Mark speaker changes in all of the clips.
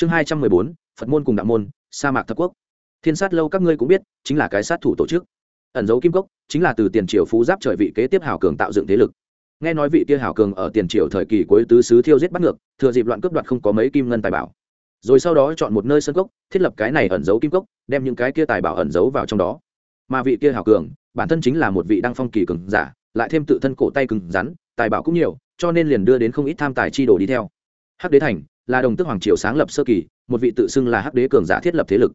Speaker 1: chương hai trăm mười bốn, phật môn cùng đạo môn, sa mạc thập quốc. Thiên sát lâu các ngươi cũng biết, chính là cái sát thủ tổ chức. Ẩn dấu kim cốc, chính là từ tiền triều phú giáp trời vị kế tiếp hảo cường tạo dựng thế lực. Nghe nói vị kia hảo cường ở tiền triều thời kỳ cuối tứ xứ thiêu giết bắt ngược, thừa dịp loạn cướp đoạt không có mấy kim ngân tài bảo. Rồi sau đó chọn một nơi sân cốc, thiết lập cái này ẩn giấu kim cốc, đem những cái kia tài bảo ẩn giấu vào trong đó. Mà vị kia hảo cường, bản thân chính là một vị đăng phong kỳ cường giả, lại thêm tự thân cổ tay cứng rắn, tài bảo cũng nhiều, cho nên liền đưa đến không ít tham tài chi đồ đi theo. Hắc đế thành là đồng tước hoàng triều sáng lập sơ kỳ, một vị tự xưng là hắc đế cường giả thiết lập thế lực.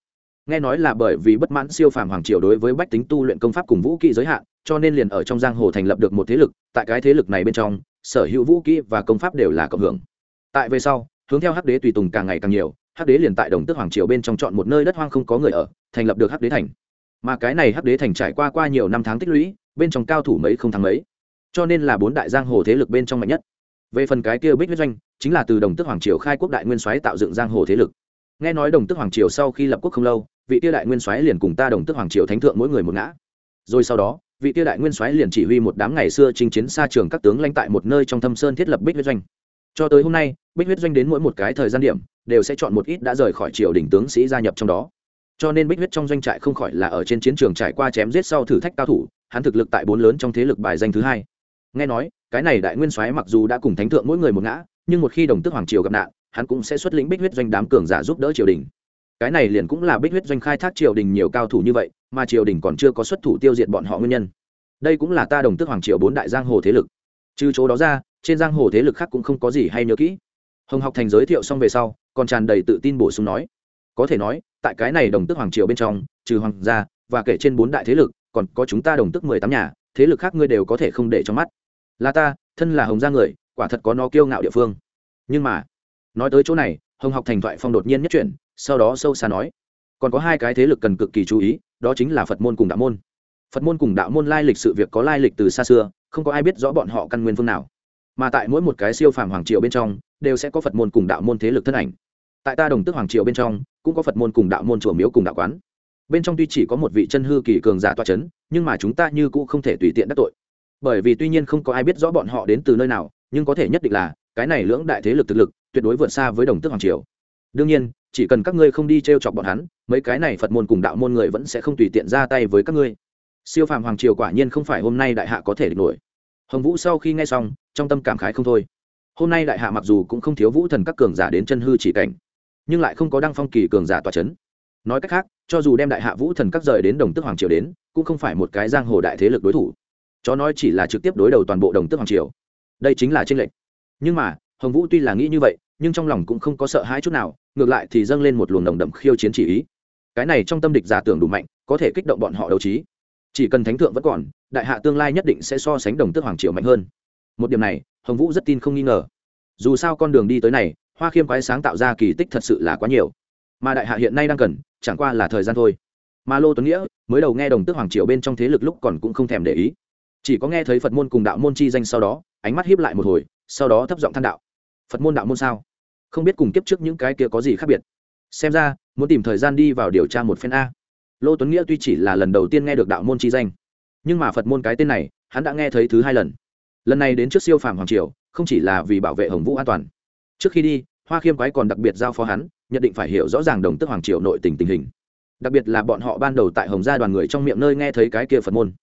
Speaker 1: Nghe nói là bởi vì bất mãn siêu phàm hoàng triều đối với bách tính tu luyện công pháp cùng vũ kỹ giới hạn, cho nên liền ở trong giang hồ thành lập được một thế lực, tại cái thế lực này bên trong, sở hữu vũ kỹ và công pháp đều là cộng hưởng. Tại về sau, hướng theo hắc đế tùy tùng càng ngày càng nhiều, hắc đế liền tại đồng tước hoàng triều bên trong chọn một nơi đất hoang không có người ở, thành lập được hắc đế thành. Mà cái này hắc đế thành trải qua qua nhiều năm tháng tích lũy, bên trong cao thủ mấy không thắng mấy. Cho nên là bốn đại giang hồ thế lực bên trong mạnh nhất. Về phần cái kia bích huyết doanh chính là từ đồng tước hoàng triều khai quốc đại nguyên soái tạo dựng giang hồ thế lực. Nghe nói đồng tước hoàng triều sau khi lập quốc không lâu, vị tiêu đại nguyên soái liền cùng ta đồng tước hoàng triều thánh thượng mỗi người một ngã. Rồi sau đó, vị tiêu đại nguyên soái liền chỉ huy một đám ngày xưa chinh chiến xa trường các tướng lãnh tại một nơi trong thâm sơn thiết lập bích huyết doanh. Cho tới hôm nay, bích huyết doanh đến mỗi một cái thời gian điểm, đều sẽ chọn một ít đã rời khỏi triều đình tướng sĩ gia nhập trong đó. Cho nên bích huyết trong doanh trại không khỏi là ở trên chiến trường trải qua chém giết sau thử thách cao thủ, hắn thực lực tại bốn lớn trong thế lực bài danh thứ hai. Nghe nói, cái này đại nguyên soái mặc dù đã cùng thánh thượng mỗi người một ngã nhưng một khi đồng tước hoàng triều gặp nạn, hắn cũng sẽ xuất lĩnh bích huyết doanh đám cường giả giúp đỡ triều đình. Cái này liền cũng là bích huyết doanh khai thác triều đình nhiều cao thủ như vậy, mà triều đình còn chưa có xuất thủ tiêu diệt bọn họ nguyên nhân. Đây cũng là ta đồng tước hoàng triều bốn đại giang hồ thế lực. Trừ chỗ đó ra, trên giang hồ thế lực khác cũng không có gì hay nhớ kỹ. Hồng học thành giới thiệu xong về sau, còn tràn đầy tự tin bổ sung nói, có thể nói, tại cái này đồng tước hoàng triều bên trong, trừ hoàng gia và kể trên bốn đại thế lực, còn có chúng ta đồng tước mười tám nhà, thế lực khác ngươi đều có thể không để trong mắt. Là ta, thân là hồng gia người quả thật có nó kiêu ngạo địa phương. Nhưng mà, nói tới chỗ này, hồng học thành thoại phong đột nhiên nhất chuyển, sau đó sâu xa nói, còn có hai cái thế lực cần cực kỳ chú ý, đó chính là phật môn cùng đạo môn. Phật môn cùng đạo môn lai lịch sự việc có lai lịch từ xa xưa, không có ai biết rõ bọn họ căn nguyên phương nào. Mà tại mỗi một cái siêu phàm hoàng triều bên trong, đều sẽ có phật môn cùng đạo môn thế lực thân ảnh. Tại ta đồng tức hoàng triều bên trong, cũng có phật môn cùng đạo môn chùa miếu cùng đạo quán. Bên trong tuy chỉ có một vị chân hư kỳ cường giả toa c h ấ n nhưng mà chúng ta như cũng không thể tùy tiện đắc tội. Bởi vì tuy nhiên không có ai biết rõ bọn họ đến từ nơi nào nhưng có thể nhất định là, cái này lưỡng đại thế lực thực lực, tuyệt đối vượt xa với đồng tước hoàng triều. Đương nhiên, chỉ cần các ngươi không đi t r e o chọc bọn hắn, mấy cái này phật môn cùng đạo môn người vẫn sẽ không tùy tiện ra tay với các ngươi. Siêu phàm hoàng triều quả nhiên không phải hôm nay đại hạ có thể địch nổi. Hồng vũ sau khi nghe xong, trong tâm cảm khái không thôi. Hôm nay đại hạ mặc dù cũng không thiếu vũ thần các cường giả đến chân hư chỉ cảnh, nhưng lại không có đăng phong kỳ cường giả tòa c h ấ n nói cách khác, cho dù đem đại hạ vũ thần các rời đến đồng tước hoàng triều đến, cũng không phải một cái giang hồ đại thế lực đối thủ. Chó nói chỉ là trực tiếp đối đầu toàn bộ đồng tước hoàng triều đây chính là tranh lệch. Nhưng mà, hồng vũ tuy là nghĩ như vậy, nhưng trong lòng cũng không có sợ hãi chút nào, ngược lại thì dâng lên một luồng đồng đậm khiêu chiến chỉ ý. Cái này trong tâm địch giả tưởng đủ mạnh, có thể kích động bọn họ đấu trí. Chỉ cần thánh thượng vẫn còn, đại hạ tương lai nhất định sẽ so sánh đồng Tước hoàng triều mạnh hơn. Một điểm này, hồng vũ rất tin không nghi ngờ. Dù sao con đường đi tới này, hoa khiêm quái sáng tạo ra kỳ tích thật sự là quá nhiều. Mà đại hạ hiện nay đang cần, chẳng qua là thời gian thôi. Mà lô tuấn nghĩa, mới đầu nghe đồng tước hoàng triều bên trong thế lực lúc còn cũng không thèm để ý. Chỉ có nghe thấy phật môn cùng đạo môn chi danh sau đó ánh mắt hiếp lại một hồi, sau đó thấp giọng than đạo, phật môn đạo môn sao? Không biết cùng kiếp trước những cái kia có gì khác biệt? Xem ra, muốn tìm thời gian đi vào điều tra một phen a. Lô tuấn nghĩa tuy chỉ là lần đầu tiên nghe được đạo môn chi danh, nhưng mà phật môn cái tên này, hắn đã nghe thấy thứ hai lần. Lần này đến trước siêu phàm hoàng triều, không chỉ là vì bảo vệ hồng vũ an toàn. Trước khi đi, hoa khiêm quái còn đặc biệt giao phó hắn nhận định phải hiểu rõ ràng đồng tức hoàng triều nội tình tình hình. Đặc biệt là bọn họ ban đầu tại hồng gia đoàn người trong miệng nơi nghe thấy cái kia phật môn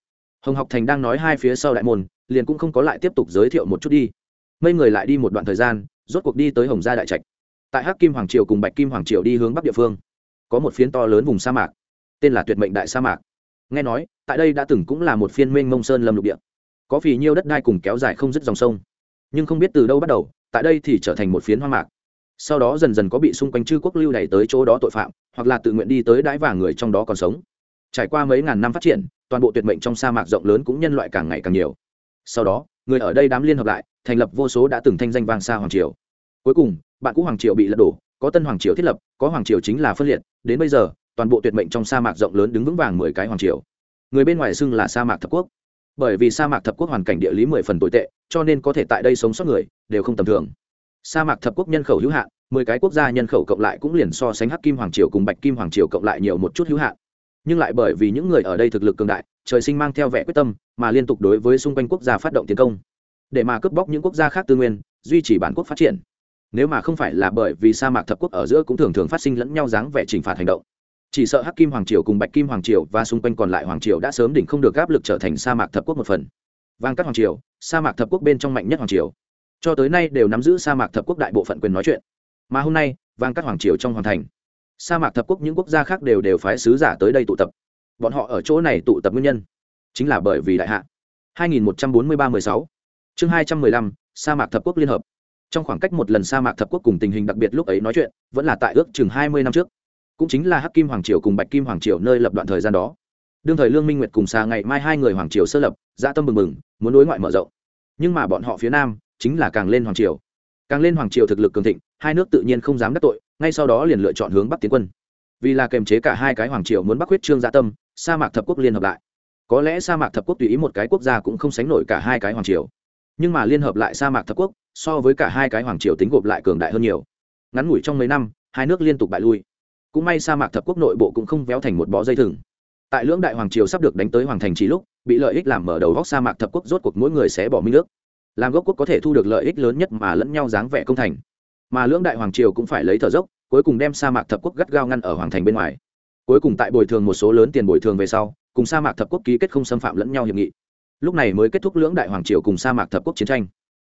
Speaker 1: hồng học thành đang nói hai phía sau đại môn, liền cũng không có lại tiếp tục giới thiệu một chút đi. Mấy người lại đi một đoạn thời gian, rốt cuộc đi tới hồng gia đại trạch. Tại hắc kim hoàng triều cùng bạch kim hoàng triều đi hướng bắc địa phương, có một phiến to lớn vùng sa mạc, tên là tuyệt mệnh đại sa mạc. Nghe nói, tại đây đã từng cũng là một phiên mênh mông sơn lâm lục địa. Có phì nhiêu đất đai cùng kéo dài không dứt dòng sông. Nhưng không biết từ đâu bắt đầu, tại đây thì trở thành một phiến hoang mạc. Sau đó dần dần có bị xung quanh chư quốc lưu đày tới chỗ đó tội phạm, hoặc là tự nguyện đi tới đãi và người trong đó còn sống trải qua mấy ngàn năm phát triển, toàn bộ tuyệt mệnh trong sa mạc rộng lớn cũng nhân loại càng ngày càng nhiều. Sau đó, người ở đây đám liên hợp lại, thành lập vô số đã từng thanh danh vang xa hoàng triều. Cuối cùng, bạn cũ hoàng triều bị lật đổ, có tân hoàng triều thiết lập, có hoàng triều chính là phân liệt, đến bây giờ, toàn bộ tuyệt mệnh trong sa mạc rộng lớn đứng vững vàng mười cái hoàng triều. Người bên ngoài xưng là sa mạc thập quốc. Bởi vì sa mạc thập quốc hoàn cảnh địa lý mười phần tồi tệ, cho nên có thể tại đây sống sót người, đều không tầm thường. Sa mạc thập quốc nhân khẩu hữu hạn, mười cái quốc gia nhân khẩu cộng lại cũng liền so sánh hắc kim hoàng triều cùng bạch kim hoàng triều cộng lại nhiều một chút hữu hạn nhưng lại bởi vì những người ở đây thực lực cường đại, trời sinh mang theo vẻ quyết tâm, mà liên tục đối với xung quanh quốc gia phát động tiến công. Để mà cướp bóc những quốc gia khác tư nguyên, duy trì bản quốc phát triển. Nếu mà không phải là bởi vì sa mạc thập quốc ở giữa cũng thường thường phát sinh lẫn nhau dáng vẻ chỉnh phạt hành động. Chỉ sợ hắc kim hoàng triều cùng bạch kim hoàng triều và xung quanh còn lại hoàng triều đã sớm đỉnh không được áp lực trở thành sa mạc thập quốc một phần. Vang các hoàng triều, sa mạc thập quốc bên trong mạnh nhất hoàng triều. Cho tới nay đều nắm giữ sa mạc thập quốc đại bộ phận quyền nói chuyện. Mà hôm nay, vang các hoàng triều trong hoàng thành sa mạc thập quốc những quốc gia khác đều đều phái sứ giả tới đây tụ tập. Bọn họ ở chỗ này tụ tập nguyên nhân chính là bởi vì đại hạ. 2143-16 chương 215, sa mạc thập quốc liên hợp. Trong khoảng cách một lần sa mạc thập quốc cùng tình hình đặc biệt lúc ấy nói chuyện vẫn là tại ước chừng 20 năm trước. Cũng chính là hắc kim hoàng triều cùng bạch kim hoàng triều nơi lập đoạn thời gian đó. Đương thời lương minh nguyệt cùng xa ngày mai hai người hoàng triều sơ lập dạ tâm mừng mừng muốn đối ngoại mở rộng. Nhưng mà bọn họ phía nam chính là càng lên hoàng triều. Càng lên hoàng triều thực lực cường thịnh hai nước tự nhiên không dám đắc tội, ngay sau đó liền lựa chọn hướng bắc tiến quân. Vì là kềm chế cả hai cái hoàng triều muốn bắc huyết trương gia tâm, sa mạc thập quốc liên hợp lại. Có lẽ sa mạc thập quốc tùy ý một cái quốc gia cũng không sánh nổi cả hai cái hoàng triều. Nhưng mà liên hợp lại sa mạc thập quốc, so với cả hai cái hoàng triều tính gộp lại cường đại hơn nhiều. Ngắn ngủi trong mấy năm, hai nước liên tục bại lui. Cũng may sa mạc thập quốc nội bộ cũng không véo thành một bó dây thừng. Tại lưỡng đại hoàng triều sắp được đánh tới hoàng thành trí lúc, bị lợi ích làm mở đầu góc sa mạc thập quốc rốt cuộc mỗi người sẽ bỏ minh nước. Làm gốc quốc có thể thu được lợi ích lớn nhất mà lẫn nhau dáng vẻ công thành mà lưỡng đại hoàng triều cũng phải lấy thở dốc, cuối cùng đem sa mạc thập quốc gắt gao ngăn ở hoàng thành bên ngoài. Cuối cùng tại bồi thường một số lớn tiền bồi thường về sau, cùng sa mạc thập quốc ký kết không xâm phạm lẫn nhau hiệp nghị. Lúc này mới kết thúc lưỡng đại hoàng triều cùng sa mạc thập quốc chiến tranh.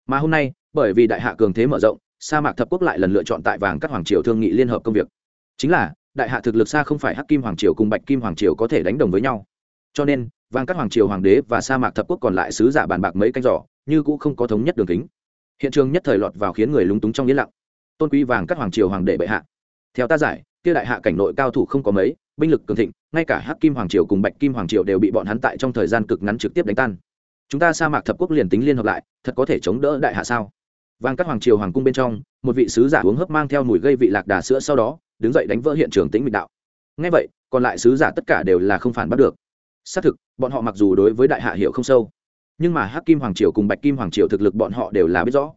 Speaker 1: Mà hôm nay, bởi vì đại hạ cường thế mở rộng, sa mạc thập quốc lại lần lựa chọn tại vàng các hoàng triều thương nghị liên hợp công việc. Chính là, đại hạ thực lực xa không phải hắc kim hoàng triều cùng bạch kim hoàng triều có thể đánh đồng với nhau. Cho nên, vàng các hoàng triều hoàng đế và sa mạc thập quốc còn lại sứ giả bàn bạc mấy canh giỏ, như cũng không có thống nhất đường kính. Hiện trường nhất thời lọt vào khiến người lúng túng trong yên lặng tôn quý vàng các hoàng triều hoàng đệ bệ hạ. Theo ta giải, kia đại hạ cảnh nội cao thủ không có mấy, binh lực cường thịnh, ngay cả hắc kim hoàng triều cùng bạch kim hoàng triều đều bị bọn hắn tại trong thời gian cực ngắn trực tiếp đánh tan. Chúng ta sa mạc thập quốc liền tính liên hợp lại, thật có thể chống đỡ đại hạ sao? Vàng các hoàng triều hoàng cung bên trong, một vị sứ giả uống hấp mang theo mùi gây vị lạc đà sữa sau đó, đứng dậy đánh vỡ hiện trường tính mịch đạo. Ngay vậy, còn lại sứ giả tất cả đều là không phản bắt được. Xác thực, bọn họ mặc dù đối với đại hạ hiểu không sâu, nhưng mà hắc kim hoàng triều cùng bạch kim hoàng triều thực lực bọn họ đều là biết rõ.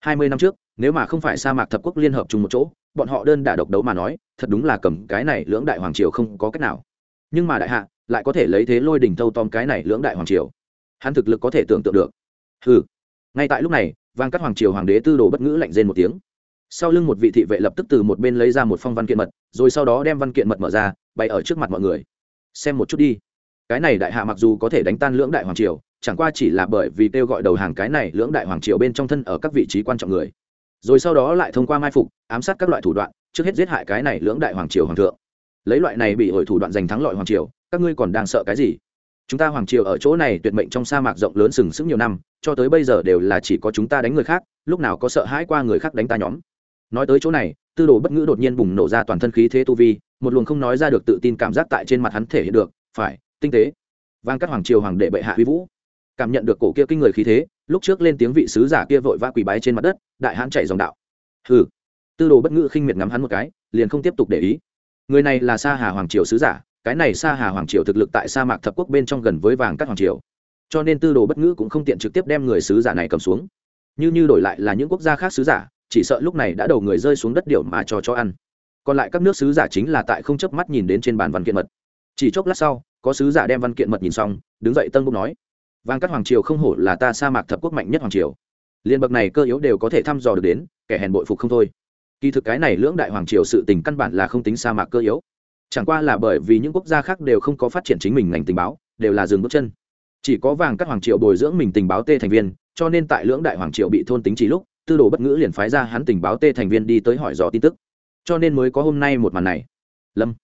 Speaker 1: Hai mươi năm trước nếu mà không phải sa mạc thập quốc liên hợp chung một chỗ, bọn họ đơn đả độc đấu mà nói, thật đúng là cầm cái này lưỡng đại hoàng triều không có cách nào. Nhưng mà đại hạ lại có thể lấy thế lôi đỉnh thâu tóm cái này lưỡng đại hoàng triều. Hắn thực lực có thể tưởng tượng được. Ừ ngay tại lúc này, vang các hoàng triều hoàng đế tư đồ bất ngữ lạnh rên một tiếng. Sau lưng một vị thị vệ lập tức từ một bên lấy ra một phong văn kiện mật, rồi sau đó đem văn kiện mật mở ra, bày ở trước mặt mọi người. Xem một chút đi. Cái này đại hạ mặc dù có thể đánh tan lưỡng đại hoàng triều, chẳng qua chỉ là bởi vì kêu gọi đầu hàng cái này lưỡng đại hoàng triều bên trong thân ở các vị trí quan trọng người rồi sau đó lại thông qua mai phục, ám sát các loại thủ đoạn, trước hết giết hại cái này lưỡng đại hoàng triều hoàng thượng. Lấy loại này bị hội thủ đoạn giành thắng lợi hoàng triều, các ngươi còn đang sợ cái gì? Chúng ta hoàng triều ở chỗ này tuyệt mệnh trong sa mạc rộng lớn sừng sững nhiều năm, cho tới bây giờ đều là chỉ có chúng ta đánh người khác, lúc nào có sợ hãi qua người khác đánh ta nhóm. Nói tới chỗ này, tư đồ bất ngữ đột nhiên bùng nổ ra toàn thân khí thế tu vi, một luồng không nói ra được tự tin cảm giác tại trên mặt hắn thể hiện được, phải, tinh tế. Vang các hoàng triều hoàng đệ bệ hạ huy vũ. Cảm nhận được cổ kia kinh người khí thế lúc trước lên tiếng vị sứ giả kia vội vã quỳ bái trên mặt đất, đại hãn chạy dòng đạo. Hừ. Tư đồ bất ngữ khinh miệt ngắm hắn một cái, liền không tiếp tục để ý. Người này là sa hà hoàng triều sứ giả, cái này sa hà hoàng triều thực lực tại sa mạc thập quốc bên trong gần với vàng các hoàng triều. Cho nên tư đồ bất ngữ cũng không tiện trực tiếp đem người sứ giả này cầm xuống. Như như đổi lại là những quốc gia khác sứ giả, chỉ sợ lúc này đã đầu người rơi xuống đất điểu mà cho cho ăn. Còn lại các nước sứ giả chính là tại không chớp mắt nhìn đến trên bàn văn kiện mật. Chỉ chốc lát sau, có sứ giả đem văn kiện mật nhìn xong, đứng dậy tân bốc nói vàng các hoàng triều không hổ là ta sa mạc thập quốc mạnh nhất hoàng triều. Liên bậc này cơ yếu đều có thể thăm dò được đến, kẻ hèn bội phục không thôi. Kỳ thực cái này lưỡng đại hoàng triều sự tình căn bản là không tính sa mạc cơ yếu. Chẳng qua là bởi vì những quốc gia khác đều không có phát triển chính mình ngành tình báo, đều là dừng bước chân. Chỉ có vàng các hoàng triều bồi dưỡng mình tình báo tê thành viên, cho nên tại lưỡng đại hoàng triều bị thôn tính chỉ lúc, tư đồ bất ngữ liền phái ra hắn tình báo tê thành viên đi tới hỏi dò tin tức. Cho nên mới có hôm nay một màn này. Lâm.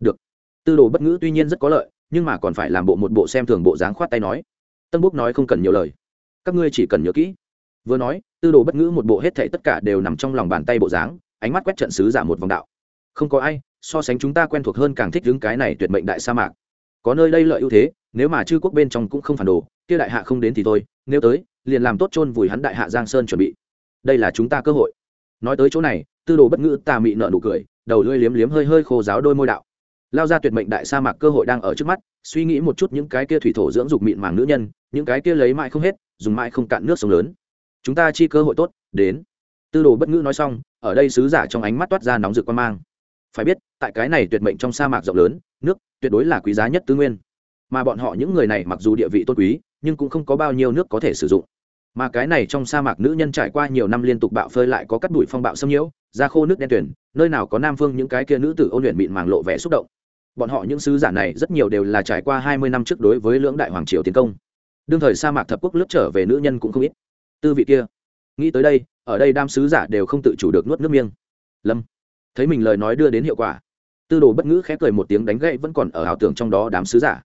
Speaker 1: Được. Tư đồ bất ngữ tuy nhiên rất có lợi, nhưng mà còn phải làm bộ một bộ xem thường bộ dáng khoát tay nói tân búc nói không cần nhiều lời. Các ngươi chỉ cần nhớ kỹ. Vừa nói, tư đồ bất ngữ một bộ hết thệ tất cả đều nằm trong lòng bàn tay bộ dáng, ánh mắt quét trận sứ giả một vòng đạo. Không có ai, so sánh chúng ta quen thuộc hơn càng thích đứng cái này tuyệt mệnh đại sa mạc. Có nơi đây lợi ưu thế, nếu mà chư quốc bên trong cũng không phản đồ, kia đại hạ không đến thì thôi, nếu tới, liền làm tốt chôn vùi hắn đại hạ giang sơn chuẩn bị. Đây là chúng ta cơ hội. Nói tới chỗ này, tư đồ bất ngữ tà mị nợ nụ cười, đầu lưỡi liếm liếm hơi hơi khô giáo đôi môi đạo lao ra tuyệt mệnh đại sa mạc cơ hội đang ở trước mắt, suy nghĩ một chút những cái kia thủy thổ dưỡng dục mịn màng nữ nhân, những cái kia lấy mãi không hết, dùng mãi không cạn nước sông lớn. Chúng ta chi cơ hội tốt, đến. Tư đồ bất ngữ nói xong, ở đây sứ giả trong ánh mắt toát ra nóng rực quan mang. Phải biết, tại cái này tuyệt mệnh trong sa mạc rộng lớn, nước tuyệt đối là quý giá nhất tư nguyên. Mà bọn họ những người này mặc dù địa vị tốt quý, nhưng cũng không có bao nhiêu nước có thể sử dụng. Mà cái này trong sa mạc nữ nhân trải qua nhiều năm liên tục bạo phơi lại có cắt đùi phong bạo xâm nhiễu, da khô nước đen tuyển nơi nào có nam phương những cái kia nữ tử ôn luyện mịn màng lộ vẻ xúc động. Bọn họ những sứ giả này rất nhiều đều là trải qua hai mươi năm trước đối với lưỡng đại hoàng triều tiến công. Đương thời sa mạc thập quốc lướt trở về nữ nhân cũng không ít. Tư vị kia, nghĩ tới đây, ở đây đam sứ giả đều không tự chủ được nuốt nước miêng lâm, thấy mình lời nói đưa đến hiệu quả, tư đồ bất ngữ khẽ cười một tiếng đánh gậy vẫn còn ở ảo tưởng trong đó đám sứ giả.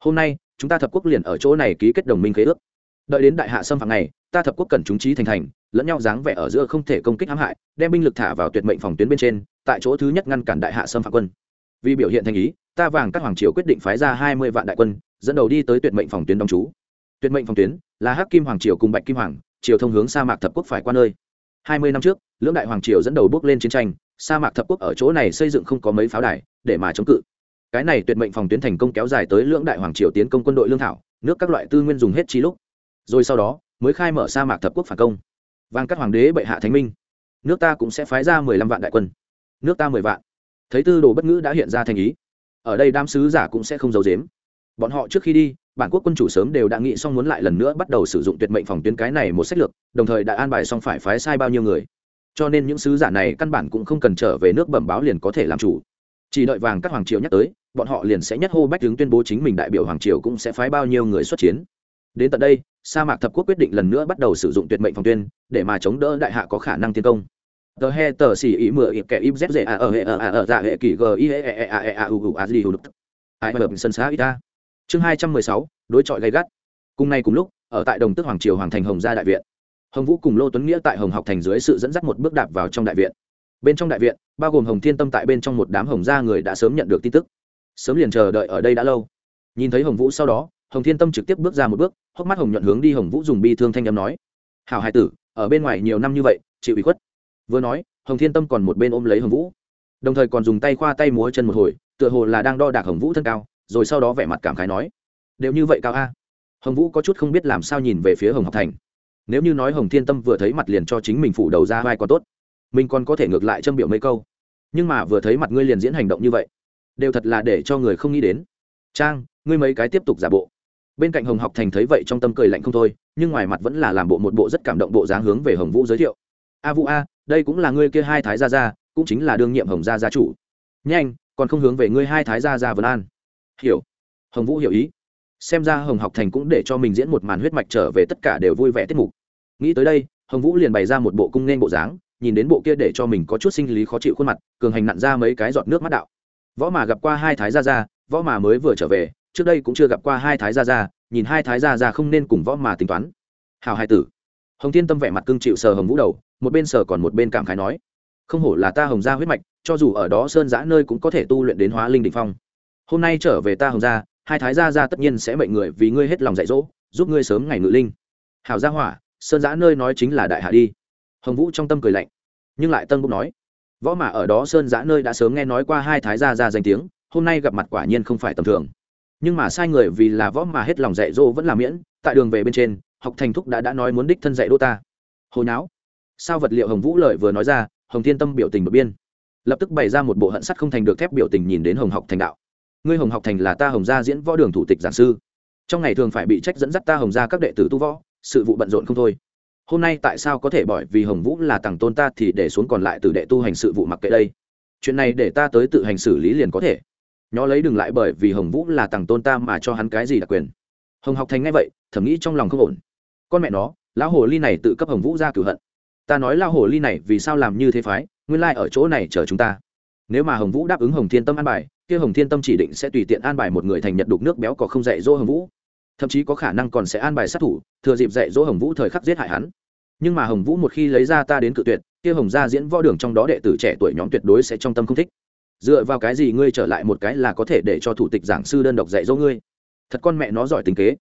Speaker 1: Hôm nay, chúng ta thập quốc liền ở chỗ này ký kết đồng minh khế ước. Đợi đến đại hạ xâm phạm này ta thập quốc cần chúng trí thành thành lẫn nhau dáng vẻ ở giữa không thể công kích hãm hại, đem binh lực thả vào tuyệt mệnh phòng tuyến bên trên, tại chỗ thứ nhất ngăn cản đại hạ xâm phạm quân. Vì biểu hiện thành ý, ta vàng các hoàng triều quyết định phái ra hai mươi vạn đại quân, dẫn đầu đi tới tuyệt mệnh phòng tuyến đóng trú. Tuyệt mệnh phòng tuyến là hắc kim hoàng triều cùng bạch kim hoàng triều thông hướng sa mạc thập quốc phải qua nơi. hai mươi năm trước, lưỡng đại hoàng triều dẫn đầu bước lên chiến tranh, sa mạc thập quốc ở chỗ này xây dựng không có mấy pháo đài để mà chống cự. Cái này tuyệt mệnh phòng tuyến thành công kéo dài tới lưỡng đại hoàng triều tiến công quân đội lương thảo, nước các loại tư nguyên dùng hết chi lúc. Rồi sau đó, mới khai mở sa mạc thập quốc phản công vàng các hoàng đế bệ hạ thánh minh. Nước ta cũng sẽ phái ra mười lăm vạn đại quân. Nước ta mười vạn. Thấy tư đồ bất ngữ đã hiện ra thành ý. Ở đây đám sứ giả cũng sẽ không giấu dếm bọn họ trước khi đi, bản quốc quân chủ sớm đều đã nghĩ xong muốn lại lần nữa bắt đầu sử dụng tuyệt mệnh phòng tuyến cái này một sách lược, đồng thời đã an bài xong phải phái sai bao nhiêu người. Cho nên những sứ giả này căn bản cũng không cần trở về nước bẩm báo liền có thể làm chủ. Chỉ đợi vàng các hoàng triều nhắc tới, bọn họ liền sẽ nhất hô bách tướng tuyên bố chính mình đại biểu hoàng triều cũng sẽ phái bao nhiêu người xuất chiến. Đến tận đây sa mạc thập quốc quyết định lần nữa bắt đầu sử dụng tuyệt mệnh phòng tuyên, để mà chống đỡ đại hạ có khả năng tiến công. Tờ he tờ xì ý mửa ịp kẻ im z dễ a ở hệ ở a ở dạ hệ kỳ g i e e a e a u u, a, di, u ai mà sân xá ta. chương hai trăm mười sáu, đối chọi gay gắt. Cùng nay cùng lúc, ở tại đồng tức hoàng triều hoàng thành hồng gia đại viện. Hồng vũ cùng lô tuấn nghĩa tại hồng học thành dưới sự dẫn dắt một bước đạp vào trong đại viện. Bên trong đại viện, bao gồm hồng thiên tâm tại bên trong một đám hồng gia người đã sớm nhận được tin tức. Sớm liền chờ đợi ở đây đã lâu. Nhìn thấy hồng vũ sau đó hồng thiên tâm trực tiếp bước ra một bước, hốc mắt hồng nhuận hướng đi hồng vũ dùng bi thương thanh âm nói. Hảo hai tử, ở bên ngoài nhiều năm như vậy, chịu ủy khuất. Vừa nói, hồng thiên tâm còn một bên ôm lấy hồng vũ. Đồng thời còn dùng tay khoa tay múa chân một hồi, tựa hồ là đang đo đạc hồng vũ thân cao, rồi sau đó vẻ mặt cảm khái nói. Đều như vậy cao a. Hồng vũ có chút không biết làm sao nhìn về phía hồng học thành. Nếu như nói hồng thiên tâm vừa thấy mặt liền cho chính mình phủ đầu ra vai còn tốt. Mình còn có thể ngược lại châm biểu mấy câu. Nhưng mà vừa thấy mặt ngươi liền diễn hành động như vậy, đều thật là để cho người không nghĩ đến. Trang, ngươi mấy cái tiếp tục giả bộ bên cạnh hồng học thành thấy vậy trong tâm cười lạnh không thôi, nhưng ngoài mặt vẫn là làm bộ một bộ rất cảm động bộ dáng hướng về hồng vũ giới thiệu. A vũ a, đây cũng là ngươi kia hai thái gia gia, cũng chính là đương nhiệm hồng gia gia chủ. Nhanh, còn không hướng về ngươi hai thái gia gia vân an. Hiểu. Hồng vũ hiểu ý. Xem ra hồng học thành cũng để cho mình diễn một màn huyết mạch trở về tất cả đều vui vẻ tiết mục. Nghĩ tới đây, hồng vũ liền bày ra một bộ cung nên bộ dáng, nhìn đến bộ kia để cho mình có chút sinh lý khó chịu khuôn mặt, cường hành nặn ra mấy cái giọt nước mắt đạo. Võ mà gặp qua hai thái gia gia, võ mà mới vừa trở về trước đây cũng chưa gặp qua hai thái gia gia, nhìn hai thái gia gia không nên cùng võ mà tính toán. Hào hai tử. Hồng thiên tâm vẻ mặt cưng chịu sờ hồng vũ đầu, một bên sờ còn một bên cảm khái nói, không hổ là ta hồng gia huyết mạch, cho dù ở đó sơn giã nơi cũng có thể tu luyện đến hóa linh đ phong. Hôm nay trở về ta hồng gia, hai thái gia gia tất nhiên sẽ mệnh người vì ngươi hết lòng dạy dỗ, giúp ngươi sớm ngày ngự linh. Hào gia hỏa, sơn giã nơi nói chính là đại hạ đi. Hồng vũ trong tâm cười lạnh, nhưng lại tân bốc nói, võ mà ở đó sơn giã nơi đã sớm nghe nói qua hai thái gia gia danh tiếng, hôm nay gặp mặt quả nhiên không phải tầm thường nhưng mà sai người vì là võ mà hết lòng dạy dỗ vẫn là miễn, tại đường về bên trên, học thành thúc đã đã nói muốn đích thân dạy đô ta. Hồi não sao vật liệu hồng vũ lợi vừa nói ra, hồng thiên tâm biểu tình một biên. Lập tức bày ra một bộ hận sắt không thành được thép biểu tình nhìn đến hồng học thành đạo. Ngươi hồng học thành là ta hồng gia diễn võ đường thủ tịch giảng sư. Trong ngày thường phải bị trách dẫn dắt ta hồng gia các đệ tử tu võ, sự vụ bận rộn không thôi. Hôm nay tại sao có thể bởi vì hồng vũ là tặng tôn ta thì để xuống còn lại từ đệ tu hành sự vụ mặc kệ đây? Chuyện này để ta tới tự hành xử lý liền có thể nhó lấy đừng lại bởi vì hồng vũ là tàng tôn ta mà cho hắn cái gì đặc quyền. Hồng học thành ngay vậy, thầm nghĩ trong lòng không ổn. Con mẹ nó, lão hồ ly này tự cấp hồng vũ ra cửu hận. Ta nói lão hồ ly này vì sao làm như thế phái, nguyên lai ở chỗ này chờ chúng ta. Nếu mà hồng vũ đáp ứng hồng thiên tâm an bài, kia hồng thiên tâm chỉ định sẽ tùy tiện an bài một người thành nhật đục nước béo có không dạy dỗ hồng vũ. Thậm chí có khả năng còn sẽ an bài sát thủ, thừa dịp dạy dỗ hồng vũ thời khắc giết hại hắn. Nhưng mà hồng vũ một khi lấy ra ta đến cự tuyệt, kia hồng gia diễn võ đường trong đó đệ tử trẻ tuổi nhóm tuyệt đối sẽ trong tâm không thích dựa vào cái gì ngươi trở lại một cái là có thể để cho thủ tịch giảng sư đơn độc dạy dỗ ngươi? Thật con mẹ nó giỏi tình kế.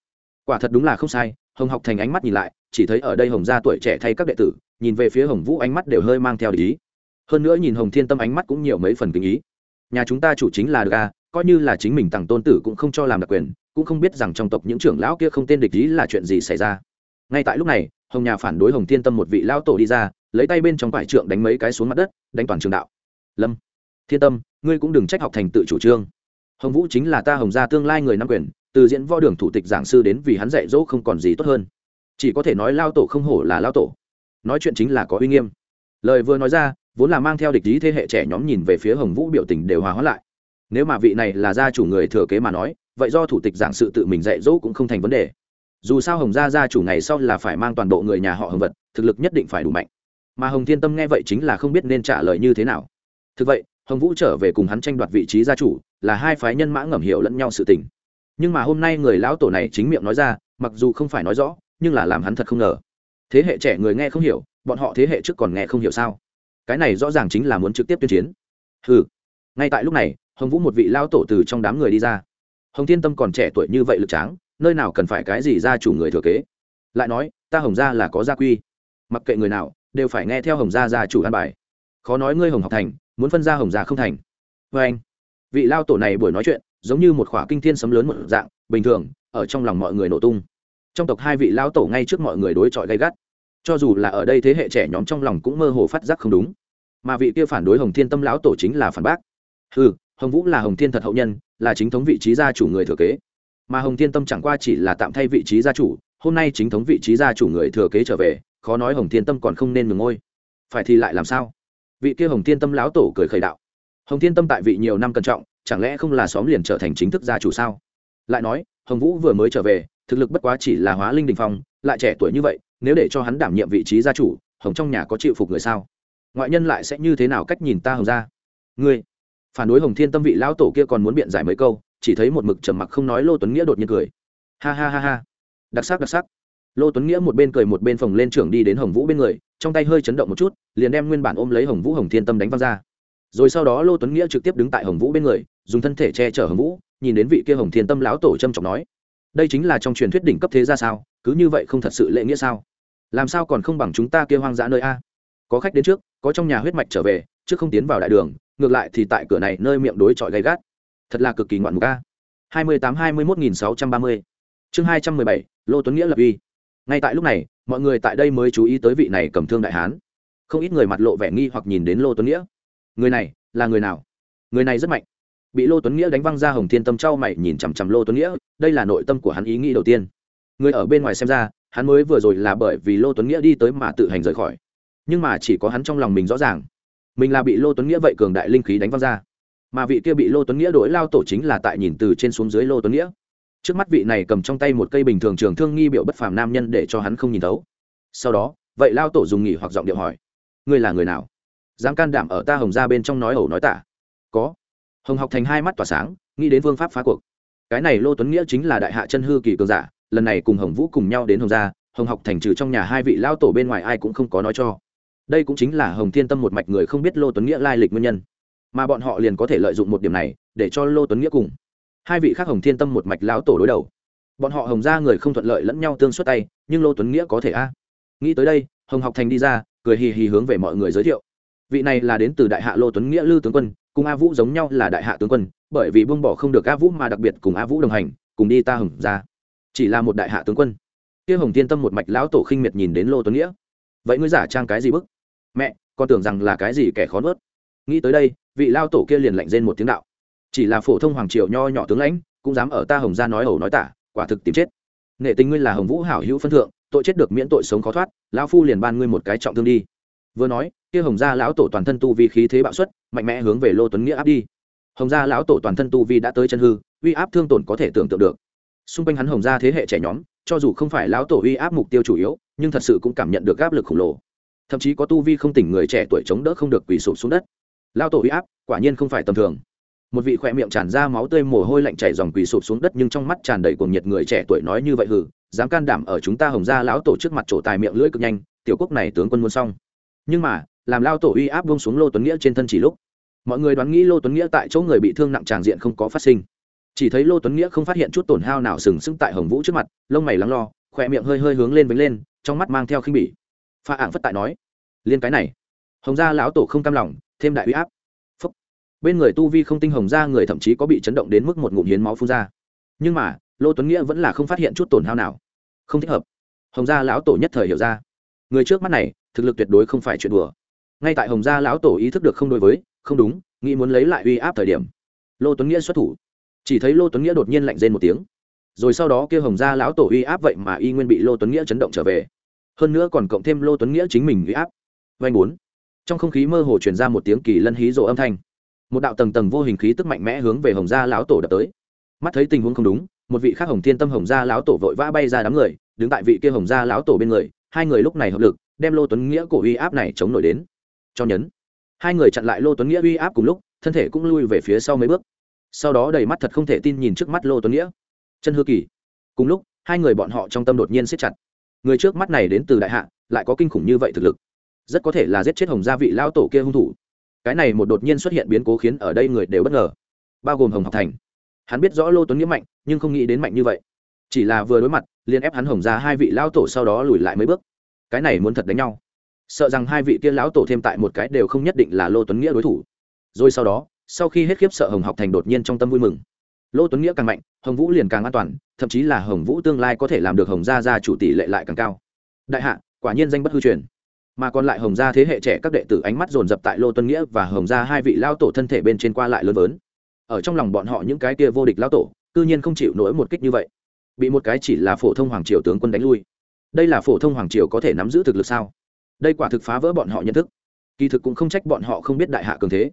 Speaker 1: Quả thật đúng là không sai, hồng học thành ánh mắt nhìn lại, chỉ thấy ở đây hồng gia tuổi trẻ thay các đệ tử, nhìn về phía hồng vũ ánh mắt đều hơi mang theo ý. Hơn nữa nhìn hồng thiên tâm ánh mắt cũng nhiều mấy phần kinh ý. Nhà chúng ta chủ chính là ga coi như là chính mình tặng tôn tử cũng không cho làm đặc quyền, cũng không biết rằng trong tộc những trưởng lão kia không tên địch ý là chuyện gì xảy ra. Ngay tại lúc này, hồng nhà phản đối hồng thiên tâm một vị lão tổ đi ra, lấy tay bên trong vải trượng đánh mấy cái xuống mặt đất, đánh toàn trường đạo. Lâm. Thiên tâm ngươi cũng đừng trách học thành tự chủ trương. Hồng vũ chính là ta hồng gia tương lai người nam quyền, từ diễn võ đường thủ tịch giảng sư đến vì hắn dạy dỗ không còn gì tốt hơn. Chỉ có thể nói lao tổ không hổ là lao tổ. Nói chuyện chính là có uy nghiêm. Lời vừa nói ra, vốn là mang theo địch ý thế hệ trẻ nhóm nhìn về phía hồng vũ biểu tình đều hòa hóa lại. Nếu mà vị này là gia chủ người thừa kế mà nói, vậy do thủ tịch giảng sự tự mình dạy dỗ cũng không thành vấn đề. Dù sao hồng gia gia chủ ngày sau là phải mang toàn bộ người nhà họ hồng vật, thực lực nhất định phải đủ mạnh. Mà hồng thiên tâm nghe vậy chính là không biết nên trả lời như thế nào. Thực vậy hồng vũ trở về cùng hắn tranh đoạt vị trí gia chủ, là hai phái nhân mã ngầm hiểu lẫn nhau sự tình. Nhưng mà hôm nay người lão tổ này chính miệng nói ra, mặc dù không phải nói rõ, nhưng là làm hắn thật không ngờ. Thế hệ trẻ người nghe không hiểu, bọn họ thế hệ trước còn nghe không hiểu sao? Cái này rõ ràng chính là muốn trực tiếp tuyên chiến. Ừ ngay tại lúc này, hồng vũ một vị lao tổ từ trong đám người đi ra. Hồng thiên tâm còn trẻ tuổi như vậy lực tráng, nơi nào cần phải cái gì ra chủ người thừa kế? Lại nói, ta hồng gia là có gia quy. Mặc kệ người nào, đều phải nghe theo hồng gia gia chủ an bài. Khó nói ngươi hồng học thành muốn phân ra hồng già không thành. Vê anh, vị lao tổ này buổi nói chuyện, giống như một khỏa kinh thiên sấm lớn một dạng, bình thường, ở trong lòng mọi người nổ tung. Trong tộc hai vị lao tổ ngay trước mọi người đối chọi gay gắt. Cho dù là ở đây thế hệ trẻ nhóm trong lòng cũng mơ hồ phát giác không đúng. Mà vị kia phản đối hồng thiên tâm lão tổ chính là phản bác. Ừ hồng vũ là hồng thiên thật hậu nhân, là chính thống vị trí gia chủ người thừa kế. Mà hồng thiên tâm chẳng qua chỉ là tạm thay vị trí gia chủ, hôm nay chính thống vị trí gia chủ người thừa kế trở về, khó nói hồng thiên tâm còn không nên ngừng ngôi. Phải thì lại làm sao? Vị kia hồng thiên tâm lão tổ cười khởi đạo. Hồng thiên tâm tại vị nhiều năm cẩn trọng, chẳng lẽ không là xóm liền trở thành chính thức gia chủ sao? Lại nói, hồng vũ vừa mới trở về, thực lực bất quá chỉ là hóa linh đình phong, lại trẻ tuổi như vậy, nếu để cho hắn đảm nhiệm vị trí gia chủ, hồng trong nhà có chịu phục người sao? Ngoại nhân lại sẽ như thế nào cách nhìn ta hồng ra ngươi, phản đối hồng thiên tâm vị lão tổ kia còn muốn biện giải mấy câu, chỉ thấy một mực trầm mặc không nói lô tuấn nghĩa đột nhiên cười. Ha ha ha ha. Đặc sắc đặc sắc. Lô tuấn nghĩa một bên cười một bên phồng lên trưởng đi đến hồng vũ bên người trong tay hơi chấn động một chút, liền đem nguyên bản ôm lấy hồng vũ hồng thiên tâm đánh văng ra. Rồi sau đó lô tuấn nghĩa trực tiếp đứng tại hồng vũ bên người, dùng thân thể che chở hồng vũ, nhìn đến vị kia hồng thiên tâm lão tổ trâm trọng nói, đây chính là trong truyền thuyết đỉnh cấp thế ra sao? Cứ như vậy không thật sự lệ nghĩa sao? Làm sao còn không bằng chúng ta kia hoang dã nơi a? Có khách đến trước, có trong nhà huyết mạch trở về trước không tiến vào đại đường, ngược lại thì tại cửa này nơi miệng đối chọi gay gắt. Thật là cực kỳ ngoạn mục a. Hai mươi tám hai mươi một nghìn sáu trăm ba mươi. Chương hai trăm mười bảy, lô tuấn nghĩa lập uy ngay tại lúc này, mọi người tại đây mới chú ý tới vị này cầm thương đại hán. Không ít người mặt lộ vẻ nghi hoặc nhìn đến lô tuấn nghĩa. Người này là người nào? Người này rất mạnh. Bị lô tuấn nghĩa đánh văng ra hồng thiên tâm trao mày nhìn chằm chằm lô tuấn nghĩa, đây là nội tâm của hắn ý nghĩ đầu tiên. Người ở bên ngoài xem ra, hắn mới vừa rồi là bởi vì lô tuấn nghĩa đi tới mà tự hành rời khỏi. Nhưng mà chỉ có hắn trong lòng mình rõ ràng. Mình là bị lô tuấn nghĩa vậy cường đại linh khí đánh văng ra. Mà vị kia bị lô tuấn nghĩa đổi lao tổ chính là tại nhìn từ trên xuống dưới lô tuấn nghĩa trước mắt vị này cầm trong tay một cây bình thường trường thương nghi biểu bất phàm nam nhân để cho hắn không nhìn thấu. Sau đó, vậy lao tổ dùng nghỉ hoặc giọng điệu hỏi, ngươi là người nào? Dám can đảm ở ta hồng ra bên trong nói ẩu nói tả? Có. Hồng học thành hai mắt tỏa sáng, nghĩ đến phương pháp phá cuộc. Cái này lô tuấn nghĩa chính là đại hạ chân hư kỳ cường giả, lần này cùng hồng vũ cùng nhau đến hồng gia, hồng học thành trừ trong nhà hai vị lao tổ bên ngoài ai cũng không có nói cho. Đây cũng chính là hồng thiên tâm một mạch người không biết lô tuấn nghĩa lai lịch nguyên nhân. Mà bọn họ liền có thể lợi dụng một điểm này để cho lô tuấn nghĩa cùng hai vị khác hồng thiên tâm một mạch lão tổ đối đầu. Bọn họ hồng ra người không thuận lợi lẫn nhau tương xuất tay, nhưng lô tuấn nghĩa có thể a. Nghĩ tới đây, hồng học thành đi ra, cười hì hì hướng về mọi người giới thiệu. Vị này là đến từ đại hạ lô tuấn nghĩa lư tướng quân, cùng a vũ giống nhau là đại hạ tướng quân, bởi vì buông bỏ không được a vũ mà đặc biệt cùng a vũ đồng hành, cùng đi ta hồng ra chỉ là một đại hạ tướng quân. Kia hồng thiên tâm một mạch lão tổ khinh miệt nhìn đến lô tuấn nghĩa. Vậy ngươi giả trang cái gì bức? Mẹ, con tưởng rằng là cái gì kẻ khó nuốt. Nghĩ tới đây, vị lao tổ kia liền lạnh rên một tiếng đạo chỉ là phổ thông hoàng triều nho nhỏ tướng lãnh, cũng dám ở ta hồng gia nói ẩu nói tả, quả thực tìm chết. Nghệ tình ngươi là hồng vũ hảo hữu phân thượng, tội chết được miễn tội sống khó thoát, lão phu liền ban ngươi một cái trọng thương đi. Vừa nói, kia hồng gia lão tổ toàn thân tu vi khí thế bạo xuất, mạnh mẽ hướng về lô tuấn nghĩa áp đi. Hồng gia lão tổ toàn thân tu vi đã tới chân hư, uy áp thương tổn có thể tưởng tượng được. Xung quanh hắn hồng gia thế hệ trẻ nhóm, cho dù không phải lão tổ uy áp mục tiêu chủ yếu, nhưng thật sự cũng cảm nhận được áp lực khổng lồ. Thậm chí có tu vi không tỉnh người trẻ tuổi chống đỡ không được quỳ sụp xuống đất. Lão tổ uy áp quả nhiên không phải tầm thường một vị khỏe miệng tràn ra máu tươi mồ hôi lạnh chảy dòng quỳ sụp xuống đất nhưng trong mắt tràn đầy cuồng nhiệt người trẻ tuổi nói như vậy hừ, dám can đảm ở chúng ta hồng gia lão tổ trước mặt trổ tài miệng lưỡi cực nhanh, tiểu quốc này tướng quân muốn xong. Nhưng mà, làm lao tổ uy áp buông xuống lô tuấn nghĩa trên thân chỉ lúc, mọi người đoán nghĩ lô tuấn nghĩa tại chỗ người bị thương nặng tràng diện không có phát sinh. Chỉ thấy lô tuấn nghĩa không phát hiện chút tổn hao nào sừng sững tại hồng vũ trước mặt, lông mày lắng lo, khỏe miệng hơi hơi hướng lên vánh lên, trong mắt mang theo khinh bỉ. Pha ạng phất tại nói, liên cái này. Hồng gia lão tổ không cam lòng, thêm đại uy áp bên người tu vi không tinh hồng gia người thậm chí có bị chấn động đến mức một ngụm hiến máu phun ra. Nhưng mà, lô tuấn nghĩa vẫn là không phát hiện chút tổn hao nào. Không thích hợp. Hồng gia lão tổ nhất thời hiểu ra. Người trước mắt này, thực lực tuyệt đối không phải chuyện đùa. Ngay tại hồng gia lão tổ ý thức được không đối với, không đúng, nghĩ muốn lấy lại uy áp thời điểm, lô tuấn nghĩa xuất thủ. Chỉ thấy lô tuấn nghĩa đột nhiên lạnh rên một tiếng. Rồi sau đó kia hồng gia lão tổ uy áp vậy mà y nguyên bị lô tuấn nghĩa chấn động trở về. Hơn nữa còn cộng thêm lô tuấn nghĩa chính mình uy áp. Vanh bốn. Trong không khí mơ hồ truyền ra một tiếng kỳ lân hí rộ âm thanh một đạo tầng tầng vô hình khí tức mạnh mẽ hướng về hồng gia lão tổ đập tới. Mắt thấy tình huống không đúng, một vị khác hồng thiên tâm hồng gia lão tổ vội vã bay ra đám người, đứng tại vị kia hồng gia lão tổ bên người, hai người lúc này hợp lực, đem lô tuấn nghĩa cổ uy áp này chống nổi đến. Cho nhấn. Hai người chặn lại lô tuấn nghĩa uy áp cùng lúc, thân thể cũng lui về phía sau mấy bước. Sau đó đầy mắt thật không thể tin nhìn trước mắt lô tuấn nghĩa. Chân hư kỳ. Cùng lúc, hai người bọn họ trong tâm đột nhiên siết chặt. Người trước mắt này đến từ đại hạ, lại có kinh khủng như vậy thực lực. Rất có thể là giết chết hồng gia vị Lão tổ kia hung thủ cái này một đột nhiên xuất hiện biến cố khiến ở đây người đều bất ngờ, bao gồm hồng học thành. Hắn biết rõ lô tuấn nghĩa mạnh, nhưng không nghĩ đến mạnh như vậy. Chỉ là vừa đối mặt, liền ép hắn hồng ra hai vị lão tổ sau đó lùi lại mấy bước. Cái này muốn thật đánh nhau. Sợ rằng hai vị kia lão tổ thêm tại một cái đều không nhất định là lô tuấn nghĩa đối thủ. Rồi sau đó, sau khi hết khiếp sợ hồng học thành đột nhiên trong tâm vui mừng. Lô tuấn nghĩa càng mạnh, hồng vũ liền càng an toàn, thậm chí là hồng vũ tương lai có thể làm được hồng gia gia chủ tỷ lệ lại càng cao. Đại hạ, quả nhiên danh bất hư truyền mà còn lại hồng gia thế hệ trẻ các đệ tử ánh mắt dồn dập tại lô tuân nghĩa và hồng gia hai vị lao tổ thân thể bên trên qua lại lớn lớn ở trong lòng bọn họ những cái kia vô địch lao tổ, cư nhiên không chịu nổi một kích như vậy. Bị một cái chỉ là phổ thông hoàng triều tướng quân đánh lui. Đây là phổ thông hoàng triều có thể nắm giữ thực lực sao? Đây quả thực phá vỡ bọn họ nhận thức. Kỳ thực cũng không trách bọn họ không biết đại hạ cường thế.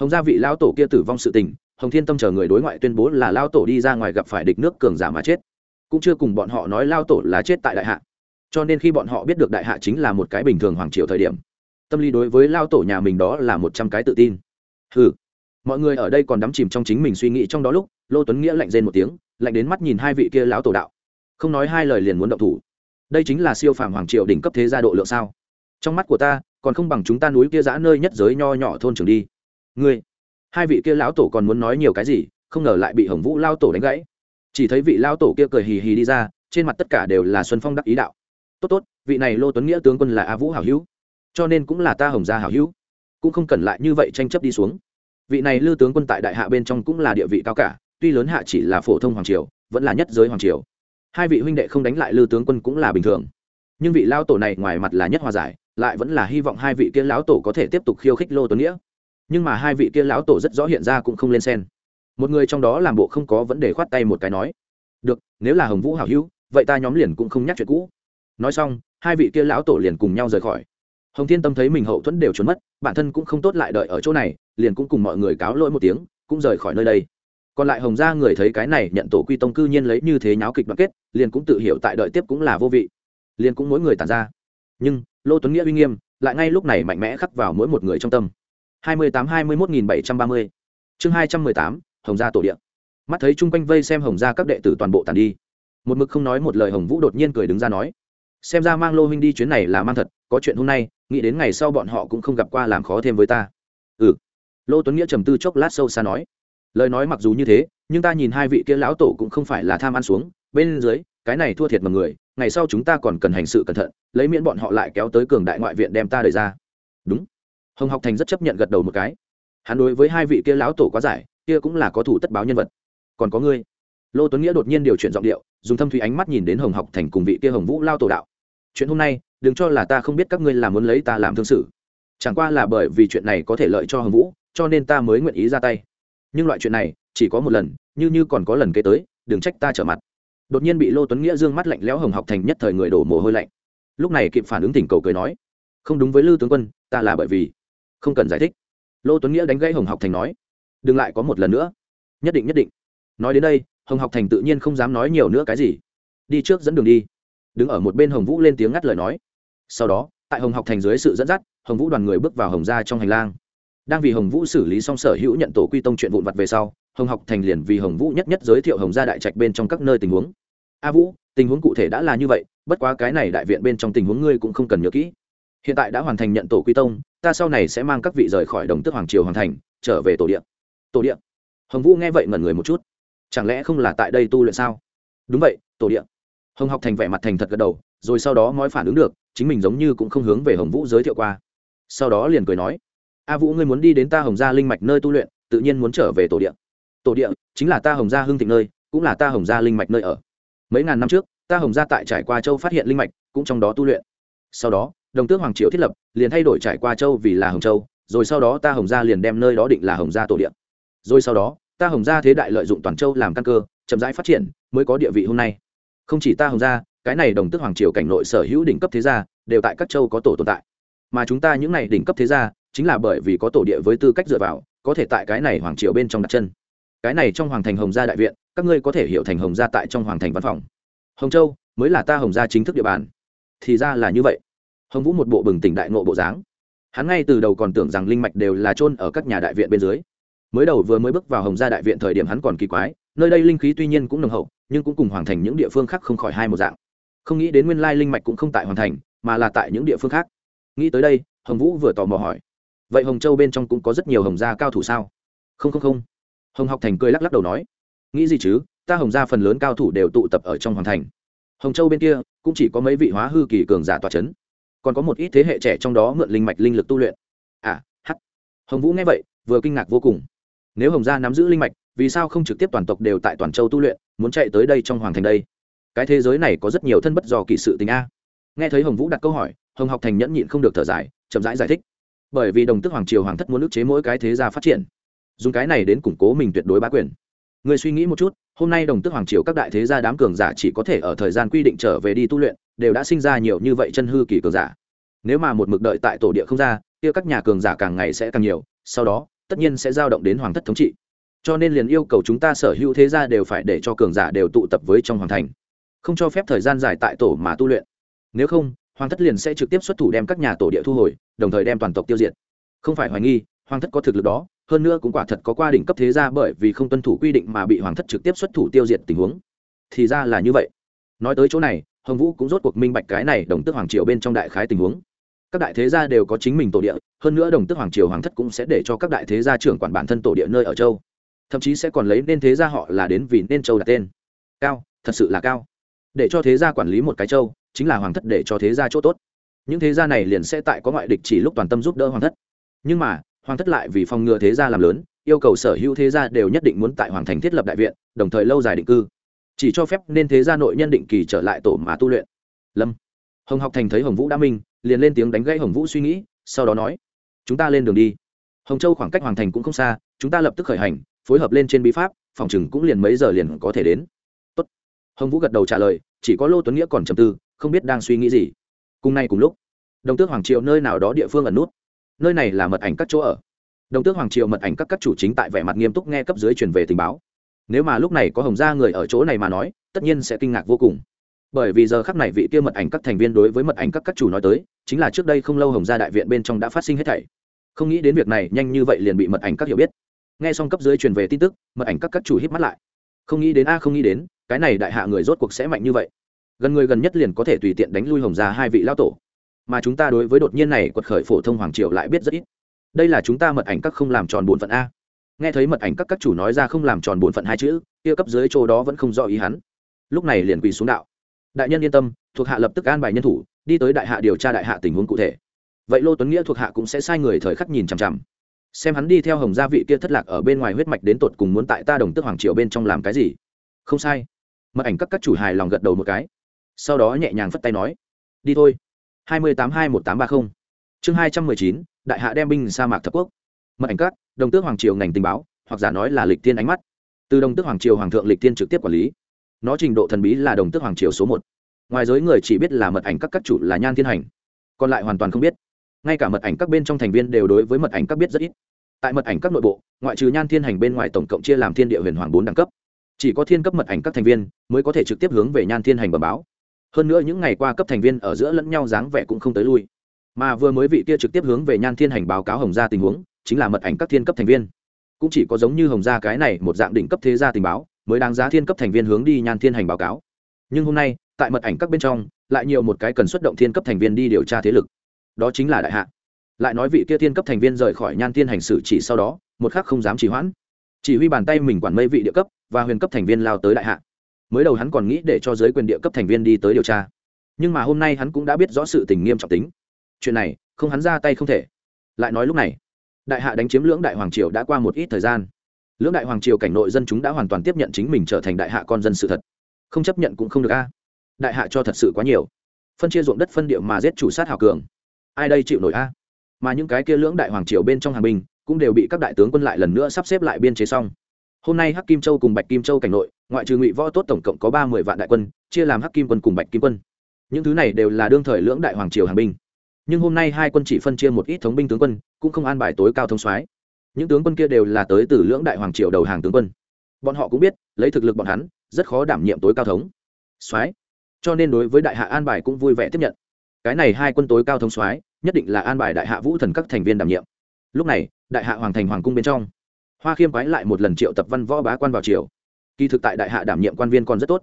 Speaker 1: Hồng gia vị lao tổ kia tử vong sự tình, hồng thiên tâm chờ người đối ngoại tuyên bố là lao tổ đi ra ngoài gặp phải địch nước cường giả mà chết. Cũng chưa cùng bọn họ nói lao tổ là chết tại đại hạ cho nên khi bọn họ biết được đại hạ chính là một cái bình thường hoàng triều thời điểm, tâm lý đối với lao tổ nhà mình đó là một trăm cái tự tin. Ừ mọi người ở đây còn đắm chìm trong chính mình suy nghĩ trong đó lúc, lô tuấn nghĩa lạnh rên một tiếng, lạnh đến mắt nhìn hai vị kia lão tổ đạo. Không nói hai lời liền muốn động thủ. Đây chính là siêu phàm hoàng triều đỉnh cấp thế gia độ lượng sao? Trong mắt của ta, còn không bằng chúng ta núi kia giã nơi nhất giới nho nhỏ thôn trường đi. Ngươi. Hai vị kia lão tổ còn muốn nói nhiều cái gì, không ngờ lại bị hồng vũ lao tổ đánh gãy. Chỉ thấy vị lao tổ kia cười hì hì đi ra, trên mặt tất cả đều là xuân phong đắc ý đạo tốt tốt, vị này lô tuấn nghĩa tướng quân là a vũ hảo hữu, cho nên cũng là ta hồng gia hảo hữu, cũng không cần lại như vậy tranh chấp đi xuống. Vị này lư tướng quân tại đại hạ bên trong cũng là địa vị cao cả, tuy lớn hạ chỉ là phổ thông hoàng triều, vẫn là nhất giới hoàng triều. Hai vị huynh đệ không đánh lại lư tướng quân cũng là bình thường. Nhưng vị lao tổ này ngoài mặt là nhất hòa giải, lại vẫn là hy vọng hai vị kia lão tổ có thể tiếp tục khiêu khích lô tuấn nghĩa. Nhưng mà hai vị kia lão tổ rất rõ hiện ra cũng không lên sen. Một người trong đó làm bộ không có vấn đề khoát tay một cái nói, được, nếu là hồng vũ hảo hữu, vậy ta nhóm liền cũng không nhắc chuyện cũ nói xong, hai vị kia lão tổ liền cùng nhau rời khỏi. Hồng thiên tâm thấy mình hậu thuẫn đều trốn mất, bản thân cũng không tốt lại đợi ở chỗ này, liền cũng cùng mọi người cáo lỗi một tiếng, cũng rời khỏi nơi đây. Còn lại hồng gia người thấy cái này nhận tổ quy tông cư nhiên lấy như thế nháo kịch đoạn kết, liền cũng tự hiểu tại đợi tiếp cũng là vô vị. Liền cũng mỗi người tàn ra. Nhưng, lô tuấn nghĩa uy nghiêm, lại ngay lúc này mạnh mẽ khắc vào mỗi một người trong tâm. hai mươi tám hai mươi một nghìn bảy trăm ba mươi. Chương hai trăm mười tám, hồng gia tổ điện mắt thấy chung quanh vây xem hồng gia các đệ tử toàn bộ tàn đi. Một mực không nói một lời hồng vũ đột nhiên cười đứng ra nói xem ra mang lô huynh đi chuyến này là mang thật, có chuyện hôm nay, nghĩ đến ngày sau bọn họ cũng không gặp qua làm khó thêm với ta. Ừ. Lô tuấn nghĩa trầm tư chốc lát sâu xa nói. Lời nói mặc dù như thế, nhưng ta nhìn hai vị kia lão tổ cũng không phải là tham ăn xuống. Bên dưới, cái này thua thiệt mọi người, ngày sau chúng ta còn cần hành sự cẩn thận, lấy miễn bọn họ lại kéo tới cường đại ngoại viện đem ta đẩy ra. Đúng. Hồng học thành rất chấp nhận gật đầu một cái. Hắn đối với hai vị kia lão tổ quá giải, kia cũng là có thủ tất báo nhân vật. Còn có ngươi lô tuấn nghĩa đột nhiên điều chuyển giọng điệu, dùng thâm thủy ánh mắt nhìn đến hồng học thành cùng vị kia hồng vũ lao tổ đạo. Chuyện hôm nay, đừng cho là ta không biết các ngươi là muốn lấy ta làm thương sự. Chẳng qua là bởi vì chuyện này có thể lợi cho hồng vũ, cho nên ta mới nguyện ý ra tay. Nhưng loại chuyện này, chỉ có một lần, như như còn có lần kế tới, đừng trách ta trở mặt. Đột nhiên bị lô tuấn nghĩa dương mắt lạnh lẽo hồng học thành nhất thời người đổ mồ hôi lạnh. Lúc này kịp phản ứng tỉnh cầu cười nói, không đúng với lư tướng quân, ta là bởi vì không cần giải thích. Lô tuấn nghĩa đánh gãy hồng học thành nói, đừng lại có một lần nữa. Nhất định nhất định. Nói đến đây hồng học thành tự nhiên không dám nói nhiều nữa cái gì. Đi trước dẫn đường đi. Đứng ở một bên hồng vũ lên tiếng ngắt lời nói. Sau đó, tại hồng học thành dưới sự dẫn dắt, hồng vũ đoàn người bước vào hồng gia trong hành lang. Đang vì hồng vũ xử lý xong sở hữu nhận tổ quy tông chuyện vụn vặt về sau, hồng học thành liền vì hồng vũ nhất nhất giới thiệu hồng gia đại trạch bên trong các nơi tình huống. A vũ, tình huống cụ thể đã là như vậy, bất quá cái này đại viện bên trong tình huống ngươi cũng không cần nhớ kỹ. Hiện tại đã hoàn thành nhận tổ quy tông, ta sau này sẽ mang các vị rời khỏi đồng tước hoàng triều hoàn thành, trở về tổ điện tổ điện hồng vũ nghe vậy ngẩn người một chút chẳng lẽ không là tại đây tu luyện sao? Đúng vậy, tổ điện hồng học thành vẻ mặt thành thật gật đầu, rồi sau đó ngói phản ứng được, chính mình giống như cũng không hướng về hồng vũ giới thiệu qua. Sau đó liền cười nói, a vũ, ngươi muốn đi đến ta hồng gia linh mạch nơi tu luyện, tự nhiên muốn trở về tổ địa. Tổ địa chính là ta hồng gia hưng thịnh nơi, cũng là ta hồng gia linh mạch nơi ở. Mấy ngàn năm trước, ta hồng gia tại trải qua châu phát hiện linh mạch, cũng trong đó tu luyện. Sau đó, đồng tước hoàng triều thiết lập, liền thay đổi trải qua châu vì là hồng châu, rồi sau đó ta hồng gia liền đem nơi đó định là hồng gia tổ địa. Rồi sau đó ta hồng gia thế đại lợi dụng toàn châu làm căn cơ, chậm rãi phát triển, mới có địa vị hôm nay. Không chỉ ta hồng gia, cái này đồng tức hoàng triều cảnh nội sở hữu đỉnh cấp thế gia, đều tại các châu có tổ tồn tại. Mà chúng ta những này đỉnh cấp thế gia, chính là bởi vì có tổ địa với tư cách dựa vào, có thể tại cái này hoàng triều bên trong đặt chân. Cái này trong hoàng thành hồng gia đại viện, các ngươi có thể hiểu thành hồng gia tại trong hoàng thành văn phòng. Hồng châu, mới là ta hồng gia chính thức địa bàn. Thì ra là như vậy. Hồng vũ một bộ bừng tỉnh đại ngộ bộ dáng. Hắn ngay từ đầu còn tưởng rằng linh mạch đều là trôn ở các nhà đại viện bên dưới mới đầu vừa mới bước vào hồng gia đại viện thời điểm hắn còn kỳ quái, nơi đây linh khí tuy nhiên cũng nồng hậu, nhưng cũng cùng hoàng thành những địa phương khác không khỏi hai một dạng. Không nghĩ đến nguyên lai linh mạch cũng không tại hoàng thành, mà là tại những địa phương khác. Nghĩ tới đây, hồng vũ vừa tò mò hỏi, vậy hồng châu bên trong cũng có rất nhiều hồng gia cao thủ sao? Không không không. Hồng học thành cười lắc lắc đầu nói, nghĩ gì chứ, ta hồng gia phần lớn cao thủ đều tụ tập ở trong hoàng thành. Hồng châu bên kia, cũng chỉ có mấy vị hóa hư kỳ cường giả tòa c h ấ n còn có một ít thế hệ trẻ trong đó mượn linh mạch linh lực tu luyện. À h hồng vũ nghe vậy, vừa kinh ngạc vô cùng nếu hồng gia nắm giữ linh mạch vì sao không trực tiếp toàn tộc đều tại toàn châu tu luyện muốn chạy tới đây trong hoàng thành đây? Cái thế giới này có rất nhiều thân bất do kỳ sự tình a. Nghe thấy hồng vũ đặt câu hỏi hồng học thành nhẫn nhịn không được thở dài chậm rãi giải, giải thích. Bởi vì đồng tức hoàng triều hoàng thất muốn ức chế mỗi cái thế gia phát triển dùng cái này đến củng cố mình tuyệt đối bá quyền. Người suy nghĩ một chút hôm nay đồng tức hoàng triều các đại thế gia đám cường giả chỉ có thể ở thời gian quy định trở về đi tu luyện đều đã sinh ra nhiều như vậy chân hư kỳ cường giả. Nếu mà một mực đợi tại tổ địa không ra kia các nhà cường giả càng ngày sẽ càng nhiều sau đó tất nhiên sẽ giao động đến hoàng thất thống trị. Cho nên liền yêu cầu chúng ta sở hữu thế gia đều phải để cho cường giả đều tụ tập với trong hoàng thành. Không cho phép thời gian dài tại tổ mà tu luyện. Nếu không, hoàng thất liền sẽ trực tiếp xuất thủ đem các nhà tổ địa thu hồi, đồng thời đem toàn tộc tiêu diệt. Không phải hoài nghi, hoàng thất có thực lực đó, hơn nữa cũng quả thật có qua đỉnh cấp thế gia bởi vì không tuân thủ quy định mà bị hoàng thất trực tiếp xuất thủ tiêu diệt tình huống. Thì ra là như vậy. Nói tới chỗ này, hồng vũ cũng rốt cuộc minh bạch cái này đồng tức hoàng triều bên trong đại khái tình huống. Các đại thế gia đều có chính mình tổ địa hơn nữa đồng tức hoàng triều hoàng thất cũng sẽ để cho các đại thế gia trưởng quản bản thân tổ địa nơi ở châu. Thậm chí sẽ còn lấy nên thế gia họ là đến vì nên châu đặt tên. Cao, thật sự là cao. Để cho thế gia quản lý một cái châu, chính là hoàng thất để cho thế gia chỗ tốt. Những thế gia này liền sẽ tại có ngoại địch chỉ lúc toàn tâm giúp đỡ hoàng thất. Nhưng mà, hoàng thất lại vì phòng ngừa thế gia làm lớn, yêu cầu sở hữu thế gia đều nhất định muốn tại hoàng thành thiết lập đại viện, đồng thời lâu dài định cư. Chỉ cho phép nên thế gia nội nhân định kỳ trở lại tổ mà tu luyện. Lâm. Hồng học thành thấy hồng vũ đã minh, liền lên tiếng đánh gãy hồng vũ suy nghĩ, sau đó nói chúng ta lên đường đi. Hồng châu khoảng cách hoàng thành cũng không xa, chúng ta lập tức khởi hành, phối hợp lên trên bí pháp, phòng chừng cũng liền mấy giờ liền có thể đến. Tốt. hồng vũ gật đầu trả lời, chỉ có lô tuấn nghĩa còn trầm tư, không biết đang suy nghĩ gì. Cùng nay cùng lúc, đồng tước hoàng triều nơi nào đó địa phương ẩn nút. Nơi này là mật ảnh các chỗ ở. Đồng tước hoàng triều mật ảnh các các chủ chính tại vẻ mặt nghiêm túc nghe cấp dưới truyền về tình báo. Nếu mà lúc này có hồng gia người ở chỗ này mà nói, tất nhiên sẽ kinh ngạc vô cùng. Bởi vì giờ khắc này vị kia mật ảnh các thành viên đối với mật ảnh các các chủ nói tới, chính là trước đây không lâu hồng gia đại viện bên trong đã phát sinh hết thảy không nghĩ đến việc này nhanh như vậy liền bị mật ảnh các hiểu biết. Nghe xong cấp dưới truyền về tin tức, mật ảnh các các chủ hít mắt lại. Không nghĩ đến a, không nghĩ đến, cái này đại hạ người rốt cuộc sẽ mạnh như vậy. Gần người gần nhất liền có thể tùy tiện đánh lui hồng ra hai vị lao tổ. Mà chúng ta đối với đột nhiên này quật khởi phổ thông hoàng triều lại biết rất ít. Đây là chúng ta mật ảnh các không làm tròn bổn phận a. Nghe thấy mật ảnh các các chủ nói ra không làm tròn bổn phận hai chữ, kia cấp dưới chỗ đó vẫn không do ý hắn. Lúc này liền quỳ xuống đạo. Đại nhân yên tâm, thuộc hạ lập tức an bài nhân thủ, đi tới đại hạ điều tra đại hạ tình huống cụ thể vậy lô tuấn nghĩa thuộc hạ cũng sẽ sai người thời khắc nhìn chằm chằm. Xem hắn đi theo hồng gia vị kia thất lạc ở bên ngoài huyết mạch đến tột cùng muốn tại ta đồng tức hoàng triều bên trong làm cái gì? Không sai. Mật ảnh các các chủ hài lòng gật đầu một cái. Sau đó nhẹ nhàng phất tay nói, đi thôi. hai mươi tám hai một tám ba mươi chương hai trăm mười chín, đại hạ đem binh sa mạc thập quốc. Mật ảnh các, đồng tước hoàng triều ngành tình báo, hoặc giả nói là lịch tiên ánh mắt. Từ đồng tước hoàng triều hoàng thượng lịch tiên trực tiếp quản lý. Nó trình độ thần bí là đồng tước hoàng triều số một. Ngoài giới người chỉ biết là mật ảnh các các chủ là nhan thiên hành. Còn lại hoàn toàn không biết ngay cả mật ảnh các bên trong thành viên đều đối với mật ảnh các biết rất ít. Tại mật ảnh các nội bộ, ngoại trừ nhan thiên hành bên ngoài tổng cộng chia làm thiên địa huyền hoàng bốn đẳng cấp. Chỉ có thiên cấp mật ảnh các thành viên mới có thể trực tiếp hướng về nhan thiên hành bẩm báo. Hơn nữa những ngày qua cấp thành viên ở giữa lẫn nhau dáng vẻ cũng không tới lui. Mà vừa mới vị kia trực tiếp hướng về nhan thiên hành báo cáo hồng gia tình huống, chính là mật ảnh các thiên cấp thành viên. Cũng chỉ có giống như hồng gia cái này một dạng đỉnh cấp thế gia tình báo, mới đáng giá thiên cấp thành viên hướng đi nhan thiên hành báo cáo. Nhưng hôm nay, tại mật ảnh các bên trong, lại nhiều một cái cần xuất động thiên cấp thành viên đi điều tra thế lực đó chính là đại hạ. Lại nói vị kia thiên cấp thành viên rời khỏi nhan thiên hành xử chỉ sau đó, một khắc không dám trì hoãn. Chỉ huy bàn tay mình quản mây vị địa cấp và huyền cấp thành viên lao tới đại hạ. Mới đầu hắn còn nghĩ để cho giới quyền địa cấp thành viên đi tới điều tra. Nhưng mà hôm nay hắn cũng đã biết rõ sự tình nghiêm trọng tính. Chuyện này, không hắn ra tay không thể. Lại nói lúc này, đại hạ đánh chiếm lưỡng đại hoàng triều đã qua một ít thời gian. Lưỡng đại hoàng triều cảnh nội dân chúng đã hoàn toàn tiếp nhận chính mình trở thành đại hạ con dân sự thật. Không chấp nhận cũng không được a. Đại hạ cho thật sự quá nhiều. Phân chia ruộng đất phân địa mà giết chủ sát hào cường ai đây chịu nổi a? Mà những cái kia lưỡng đại hoàng triều bên trong hàng binh cũng đều bị các đại tướng quân lại lần nữa sắp xếp lại biên chế xong. Hôm nay hắc kim châu cùng bạch kim châu cảnh nội, ngoại trừ ngụy võ tốt tổng cộng có ba mươi vạn đại quân, chia làm hắc kim quân cùng bạch kim quân. Những thứ này đều là đương thời lưỡng đại hoàng triều hàng binh. Nhưng hôm nay hai quân chỉ phân chia một ít thống binh tướng quân, cũng không an bài tối cao thông soái. Những tướng quân kia đều là tới từ lưỡng đại hoàng triều đầu hàng tướng quân. Bọn họ cũng biết, lấy thực lực bọn hắn, rất khó đảm nhiệm tối cao thống soái. Cho nên đối với đại hạ an bài cũng vui vẻ tiếp nhận. Cái này hai quân tối cao thống soái nhất định là an bài đại hạ vũ thần các thành viên đảm nhiệm. Lúc này, đại hạ hoàng thành hoàng cung bên trong, hoa khiêm quái lại một lần triệu tập văn võ bá quan vào triều. Kỳ thực tại đại hạ đảm nhiệm quan viên còn rất tốt.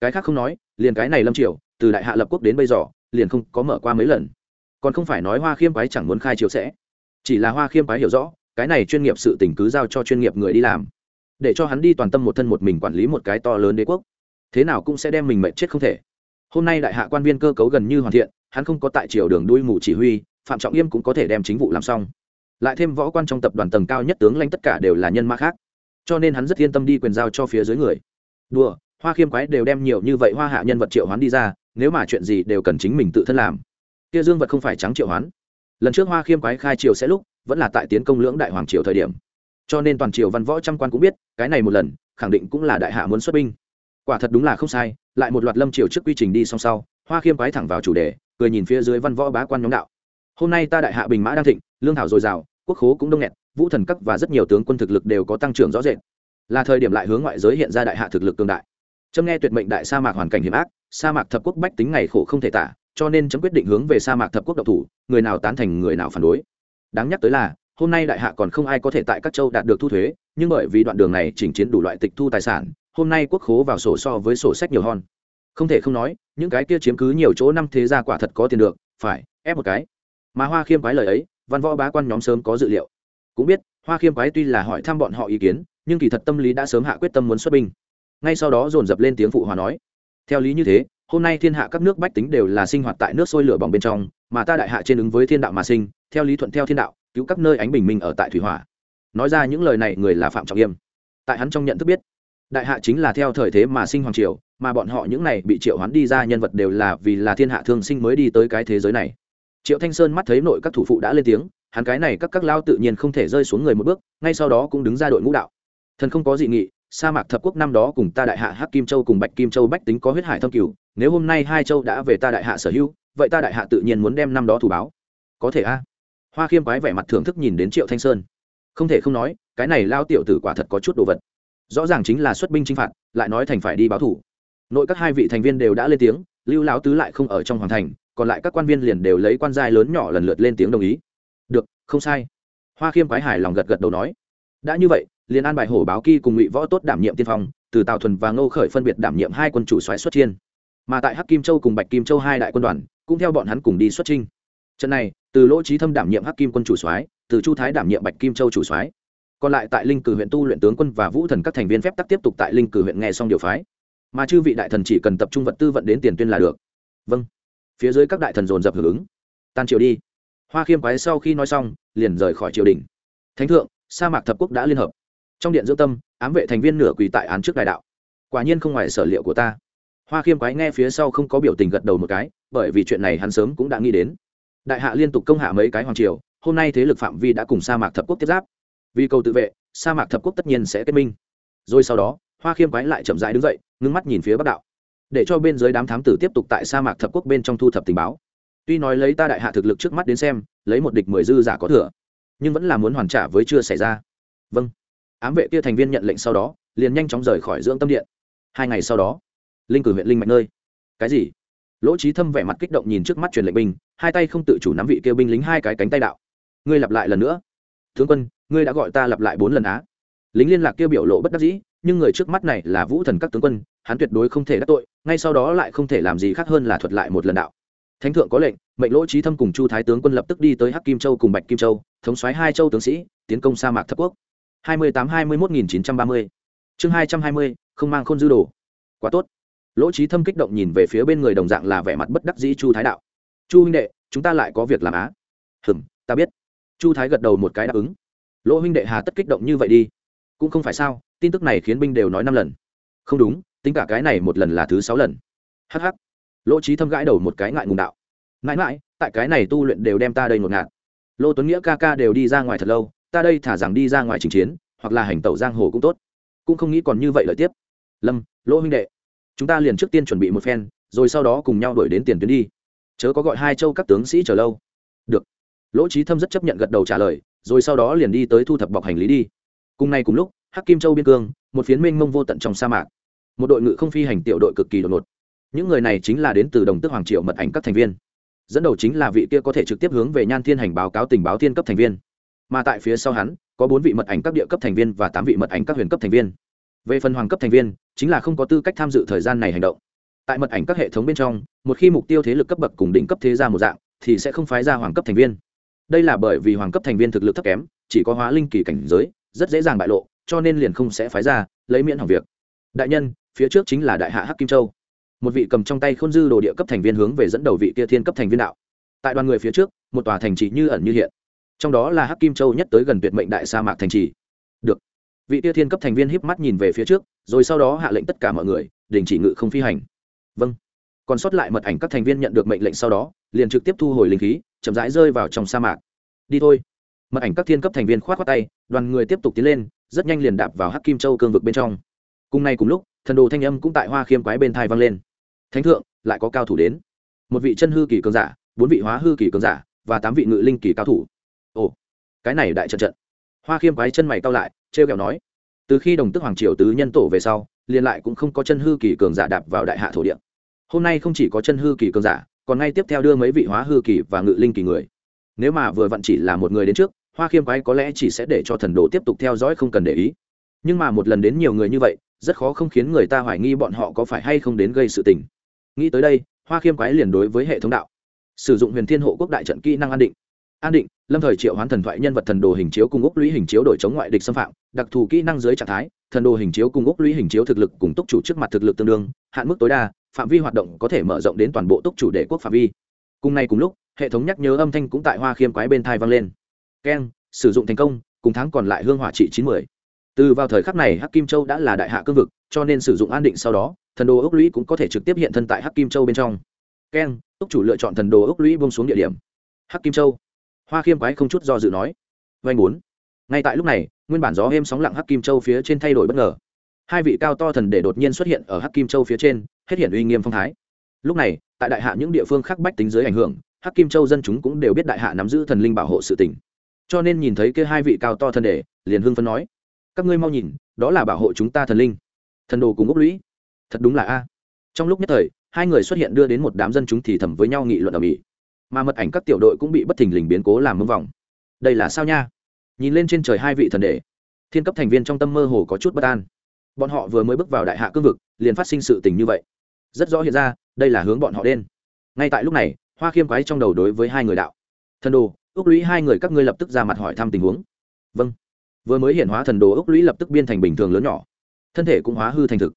Speaker 1: Cái khác không nói, liền cái này lâm triều, từ đại hạ lập quốc đến bây giờ, liền không có mở qua mấy lần. Còn không phải nói hoa khiêm quái chẳng muốn khai triều sẽ. Chỉ là hoa khiêm quái hiểu rõ, cái này chuyên nghiệp sự tình cứ giao cho chuyên nghiệp người đi làm. Để cho hắn đi toàn tâm một thân một mình quản lý một cái to lớn đế quốc. Thế nào cũng sẽ đem mình mệnh chết không thể hôm nay đại hạ quan viên cơ cấu gần như hoàn thiện, hắn không có tại triều đường đuôi mù chỉ huy, phạm trọng yêm cũng có thể đem chính vụ làm xong. Lại thêm võ quan trong tập đoàn tầng cao nhất tướng lãnh tất cả đều là nhân mã khác. Cho nên hắn rất yên tâm đi quyền giao cho phía dưới người. Đùa, hoa khiêm quái đều đem nhiều như vậy hoa hạ nhân vật triệu hoán đi ra, nếu mà chuyện gì đều cần chính mình tự thân làm. Kia dương vật không phải trắng triệu hoán. Lần trước hoa khiêm quái khai triều sẽ lúc, vẫn là tại tiến công lưỡng đại hoàng triều thời điểm. Cho nên toàn triều văn võ trăm quan cũng biết, cái này một lần, khẳng định cũng là đại hạ muốn xuất binh. Quả thật đúng là không sai lại một loạt lâm triều trước quy trình đi song sau, hoa khiêm quái thẳng vào chủ đề, cười nhìn phía dưới văn võ bá quan nhóm đạo. Hôm nay ta đại hạ bình mã đang thịnh, lương thảo dồi dào, quốc khố cũng đông nghẹt, vũ thần cấp và rất nhiều tướng quân thực lực đều có tăng trưởng rõ rệt. Là thời điểm lại hướng ngoại giới hiện ra đại hạ thực lực cương đại. Trâm nghe tuyệt mệnh đại sa mạc hoàn cảnh hiểm ác, sa mạc thập quốc bách tính ngày khổ không thể tả, cho nên chấm quyết định hướng về sa mạc thập quốc độc thủ, người nào tán thành người nào phản đối. Đáng nhắc tới là, hôm nay đại hạ còn không ai có thể tại các châu đạt được thu thuế, nhưng bởi vì đoạn đường này chỉnh chiến đủ loại tịch thu tài sản hôm nay quốc khố vào sổ so với sổ sách nhiều hơn không thể không nói, những cái kia chiếm cứ nhiều chỗ năm thế gia quả thật có tiền được, phải, ép một cái. Mà hoa khiêm quái lời ấy, văn võ bá quan nhóm sớm có dự liệu. Cũng biết, hoa khiêm quái tuy là hỏi thăm bọn họ ý kiến, nhưng kỳ thật tâm lý đã sớm hạ quyết tâm muốn xuất binh. Ngay sau đó dồn dập lên tiếng phụ hòa nói. Theo lý như thế, hôm nay thiên hạ các nước bách tính đều là sinh hoạt tại nước sôi lửa bỏng bên trong, mà ta đại hạ trên ứng với thiên đạo mà sinh, theo lý thuận theo thiên đạo, cứu các nơi ánh bình minh ở tại thủy hỏa. Nói ra những lời này người là phạm trọng yêm tại hắn trong nhận thức biết đại hạ chính là theo thời thế mà sinh hoàng triều, mà bọn họ những này bị triệu hoán đi ra nhân vật đều là vì là thiên hạ thương sinh mới đi tới cái thế giới này. Triệu thanh sơn mắt thấy nội các thủ phụ đã lên tiếng, hắn cái này các các lao tự nhiên không thể rơi xuống người một bước, ngay sau đó cũng đứng ra đội ngũ đạo. Thần không có dị nghị, sa mạc thập quốc năm đó cùng ta đại hạ hắc kim châu cùng bạch kim châu bách tính có huyết hải thâm cửu, nếu hôm nay hai châu đã về ta đại hạ sở hữu, vậy ta đại hạ tự nhiên muốn đem năm đó thủ báo. Có thể a? Hoa khiêm quái vẻ mặt thưởng thức nhìn đến triệu thanh sơn. Không thể không nói, cái này lao tiểu tử quả thật có chút đồ vật rõ ràng chính là xuất binh chinh phạt, lại nói thành phải đi báo thủ. Nội các hai vị thành viên đều đã lên tiếng, lưu lão tứ lại không ở trong hoàng thành, còn lại các quan viên liền đều lấy quan giai lớn nhỏ lần lượt lên tiếng đồng ý. Được, không sai. Hoa khiêm quái Hải lòng gật gật đầu nói. Đã như vậy, liền an bài hổ báo kỳ cùng ngụy võ tốt đảm nhiệm tiên phong, từ tào thuần và ngô khởi phân biệt đảm nhiệm hai quân chủ xoáy xuất chiên. Mà tại hắc kim châu cùng bạch kim châu hai đại quân đoàn, cũng theo bọn hắn cùng đi xuất trinh trận này, từ lỗ trí thâm đảm nhiệm hắc kim quân chủ soái, từ chu thái đảm nhiệm bạch kim châu chủ soái còn lại tại linh cử huyện tu luyện tướng quân và vũ thần các thành viên phép tắc tiếp tục tại linh cử huyện nghe xong điều phái. Mà chư vị đại thần chỉ cần tập trung vật tư vận đến tiền tuyên là được. Vâng. Phía dưới các đại thần dồn dập hưởng ứng. Tan triều đi. Hoa khiêm quái sau khi nói xong, liền rời khỏi triều đình. Thánh thượng, sa mạc thập quốc đã liên hợp. Trong điện dưỡng tâm, ám vệ thành viên nửa quỳ tại án trước đại đạo. Quả nhiên không ngoài sở liệu của ta. Hoa khiêm quái nghe phía sau không có biểu tình gật đầu một cái, bởi vì chuyện này hắn sớm cũng đã nghĩ đến. Đại hạ liên tục công hạ mấy cái hoàng triều, hôm nay thế lực phạm vi đã cùng sa mạc thập quốc tiếp giáp vì cầu tự vệ, sa mạc thập quốc tất nhiên sẽ kết minh. Rồi sau đó, hoa khiêm quái lại chậm rãi đứng dậy, ngưng mắt nhìn phía bắc đạo. Để cho bên dưới đám thám tử tiếp tục tại sa mạc thập quốc bên trong thu thập tình báo. Tuy nói lấy ta đại hạ thực lực trước mắt đến xem, lấy một địch mười dư giả có thừa, nhưng vẫn là muốn hoàn trả với chưa xảy ra. Vâng. Ám vệ kia thành viên nhận lệnh sau đó, liền nhanh chóng rời khỏi dưỡng tâm điện. Hai ngày sau đó, linh cử huyện linh mạnh nơi. Cái gì? Lỗ trí thâm vẻ mặt kích động nhìn trước mắt truyền lệnh binh, hai tay không tự chủ nắm vị kêu binh lính hai cái cánh tay đạo. Ngươi lặp lại lần nữa. Tướng quân ngươi đã gọi ta lặp lại bốn lần á. Lính liên lạc kia biểu lộ bất đắc dĩ, nhưng người trước mắt này là vũ thần các tướng quân, hắn tuyệt đối không thể đắc tội, ngay sau đó lại không thể làm gì khác hơn là thuật lại một lần đạo. Thánh thượng có lệnh, mệnh lỗ trí thâm cùng chu thái tướng quân lập tức đi tới hắc kim châu cùng bạch kim châu, thống soái hai châu tướng sĩ, tiến công sa mạc thập quốc. Hai mươi tám hai mươi một nghìn chín trăm ba mươi. Chương hai trăm hai mươi, không mang khôn dư đồ. Quá tốt. Lỗ trí thâm kích động nhìn về phía bên người đồng dạng là vẻ mặt bất đắc dĩ chu thái đạo. Chu huynh đệ, chúng ta lại có việc làm á. Hừm, ta biết. Chu thái gật đầu một cái đáp ứng lỗ huynh đệ hà tất kích động như vậy đi. Cũng không phải sao, tin tức này khiến binh đều nói năm lần. Không đúng, tính cả cái này một lần là thứ sáu lần. Hh lỗ trí thâm gãi đầu một cái ngại ngùng đạo. Mãi mãi tại cái này tu luyện đều đem ta đây ngột ngạt. Lô tuấn nghĩa ca ca đều đi ra ngoài thật lâu, ta đây thả rằng đi ra ngoài trình chiến, hoặc là hành tẩu giang hồ cũng tốt. Cũng không nghĩ còn như vậy lợi tiếp. Lâm, lỗ huynh đệ, chúng ta liền trước tiên chuẩn bị một phen, rồi sau đó cùng nhau đuổi đến tiền tuyến đi. Chớ có gọi hai châu các tướng sĩ chờ lâu. Được. Lỗ trí thâm rất chấp nhận gật đầu trả lời rồi sau đó liền đi tới thu thập bọc hành lý đi. Cùng ngày cùng lúc, hắc kim châu biên cương, một phiến mênh mông vô tận trong sa mạc. Một đội ngự không phi hành tiểu đội cực kỳ đột ngột. Những người này chính là đến từ đồng tước hoàng triệu mật ảnh các thành viên. Dẫn đầu chính là vị kia có thể trực tiếp hướng về nhan thiên hành báo cáo tình báo thiên cấp thành viên. Mà tại phía sau hắn, có bốn vị mật ảnh các địa cấp thành viên và tám vị mật ảnh các huyền cấp thành viên. Về phần hoàng cấp thành viên, chính là không có tư cách tham dự thời gian này hành động. Tại mật ảnh các hệ thống bên trong, một khi mục tiêu thế lực cấp bậc cùng đỉnh cấp thế ra một dạng, thì sẽ không phái ra hoàng cấp thành viên đây là bởi vì hoàng cấp thành viên thực lực thấp kém, chỉ có hóa linh kỳ cảnh giới, rất dễ dàng bại lộ, cho nên liền không sẽ phái ra, lấy miễn hỏng việc. Đại nhân, phía trước chính là đại hạ hắc kim châu. Một vị cầm trong tay khôn dư đồ địa cấp thành viên hướng về dẫn đầu vị kia thiên cấp thành viên đạo. Tại đoàn người phía trước, một tòa thành trì như ẩn như hiện. Trong đó là hắc kim châu nhất tới gần tuyệt mệnh đại sa mạc thành trì. Được. Vị tia thiên cấp thành viên híp mắt nhìn về phía trước, rồi sau đó hạ lệnh tất cả mọi người, đình chỉ ngự không phi hành. Vâng. Còn sót lại mật ảnh các thành viên nhận được mệnh lệnh sau đó, liền trực tiếp thu hồi linh khí chậm rãi rơi vào trong sa mạc. Đi thôi. Mật ảnh các thiên cấp thành viên khoát khoát tay, đoàn người tiếp tục tiến lên, rất nhanh liền đạp vào hắc kim châu cương vực bên trong. Cùng nay cùng lúc, thần đồ thanh âm cũng tại hoa khiêm quái bên thai vang lên. Thánh thượng, lại có cao thủ đến. Một vị chân hư kỳ cường giả, bốn vị hóa hư kỳ cường giả, và tám vị ngự linh kỳ cao thủ. Ồ, cái này đại trận trận. Hoa khiêm quái chân mày cao lại, trêu kẹo nói. Từ khi đồng tức hoàng triều tứ nhân tổ về sau, liền lại cũng không có chân hư kỳ cường giả đạp vào đại hạ thổ địa. Hôm nay không chỉ có chân hư kỳ cường giả còn ngay tiếp theo đưa mấy vị hóa hư kỳ và ngự linh kỳ người. Nếu mà vừa vặn chỉ là một người đến trước, hoa khiêm quái có lẽ chỉ sẽ để cho thần đồ tiếp tục theo dõi không cần để ý. Nhưng mà một lần đến nhiều người như vậy, rất khó không khiến người ta hoài nghi bọn họ có phải hay không đến gây sự tình. Nghĩ tới đây, hoa khiêm quái liền đối với hệ thống đạo. Sử dụng huyền thiên hộ quốc đại trận kỹ năng an định. An định, lâm thời triệu hoán thần thoại nhân vật thần đồ hình chiếu cùng úc lũy hình chiếu đổi chống ngoại địch xâm phạm, đặc thù kỹ năng dưới trạng thái, thần đồ hình chiếu cùng úc lũy hình chiếu thực lực cùng túc chủ trước mặt thực lực tương đương, hạn mức tối đa phạm vi hoạt động có thể mở rộng đến toàn bộ túc chủ đệ quốc phạm vi. Cùng ngày cùng lúc, hệ thống nhắc nhớ âm thanh cũng tại hoa khiêm quái bên thai vang lên. Keng, sử dụng thành công, cùng tháng còn lại hương hỏa trị chín mươi từ vào thời khắc này hắc kim châu đã là đại hạ cương vực, cho nên sử dụng an định sau đó, thần đồ ốc lũy cũng có thể trực tiếp hiện thân tại hắc kim châu bên trong. Keng, túc chủ lựa chọn thần đồ ốc lũy bông xuống địa điểm. Hắc kim châu. Hoa khiêm quái không chút do dự nói. Vanh bốn. Ngay tại lúc này, nguyên bản gió êm sóng lặng hắc kim châu phía trên thay đổi bất ngờ hai vị cao to thần để đột nhiên xuất hiện ở hắc kim châu phía trên, hết hiện uy nghiêm phong thái. Lúc này, tại đại hạ những địa phương khác bách tính dưới ảnh hưởng, hắc kim châu dân chúng cũng đều biết đại hạ nắm giữ thần linh bảo hộ sự tỉnh cho nên nhìn thấy kia hai vị cao to thần để, liền hưng phấn nói, các ngươi mau nhìn, đó là bảo hộ chúng ta thần linh. Thần đồ cùng ốc lũy. Thật đúng là a. Trong lúc nhất thời, hai người xuất hiện đưa đến một đám dân chúng thì thầm với nhau nghị luận ở mỹ mà mật ảnh các tiểu đội cũng bị bất thình lình biến cố làm mưng vòng. Đây là sao nha? Nhìn lên trên trời hai vị thần đệ thiên cấp thành viên trong tâm mơ hồ có chút bất an bọn họ vừa mới bước vào đại hạ cương vực, liền phát sinh sự tình như vậy. Rất rõ hiện ra, đây là hướng bọn họ đen. Ngay tại lúc này, hoa khiêm quái trong đầu đối với hai người đạo. Thần đồ ước lũy hai người các ngươi lập tức ra mặt hỏi thăm tình huống. Vâng. Vừa mới hiện hóa thần đồ ước lũy lập tức biên thành bình thường lớn nhỏ. Thân thể cũng hóa hư thành thực.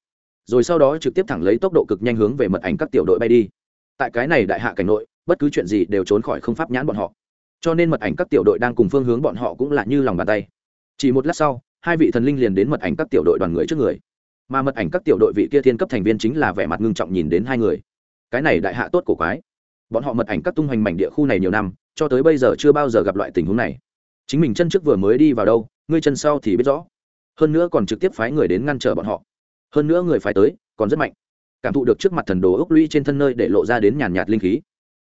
Speaker 1: Rồi sau đó trực tiếp thẳng lấy tốc độ cực nhanh hướng về mật ảnh các tiểu đội bay đi. Tại cái này đại hạ cảnh nội, bất cứ chuyện gì đều trốn khỏi không pháp nhãn bọn họ. Cho nên mật ảnh các tiểu đội đang cùng phương hướng bọn họ cũng là như lòng bàn tay. Chỉ một lát sau hai vị thần linh liền đến mật ảnh các tiểu đội đoàn người trước người. Mà mật ảnh các tiểu đội vị kia thiên cấp thành viên chính là vẻ mặt ngưng trọng nhìn đến hai người. Cái này đại hạ tốt cổ quái. Bọn họ mật ảnh các tung hoành mảnh địa khu này nhiều năm, cho tới bây giờ chưa bao giờ gặp loại tình huống này. Chính mình chân trước vừa mới đi vào đâu, ngươi chân sau thì biết rõ. Hơn nữa còn trực tiếp phái người đến ngăn trở bọn họ. Hơn nữa người phải tới, còn rất mạnh. Cảm thụ được trước mặt thần đồ ốc lũy trên thân nơi để lộ ra đến nhàn nhạt linh khí.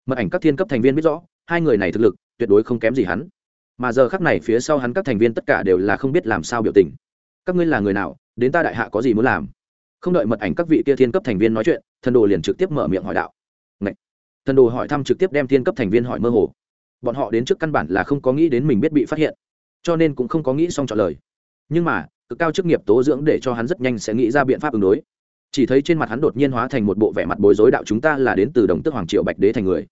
Speaker 1: Mật ảnh các thiên cấp thành viên biết rõ, hai người này thực lực tuyệt đối không kém gì hắn mà giờ khắc này phía sau hắn các thành viên tất cả đều là không biết làm sao biểu tình. Các ngươi là người nào? Đến ta đại hạ có gì muốn làm? Không đợi mật ảnh các vị kia thiên cấp thành viên nói chuyện, thần đồ liền trực tiếp mở miệng hỏi đạo. Ngậy! thần đồ hỏi thăm trực tiếp đem thiên cấp thành viên hỏi mơ hồ. Bọn họ đến trước căn bản là không có nghĩ đến mình biết bị phát hiện, cho nên cũng không có nghĩ xong trả lời. Nhưng mà, cực cao chức nghiệp tố dưỡng để cho hắn rất nhanh sẽ nghĩ ra biện pháp ứng đối. Chỉ thấy trên mặt hắn đột nhiên hóa thành một bộ vẻ mặt bối rối đạo chúng ta là đến từ đồng tước hoàng triệu bạch đế thành người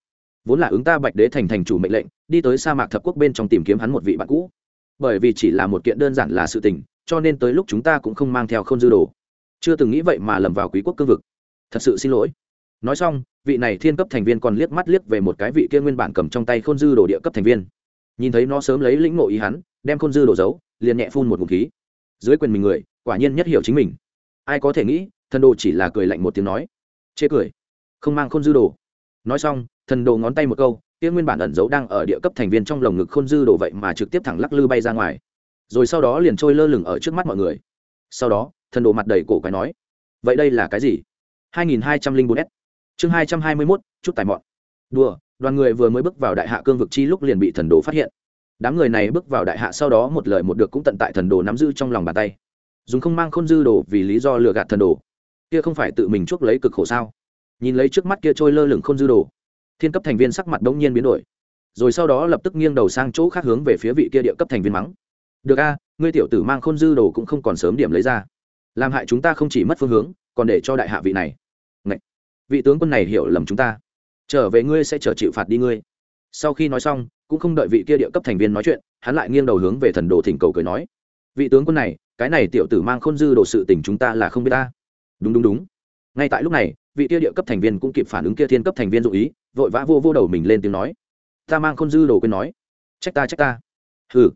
Speaker 1: vốn là ứng ta bạch đế thành thành chủ mệnh lệnh, đi tới sa mạc thập quốc bên trong tìm kiếm hắn một vị bạn cũ. Bởi vì chỉ là một kiện đơn giản là sự tình, cho nên tới lúc chúng ta cũng không mang theo không dư đồ. Chưa từng nghĩ vậy mà lầm vào quý quốc cương vực. Thật sự xin lỗi. Nói xong, vị này thiên cấp thành viên còn liếc mắt liếc về một cái vị kia nguyên bản cầm trong tay khôn dư đồ địa cấp thành viên. Nhìn thấy nó sớm lấy lĩnh ngộ ý hắn, đem khôn dư đồ giấu, liền nhẹ phun một ngụm khí. Dưới quyền mình người, quả nhiên nhất hiểu chính mình. Ai có thể nghĩ, thần đồ chỉ là cười lạnh một tiếng nói. Chê cười. Không mang khôn dư đồ. Nói xong thần đồ ngón tay một câu kia nguyên bản ẩn giấu đang ở địa cấp thành viên trong lồng ngực khôn dư đồ vậy mà trực tiếp thẳng lắc lư bay ra ngoài. Rồi sau đó liền trôi lơ lửng ở trước mắt mọi người. Sau đó thần đồ mặt đầy cổ quái nói vậy đây là cái gì? 2204 s. Chương 221, chút tài mọn. Đùa đoàn người vừa mới bước vào đại hạ cương vực chi lúc liền bị thần đồ phát hiện. Đám người này bước vào đại hạ sau đó một lời một được cũng tận tại thần đồ nắm giữ trong lòng bàn tay. Dùng không mang khôn dư đồ vì lý do lừa gạt thần đồ. Kia không phải tự mình chuốc lấy cực khổ sao? Nhìn lấy trước mắt kia trôi lơ lửng khôn dư đồ thiên cấp thành viên sắc mặt đông nhiên biến đổi. Rồi sau đó lập tức nghiêng đầu sang chỗ khác hướng về phía vị kia địa cấp thành viên mắng. Được a, ngươi tiểu tử mang khôn dư đồ cũng không còn sớm điểm lấy ra. Làm hại chúng ta không chỉ mất phương hướng, còn để cho đại hạ vị này. Ngậy! vị tướng quân này hiểu lầm chúng ta. Trở về ngươi sẽ trở chịu phạt đi ngươi. Sau khi nói xong, cũng không đợi vị kia địa cấp thành viên nói chuyện, hắn lại nghiêng đầu hướng về thần đồ thỉnh cầu cười nói. Vị tướng quân này, cái này tiểu tử mang khôn dư đồ sự tình chúng ta là không biết ta. Đúng đúng đúng. Ngay tại lúc này vị kia địa cấp thành viên cũng kịp phản ứng kia thiên cấp thành viên dụ ý, vội vã vô vô đầu mình lên tiếng nói. Ta mang khôn dư đồ quên nói. Trách ta trách ta. Hừ.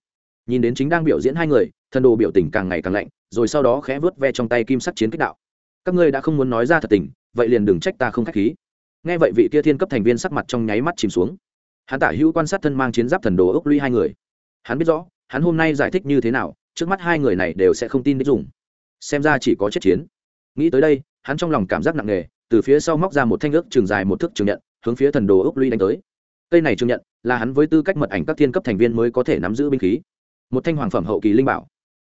Speaker 1: Nhìn đến chính đang biểu diễn hai người, thần đồ biểu tình càng ngày càng lạnh, rồi sau đó khẽ vớt ve trong tay kim sắc chiến kích đạo. Các ngươi đã không muốn nói ra thật tình, vậy liền đừng trách ta không k h á c h khí. Nghe vậy vị kia thiên cấp thành viên sắc mặt trong nháy mắt chìm xuống. Hắn tả hữu quan sát thân mang chiến giáp thần đồ ốc lũy hai người. Hắn biết rõ, hắn hôm nay giải thích như thế nào, trước mắt hai người này đều sẽ không tin đích dùng. Xem ra chỉ có chết chiến. Nghĩ tới đây, hắn trong lòng cảm giác nặng nề từ phía sau móc ra một thanh ước trường dài một thước trường nhận, hướng phía thần đồ ốc lũy đánh tới. Cây này trường nhận là hắn với tư cách mật ảnh các thiên cấp thành viên mới có thể nắm giữ binh khí. Một thanh hoàng phẩm hậu kỳ linh bảo.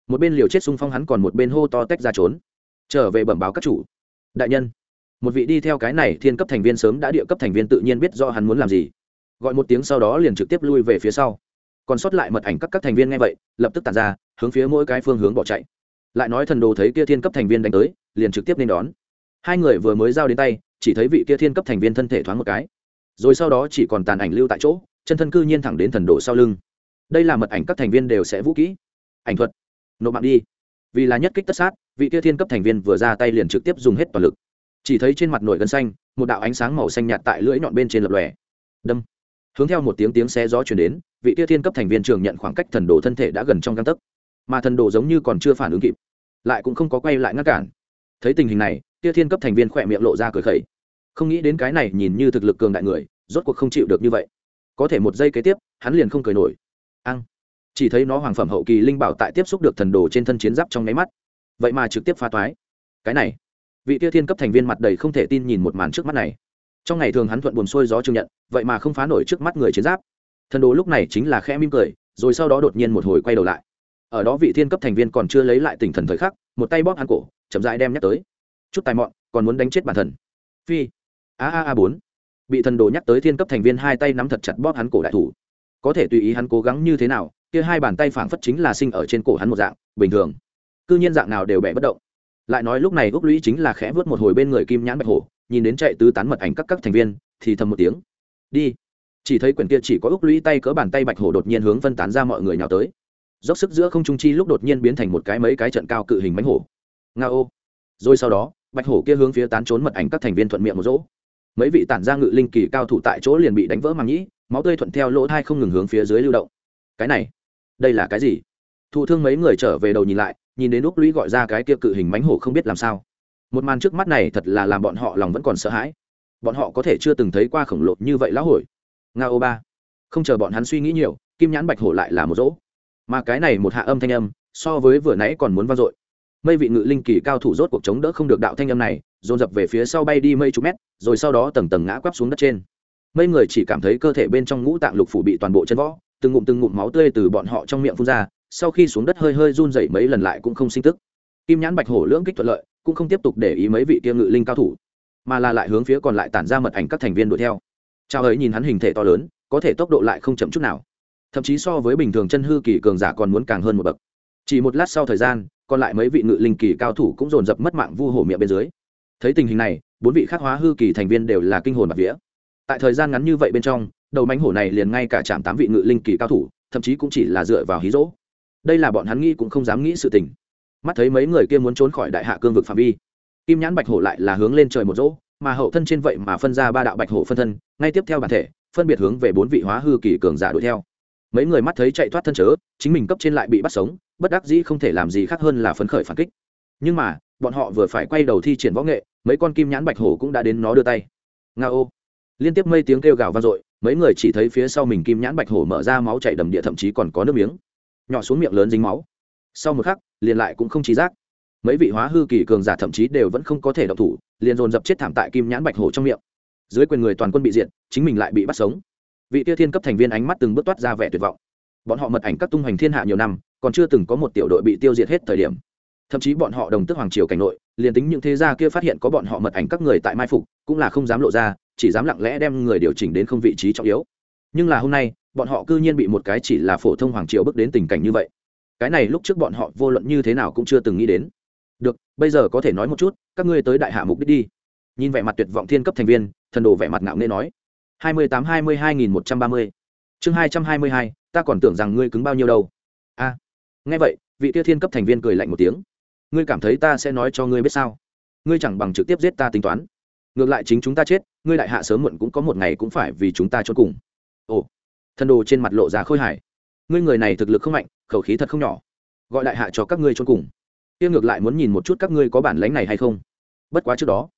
Speaker 1: Một bên liều chết xung phong hắn còn một bên hô to tách ra trốn. Trở về bẩm báo các chủ. Đại nhân, một vị đi theo cái này thiên cấp thành viên sớm đã địa cấp thành viên tự nhiên biết do hắn muốn làm gì. Gọi một tiếng sau đó liền trực tiếp lui về phía sau. Còn sót lại mật ảnh các các thành viên nghe vậy, lập tức tàn ra, hướng phía mỗi cái phương hướng bỏ chạy. Lại nói thần đồ thấy kia thiên cấp thành viên đánh tới, liền trực tiếp nên đón hai người vừa mới giao đến tay, chỉ thấy vị kia thiên cấp thành viên thân thể thoáng một cái. Rồi sau đó chỉ còn tàn ảnh lưu tại chỗ, chân thân cư nhiên thẳng đến thần đồ sau lưng. Đây là mật ảnh các thành viên đều sẽ vũ kỹ. Ảnh thuật. Nộp mạng đi. Vì là nhất kích tất sát, vị kia thiên cấp thành viên vừa ra tay liền trực tiếp dùng hết toàn lực. Chỉ thấy trên mặt nổi gân xanh, một đạo ánh sáng màu xanh nhạt tại lưỡi nhọn bên trên lập lòe. Đâm. Hướng theo một tiếng tiếng xe gió chuyển đến, vị tia thiên cấp thành viên trường nhận khoảng cách thần đồ thân thể đã gần trong găng tấc. Mà thần đồ giống như còn chưa phản ứng kịp, lại cũng không có quay lại ngăn cản. Thấy tình hình này kia thiên cấp thành viên khỏe miệng lộ ra cười khẩy. Không nghĩ đến cái này nhìn như thực lực cường đại người, rốt cuộc không chịu được như vậy. Có thể một giây kế tiếp, hắn liền không cười nổi. Ăn chỉ thấy nó hoàng phẩm hậu kỳ linh bảo tại tiếp xúc được thần đồ trên thân chiến giáp trong nháy mắt. Vậy mà trực tiếp phá toái. Cái này, vị kia thiên cấp thành viên mặt đầy không thể tin nhìn một màn trước mắt này. Trong ngày thường hắn thuận buồn xuôi gió chứng nhận, vậy mà không phá nổi trước mắt người chiến giáp. Thần đồ lúc này chính là khẽ mỉm cười, rồi sau đó đột nhiên một hồi quay đầu lại. Ở đó vị thiên cấp thành viên còn chưa lấy lại tinh thần thời khắc, một tay bóp hắn cổ, chậm rãi đem nhắc tới chút tài mọn còn muốn đánh chết bản thần, phi. A a a bốn. Bị thần đồ nhắc tới thiên cấp thành viên hai tay nắm thật chặt bóp hắn cổ đại thủ. Có thể tùy ý hắn cố gắng như thế nào kia hai bàn tay phảng phất chính là sinh ở trên cổ hắn một dạng bình thường. Cư nhiên dạng nào đều bẻ bất động. Lại nói lúc này úc lũy chính là khẽ vớt một hồi bên người kim nhãn bạch hổ nhìn đến chạy tứ tán mật ảnh các các thành viên thì thầm một tiếng. Đi. Chỉ thấy quyển kia chỉ có úc lũy tay cỡ bàn tay bạch hổ đột nhiên hướng phân tán ra mọi người nhào tới. Dốc sức giữa không trung chi lúc đột nhiên biến thành một cái mấy cái trận cao cự hình bánh hổ. Nga ô rồi sau đó bạch hổ kia hướng phía tán trốn mật ảnh các thành viên thuận miệng một rỗ mấy vị tản ra ngự linh kỳ cao thủ tại chỗ liền bị đánh vỡ màng nhĩ, máu tươi thuận theo lỗ thai không ngừng hướng phía dưới lưu động. Cái này, đây là cái gì? Thụ thương mấy người trở về đầu nhìn lại, nhìn đến úc lũy gọi ra cái kia cự hình mánh hổ không biết làm sao. Một màn trước mắt này thật là làm bọn họ lòng vẫn còn sợ hãi. Bọn họ có thể chưa từng thấy qua khổng lồ như vậy lão hổi nga ô ba. Không chờ bọn hắn suy nghĩ nhiều, kim nhãn bạch hổ lại là một rỗ mà cái này một hạ âm thanh âm, so với vừa nãy còn muốn vang dội mây vị ngự linh kỳ cao thủ rốt cuộc chống đỡ không được đạo thanh âm này, dồn dập về phía sau bay đi mây chục mét, rồi sau đó tầng tầng ngã quắp xuống đất trên. Mây người chỉ cảm thấy cơ thể bên trong ngũ tạng lục phủ bị toàn bộ chân võ, từng ngụm từng ngụm máu tươi từ bọn họ trong miệng phun ra, sau khi xuống đất hơi hơi run dậy mấy lần lại cũng không sinh tức. Kim nhãn bạch hổ lưỡng kích thuận lợi, cũng không tiếp tục để ý mấy vị kia ngự linh cao thủ, mà là lại hướng phía còn lại tản ra mật ảnh các thành viên đuổi theo. Chào ấy nhìn hắn hình thể to lớn, có thể tốc độ lại không chậm chút nào. Thậm chí so với bình thường chân hư kỳ cường giả còn muốn càng hơn một bậc. Chỉ một lát sau thời gian còn lại mấy vị ngự linh kỳ cao thủ cũng dồn dập mất mạng vu hổ miệng bên dưới. Thấy tình hình này, bốn vị khắc hóa hư kỳ thành viên đều là kinh hồn bạc vía. Tại thời gian ngắn như vậy bên trong, đầu mánh hổ này liền ngay cả chạm tám vị ngự linh kỳ cao thủ, thậm chí cũng chỉ là dựa vào hí rỗ. Đây là bọn hắn nghĩ cũng không dám nghĩ sự tình. Mắt thấy mấy người kia muốn trốn khỏi đại hạ cương vực phạm vi, kim nhãn bạch hổ lại là hướng lên trời một rỗ mà hậu thân trên vậy mà phân ra ba đạo bạch hổ phân thân, ngay tiếp theo bản thể, phân biệt hướng về bốn vị hóa hư kỳ cường giả đuổi theo mấy người mắt thấy chạy thoát thân chớ, chính mình cấp trên lại bị bắt sống, bất đắc dĩ không thể làm gì khác hơn là phấn khởi phản kích. Nhưng mà, bọn họ vừa phải quay đầu thi triển võ nghệ, mấy con kim nhãn bạch hổ cũng đã đến nó đưa tay. Nga ô. Liên tiếp mây tiếng kêu gào vang dội, mấy người chỉ thấy phía sau mình kim nhãn bạch hổ mở ra máu chảy đầm địa thậm chí còn có nước miếng. Nhỏ xuống miệng lớn dính máu. Sau một khắc, liền lại cũng không trí giác. Mấy vị hóa hư kỳ cường giả thậm chí đều vẫn không có thể động thủ, liền dồn dập chết thảm tại kim nhãn bạch hổ trong miệng. Dưới quyền người toàn quân bị diện chính mình lại bị bắt sống vị tia thiên cấp thành viên ánh mắt từng bước toát ra vẻ tuyệt vọng. Bọn họ mật ảnh các tung hoành thiên hạ nhiều năm, còn chưa từng có một tiểu đội bị tiêu diệt hết thời điểm. Thậm chí bọn họ đồng tức hoàng triều cảnh nội, liền tính những thế gia kia phát hiện có bọn họ mật ảnh các người tại mai phục, cũng là không dám lộ ra, chỉ dám lặng lẽ đem người điều chỉnh đến không vị trí trọng yếu. Nhưng là hôm nay, bọn họ cư nhiên bị một cái chỉ là phổ thông hoàng triều bước đến tình cảnh như vậy. Cái này lúc trước bọn họ vô luận như thế nào cũng chưa từng nghĩ đến. Được, bây giờ có thể nói một chút, các ngươi tới đại hạ mục đích đi. Nhìn vẻ mặt tuyệt vọng thiên cấp thành viên, thần đồ vẻ mặt ngạo nghê nói hai mươi tám hai mươi hai nghìn một trăm ba mươi. Chương hai trăm hai mươi hai, ta còn tưởng rằng ngươi cứng bao nhiêu đâu. A, nghe vậy, vị tia thiên cấp thành viên cười lạnh một tiếng. Ngươi cảm thấy ta sẽ nói cho ngươi biết sao? Ngươi chẳng bằng trực tiếp giết ta tính toán. Ngược lại chính chúng ta chết, ngươi đại hạ sớm muộn cũng có một ngày cũng phải vì chúng ta cho cùng. Ồ, thần đồ trên mặt lộ ra khôi hài. Ngươi người này thực lực không mạnh, khẩu khí thật không nhỏ. Gọi đại hạ cho các ngươi cho cùng. Kia ngược lại muốn nhìn một chút các ngươi có bản lĩnh này hay không. Bất quá trước đó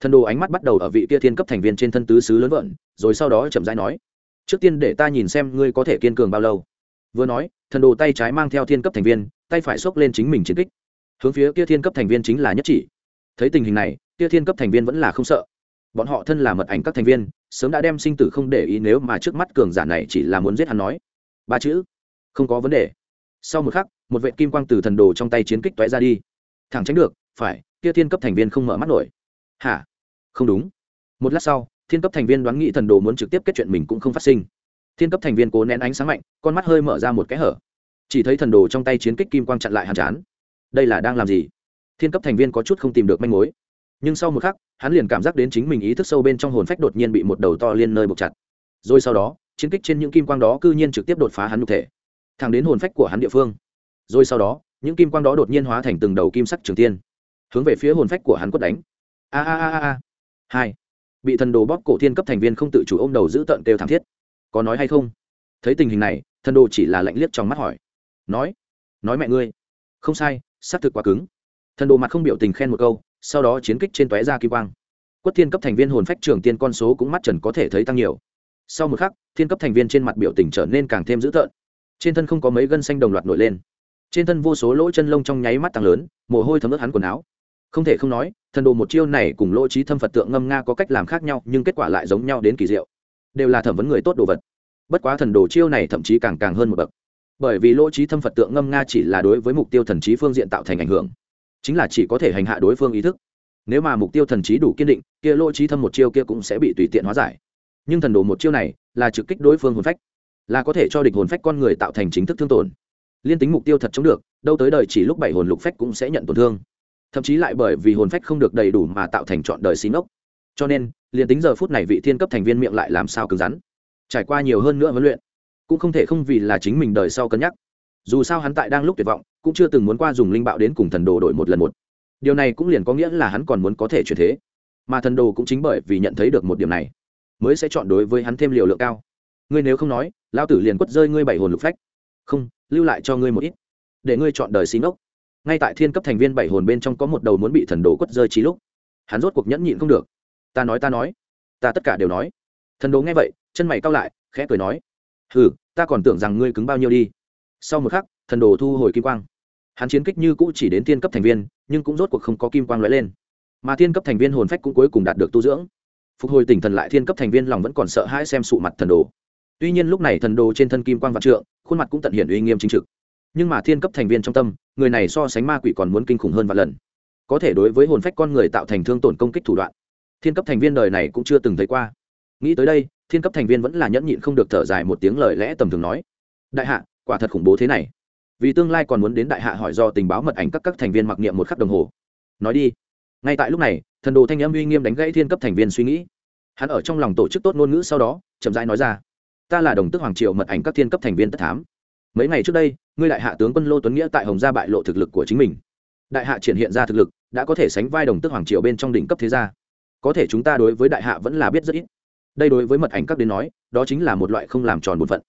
Speaker 1: thần đồ ánh mắt bắt đầu ở vị kia thiên cấp thành viên trên thân tứ xứ lớn vợn, rồi sau đó chậm rãi nói, trước tiên để ta nhìn xem ngươi có thể kiên cường bao lâu. Vừa nói, thần đồ tay trái mang theo thiên cấp thành viên, tay phải xốc lên chính mình chiến kích. Hướng phía kia thiên cấp thành viên chính là nhất chỉ. Thấy tình hình này, kia thiên cấp thành viên vẫn là không sợ. Bọn họ thân là mật ảnh các thành viên, sớm đã đem sinh tử không để ý nếu mà trước mắt cường giả này chỉ là muốn giết hắn nói. Ba chữ, không có vấn đề. Sau một khắc, một vệ kim quang từ thần đồ trong tay chiến kích toé ra đi. Thẳng tránh được, phải, kia thiên cấp thành viên không mở mắt nổi. Hả? Không đúng. Một lát sau, thiên cấp thành viên đoán nghị thần đồ muốn trực tiếp kết chuyện mình cũng không phát sinh. Thiên cấp thành viên cố nén ánh sáng mạnh, con mắt hơi mở ra một cái hở. Chỉ thấy thần đồ trong tay chiến kích kim quang chặn lại hàn chán. Đây là đang làm gì? Thiên cấp thành viên có chút không tìm được manh mối. Nhưng sau một khắc, hắn liền cảm giác đến chính mình ý thức sâu bên trong hồn phách đột nhiên bị một đầu to liên nơi buộc chặt. Rồi sau đó, chiến kích trên những kim quang đó cư nhiên trực tiếp đột phá hắn nhục thể, thẳng đến hồn phách của hắn địa phương. Rồi sau đó, những kim quang đó đột nhiên hóa thành từng đầu kim sắc trường tiên, hướng về phía hồn phách của hắn quất đánh. A a a a hai. Bị thần đồ bóp cổ thiên cấp thành viên không tự chủ ôm đầu giữ tợn kêu thảm thiết. Có nói hay không? Thấy tình hình này, thần đồ chỉ là lạnh liếc trong mắt hỏi. Nói. Nói mẹ ngươi. Không sai, xác thực quá cứng. Thần đồ mặt không biểu tình khen một câu, sau đó chiến kích trên tóe ra kỳ quang. Quất thiên cấp thành viên hồn phách trường tiên con số cũng mắt trần có thể thấy tăng nhiều. Sau một khắc, thiên cấp thành viên trên mặt biểu tình trở nên càng thêm dữ tợn. Trên thân không có mấy gân xanh đồng loạt nổi lên. Trên thân vô số lỗ chân lông trong nháy mắt tăng lớn, mồ hôi thấm ướt hắn quần áo không thể không nói, thần đồ một chiêu này cùng lỗ trí thâm phật tượng ngâm nga có cách làm khác nhau, nhưng kết quả lại giống nhau đến kỳ diệu. Đều là thẩm vấn người tốt đồ vật. Bất quá thần đồ chiêu này thậm chí càng càng hơn một bậc. Bởi vì lỗ trí thâm phật tượng ngâm nga chỉ là đối với mục tiêu thần trí phương diện tạo thành ảnh hưởng. Chính là chỉ có thể hành hạ đối phương ý thức. Nếu mà mục tiêu thần trí đủ kiên định, kia lỗ trí thâm một chiêu kia cũng sẽ bị tùy tiện hóa giải. Nhưng thần đồ một chiêu này là trực kích đối phương hồn phách, là có thể cho địch hồn phách con người tạo thành chính thức thương tổn. Liên tính mục tiêu thật chống được, đâu tới đời chỉ lúc bảy hồn lục phách cũng sẽ nhận tổn thương thậm chí lại bởi vì hồn phách không được đầy đủ mà tạo thành trọn đời xí ngốc cho nên, liền tính giờ phút này vị thiên cấp thành viên miệng lại làm sao cứng rắn. Trải qua nhiều hơn nữa huấn luyện, cũng không thể không vì là chính mình đời sau cân nhắc. Dù sao hắn tại đang lúc tuyệt vọng, cũng chưa từng muốn qua dùng linh bạo đến cùng thần đồ đổi một lần một. Điều này cũng liền có nghĩa là hắn còn muốn có thể chuyển thế. Mà thần đồ cũng chính bởi vì nhận thấy được một điểm này, mới sẽ chọn đối với hắn thêm liều lượng cao. Ngươi nếu không nói lao tử liền quất rơi ngươi bảy hồn lục phách. Không, lưu lại cho ngươi một ít, để ngươi chọn đời xí ngốc ngay tại thiên cấp thành viên bảy hồn bên trong có một đầu muốn bị thần đồ quất rơi trí lúc. Hắn rốt cuộc nhẫn nhịn không được. Ta nói ta nói. Ta tất cả đều nói. Thần đồ nghe vậy, chân mày cao lại, khẽ cười nói. Hừ, ta còn tưởng rằng ngươi cứng bao nhiêu đi. Sau một khắc, thần đồ thu hồi kim quang. Hắn chiến kích như cũ chỉ đến thiên cấp thành viên, nhưng cũng rốt cuộc không có kim quang lóe lên. Mà thiên cấp thành viên hồn phách cũng cuối cùng đạt được tu dưỡng. Phục hồi tỉnh thần lại thiên cấp thành viên lòng vẫn còn sợ hãi xem sụ mặt thần đồ. Tuy nhiên lúc này thần đồ trên thân kim quang vạn trượng, khuôn mặt cũng tận hiện uy nghiêm chính trực nhưng mà thiên cấp thành viên trong tâm, người này so sánh ma quỷ còn muốn kinh khủng hơn vạn lần. Có thể đối với hồn phách con người tạo thành thương tổn công kích thủ đoạn. Thiên cấp thành viên đời này cũng chưa từng thấy qua. Nghĩ tới đây, thiên cấp thành viên vẫn là nhẫn nhịn không được thở dài một tiếng lời lẽ tầm thường nói. Đại hạ, quả thật khủng bố thế này. Vì tương lai còn muốn đến đại hạ hỏi do tình báo mật ảnh các các thành viên mặc niệm một khắc đồng hồ. Nói đi. Ngay tại lúc này, thần đồ thanh âm uy nghiêm đánh gãy thiên cấp thành viên suy nghĩ. Hắn ở trong lòng tổ chức tốt ngôn ngữ sau đó, chậm rãi nói ra. Ta là đồng tức hoàng triệu mật ảnh các thiên cấp thành viên tất thám mấy ngày trước đây, ngươi đại hạ tướng quân lô tuấn nghĩa tại hồng gia bại lộ thực lực của chính mình. Đại hạ triển hiện ra thực lực, đã có thể sánh vai đồng tức hoàng triều bên trong đỉnh cấp thế gia. Có thể chúng ta đối với đại hạ vẫn là biết rất ít. Đây đối với mật ảnh các đến nói, đó chính là một loại không làm tròn bổn phận.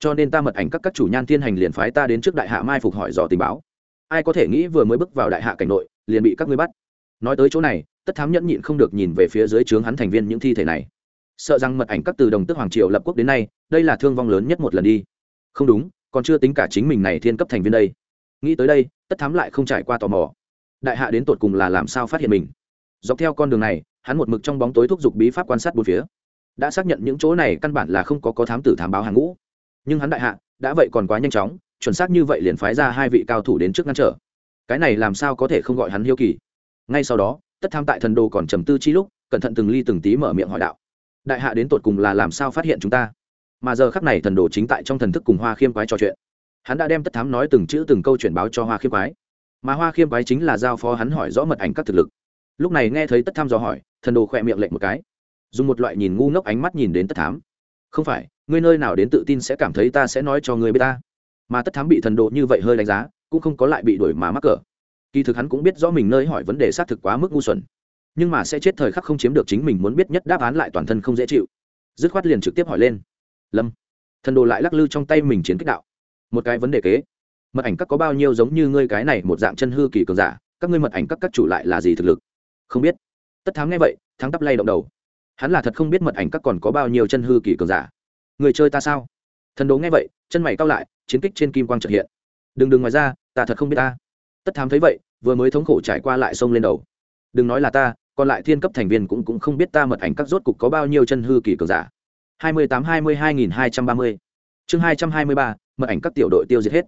Speaker 1: Cho nên ta mật ảnh các các chủ nhan thiên hành liền phái ta đến trước đại hạ mai phục hỏi dò tình báo. Ai có thể nghĩ vừa mới bước vào đại hạ cảnh nội, liền bị các ngươi bắt. Nói tới chỗ này, tất thám nhẫn nhịn không được nhìn về phía dưới trướng hắn thành viên những thi thể này. Sợ rằng mật ảnh các từ đồng tức hoàng triều lập quốc đến nay, đây là thương vong lớn nhất một lần đi. Không đúng còn chưa tính cả chính mình này thiên cấp thành viên đây. Nghĩ tới đây, tất thám lại không trải qua tò mò. Đại hạ đến tột cùng là làm sao phát hiện mình? Dọc theo con đường này, hắn một mực trong bóng tối thúc giục bí pháp quan sát bốn phía. Đã xác nhận những chỗ này căn bản là không có có thám tử thám báo hàng ngũ. Nhưng hắn đại hạ, đã vậy còn quá nhanh chóng, chuẩn xác như vậy liền phái ra hai vị cao thủ đến trước ngăn trở. Cái này làm sao có thể không gọi hắn hiêu kỳ? Ngay sau đó, tất tham tại thần đồ còn trầm tư chi lúc, cẩn thận từng ly từng tí mở miệng hỏi đạo. Đại hạ đến tột cùng là làm sao phát hiện chúng ta? Mà giờ khắc này thần đồ chính tại trong thần thức cùng hoa khiêm quái trò chuyện. Hắn đã đem tất thám nói từng chữ từng câu chuyển báo cho hoa khiêm quái. Mà hoa khiêm quái chính là giao phó hắn hỏi rõ mật ảnh các thực lực. Lúc này nghe thấy tất tham dò hỏi, thần đồ khỏe miệng lệnh một cái. Dùng một loại nhìn ngu ngốc ánh mắt nhìn đến tất thám. Không phải, ngươi nơi nào đến tự tin sẽ cảm thấy ta sẽ nói cho ngươi biết ta. Mà tất thám bị thần đồ như vậy hơi đánh giá, cũng không có lại bị đuổi mà mắc cỡ. Kỳ thực hắn cũng biết rõ mình nơi hỏi vấn đề xác thực quá mức ngu xuẩn. Nhưng mà sẽ chết thời khắc không chiếm được chính mình muốn biết nhất đáp án lại toàn thân không dễ chịu. Dứt khoát liền trực tiếp hỏi lên lâm thần đồ lại lắc lư trong tay mình chiến kích đạo một cái vấn đề kế mật ảnh các có bao nhiêu giống như ngươi cái này một dạng chân hư kỳ cường giả các ngươi mật ảnh các các chủ lại là gì thực lực không biết tất thắng nghe vậy thắng tắp lay động đầu hắn là thật không biết mật ảnh các còn có bao nhiêu chân hư kỳ cường giả người chơi ta sao thần đồ nghe vậy chân mày cao lại chiến kích trên kim quang trợ hiện đừng đừng ngoài ra ta thật không biết ta tất thám thấy vậy vừa mới thống khổ trải qua lại sông lên đầu đừng nói là ta còn lại thiên cấp thành viên cũng cũng không biết ta mật ảnh các rốt cục có bao nhiêu chân hư kỳ cường giả hai mươi tám hai mươi hai nghìn hai trăm ba mươi. Chương hai trăm hai mươi ba, mật ảnh các tiểu đội tiêu diệt hết.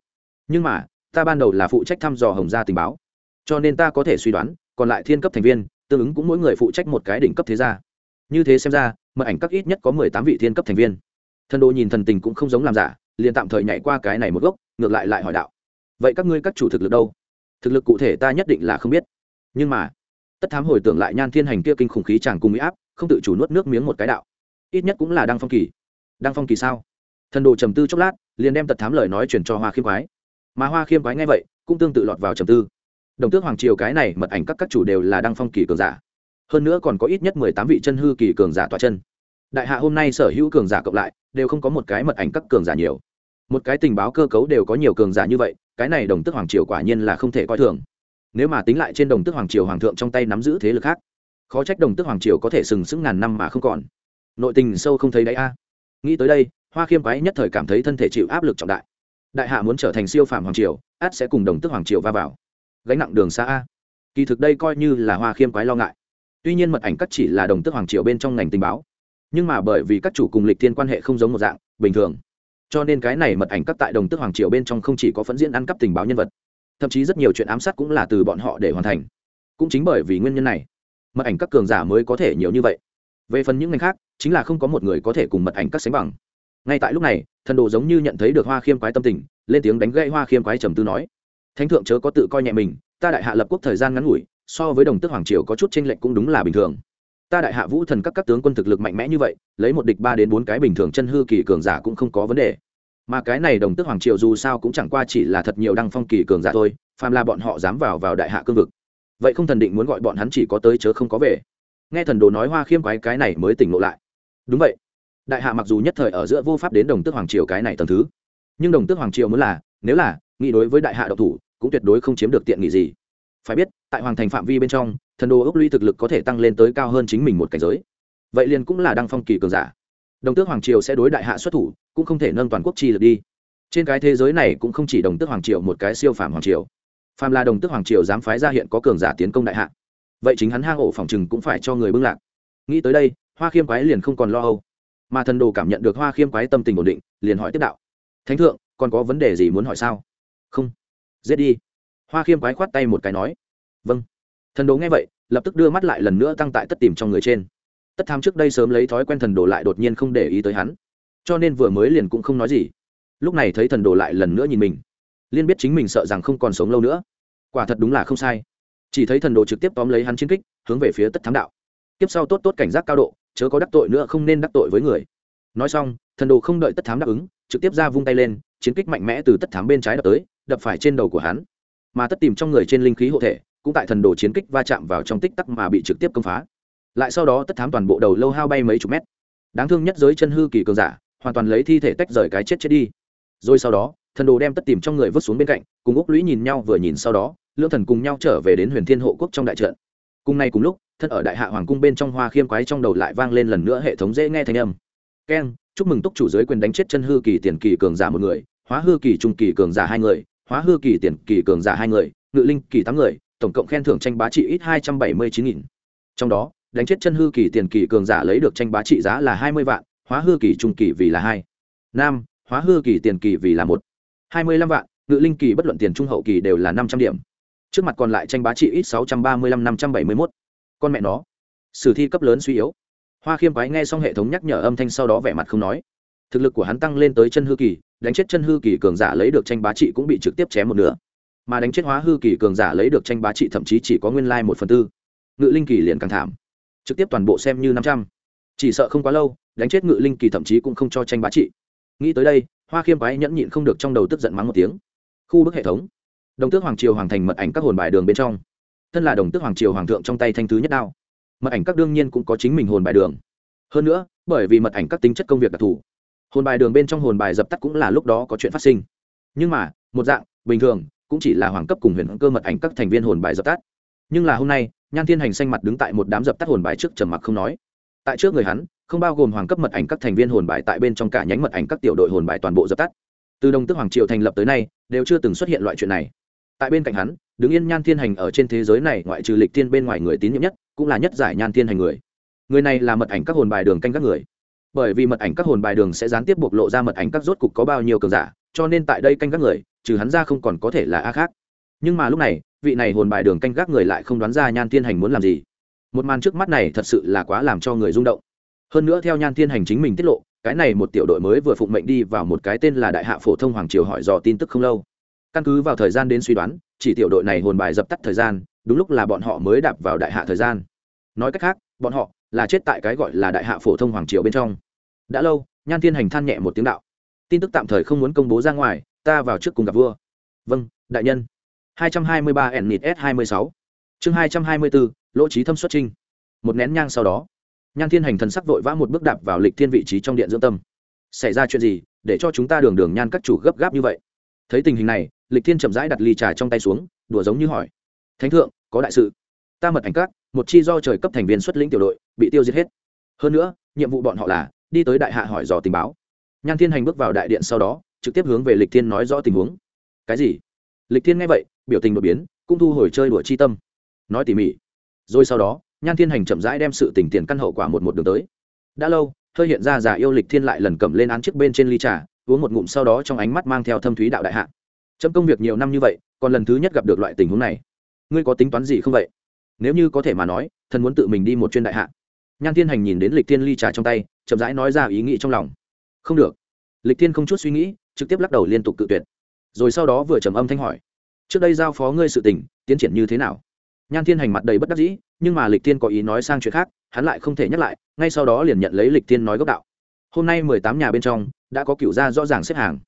Speaker 1: Nhưng mà, ta ban đầu là phụ trách thăm dò hồng gia tình báo. Cho nên ta có thể suy đoán, còn lại thiên cấp thành viên, tương ứng cũng mỗi người phụ trách một cái đỉnh cấp thế gia. Như thế xem ra, mật ảnh các ít nhất có mười tám vị thiên cấp thành viên. Thần đồ nhìn thần tình cũng không giống làm giả, liền tạm thời nhảy qua cái này một gốc, ngược lại lại hỏi đạo. Vậy các ngươi các chủ thực lực đâu? Thực lực cụ thể ta nhất định là không biết. Nhưng mà, tất thám hồi tưởng lại nhan thiên hành kia kinh khủng khí chàng cùng mỹ áp, không tự chủ nuốt nước miếng một cái đạo ít nhất cũng là đăng phong kỳ. Đăng phong kỳ sao? Thần đồ trầm tư chốc lát, liền đem tật thám lời nói chuyển cho hoa khiêm quái. Mà hoa khiêm quái nghe vậy, cũng tương tự lọt vào trầm tư. Đồng tước hoàng triều cái này mật ảnh các các chủ đều là đăng phong kỳ cường giả. Hơn nữa còn có ít nhất mười tám vị chân hư kỳ cường giả tọa chân. Đại hạ hôm nay sở hữu cường giả cộng lại, đều không có một cái mật ảnh các cường giả nhiều. Một cái tình báo cơ cấu đều có nhiều cường giả như vậy, cái này đồng tước hoàng triều quả nhiên là không thể coi thường. Nếu mà tính lại trên đồng tước hoàng triều hoàng thượng trong tay nắm giữ thế lực khác, khó trách đồng tước hoàng triều có thể sừng sững ngàn năm mà không còn nội tình sâu không thấy đáy a. Nghĩ tới đây, hoa khiêm quái nhất thời cảm thấy thân thể chịu áp lực trọng đại. Đại hạ muốn trở thành siêu phàm hoàng triều át sẽ cùng đồng tước hoàng triều va vào. Gánh nặng đường xa a. Kỳ thực đây coi như là hoa khiêm quái lo ngại. Tuy nhiên mật ảnh cắt chỉ là đồng tước hoàng triều bên trong ngành tình báo. Nhưng mà bởi vì các chủ cùng lịch thiên quan hệ không giống một dạng, bình thường. Cho nên cái này mật ảnh cắt tại đồng tước hoàng triều bên trong không chỉ có phẫn diễn ăn cắp tình báo nhân vật, thậm chí rất nhiều chuyện ám sát cũng là từ bọn họ để hoàn thành. Cũng chính bởi vì nguyên nhân này, mật ảnh các cường giả mới có thể nhiều như vậy. Về phần những ngành khác chính là không có một người có thể cùng mật ảnh các sánh bằng. Ngay tại lúc này, thần đồ giống như nhận thấy được hoa khiêm quái tâm tình, lên tiếng đánh gãy hoa khiêm quái trầm tư nói, thánh thượng chớ có tự coi nhẹ mình, ta đại hạ lập quốc thời gian ngắn ngủi, so với đồng tước hoàng triều có chút tranh lệch cũng đúng là bình thường. Ta đại hạ vũ thần các các tướng quân thực lực mạnh mẽ như vậy, lấy một địch ba đến bốn cái bình thường chân hư kỳ cường giả cũng không có vấn đề. Mà cái này đồng tước hoàng triều dù sao cũng chẳng qua chỉ là thật nhiều đăng phong kỳ cường giả thôi, phàm là bọn họ dám vào vào đại hạ cương vực. Vậy không thần định muốn gọi bọn hắn chỉ có tới chớ không có về. Nghe thần đồ nói hoa khiêm quái cái này mới tỉnh ngộ lại đúng vậy. Đại hạ mặc dù nhất thời ở giữa vô pháp đến đồng tước hoàng triều cái này tầm thứ, nhưng đồng tước hoàng triều muốn là, nếu là, nghĩ đối với đại hạ độc thủ, cũng tuyệt đối không chiếm được tiện nghị gì. Phải biết, tại hoàng thành phạm vi bên trong, thần đồ ốc lũy thực lực có thể tăng lên tới cao hơn chính mình một cảnh giới. Vậy liền cũng là đăng phong kỳ cường giả. Đồng tước hoàng triều sẽ đối đại hạ xuất thủ, cũng không thể nâng toàn quốc chi lực đi. Trên cái thế giới này cũng không chỉ đồng tước hoàng triều một cái siêu phàm hoàng triều. Phàm là đồng tước hoàng triều dám phái ra hiện có cường giả tiến công đại hạ. Vậy chính hắn hang ổ phòng chừng cũng phải cho người bưng lạc. Nghĩ tới đây hoa khiêm quái liền không còn lo âu. Mà thần đồ cảm nhận được hoa khiêm quái tâm tình ổn định, liền hỏi tiếp đạo. Thánh thượng, còn có vấn đề gì muốn hỏi sao? Không. Giết đi. Hoa khiêm quái khoát tay một cái nói. Vâng. Thần đồ nghe vậy, lập tức đưa mắt lại lần nữa tăng tại tất tìm trong người trên. Tất tham trước đây sớm lấy thói quen thần đồ lại đột nhiên không để ý tới hắn. Cho nên vừa mới liền cũng không nói gì. Lúc này thấy thần đồ lại lần nữa nhìn mình. Liên biết chính mình sợ rằng không còn sống lâu nữa. Quả thật đúng là không sai. Chỉ thấy thần đồ trực tiếp tóm lấy hắn chiến kích, hướng về phía tất thám đạo. Tiếp sau tốt tốt cảnh giác cao độ chớ có đắc tội nữa không nên đắc tội với người. Nói xong, thần đồ không đợi tất thám đáp ứng, trực tiếp ra vung tay lên, chiến kích mạnh mẽ từ tất thám bên trái đập tới, đập phải trên đầu của hắn. Mà tất tìm trong người trên linh khí hộ thể, cũng tại thần đồ chiến kích va chạm vào trong tích tắc mà bị trực tiếp công phá. Lại sau đó tất thám toàn bộ đầu lâu hao bay mấy chục mét. Đáng thương nhất giới chân hư kỳ cường giả, hoàn toàn lấy thi thể tách rời cái chết chết đi. Rồi sau đó, thần đồ đem tất tìm trong người vứt xuống bên cạnh, cùng úc lũy nhìn nhau vừa nhìn sau đó lương thần cùng nhau trở về đến huyền thiên hộ quốc trong đại trận cùng nay cùng lúc, thân ở đại hạ hoàng cung bên trong hoa khiêm quái trong đầu lại vang lên lần nữa hệ thống dễ nghe thanh âm. Keng chúc mừng túc chủ giới quyền đánh chết chân hư kỳ tiền kỳ cường giả một người, hóa hư kỳ trung kỳ cường giả hai người, hóa hư kỳ tiền kỳ cường giả hai người, ngự linh kỳ tám người, tổng cộng khen thưởng tranh bá trị ít hai trăm bảy mươi chín nghìn. Trong đó, đánh chết chân hư kỳ tiền kỳ cường giả lấy được tranh bá trị giá là hai mươi vạn, hóa hư kỳ trung kỳ vì là hai. Nam, hóa hư kỳ tiền kỳ vì là một. hai mươi lăm vạn, ngự linh kỳ bất luận tiền trung hậu kỳ đều là năm trăm điểm trước mặt còn lại tranh bá trị ít sáu trăm ba mươi lăm năm trăm bảy mươi mốt. Con mẹ nó. Sử thi cấp lớn suy yếu. Hoa khiêm quái nghe xong hệ thống nhắc nhở âm thanh sau đó vẻ mặt không nói. Thực lực của hắn tăng lên tới chân hư kỳ, đánh chết chân hư kỳ cường giả lấy được tranh bá trị cũng bị trực tiếp chém một nửa. Mà đánh chết hóa hư kỳ cường giả lấy được tranh bá trị thậm chí chỉ có nguyên lai một phần tư. Ngự linh kỳ liền càng thảm. Trực tiếp toàn bộ xem như năm trăm. Chỉ sợ không quá lâu, đánh chết ngự linh kỳ thậm chí cũng không cho tranh bá trị. Nghĩ tới đây, hoa khiêm quái nhẫn nhịn không được trong đầu tức giận mắng một tiếng. Khu bức hệ thống đồng tước hoàng triều hoàng thành mật ảnh các hồn bài đường bên trong. Thân là đồng tước hoàng triều hoàng thượng trong tay thanh thứ nhất đao. Mật ảnh các đương nhiên cũng có chính mình hồn bài đường. Hơn nữa, bởi vì mật ảnh các tính chất công việc đặc thù, hồn bài đường bên trong hồn bài dập tắt cũng là lúc đó có chuyện phát sinh. Nhưng mà, một dạng, bình thường, cũng chỉ là hoàng cấp cùng huyền cơ mật ảnh các thành viên hồn bài dập tắt. Nhưng là hôm nay, nhan thiên hành xanh mặt đứng tại một đám dập tắt hồn bài trước trầm mặc không nói. Tại trước người hắn, không bao gồm hoàng cấp mật ảnh các thành viên hồn bài tại bên trong cả nhánh mật ảnh các tiểu đội hồn bài toàn bộ dập tắt. Từ đồng tước hoàng triều thành lập tới nay, đều chưa từng xuất hiện loại chuyện này tại bên cạnh hắn, đứng yên nhan thiên hành ở trên thế giới này, ngoại trừ lịch thiên bên ngoài người tín nhiệm nhất, cũng là nhất giải nhan thiên hành người. Người này là mật ảnh các hồn bài đường canh các người. Bởi vì mật ảnh các hồn bài đường sẽ gián tiếp bộc lộ ra mật ảnh các rốt cục có bao nhiêu cường giả, cho nên tại đây canh các người, trừ hắn ra không còn có thể là a khác. Nhưng mà lúc này, vị này hồn bài đường canh gác người lại không đoán ra nhan thiên hành muốn làm gì. Một màn trước mắt này thật sự là quá làm cho người rung động. Hơn nữa theo nhan thiên hành chính mình tiết lộ, cái này một tiểu đội mới vừa phụng mệnh đi vào một cái tên là đại hạ phổ thông hoàng triều hỏi dò tin tức không lâu căn cứ vào thời gian đến suy đoán chỉ tiểu đội này hồn bài dập tắt thời gian đúng lúc là bọn họ mới đạp vào đại hạ thời gian. Nói cách khác bọn họ là chết tại cái gọi là đại hạ phổ thông hoàng triều bên trong. Đã lâu nhan thiên hành than nhẹ một tiếng đạo. Tin tức tạm thời không muốn công bố ra ngoài ta vào trước cùng gặp vua. Vâng đại nhân. 223 nịt s 26 chương 224, lỗ trí thâm xuất trinh. Một nén nhang sau đó nhan thiên hành thần sắc vội vã một bước đạp vào lịch thiên vị trí trong điện dưỡng tâm. Xảy ra chuyện gì để cho chúng ta đường đường nhan các chủ gấp gáp như vậy? Thấy tình hình này, lịch thiên chậm rãi đặt ly trà trong tay xuống, đùa giống như hỏi, thánh thượng, có đại sự. Ta mật ảnh các, một chi do trời cấp thành viên xuất lĩnh tiểu đội, bị tiêu diệt hết. Hơn nữa, nhiệm vụ bọn họ là, đi tới đại hạ hỏi dò tình báo. Nhan thiên hành bước vào đại điện sau đó, trực tiếp hướng về lịch thiên nói rõ tình huống. Cái gì? Lịch thiên nghe vậy, biểu tình đột biến, cũng thu hồi chơi đùa chi tâm. Nói tỉ mỉ. Rồi sau đó, nhan thiên hành chậm rãi đem sự tình tiền căn hậu quả một một đường tới. Đã lâu hơi hiện ra giả yêu lịch thiên lại lần cầm lên án chiếc bên trên ly trà, uống một ngụm sau đó trong ánh mắt mang theo thâm thúy đạo đại hạ. Chấm công việc nhiều năm như vậy, còn lần thứ nhất gặp được loại tình huống này. Ngươi có tính toán gì không vậy? Nếu như có thể mà nói, thần muốn tự mình đi một chuyên đại hạ. Nhan thiên hành nhìn đến lịch thiên ly trà trong tay, chậm rãi nói ra ý nghĩ trong lòng. Không được. Lịch thiên không chút suy nghĩ, trực tiếp lắc đầu liên tục cự tuyệt. Rồi sau đó vừa trầm âm thanh hỏi, trước đây giao phó ngươi sự tình, tiến triển như thế nào? Nhan thiên hành mặt đầy bất đắc dĩ, nhưng mà lịch thiên có ý nói sang chuyện khác, hắn lại không thể nhắc lại, ngay sau đó liền nhận lấy lịch thiên nói gốc đạo. Hôm nay mười tám nhà bên trong, đã có cựu gia rõ ràng xếp hàng.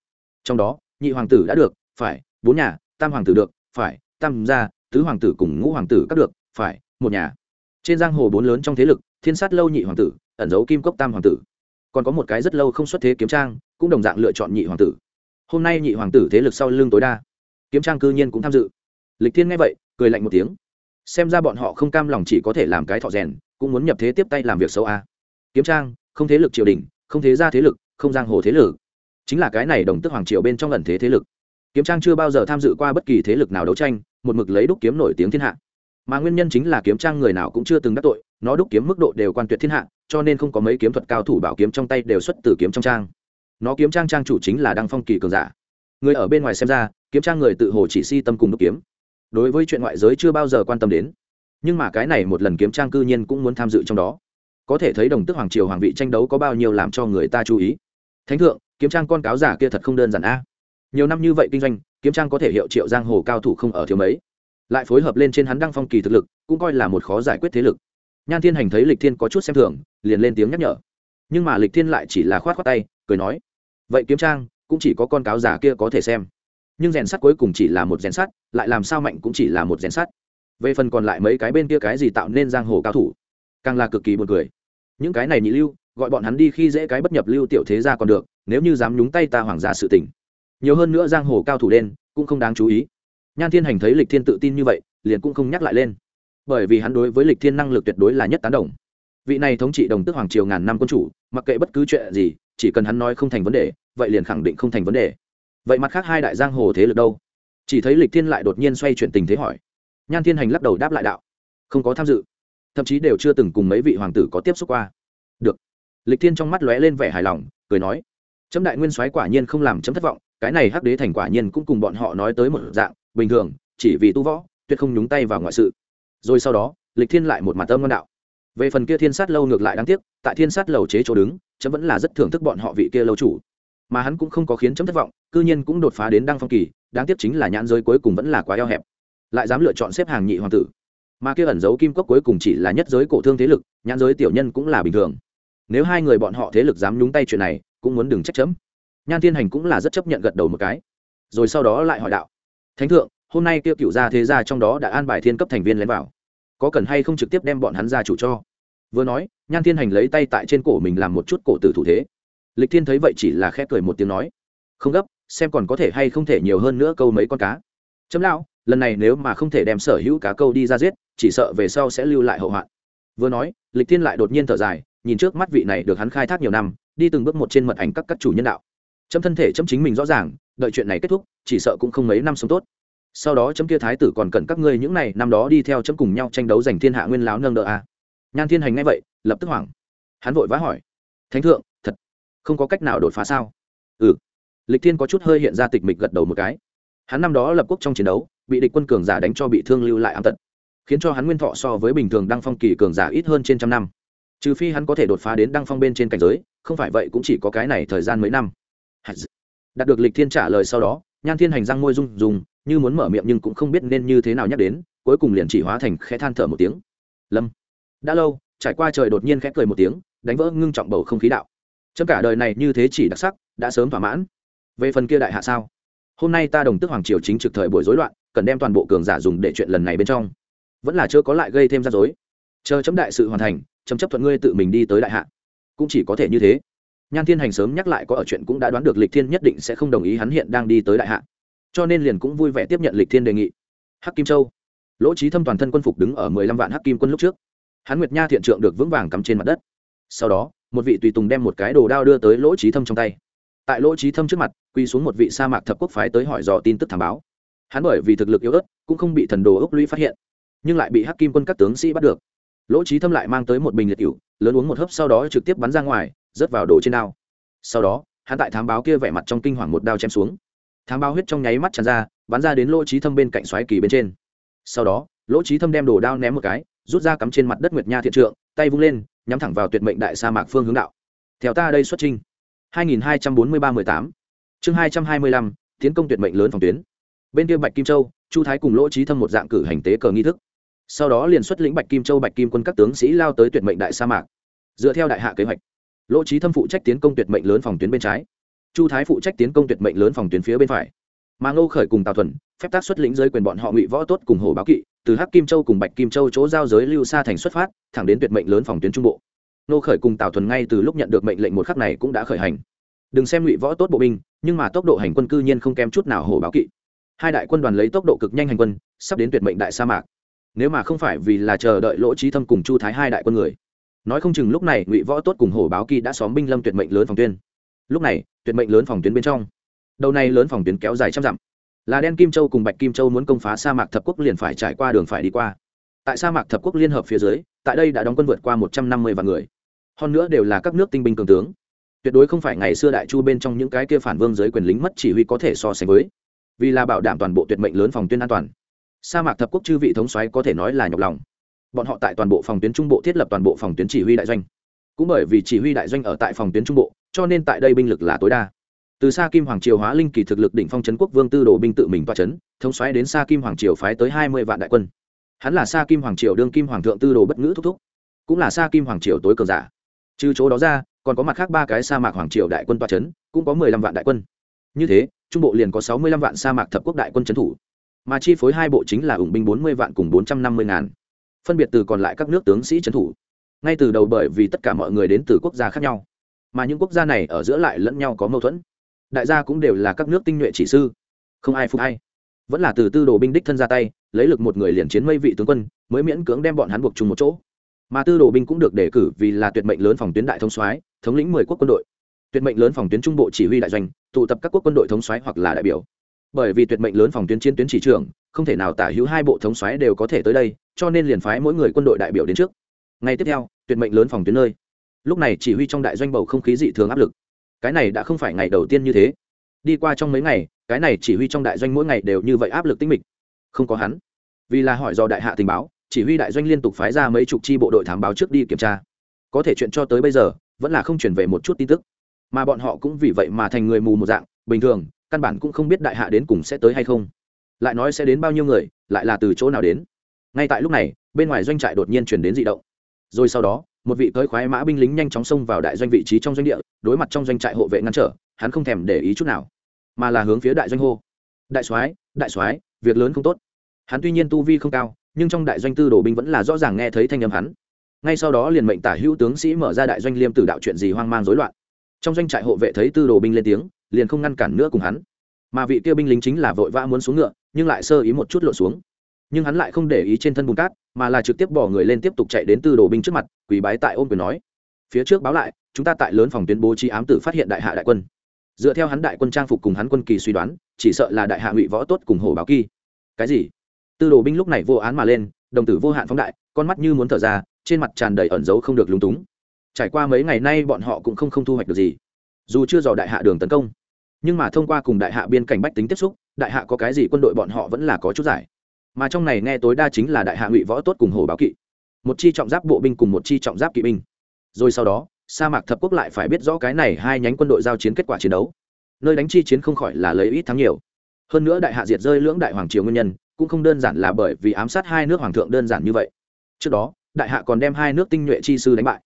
Speaker 1: Trong đó, nhị hoàng tử đã được, phải, bốn nhà, tam hoàng tử được, phải, tam gia, tứ hoàng tử cùng ngũ hoàng tử các được, phải, một nhà. Trên giang hồ bốn lớn trong thế lực, thiên sát lâu nhị hoàng tử, ẩn giấu kim cốc tam hoàng tử. Còn có một cái rất lâu không xuất thế kiếm trang, cũng đồng dạng lựa chọn nhị hoàng tử. Hôm nay nhị hoàng tử thế lực sau lưng tối đa. Kiếm trang cư nhiên cũng tham dự. Lịch thiên nghe vậy, cười lạnh một tiếng xem ra bọn họ không cam lòng chỉ có thể làm cái thọ rèn, cũng muốn nhập thế tiếp tay làm việc xấu a. Kiếm trang, không thế lực triều đình, không thế gia thế lực, không giang hồ thế lực. Chính là cái này đồng tức hoàng triều bên trong lần thế thế lực. Kiếm trang chưa bao giờ tham dự qua bất kỳ thế lực nào đấu tranh, một mực lấy đúc kiếm nổi tiếng thiên hạ. Mà nguyên nhân chính là kiếm trang người nào cũng chưa từng đắc tội, nó đúc kiếm mức độ đều quan tuyệt thiên hạ, cho nên không có mấy kiếm thuật cao thủ bảo kiếm trong tay đều xuất từ kiếm trong trang. Nó kiếm trang trang chủ chính là đăng phong kỳ cường giả. Người ở bên ngoài xem ra, kiếm trang người tự hồ chỉ si tâm cùng đúc kiếm đối với chuyện ngoại giới chưa bao giờ quan tâm đến. Nhưng mà cái này một lần kiếm trang cư nhiên cũng muốn tham dự trong đó. Có thể thấy đồng tức hoàng triều hoàng vị tranh đấu có bao nhiêu làm cho người ta chú ý. Thánh thượng, kiếm trang con cáo giả kia thật không đơn giản a. Nhiều năm như vậy kinh doanh, kiếm trang có thể hiệu triệu giang hồ cao thủ không ở thiếu mấy. Lại phối hợp lên trên hắn đăng phong kỳ thực lực, cũng coi là một khó giải quyết thế lực. Nhan thiên hành thấy lịch thiên có chút xem thường, liền lên tiếng nhắc nhở. Nhưng mà lịch thiên lại chỉ là khoát khoát tay, cười nói, vậy kiếm trang, cũng chỉ có con cáo giả kia có thể xem nhưng rèn sắt cuối cùng chỉ là một rèn sắt, lại làm sao mạnh cũng chỉ là một rèn sắt. Về phần còn lại mấy cái bên kia cái gì tạo nên giang hồ cao thủ, càng là cực kỳ buồn cười. Những cái này nhị lưu, gọi bọn hắn đi khi dễ cái bất nhập lưu tiểu thế ra còn được, nếu như dám nhúng tay ta hoàng gia sự tình. Nhiều hơn nữa giang hồ cao thủ đen cũng không đáng chú ý. Nhan thiên hành thấy lịch thiên tự tin như vậy, liền cũng không nhắc lại lên. Bởi vì hắn đối với lịch thiên năng lực tuyệt đối là nhất tán đồng. Vị này thống trị đồng tức hoàng triều ngàn năm quân chủ, mặc kệ bất cứ chuyện gì, chỉ cần hắn nói không thành vấn đề, vậy liền khẳng định không thành vấn đề vậy mặt khác hai đại giang hồ thế lực đâu? Chỉ thấy lịch thiên lại đột nhiên xoay chuyển tình thế hỏi. Nhan thiên hành lắc đầu đáp lại đạo. Không có tham dự. Thậm chí đều chưa từng cùng mấy vị hoàng tử có tiếp xúc qua. Được. Lịch thiên trong mắt lóe lên vẻ hài lòng, cười nói. Chấm đại nguyên soái quả nhiên không làm chấm thất vọng, cái này hắc đế thành quả nhiên cũng cùng bọn họ nói tới một dạng, bình thường, chỉ vì tu võ, tuyệt không nhúng tay vào ngoại sự. Rồi sau đó, lịch thiên lại một mặt âm ngon đạo. Về phần kia thiên sát lâu ngược lại đáng tiếc, tại thiên sát lầu chế chỗ đứng, chấm vẫn là rất thưởng thức bọn họ vị kia lâu chủ mà hắn cũng không có khiến chấm thất vọng, cư nhiên cũng đột phá đến đăng phong kỳ, đáng tiếc chính là nhãn giới cuối cùng vẫn là quá eo hẹp. Lại dám lựa chọn xếp hàng nhị hoàng tử. Mà kia ẩn giấu kim cốc cuối cùng chỉ là nhất giới cổ thương thế lực, nhãn giới tiểu nhân cũng là bình thường. Nếu hai người bọn họ thế lực dám nhúng tay chuyện này, cũng muốn đừng trách chấm. Nhan thiên hành cũng là rất chấp nhận gật đầu một cái. Rồi sau đó lại hỏi đạo. Thánh thượng, hôm nay kia cựu gia thế gia trong đó đã an bài thiên cấp thành viên lén vào. Có cần hay không trực tiếp đem bọn hắn ra chủ cho? Vừa nói, nhan thiên hành lấy tay tại trên cổ mình làm một chút cổ tử thủ thế lịch thiên thấy vậy chỉ là khẽ cười một tiếng nói, không gấp, xem còn có thể hay không thể nhiều hơn nữa câu mấy con cá. Chấm lão, lần này nếu mà không thể đem sở hữu cá câu đi ra giết, chỉ sợ về sau sẽ lưu lại hậu hoạn. Vừa nói, lịch thiên lại đột nhiên thở dài, nhìn trước mắt vị này được hắn khai thác nhiều năm, đi từng bước một trên mật ảnh các các chủ nhân đạo. Chấm thân thể chấm chính mình rõ ràng, đợi chuyện này kết thúc, chỉ sợ cũng không mấy năm sống tốt. Sau đó chấm kia thái tử còn cần các ngươi những này năm đó đi theo chấm cùng nhau tranh đấu giành thiên hạ nguyên láo nâng đỡ a. À. nhan thiên hành ngay vậy, lập tức hoảng. Hắn vội vã hỏi, thánh thượng không có cách nào đột phá sao? Ừ. Lịch thiên có chút hơi hiện ra tịch mịch gật đầu một cái. Hắn năm đó lập quốc trong chiến đấu, bị địch quân cường giả đánh cho bị thương lưu lại ám tật, khiến cho hắn nguyên thọ so với bình thường đăng phong kỳ cường giả ít hơn trên trăm năm. Trừ phi hắn có thể đột phá đến đăng phong bên trên cảnh giới, không phải vậy cũng chỉ có cái này thời gian mấy năm. Đạt được lịch thiên trả lời sau đó, nhan thiên hành răng môi rung dùng như muốn mở miệng nhưng cũng không biết nên như thế nào nhắc đến, cuối cùng liền chỉ hóa thành khẽ than thở một tiếng. Lâm. Đã lâu, trải qua trời đột nhiên khẽ cười một tiếng, đánh vỡ ngưng trọng bầu không khí đạo chấm cả đời này như thế chỉ đặc sắc, đã sớm thỏa mãn. Về phần kia đại hạ sao? Hôm nay ta đồng tức hoàng triều chính trực thời buổi rối loạn, cần đem toàn bộ cường giả dùng để chuyện lần này bên trong. Vẫn là chưa có lại gây thêm rắc rối. Chờ chấm đại sự hoàn thành, chấm chấp thuận ngươi tự mình đi tới đại hạ. Cũng chỉ có thể như thế. Nhan thiên hành sớm nhắc lại có ở chuyện cũng đã đoán được lịch thiên nhất định sẽ không đồng ý hắn hiện đang đi tới đại hạ. Cho nên liền cũng vui vẻ tiếp nhận lịch thiên đề nghị. Hắc kim châu. Lỗ trí thâm toàn thân quân phục đứng ở mười lăm vạn hắc kim quân lúc trước. Hắn nguyệt nha thiện trượng được vững vàng cắm trên mặt đất. Sau đó một vị tùy tùng đem một cái đồ đao đưa tới lỗ trí thâm trong tay. Tại lỗ trí thâm trước mặt, quy xuống một vị sa mạc thập quốc phái tới hỏi dò tin tức thảm báo. Hắn bởi vì thực lực yếu ớt, cũng không bị thần đồ ốc lũy phát hiện, nhưng lại bị hắc kim quân các tướng sĩ bắt được. Lỗ trí thâm lại mang tới một bình liệt cựu lớn uống một hớp sau đó trực tiếp bắn ra ngoài, rớt vào đồ trên đao. Sau đó, hắn tại thám báo kia vẻ mặt trong kinh hoàng một đao chém xuống. Thám báo huyết trong nháy mắt tràn ra, bắn ra đến lỗ trí thâm bên cạnh xoáy kỳ bên trên. Sau đó, lỗ trí thâm đem đồ đao ném một cái, rút ra cắm trên mặt đất nguyệt nha thiện trượng, tay vung lên nhắm thẳng vào tuyệt mệnh đại sa mạc phương hướng đạo. Theo ta đây xuất trinh 2243-18 chương 225, tiến công tuyệt mệnh lớn phòng tuyến. Bên kia bạch kim châu chu thái cùng lỗ trí thâm một dạng cử hành tế cờ nghi thức. Sau đó liền xuất lĩnh bạch kim châu bạch kim quân các tướng sĩ lao tới tuyệt mệnh đại sa mạc. Dựa theo đại hạ kế hoạch lỗ trí thâm phụ trách tiến công tuyệt mệnh lớn phòng tuyến bên trái. Chu thái phụ trách tiến công tuyệt mệnh lớn phòng tuyến phía bên phải. Mà ngô khởi cùng tào thuần phép tác xuất lĩnh giới quyền bọn họ ngụy võ tốt cùng hồ báo kỵ từ hắc kim châu cùng bạch kim châu chỗ giao giới lưu xa thành xuất phát, thẳng đến tuyệt mệnh lớn phòng tuyến trung bộ. Nô khởi cùng tào thuần ngay từ lúc nhận được mệnh lệnh một khắc này cũng đã khởi hành. Đừng xem ngụy võ tốt bộ binh, nhưng mà tốc độ hành quân cư nhiên không kém chút nào hồ báo kỵ. Hai đại quân đoàn lấy tốc độ cực nhanh hành quân, sắp đến tuyệt mệnh đại sa mạc. Nếu mà không phải vì là chờ đợi lỗ trí thâm cùng chu thái hai đại quân người. Nói không chừng lúc này ngụy võ tốt cùng hồ báo kỳ đã xóm binh lâm tuyệt mệnh lớn phòng tuyến. Lúc này, tuyệt mệnh lớn phòng tuyến bên trong. Đầu này lớn phòng tuyến kéo dài trăm dặm là đen kim châu cùng bạch kim châu muốn công phá sa mạc thập quốc liền phải trải qua đường phải đi qua. Tại sa mạc thập quốc liên hợp phía dưới, tại đây đã đóng quân vượt qua một trăm năm mươi vạn người. Hơn nữa đều là các nước tinh binh cường tướng. Tuyệt đối không phải ngày xưa đại chu bên trong những cái kia phản vương giới quyền lính mất chỉ huy có thể so sánh với. Vì là bảo đảm toàn bộ tuyệt mệnh lớn phòng tuyến an toàn. Sa mạc thập quốc chư vị thống soái có thể nói là nhọc lòng. Bọn họ tại toàn bộ phòng tuyến trung bộ thiết lập toàn bộ phòng tuyến chỉ huy đại doanh. Cũng bởi vì chỉ huy đại doanh ở tại phòng tuyến trung bộ, cho nên tại đây binh lực là tối đa từ xa kim hoàng triều hóa linh kỳ thực lực đỉnh phong trấn quốc vương tư đồ binh tự mình toa trấn thống xoáy đến xa kim hoàng triều phái tới hai mươi vạn đại quân. Hắn là xa kim hoàng triều đương kim hoàng thượng tư đồ bất ngữ thúc thúc, cũng là xa kim hoàng triều tối cường giả. Trừ chỗ đó ra, còn có mặt khác ba cái sa mạc hoàng triều đại quân toa trấn cũng có mười lăm vạn đại quân. Như thế, trung bộ liền có sáu mươi lăm vạn sa mạc thập quốc đại quân trấn thủ, mà chi phối hai bộ chính là ủng binh bốn mươi vạn cùng bốn trăm năm mươi ngàn. Phân biệt từ còn lại các nước tướng sĩ trấn thủ. Ngay từ đầu bởi vì tất cả mọi người đến từ quốc gia khác nhau, mà những quốc gia này ở giữa lại lẫn nhau có mâu thuẫn đại gia cũng đều là các nước tinh nhuệ chỉ sư. Không ai phục hay. Vẫn là từ tư đồ binh đích thân ra tay, lấy lực một người liền chiến mây vị tướng quân, mới miễn cưỡng đem bọn hắn buộc chung một chỗ. Mà tư đồ binh cũng được đề cử vì là tuyệt mệnh lớn phòng tuyến đại thống soái, thống lĩnh mười quốc quân đội. Tuyệt mệnh lớn phòng tuyến trung bộ chỉ huy đại doanh, tụ tập các quốc quân đội thống soái hoặc là đại biểu. Bởi vì tuyệt mệnh lớn phòng tuyến chiến tuyến chỉ trưởng không thể nào tả hữu hai bộ thống soái đều có thể tới đây, cho nên liền phái mỗi người quân đội đại biểu đến trước. Ngay tiếp theo, tuyệt mệnh lớn phòng tuyến nơi. Lúc này chỉ huy trong đại doanh bầu không khí dị thường áp lực cái này đã không phải ngày đầu tiên như thế. Đi qua trong mấy ngày, cái này chỉ huy trong đại doanh mỗi ngày đều như vậy áp lực tinh mịch. Không có hắn. Vì là hỏi do đại hạ tình báo, chỉ huy đại doanh liên tục phái ra mấy chục chi bộ đội thám báo trước đi kiểm tra. Có thể chuyện cho tới bây giờ, vẫn là không chuyển về một chút tin tức. Mà bọn họ cũng vì vậy mà thành người mù một dạng, bình thường, căn bản cũng không biết đại hạ đến cùng sẽ tới hay không. Lại nói sẽ đến bao nhiêu người, lại là từ chỗ nào đến. Ngay tại lúc này, bên ngoài doanh trại đột nhiên chuyển đến d ị động. Rồi sau đó một vị tới khoái mã binh lính nhanh chóng xông vào đại doanh vị trí trong doanh địa, đối mặt trong doanh trại hộ vệ ngăn trở, hắn không thèm để ý chút nào, mà là hướng phía đại doanh hô. Đại soái đại soái, việc lớn không tốt. Hắn tuy nhiên tu vi không cao, nhưng trong đại doanh tư đồ binh vẫn là rõ ràng nghe thấy thanh âm hắn. Ngay sau đó liền mệnh tả hữu tướng sĩ mở ra đại doanh liêm tử đạo chuyện gì hoang mang rối loạn. Trong doanh trại hộ vệ thấy tư đồ binh lên tiếng, liền không ngăn cản nữa cùng hắn. Mà vị kia binh lính chính là vội vã muốn xuống ngựa, nhưng lại sơ ý một chút lộn xuống nhưng hắn lại không để ý trên thân bùn cát, mà là trực tiếp bỏ người lên tiếp tục chạy đến tư đồ binh trước mặt, quỳ bái tại ôm quyền nói, phía trước báo lại, chúng ta tại lớn phòng tuyến bố trí ám tử phát hiện đại hạ đại quân. Dựa theo hắn đại quân trang phục cùng hắn quân kỳ suy đoán, chỉ sợ là đại hạ ngụy võ tốt cùng hồ báo kỳ. Cái gì? Tư đồ binh lúc này vô án mà lên, đồng tử vô hạn phóng đại, con mắt như muốn thở ra, trên mặt tràn đầy ẩn giấu không được lúng túng. Trải qua mấy ngày nay bọn họ cũng không không thu hoạch được gì. Dù chưa dò đại hạ đường tấn công, nhưng mà thông qua cùng đại hạ biên cảnh bách tính tiếp xúc, đại hạ có cái gì quân đội bọn họ vẫn là có chút giải mà trong này nghe tối đa chính là đại hạ ngụy võ tốt cùng hồ báo kỵ, một chi trọng giáp bộ binh cùng một chi trọng giáp kỵ binh. Rồi sau đó, sa mạc thập quốc lại phải biết rõ cái này hai nhánh quân đội giao chiến kết quả chiến đấu. Nơi đánh chi chiến không khỏi là lấy ít thắng nhiều. Hơn nữa đại hạ diệt rơi lưỡng đại hoàng triều nguyên nhân, cũng không đơn giản là bởi vì ám sát hai nước hoàng thượng đơn giản như vậy. Trước đó, đại hạ còn đem hai nước tinh nhuệ chi sư đánh bại.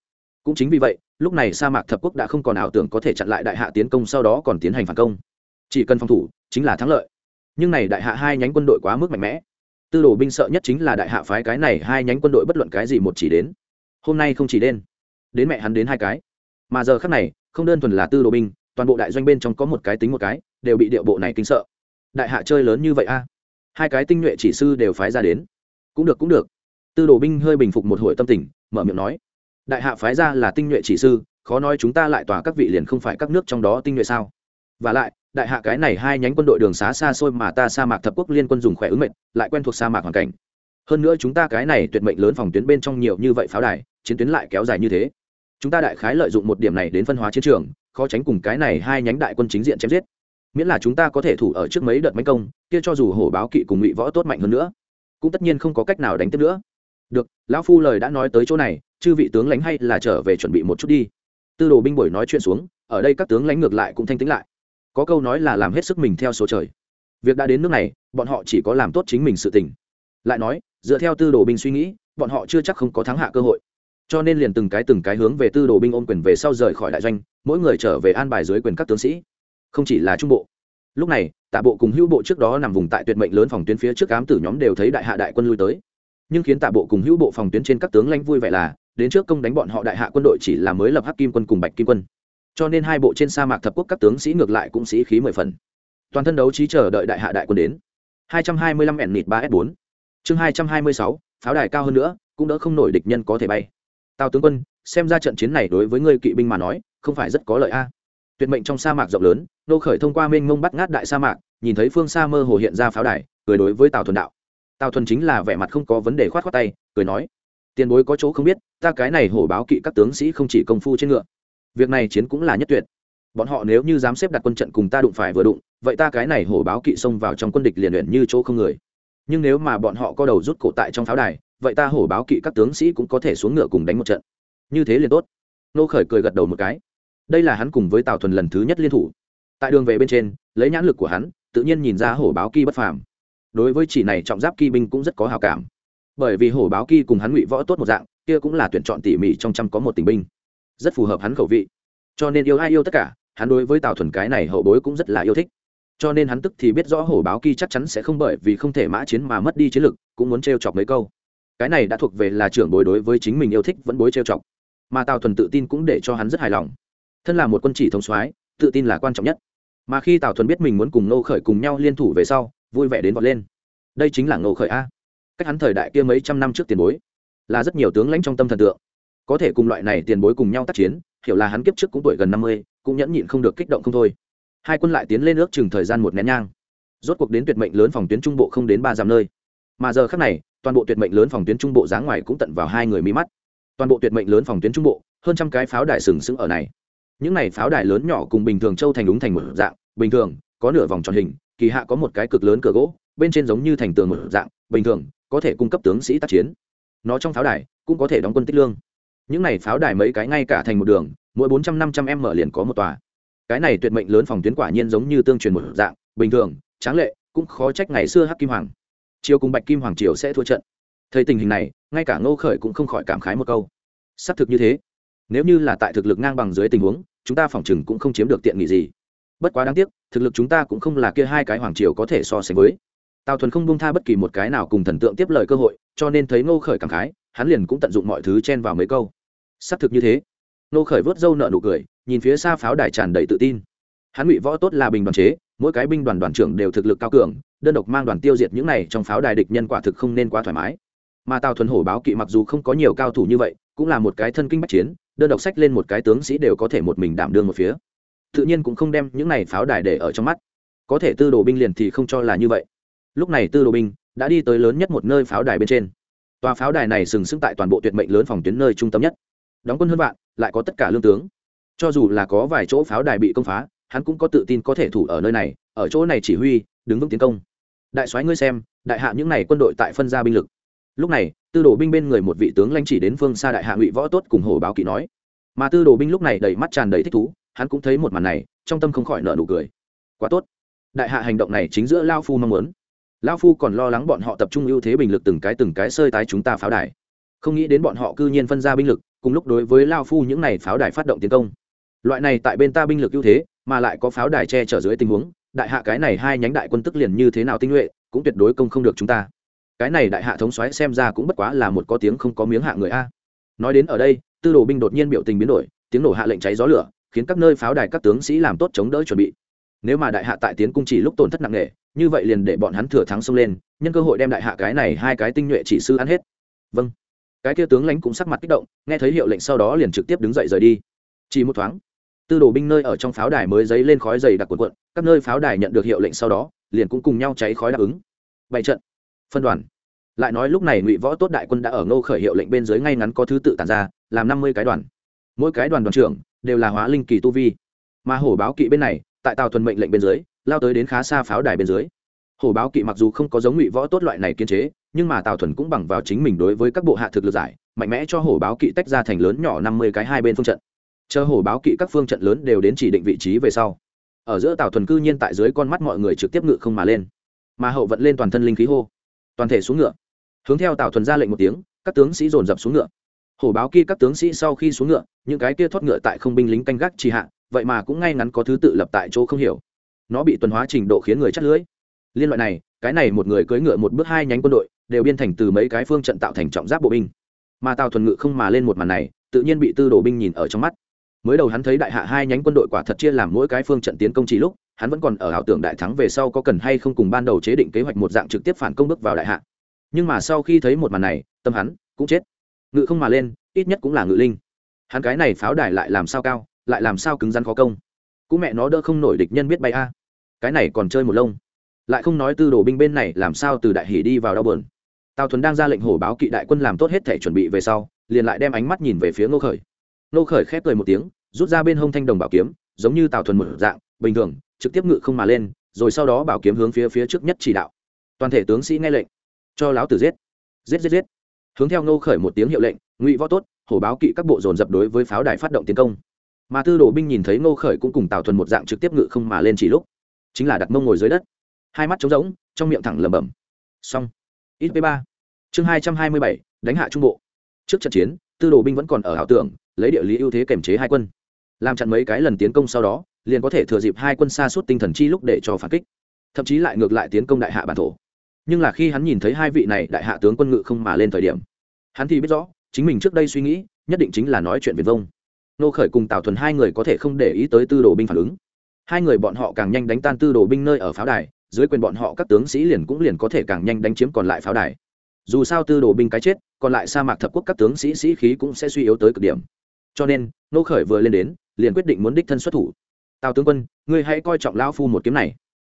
Speaker 1: Cũng chính vì vậy, lúc này sa mạc thập quốc đã không còn ảo tưởng có thể chặn lại đại hạ tiến công sau đó còn tiến hành phản công. Chỉ cần phòng thủ, chính là thắng lợi. Nhưng này đại hạ hai nhánh quân đội quá mức mạnh mẽ tư đồ binh sợ nhất chính là đại hạ phái cái này hai nhánh quân đội bất luận cái gì một chỉ đến. Hôm nay không chỉ đến đến mẹ hắn đến hai cái. Mà giờ khác này, không đơn thuần là tư đồ binh, toàn bộ đại doanh bên trong có một cái tính một cái, đều bị điệu bộ này kinh sợ. Đại hạ chơi lớn như vậy a? À? Hai cái tinh nhuệ chỉ sư đều phái ra đến. Cũng được cũng được. Tư đồ binh hơi bình phục một hồi tâm tình, mở miệng nói. Đại hạ phái ra là tinh nhuệ chỉ sư, khó nói chúng ta lại tòa các vị liền không phải các nước trong đó tinh nhuệ sao? Và lại đại hạ cái này hai nhánh quân đội đường xá xa xôi mà ta sa mạc thập quốc liên quân dùng khỏe ứng mệnh, lại quen thuộc sa mạc hoàn cảnh. Hơn nữa chúng ta cái này tuyệt mệnh lớn phòng tuyến bên trong nhiều như vậy pháo đài, chiến tuyến lại kéo dài như thế. Chúng ta đại khái lợi dụng một điểm này đến phân hóa chiến trường, khó tránh cùng cái này hai nhánh đại quân chính diện chém giết. Miễn là chúng ta có thể thủ ở trước mấy đợt máy công, kia cho dù hổ báo kỵ cùng ngụy võ tốt mạnh hơn nữa, cũng tất nhiên không có cách nào đánh tiếp nữa. Được, lão phu lời đã nói tới chỗ này, chư vị tướng lãnh hay là trở về chuẩn bị một chút đi. Tư đồ binh buổi nói chuyện xuống, ở đây các tướng lãnh ngược lại cũng thanh tĩnh lại có câu nói là làm hết sức mình theo số trời. Việc đã đến nước này, bọn họ chỉ có làm tốt chính mình sự tình. Lại nói, dựa theo tư đồ binh suy nghĩ, bọn họ chưa chắc không có thắng hạ cơ hội. Cho nên liền từng cái từng cái hướng về tư đồ binh ôm quyền về sau rời khỏi đại doanh, mỗi người trở về an bài dưới quyền các tướng sĩ. Không chỉ là trung bộ. Lúc này tạ bộ cùng hữu bộ trước đó nằm vùng tại tuyệt mệnh lớn phòng tuyến phía trước cám tử nhóm đều thấy đại hạ đại quân lui tới. Nhưng khiến tạ bộ cùng hữu bộ phòng tuyến trên các tướng lãnh vui vẻ là, đến trước công đánh bọn họ đại hạ quân đội chỉ là mới lập hắc kim quân cùng bạch kim quân cho nên hai bộ trên sa mạc thập quốc các tướng sĩ ngược lại cũng sĩ khí mười phần. Toàn thân đấu trí chờ đợi đại hạ đại quân đến. hai trăm hai mươi lăm ẻn nịt ba s bốn. Chương hai trăm hai mươi sáu, pháo đài cao hơn nữa, cũng đỡ không nổi địch nhân có thể bay. Tào tướng quân, xem ra trận chiến này đối với ngươi kỵ binh mà nói, không phải rất có lợi a. Tuyệt mệnh trong sa mạc rộng lớn, nô khởi thông qua mênh mông bắt ngát đại sa mạc, nhìn thấy phương xa mơ hồ hiện ra pháo đài, cười đối với tào thuần đạo. Tào thuần chính là vẻ mặt không có vấn đề khoát khoát tay, cười nói, tiền bối có chỗ không biết, ta cái này hổ báo kỵ các tướng sĩ không chỉ công phu trên ngựa việc này chiến cũng là nhất tuyệt. Bọn họ nếu như dám xếp đặt quân trận cùng ta đụng phải vừa đụng, vậy ta cái này hổ báo kỵ xông vào trong quân địch liền luyện như chỗ không người. Nhưng nếu mà bọn họ có đầu rút cổ tại trong pháo đài, vậy ta hổ báo kỵ các tướng sĩ cũng có thể xuống ngựa cùng đánh một trận. Như thế liền tốt. Nô khởi cười gật đầu một cái. Đây là hắn cùng với tào thuần lần thứ nhất liên thủ. Tại đường về bên trên, lấy nhãn lực của hắn, tự nhiên nhìn ra hổ báo kỳ bất phàm. Đối với chỉ này trọng giáp kỳ binh cũng rất có hào cảm. Bởi vì hổ báo kỳ cùng hắn ngụy võ tốt một dạng, kia cũng là tuyển chọn tỉ mỉ trong trăm có một tình binh rất phù hợp hắn khẩu vị. Cho nên yêu ai yêu tất cả, hắn đối với tào thuần cái này hậu bối cũng rất là yêu thích. Cho nên hắn tức thì biết rõ hổ báo kỳ chắc chắn sẽ không bởi vì không thể mã chiến mà mất đi chiến lực, cũng muốn t chọc mấy câu. Cái này đã thuộc về là trưởng bối đối với chính mình yêu thích vẫn bối t chọc. Mà tào thuần tự tin cũng để cho hắn rất hài lòng. Thân là một quân chỉ thống soái, tự tin là quan trọng nhất. Mà khi tào thuần biết mình muốn cùng nô khởi cùng nhau liên thủ về sau, vui vẻ đến vọt lên. Đây chính là nô khởi a. Cách hắn thời đại kia mấy trăm năm trước tiền bối, là rất nhiều tướng lãnh trong tâm thần tượng có thể cùng loại này tiền bối cùng nhau tác chiến, hiểu là hắn kiếp trước cũng tuổi gần năm mươi, cũng nhẫn nhịn không được kích động không thôi. Hai quân lại tiến lên ước chừng thời gian một nén nhang. Rốt cuộc đến tuyệt mệnh lớn phòng tuyến trung bộ không đến ba dặm nơi. Mà giờ khác này, toàn bộ tuyệt mệnh lớn phòng tuyến trung bộ dáng ngoài cũng tận vào hai người mí mắt. Toàn bộ tuyệt mệnh lớn phòng tuyến trung bộ, hơn trăm cái pháo đài sừng sững ở này. Những này pháo đài lớn nhỏ cùng bình thường châu thành đúng thành một dạng, bình thường, có nửa vòng tròn hình, kỳ hạ có một cái cực lớn cửa gỗ, bên trên giống như thành tường một dạng, bình thường, có thể cung cấp tướng sĩ tác chiến. Nó trong pháo đài cũng có thể đóng quân tích lương những này pháo đài mấy cái ngay cả thành một đường, mỗi bốn trăm năm trăm em mở liền có một tòa. Cái này tuyệt mệnh lớn phòng tuyến quả nhiên giống như tương truyền một dạng, bình thường, tráng lệ, cũng khó trách ngày xưa hắc kim hoàng. Chiều cùng bạch kim hoàng triều sẽ thua trận. Thấy tình hình này, ngay cả ngô khởi cũng không khỏi cảm khái một câu. Xác thực như thế. Nếu như là tại thực lực ngang bằng dưới tình huống, chúng ta phòng chừng cũng không chiếm được tiện nghị gì. Bất quá đáng tiếc, thực lực chúng ta cũng không là kia hai cái hoàng triều có thể so sánh với. Tào thuần không buông tha bất kỳ một cái nào cùng thần tượng tiếp lời cơ hội, cho nên thấy ngô khởi cảm khái, hắn liền cũng tận dụng mọi thứ chen vào mấy câu xác thực như thế. Ngô khởi vớt râu nợ nụ cười, nhìn phía xa pháo đài tràn đầy tự tin. Hắn ngụy võ tốt là bình đoàn chế, mỗi cái binh đoàn đoàn trưởng đều thực lực cao cường, đơn độc mang đoàn tiêu diệt những này trong pháo đài địch nhân quả thực không nên quá thoải mái. Mà tào thuần hổ báo kỵ mặc dù không có nhiều cao thủ như vậy, cũng là một cái thân kinh bách chiến, đơn độc sách lên một cái tướng sĩ đều có thể một mình đảm đương một phía. Tự nhiên cũng không đem những này pháo đài để ở trong mắt. Có thể tư đồ binh liền thì không cho là như vậy. Lúc này tư đồ binh đã đi tới lớn nhất một nơi pháo đài bên trên. Tòa pháo đài này sừng sững tại toàn bộ tuyệt mệnh lớn phòng tuyến nơi trung tâm nhất đóng quân hơn vạn, lại có tất cả lương tướng. Cho dù là có vài chỗ pháo đài bị công phá, hắn cũng có tự tin có thể thủ ở nơi này, ở chỗ này chỉ huy, đứng vững tiến công. Đại soái ngươi xem, đại hạ những n à y quân đội tại phân ra binh lực. Lúc này, tư đồ binh bên người một vị tướng lãnh chỉ đến phương xa đại hạ ngụy võ tốt cùng hồ báo kỵ nói. Mà tư đồ binh lúc này đầy mắt tràn đầy thích thú, hắn cũng thấy một màn này, trong tâm không khỏi nợ nụ cười. Quá tốt. Đại hạ hành động này chính giữa lao phu mong muốn. Lao phu còn lo lắng bọn họ tập trung ưu thế bình lực từng cái từng cái sơi tái chúng ta pháo đài. Không nghĩ đến bọn họ cư nhiên phân ra binh lực cùng lúc đối với lao phu những này pháo đài phát động tiến công. Loại này tại bên ta binh lực ưu thế, mà lại có pháo đài che chở dưới tình huống, đại hạ cái này hai nhánh đại quân tức liền như thế nào tinh nhuệ, cũng tuyệt đối công không được chúng ta. Cái này đại hạ thống xoáy xem ra cũng bất quá là một có tiếng không có miếng hạ người a. Nói đến ở đây, tư đồ binh đột nhiên biểu tình biến đổi, tiếng nổ hạ lệnh cháy gió lửa, khiến các nơi pháo đài các tướng sĩ làm tốt chống đỡ chuẩn bị. Nếu mà đại hạ tại tiến cung chỉ lúc tổn thất nặng nề, như vậy liền để bọn hắn thừa thắng xông lên, nhân cơ hội đem đại hạ cái này hai cái tinh nhuệ chỉ sư ăn hết. Vâng cái kia tướng lãnh cũng sắc mặt kích động, nghe thấy hiệu lệnh sau đó liền trực tiếp đứng dậy rời đi. Chỉ một thoáng, tư đồ binh nơi ở trong pháo đài mới dấy lên khói dày đặc quần quận các nơi pháo đài nhận được hiệu lệnh sau đó, liền cũng cùng nhau cháy khói đáp ứng. Bảy trận, phân đoàn. Lại nói lúc này ngụy võ tốt đại quân đã ở ngô khởi hiệu lệnh bên dưới ngay ngắn có thứ tự tàn ra, làm năm mươi cái đoàn. Mỗi cái đoàn đoàn trưởng đều là hóa linh kỳ tu vi. Mà hổ báo kỵ bên này, tại tàu thuần mệnh lệnh bên dưới, lao tới đến khá xa pháo đài bên dưới. Hổ báo kỵ mặc dù không có giống ngụy võ tốt loại này kiên chế nhưng mà tào thuần cũng bằng vào chính mình đối với các bộ hạ thực lực giải, mạnh mẽ cho hổ báo kỵ tách ra thành lớn nhỏ năm mươi cái hai bên phương trận. Chờ hổ báo kỵ các phương trận lớn đều đến chỉ định vị trí về sau. Ở giữa tào thuần cư nhiên tại dưới con mắt mọi người trực tiếp ngự không mà lên. Mà hậu vận lên toàn thân linh khí hô, toàn thể xuống ngựa. Hướng theo tào thuần ra lệnh một tiếng, các tướng sĩ dồn dập xuống ngựa. Hổ báo kỵ các tướng sĩ sau khi xuống ngựa, những cái kia thoát ngựa tại không binh lính canh gác trì hạ, vậy mà cũng ngay ngắn có thứ tự lập tại chỗ không hiểu. Nó bị tuần hóa trình độ khiến người chắt lưỡi. Liên loại này cái này một người cưỡi ngựa một bước hai nhánh quân đội, đều biên thành từ mấy cái phương trận tạo thành trọng giáp bộ binh. Mà tào thuần ngự không mà lên một màn này, tự nhiên bị tư đồ binh nhìn ở trong mắt. Mới đầu hắn thấy đại hạ hai nhánh quân đội quả thật chia làm mỗi cái phương trận tiến công chỉ lúc, hắn vẫn còn ở ảo tưởng đại thắng về sau có cần hay không cùng ban đầu chế định kế hoạch một dạng trực tiếp phản công bước vào đại hạ. Nhưng mà sau khi thấy một màn này, tâm hắn cũng chết. Ngự không mà lên, ít nhất cũng là ngự linh. Hắn cái này pháo đài lại làm sao cao, lại làm sao cứng rắn khó công. Cũng mẹ nó đỡ không nổi địch nhân biết bay a. Cái này còn chơi một lông lại không nói tư đồ binh bên này làm sao từ đại hỷ đi vào đau bờn tào thuần đang ra lệnh hổ báo kỵ đại quân làm tốt hết thể chuẩn bị về sau, liền lại đem ánh mắt nhìn về phía ngô khởi. Ngô khởi khép cười một tiếng, rút ra bên hông thanh đồng bảo kiếm, giống như tào thuần một dạng, bình thường, trực tiếp ngự không mà lên, rồi sau đó bảo kiếm hướng phía phía trước nhất chỉ đạo. Toàn thể tướng sĩ nghe lệnh, cho láo tử giết. Giết giết giết. Hướng theo ngô khởi một tiếng hiệu lệnh, ngụy võ tốt, hổ báo kỵ các bộ dồn dập đối với pháo đài phát động tiến công. Mà tư đồ binh nhìn thấy ngô khởi cũng cùng tào thuần một dạng trực tiếp ngự không mà lên chỉ lúc, chính là đặt mông ngồi dưới đất hai mắt trống rỗng, trong miệng thẳng lẩm bẩm. Xong. Ít p ba. Chương hai trăm hai mươi bảy, đánh hạ trung bộ. Trước trận chiến, tư đồ binh vẫn còn ở ảo tưởng, lấy địa lý ưu thế kềm chế hai quân. Làm chặn mấy cái lần tiến công sau đó, liền có thể thừa dịp hai quân xa suốt tinh thần chi lúc để cho phản kích. Thậm chí lại ngược lại tiến công đại hạ bản thổ. Nhưng là khi hắn nhìn thấy hai vị này đại hạ tướng quân ngự không mà lên thời điểm, hắn thì biết rõ, chính mình trước đây suy nghĩ, nhất định chính là nói chuyện viền vông. Nô khởi cùng tào thuần hai người có thể không để ý tới tư đồ binh phản ứng. Hai người bọn họ càng nhanh đánh tan tư đồ binh nơi ở pháo đài dưới quyền bọn họ các tướng sĩ liền cũng liền có thể càng nhanh đánh chiếm còn lại pháo đài. Dù sao tư đồ binh cái chết, còn lại sa mạc thập quốc các tướng sĩ sĩ khí cũng sẽ suy yếu tới cực điểm. Cho nên, nô khởi vừa lên đến, liền quyết định muốn đích thân xuất thủ. Tào tướng quân, ngươi hãy coi trọng lão phu một kiếm này.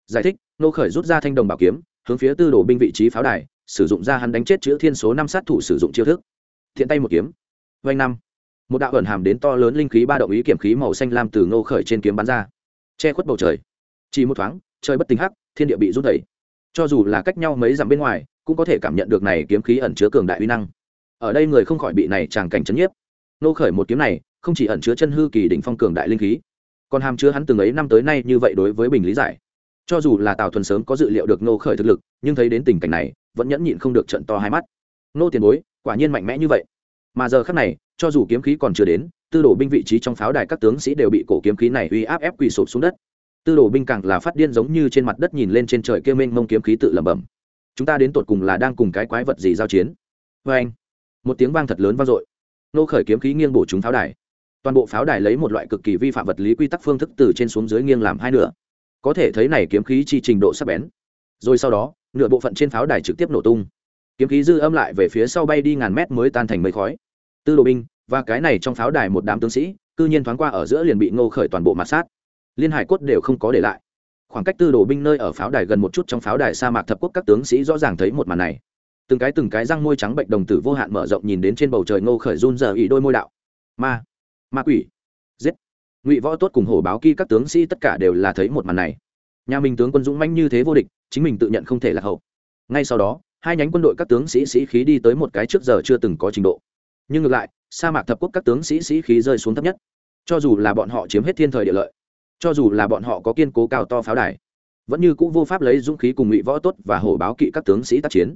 Speaker 1: Giải thích, nô khởi rút ra thanh đồng bảo kiếm, hướng phía tư đồ binh vị trí pháo đài, sử dụng ra hắn đánh chết chữ thiên số năm sát thủ sử dụng chiêu thức. Thiện tay một kiếm. Vanh năm. Một đạo ẩn hàm đến to lớn linh khí ba động ý kiểm khí màu xanh lam từ ngô khởi trên kiếm bắn ra. Che khuất bầu trời. Chỉ một thoáng, trời bất tỉnh hắc thiên địa bị rút đẩy cho dù là cách nhau mấy dặm bên ngoài, cũng có thể cảm nhận được này kiếm khí ẩn chứa cường đại uy năng. Ở đây người không khỏi bị này tràng cảnh chấn nhiếp. Nô khởi một kiếm này, không chỉ ẩn chứa chân hư kỳ đỉnh phong cường đại linh khí, còn hàm chứa hắn từng ấy năm tới nay như vậy đối với bình lý giải. Cho dù là tào thuần sớm có dự liệu được nô khởi thực lực, nhưng thấy đến tình cảnh này, vẫn nhẫn nhịn không được trận to hai mắt. Nô tiền bối, quả nhiên mạnh mẽ như vậy. Mà giờ khắc này, cho dù kiếm khí còn chưa đến, tư đồ binh vị trí trong pháo đài các tướng sĩ đều bị cổ kiếm khí này uy áp ép quỳ sụp xuống đất tư đồ binh càng là phát điên giống như trên mặt đất nhìn lên trên trời kia mênh mông kiếm khí tự lẩm bẩm. Chúng ta đến tột cùng là đang cùng cái quái vật gì giao chiến? Vê anh, một tiếng vang thật lớn vang dội. Nô khởi kiếm khí nghiêng bổ chúng pháo đài. Toàn bộ pháo đài lấy một loại cực kỳ vi phạm vật lý quy tắc phương thức từ trên xuống dưới nghiêng làm hai nửa. Có thể thấy này kiếm khí chi trình độ sắc bén. Rồi sau đó, nửa bộ phận trên pháo đài trực tiếp nổ tung. Kiếm khí dư âm lại về phía sau bay đi ngàn mét mới tan thành mây khói. Tư đồ binh, và cái này trong pháo đài một đám tướng sĩ, cư nhiên thoáng qua ở giữa liền bị ngô khởi toàn bộ mặt sát liên hải cốt đều không có để lại. Khoảng cách tư đồ binh nơi ở pháo đài gần một chút trong pháo đài sa mạc thập quốc các tướng sĩ rõ ràng thấy một màn này. Từng cái từng cái răng môi trắng bệnh đồng tử vô hạn mở rộng nhìn đến trên bầu trời ngô khởi run giờ ỉ đôi môi đạo. Ma ma quỷ, giết. Ngụy võ tốt cùng hổ báo kỳ các tướng sĩ tất cả đều là thấy một màn này. Nhà mình tướng quân dũng manh như thế vô địch, chính mình tự nhận không thể là hậu. Ngay sau đó, hai nhánh quân đội các tướng sĩ sĩ khí đi tới một cái trước giờ chưa từng có trình độ. Nhưng ngược lại, sa mạc thập quốc các tướng sĩ sĩ khí rơi xuống thấp nhất. Cho dù là bọn họ chiếm hết thiên thời địa lợi cho dù là bọn họ có kiên cố cao to pháo đài, vẫn như c ũ vô pháp lấy dũng khí cùng ngụy võ tốt và hổ báo kỵ các tướng sĩ tác chiến.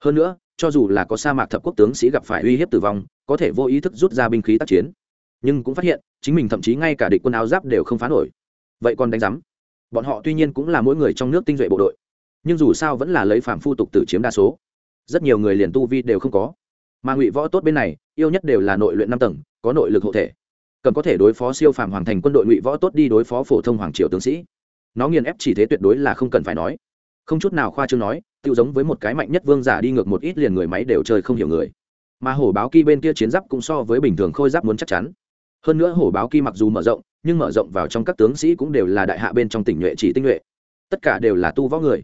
Speaker 1: Hơn nữa, cho dù là có sa mạc thập quốc tướng sĩ gặp phải uy hiếp tử vong, có thể vô ý thức rút ra binh khí tác chiến. Nhưng cũng phát hiện, chính mình thậm chí ngay cả địch quân áo giáp đều không phá nổi. Vậy còn đánh giám? Bọn họ tuy nhiên cũng là mỗi người trong nước tinh duệ bộ đội, nhưng dù sao vẫn là lấy phạm phu tục tử chiếm đa số. Rất nhiều người liền tu vi đều không có. Mà ngụy võ tốt bên này, yêu nhất đều là nội luyện năm tầng, có nội lực hộ thể cần có thể đối phó siêu phàm hoàng thành quân đội ngụy võ tốt đi đối phó phổ thông hoàng triều tướng sĩ. Nó nghiền ép chỉ thế tuyệt đối là không cần phải nói. Không chút nào khoa trương nói tự giống với một cái mạnh nhất vương giả đi ngược một ít liền người máy đều chơi không hiểu người. Mà hổ báo kỳ bên kia chiến giáp cũng so với bình thường khôi giáp muốn chắc chắn. Hơn nữa hổ báo kỳ mặc dù mở rộng, nhưng mở rộng vào trong các tướng sĩ cũng đều là đại hạ bên trong tỉnh nhuệ chỉ tinh nhuệ. Tất cả đều là tu võ người.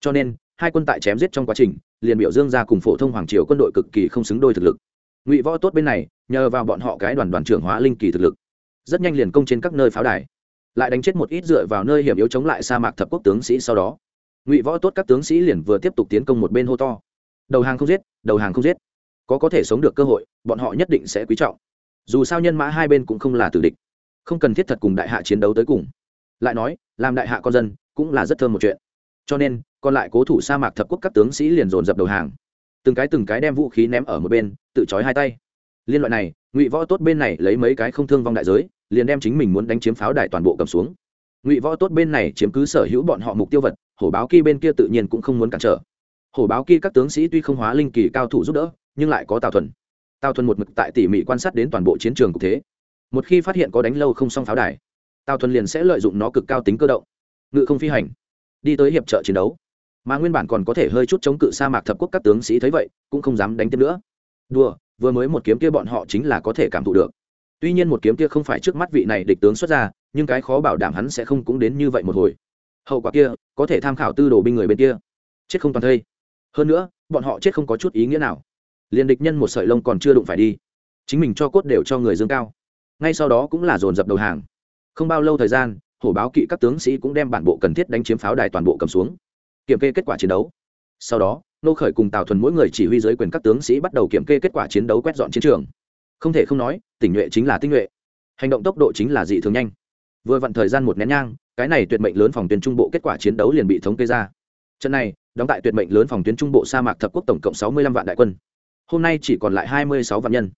Speaker 1: Cho nên, hai quân tại chém giết trong quá trình, liền biểu dương ra cùng phổ thông hoàng triều quân đội cực kỳ không xứng đôi thực lực ngụy võ tốt bên này, nhờ vào bọn họ cái đoàn đoàn trưởng hóa linh kỳ thực lực, rất nhanh liền công trên các nơi pháo đài. Lại đánh chết một ít dựa vào nơi hiểm yếu chống lại sa mạc thập quốc tướng sĩ sau đó. Ngụy võ tốt các tướng sĩ liền vừa tiếp tục tiến công một bên hô to. Đầu hàng không giết, đầu hàng không giết. Có có thể sống được cơ hội, bọn họ nhất định sẽ quý trọng. Dù sao nhân mã hai bên cũng không là tử địch, không cần thiết thật cùng đại hạ chiến đấu tới cùng. Lại nói, làm đại hạ con dân cũng là rất thơm một chuyện. Cho nên, còn lại cố thủ sa mạc thập quốc các tướng sĩ liền dồn dập đầu hàng. Từng cái từng cái đem vũ khí ném ở một bên tự trói hai tay. Liên loại này, ngụy võ tốt bên này lấy mấy cái không thương vong đại giới, liền đem chính mình muốn đánh chiếm pháo đài toàn bộ cầm xuống. Ngụy võ tốt bên này chiếm cứ sở hữu bọn họ mục tiêu vật, hổ báo kỳ bên kia tự nhiên cũng không muốn cản trở. Hổ báo kỳ các tướng sĩ tuy không hóa linh kỳ cao thủ giúp đỡ, nhưng lại có tào thuần. Tào thuần một mực tại tỉ mỉ quan sát đến toàn bộ chiến trường cục thế. Một khi phát hiện có đánh lâu không xong pháo đài, tào thuần liền sẽ lợi dụng nó cực cao tính cơ động. Ngự không phi hành. Đi tới hiệp trợ chiến đấu. Mà nguyên bản còn có thể hơi chút chống cự sa mạc thập quốc các tướng sĩ thấy vậy, cũng không dám đánh tiếp nữa đùa, vừa mới một kiếm kia bọn họ chính là có thể cảm thụ được. Tuy nhiên một kiếm kia không phải trước mắt vị này địch tướng xuất ra, nhưng cái khó bảo đảm hắn sẽ không cũng đến như vậy một hồi. Hậu quả kia, có thể tham khảo tư đồ binh người bên kia. Chết không toàn thây. Hơn nữa, bọn họ chết không có chút ý nghĩa nào. Liền địch nhân một sợi lông còn chưa đụng phải đi. Chính mình cho cốt đều cho người dương cao. Ngay sau đó cũng là dồn dập đầu hàng. Không bao lâu thời gian, hổ báo kỵ các tướng sĩ cũng đem bản bộ cần thiết đánh chiếm pháo đài toàn bộ cầm xuống. Kiểm kê kết quả chiến đấu. Sau đó nô khởi cùng tào thuần mỗi người chỉ huy dưới quyền các tướng sĩ bắt đầu kiểm kê kết quả chiến đấu quét dọn chiến trường. Không thể không nói, tỉnh nhuệ chính là tinh nhuệ. Hành động tốc độ chính là dị thường nhanh. Vừa vặn thời gian một nén nhang, cái này tuyệt mệnh lớn phòng tuyến trung bộ kết quả chiến đấu liền bị thống kê ra. Trận này, đóng tại tuyệt mệnh lớn phòng tuyến trung bộ sa mạc thập quốc tổng cộng sáu mươi lăm vạn đại quân. Hôm nay chỉ còn lại hai mươi sáu vạn nhân.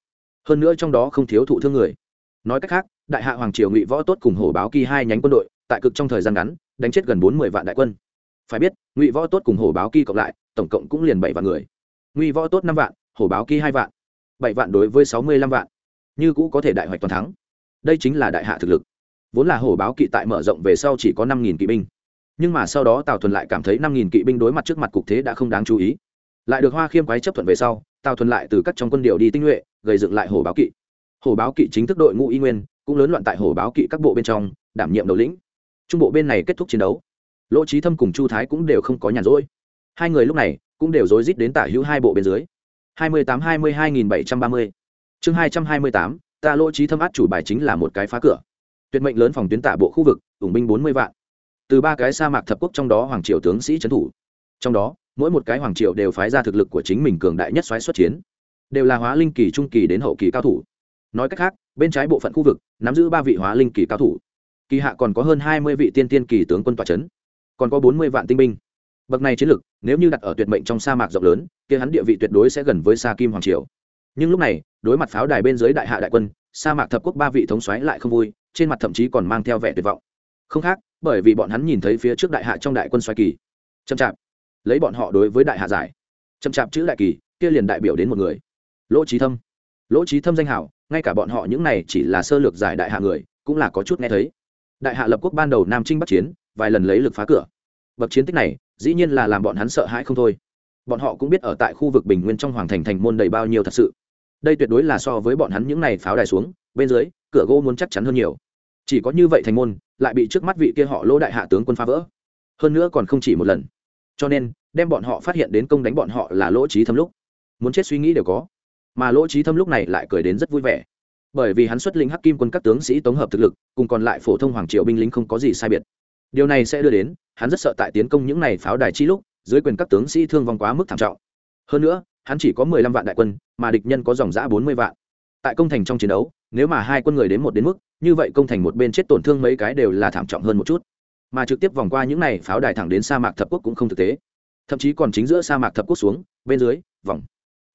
Speaker 1: Hơn nữa trong đó không thiếu thụ thương người. Nói cách khác, đại hạ hoàng triều ngụy võ tốt cùng hổ báo kỳ hai nhánh quân đội, tại cực trong thời gian ngắn, đánh chết gần bốn mươi vạn đại quân. Phải biết, ngụy võ tốt cùng hổ báo kỳ cộng lại tổng cộng cũng liền bảy vạn người. Ngụy võ tốt năm vạn, hổ báo kỳ hai vạn. Bảy vạn đối với sáu mươi lăm vạn. Như cũ có thể đại hoạch toàn thắng. Đây chính là đại hạ thực lực. Vốn là hổ báo kỵ tại mở rộng về sau chỉ có năm nghìn kỵ binh. Nhưng mà sau đó tào thuần lại cảm thấy năm nghìn kỵ binh đối mặt trước mặt cục thế đã không đáng chú ý. Lại được hoa khiêm quái chấp thuận về sau, tào thuần lại từ các trong quân điều đi tinh nhuệ, gây dựng lại hổ báo kỵ. Hổ báo kỵ chính thức đội ngũ y nguyên, cũng lớn loạn tại hổ báo kỵ các bộ bên trong, đảm nhiệm đầu lĩnh. Trung bộ bên này kết thúc chiến đấu. Lỗ trí thâm cùng chu thái cũng đều không có nhàn rỗi hai người lúc này cũng đều rối rít đến tả hữu hai bộ bên dưới. hai mươi tám, hai mươi hai nghìn bảy trăm ba mươi. Chương hai trăm hai mươi tám, ta lỗ trí thâm át chủ bài chính là một cái phá cửa. Tuyệt mệnh lớn phòng tuyến tả bộ khu vực, ủng binh bốn mươi vạn. Từ ba cái sa mạc thập quốc trong đó hoàng triều tướng sĩ trấn thủ. Trong đó, mỗi một cái hoàng triều đều phái ra thực lực của chính mình cường đại nhất xoáy xuất chiến. Đều là hóa linh kỳ trung kỳ đến hậu kỳ cao thủ. Nói cách khác, bên trái bộ phận khu vực, nắm giữ ba vị hóa linh kỳ cao thủ. Kỳ hạ còn có hơn hai mươi vị tiên tiên kỳ tướng quân tòa c h ấ n còn có bốn mươi vạn tinh binh bậc này chiến lực, nếu như đặt ở tuyệt mệnh trong sa mạc rộng lớn, kia hắn địa vị tuyệt đối sẽ gần với sa kim hoàng triều. Nhưng lúc này, đối mặt pháo đài bên dưới đại hạ đại quân, sa mạc thập quốc ba vị thống xoáy lại không vui, trên mặt thậm chí còn mang theo vẻ tuyệt vọng. Không khác, bởi vì bọn hắn nhìn thấy phía trước đại hạ trong đại quân xoáy kỳ. Chậm chạp. Lấy bọn họ đối với đại hạ giải. Chậm chạp chữ đại kỳ, kia liền đại biểu đến một người. Lỗ trí thâm. Lỗ trí thâm danh hảo, ngay cả bọn họ những này chỉ là sơ lược giải đại hạ người, cũng là có chút nghe thấy. Đại hạ lập quốc ban đầu nam trinh bắc chiến, vài lần lấy lực phá cửa bậc chiến tích này, dĩ nhiên là làm bọn hắn sợ hãi không thôi. Bọn họ cũng biết ở tại khu vực bình nguyên trong hoàng thành thành môn đầy bao nhiêu thật sự. Đây tuyệt đối là so với bọn hắn những này pháo đài xuống, bên dưới, cửa gỗ muốn chắc chắn hơn nhiều. Chỉ có như vậy thành môn, lại bị trước mắt vị kia họ lỗ đại hạ tướng quân phá vỡ. Hơn nữa còn không chỉ một lần. Cho nên, đem bọn họ phát hiện đến công đánh bọn họ là lỗ trí thâm lúc. Muốn chết suy nghĩ đều có. Mà lỗ trí thâm lúc này lại cười đến rất vui vẻ. Bởi vì hắn xuất lĩnh hắc kim quân các tướng sĩ tống hợp thực lực, cùng còn lại phổ thông hoàng triều binh lính không có gì sai biệt. Điều này sẽ đưa đến hắn rất sợ tại tiến công những này pháo đài chi lúc, dưới quyền các tướng sĩ thương vong quá mức thảm trọng. Hơn nữa, hắn chỉ có mười lăm vạn đại quân, mà địch nhân có dòng giã bốn mươi vạn. Tại công thành trong chiến đấu, nếu mà hai quân người đến một đến mức, như vậy công thành một bên chết tổn thương mấy cái đều là thảm trọng hơn một chút. Mà trực tiếp vòng qua những này pháo đài thẳng đến sa mạc thập quốc cũng không thực tế. Thậm chí còn chính giữa sa mạc thập quốc xuống, bên dưới, vòng.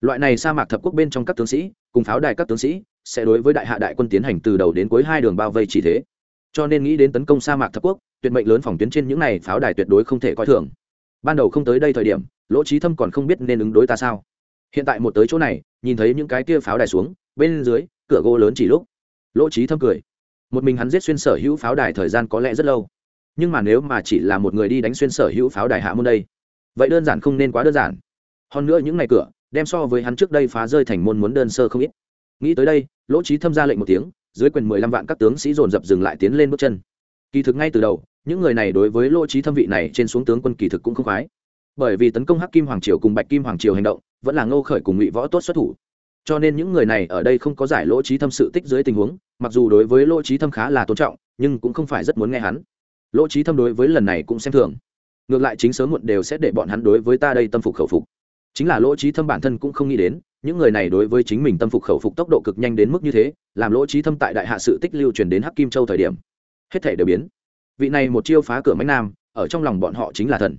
Speaker 1: Loại này sa mạc thập quốc bên trong các tướng sĩ, cùng pháo đài các tướng sĩ, sẽ đối với đại hạ đại quân tiến hành từ đầu đến cuối hai đường bao vây chỉ thế cho nên nghĩ đến tấn công sa mạc thập quốc, tuyệt mệnh lớn phòng tuyến trên những này pháo đài tuyệt đối không thể coi thường. Ban đầu không tới đây thời điểm, lỗ trí thâm còn không biết nên ứng đối ta sao. Hiện tại một tới chỗ này, nhìn thấy những cái kia pháo đài xuống, bên dưới, cửa gỗ lớn chỉ lúc. Lỗ trí thâm cười. Một mình hắn giết xuyên sở hữu pháo đài thời gian có lẽ rất lâu. Nhưng mà nếu mà chỉ là một người đi đánh xuyên sở hữu pháo đài hạ môn đây, vậy đơn giản không nên quá đơn giản. Hơn nữa những ngày cửa, đem so với hắn trước đây phá rơi thành môn muốn đơn sơ không ít. Nghĩ tới đây, lỗ trí thâm ra lệnh một tiếng dưới quyền mười lăm vạn các tướng sĩ dồn dập dừng lại tiến lên bước chân. Kỳ thực ngay từ đầu, những người này đối với lỗ trí thâm vị này trên xuống tướng quân kỳ thực cũng không khoái. Bởi vì tấn công hắc kim hoàng triều cùng bạch kim hoàng triều hành động, vẫn là ngô khởi cùng ngụy võ tốt xuất thủ. Cho nên những người này ở đây không có giải lỗ trí thâm sự tích dưới tình huống, mặc dù đối với lỗ trí thâm khá là tôn trọng, nhưng cũng không phải rất muốn nghe hắn. Lỗ trí thâm đối với lần này cũng xem thường. Ngược lại chính sớm muộn đều sẽ để bọn hắn đối với ta đây tâm phục khẩu phục. Chính là lỗ trí thâm bản thân cũng không nghĩ đến những người này đối với chính mình tâm phục khẩu phục tốc độ cực nhanh đến mức như thế, làm lỗ trí thâm tại đại hạ sự tích lưu truyền đến hắc kim châu thời điểm. Hết thể đều biến. Vị này một chiêu phá cửa mánh nam, ở trong lòng bọn họ chính là thần.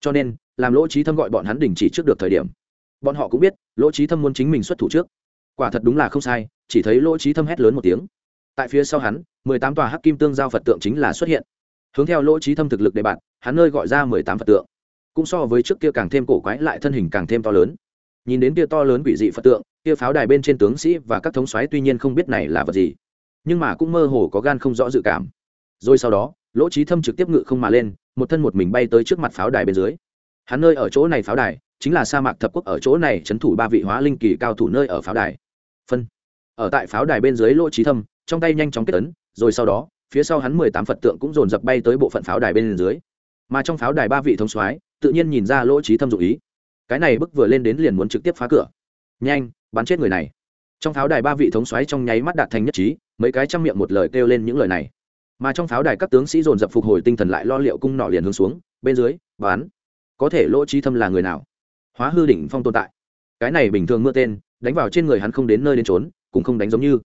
Speaker 1: Cho nên, làm lỗ trí thâm gọi bọn hắn đình chỉ trước được thời điểm. Bọn họ cũng biết, lỗ trí thâm muốn chính mình xuất thủ trước. Quả thật đúng là không sai, chỉ thấy lỗ trí thâm hét lớn một tiếng. Tại phía sau hắn, mười tám tòa hắc kim tương giao phật tượng chính là xuất hiện. Hướng theo lỗ trí thâm thực lực đề bạn hắn nơi gọi ra mười tám phật tượng. Cũng so với trước kia càng thêm cổ quái lại thân hình càng thêm to lớn nhìn đến kia to lớn quỷ dị phật tượng, kia pháo đài bên trên tướng sĩ và các thống soái tuy nhiên không biết này là vật gì, nhưng mà cũng mơ hồ có gan không rõ dự cảm. Rồi sau đó, lỗ trí thâm trực tiếp ngự không mà lên, một thân một mình bay tới trước mặt pháo đài bên dưới. Hắn nơi ở chỗ này pháo đài, chính là sa mạc thập quốc ở chỗ này trấn thủ ba vị hóa linh kỳ cao thủ nơi ở pháo đài. Phân. Ở tại pháo đài bên dưới lỗ trí thâm, trong tay nhanh chóng kết ấn, rồi sau đó, phía sau hắn mười tám phật tượng cũng dồn dập bay tới bộ phận pháo đài bên dưới. Mà trong pháo đài ba vị thống soái, tự nhiên nhìn ra lỗ trí thâm dụ ý cái này bức vừa lên đến liền muốn trực tiếp phá cửa. Nhanh, bắn chết người này. Trong pháo đài ba vị thống soái trong nháy mắt đạt thành nhất trí, mấy cái chăm miệng một lời kêu lên những lời này. Mà trong pháo đài các tướng sĩ dồn dập phục hồi tinh thần lại lo liệu cung nọ liền hướng xuống, bên dưới bán có thể lỗ trí thâm là người nào? Hóa hư đỉnh phong tồn tại. Cái này bình thường mưa tên, đánh vào trên người hắn không đến nơi đến trốn, cũng không đánh giống như.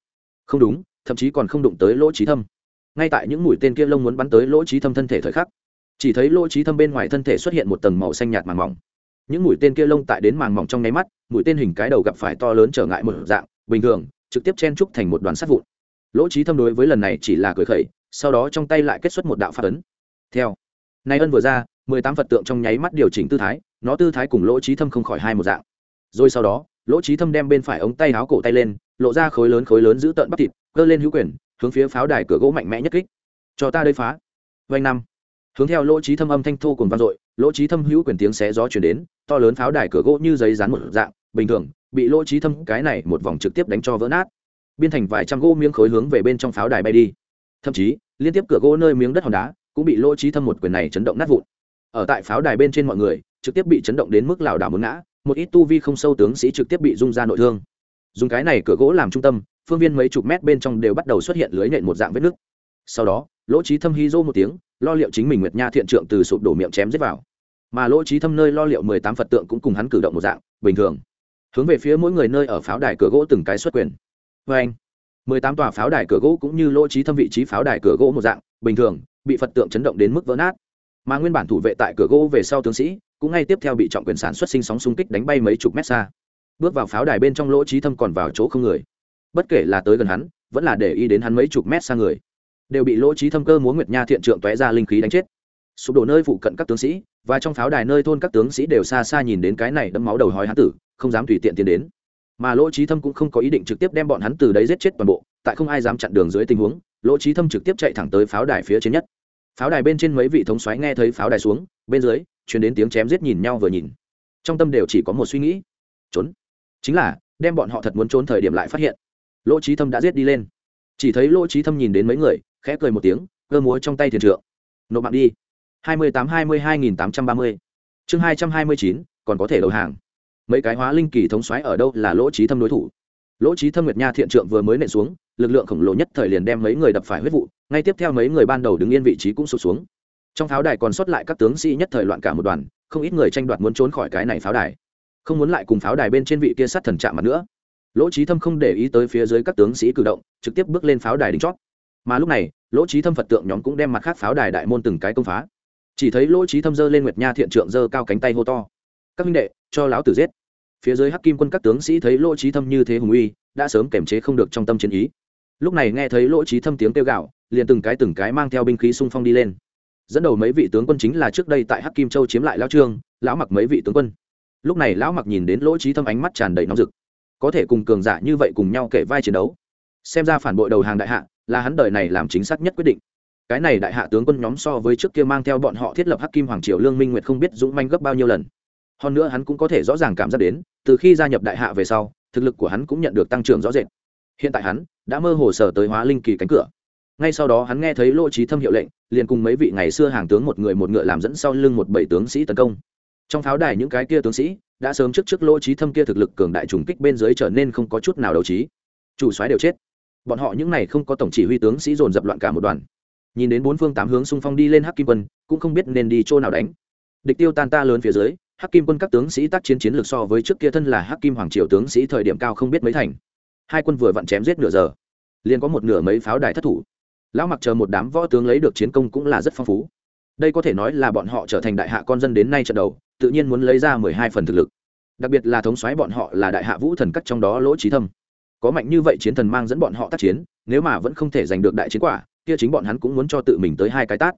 Speaker 1: Không đúng, thậm chí còn không đụng tới lỗ trí thâm. Ngay tại những mũi tên kia lông muốn bắn tới lỗ trí thâm thân thể thời khắc, chỉ thấy lỗ trí thâm bên ngoài thân thể xuất hiện một tầng màu xanh nhạt màng mỏng những mũi tên kia lông tại đến màng mỏng trong nháy mắt, mũi tên hình cái đầu gặp phải to lớn trở ngại một dạng, bình thường, trực tiếp chen trúc thành một đoàn sắt vụn. Lỗ trí thâm đối với lần này chỉ là cười khẩy, sau đó trong tay lại kết xuất một đạo phát ấn. Theo nay ân vừa ra, mười tám phật tượng trong nháy mắt điều chỉnh tư thái, nó tư thái cùng lỗ trí thâm không khỏi hai một dạng. Rồi sau đó, lỗ trí thâm đem bên phải ống tay áo cổ tay lên, lộ ra khối lớn khối lớn giữ tợn bắp thịt, cơ lên hữu quyền, hướng phía pháo đài cửa gỗ mạnh mẽ nhất kích. Cho ta đây phá. Vanh năm hướng theo lỗ trí thâm âm thanh thô cùng vang dội, lỗ trí thâm hữu quyền tiếng xé gió chuyển đến, to lớn pháo đài cửa gỗ như giấy dán một dạng, bình thường, bị lỗ trí thâm cái này một vòng trực tiếp đánh cho vỡ nát. Biên thành vài trăm gỗ miếng khối hướng về bên trong pháo đài bay đi. Thậm chí, liên tiếp cửa gỗ nơi miếng đất hòn đá cũng bị lỗ trí thâm một quyền này chấn động nát vụn. Ở tại pháo đài bên trên mọi người, trực tiếp bị chấn động đến mức lảo đảo muốn ngã, một ít tu vi không sâu tướng sĩ trực tiếp bị rung ra nội thương. Dùng cái này cửa gỗ làm trung tâm, phương viên mấy chục mét bên trong đều bắt đầu xuất hiện lưới nện một dạng vết nứt. Sau đó, lỗ trí thâm hy dô một tiếng lo liệu chính mình nguyệt nha thiện trượng từ sụp đổ miệng chém giết vào. Mà lỗ trí thâm nơi lo liệu mười tám phật tượng cũng cùng hắn cử động một dạng, bình thường. Hướng về phía mỗi người nơi ở pháo đài cửa gỗ từng cái xuất quyền. Vê anh, mười tám tòa pháo đài cửa gỗ cũng như lỗ trí thâm vị trí pháo đài cửa gỗ một dạng, bình thường, bị phật tượng chấn động đến mức vỡ nát. Mà nguyên bản thủ vệ tại cửa gỗ về sau tướng sĩ, cũng ngay tiếp theo bị trọng quyền sản xuất sinh sóng xung kích đánh bay mấy chục mét xa. Bước vào pháo đài bên trong lỗ trí thâm còn vào chỗ không người. Bất kể là tới gần hắn, vẫn là để ý đến hắn mấy chục mét xa người đều bị lỗ trí thâm cơ múa nguyệt nha thiện trượng tóe ra linh khí đánh chết. Sụp đổ nơi phụ cận các tướng sĩ, và trong pháo đài nơi thôn các tướng sĩ đều xa xa nhìn đến cái này đẫm máu đầu hói hán tử, không dám tùy tiện tiến đến. Mà lỗ trí thâm cũng không có ý định trực tiếp đem bọn hắn từ đấy giết chết toàn bộ, tại không ai dám chặn đường dưới tình huống, lỗ trí thâm trực tiếp chạy thẳng tới pháo đài phía trên nhất. Pháo đài bên trên mấy vị thống xoáy nghe thấy pháo đài xuống, bên dưới chuyển đến tiếng chém giết nhìn nhau vừa nhìn. Trong tâm đều chỉ có một suy nghĩ. Trốn. Chính là, đem bọn họ thật muốn trốn thời điểm lại phát hiện. Lỗ trí thâm đã giết đi lên. Chỉ thấy lỗ trí thâm nhìn đến mấy người khẽ cười một tiếng, cơ múa trong tay thiền trượng. Nộp mạng đi. hai mươi tám hai mươi hai nghìn tám trăm ba mươi. Chương hai trăm hai mươi chín, còn có thể đầu hàng. Mấy cái hóa linh kỳ thống xoáy ở đâu là lỗ trí thâm đối thủ? Lỗ trí thâm nguyệt nha thiện trượng vừa mới nện xuống, lực lượng khổng lồ nhất thời liền đem mấy người đập phải huyết vụ, ngay tiếp theo mấy người ban đầu đứng yên vị trí cũng sụt xuống. Trong pháo đài còn sót lại các tướng sĩ nhất thời loạn cả một đoàn, không ít người tranh đoạt muốn trốn khỏi cái này pháo đài. Không muốn lại cùng pháo đài bên trên vị kia sát thần chạm mặt nữa. Lỗ trí thâm không để ý tới phía dưới các tướng sĩ cử động, trực tiếp bước lên pháo đài đính chót mà lúc này, lỗ trí thâm phật tượng nhóm cũng đem mặt khác pháo đài đại môn từng cái công phá. Chỉ thấy lỗ trí thâm dơ lên nguyệt nha thiện trượng dơ cao cánh tay hô to. Các minh đệ, cho lão tử giết. Phía dưới hắc kim quân các tướng sĩ thấy lỗ trí thâm như thế hùng uy, đã sớm kềm chế không được trong tâm chiến ý. Lúc này nghe thấy lỗ trí thâm tiếng kêu gạo liền từng cái từng cái mang theo binh khí xung phong đi lên. Dẫn đầu mấy vị tướng quân chính là trước đây tại hắc kim châu chiếm lại lão trương, lão mặc mấy vị tướng quân. Lúc này lão mặc nhìn đến lỗ trí thâm ánh mắt tràn đầy nóng rực. Có thể cùng cường giả như vậy cùng nhau kể vai chiến đấu. Xem ra phản bội đầu hàng đại hạ là hắn đời này làm chính xác nhất quyết định. Cái này đại hạ tướng quân nhóm so với trước kia mang theo bọn họ thiết lập hắc kim hoàng triều lương minh nguyệt không biết dũng manh gấp bao nhiêu lần. Hơn nữa hắn cũng có thể rõ ràng cảm giác đến, từ khi gia nhập đại hạ về sau, thực lực của hắn cũng nhận được tăng trưởng rõ rệt. Hiện tại hắn đã mơ hồ sở tới hóa linh kỳ cánh cửa. Ngay sau đó hắn nghe thấy lỗ trí thâm hiệu lệnh, liền cùng mấy vị ngày xưa hàng tướng một người một ngựa làm dẫn sau lưng một bảy tướng sĩ tấn công. Trong pháo đài những cái kia tướng sĩ đã sớm trước trước lỗ trí thâm kia thực lực cường đại trùng kích bên dưới trở nên không có chút nào đấu trí. Chủ soái đều chết bọn họ những này không có tổng chỉ huy tướng sĩ dồn dập loạn cả một đoàn. Nhìn đến bốn phương tám hướng xung phong đi lên hắc kim quân, cũng không biết nên đi chỗ nào đánh. Địch tiêu tan ta lớn phía dưới, hắc kim quân các tướng sĩ tác chiến chiến lược so với trước kia thân là hắc kim hoàng triều tướng sĩ thời điểm cao không biết mấy thành. Hai quân vừa vặn chém giết nửa giờ, liền có một nửa mấy pháo đài thất thủ. Lão mặc chờ một đám võ tướng lấy được chiến công cũng là rất phong phú. Đây có thể nói là bọn họ trở thành đại hạ con dân đến nay trận đầu, tự nhiên muốn lấy ra mười hai phần thực lực. Đặc biệt là thống soái bọn họ là đại hạ vũ thần cắt trong đó lỗ trí thâm có mạnh như vậy chiến thần mang dẫn bọn họ tác chiến, nếu mà vẫn không thể giành được đại chiến quả, kia chính bọn hắn cũng muốn cho tự mình tới hai cái tát.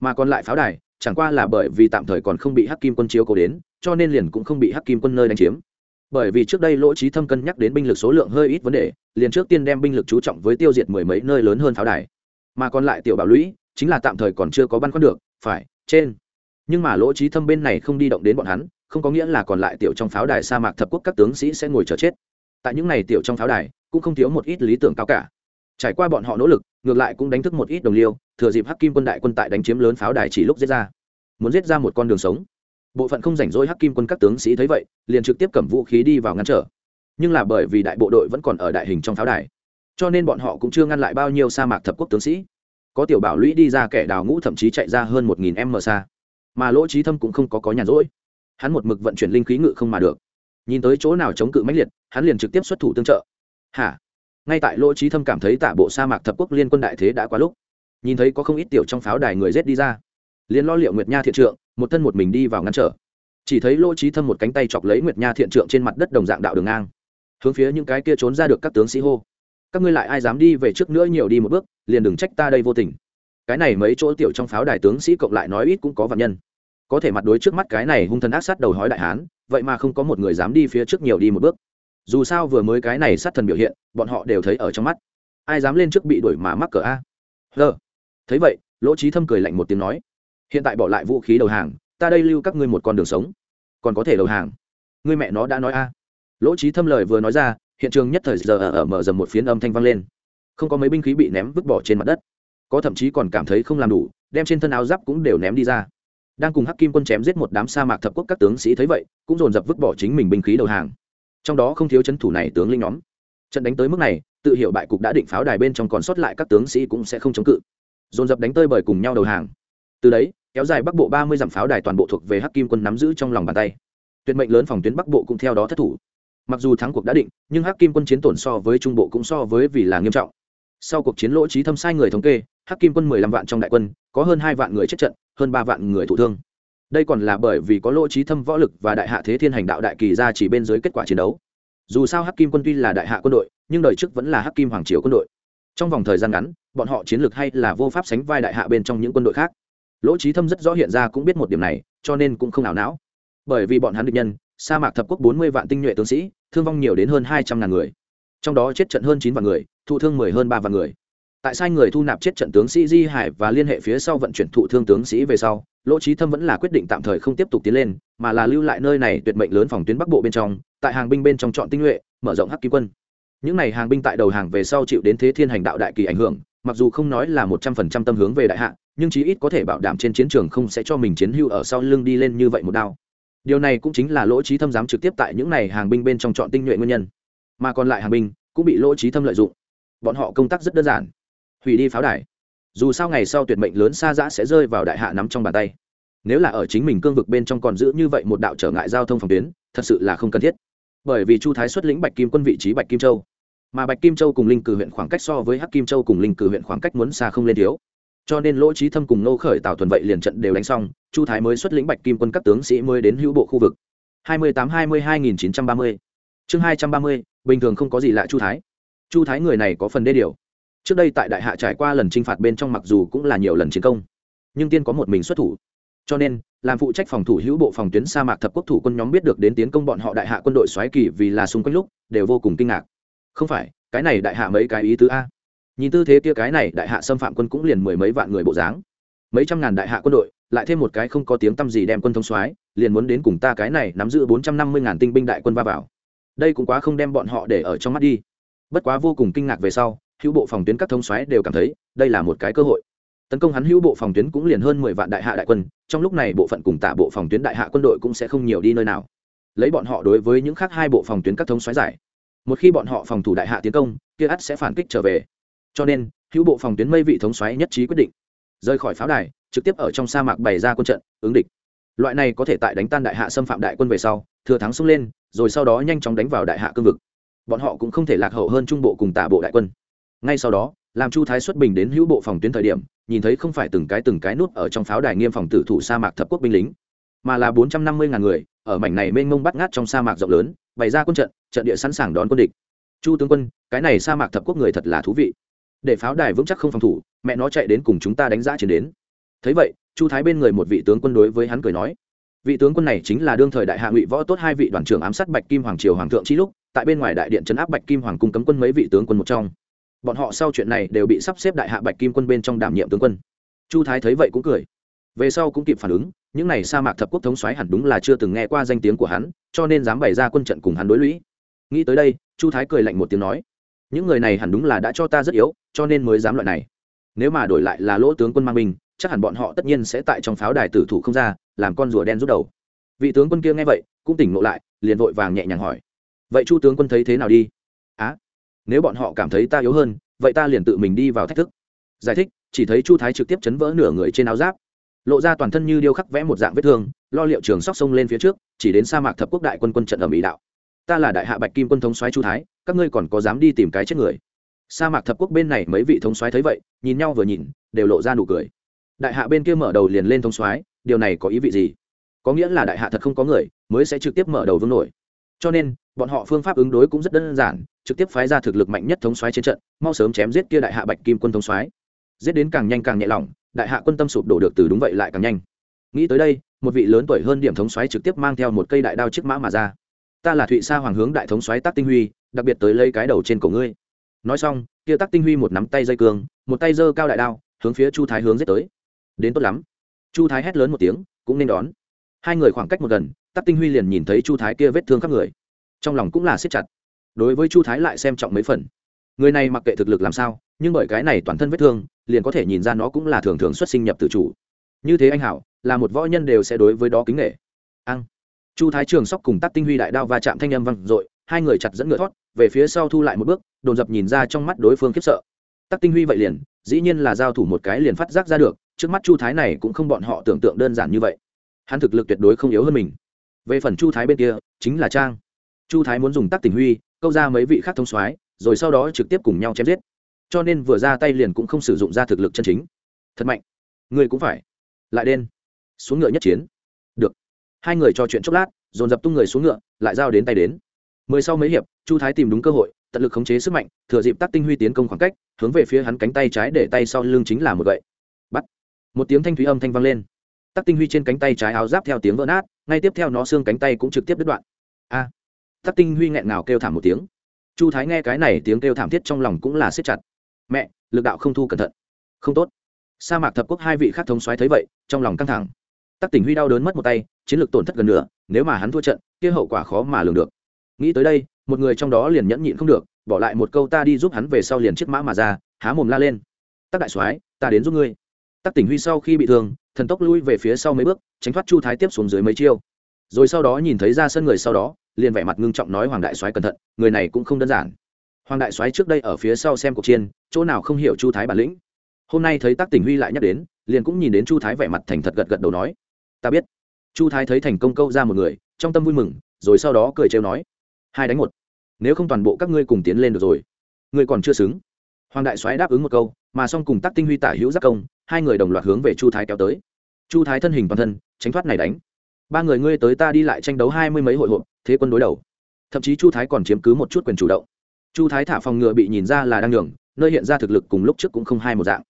Speaker 1: Mà còn lại pháo đài, chẳng qua là bởi vì tạm thời còn không bị hắc kim quân chiếu cố đến, cho nên liền cũng không bị hắc kim quân nơi đánh chiếm. Bởi vì trước đây lỗ trí thâm cân nhắc đến binh lực số lượng hơi ít vấn đề, liền trước tiên đem binh lực chú trọng với tiêu diệt mười mấy nơi lớn hơn pháo đài. Mà còn lại tiểu bảo lũy, chính là tạm thời còn chưa có băn khoăn được, phải, trên. Nhưng mà lỗ trí thâm bên này không đi động đến bọn hắn, không có nghĩa là còn lại tiểu trong pháo đài sa mạc thập quốc các tướng sĩ sẽ ngồi chờ chết tại những này tiểu trong pháo đài, cũng không thiếu một ít lý tưởng cao cả. Trải qua bọn họ nỗ lực, ngược lại cũng đánh thức một ít đồng liêu, thừa dịp hắc kim quân đại quân tại đánh chiếm lớn pháo đài chỉ lúc giết ra. Muốn giết ra một con đường sống. Bộ phận không rảnh rỗi hắc kim quân các tướng sĩ thấy vậy, liền trực tiếp cầm vũ khí đi vào ngăn trở. Nhưng là bởi vì đại bộ đội vẫn còn ở đại hình trong pháo đài, cho nên bọn họ cũng chưa ngăn lại bao nhiêu sa mạc thập quốc tướng sĩ. Có tiểu bảo lũy đi ra kẻ đào ngũ thậm chí chạy ra hơn một nghìn m xa. Mà lỗ trí thâm cũng không có có nhàn rỗi. Hắn một mực vận chuyển linh khí ngự không mà được nhìn tới chỗ nào chống cự mãnh liệt, hắn liền trực tiếp xuất thủ tương trợ. Hả? Ngay tại lỗ trí thâm cảm thấy Tả bộ sa mạc thập quốc liên quân đại thế đã quá lúc, nhìn thấy có không ít tiểu trong pháo đài người rết đi ra, liền lo liệu nguyệt nha thiện trượng, một thân một mình đi vào ngăn trở. Chỉ thấy lỗ trí thâm một cánh tay chọc lấy nguyệt nha thiện trượng trên mặt đất đồng dạng đạo đường ngang, hướng phía những cái kia trốn ra được các tướng sĩ hô. Các ngươi lại ai dám đi về trước nữa nhiều đi một bước, liền đừng trách ta đây vô tình. Cái này mấy chỗ tiểu trong pháo đài tướng sĩ cộng lại nói ít cũng có vạn nhân. Có thể mặt đối trước mắt cái này hung thần ác sát đầu hói đại hán vậy mà không có một người dám đi phía trước nhiều đi một bước. Dù sao vừa mới cái này sát thần biểu hiện bọn họ đều thấy ở trong mắt. Ai dám lên trước bị đuổi mà mắc cỡ a? Hờ. Thấy vậy lỗ trí thâm cười lạnh một tiếng nói hiện tại bỏ lại vũ khí đầu hàng ta đây lưu các ngươi một con đường sống. Còn có thể đầu hàng. Ngươi mẹ nó đã nói a. Lỗ trí thâm lời vừa nói ra hiện trường nhất thời giờ ở, ở mở dầm một phiến âm thanh vang lên. Không có mấy binh khí bị ném vứt bỏ trên mặt đất. Có thậm chí còn cảm thấy không làm đủ đem trên thân áo giáp cũng đều ném đi ra đang cùng hắc kim quân chém giết một đám sa mạc thập quốc các tướng sĩ thấy vậy, cũng dồn dập vứt bỏ chính mình binh khí đầu hàng. Trong đó không thiếu c h ấ n thủ này tướng linh nhóm. Trận đánh tới mức này, tự hiểu bại cục đã định pháo đài bên trong còn sót lại các tướng sĩ cũng sẽ không chống cự. Dồn dập đánh tơi bởi cùng nhau đầu hàng. Từ đấy, kéo dài bắc bộ ba mươi dặm pháo đài toàn bộ thuộc về hắc kim quân nắm giữ trong lòng bàn tay. Tuyệt mệnh lớn phòng tuyến bắc bộ cũng theo đó thất thủ. Mặc dù thắng cuộc đã định, nhưng hắc kim quân chiến tổn so với trung bộ cũng so với vì là nghiêm trọng. Sau cuộc chiến lỗ trí thâm sai người thống kê, hắc kim quân mười lăm vạn trong đại quân, có hơn hai vạn người chết trận hơn ba vạn người thụ thương. Đây còn là bởi vì có lỗ trí thâm võ lực và đại hạ thế thiên hành đạo đại kỳ ra chỉ bên dưới kết quả chiến đấu. Dù sao hắc kim quân tuy là đại hạ quân đội, nhưng đời trước vẫn là hắc kim hoàng triều quân đội. Trong vòng thời gian ngắn, bọn họ chiến lược hay là vô pháp sánh vai đại hạ bên trong những quân đội khác. Lỗ trí thâm rất rõ hiện ra cũng biết một điểm này, cho nên cũng không ảo não. Bởi vì bọn hắn địch nhân, sa mạc thập quốc bốn mươi vạn tinh nhuệ tướng sĩ, thương vong nhiều đến hơn hai trăm ngàn người. Trong đó chết trận hơn chín vạn người, thụ thương mười hơn ba vạn người tại sai người thu nạp chết trận tướng sĩ di hải và liên hệ phía sau vận chuyển thụ thương tướng sĩ về sau, lỗ trí thâm vẫn là quyết định tạm thời không tiếp tục tiến lên, mà là lưu lại nơi này tuyệt mệnh lớn phòng tuyến bắc bộ bên trong, tại hàng binh bên trong chọn tinh nhuệ, mở rộng hắc ký quân. Những n à y hàng binh tại đầu hàng về sau chịu đến thế thiên hành đạo đại kỳ ảnh hưởng, mặc dù không nói là một trăm phần trăm tâm hướng về đại hạ, nhưng chí ít có thể bảo đảm trên chiến trường không sẽ cho mình chiến hưu ở sau lưng đi lên như vậy một đao. Điều này cũng chính là lỗ trí thâm dám trực tiếp tại những n à y hàng binh bên trong chọn tinh nhuệ nguyên nhân. Mà còn lại hàng binh cũng bị lỗ trí thâm lợi dụng. Bọn họ công tác rất đơn giản hủy đi pháo đài. Dù sao ngày sau tuyệt mệnh lớn xa giã sẽ rơi vào đại hạ nắm trong bàn tay. Nếu là ở chính mình cương vực bên trong còn giữ như vậy một đạo trở ngại giao thông phòng tuyến, thật sự là không cần thiết. Bởi vì chu thái xuất lĩnh bạch kim quân vị trí bạch kim châu. Mà bạch kim châu cùng linh cử huyện khoảng cách so với hắc kim châu cùng linh cử huyện khoảng cách muốn xa không lên thiếu. Cho nên lỗ trí thâm cùng nô khởi tào thuần vậy liền trận đều đánh xong, chu thái mới xuất lĩnh bạch kim quân các tướng sĩ mới đến hữu bộ khu vực. hai mươi tám hai mươi hai nghìn chín trăm ba mươi. Chương hai trăm ba mươi, bình thường không có gì lạ chu thái. Chu thái người này có phần đê điều trước đây tại đại hạ trải qua lần t r i n h phạt bên trong mặc dù cũng là nhiều lần chiến công, nhưng tiên có một mình xuất thủ. Cho nên, làm phụ trách phòng thủ hữu bộ phòng tuyến sa mạc thập quốc thủ quân nhóm biết được đến tiến công bọn họ đại hạ quân đội xoáy kỳ vì là xung quanh lúc, đều vô cùng kinh ngạc. Không phải, cái này đại hạ mấy cái ý tứ a. Nhìn tư thế kia cái này đại hạ xâm phạm quân cũng liền mười mấy vạn người bộ dáng. Mấy trăm ngàn đại hạ quân đội, lại thêm một cái không có tiếng tăm gì đem quân thông soái liền muốn đến cùng ta cái này nắm giữ bốn trăm năm mươi ngàn tinh binh đại quân va vào. Đây cũng quá không đem bọn họ để ở trong mắt đi. Bất quá vô cùng kinh ngạc về sau hữu bộ phòng tuyến các thông xoáy đều cảm thấy đây là một cái cơ hội. Tấn công hắn hữu bộ phòng tuyến cũng liền hơn mười vạn đại hạ đại quân, trong lúc này bộ phận cùng tạ bộ phòng tuyến đại hạ quân đội cũng sẽ không nhiều đi nơi nào. Lấy bọn họ đối với những khác hai bộ phòng tuyến các thống xoáy giải, một khi bọn họ phòng thủ đại hạ tiến công, kia ắt sẽ phản kích trở về. Cho nên, hữu bộ phòng tuyến mây vị thống xoáy nhất trí quyết định, rời khỏi pháo đài, trực tiếp ở trong sa mạc bày ra quân trận, ứng địch. Loại này có thể tại đánh tan đại hạ xâm phạm đại quân về sau, thừa thắng xông lên, rồi sau đó nhanh chóng đánh vào đại hạ cương vực. Bọn họ cũng không thể lạc hậu hơn trung bộ cùng tả bộ đại quân ngay sau đó, làm chu thái xuất bình đến hữu bộ phòng tuyến thời điểm, nhìn thấy không phải từng cái từng cái nút ở trong pháo đài nghiêm phòng tử thủ sa mạc thập quốc binh lính, mà là bốn trăm năm mươi ngàn người, ở mảnh này mênh mông bắt ngát trong sa mạc rộng lớn, bày ra quân trận trận địa sẵn sàng đón quân địch. Chu tướng quân, cái này sa mạc thập quốc người thật là thú vị. Để pháo đài vững chắc không phòng thủ, mẹ nó chạy đến cùng chúng ta đánh giá chiến đến. Thấy vậy, chu thái bên người một vị tướng quân đối với hắn cười nói, vị tướng quân này chính là đương thời đại hạ ngụy võ tốt hai vị đoàn trưởng ám sát bạch kim hoàng triều hoàng thượng chi lúc, tại bên ngoài đại điện trấn áp bạch kim hoàng cung cấm quân mấy vị tướng quân một trong bọn họ sau chuyện này đều bị sắp xếp đại hạ bạch kim quân bên trong đảm nhiệm tướng quân. Chu thái thấy vậy cũng cười. Về sau cũng kịp phản ứng, những này sa mạc thập quốc thống xoáy hẳn đúng là chưa từng nghe qua danh tiếng của hắn, cho nên dám bày ra quân trận cùng hắn đối lũy. Nghĩ tới đây, chu thái cười lạnh một tiếng nói, những người này hẳn đúng là đã cho ta rất yếu, cho nên mới dám loại này. Nếu mà đổi lại là lỗ tướng quân mang mình chắc hẳn bọn họ tất nhiên sẽ tại trong pháo đài tử thủ không ra, làm con rùa đen rút đầu. Vị tướng quân kia nghe vậy, cũng tỉnh ngộ lại, liền vội vàng nhẹ nhàng hỏi, vậy chu tướng quân thấy thế nào đi? Á nếu bọn họ cảm thấy ta yếu hơn, vậy ta liền tự mình đi vào thách thức. Giải thích, chỉ thấy chu thái trực tiếp chấn vỡ nửa người trên áo giáp. Lộ ra toàn thân như điêu khắc vẽ một dạng vết thương, lo liệu trường sóc sông lên phía trước, chỉ đến sa mạc thập quốc đại quân quân trận ở mỹ đạo. Ta là đại hạ bạch kim quân thống soái chu thái, các ngươi còn có dám đi tìm cái chết người? Sa mạc thập quốc bên này mấy vị thống soái thấy vậy, nhìn nhau vừa nhìn, đều lộ ra nụ cười. Đại hạ bên kia mở đầu liền lên thống soái, điều này có ý vị gì? Có nghĩa là đại hạ thật không có người, mới sẽ trực tiếp mở đầu vương nổi. Cho nên, bọn họ phương pháp ứng đối cũng rất đơn giản trực tiếp phái ra thực lực mạnh nhất thống soái trên trận, mau sớm chém giết kia đại hạ bạch kim quân thống soái. Giết đến càng nhanh càng nhẹ lòng, đại hạ quân tâm sụp đổ được từ đúng vậy lại càng nhanh. Nghĩ tới đây, một vị lớn tuổi hơn điểm thống soái trực tiếp mang theo một cây đại đao chiếc mã mà ra. Ta là thụy sa hoàng hướng đại thống soái tác tinh huy, đặc biệt tới lấy cái đầu trên cổ ngươi. Nói xong, kia tác tinh huy một nắm tay dây cương, một tay giơ cao đại đao, hướng phía chu thái hướng giết tới. Đến tốt lắm. Chu thái hét lớn một tiếng, cũng nên đón. Hai người khoảng cách một gần, tắc tinh huy liền nhìn thấy chu thái kia vết thương khắp người. Trong lòng cũng là siết chặt đối với chu thái lại xem trọng mấy phần. Người này mặc kệ thực lực làm sao, nhưng bởi cái này toàn thân vết thương, liền có thể nhìn ra nó cũng là thường thường xuất sinh nhập tự chủ. Như thế anh hảo, là một võ nhân đều sẽ đối với đó kính nghệ ăn chu thái trường sóc cùng tắc tinh huy đại đao va chạm thanh âm văng r hai người chặt dẫn ngựa thoát, về phía sau thu lại một bước, đồn dập nhìn ra trong mắt đối phương khiếp sợ. Tắc tinh huy vậy liền, dĩ nhiên là giao thủ một cái liền phát giác ra được, trước mắt chu thái này cũng không bọn họ tưởng tượng đơn giản như vậy. Hắn thực lực tuyệt đối không yếu hơn mình. Về phần chu thái bên kia, chính là trang. Chu thái muốn dùng tắc tình huy câu ra mấy vị khác thông soái, rồi sau đó trực tiếp cùng nhau chém giết. Cho nên vừa ra tay liền cũng không sử dụng ra thực lực chân chính. Thật mạnh. Người cũng phải. Lại đen. Xuống ngựa nhất chiến. Được. Hai người trò chuyện chốc lát, dồn dập tung người xuống ngựa, lại giao đến tay đến. Mười sau mấy hiệp, chu thái tìm đúng cơ hội, tận lực khống chế sức mạnh, thừa dịp tắc tinh huy tiến công khoảng cách, hướng về phía hắn cánh tay trái để tay sau lưng chính là một gậy. Bắt. Một tiếng thanh thúy âm thanh vang lên. Tắc tinh huy trên cánh tay trái áo giáp theo tiếng vỡ nát, ngay tiếp theo nó xương cánh tay cũng trực tiếp đứt đoạn. A tắc tinh huy nghẹn ngào kêu thảm một tiếng. Chu thái nghe cái này tiếng kêu thảm thiết trong lòng cũng là siết chặt. Mẹ, lực đạo không thu cẩn thận. Không tốt. Sa mạc thập quốc hai vị khác thống xoáy thấy vậy, trong lòng căng thẳng. Tắc tỉnh huy đau đớn mất một tay, chiến lược tổn thất gần nửa, nếu mà hắn thua trận, kia hậu quả khó mà lường được. Nghĩ tới đây, một người trong đó liền nhẫn nhịn không được, bỏ lại một câu ta đi giúp hắn về sau liền chiếc mã mà ra, há mồm la lên. Tắc đại soái, ta đến giúp ngươi. Tắc tỉnh huy sau khi bị thương, thần tốc lui về phía sau mấy bước, tránh thoát chu thái tiếp xuống dưới mấy chiêu. Rồi sau đó nhìn thấy ra sân người sau đó liền vẻ mặt ngưng trọng nói hoàng đại soái cẩn thận, người này cũng không đơn giản. Hoàng đại soái trước đây ở phía sau xem cuộc chiến, chỗ nào không hiểu chu thái bản lĩnh. Hôm nay thấy tác tình huy lại nhắc đến, liền cũng nhìn đến chu thái vẻ mặt thành thật gật gật đầu nói, ta biết. Chu thái thấy thành công câu ra một người, trong tâm vui mừng, rồi sau đó cười trêu nói, hai đánh một. Nếu không toàn bộ các ngươi cùng tiến lên được rồi, ngươi còn chưa xứng. Hoàng đại soái đáp ứng một câu, mà xong cùng tác tinh huy tả hữu giác công, hai người đồng loạt hướng về chu thái kéo tới. Chu thái thân hình toàn thân, tránh thoát này đánh. Ba người ngươi tới ta đi lại tranh đấu hai mươi mấy hội hộp thế quân đối đầu. Thậm chí chu thái còn chiếm cứ một chút quyền chủ động. Chu thái thả phòng ngựa bị nhìn ra là đang nhường, nơi hiện ra thực lực cùng lúc trước cũng không hai một dạng.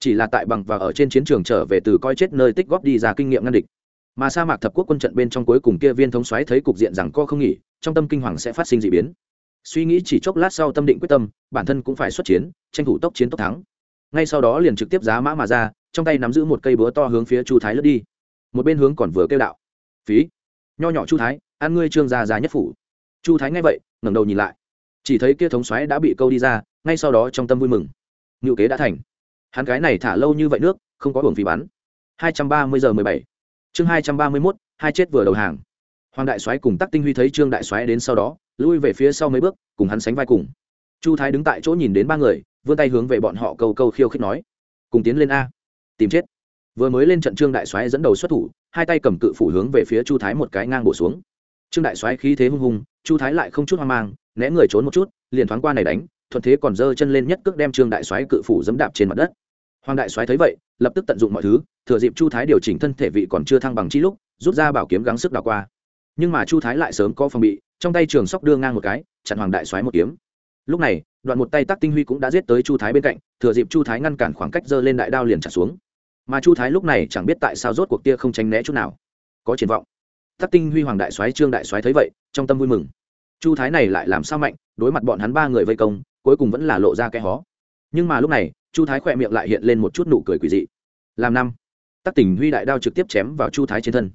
Speaker 1: Chỉ là tại bằng và ở trên chiến trường trở về từ coi chết nơi tích góp đi ra kinh nghiệm ngăn địch. Mà sa mạc thập quốc quân trận bên trong cuối cùng kia viên thống xoáy thấy cục diện rằng co không nghỉ, trong tâm kinh hoàng sẽ phát sinh d ị biến. Suy nghĩ chỉ chốc lát sau tâm định quyết tâm, bản thân cũng phải xuất chiến, tranh thủ tốc chiến tốc thắng. Ngay sau đó liền trực tiếp giá mã mà ra, trong tay nắm giữ một cây búa to hướng phía chu thái lướt đi. Một bên hướng còn vừa kêu đạo. Phí. Nho nhỏ chu thái ăn ngươi trương gia già nhất phủ. Chu thái nghe vậy, ngẩng đầu nhìn lại. Chỉ thấy kia thống xoáy đã bị câu đi ra, ngay sau đó trong tâm vui mừng. Ngự kế đã thành. Hắn cái này thả lâu như vậy nước, không có hưởng phí bắn hai trăm ba mươi giờ mười bảy. Chương hai trăm ba mươi mốt, hai chết vừa đầu hàng. Hoàng đại soái cùng tắc tinh huy thấy trương đại soái đến sau đó, lui về phía sau mấy bước, cùng hắn sánh vai cùng. Chu thái đứng tại chỗ nhìn đến ba người, vươn tay hướng về bọn họ câu câu khiêu khích nói. Cùng tiến lên a. Tìm chết. Vừa mới lên trận trương đại soái dẫn đầu xuất thủ, hai tay cầm cự phủ hướng về phía chu thái một cái ngang bổ xuống trương đại soái khí thế hung hùng, chu thái lại không chút hoang mang, né người trốn một chút, liền thoáng qua này đánh, thuận thế còn giơ chân lên nhất cước đem trương đại soái cự phủ dẫm đạp trên mặt đất. Hoàng đại soái thấy vậy, lập tức tận dụng mọi thứ, thừa dịp chu thái điều chỉnh thân thể vị còn chưa thăng bằng chi lúc, rút ra bảo kiếm gắng sức đảo qua. Nhưng mà chu thái lại sớm có phòng bị, trong tay trường sóc đưa ngang một cái, chặn hoàng đại soái một kiếm. Lúc này, đoạn một tay tắc tinh huy cũng đã giết tới chu thái bên cạnh, thừa dịp chu thái ngăn cản khoảng cách giơ lên đại đao liền trả xuống. Mà chu thái lúc này chẳng biết tại sao rốt cuộc tia không tránh né chút nào. Có triển vọng tắc tinh huy hoàng đại soái trương đại soái thấy vậy, trong tâm vui mừng. Chu thái này lại làm sao mạnh, đối mặt bọn hắn ba người vây công, cuối cùng vẫn là lộ ra cái hó. Nhưng mà lúc này, chu thái khỏe miệng lại hiện lên một chút nụ cười quỷ dị. Làm năm tắc tỉnh huy đại đao trực tiếp chém vào chu thái trên thân.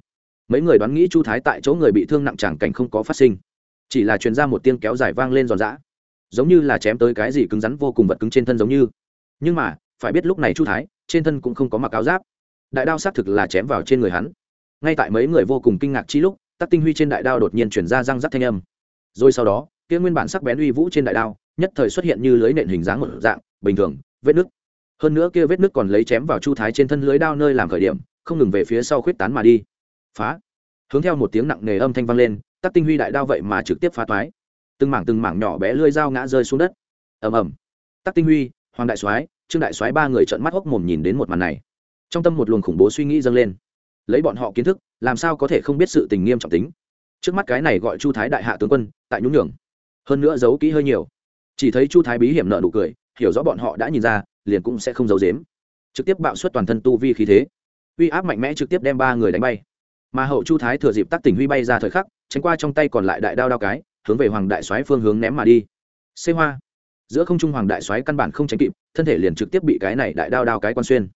Speaker 1: Mấy người đoán nghĩ chu thái tại chỗ người bị thương nặng chẳng cảnh không có phát sinh. Chỉ là truyền ra một tiếng kéo dài vang lên giòn giã. Giống như là chém tới cái gì cứng rắn vô cùng vật cứng trên thân giống như. Nhưng mà, phải biết lúc này chu thái, trên thân cũng không có mặc áo giáp. Đại đao xác thực là chém vào trên người hắn ngay tại mấy người vô cùng kinh ngạc chi lúc, tắc tinh huy trên đại đao đột nhiên chuyển ra răng rắc thanh âm. Rồi sau đó, kia nguyên bản sắc bén uy vũ trên đại đao, nhất thời xuất hiện như lưới nện hình dáng một dạng, bình thường, vết nứt. Hơn nữa kia vết nứt còn lấy chém vào chu thái trên thân lưới đao nơi làm khởi điểm, không ngừng về phía sau khuyết tán mà đi. Phá! Hướng theo một tiếng nặng nề âm thanh vang lên, tắc tinh huy đại đao vậy mà trực tiếp phá toái. Từng mảng từng mảng nhỏ bé lưỡi dao ngã rơi xuống đất. Ầm ầm. Tắc tinh huy, hoàng đại soái, trương đại soái ba người trợn mắt hốc mồm nhìn đến một màn này. Trong tâm một luồng khủng bố suy nghĩ dâng lên lấy bọn họ kiến thức, làm sao có thể không biết sự tình nghiêm trọng tính? Trước mắt cái này gọi chu thái đại hạ tướng quân, tại nhún nhường. Hơn nữa giấu kỹ hơi nhiều. Chỉ thấy chu thái bí hiểm nợ nụ cười, hiểu rõ bọn họ đã nhìn ra, liền cũng sẽ không giấu dếm trực tiếp bạo suất toàn thân tu vi khí thế. Uy áp mạnh mẽ trực tiếp đem ba người đánh bay. Mà hậu chu thái thừa dịp tắc tỉnh huy bay ra thời khắc, tránh qua trong tay còn lại đại đao đao cái, hướng về hoàng đại soái phương hướng ném mà đi. Xê hoa. Giữa không trung hoàng đại soái căn bản không tránh kịp, thân thể liền trực tiếp bị cái này đại đao đao cái quan xuyên.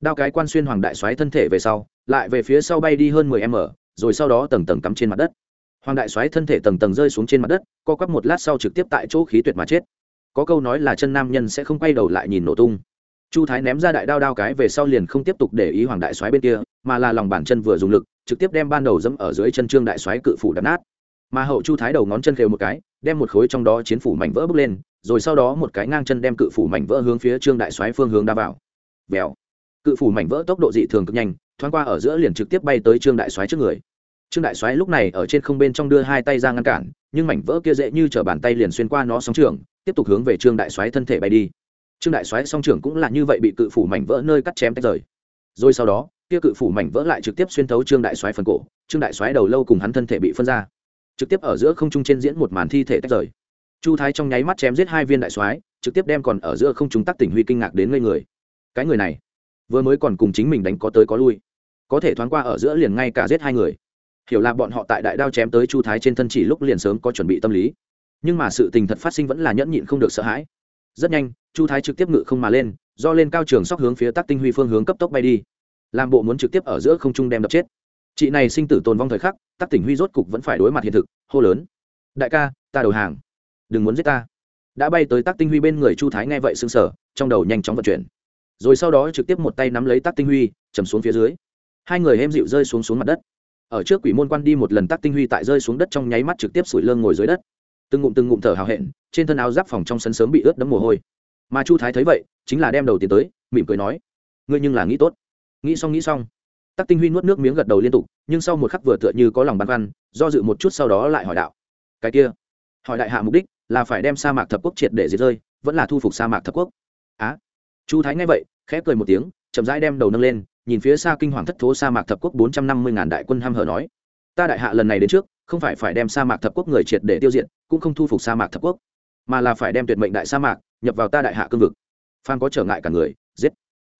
Speaker 1: Đao cái quan xuyên hoàng đại soái thân thể về sau lại về phía sau bay đi hơn mười m rồi sau đó tầng tầng cắm trên mặt đất. Hoàng đại soái thân thể tầng tầng rơi xuống trên mặt đất, co quắp một lát sau trực tiếp tại chỗ khí tuyệt mà chết. Có câu nói là chân nam nhân sẽ không quay đầu lại nhìn nổ tung. Chu thái ném ra đại đao đao cái về sau liền không tiếp tục để ý hoàng đại soái bên kia, mà là lòng bàn chân vừa dùng lực, trực tiếp đem ban đầu dẫm ở dưới chân trương đại soái cự phủ đập nát. Mà hậu chu thái đầu ngón chân khều một cái, đem một khối trong đó chiến phủ mảnh vỡ bước lên, rồi sau đó một cái ngang chân đem cự phủ mảnh vỡ hướng phía trương đại soái phương hướng đa vào. Vèo. Cự phủ mảnh vỡ tốc độ dị thường cực nhanh thoáng qua ở giữa liền trực tiếp bay tới trương đại soái trước người. Trương đại soái lúc này ở trên không bên trong đưa hai tay ra ngăn cản, nhưng mảnh vỡ kia dễ như t bàn tay liền xuyên qua nó sóng trường, tiếp tục hướng về trương đại soái thân thể bay đi. Trương đại soái song trưởng cũng là như vậy bị cự phủ mảnh vỡ nơi cắt chém tách rời. Rồi sau đó, kia cự phủ mảnh vỡ lại trực tiếp xuyên thấu trương đại soái phần cổ, trương đại soái đầu lâu cùng hắn thân thể bị phân ra, trực tiếp ở giữa không trung trên diễn một màn thi thể tách rời. Chu thái trong nháy mắt chém giết hai viên đại soái, trực tiếp đem còn ở giữa không trung tắc tỉnh huy kinh ngạc đến ngây người. Cái người này, vừa mới còn cùng chính mình đánh có tới có lui có thể thoáng qua ở giữa liền ngay cả giết hai người. Hiểu là bọn họ tại đại đao chém tới chu thái trên thân chỉ lúc liền sớm có chuẩn bị tâm lý. Nhưng mà sự tình thật phát sinh vẫn là nhẫn nhịn không được sợ hãi. Rất nhanh, chu thái trực tiếp ngự không mà lên, do lên cao trường sóc hướng phía tắc tinh huy phương hướng cấp tốc bay đi. Làm bộ muốn trực tiếp ở giữa không trung đem đập chết. Chị này sinh tử tồn vong thời khắc, tắc tỉnh huy rốt cục vẫn phải đối mặt hiện thực, hô lớn. Đại ca, ta đầu hàng. Đừng muốn giết ta. Đã bay tới tắc tinh huy bên người chu thái nghe vậy sưng sở trong đầu nhanh chóng vận chuyển. Rồi sau đó trực tiếp một tay nắm lấy tắc tinh huy, chầm xuống phía dưới hai người êm dịu rơi xuống xuống mặt đất. Ở trước quỷ môn quan đi một lần tắc tinh huy tại rơi xuống đất trong nháy mắt trực tiếp sủi lơ ngồi dưới đất. Từng ngụm từng ngụm thở hào hẹn, trên thân áo giáp phòng trong sân sớm bị ướt đẫm mồ hôi. Mà chu thái thấy vậy, chính là đem đầu tiến tới, mỉm cười nói, ngươi nhưng là nghĩ tốt. Nghĩ xong nghĩ xong, tắc tinh huy nuốt nước miếng gật đầu liên tục, nhưng sau một khắc vừa tựa như có lòng băn khoăn, do dự một chút sau đó lại hỏi đạo, cái kia, hỏi đại hạ mục đích là phải đem sa mạc thập quốc triệt để diệt rơi, vẫn là thu phục sa mạc thập quốc? Á. Chu thái nghe vậy, khẽ cười một tiếng, chậm rãi đem đầu nâng lên nhìn phía xa kinh hoàng thất thố sa mạc thập quốc bốn trăm năm mươi ngàn đại quân ham hở nói, ta đại hạ lần này đến trước, không phải phải đem sa mạc thập quốc người triệt để tiêu diệt, cũng không thu phục sa mạc thập quốc, mà là phải đem tuyệt mệnh đại sa mạc nhập vào ta đại hạ cương vực. Phan có trở ngại cả người, giết.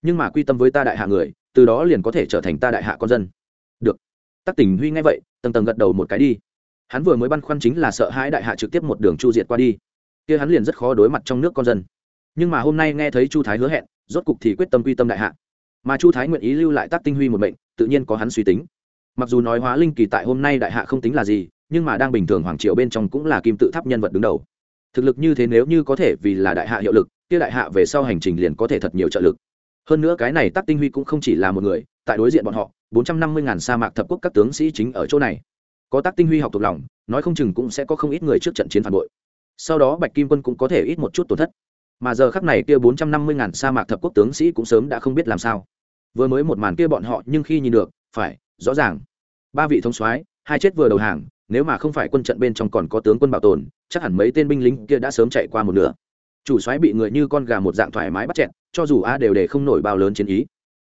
Speaker 1: Nhưng mà quy tâm với ta đại hạ người, từ đó liền có thể trở thành ta đại hạ con dân. Được. Tắc tỉnh huy nghe vậy, tầng tầng gật đầu một cái đi. Hắn vừa mới băn khoăn chính là sợ hãi đại hạ trực tiếp một đường chu diệt qua đi. Kia hắn liền rất khó đối mặt trong nước con dân. Nhưng mà hôm nay nghe thấy chu thái hứa hẹn, rốt cục thì quyết tâm quy tâm đại hạ mà chu thái nguyện ý lưu lại tác tinh huy một mệnh, tự nhiên có hắn suy tính. Mặc dù nói hóa linh kỳ tại hôm nay đại hạ không tính là gì, nhưng mà đang bình thường hoàng triều bên trong cũng là kim tự tháp nhân vật đứng đầu. Thực lực như thế nếu như có thể vì là đại hạ hiệu lực, kia đại hạ về sau hành trình liền có thể thật nhiều trợ lực. Hơn nữa cái này Tắc tinh huy cũng không chỉ là một người, tại đối diện bọn họ, bốn trăm năm mươi ngàn sa mạc thập quốc các tướng sĩ chính ở chỗ này. Có Tắc tinh huy học thuộc lòng, nói không chừng cũng sẽ có không ít người trước trận chiến phản bội. Sau đó bạch kim quân cũng có thể ít một chút tổn thất mà giờ khắc này kia bốn trăm năm mươi ngàn sa mạc thập quốc tướng sĩ cũng sớm đã không biết làm sao. Vừa mới một màn kia bọn họ nhưng khi nhìn được, phải, rõ ràng. Ba vị thống soái, hai chết vừa đầu hàng, nếu mà không phải quân trận bên trong còn có tướng quân bảo tồn, chắc hẳn mấy tên binh lính kia đã sớm chạy qua một nửa. Chủ soái bị người như con gà một dạng thoải mái bắt chẹn cho dù a đều để không nổi bao lớn chiến ý.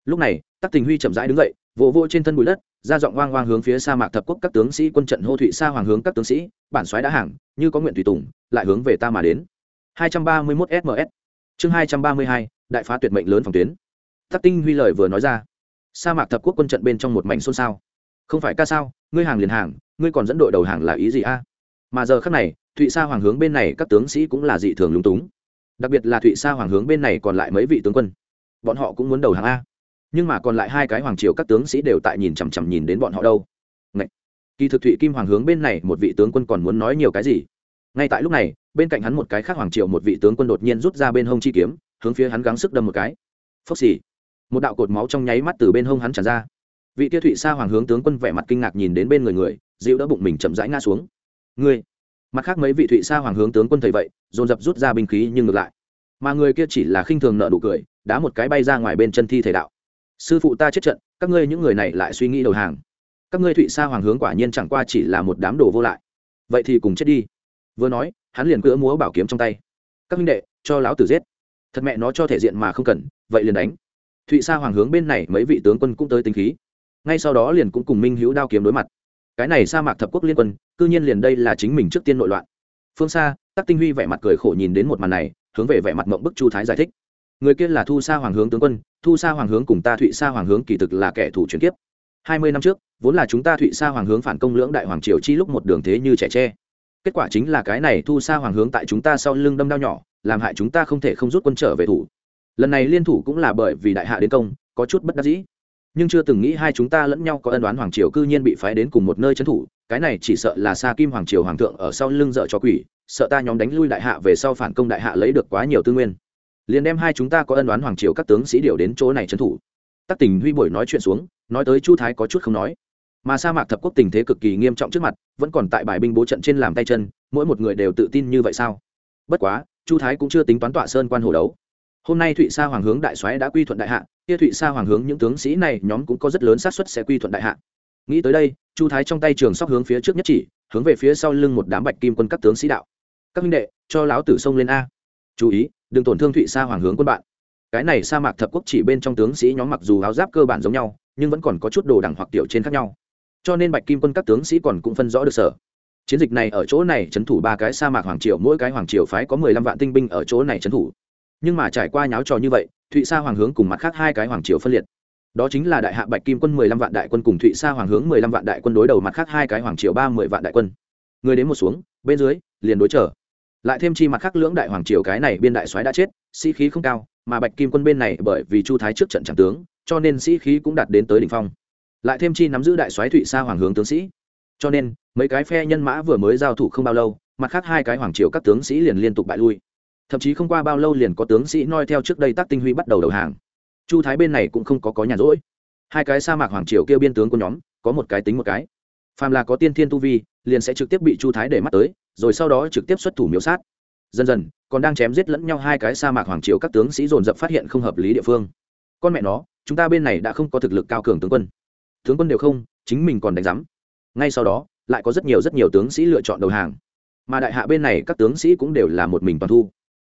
Speaker 1: Lúc này, tắc tình huy chậm rãi đứng dậy, vỗ vỗ trên thân bụi đất, ra giọng hoang hoang hướng phía sa mạc thập quốc các tướng sĩ quân trận hô thụy sa hoàng hướng các tướng sĩ, bản soái đã hàng, như có nguyện tùy tùng, lại hướng về ta mà đến. 231 sms chương 232, đại phá tuyệt mệnh lớn phòng tuyến. Tắc tinh huy lời vừa nói ra. Sa mạc thập quốc quân trận bên trong một mảnh xôn xao. Không phải ca sao ngươi hàng liền hàng ngươi còn dẫn đội đầu hàng là ý gì a? Mà giờ khắc này thụy sa hoàng hướng bên này các tướng sĩ cũng là dị thường lúng túng. Đặc biệt là thụy sa hoàng hướng bên này còn lại mấy vị tướng quân. Bọn họ cũng muốn đầu hàng a. Nhưng mà còn lại hai cái hoàng triều các tướng sĩ đều tại nhìn chằm chằm nhìn đến bọn họ đâu. Ngậy! kỳ thực thụy kim hoàng hướng bên này một vị tướng quân còn muốn nói nhiều cái gì? Ngay tại lúc này bên cạnh hắn một cái khác hoàng triều một vị tướng quân đột nhiên rút ra bên hông chi kiếm, hướng phía hắn gắng sức đâm một cái. Phốc xỉ một đạo cột máu trong nháy mắt từ bên hông hắn tràn ra. Vị kia thụy sa hoàng hướng tướng quân vẻ mặt kinh ngạc nhìn đến bên người người, dịu đỡ bụng mình chậm rãi ngã xuống. Người mặt khác mấy vị thụy sa hoàng hướng tướng quân thấy vậy, dồn dập rút ra binh khí nhưng ngược lại. Mà người kia chỉ là khinh thường nợ nụ cười, đá một cái bay ra ngoài bên chân thi thể đạo. Sư phụ ta chết trận, các ngươi những người này lại suy nghĩ đầu hàng. Các ngươi thụy sa hoàng hướng quả nhiên chẳng qua chỉ là một đám đồ vô lại. Vậy thì cùng chết đi vừa nói, hắn liền cưỡi múa bảo kiếm trong tay. Các minh đệ, cho lão tử giết. Thật mẹ nó cho thể diện mà không cần, vậy liền đánh. Thụy sa hoàng hướng bên này mấy vị tướng quân cũng tới tính khí. Ngay sau đó liền cũng cùng minh hữu đao kiếm đối mặt. Cái này sa mạc thập quốc liên quân, cư nhiên liền đây là chính mình trước tiên nội loạn. Phương xa tắc tinh huy vẻ mặt cười khổ nhìn đến một màn này, hướng về vẻ mặt mộng bức chu thái giải thích. Người kia là thu sa hoàng hướng tướng quân, thu sa hoàng hướng cùng ta thụy sa hoàng hướng kỳ thực là kẻ thù chuyển kiếp. Hai mươi năm trước, vốn là chúng ta thụy sa hoàng hướng phản công lưỡng đại hoàng triều chi lúc một đường thế như trẻ tre kết quả chính là cái này thu xa hoàng hướng tại chúng ta sau lưng đâm đao nhỏ, làm hại chúng ta không thể không rút quân trở về thủ. Lần này liên thủ cũng là bởi vì đại hạ đến công, có chút bất đắc dĩ. Nhưng chưa từng nghĩ hai chúng ta lẫn nhau có ân đoán hoàng triều cư nhiên bị phái đến cùng một nơi trấn thủ, cái này chỉ sợ là xa kim hoàng triều hoàng thượng ở sau lưng dợ cho quỷ, sợ ta nhóm đánh lui đại hạ về sau phản công đại hạ lấy được quá nhiều tư nguyên. Liền đem hai chúng ta có ân đoán hoàng triều các tướng sĩ điều đến chỗ này trấn thủ. Tắc tình huy buổi nói chuyện xuống, nói tới chu thái có chút không nói mà sa mạc thập quốc tình thế cực kỳ nghiêm trọng trước mặt, vẫn còn tại bài binh bố trận trên làm tay chân, mỗi một người đều tự tin như vậy sao? Bất quá, chu thái cũng chưa tính toán tọa sơn quan hồ đấu. Hôm nay thụy sa hoàng hướng đại soái đã quy thuận đại hạ, kia thụy sa hoàng hướng những tướng sĩ này nhóm cũng có rất lớn xác suất sẽ quy thuận đại hạ. Nghĩ tới đây, chu thái trong tay trường sóc hướng phía trước nhất chỉ, hướng về phía sau lưng một đám bạch kim quân các tướng sĩ đạo. Các minh đệ, cho láo tử sông lên a. Chú ý, đừng tổn thương thụy sa hoàng hướng quân bạn. Cái này sa mạc thập quốc chỉ bên trong tướng sĩ nhóm mặc dù áo giáp cơ bản giống nhau, nhưng vẫn còn có chút đồ đẳng hoặc tiểu trên khác nhau cho nên bạch kim quân các tướng sĩ còn cũng phân rõ được sở. Chiến dịch này ở chỗ này, trấn thủ ba cái sa mạc hoàng triều, mỗi cái hoàng triều phái có mười lăm vạn tinh binh ở chỗ này trấn thủ. Nhưng mà trải qua nháo trò như vậy, thụy sa hoàng hướng cùng mặt khác hai cái hoàng triều phân liệt. Đó chính là đại hạ bạch kim quân mười lăm vạn đại quân cùng thụy sa hoàng hướng mười lăm vạn đại quân đối đầu mặt khác hai cái hoàng triều ba mươi vạn đại quân. Người đến một xuống, bên dưới, liền đối trở. Lại thêm chi mặt khác lưỡng đại hoàng triều cái này biên đại soái đã chết, sĩ khí không cao, mà bạch kim quân bên này bởi vì chu thái trước trận chẳng tướng, cho nên sĩ khí cũng đạt đến tới đỉnh phong lại thêm chi nắm giữ đại soái thụy sa hoàng hướng tướng sĩ. Cho nên, mấy cái phe nhân mã vừa mới giao thủ không bao lâu, mặt khác hai cái hoàng triều các tướng sĩ liền liên tục bại lui. Thậm chí không qua bao lâu liền có tướng sĩ noi theo trước đây tác tinh huy bắt đầu đầu hàng. Chu thái bên này cũng không có có nhà rỗi. Hai cái sa mạc hoàng triều kêu biên tướng của nhóm, có một cái tính một cái. Phàm là có tiên thiên tu vi, liền sẽ trực tiếp bị chu thái để mắt tới, rồi sau đó trực tiếp xuất thủ miếu sát. Dần dần, còn đang chém giết lẫn nhau hai cái sa mạc hoàng triều các tướng sĩ dồn dập phát hiện không hợp lý địa phương. Con mẹ nó, chúng ta bên này đã không có thực lực cao cường tướng quân tướng quân đều không, chính mình còn đánh giám. Ngay sau đó, lại có rất nhiều rất nhiều tướng sĩ lựa chọn đầu hàng. Mà đại hạ bên này các tướng sĩ cũng đều là một mình toàn thu.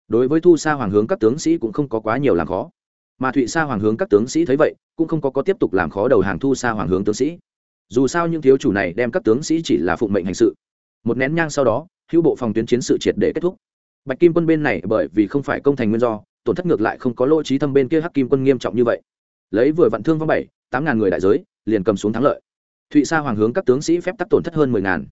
Speaker 1: Đối với thu xa hoàng hướng các tướng sĩ cũng không có quá nhiều làm khó. Mà thụy xa hoàng hướng các tướng sĩ thấy vậy, cũng không có có tiếp tục làm khó đầu hàng thu xa hoàng hướng tướng sĩ. Dù sao những thiếu chủ này đem các tướng sĩ chỉ là phụng mệnh hành sự. Một nén nhang sau đó, hữu bộ phòng tuyến chiến sự triệt để kết thúc. Bạch kim quân bên này bởi vì không phải công thành nguyên do, tổn thất ngược lại không có lỗ trí thâm bên kia hắc kim quân nghiêm trọng như vậy. Lấy vừa vạn thương vong bảy, tám ngàn người đại giới liền cầm xuống thắng lợi. Thụy sa hoàng hướng các tướng sĩ phép tắc tổn thất hơn mười ngàn.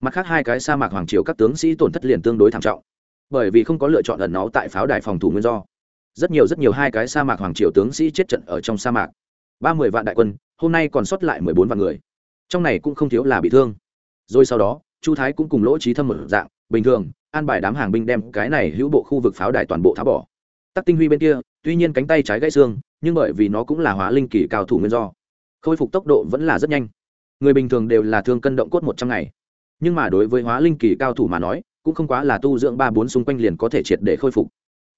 Speaker 1: Mặt khác hai cái sa mạc hoàng triều các tướng sĩ tổn thất liền tương đối thảm trọng. Bởi vì không có lựa chọn ẩn nó tại pháo đài phòng thủ nguyên do. Rất nhiều rất nhiều hai cái sa mạc hoàng triều tướng sĩ chết trận ở trong sa mạc. Ba mươi vạn đại quân, hôm nay còn sót lại mười bốn vạn người. Trong này cũng không thiếu là bị thương. Rồi sau đó, chu thái cũng cùng lỗ trí thâm một dạng, bình thường, an bài đám hàng binh đem cái này hữu bộ khu vực pháo đài toàn bộ tháo bỏ. Tắc tinh huy bên kia, tuy nhiên cánh tay trái gãy xương, nhưng bởi vì nó cũng là hóa linh kỳ cao thủ nguyên do khôi phục tốc độ vẫn là rất nhanh. Người bình thường đều là thương cân động cốt một trăm ngày. Nhưng mà đối với hóa linh kỳ cao thủ mà nói, cũng không quá là tu dưỡng ba bốn xung quanh liền có thể triệt để khôi phục.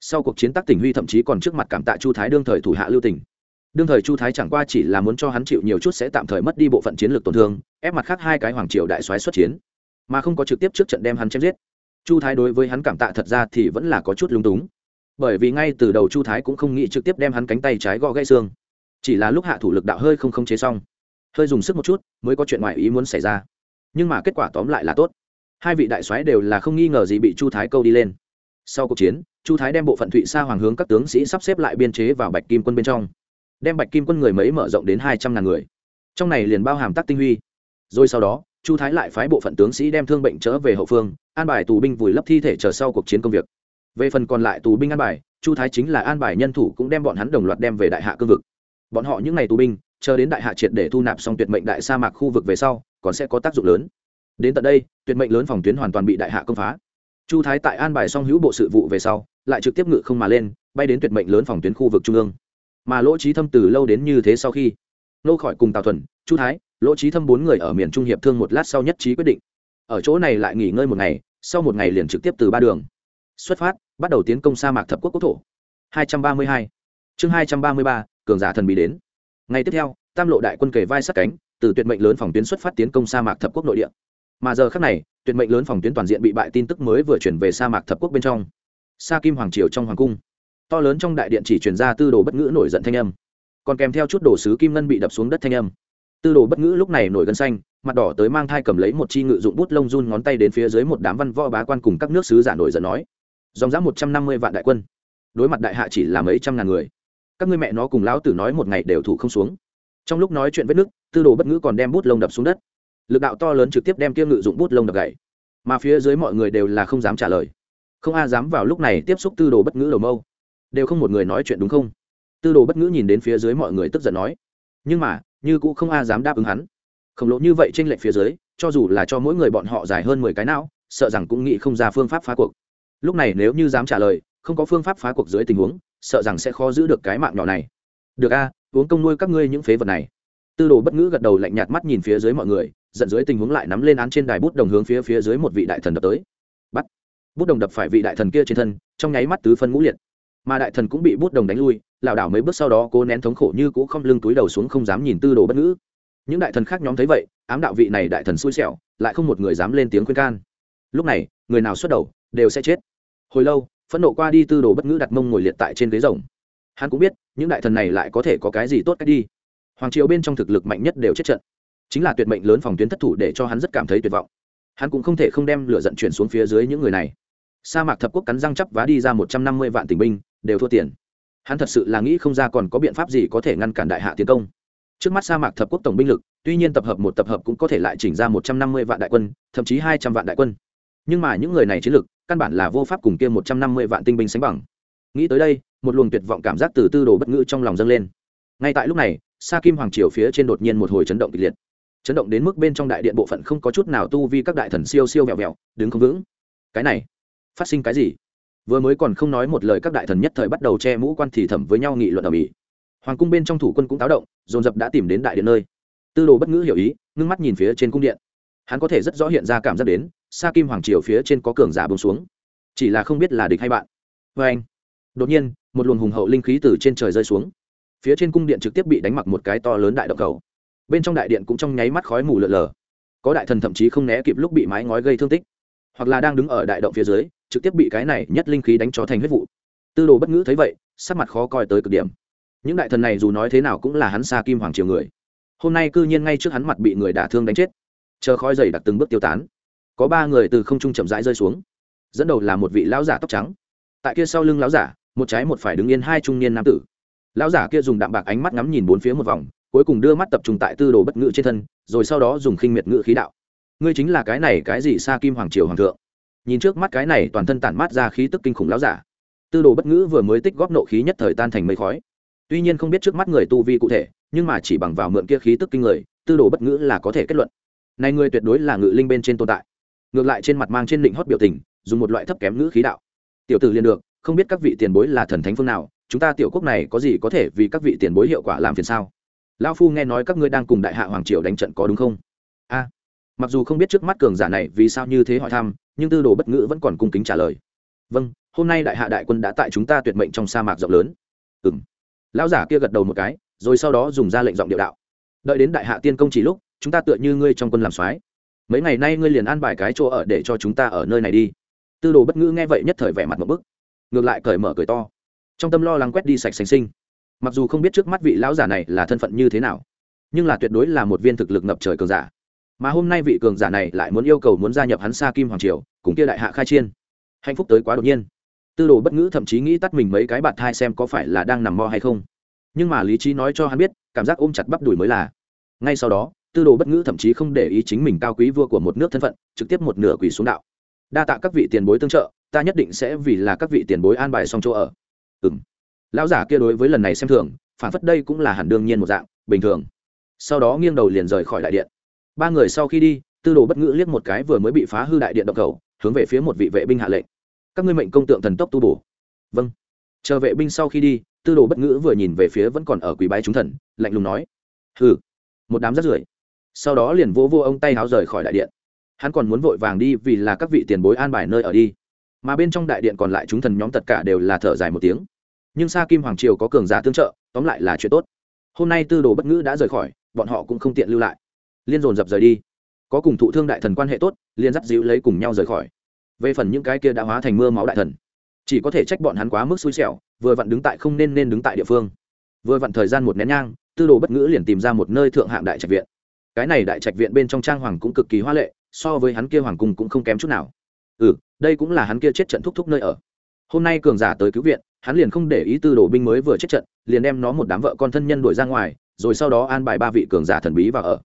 Speaker 1: Sau cuộc chiến tắc tỉnh huy thậm chí còn trước mặt cảm tạ chu thái đương thời thủ hạ lưu tỉnh đương thời chu thái chẳng qua chỉ là muốn cho hắn chịu nhiều chút sẽ tạm thời mất đi bộ phận chiến lược tổn thương, ép mặt khác hai cái hoàng triều đại soái xuất chiến. Mà không có trực tiếp trước trận đem hắn chém giết. Chu thái đối với hắn cảm tạ thật ra thì vẫn là có chút lung túng. Bởi vì ngay từ đầu chu thái cũng không nghĩ trực tiếp đem hắn cánh tay trái gõ gãy xương chỉ là lúc hạ thủ lực đạo hơi không không chế xong. Hơi dùng sức một chút, mới có chuyện ngoại ý muốn xảy ra. Nhưng mà kết quả tóm lại là tốt. Hai vị đại soái đều là không nghi ngờ gì bị chu thái câu đi lên. Sau cuộc chiến, chu thái đem bộ phận thụy sa hoàng hướng các tướng sĩ sắp xếp lại biên chế vào bạch kim quân bên trong. Đem bạch kim quân người mấy mở rộng đến hai trăm ngàn người. Trong này liền bao hàm tắc tinh huy. Rồi sau đó, chu thái lại phái bộ phận tướng sĩ đem thương bệnh trở về hậu phương, an bài tù binh vùi lấp thi thể chờ sau cuộc chiến công việc. Về phần còn lại tù binh an bài, chu thái chính là an bài nhân thủ cũng đem bọn hắn đồng loạt đem về đại hạ cương vực bọn họ những ngày tù binh chờ đến đại hạ triệt để thu nạp xong tuyệt mệnh đại sa mạc khu vực về sau còn sẽ có tác dụng lớn. Đến tận đây tuyệt mệnh lớn phòng tuyến hoàn toàn bị đại hạ công phá. Chu thái tại an bài xong hữu bộ sự vụ về sau lại trực tiếp ngự không mà lên bay đến tuyệt mệnh lớn phòng tuyến khu vực trung ương. Mà lỗ trí thâm từ lâu đến như thế sau khi nô khỏi cùng tào thuần chu thái lỗ trí thâm bốn người ở miền trung hiệp thương một lát sau nhất trí quyết định. Ở chỗ này lại nghỉ ngơi một ngày sau một ngày liền trực tiếp từ ba đường. Xuất phát bắt đầu tiến công sa mạc thập quốc quốc thổ. 232. chương 233, cường giả thần bí đến. Ngày tiếp theo, tam lộ đại quân kề vai sát cánh, từ tuyệt mệnh lớn phòng tuyến xuất phát tiến công sa mạc thập quốc nội địa. Mà giờ khác này, tuyệt mệnh lớn phòng tuyến toàn diện bị bại tin tức mới vừa chuyển về sa mạc thập quốc bên trong. Sa kim hoàng triều trong hoàng cung. To lớn trong đại điện chỉ truyền ra tư đồ bất ngữ nổi giận thanh âm. Còn kèm theo chút đồ sứ kim ngân bị đập xuống đất thanh âm. Tư đồ bất ngữ lúc này nổi gân xanh, mặt đỏ tới mang thai cầm lấy một chi ngự dụng bút lông run ngón tay đến phía dưới một đám văn võ bá quan cùng các nước sứ giả nổi giận nói. Dòng giá một trăm năm mươi vạn đại quân. Đối mặt đại hạ chỉ là mấy trăm ngàn người các ngươi mẹ nó cùng lão tử nói một ngày đều thủ không xuống. Trong lúc nói chuyện vết nước tư đồ bất ngữ còn đem bút lông đập xuống đất. Lực đạo to lớn trực tiếp đem kia ngự dụng bút lông đập gậy mà phía dưới mọi người đều là không dám trả lời. Không ai dám vào lúc này tiếp xúc tư đồ bất ngữ đầu mâu. Đều không một người nói chuyện đúng không? Tư đồ bất ngữ nhìn đến phía dưới mọi người tức giận nói. Nhưng mà, như cũng không ai dám đáp ứng hắn. Khổng lồ như vậy trên lệnh phía dưới, cho dù là cho mỗi người bọn họ dài hơn mười cái não, sợ rằng cũng nghĩ không ra phương pháp phá cuộc. Lúc này nếu như dám trả lời, không có phương pháp phá cuộc dưới tình huống sợ rằng sẽ khó giữ được cái mạng nhỏ này. Được a, uống công nuôi các ngươi những phế vật này. Tư đồ bất ngữ gật đầu lạnh nhạt mắt nhìn phía dưới mọi người, giận dưới tình huống lại nắm lên án trên đài bút đồng hướng phía phía dưới một vị đại thần đập tới. Bắt. Bút đồng đập phải vị đại thần kia trên thân, trong nháy mắt tứ phân ngũ liệt. Mà đại thần cũng bị bút đồng đánh lui, lảo đảo mấy bước sau đó cố nén thống khổ như cũ không lưng túi đầu xuống không dám nhìn tư đồ bất ngữ. Những đại thần khác nhóm thấy vậy, ám đạo vị này đại thần xui xẻo, lại không một người dám lên tiếng khuyên can. Lúc này, người nào xuất đầu, đều sẽ chết. Hồi lâu phẫn nộ qua đi tư đồ bất ngữ đặt mông ngồi liệt tại trên ghế rồng. Hắn cũng biết, những đại thần này lại có thể có cái gì tốt cách đi. Hoàng triều bên trong thực lực mạnh nhất đều chết trận. Chính là tuyệt mệnh lớn phòng tuyến thất thủ để cho hắn rất cảm thấy tuyệt vọng. Hắn cũng không thể không đem lửa dận chuyển xuống phía dưới những người này. Sa mạc thập quốc cắn răng chắp vá đi ra một trăm năm mươi vạn tình binh, đều thua tiền. Hắn thật sự là nghĩ không ra còn có biện pháp gì có thể ngăn cản đại hạ tiến công. Trước mắt sa mạc thập quốc tổng binh lực, tuy nhiên tập hợp một tập hợp cũng có thể lại chỉnh ra một trăm năm mươi vạn đại quân, thậm chí hai trăm vạn đại quân. Nhưng mà những người này chiến lực căn bản là vô pháp cùng kia một trăm năm mươi vạn tinh binh sánh bằng. Nghĩ tới đây, một luồng tuyệt vọng cảm giác từ tư đồ bất ngữ trong lòng dâng lên. Ngay tại lúc này, sa kim hoàng triều phía trên đột nhiên một hồi chấn động kịch liệt. Chấn động đến mức bên trong đại điện bộ phận không có chút nào tu vi các đại thần siêu siêu vẹo vẹo, đứng không vững. Cái này, phát sinh cái gì? Vừa mới còn không nói một lời các đại thần nhất thời bắt đầu che mũ quan thì thẩm với nhau nghị luận ở mỹ. Hoàng cung bên trong thủ quân cũng táo động, dồn dập đã tìm đến đại điện nơi. Tư đồ bất ngữ hiểu ý, ngưng mắt nhìn phía trên cung điện hắn có thể rất rõ hiện ra cảm giác đến, sa kim hoàng triều phía trên có cường giả bông xuống. Chỉ là không biết là địch hay bạn. Vê anh, đột nhiên, một luồng hùng hậu linh khí từ trên trời rơi xuống. Phía trên cung điện trực tiếp bị đánh mặc một cái to lớn đại động cầu. Bên trong đại điện cũng trong nháy mắt khói mù lợn lờ có đại thần thậm chí không né kịp lúc bị mái ngói gây thương tích. Hoặc là đang đứng ở đại động phía dưới, trực tiếp bị cái này nhất linh khí đánh cho thành huyết vụ. Tư đồ bất ngữ thấy vậy, sắc mặt khó coi tới cực điểm. Những đại thần này dù nói thế nào cũng là hắn xa kim hoàng triều người. Hôm nay cư nhiên ngay trước hắn mặt bị người đả thương đánh chết chờ khói dày đặc từng bước tiêu tán. Có ba người từ không trung chậm rãi rơi xuống. Dẫn đầu là một vị lão giả tóc trắng. Tại kia sau lưng lão giả, một trái một phải đứng yên hai trung niên nam tử. Lão giả kia dùng đạm bạc ánh mắt ngắm nhìn bốn phía một vòng, cuối cùng đưa mắt tập trung tại tư đồ bất ngữ trên thân, rồi sau đó dùng khinh miệt ngữ khí đạo. Ngươi chính là cái này cái gì xa kim hoàng triều hoàng thượng? Nhìn trước mắt cái này toàn thân tản mát ra khí tức kinh khủng lão giả. Tư đồ bất ngữ vừa mới tích góp nộ khí nhất thời tan thành mây khói. Tuy nhiên không biết trước mắt người tu vi cụ thể, nhưng mà chỉ bằng vào mượn kia khí tức kinh người, tư đồ bất ngữ là có thể kết luận này người tuyệt đối là ngự linh bên trên tồn tại. Ngược lại trên mặt mang trên định hót biểu tình, dùng một loại thấp kém ngữ khí đạo. Tiểu tử liền được, không biết các vị tiền bối là thần thánh phương nào, chúng ta tiểu quốc này có gì có thể vì các vị tiền bối hiệu quả làm phiền sao? Lao phu nghe nói các ngươi đang cùng đại hạ hoàng triều đánh trận có đúng không? A. Mặc dù không biết trước mắt cường giả này vì sao như thế hỏi thăm, nhưng tư đồ bất ngữ vẫn còn cung kính trả lời. Vâng hôm nay đại hạ đại quân đã tại chúng ta tuyệt mệnh trong sa mạc rộng lớn. Ừ m lão giả kia gật đầu một cái, rồi sau đó dùng ra lệnh giọng điệu đạo. Đợi đến đại hạ tiên công chỉ lúc chúng ta tựa như ngươi trong quân làm soái. Mấy ngày nay ngươi liền an bài cái chỗ ở để cho chúng ta ở nơi này đi. Tư đồ bất ngữ nghe vậy nhất thời vẻ mặt một bức, ngược lại cởi mở cười to. Trong tâm lo lắng quét đi sạch sành sinh. Mặc dù không biết trước mắt vị lão giả này là thân phận như thế nào, nhưng là tuyệt đối là một viên thực lực ngập trời cường giả. Mà hôm nay vị cường giả này lại muốn yêu cầu muốn gia nhập hắn xa kim hoàng triều, cùng kia đại hạ khai chiên. Hạnh phúc tới quá đột nhiên. Tư đồ bất ngữ thậm chí nghĩ tắt mình mấy cái bạt thai xem có phải là đang nằm mò hay không. Nhưng mà lý trí nói cho hắn biết, cảm giác ôm chặt bắp đùi mới là. Ngay sau đó tư đồ bất ngữ thậm chí không để ý chính mình cao quý vua của một nước thân phận, trực tiếp một nửa quỳ xuống đạo. Đa tạ các vị tiền bối tương trợ, ta nhất định sẽ vì là các vị tiền bối an bài xong chỗ ở. Ừ m lão giả kia đối với lần này xem thường, phản phất đây cũng là hẳn đương nhiên một dạng, bình thường. Sau đó nghiêng đầu liền rời khỏi đại điện. Ba người sau khi đi, tư đồ bất ngữ liếc một cái vừa mới bị phá hư đại điện động cầu hướng về phía một vị vệ binh hạ lệnh. Các ngươi mệnh công tượng thần tốc tu bổ. Vâng. Chờ vệ binh sau khi đi, tư đồ bất ngữ vừa nhìn về phía vẫn còn ở quỳ bái chúng thần, lạnh lùng nói. Hừ. Một đám rắt rưởi sau đó liền vỗ vô ông tay háo rời khỏi đại điện. Hắn còn muốn vội vàng đi vì là các vị tiền bối an bài nơi ở đi. Mà bên trong đại điện còn lại chúng thần nhóm tất cả đều là thở dài một tiếng. Nhưng sa kim hoàng triều có cường giả tương trợ, tóm lại là chuyện tốt. Hôm nay tư đồ bất ngữ đã rời khỏi, bọn họ cũng không tiện lưu lại. Liên dồn dập rời đi. Có cùng thụ thương đại thần quan hệ tốt liên dắt dịu lấy cùng nhau rời khỏi. Về phần những cái kia đã hóa thành mưa máu đại thần, chỉ có thể trách bọn hắn quá mức xui xẻo, vừa vặn đứng tại không nên nên đứng tại địa phương. Vừa vặn thời gian một nén nhang, tư đồ bất ngữ liền tìm ra một nơi thượng hạng đại trạch viện cái này đại trạch viện bên trong trang hoàng cũng cực kỳ hoa lệ, so với hắn kia hoàng cung cũng không kém chút nào. Ừ đây cũng là hắn kia chết trận thúc thúc nơi ở. Hôm nay cường giả tới cứu viện, hắn liền không để ý tư đồ binh mới vừa chết trận, liền đem nó một đám vợ con thân nhân đuổi ra ngoài, rồi sau đó an bài ba vị cường giả thần bí vào ở.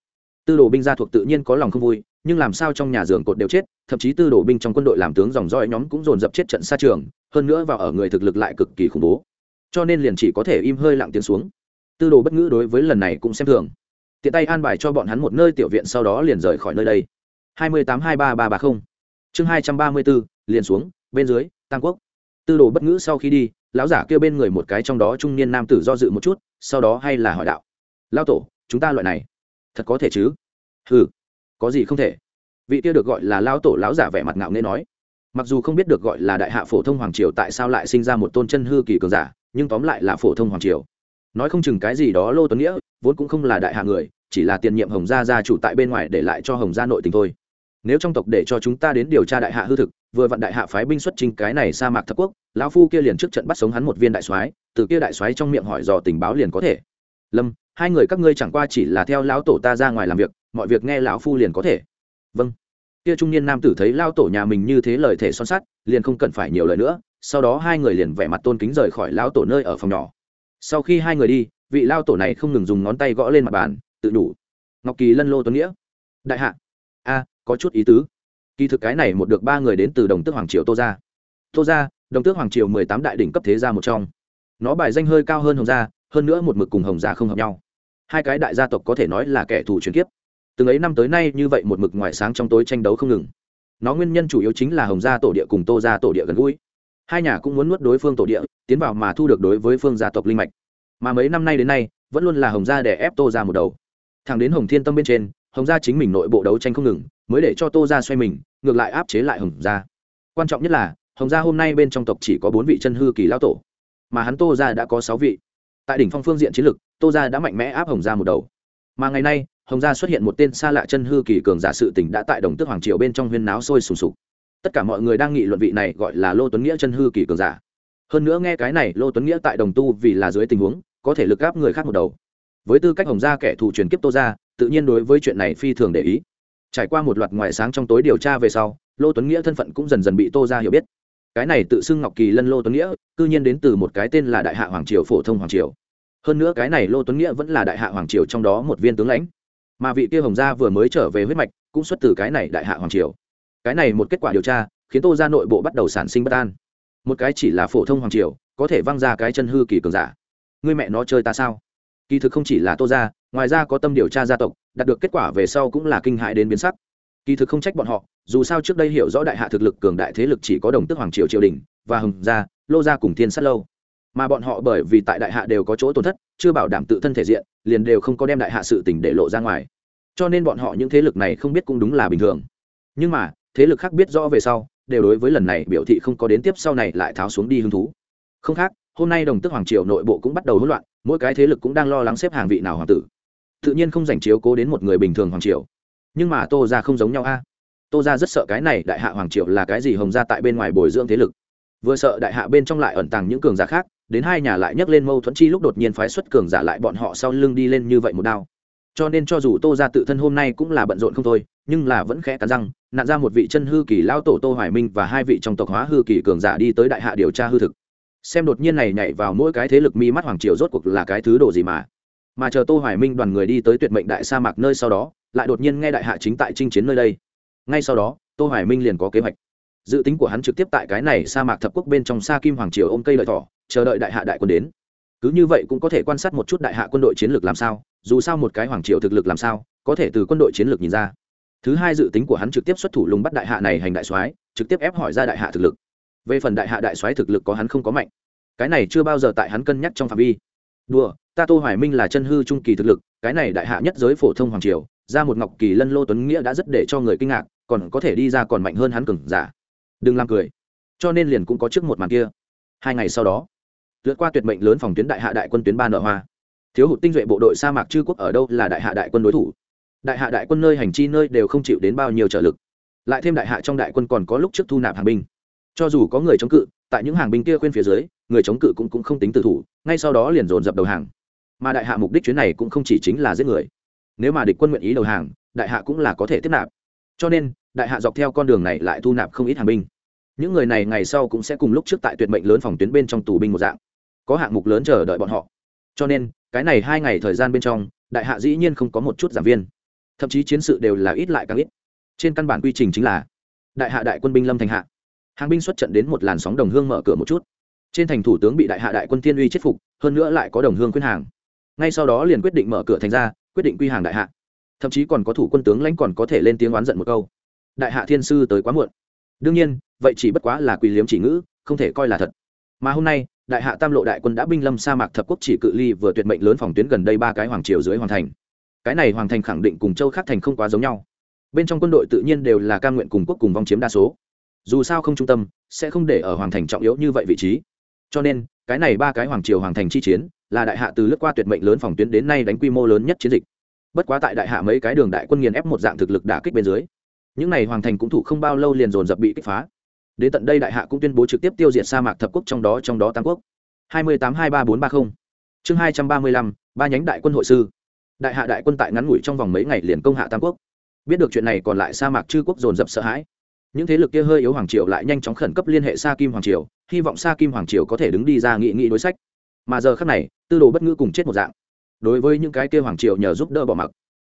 Speaker 1: Tư đồ binh gia thuộc tự nhiên có lòng không vui, nhưng làm sao trong nhà giường cột đều chết, thậm chí tư đồ binh trong quân đội làm tướng dòng roi nhóm cũng dồn dập chết trận xa trường, hơn nữa vào ở người thực lực lại cực kỳ khủng bố. Cho nên liền chỉ có thể im hơi lặng tiếng xuống. Tư đồ bất ngữ đối với lần này cũng xem thường tiện tay an bài cho bọn hắn một nơi tiểu viện sau đó liền rời khỏi nơi đây. hai mươi tám hai ba ba ba không. Chương hai trăm ba mươi bốn liền xuống, bên dưới, tam quốc. Tư đồ bất ngữ sau khi đi, lão giả kia bên người một cái trong đó trung niên nam tử do dự một chút, sau đó hay là hỏi đạo. Lao tổ, chúng ta loại này, thật có thể chứ? Ừ có gì không thể. Vị kia được gọi là lao tổ lão giả vẻ mặt ngạo nghễ nói. Mặc dù không biết được gọi là đại hạ phổ thông hoàng triều tại sao lại sinh ra một tôn chân hư kỳ cường giả, nhưng tóm lại là phổ thông hoàng triều. Nói không chừng cái gì đó lô tuấn nghĩa vốn cũng không là đại hạ người, chỉ là tiền nhiệm hồng gia gia chủ tại bên ngoài để lại cho hồng gia nội tình thôi. Nếu trong tộc để cho chúng ta đến điều tra đại hạ hư thực, vừa vặn đại hạ phái binh xuất trình cái này sa mạc thập quốc, lão phu kia liền trước trận bắt sống hắn một viên đại soái, từ kia đại soái trong miệng hỏi dò tình báo liền có thể. Lâm, hai người các ngươi chẳng qua chỉ là theo lão tổ ta ra ngoài làm việc, mọi việc nghe lão phu liền có thể. Vâng. Kia trung niên nam tử thấy lao tổ nhà mình như thế lời thể son sắt, liền không cần phải nhiều lời nữa, sau đó hai người liền vẻ mặt tôn kính rời khỏi lão tổ nơi ở phòng nhỏ. Sau khi hai người đi vị lao tổ này không ngừng dùng ngón tay gõ lên mặt bàn, tự đủ. Ngọc kỳ lân lô tuấn nghĩa. Đại hạ. A, có chút ý tứ. Kỳ thực cái này một được ba người đến từ đồng tước hoàng triều tô gia. Tô gia, đồng tước hoàng triều mười tám đại đỉnh cấp thế gia một trong. Nó bài danh hơi cao hơn hồng gia, hơn nữa một mực cùng hồng gia không hợp nhau. Hai cái đại gia tộc có thể nói là kẻ thù truyền kiếp. Từng ấy năm tới nay như vậy một mực ngoài sáng trong tối tranh đấu không ngừng. Nó nguyên nhân chủ yếu chính là hồng gia tổ địa cùng tô gia tổ địa gần gũi. Hai nhà cũng muốn nuốt đối phương tổ địa, tiến vào mà thu được đối với phương gia tộc linh mạch mà mấy năm nay đến nay, vẫn luôn là hồng gia để ép tô ra một đầu. Thẳng đến hồng thiên tâm bên trên, hồng gia chính mình nội bộ đấu tranh không ngừng, mới để cho tô ra xoay mình, ngược lại áp chế lại hồng gia. Quan trọng nhất là, hồng gia hôm nay bên trong tộc chỉ có bốn vị chân hư kỳ lao tổ, mà hắn tô ra đã có sáu vị. Tại đỉnh phong phương diện chiến lược tô ra đã mạnh mẽ áp hồng gia một đầu. Mà ngày nay, hồng gia xuất hiện một tên xa lạ chân hư kỳ cường giả sự tỉnh đã tại đồng tước hoàng triều bên trong huyên náo sôi sùng sục. Tất cả mọi người đang nghị luận vị này gọi là lô tuấn nghĩa chân hư kỳ cường giả. Hơn nữa nghe cái này, lô tuấn nghĩa tại đồng tu vì là dưới tình huống có thể lực gáp người khác một đầu. Với tư cách hồng gia kẻ thù truyền kiếp tô gia, tự nhiên đối với chuyện này phi thường để ý. Trải qua một loạt ngoại sáng trong tối điều tra về sau, lô tuấn nghĩa thân phận cũng dần dần bị tô gia hiểu biết. Cái này tự xưng ngọc kỳ lân lô tuấn nghĩa, cư nhiên đến từ một cái tên là đại hạ hoàng triều phổ thông hoàng triều. Hơn nữa cái này lô tuấn nghĩa vẫn là đại hạ hoàng triều trong đó một viên tướng lãnh. Mà vị kia hồng gia vừa mới trở về huyết mạch, cũng xuất từ cái này đại hạ hoàng triều. Cái này một kết quả điều tra, khiến tô gia nội bộ bắt đầu sản sinh bất an. Một cái chỉ là phổ thông hoàng triều, có thể văng ra cái chân hư kỳ cường giả. Ngươi mẹ nó chơi ta sao? Kỳ thực không chỉ là tô gia, ngoài ra có tâm điều tra gia tộc, đạt được kết quả về sau cũng là kinh hại đến biến sắc. Kỳ thực không trách bọn họ, dù sao trước đây hiểu rõ đại hạ thực lực cường đại thế lực chỉ có đồng tức hoàng triều triều đình và hừng gia, lô gia cùng thiên sát lâu. Mà bọn họ bởi vì tại đại hạ đều có chỗ tổn thất, chưa bảo đảm tự thân thể diện, liền đều không có đem đại hạ sự tình để lộ ra ngoài. Cho nên bọn họ những thế lực này không biết cũng đúng là bình thường. Nhưng mà, thế lực khác biết rõ về sau, đều đối với lần này biểu thị không có đến tiếp sau này lại tháo xuống đi hứng thú. Không khác hôm nay đồng tức hoàng triều nội bộ cũng bắt đầu hỗn loạn, mỗi cái thế lực cũng đang lo lắng xếp hàng vị nào hoàng tử. Tự nhiên không dành chiếu cố đến một người bình thường hoàng triều. Nhưng mà tô ra không giống nhau a. Tô ra rất sợ cái này đại hạ hoàng triều là cái gì hồng ra tại bên ngoài bồi dưỡng thế lực. Vừa sợ đại hạ bên trong lại ẩn tàng những cường giả khác, đến hai nhà lại nhấc lên mâu thuẫn chi lúc đột nhiên phái xuất cường giả lại bọn họ sau lưng đi lên như vậy một đao. Cho nên cho dù tô ra tự thân hôm nay cũng là bận rộn không thôi, nhưng là vẫn khẽ cắn răng nạn ra một vị chân hư kỳ lao tổ tô hoài minh và hai vị trong tộc hóa hư kỳ cường giả đi tới đại hạ điều tra hư thực xem đột nhiên này nhảy vào mỗi cái thế lực mi mắt hoàng triều rốt cuộc là cái thứ đồ gì mà. Mà chờ tô hoài minh đoàn người đi tới tuyệt mệnh đại sa mạc nơi sau đó, lại đột nhiên nghe đại hạ chính tại chinh chiến nơi đây. Ngay sau đó, tô hoài minh liền có kế hoạch. Dự tính của hắn trực tiếp tại cái này sa mạc thập quốc bên trong sa kim hoàng triều ôm cây lợi thỏ, chờ đợi đại hạ đại quân đến. Cứ như vậy cũng có thể quan sát một chút đại hạ quân đội chiến lược làm sao, dù sao một cái hoàng triều thực lực làm sao, có thể từ quân đội chiến lược nhìn ra. Thứ hai dự tính của hắn trực tiếp xuất thủ lùng bắt đại hạ này hành đại soái, trực tiếp ép hỏi ra đại hạ thực lực về phần đại hạ đại soái thực lực có hắn không có mạnh. Cái này chưa bao giờ tại hắn cân nhắc trong phạm vi. Đùa, ta tô hoài minh là chân hư trung kỳ thực lực, cái này đại hạ nhất giới phổ thông hoàng triều, ra một ngọc kỳ lân lô tuấn nghĩa đã rất để cho người kinh ngạc, còn có thể đi ra còn mạnh hơn hắn cường giả. Đừng làm cười. Cho nên liền cũng có trước một màn kia. Hai ngày sau đó, lướt qua tuyệt mệnh lớn phòng tuyến đại hạ đại quân tuyến ba nợ hoa. Thiếu hụt tinh duệ bộ đội sa mạc chư quốc ở đâu là đại hạ đại quân đối thủ? Đại hạ đại quân nơi hành chi nơi đều không chịu đến bao nhiêu trợ lực. Lại thêm đại hạ trong đại quân còn có lúc trước thu nạp hàng binh cho dù có người chống cự tại những hàng binh kia khuyên phía dưới người chống cự cũng, cũng không tính tử thủ ngay sau đó liền dồn dập đầu hàng. Mà đại hạ mục đích chuyến này cũng không chỉ chính là giết người. Nếu mà địch quân nguyện ý đầu hàng đại hạ cũng là có thể tiếp nạp. Cho nên đại hạ dọc theo con đường này lại thu nạp không ít hàng binh. Những người này ngày sau cũng sẽ cùng lúc trước tại tuyệt mệnh lớn phòng tuyến bên trong tù binh một dạng. Có hạng mục lớn chờ đợi bọn họ. Cho nên cái này hai ngày thời gian bên trong đại hạ dĩ nhiên không có một chút giảm viên. Thậm chí chiến sự đều là ít lại càng ít. Trên căn bản quy trình chính là đại hạ đại quân binh lâm thành hạ hàng binh xuất trận đến một làn sóng đồng hương mở cửa một chút. Trên thành thủ tướng bị đại hạ đại quân tiên uy chết phục, hơn nữa lại có đồng hương khuyên hàng. Ngay sau đó liền quyết định mở cửa thành ra, quyết định quy hàng đại hạ. Thậm chí còn có thủ quân tướng lãnh còn có thể lên tiếng oán giận một câu. Đại hạ thiên sư tới quá muộn. Đương nhiên, vậy chỉ bất quá là quỳ liếm chỉ ngữ, không thể coi là thật. Mà hôm nay, đại hạ tam lộ đại quân đã binh lâm sa mạc thập quốc chỉ cự ly vừa tuyệt mệnh lớn phòng tuyến gần đây ba cái hoàng triều dưới hoàng thành. Cái này hoàng thành khẳng định cùng châu khác thành không quá giống nhau. Bên trong quân đội tự nhiên đều là cam nguyện cùng quốc cùng vong chiếm đa số dù sao không trung tâm sẽ không để ở hoàng thành trọng yếu như vậy vị trí. Cho nên, cái này ba cái hoàng triều hoàng thành chi chiến là đại hạ từ lướt qua tuyệt mệnh lớn phòng tuyến đến nay đánh quy mô lớn nhất chiến dịch. Bất quá tại đại hạ mấy cái đường đại quân nghiền ép một dạng thực lực đả kích bên dưới, những này hoàng thành cũng thủ không bao lâu liền dồn dập bị kích phá. Đến tận đây đại hạ cũng tuyên bố trực tiếp tiêu diệt sa mạc thập quốc trong đó trong đó tam quốc. hai mươi tám hai ba bốn ba mươi chương hai trăm ba mươi lăm, ba nhánh đại quân hội sư. Đại hạ đại quân tại ngắn ngủi trong vòng mấy ngày liền công hạ tam quốc. Biết được chuyện này còn lại sa mạc chư quốc dồn dập sợ hãi những thế lực kia hơi yếu hoàng triều lại nhanh chóng khẩn cấp liên hệ sa kim hoàng triều, hy vọng sa kim hoàng triều có thể đứng đi ra nghị nghị đối sách. Mà giờ khác này, tư đồ bất ngữ cùng chết một dạng. Đối với những cái kia hoàng triều nhờ giúp đỡ bỏ mặc.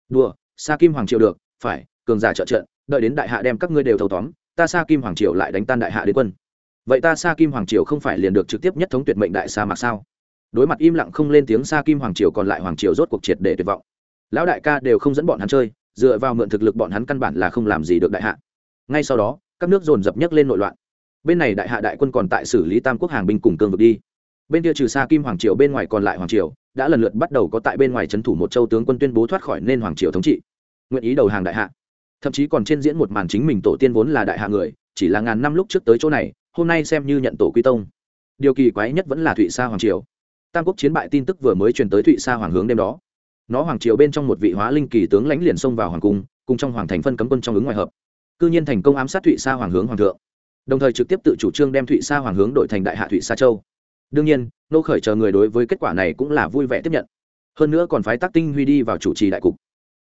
Speaker 1: Đùa, sa kim hoàng triều được, phải, cường giả trợ trận, đợi đến đại hạ đem các ngươi đều thâu tóm, ta sa kim hoàng triều lại đánh tan đại hạ đế quân. Vậy ta sa kim hoàng triều không phải liền được trực tiếp nhất thống tuyệt mệnh đại sa mạc sao? Đối mặt im lặng không lên tiếng sa kim hoàng triều còn lại hoàng triều rốt cuộc triệt để tuyệt vọng. Lão đại ca đều không dẫn bọn hắn chơi, dựa vào mượn thực lực bọn hắn căn bản là không làm gì được đại hạ ngay sau đó, các nước dồn dập nhấc lên nội loạn. Bên này đại hạ đại quân còn tại xử lý tam quốc hàng binh cùng cương vực đi. Bên kia trừ xa kim hoàng triều, bên ngoài còn lại hoàng triều, đã lần lượt bắt đầu có tại bên ngoài trấn thủ một châu tướng quân tuyên bố thoát khỏi nên hoàng triều thống trị. Nguyện ý đầu hàng đại hạ. Thậm chí còn trên diễn một màn chính mình tổ tiên vốn là đại hạ người, chỉ là ngàn năm lúc trước tới chỗ này, hôm nay xem như nhận tổ quy tông. Điều kỳ quái nhất vẫn là thụy sa hoàng triều. Tam quốc chiến bại tin tức vừa mới truyền tới thụy sa hoàng hướng đêm đó. Nó hoàng triều bên trong một vị hóa linh kỳ tướng lãnh liền xông vào hoàng cung, cùng trong hoàng thành phân cấm quân trong ứng ngoài hợp cư nhiên thành công ám sát thụy sa hoàng hướng hoàng thượng đồng thời trực tiếp tự chủ trương đem thụy sa hoàng hướng đổi thành đại hạ thụy sa châu đương nhiên nô khởi chờ người đối với kết quả này cũng là vui vẻ tiếp nhận hơn nữa còn phái tác tinh huy đi vào chủ trì đại cục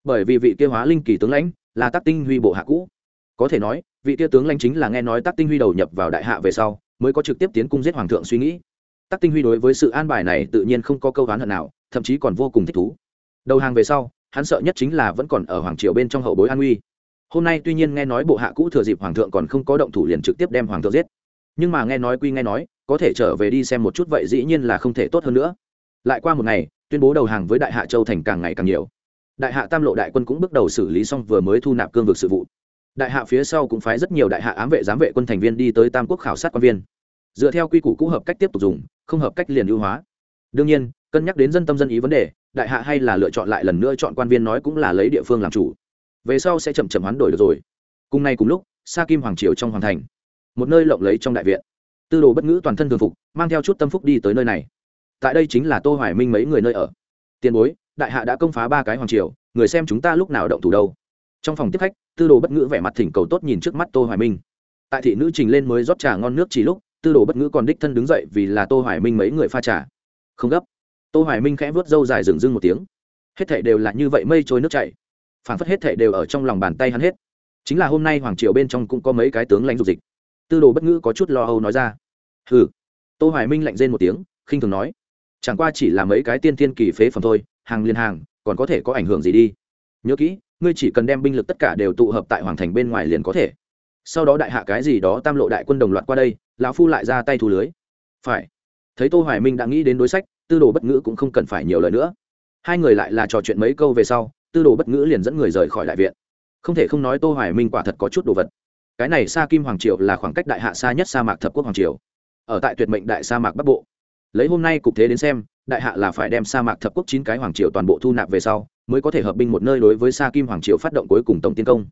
Speaker 1: bởi vì vị kia hóa linh kỳ tướng lãnh là tác tinh huy bộ hạ cũ có thể nói vị kia tướng lãnh chính là nghe nói tác tinh huy đầu nhập vào đại hạ về sau mới có trực tiếp tiến cung giết hoàng thượng suy nghĩ tác tinh huy đối với sự an bài này tự nhiên không có câu oán hận nào thậm chí còn vô cùng thích thú đầu hàng về sau hắn sợ nhất chính là vẫn còn ở hoàng triều bên trong hậu bối an uy hôm nay tuy nhiên nghe nói bộ hạ cũ thừa dịp hoàng thượng còn không có động thủ liền trực tiếp đem hoàng thượng giết. Nhưng mà nghe nói quy nghe nói, có thể trở về đi xem một chút vậy dĩ nhiên là không thể tốt hơn nữa. Lại qua một ngày, tuyên bố đầu hàng với đại hạ châu thành càng ngày càng nhiều. Đại hạ tam lộ đại quân cũng bước đầu xử lý xong vừa mới thu nạp cương vực sự vụ. Đại hạ phía sau cũng phái rất nhiều đại hạ ám vệ giám vệ quân thành viên đi tới tam quốc khảo sát quan viên. Dựa theo quy củ cũ hợp cách tiếp tục dùng, không hợp cách liền ưu hóa. Đương nhiên, cân nhắc đến dân tâm dân ý vấn đề, đại hạ hay là lựa chọn lại lần nữa chọn quan viên nói cũng là lấy địa phương làm chủ về sau sẽ chậm chậm hoán đổi được rồi. Cùng nay cùng lúc, sa kim hoàng triều trong hoàng thành, một nơi lộng lấy trong đại viện. Tư đồ bất ngữ toàn thân thường phục, mang theo chút tâm phúc đi tới nơi này. Tại đây chính là tô hoài minh mấy người nơi ở. Tiền bối, đại hạ đã công phá ba cái hoàng triều, người xem chúng ta lúc nào động thủ đâu? Trong phòng tiếp khách, tư đồ bất ngữ vẻ mặt thỉnh cầu tốt nhìn trước mắt tô hoài minh. Tại thị nữ trình lên mới rót trà ngon nước chỉ lúc, tư đồ bất ngữ còn đích thân đứng dậy vì là tô hoài minh mấy người pha trà. Không gấp. Tô hoài minh khẽ vớt râu dài dừng dưng một tiếng. Hết thảy đều là như vậy mây trôi nước chảy phản phất hết thảy đều ở trong lòng bàn tay hắn hết. Chính là hôm nay hoàng triều bên trong cũng có mấy cái tướng lãnh dục dịch. Tư đồ bất ngữ có chút lo âu nói ra. Hừ. Tô hoài minh lạnh rên một tiếng, khinh thường nói. Chẳng qua chỉ là mấy cái tiên thiên kỳ phế phẩm thôi, hàng liên hàng, còn có thể có ảnh hưởng gì đi? Nhớ kỹ, ngươi chỉ cần đem binh lực tất cả đều tụ hợp tại hoàng thành bên ngoài liền có thể. Sau đó đại hạ cái gì đó tam lộ đại quân đồng loạt qua đây, lão phu lại ra tay thu lưới. Phải. Thấy tô hoài minh đã nghĩ đến đối sách, tư đồ bất ngữ cũng không cần phải nhiều lời nữa. Hai người lại là trò chuyện mấy câu về sau tư đồ bất ngữ liền dẫn người rời khỏi đại viện. Không thể không nói tô hoài minh quả thật có chút đồ vật. Cái này sa kim hoàng triều là khoảng cách đại hạ xa nhất sa mạc thập quốc hoàng triều. Ở tại tuyệt mệnh đại sa mạc bắc bộ. Lấy hôm nay cục thế đến xem, đại hạ là phải đem sa mạc thập quốc chín cái hoàng triều toàn bộ thu nạp về sau, mới có thể hợp binh một nơi đối với sa kim hoàng triều phát động cuối cùng tổng tiến công.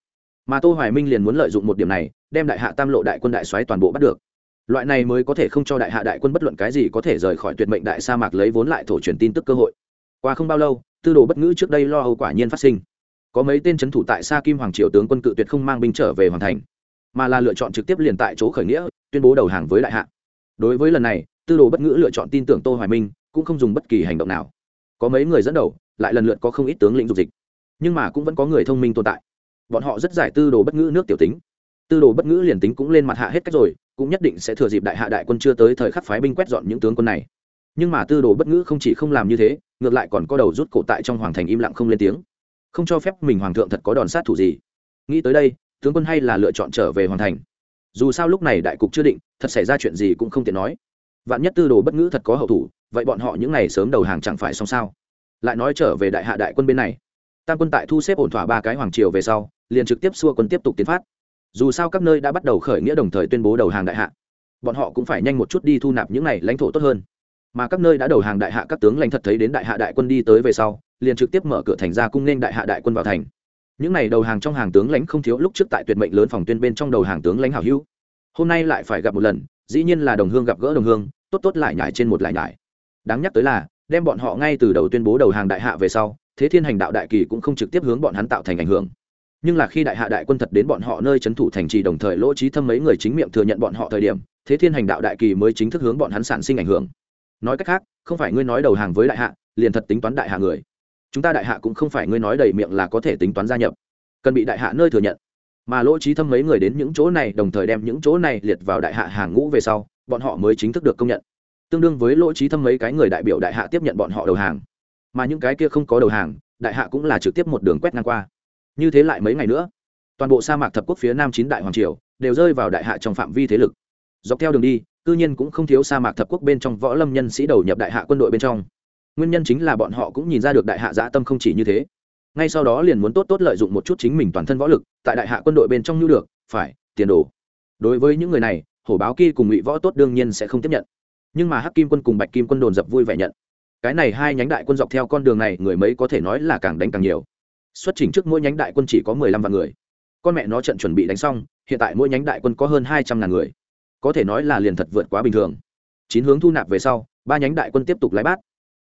Speaker 1: Mà tô hoài minh liền muốn lợi dụng một điểm này, đem đại hạ tam lộ đại quân đại xoáy toàn bộ bắt được. Loại này mới có thể không cho đại hạ đại quân bất luận cái gì có thể rời khỏi tuyệt mệnh đại sa mạc lấy vốn lại thổ truyền tin tức cơ hội. Qua không bao lâu tư đồ bất ngữ trước đây lo âu quả nhiên phát sinh. Có mấy tên c thủ tại sa kim hoàng triều tướng quân cự tuyệt không mang binh trở về hoàn thành, mà là lựa chọn trực tiếp liền tại chỗ khởi nghĩa, tuyên bố đầu hàng với đại hạ. Đối với lần này, tư đồ bất ngữ lựa chọn tin tưởng tô hoài minh, cũng không dùng bất kỳ hành động nào. Có mấy người dẫn đầu, lại lần lượt có không ít tướng lĩnh dục dịch. Nhưng mà cũng vẫn có người thông minh tồn tại. Bọn họ rất giải tư đồ bất ngữ nước tiểu tính. Tư đồ bất ngữ liền tính cũng lên mặt hạ hết cách rồi, cũng nhất định sẽ thừa dịp đại hạ đại quân chưa tới thời khắc phái binh quét dọn những tướng quân này. Nhưng mà tư đồ bất ngữ không chỉ không làm như thế ngược lại còn có đầu rút cổ tại trong hoàng thành im lặng không lên tiếng. Không cho phép mình hoàng thượng thật có đòn sát thủ gì. Nghĩ tới đây, tướng quân hay là lựa chọn trở về hoàng thành. Dù sao lúc này đại cục chưa định, thật xảy ra chuyện gì cũng không tiện nói. Vạn nhất tư đồ bất ngữ thật có hậu thủ, vậy bọn họ những ngày sớm đầu hàng chẳng phải xong sao? Lại nói trở về đại hạ đại quân bên này. Tam quân tại thu xếp ổn thỏa ba cái hoàng triều về sau, liền trực tiếp xua quân tiếp tục tiến phát. Dù sao các nơi đã bắt đầu khởi nghĩa đồng thời tuyên bố đầu hàng đại hạ. Bọn họ cũng phải nhanh một chút đi thu nạp những này lãnh thổ tốt hơn mà các nơi đã đầu hàng đại hạ các tướng lãnh thật thấy đến đại hạ đại quân đi tới về sau, liền trực tiếp mở cửa thành ra cung nên đại hạ đại quân vào thành. Những n à y đầu hàng trong hàng tướng lãnh không thiếu lúc trước tại tuyệt mệnh lớn phòng tuyên bên trong đầu hàng tướng lãnh hảo hữu. Hôm nay lại phải gặp một lần, dĩ nhiên là đồng hương gặp gỡ đồng hương, tốt tốt lại nhải trên một lại nhải. Đáng nhắc tới là, đem bọn họ ngay từ đầu tuyên bố đầu hàng đại hạ về sau, thế thiên hành đạo đại kỳ cũng không trực tiếp hướng bọn hắn tạo thành ảnh hưởng. Nhưng là khi đại hạ đại quân thật đến bọn họ nơi c h ấ n thủ thành trì đồng thời lỗ trí thâm mấy người chính miệng thừa nhận bọn họ thời điểm, thế thiên hành đạo đại kỳ mới chính thức hướng bọn hắn sản sinh ảnh hưởng nói cách khác, không phải ngươi nói đầu hàng với đại hạ, liền thật tính toán đại hạ người. Chúng ta đại hạ cũng không phải ngươi nói đầy miệng là có thể tính toán gia nhập. Cần bị đại hạ nơi thừa nhận. Mà lỗ trí thâm mấy người đến những chỗ này, đồng thời đem những chỗ này liệt vào đại hạ hàng ngũ về sau, bọn họ mới chính thức được công nhận. Tương đương với lỗ trí thâm mấy cái người đại biểu đại hạ tiếp nhận bọn họ đầu hàng. Mà những cái kia không có đầu hàng, đại hạ cũng là trực tiếp một đường quét ngang qua. Như thế lại mấy ngày nữa, toàn bộ sa mạc thập quốc phía nam chín đại hoàng triều đều rơi vào đại hạ trong phạm vi thế lực. Dọc theo đường đi cư nhiên cũng không thiếu sa mạc thập quốc bên trong võ lâm nhân sĩ đầu nhập đại hạ quân đội bên trong. Nguyên nhân chính là bọn họ cũng nhìn ra được đại hạ dã tâm không chỉ như thế. Ngay sau đó liền muốn tốt tốt lợi dụng một chút chính mình toàn thân võ lực, tại đại hạ quân đội bên trong nhu được, phải, tiền đồ. Đối với những người này, hổ báo kỳ cùng ngụy võ tốt đương nhiên sẽ không tiếp nhận. Nhưng mà hắc kim quân cùng bạch kim quân đồn dập vui vẻ nhận. Cái này hai nhánh đại quân dọc theo con đường này, người mấy có thể nói là càng đánh càng nhiều. Xuất trình trước mỗi nhánh đại quân chỉ có mười lăm vạn người. Con mẹ nó trận chuẩn bị đánh xong, hiện tại mỗi nhánh đại quân có hơn hai trăm ngàn người có thể nói là liền thật vượt quá bình thường. Chín hướng thu nạp về sau, ba nhánh đại quân tiếp tục lái bát.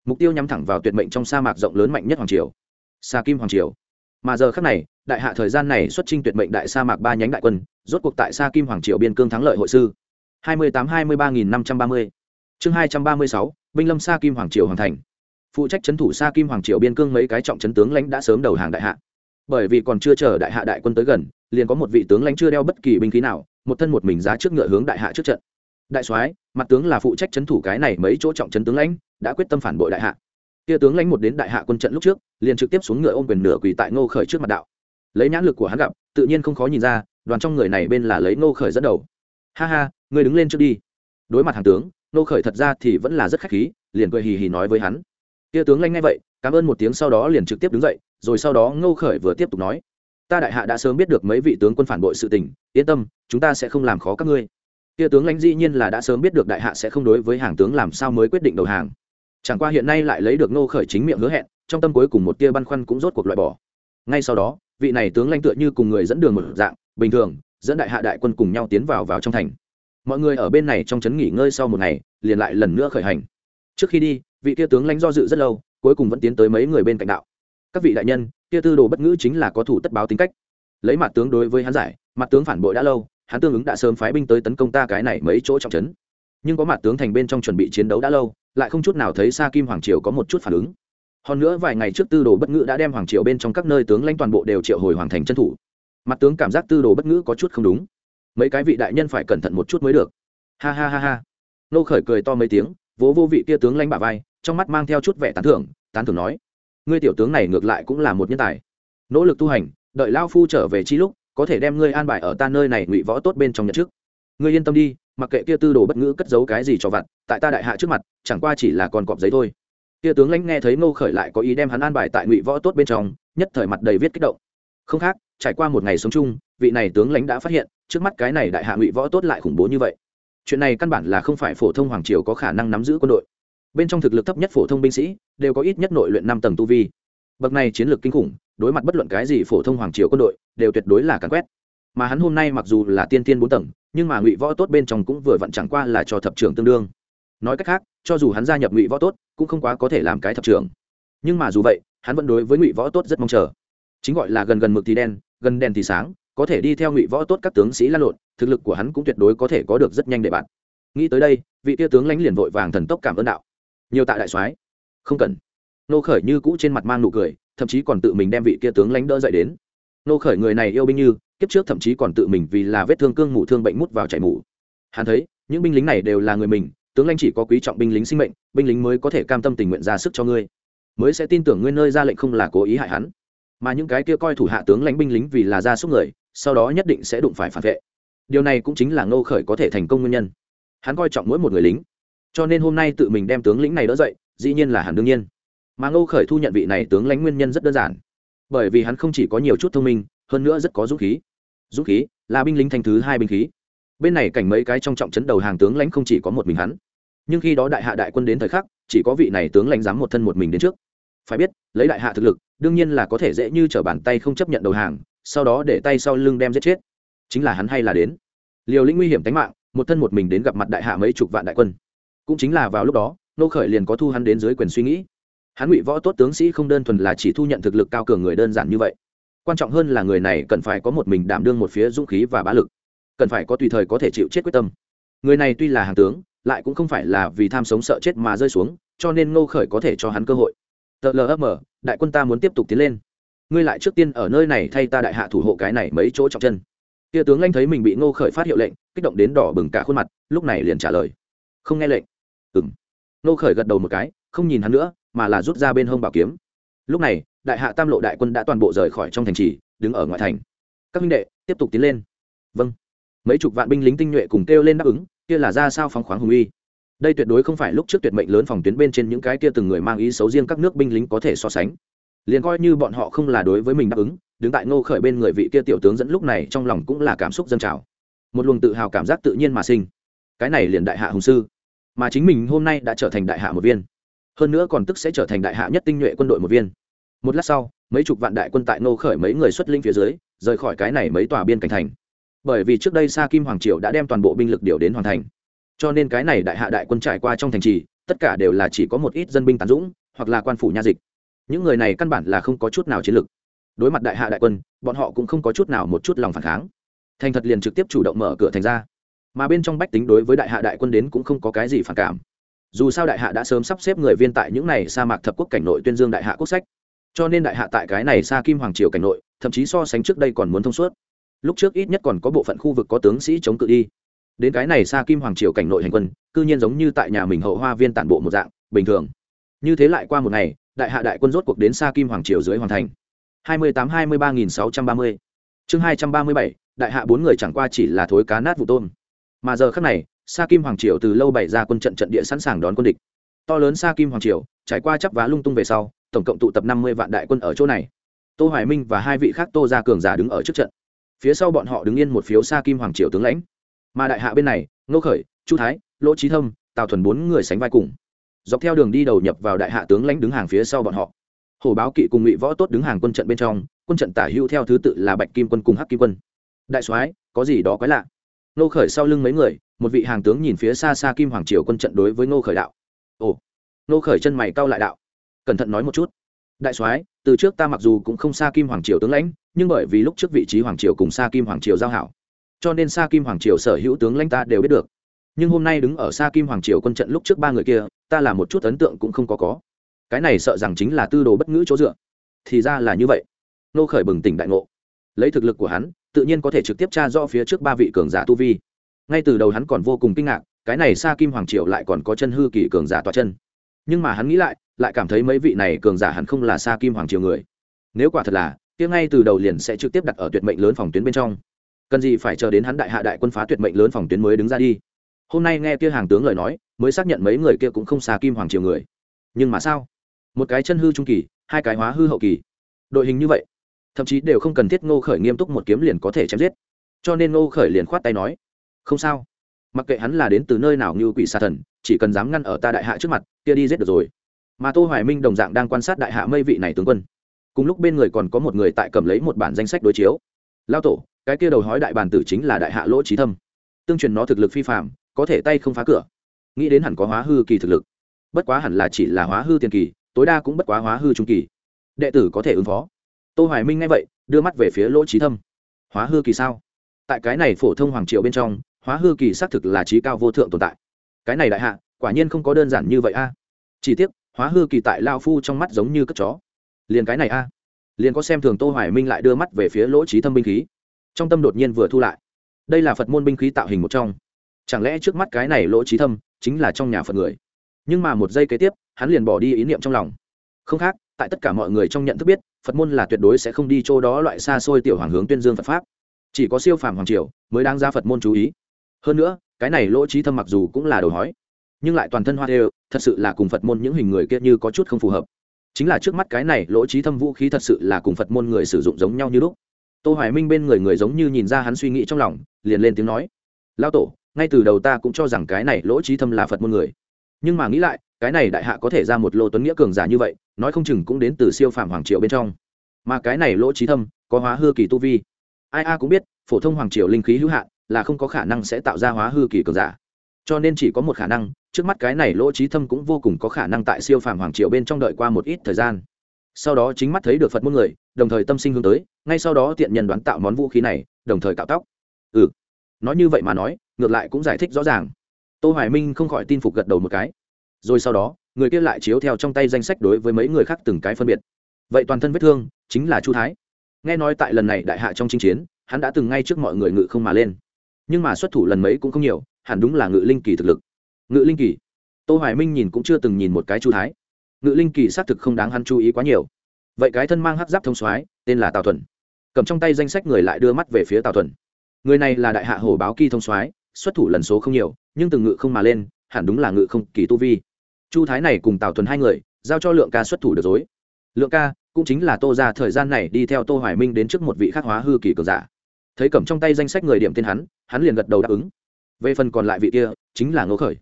Speaker 1: Mục tiêu nhắm thẳng vào tuyệt mệnh trong sa mạc rộng lớn mạnh nhất hoàng triều, sa kim hoàng triều. Mà giờ khác này, đại hạ thời gian này xuất trinh tuyệt mệnh đại sa mạc ba nhánh đại quân, rốt cuộc tại sa kim hoàng triều biên cương thắng lợi hội sư. Hai mươi tám hai mươi ba nghìn năm trăm ba mươi. Chương hai trăm ba mươi sáu, binh lâm sa kim hoàng triều hoàng thành. Phụ trách c thủ sa kim hoàng triều biên cương mấy cái trọng chấn tướng lãnh đã sớm đầu hàng đại hạ. Bởi vì còn chưa chờ đại hạ đại quân tới gần, liền có một vị tướng lãnh chưa đeo bất kỳ binh khí nào một thân một mình giá trước ngựa hướng đại hạ trước trận. Đại soái, mặt tướng là phụ trách trấn thủ cái này mấy chỗ trọng trấn tướng lãnh, đã quyết tâm phản bội đại hạ. Kia tướng lãnh một đến đại hạ quân trận lúc trước, liền trực tiếp xuống ngựa ôm quyền nửa quỳ tại ngô khởi trước mặt đạo. Lấy nhãn lực của hắn gặp, tự nhiên không khó nhìn ra, đoàn trong người này bên là lấy ngô khởi dẫn đầu. Ha ha người đứng lên trước đi. Đối mặt hàng tướng, ngô khởi thật ra thì vẫn là rất khách khí, liền cười hì hì nói với hắn. Kia tướng lãnh ngay vậy, cảm ơn một tiếng sau đó liền trực tiếp đứng dậy, rồi sau đó ngô khởi vừa tiếp tục nói ta đại hạ đã sớm biết được mấy vị tướng quân phản bội sự tình, yên tâm, chúng ta sẽ không làm khó các ngươi. Kia tướng lãnh dĩ nhiên là đã sớm biết được đại hạ sẽ không đối với hàng tướng làm sao mới quyết định đầu hàng. Chẳng qua hiện nay lại lấy được ngô khởi chính miệng hứa hẹn, trong tâm cuối cùng một tia băn khoăn cũng rốt cuộc loại bỏ. Ngay sau đó, vị này tướng lãnh tựa như cùng người dẫn đường một dạng, bình thường, dẫn đại hạ đại quân cùng nhau tiến vào vào trong thành. Mọi người ở bên này trong trấn nghỉ ngơi sau một ngày, liền lại lần nữa khởi hành. Trước khi đi, vị tia tướng lãnh do dự rất lâu, cuối cùng vẫn tiến tới mấy người bên cạnh đạo các vị đại nhân, kia tư đồ bất ngữ chính là có thủ tất báo tính cách. Lấy mặt tướng đối với hắn giải, mặt tướng phản bội đã lâu, hắn tương ứng đã sớm phái binh tới tấn công ta cái này mấy chỗ trọng trấn. Nhưng có mặt tướng thành bên trong chuẩn bị chiến đấu đã lâu, lại không chút nào thấy sa kim hoàng triều có một chút phản ứng. Hơn nữa vài ngày trước tư đồ bất ngữ đã đem hoàng triều bên trong các nơi tướng lãnh toàn bộ đều triệu hồi hoàng thành chân thủ. Mặt tướng cảm giác tư đồ bất ngữ có chút không đúng. Mấy cái vị đại nhân phải cẩn thận một chút mới được. Ha ha ha ha. Nô khởi cười to mấy tiếng, vỗ vô vị kia tướng lãnh bả vai, trong mắt mang theo chút vẻ tán thưởng tán thưởng nói ngươi tiểu tướng này ngược lại cũng là một nhân tài. Nỗ lực tu hành, đợi lao phu trở về chi lúc, có thể đem ngươi an bài ở ta nơi này ngụy võ tốt bên trong nhật trước. Ngươi yên tâm đi, mặc kệ kia tư đồ bất ngữ cất giấu cái gì cho vặt, tại ta đại hạ trước mặt, chẳng qua chỉ là con cọp giấy thôi. Kia tướng lãnh nghe thấy ngô khởi lại có ý đem hắn an bài tại ngụy võ tốt bên trong, nhất thời mặt đầy viết kích động. Không khác, trải qua một ngày sống chung, vị này tướng lãnh đã phát hiện, trước mắt cái này đại hạ ngụy võ tốt lại khủng bố như vậy. Chuyện này căn bản là không phải phổ thông hoàng triều có khả năng nắm giữ quân đội bên trong thực lực thấp nhất phổ thông binh sĩ, đều có ít nhất nội luyện năm tầng tu vi. Bậc này chiến lược kinh khủng, đối mặt bất luận cái gì phổ thông hoàng triều quân đội, đều tuyệt đối là càn quét. Mà hắn hôm nay mặc dù là tiên tiên bốn tầng, nhưng mà ngụy võ tốt bên trong cũng vừa vặn chẳng qua là cho thập trưởng tương đương. Nói cách khác, cho dù hắn gia nhập ngụy võ tốt, cũng không quá có thể làm cái thập trưởng. Nhưng mà dù vậy, hắn vẫn đối với ngụy võ tốt rất mong chờ. Chính gọi là gần gần mực thì đen, gần đèn thì sáng, có thể đi theo ngụy võ tốt các tướng sĩ lan lộn, thực lực của hắn cũng tuyệt đối có thể có được rất nhanh để bạn. Nghĩ tới đây, vị tia tướng lãnh liền vội vàng thần tốc cảm ơn đạo nhiều tạ đại soái. Không cần. Nô khởi như cũ trên mặt mang nụ cười, thậm chí còn tự mình đem vị kia tướng lãnh đỡ dậy đến. Nô khởi người này yêu binh như, kiếp trước thậm chí còn tự mình vì là vết thương cương mù thương bệnh mút vào chảy mù. Hắn thấy, những binh lính này đều là người mình, tướng lãnh chỉ có quý trọng binh lính sinh mệnh, binh lính mới có thể cam tâm tình nguyện ra sức cho ngươi. Mới sẽ tin tưởng ngươi nơi ra lệnh không là cố ý hại hắn. Mà những cái kia coi thủ hạ tướng lãnh binh lính vì là ra sức người, sau đó nhất định sẽ đụng phải phản vệ. Điều này cũng chính là ngô khởi có thể thành công nguyên nhân. Hắn coi trọng mỗi một người lính cho nên hôm nay tự mình đem tướng lĩnh này đỡ dậy, dĩ nhiên là hẳn đương nhiên. Mà ngô khởi thu nhận vị này tướng lãnh nguyên nhân rất đơn giản. Bởi vì hắn không chỉ có nhiều chút thông minh, hơn nữa rất có dũng khí. Dũng khí là binh lính thành thứ hai binh khí. Bên này cảnh mấy cái trong trọng chấn đầu hàng tướng lãnh không chỉ có một mình hắn. Nhưng khi đó đại hạ đại quân đến thời khắc, chỉ có vị này tướng lãnh dám một thân một mình đến trước. Phải biết, lấy đại hạ thực lực, đương nhiên là có thể dễ như t r ở bàn tay không chấp nhận đầu hàng, sau đó để tay sau lưng đem giết chết. Chính là hắn hay là đến. Liều lĩnh nguy hiểm tính mạng, một thân một mình đến gặp mặt đại hạ mấy chục vạn đại quân cũng chính là vào lúc đó nô khởi liền có thu hắn đến dưới quyền suy nghĩ. Hắn ngụy võ tốt tướng sĩ không đơn thuần là chỉ thu nhận thực lực cao cường người đơn giản như vậy. Quan trọng hơn là người này cần phải có một mình đảm đương một phía dũng khí và bá lực. Cần phải có tùy thời có thể chịu chết quyết tâm. Người này tuy là hàng tướng, lại cũng không phải là vì tham sống sợ chết mà rơi xuống, cho nên ngô khởi có thể cho hắn cơ hội. Tờ lm đại quân ta muốn tiếp tục tiến lên. Ngươi lại trước tiên ở nơi này thay ta đại hạ thủ hộ cái này mấy chỗ trọng chân. Tia tướng lanh thấy mình bị ngô khởi phát hiệu lệnh, kích động đến đỏ bừng cả khuôn mặt, lúc này liền trả lời. Không nghe lệnh ừ m ngô khởi gật đầu một cái, không nhìn hắn nữa, mà là rút ra bên hông bảo kiếm. Lúc này, đại hạ tam lộ đại quân đã toàn bộ rời khỏi trong thành trì, đứng ở ngoại thành. Các minh đệ, tiếp tục tiến lên. Vâng. Mấy chục vạn binh lính tinh nhuệ cùng kêu lên đáp ứng, kia là ra sao phóng khoáng hùng uy. Đây tuyệt đối không phải lúc trước tuyệt mệnh lớn phòng tuyến bên trên những cái kia từng người mang ý xấu riêng các nước binh lính có thể so sánh. Liền coi như bọn họ không là đối với mình đáp ứng, đứng tại ngô khởi bên người vị kia tiểu tướng dẫn lúc này trong lòng cũng là cảm xúc dân trào. Một luồng tự hào cảm giác tự nhiên mà sinh. Cái này liền đại hạ hùng sư mà chính mình hôm nay đã trở thành đại hạ một viên. Hơn nữa còn tức sẽ trở thành đại hạ nhất tinh nhuệ quân đội một viên. Một lát sau, mấy chục vạn đại quân tại nô khởi mấy người xuất linh phía dưới, rời khỏi cái này mấy tòa biên cảnh thành. Bởi vì trước đây sa kim hoàng triều đã đem toàn bộ binh lực điều đến hoàn thành. Cho nên cái này đại hạ đại quân trải qua trong thành trì, tất cả đều là chỉ có một ít dân binh tàn dũng, hoặc là quan phủ nha dịch. Những người này căn bản là không có chút nào chiến lực. đối mặt đại hạ đại quân, bọn họ cũng không có chút nào một chút lòng phản kháng. Thành thật liền trực tiếp chủ động mở cửa thành ra mà bên trong bách tính đối với đại hạ đại quân đến cũng không có cái gì phản cảm. Dù sao đại hạ đã sớm sắp xếp người viên tại những này sa mạc thập quốc cảnh nội tuyên dương đại hạ quốc sách. Cho nên đại hạ tại cái này sa kim hoàng triều cảnh nội, thậm chí so sánh trước đây còn muốn thông suốt. Lúc trước ít nhất còn có bộ phận khu vực có tướng sĩ chống cự đi. Đến cái này sa kim hoàng triều cảnh nội hành quân, cư nhiên giống như tại nhà mình hậu hoa viên tản bộ một dạng, bình thường. Như thế lại qua một ngày, đại hạ đại quân rốt cuộc đến sa kim hoàng triều dưới hoàn thành. hai mươi tám hai mươi ba nghìn sáu trăm ba mươi. Chương hai trăm ba mươi bảy, đại hạ bốn người chẳng qua chỉ là thối cá nát vụ tôm mà giờ khắc này, sa kim hoàng triều từ lâu bày ra quân trận trận địa sẵn sàng đón quân địch. To lớn sa kim hoàng triều, trải qua chắp vá lung tung về sau, tổng cộng tụ tập năm mươi vạn đại quân ở chỗ này. Tô hoài minh và hai vị khác tô gia cường giả đứng ở trước trận. Phía sau bọn họ đứng yên một phiếu sa kim hoàng triều tướng lãnh. Mà đại hạ bên này, ngô khởi, chu thái, lỗ trí thâm, tào thuần bốn người sánh vai cùng. Dọc theo đường đi đầu nhập vào đại hạ tướng lãnh đứng hàng phía sau bọn họ. Hồ báo kỵ cùng ngụy võ tốt đứng hàng quân trận bên trong, quân trận tả hữu theo thứ tự là bạch kim quân cùng hắc kim quân. Đại soái, có gì đó quái lạ? Nô khởi sau lưng mấy người, một vị hàng tướng nhìn phía xa xa kim hoàng triều quân trận đối với nô khởi đạo. Ồ. Nô khởi chân mày cau lại đạo. Cẩn thận nói một chút. Đại soái, từ trước ta mặc dù cũng không xa kim hoàng triều tướng lãnh, nhưng bởi vì lúc trước vị trí hoàng triều cùng xa kim hoàng triều giao hảo, cho nên xa kim hoàng triều sở hữu tướng lãnh ta đều biết được. Nhưng hôm nay đứng ở xa kim hoàng triều quân trận lúc trước ba người kia, ta là một chút ấn tượng cũng không có có. Cái này sợ rằng chính là tư đồ bất ngữ chỗ dựa. Thì ra là như vậy. Nô khởi bừng tỉnh đại ngộ. Lấy thực lực của hắn tự nhiên có thể trực tiếp tra rõ phía trước ba vị cường giả tu vi. Ngay từ đầu hắn còn vô cùng kinh ngạc, cái này xa kim hoàng triều lại còn có chân hư kỳ cường giả tọa chân. Nhưng mà hắn nghĩ lại lại cảm thấy mấy vị này cường giả hẳn không là xa kim hoàng triều người. Nếu quả thật là, kia ngay từ đầu liền sẽ trực tiếp đặt ở tuyệt mệnh lớn phòng tuyến bên trong. Cần gì phải chờ đến hắn đại hạ đại quân phá tuyệt mệnh lớn phòng tuyến mới đứng ra đi? Hôm nay nghe kia hàng tướng lời nói, mới xác nhận mấy người kia cũng không xa kim hoàng triều người. Nhưng mà sao? Một cái chân hư trung kỳ, hai cái hóa hư hậu kỳ. Đội hình như vậy thậm chí đều không cần thiết ngô khởi nghiêm túc một kiếm liền có thể chém giết. Cho nên ngô khởi liền khoát tay nói, không sao. Mặc kệ hắn là đến từ nơi nào như quỷ xà thần, chỉ cần dám ngăn ở ta đại hạ trước mặt, kia đi giết được rồi. Mà tô hoài minh đồng dạng đang quan sát đại hạ mây vị này tướng quân. Cùng lúc bên người còn có một người tại cầm lấy một bản danh sách đối chiếu. Lao tổ, cái kia đầu hói đại bàn tử chính là đại hạ lỗ trí thâm. Tương truyền nó thực lực phi phạm có thể tay không phá cửa. Nghĩ đến hẳn có hóa hư kỳ thực lực. Bất quá hẳn là chỉ là hóa hư tiền kỳ, tối đa cũng bất quá hóa hư trung kỳ. Đệ tử có thể ứng phó tô hoài minh nghe vậy, đưa mắt về phía lỗ trí thâm. Hóa hư kỳ sao? Tại cái này phổ thông hoàng triều bên trong, hóa hư kỳ xác thực là trí cao vô thượng tồn tại. Cái này đại hạ, quả nhiên không có đơn giản như vậy a. Chỉ tiếc, hóa hư kỳ tại lao phu trong mắt giống như cất chó. Liền cái này a. Liền có xem thường tô hoài minh lại đưa mắt về phía lỗ trí thâm binh khí. Trong tâm đột nhiên vừa thu lại. Đây là phật môn binh khí tạo hình một trong. Chẳng lẽ trước mắt cái này lỗ trí thâm chính là trong nhà phật người? Nhưng mà một giây kế tiếp, hắn liền bỏ đi ý niệm trong lòng. Không khác tại tất cả mọi người trong nhận thức biết, phật môn là tuyệt đối sẽ không đi chỗ đó loại xa xôi tiểu hoàng hướng tuyên dương phật pháp. Chỉ có siêu phàm hoàng triều mới đáng ra phật môn chú ý. Hơn nữa, cái này lỗ trí thâm mặc dù cũng là đầu hói, nhưng lại toàn thân hoa đều, thật sự là cùng phật môn những hình người kia như có chút không phù hợp. Chính là trước mắt cái này lỗ trí thâm vũ khí thật sự là cùng phật môn người sử dụng giống nhau như lúc. Tô hoài minh bên người người giống như nhìn ra hắn suy nghĩ trong lòng, liền lên tiếng nói lao tổ, ngay từ đầu ta cũng cho rằng cái này lỗ trí thâm là phật môn người nhưng mà nghĩ lại, cái này đại hạ có thể ra một lô tuấn nghĩa cường giả như vậy, nói không chừng cũng đến từ siêu phàm hoàng triều bên trong. Mà cái này lỗ trí thâm, có hóa hư kỳ tu vi. Ai a cũng biết, phổ thông hoàng triều linh khí hữu hạn, là không có khả năng sẽ tạo ra hóa hư kỳ cường giả. Cho nên chỉ có một khả năng, trước mắt cái này lỗ trí thâm cũng vô cùng có khả năng tại siêu phàm hoàng triều bên trong đợi qua một ít thời gian. Sau đó chính mắt thấy được phật muôn người, đồng thời tâm sinh hướng tới, ngay sau đó tiện nhân đoán tạo món vũ khí này, đồng thời cạo tóc. Ừ. Nói như vậy mà nói, ngược lại cũng giải thích rõ ràng tô hoài minh không khỏi tin phục gật đầu một cái. Rồi sau đó, người kia lại chiếu theo trong tay danh sách đối với mấy người khác từng cái phân biệt. Vậy toàn thân vết thương chính là chu thái. Nghe nói tại lần này đại hạ trong chinh chiến, hắn đã từng ngay trước mọi người ngự không mà lên. Nhưng mà xuất thủ lần mấy cũng không nhiều, hẳn đúng là ngự linh kỳ thực lực. Ngự linh kỳ? Tô hoài minh nhìn cũng chưa từng nhìn một cái chu thái. Ngự linh kỳ xác thực không đáng hắn chú ý quá nhiều. Vậy cái thân mang hắc giáp thông soái, tên là tào thuần. Cầm trong tay danh sách người lại đưa mắt về phía tào thuần. Người này là đại hạ hổ báo kỳ thông soái, xuất thủ lần số không nhiều nhưng từng ngự không mà lên, hẳn đúng là ngự không, kỳ tu vi. Chu thái này cùng tào thuần hai người, giao cho lượng ca xuất thủ được dối lượng ca cũng chính là tô ra thời gian này đi theo tô hoài minh đến trước một vị khắc hóa hư kỳ cường giả. Thấy cầm trong tay danh sách người điểm tên hắn hắn liền gật đầu đáp ứng. Về phần còn lại vị kia, chính là ngô khởi.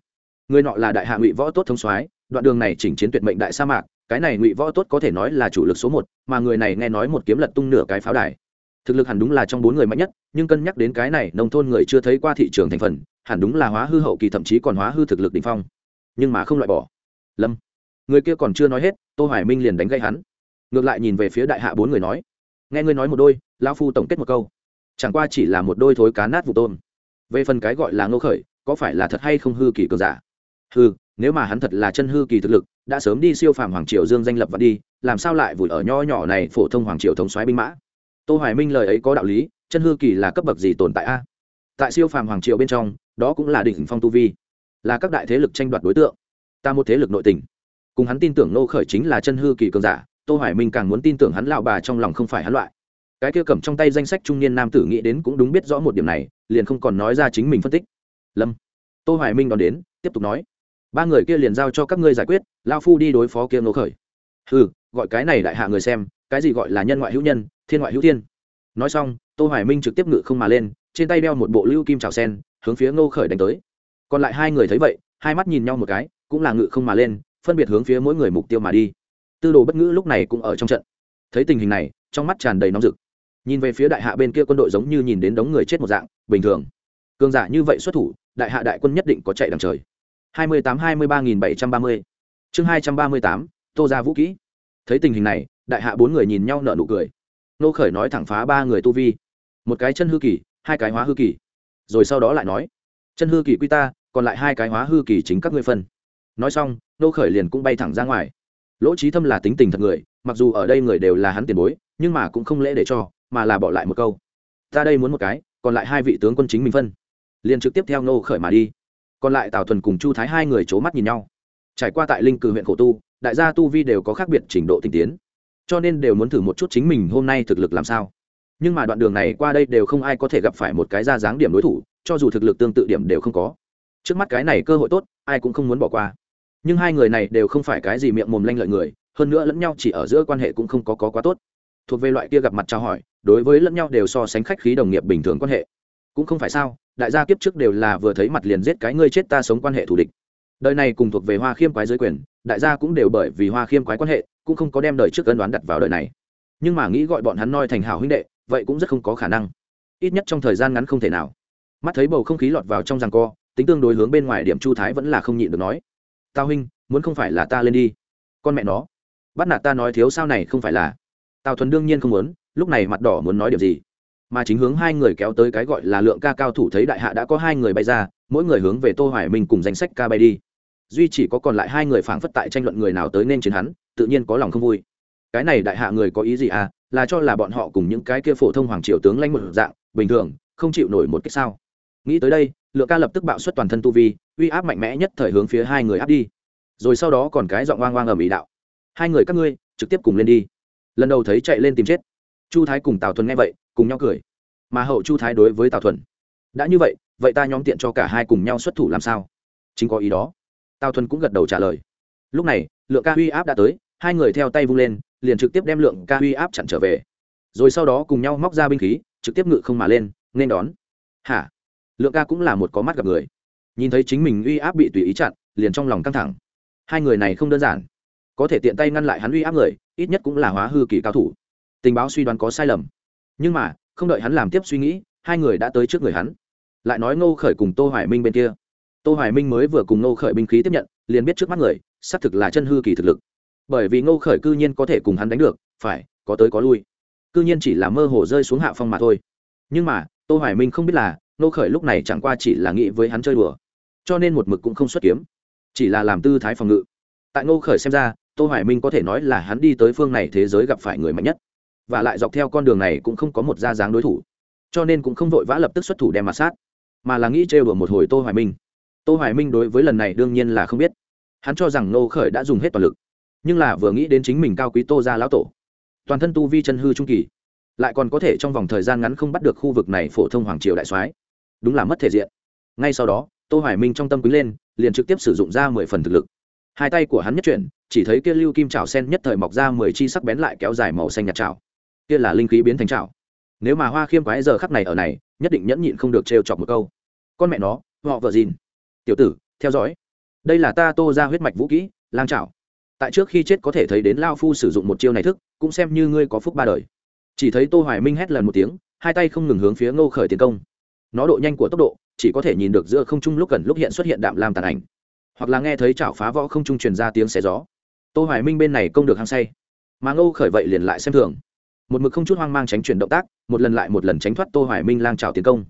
Speaker 1: Người nọ là đại hạ ngụy võ tốt thống soái, đoạn đường này chỉnh chiến tuyệt mệnh đại sa mạc, cái này ngụy võ tốt có thể nói là chủ lực số một, mà người này nghe nói một kiếm lật tung nửa cái pháo đài. Thực lực hẳn đúng là trong bốn người mạnh nhất, nhưng cân nhắc đến cái này nông thôn người chưa thấy qua thị trường thành phần hẳn đúng là hóa hư hậu kỳ thậm chí còn hóa hư thực lực đ ỉ n h phong. Nhưng mà không loại bỏ. Lâm. Người kia còn chưa nói hết, tô hoài minh liền đánh gây hắn. Ngược lại nhìn về phía đại hạ bốn người nói. Nghe ngươi nói một đôi lao phu tổng kết một câu. Chẳng qua chỉ là một đôi thối cá nát vụ tôm. Về phần cái gọi là ngô khởi, có phải là thật hay không hư kỳ cường giả? Hư nếu mà hắn thật là chân hư kỳ thực lực, đã sớm đi siêu phàm hoàng triều dương danh lập và đi, làm sao lại vùi ở nho nhỏ này phổ thông hoàng triều thống soái binh mã? Tô hoài minh lời ấy có đạo lý, chân hư kỳ là cấp bậc gì tồn tại a? Tại siêu phàm hoàng triều bên trong đó cũng là đỉnh phong tu vi, là các đại thế lực tranh đoạt đối tượng, ta một thế lực nội tình. Cùng hắn tin tưởng nô khởi chính là chân hư kỳ cường giả, tô hoài minh càng muốn tin tưởng hắn lão bà trong lòng không phải hắn loại. Cái kia cầm trong tay danh sách trung niên nam tử nghĩ đến cũng đúng biết rõ một điểm này, liền không còn nói ra chính mình phân tích. Lâm. Tô hoài minh đón đến, tiếp tục nói. Ba người kia liền giao cho các ngươi giải quyết lao phu đi đối phó kia nô khởi. Hừ, gọi cái này đại hạ người xem, cái gì gọi là nhân ngoại hữu nhân, thiên ngoại hữu thiên. Nói xong, tô hoài minh trực tiếp ngự không mà lên trên tay đeo một bộ lưu kim trào sen, hướng phía ngô khởi đánh tới. Còn lại hai người thấy vậy, hai mắt nhìn nhau một cái, cũng là ngự không mà lên, phân biệt hướng phía mỗi người mục tiêu mà đi. Tư đồ bất ngữ lúc này cũng ở trong trận. Thấy tình hình này, trong mắt tràn đầy nóng rực. Nhìn về phía đại hạ bên kia quân đội giống như nhìn đến đống người chết một dạng, bình thường. Cường giả như vậy xuất thủ, đại hạ đại quân nhất định có chạy đằng trời. hai mươi tám hai mươi ba nghìn bảy trăm ba mươi. Chương hai trăm ba mươi tám, tô ra vũ kỹ. Thấy tình hình này, đại hạ bốn người nhìn nhau nở nụ cười. Nô khởi nói thẳng phá ba người tu vi. Một cái chân hư kỳ hai cái hóa hư kỳ. Rồi sau đó lại nói, chân hư kỳ quy ta, còn lại hai cái hóa hư kỳ chính các ngươi phân. Nói xong, nô khởi liền cũng bay thẳng ra ngoài. Lỗ trí thâm là tính tình thật người, mặc dù ở đây người đều là hắn tiền bối, nhưng mà cũng không lễ để cho, mà là bỏ lại một câu. Ta đây muốn một cái, còn lại hai vị tướng quân chính mình phân. Liền trực tiếp theo nô khởi mà đi. Còn lại tào thuần cùng chu thái hai người c h ố mắt nhìn nhau. Trải qua tại linh cử huyện khổ tu, đại gia tu vi đều có khác biệt trình độ tinh tiến. Cho nên đều muốn thử một chút chính mình hôm nay thực lực làm sao nhưng mà đoạn đường này qua đây đều không ai có thể gặp phải một cái ra dáng điểm đối thủ cho dù thực lực tương tự điểm đều không có. Trước mắt cái này cơ hội tốt ai cũng không muốn bỏ qua. Nhưng hai người này đều không phải cái gì miệng mồm lanh lợi người hơn nữa lẫn nhau chỉ ở giữa quan hệ cũng không có, có quá tốt. Thuộc về loại kia gặp mặt trao hỏi đối với lẫn nhau đều so sánh khách khí đồng nghiệp bình thường quan hệ. Cũng không phải sao đại gia kiếp trước đều là vừa thấy mặt liền giết cái ngươi chết ta sống quan hệ thù địch. Đời này cùng thuộc về hoa khiêm quái giới quyền đại gia cũng đều bởi vì hoa khiêm quái quan hệ cũng không có đem đời trước cân đoán đặt vào đời này. Nhưng mà nghĩ gọi bọn hắn noi thành hảo huynh đệ vậy cũng rất không có khả năng. Ít nhất trong thời gian ngắn không thể nào. Mắt thấy bầu không khí lọt vào trong rằng co, tính tương đối hướng bên ngoài điểm chu thái vẫn là không nhịn được nói, tao huynh, muốn không phải là ta lên đi. Con mẹ nó. Bắt nạt ta nói thiếu sao này không phải là. Tào thuần đương nhiên không muốn, lúc này mặt đỏ muốn nói điều gì. Mà chính hướng hai người kéo tới cái gọi là lượng ca cao thủ thấy đại hạ đã có hai người bay ra, mỗi người hướng về tô hoài minh cùng danh sách ca bay đi. Duy chỉ có còn lại hai người phảng phất tại tranh luận người nào tới nên chiến hắn, tự nhiên có lòng không vui. Cái này đại hạ người có ý gì à? Là cho là bọn họ cùng những cái kia phổ thông hoàng triều tướng lãnh một dạng, bình thường, không chịu nổi một cái sao. Nghĩ tới đây lượng ca lập tức bạo xuất toàn thân tu vi, uy áp mạnh mẽ nhất thời hướng phía hai người áp đi. Rồi sau đó còn cái giọng oang oang ở mỹ đạo. Hai người các ngươi, trực tiếp cùng lên đi. Lần đầu thấy chạy lên tìm chết. Chu thái cùng tào thuần nghe vậy, cùng nhau cười. Mà hậu chu thái đối với tào thuần, đã như vậy vậy ta nhóm tiện cho cả hai cùng nhau xuất thủ làm sao? Chính có ý đó. Tào thuần cũng gật đầu trả lời. Lúc này lượng ca uy áp đã tới, hai người theo tay vung lên liền trực tiếp đem lượng ca uy áp chặn trở về. Rồi sau đó cùng nhau móc ra binh khí, trực tiếp ngự không mà lên, nên đón. Hả? Lượng ca cũng là một có mắt gặp người. Nhìn thấy chính mình uy áp bị tùy ý chặn, liền trong lòng căng thẳng. Hai người này không đơn giản. Có thể tiện tay ngăn lại hắn uy áp người, ít nhất cũng là hóa hư kỳ cao thủ. Tình báo suy đoán có sai lầm. Nhưng mà, không đợi hắn làm tiếp suy nghĩ, hai người đã tới trước người hắn. Lại nói ngô khởi cùng tô hoài minh bên kia. Tô hoài minh mới vừa cùng ngô khởi binh khí tiếp nhận, liền biết trước mắt người, xác thực là chân hư kỳ thực lực bởi vì ngô khởi cư nhiên có thể cùng hắn đánh được, phải, có tới có lui. Cư nhiên chỉ là mơ hồ rơi xuống hạ phong mà thôi. Nhưng mà, tô hoài minh không biết là, ngô khởi lúc này chẳng qua chỉ là nghĩ với hắn chơi đùa. Cho nên một mực cũng không xuất kiếm. Chỉ là làm tư thái phòng ngự. Tại ngô khởi xem ra, tô hoài minh có thể nói là hắn đi tới phương này thế giới gặp phải người mạnh nhất. Và lại dọc theo con đường này cũng không có một gia dáng đối thủ. Cho nên cũng không vội vã lập tức xuất thủ đem mặt sát. Mà là nghĩ trêu đùa một hồi tô hoài minh. Tô hoài minh đối với lần này đương nhiên là không biết. Hắn cho rằng ngô khởi đã dùng hết toàn lực nhưng là vừa nghĩ đến chính mình cao quý tô gia lão tổ, toàn thân tu vi chân hư trung kỳ, lại còn có thể trong vòng thời gian ngắn không bắt được khu vực này phổ thông hoàng triều đại soái, đúng là mất thể diện. Ngay sau đó, tô hoài minh trong tâm quý lên, liền trực tiếp sử dụng ra mười phần thực lực. Hai tay của hắn nhất chuyển, chỉ thấy kia lưu kim chảo sen nhất thời mọc ra mười chi sắc bén lại kéo dài màu xanh nhạt chảo. Kia là linh khí biến thành chảo. Nếu mà hoa khiêm quái giờ khắc này ở này, nhất định nhẫn nhịn không được trêu chọc một câu. Con mẹ nó, họ vợ gìn tiểu tử, theo dõi. Đây là ta tô ra huyết mạch vũ kỹ, lang chảo tại trước khi chết có thể thấy đến lao phu sử dụng một chiêu này thức, cũng xem như ngươi có phúc ba đời. Chỉ thấy tô hoài minh hét lần một tiếng, hai tay không ngừng hướng phía ngô khởi tiến công. Nó độ nhanh của tốc độ, chỉ có thể nhìn được giữa không trung lúc gần lúc hiện xuất hiện đạm lam tàn ảnh. Hoặc là nghe thấy chảo phá võ không trung truyền ra tiếng xé gió. Tô hoài minh bên này công được hăng say. Mà ngô khởi vậy liền lại xem thường. Một mực không chút hoang mang tránh chuyển động tác, một lần lại một lần tránh thoát tô hoài minh lang trào tiến công.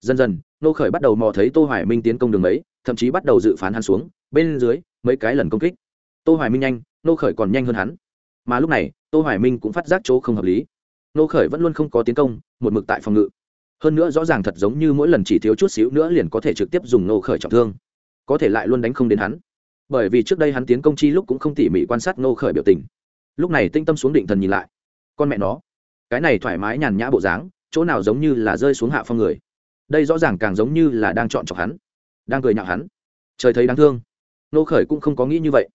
Speaker 1: Dần dần, ngô khởi bắt đầu mò thấy tô hoài minh tiến công đường mấy thậm chí bắt đầu dự phán hắn xuống, bên dưới, mấy cái lần công kích tô hoài minh nhanh, Nô khởi còn nhanh hơn hắn. Mà lúc này, tô hoài minh cũng phát giác chỗ không hợp lý. Nô khởi vẫn luôn không có tiến công, một mực tại phòng ngự. Hơn nữa rõ ràng thật giống như mỗi lần chỉ thiếu chút xíu nữa liền có thể trực tiếp dùng Nô khởi trọng thương. Có thể lại luôn đánh không đến hắn. Bởi vì trước đây hắn tiến công chi lúc cũng không tỉ mỉ quan sát Nô khởi biểu tình. Lúc này tinh tâm xuống định thần nhìn lại. Con mẹ nó. Cái này thoải mái nhàn nhã bộ dáng, chỗ nào giống như là rơi xuống hạ phong người. Đây rõ ràng càng giống như là đang chọn chọc hắn. Đang cười nhạo hắn. Trời thấy đáng thương. Nô khởi cũng không có nghĩ như vậy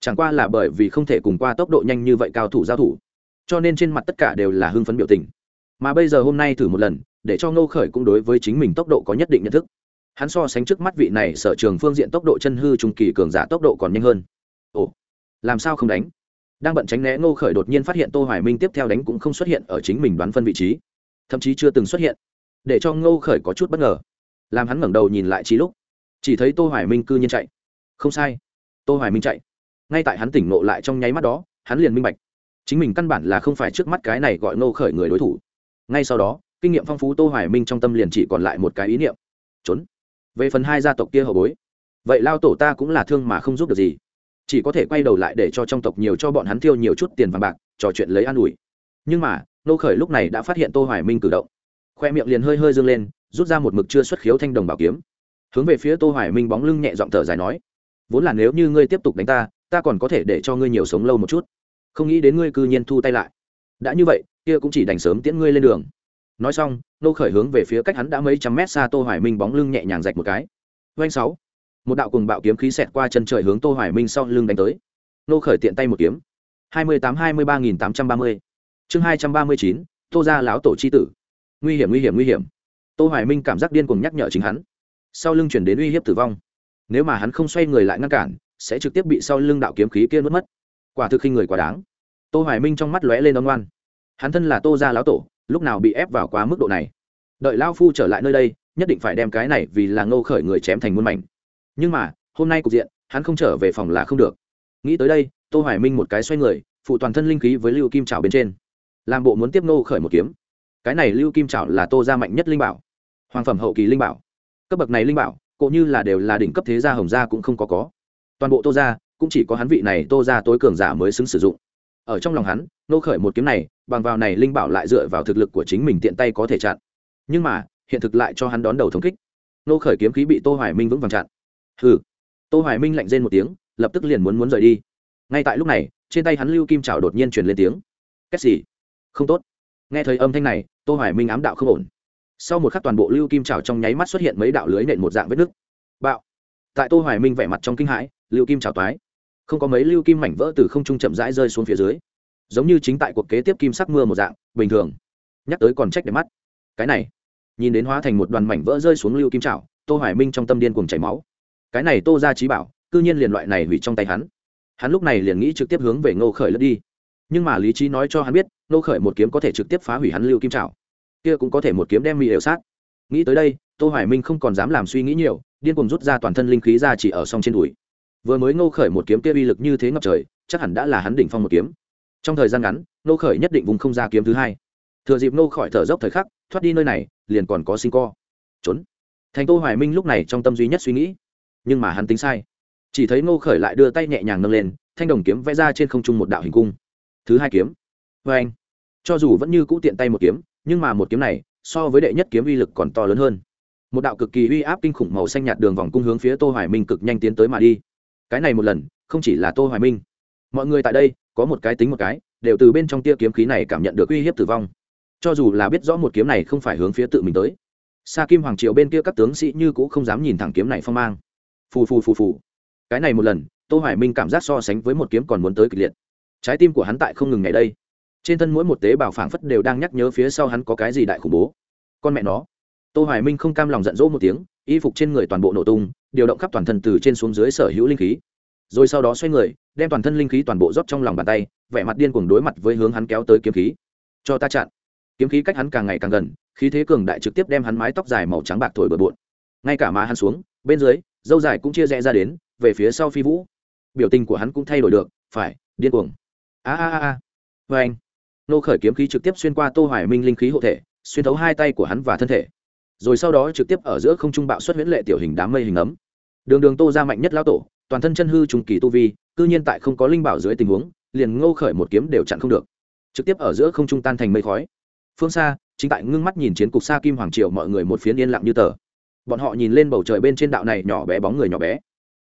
Speaker 1: chẳng qua là bởi vì không thể cùng qua tốc độ nhanh như vậy cao thủ giao thủ, cho nên trên mặt tất cả đều là hưng phấn biểu tình. Mà bây giờ hôm nay thử một lần, để cho Ngô khởi cũng đối với chính mình tốc độ có nhất định nhận thức. Hắn so sánh trước mắt vị này sở trường phương diện tốc độ chân hư trung kỳ cường giả tốc độ còn nhanh hơn. Ồ, làm sao không đánh? Đang bận tránh né, ngô khởi đột nhiên phát hiện tô hoài minh tiếp theo đánh cũng không xuất hiện ở chính mình đoán phân vị trí. Thậm chí chưa từng xuất hiện. Để cho ngô khởi có chút bất ngờ. Làm hắn ngẩng đầu nhìn lại trí lúc, chỉ thấy tô hoài minh cư nhiên chạy. Không sai. Tô hoài minh chạy ngay tại hắn tỉnh ngộ lại trong nháy mắt đó, hắn liền minh bạch. Chính mình căn bản là không phải trước mắt cái này gọi nô khởi người đối thủ. Ngay sau đó, kinh nghiệm phong phú tô hoài minh trong tâm liền chỉ còn lại một cái ý niệm. Trốn. Về phần hai gia tộc kia hậu bối, vậy lao tổ ta cũng là thương mà không giúp được gì. Chỉ có thể quay đầu lại để cho trong tộc nhiều cho bọn hắn tiêu nhiều chút tiền vàng bạc, trò chuyện lấy an ủi. Nhưng mà nô khởi lúc này đã phát hiện tô hoài minh cử động. Khoe miệng liền hơi hơi dương lên, rút ra một mực chưa xuất khiếu thanh đồng bảo kiếm. Hướng về phía tô hoài minh bóng lưng nhẹ giọng thở dài nói, vốn là nếu như ngươi tiếp tục đánh ta ta còn có thể để cho ngươi nhiều sống lâu một chút. Không nghĩ đến ngươi cư nhiên thu tay lại. Đã như vậy, kia cũng chỉ đành sớm tiễn ngươi lên đường. Nói xong, nô khởi hướng về phía cách hắn đã mấy trăm mét xa tô hoài minh bóng lưng nhẹ nhàng rạch một cái. Doanh sáu. Một đạo cùng bạo kiếm khí xẹt qua chân trời hướng tô hoài minh sau lưng đánh tới. Nô khởi tiện tay một kiếm. hai mươi tám hai mươi ba nghìn tám trăm ba mươi. Chương hai trăm ba mươi chín, tô ra láo tổ chi tử. Nguy hiểm nguy hiểm nguy hiểm. Tô hoài minh cảm giác điên cuồng nhắc nhở chính hắn. Sau lưng chuyển đến uy hiếp tử vong. Nếu mà hắn không xoay người lại ngăn cản sẽ trực tiếp bị sau lưng đạo kiếm khí kia nuốt mất. Quả thực khi người quá đáng. Tô hoài minh trong mắt lóe lên ôn ngoan hắn thân là tô gia láo tổ, lúc nào bị ép vào quá mức độ này? Đợi lao phu trở lại nơi đây, nhất định phải đem cái này vì là ngô khởi người chém thành muôn mảnh. Nhưng mà, hôm nay cục diện, hắn không trở về phòng là không được. Nghĩ tới đây, tô hoài minh một cái xoay người, phụ toàn thân linh khí với lưu kim trảo bên trên. Làm bộ muốn tiếp Ngô khởi một kiếm. Cái này lưu kim trảo là tô gia mạnh nhất linh bảo. Hoàng phẩm hậu kỳ linh bảo. Cấp bậc này linh bảo cũng như là đều là đỉnh cấp thế gia hồng gia cũng không có có toàn bộ tô gia cũng chỉ có hắn vị này tô gia tối cường giả mới xứng sử dụng. Ở trong lòng hắn, nô khởi một kiếm này, bằng vào này linh bảo lại dựa vào thực lực của chính mình tiện tay có thể chặn. Nhưng mà, hiện thực lại cho hắn đón đầu thống kích. Nô khởi kiếm khí bị tô hoài minh vững vàng chặn. Hừ. Tô hoài minh lạnh rên một tiếng, lập tức liền muốn muốn rời đi. Ngay tại lúc này, trên tay hắn lưu kim chảo đột nhiên truyền lên tiếng. Cái gì? Không tốt. Nghe thấy âm thanh này, tô hoài minh ám đạo không ổn. Sau một khắc toàn bộ lưu kim chảo trong nháy mắt xuất hiện mấy đạo lưới nện một dạng vết nứt. Bạo. Tại tô hoài minh vẻ mặt trong kinh hãi lưu kim chảo toái. Không có mấy lưu kim mảnh vỡ từ không trung chậm rãi rơi xuống phía dưới. Giống như chính tại cuộc kế tiếp kim sắc mưa một dạng, bình thường. Nhắc tới còn trách để mắt. Cái này, nhìn đến hóa thành một đoàn mảnh vỡ rơi xuống lưu kim chảo, tô hoài minh trong tâm điên cuồng chảy máu. Cái này tô ra trí bảo, cư nhiên liền loại này hủy trong tay hắn. Hắn lúc này liền nghĩ trực tiếp hướng về ngô khởi lướt đi. Nhưng mà lý trí nói cho hắn biết, ngô khởi một kiếm có thể trực tiếp phá hủy hắn lưu kim trào kia cũng có thể một kiếm đem mì đều sát. Nghĩ tới đây, tô hoài minh không còn dám làm suy nghĩ nhiều, điên cuồng rút ra toàn thân linh khí ra chỉ ở song trên đùi vừa mới ngô khởi một kiếm kia uy lực như thế ngập trời, chắc hẳn đã là hắn đỉnh phong một kiếm. Trong thời gian ngắn, ngô khởi nhất định vùng không ra kiếm thứ hai. Thừa dịp ngô khỏi thở dốc thời khắc, thoát đi nơi này, liền còn có sinh co. Trốn. Thành tô hoài minh lúc này trong tâm duy nhất suy nghĩ. Nhưng mà hắn tính sai. Chỉ thấy ngô khởi lại đưa tay nhẹ nhàng nâng lên, thanh đồng kiếm vẽ ra trên không trung một đạo hình cung. Thứ hai kiếm. Với anh. Cho dù vẫn như cũ tiện tay một kiếm, nhưng mà một kiếm này, so với đệ nhất kiếm uy lực còn to lớn hơn. Một đạo cực kỳ uy áp kinh khủng màu xanh nhạt đường vòng cung hướng phía tô hoài minh cực nhanh tiến tới mà đi cái này một lần, không chỉ là tô hoài minh. Mọi người tại đây, có một cái tính một cái, đều từ bên trong tia kiếm khí này cảm nhận được uy hiếp tử vong. Cho dù là biết rõ một kiếm này không phải hướng phía tự mình tới, sa kim hoàng triều bên kia các tướng sĩ như cũng không dám nhìn thẳng kiếm này phong mang. Phù phù phù phù. Cái này một lần, tô hoài minh cảm giác so sánh với một kiếm còn muốn tới kịch liệt. Trái tim của hắn tại không ngừng ngày đây. Trên thân mỗi một tế bào phảng phất đều đang nhắc nhớ phía sau hắn có cái gì đại khủng bố. Con mẹ nó. Tô hoài minh không cam lòng giận dỗ một tiếng, y phục trên người toàn bộ nổ tung điều động khắp toàn thân từ trên xuống dưới sở hữu linh khí. Rồi sau đó xoay người, đem toàn thân linh khí toàn bộ rót trong lòng bàn tay, vẻ mặt điên cuồng đối mặt với hướng hắn kéo tới kiếm khí. Cho ta chặn. Kiếm khí cách hắn càng ngày càng gần, khí thế cường đại trực tiếp đem hắn mái tóc dài màu trắng bạc thổi bừa bộn. Ngay cả má hắn xuống, bên dưới, dâu dài cũng chia rẽ ra đến, về phía sau phi vũ. Biểu tình của hắn cũng thay đổi được, phải, điên cuồng. A a a a. Vê anh, nô khởi kiếm khí trực tiếp xuyên qua tô hoài minh linh khí hộ thể, xuyên thấu hai tay của hắn và thân thể. Rồi sau đó trực tiếp ở giữa không trung bạo xuất huyễn lệ tiểu hình đám mây hình ấm đường đường tô ra mạnh nhất lão tổ, toàn thân chân hư trùng kỳ tu vi, cư nhiên tại không có linh bảo dưới tình huống, liền ngô khởi một kiếm đều chặn không được. Trực tiếp ở giữa không trung tan thành mây khói. Phương xa, chính tại ngưng mắt nhìn chiến cục xa kim hoàng triều mọi người một phiến yên lặng như tờ. Bọn họ nhìn lên bầu trời bên trên đạo này nhỏ bé bóng người nhỏ bé.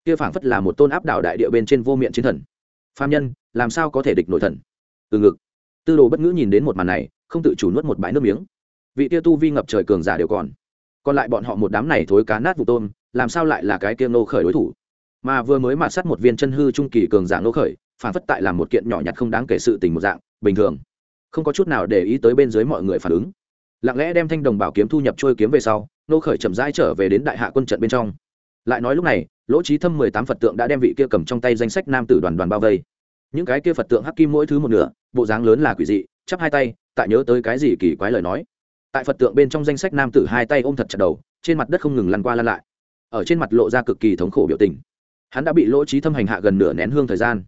Speaker 1: Kia phảng phất là một tôn áp đảo đại địa bên trên vô miệng chiến thần. Phạm nhân, làm sao có thể địch nội thần? Từ ngực. Tư đồ bất ngữ nhìn đến một màn này, không tự chủ nuốt một bãi nước miếng. Vị kia tu vi ngập trời cường giả đều còn. Còn lại bọn họ một đám này thối cá nát vụ tôm làm sao lại là cái kia nô khởi đối thủ? Mà vừa mới mạt sát một viên chân hư trung kỳ cường giả nô khởi, phản phất tại làm một kiện nhỏ nhặt không đáng kể sự tình một dạng, bình thường. Không có chút nào để ý tới bên dưới mọi người phản ứng. Lặng lẽ đem thanh đồng bảo kiếm thu nhập trôi kiếm về sau nô khởi chậm rãi trở về đến đại hạ quân trận bên trong. Lại nói lúc này, lỗ trí thâm mười tám phật tượng đã đem vị kia cầm trong tay danh sách nam tử đoàn đoàn bao vây. Những cái kia phật tượng hắc kim mỗi thứ một nửa, bộ dáng lớn là quỷ dị, chắp hai tay, tại nhớ tới cái gì kỳ quái lời nói. Tại phật tượng bên trong danh sách nam tử hai tay ôm thật chặt đầu, trên mặt đất không ngừng lăn qua lăn lại ở trên mặt lộ ra cực kỳ thống khổ biểu tình. Hắn đã bị lỗ trí thâm hành hạ gần nửa nén hương thời gian.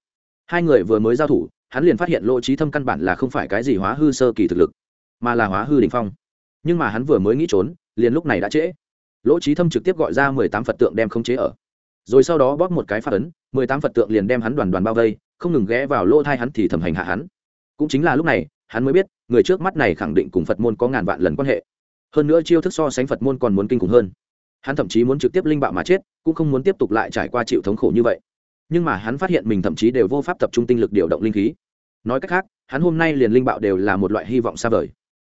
Speaker 1: Hai người vừa mới giao thủ, hắn liền phát hiện lỗ trí thâm căn bản là không phải cái gì hóa hư sơ kỳ thực lực, mà là hóa hư đình phong. Nhưng mà hắn vừa mới nghĩ trốn, liền lúc này đã trễ. Lỗ trí thâm trực tiếp gọi ra mười tám phật tượng đem khống chế ở. Rồi sau đó bóp một cái phát ấn, mười tám phật tượng liền đem hắn đoàn đoàn bao vây, không ngừng ghé vào lỗ thai hắn thì thầm hành hạ hắn. Cũng chính là lúc này, hắn mới biết, người trước mắt này khẳng định cùng phật môn có ngàn vạn lần quan hệ. Hơn nữa chiêu thức so sánh phật môn còn muốn kinh khủng hơn hắn thậm chí muốn trực tiếp linh bạo mà chết, cũng không muốn tiếp tục lại trải qua chịu thống khổ như vậy. Nhưng mà hắn phát hiện mình thậm chí đều vô pháp tập trung tinh lực điều động linh khí. Nói cách khác, hắn hôm nay liền linh bạo đều là một loại hy vọng xa vời.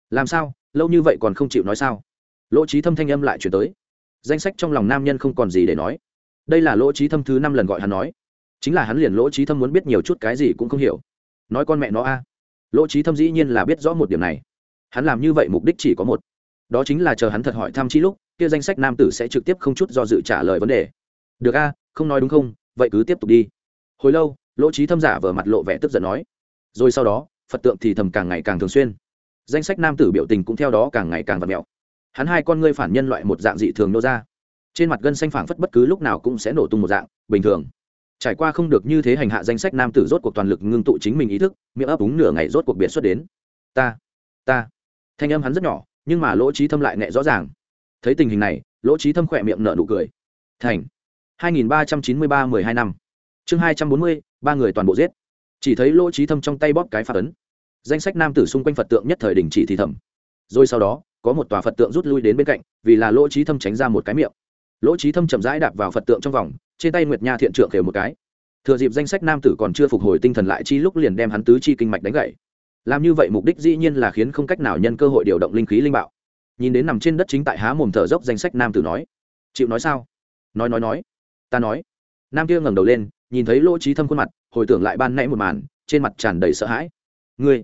Speaker 1: Làm sao? Lâu như vậy còn không chịu nói sao? Lỗ trí thâm thanh âm lại chuyển tới. Danh sách trong lòng nam nhân không còn gì để nói. Đây là lỗ trí thâm thứ năm lần gọi hắn nói. Chính là hắn liền lỗ trí thâm muốn biết nhiều chút cái gì cũng không hiểu. Nói con mẹ nó a. Lỗ trí thâm dĩ nhiên là biết rõ một điểm này. Hắn làm như vậy mục đích chỉ có một. Đó chính là chờ hắn thật hỏi thăm chi lúc kia danh sách nam tử sẽ trực tiếp không chút do dự trả lời vấn đề. Được a, không nói đúng không? Vậy cứ tiếp tục đi. Hồi lâu, lỗ trí thâm giả vờ mặt lộ vẻ tức giận nói. Rồi sau đó, phật tượng thì thầm càng ngày càng thường xuyên. Danh sách nam tử biểu tình cũng theo đó càng ngày càng vật mẹo. Hắn hai con ngươi phản nhân loại một dạng dị thường nô ra. Trên mặt gân xanh phảng phất bất cứ lúc nào cũng sẽ nổ tung một dạng, bình thường. Trải qua không được như thế hành hạ danh sách nam tử rốt cuộc toàn lực ngưng tụ chính mình ý thức, miệng ấp úng nửa ngày rốt cuộc biệt xuất đến. Ta ta. Thanh âm hắn rất nhỏ, nhưng mà lỗ trí thâm lại nhẹ rõ ràng thấy tình hình này lỗ trí thâm khỏe miệng nở nụ cười. Thành. 2393 12 năm. Chương 240, ba người toàn bộ giết. Chỉ thấy lỗ trí thâm trong tay bóp cái phạt ấn. Danh sách nam tử xung quanh phật tượng nhất thời đình chỉ thì thầm. Rồi sau đó có một tòa phật tượng rút lui đến bên cạnh vì là lỗ trí thâm tránh ra một cái miệng. Lỗ trí thâm chậm rãi đạp vào phật tượng trong vòng trên tay nguyệt nha thiện trượng kêu một cái. Thừa dịp danh sách nam tử còn chưa phục hồi tinh thần lại chi lúc liền đem hắn tứ chi kinh mạch đánh gậy. Làm như vậy mục đích dĩ nhiên là khiến không cách nào nhân cơ hội điều động linh khí linh bạo nhìn đến nằm trên đất chính tại há mồm thở dốc danh sách nam tử nói, chịu nói sao? Nói nói nói. Ta nói. Nam kia ngẩng đầu lên, nhìn thấy lỗ trí thâm khuôn mặt, hồi tưởng lại ban nãy một màn, trên mặt tràn đầy sợ hãi. Ngươi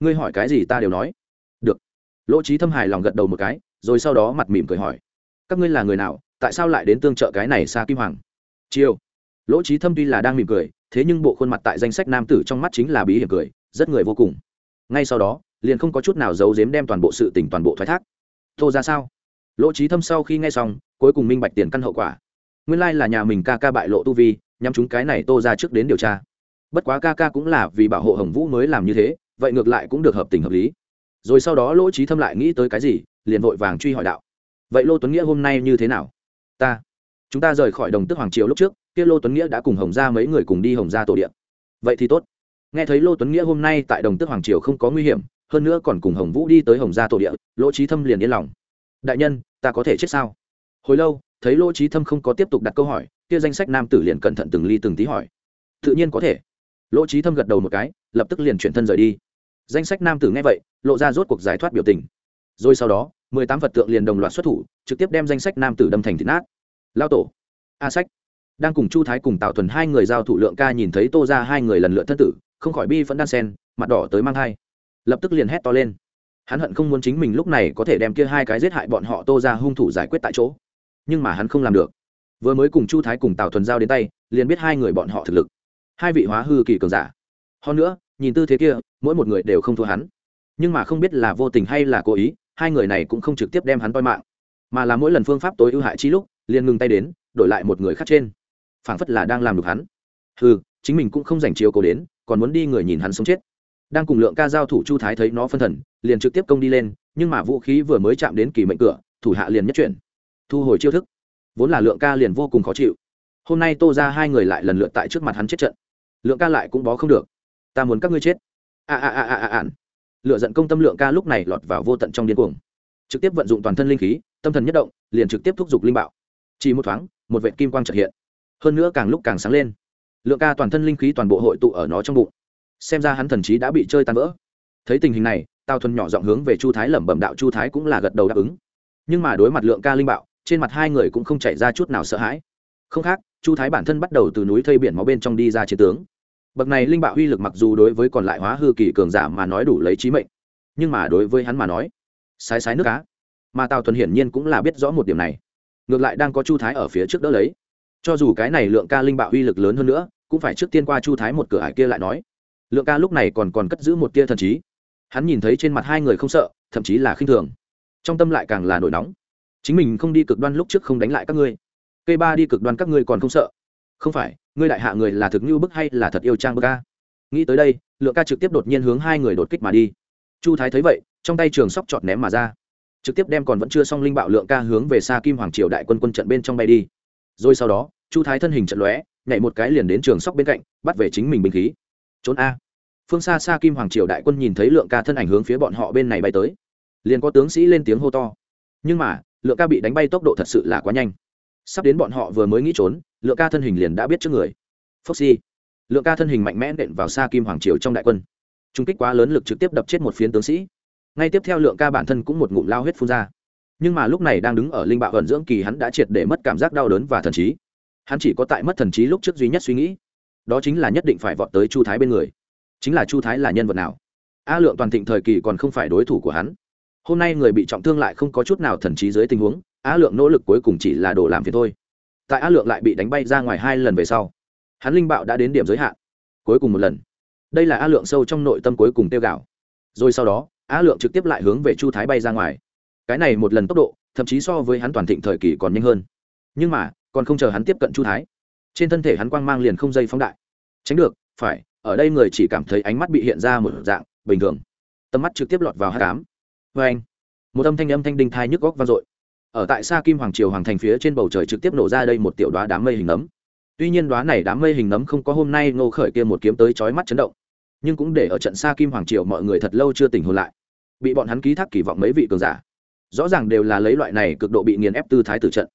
Speaker 1: ngươi hỏi cái gì ta đều nói. Được. Lỗ trí thâm hài lòng gật đầu một cái, rồi sau đó mặt mỉm cười hỏi, các ngươi là người nào, tại sao lại đến tương trợ cái này xa kim hoàng? Chiêu. Lỗ trí thâm tuy là đang mỉm cười, thế nhưng bộ khuôn mặt tại danh sách nam tử trong mắt chính là bí hiểm cười, rất người vô cùng. Ngay sau đó, liền không có chút nào giấu giếm đem toàn bộ sự tình toàn bộ thoái thác tô ra sao? Lỗ trí thâm sau khi nghe xong, cuối cùng minh bạch tiền căn hậu quả. Nguyên lai là nhà mình ca ca bại lộ tu vi nhằm chúng cái này tô ra trước đến điều tra. Bất quá ca ca cũng là vì bảo hộ hồng vũ mới làm như thế, vậy ngược lại cũng được hợp tình hợp lý. Rồi sau đó lỗ trí thâm lại nghĩ tới cái gì, liền vội vàng truy hỏi đạo. Vậy lô tuấn nghĩa hôm nay như thế nào? Ta, chúng ta rời khỏi đồng tức hoàng triều lúc trước, kia lô tuấn nghĩa đã cùng hồng gia mấy người cùng đi hồng gia tổ điện vậy thì tốt. Nghe thấy lô tuấn nghĩa hôm nay tại đồng tức hoàng triều không có nguy hiểm hơn nữa còn cùng hồng vũ đi tới hồng gia tổ địa, lỗ trí thâm liền yên lòng. Đại nhân, ta có thể chết sao? Hồi lâu, thấy lỗ trí thâm không có tiếp tục đặt câu hỏi, kia danh sách nam tử liền cẩn thận từng ly từng tí hỏi. Tự nhiên có thể. Lỗ trí thâm gật đầu một cái, lập tức liền chuyển thân rời đi. Danh sách nam tử nghe vậy, lộ ra rốt cuộc giải thoát biểu tình. Rồi sau đó, mười tám vật tượng liền đồng loạt xuất thủ, trực tiếp đem danh sách nam tử đâm thành thịt nát. Lao tổ, a sách. Đang cùng chu thái cùng tạo thuần hai người giao thủ lượng ca nhìn thấy tô ra hai người lần lượt thân tử, không khỏi bi vẫn đan sen, mặt đỏ tới mang thai lập tức liền hét to lên. Hắn hận không muốn chính mình lúc này có thể đem kia hai cái giết hại bọn họ tô ra hung thủ giải quyết tại chỗ. Nhưng mà hắn không làm được. Vừa mới cùng chu thái cùng tào thuần giao đến tay, liền biết hai người bọn họ thực lực. Hai vị hóa hư kỳ cường giả. Hơn nữa, nhìn tư thế kia, mỗi một người đều không thua hắn. Nhưng mà không biết là vô tình hay là cố ý, hai người này cũng không trực tiếp đem hắn toi mạng. Mà là mỗi lần phương pháp tối ưu hại chi lúc, liền ngừng tay đến, đổi lại một người khác trên. Phảng phất là đang làm được hắn. Ừ chính mình cũng không dành chiếu cố đến, còn muốn đi người nhìn hắn sống chết đang cùng lượng ca giao thủ chu thái thấy nó phân thần, liền trực tiếp công đi lên, nhưng mà vũ khí vừa mới chạm đến kỳ mệnh cửa, thủ hạ liền nhất chuyển. Thu hồi chiêu thức. Vốn là lượng ca liền vô cùng khó chịu. Hôm nay tô ra hai người lại lần lượt tại trước mặt hắn chết trận. Lượng ca lại cũng bó không được. Ta muốn các ngươi chết. A a a a a ạn lựa giận công tâm lượng ca lúc này lọt vào vô tận trong điên cuồng. Trực tiếp vận dụng toàn thân linh khí, tâm thần nhất động, liền trực tiếp thúc giục linh bạo. Chỉ một thoáng, một vệ kim quang trợ hiện. Hơn nữa càng lúc càng sáng lên. Lượng ca toàn thân linh khí toàn bộ hội tụ ở nó trong bụng xem ra hắn thần trí đã bị chơi tan vỡ. Thấy tình hình này, tào thuần nhỏ giọng hướng về chu thái lẩm bẩm đạo, chu thái cũng là gật đầu đáp ứng. Nhưng mà đối mặt lượng ca linh bạo, trên mặt hai người cũng không chạy ra chút nào sợ hãi. Không khác, chu thái bản thân bắt đầu từ núi thây biển máu bên trong đi ra chiến tướng. Bậc này linh bạo uy lực mặc dù đối với còn lại hóa hư kỳ cường giả mà nói đủ lấy trí mệnh, nhưng mà đối với hắn mà nói, sái sái nước cá mà tào thuần hiển nhiên cũng là biết rõ một điểm này. Ngược lại đang có chu thái ở phía trước đỡ lấy. Cho dù cái này lượng ca linh bạo uy lực lớn hơn nữa, cũng phải trước tiên qua chu thái một cửa ải kia lại nói lượng ca lúc này còn còn cất giữ một tia thần trí. Hắn nhìn thấy trên mặt hai người không sợ, thậm chí là khinh thường. Trong tâm lại càng là nổi nóng. Chính mình không đi cực đoan lúc trước không đánh lại các ngươi. Cây ba đi cực đoan các ngươi còn không sợ. Không phải, ngươi đại hạ người là thực như bức hay là thật yêu trang bức ca? Nghĩ tới đây, lượng ca trực tiếp đột nhiên hướng hai người đột kích mà đi. Chu thái thấy vậy, trong tay trường sóc chọt ném mà ra. Trực tiếp đem còn vẫn chưa xong linh bạo lượng ca hướng về xa kim hoàng triều đại quân quân trận bên trong bay đi. Rồi sau đó, chu thái thân hình trận lóe, nhảy một cái liền đến trường sóc bên cạnh, bắt về chính mình binh khí. Trốn a phương xa xa kim hoàng triều đại quân nhìn thấy lượng ca thân ảnh hướng phía bọn họ bên này bay tới. Liền có tướng sĩ lên tiếng hô to. Nhưng mà, lượng ca bị đánh bay tốc độ thật sự là quá nhanh. Sắp đến bọn họ vừa mới nghĩ trốn, lượng ca thân hình liền đã biết trước người. Foxy. Lượng ca thân hình mạnh mẽ nện vào xa kim hoàng triều trong đại quân. Trung kích quá lớn lực trực tiếp đập chết một phiến tướng sĩ. Ngay tiếp theo lượng ca bản thân cũng một ngụm lao huyết phun ra. Nhưng mà lúc này đang đứng ở linh bạo vận dưỡng kỳ hắn đã triệt để mất cảm giác đau đớn và thần trí. Hắn chỉ có tại mất thần trí lúc trước duy nhất suy nghĩ. Đó chính là nhất định phải vọt tới chu thái bên người chính là chu thái là nhân vật nào? A lượng toàn thịnh thời kỳ còn không phải đối thủ của hắn. Hôm nay người bị trọng thương lại không có chút nào thần trí dưới tình huống, a lượng nỗ lực cuối cùng chỉ là đồ làm phiền thôi. Tại a lượng lại bị đánh bay ra ngoài hai lần về sau, hắn linh bạo đã đến điểm giới hạn. Cuối cùng một lần. Đây là a lượng sâu trong nội tâm cuối cùng tiêu gạo. Rồi sau đó, a lượng trực tiếp lại hướng về chu thái bay ra ngoài. Cái này một lần tốc độ, thậm chí so với hắn toàn thịnh thời kỳ còn nhanh hơn. Nhưng mà, còn không chờ hắn tiếp cận chu thái, trên thân thể hắn quang mang liền không dây phóng đại. Tránh được, phải ở đây người chỉ cảm thấy ánh mắt bị hiện ra một dạng bình thường. Tầm mắt trực tiếp lọt vào hát cám. Vê anh, một âm thanh âm thanh đinh thai nhức góc vang dội. Ở tại xa kim hoàng triều hoàng thành phía trên bầu trời trực tiếp nổ ra đây một tiểu đoá đám mây hình nấm. Tuy nhiên đoá này đám mây hình nấm không có hôm nay ngô khởi kia một kiếm tới chói mắt chấn động, nhưng cũng để ở trận xa kim hoàng triều mọi người thật lâu chưa tỉnh hồn lại. Bị bọn hắn ký thác kỳ vọng mấy vị cường giả, rõ ràng đều là lấy loại này cực độ bị nghiền ép tư thái tử trận.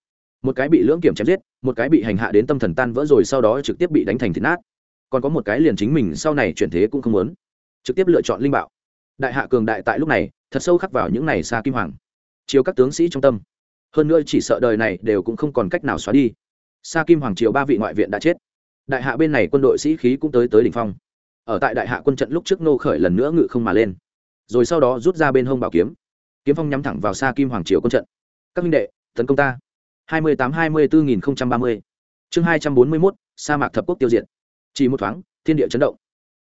Speaker 1: Một cái bị lưỡng kiểm chém giết, một cái bị hành hạ đến tâm thần tan vỡ rồi sau đó trực tiếp bị đánh thành thịt nát còn có một cái liền chính mình sau này chuyển thế cũng không muốn. Trực tiếp lựa chọn linh bảo đại hạ cường đại tại lúc này, thật sâu khắc vào những này xa kim hoàng. Chiếu các tướng sĩ trong tâm. Hơn nữa chỉ sợ đời này đều cũng không còn cách nào xóa đi. Xa kim hoàng triều ba vị ngoại viện đã chết. Đại hạ bên này quân đội sĩ khí cũng tới tới đỉnh phong. Ở tại đại hạ quân trận lúc trước nô khởi lần nữa ngự không mà lên. Rồi sau đó rút ra bên hông bảo kiếm. Kiếm phong nhắm thẳng vào xa kim hoàng triều quân trận. Các minh đệ, tấn công ta. hai mươi tám hai mươi bốn nghìn ba mươi. Chương hai trăm bốn mươi mốt, sa mạc thập quốc tiêu diệt chỉ một thoáng, thiên địa chấn động.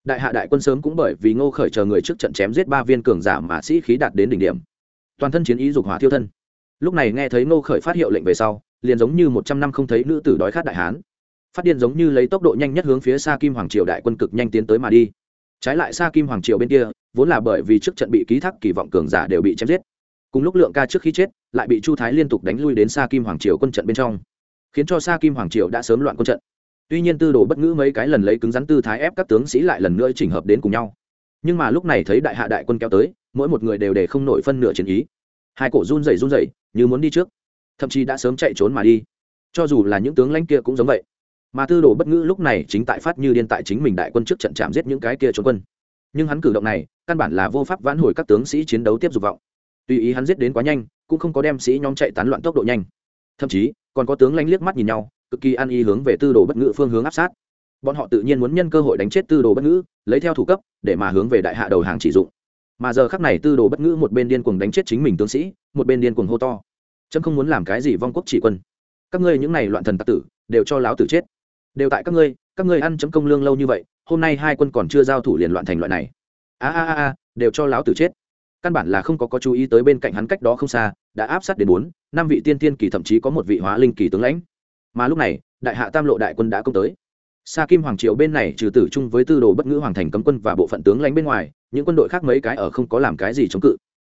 Speaker 1: Đại hạ đại quân sớm cũng bởi vì ngô khởi chờ người trước trận chém giết ba viên cường giả mà sĩ khí đạt đến đỉnh điểm. Toàn thân chiến ý dục hỏa thiêu thân. Lúc này nghe thấy ngô khởi phát hiệu lệnh về sau, liền giống như một trăm năm không thấy nữ tử đói khát đại hán. Phát điên giống như lấy tốc độ nhanh nhất hướng phía xa kim hoàng triều đại quân cực nhanh tiến tới mà đi. Trái lại xa kim hoàng triều bên kia, vốn là bởi vì trước trận bị ký thác kỳ vọng cường giả đều bị chém giết. Cùng lúc lượng ca trước khi chết, lại bị chu thái liên tục đánh lui đến xa kim hoàng triều quân trận bên trong. Khiến cho xa kim hoàng triều đã sớm loạn quân trận tuy nhiên tư đồ bất ngữ mấy cái lần lấy cứng rắn tư thái ép các tướng sĩ lại lần nữa chỉnh hợp đến cùng nhau. Nhưng mà lúc này thấy đại hạ đại quân kéo tới, mỗi một người đều để không nổi phân nửa chiến ý. Hai cổ run rẩy run rẩy, như muốn đi trước. Thậm chí đã sớm chạy trốn mà đi. Cho dù là những tướng lãnh kia cũng giống vậy. Mà tư đồ bất ngữ lúc này chính tại phát như điên tại chính mình đại quân trước trận chạm giết những cái kia trốn quân. Nhưng hắn cử động này, căn bản là vô pháp vãn hồi các tướng sĩ chiến đấu tiếp dục vọng. Tùy ý hắn giết đến quá nhanh, cũng không có đem sĩ nhóm chạy tán loạn tốc độ nhanh. Thậm chí, còn có tướng lãnh liếc mắt nhìn nhau cực kỳ ăn ý hướng về tư đồ bất ngữ phương hướng áp sát. Bọn họ tự nhiên muốn nhân cơ hội đánh chết tư đồ bất ngữ, lấy theo thủ cấp, để mà hướng về đại hạ đầu hàng chỉ dụng. Mà giờ khắc này tư đồ bất ngữ một bên điên cuồng đánh chết chính mình tướng sĩ, một bên điên cuồng hô to. Trâm không muốn làm cái gì vong quốc chỉ quân. Các ngươi những này loạn thần tặc tử, đều cho láo tử chết. Đều tại các ngươi các ngươi ăn chấm công lương lâu như vậy, hôm nay hai quân còn chưa giao thủ liền loạn thành loại này. A a a đều cho láo tử chết. Căn bản là không có có chú ý tới bên cạnh hắn cách đó không xa, đã áp sát đến bốn, năm vị tiên tiên kỳ thậm chí có một vị hóa linh kỳ tướng lãnh mà lúc này đại hạ tam lộ đại quân đã công tới Sa Kim Hoàng Triều bên này trừ tử chung với tư đồ bất ngữ hoàng thành cấm quân và bộ phận tướng lãnh bên ngoài, những quân đội khác mấy cái ở không có làm cái gì chống cự,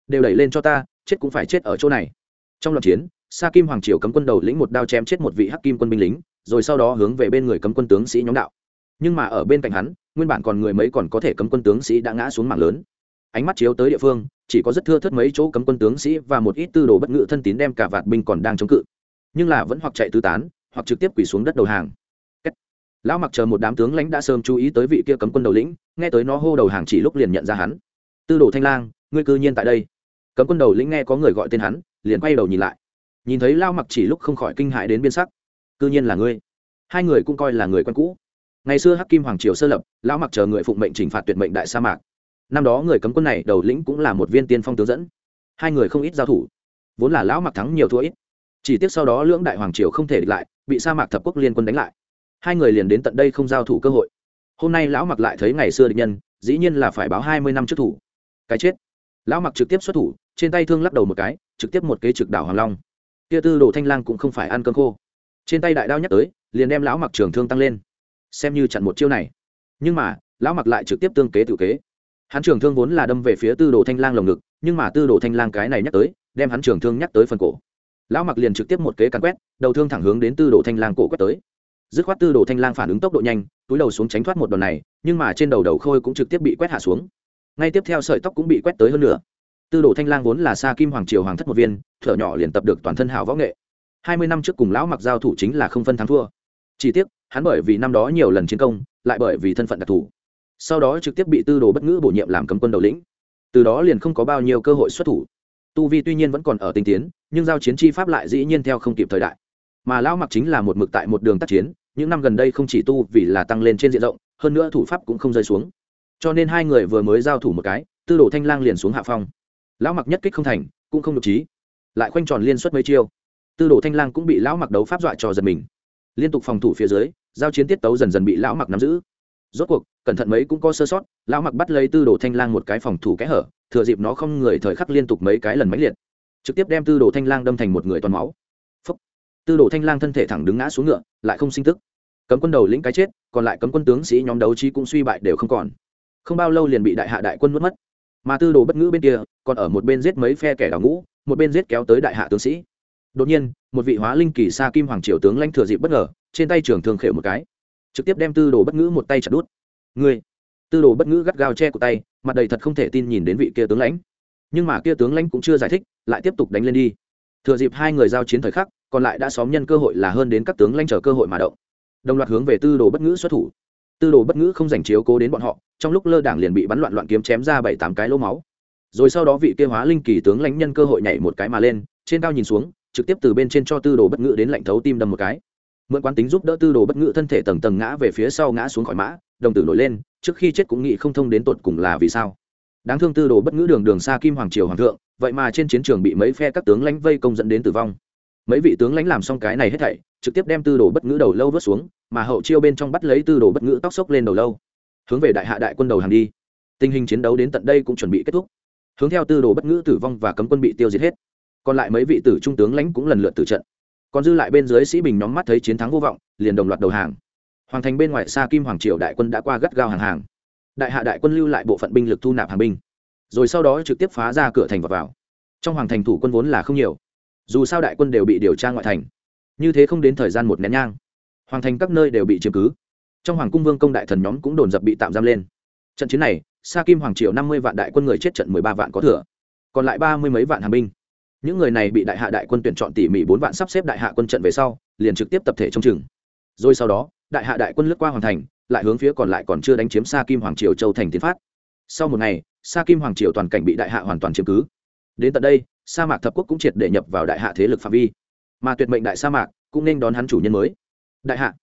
Speaker 1: đều đẩy lên cho ta, chết cũng phải chết ở chỗ này. Trong loạn chiến, Sa Kim Hoàng Triều cấm quân đầu lĩnh một đao chém chết một vị Hắc Kim quân binh lính, rồi sau đó hướng về bên người cấm quân tướng sĩ nhóm đạo. Nhưng mà ở bên cạnh hắn, nguyên bản còn người mấy còn có thể cấm quân tướng sĩ đã ngã xuống mảng lớn. Ánh mắt chiếu tới địa phương, chỉ có rất thưa thớt mấy chỗ cấm quân tướng sĩ và một ít tư đồ bất ngữ thân tín đem cả vạt binh còn đang chống cự, nhưng là vẫn hoặc chạy tứ tán, hoặc trực tiếp quỳ xuống đất đầu hàng. Lão mặc chờ một đám tướng lãnh đã sớm chú ý tới vị kia cấm quân đầu lĩnh, nghe tới nó hô đầu hàng chỉ lúc liền nhận ra hắn. Tư đồ thanh lang, ngươi cư nhiên tại đây. Cấm quân đầu lĩnh nghe có người gọi tên hắn, liền quay đầu nhìn lại. Nhìn thấy lao mặc chỉ lúc không khỏi kinh hại đến biên sắc. Cư nhiên là ngươi. Hai người cũng coi là người quen cũ. Ngày xưa hắc kim hoàng triều sơ lập, lão mặc chờ người phụng mệnh chỉnh phạt tuyệt mệnh đại sa mạc. Năm đó người cấm quân này đầu lĩnh cũng là một viên tiên phong tướng dẫn. Hai người không ít giao thủ. Vốn là lão mặc thắng nhiều thua ít. Chỉ tiếc sau đó lưỡng đại hoàng triều không thể địch lại bị sa mạc thập quốc liên quân đánh lại. Hai người liền đến tận đây không giao thủ cơ hội. Hôm nay lão mặc lại thấy ngày xưa địch nhân, dĩ nhiên là phải báo hai mươi năm trước thủ. Cái chết. Lão mặc trực tiếp xuất thủ, trên tay thương lắc đầu một cái, trực tiếp một kế trực đảo hoàng long. Kia tư đồ thanh lang cũng không phải ăn cơm khô. Trên tay đại đao nhắc tới, liền đem lão mặc trường thương tăng lên. Xem như chặn một chiêu này. Nhưng mà, lão mặc lại trực tiếp tương kế tự kế. Hắn trường thương vốn là đâm về phía tư đồ thanh lang lồng ngực, nhưng mà tư đồ thanh lang cái này nhắc tới, đem hắn trường thương nhắc tới phần cổ lão mặc liền trực tiếp một kế cắn quét, đầu thương thẳng hướng đến tư đồ thanh lang cổ quét tới. Dứt khoát tư đồ thanh lang phản ứng tốc độ nhanh, túi đầu xuống tránh thoát một đòn này, nhưng mà trên đầu đầu khôi cũng trực tiếp bị quét hạ xuống. Ngay tiếp theo sợi tóc cũng bị quét tới hơn nữa tư đồ thanh lang vốn là xa kim hoàng triều hoàng thất một viên, thở nhỏ liền tập được toàn thân hào võ nghệ. Hai mươi năm trước cùng lão mặc giao thủ chính là không phân thắng thua. Chỉ tiếc, hắn bởi vì năm đó nhiều lần chiến công, lại bởi vì thân phận đặc thù. Sau đó trực tiếp bị tư đồ bất ngữ bổ nhiệm làm cấm quân đầu lĩnh. Từ đó liền không có bao nhiêu cơ hội xuất thủ. Tu vi tuy nhiên vẫn còn ở tinh tiến nhưng giao chiến chi pháp lại dĩ nhiên theo không kịp thời đại. Mà lão mặc chính là một mực tại một đường tác chiến, những năm gần đây không chỉ tu vì là tăng lên trên diện rộng, hơn nữa thủ pháp cũng không rơi xuống. Cho nên hai người vừa mới giao thủ một cái, tư đồ thanh lang liền xuống hạ phong. Lão mặc nhất kích không thành, cũng không được trí. Lại khoanh tròn liên suất mấy chiêu. Tư đồ thanh lang cũng bị lão mặc đấu pháp dọa cho giật mình. Liên tục phòng thủ phía dưới, giao chiến tiết tấu dần dần bị lão mặc nắm giữ. Rốt cuộc, cẩn thận mấy cũng có sơ sót, lão mặc bắt lấy tư đồ thanh lang một cái phòng thủ kẽ hở, thừa dịp nó không người thời khắc liên tục mấy cái lần máy liệt trực tiếp đem tư đồ thanh lang đâm thành một người toàn máu. Phúc. tư đồ thanh lang thân thể thẳng đứng ngã xuống ngựa, lại không sinh tức. Cấm quân đầu lĩnh cái chết, còn lại cấm quân tướng sĩ nhóm đấu trí cũng suy bại đều không còn. Không bao lâu liền bị đại hạ đại quân mất mất. Mà tư đồ bất ngữ bên kia, còn ở một bên giết mấy phe kẻ đào ngũ, một bên giết kéo tới đại hạ tướng sĩ. Đột nhiên, một vị hóa linh kỳ sa kim hoàng triều tướng lãnh thừa dịp bất ngờ, trên tay trường thường khều một cái. Trực tiếp đem tư đồ bất ngữ một tay chặt đút. Người tư đồ bất ngữ gắt gao che của tay, mặt đầy thật không thể tin nhìn đến vị kia tướng lãnh. Nhưng mà kia tướng lãnh cũng chưa giải thích lại tiếp tục đánh lên đi. Thừa dịp hai người giao chiến thời khắc, còn lại đã xóm nhân cơ hội là hơn đến các tướng lãnh chờ cơ hội mà động. Đồng loạt hướng về tư đồ bất ngữ xuất thủ. Tư đồ bất ngữ không giành chiếu cố đến bọn họ, trong lúc lơ đảng liền bị bắn loạn loạn kiếm chém ra bảy tám cái lỗ máu. Rồi sau đó vị kia hóa linh kỳ tướng lãnh nhân cơ hội nhảy một cái mà lên, trên cao nhìn xuống, trực tiếp từ bên trên cho tư đồ bất ngữ đến lạnh thấu tim đâm một cái. Mượn quán tính giúp đỡ tư đồ bất ngữ thân thể tầng tầng ngã về phía sau ngã xuống khỏi mã, đồng tử nổi lên, trước khi chết cũng nghĩ không thông đến tột cùng là vì sao. Đáng thương tư đồ bất ngữ đường đường xa kim hoàng triều hoàng thượng vậy mà trên chiến trường bị mấy phe các tướng lãnh vây công dẫn đến tử vong. Mấy vị tướng lãnh làm xong cái này hết thảy, trực tiếp đem tư đồ bất ngữ đầu lâu vớt xuống, mà hậu chiêu bên trong bắt lấy tư đồ bất ngữ tóc xốc lên đầu lâu. Hướng về đại hạ đại quân đầu hàng đi. Tình hình chiến đấu đến tận đây cũng chuẩn bị kết thúc. Hướng theo tư đồ bất ngữ tử vong và cấm quân bị tiêu diệt hết. Còn lại mấy vị tử trung tướng lãnh cũng lần lượt tử trận. Còn dư lại bên dưới sĩ bình nhóm mắt thấy chiến thắng vô vọng, liền đồng loạt đầu hàng. Hoàng thành bên ngoài xa kim hoàng triều đại quân đã qua gắt gao hàng hàng. Đại hạ đại quân lưu lại bộ phận binh lực thu nạp hàng binh rồi sau đó trực tiếp phá ra cửa thành và vào. Trong hoàng thành thủ quân vốn là không nhiều. Dù sao đại quân đều bị điều tra ngoại thành. Như thế không đến thời gian một nén nhang, hoàng thành các nơi đều bị chiếm cứ. Trong hoàng cung vương công đại thần nhóm cũng đồn dập bị tạm giam lên. Trận chiến này, sa kim hoàng triều năm mươi vạn đại quân người chết trận mười ba vạn có thừa. Còn lại ba mươi mấy vạn hàng binh. Những người này bị đại hạ đại quân tuyển chọn tỉ mỉ bốn vạn sắp xếp đại hạ quân trận về sau, liền trực tiếp tập thể trong chừng. Rồi sau đó, đại hạ đại quân lướt qua hoàng thành, lại hướng phía còn lại còn chưa đánh chiếm sa kim hoàng triều châu thành tiến phát sau một ngày, sa kim hoàng triều toàn cảnh bị đại hạ hoàn toàn chiếm cứ. Đến tận đây, sa mạc thập quốc cũng triệt để nhập vào đại hạ thế lực phạm vi. Mà tuyệt mệnh đại sa mạc cũng nên đón hắn chủ nhân mới. Đại hạ,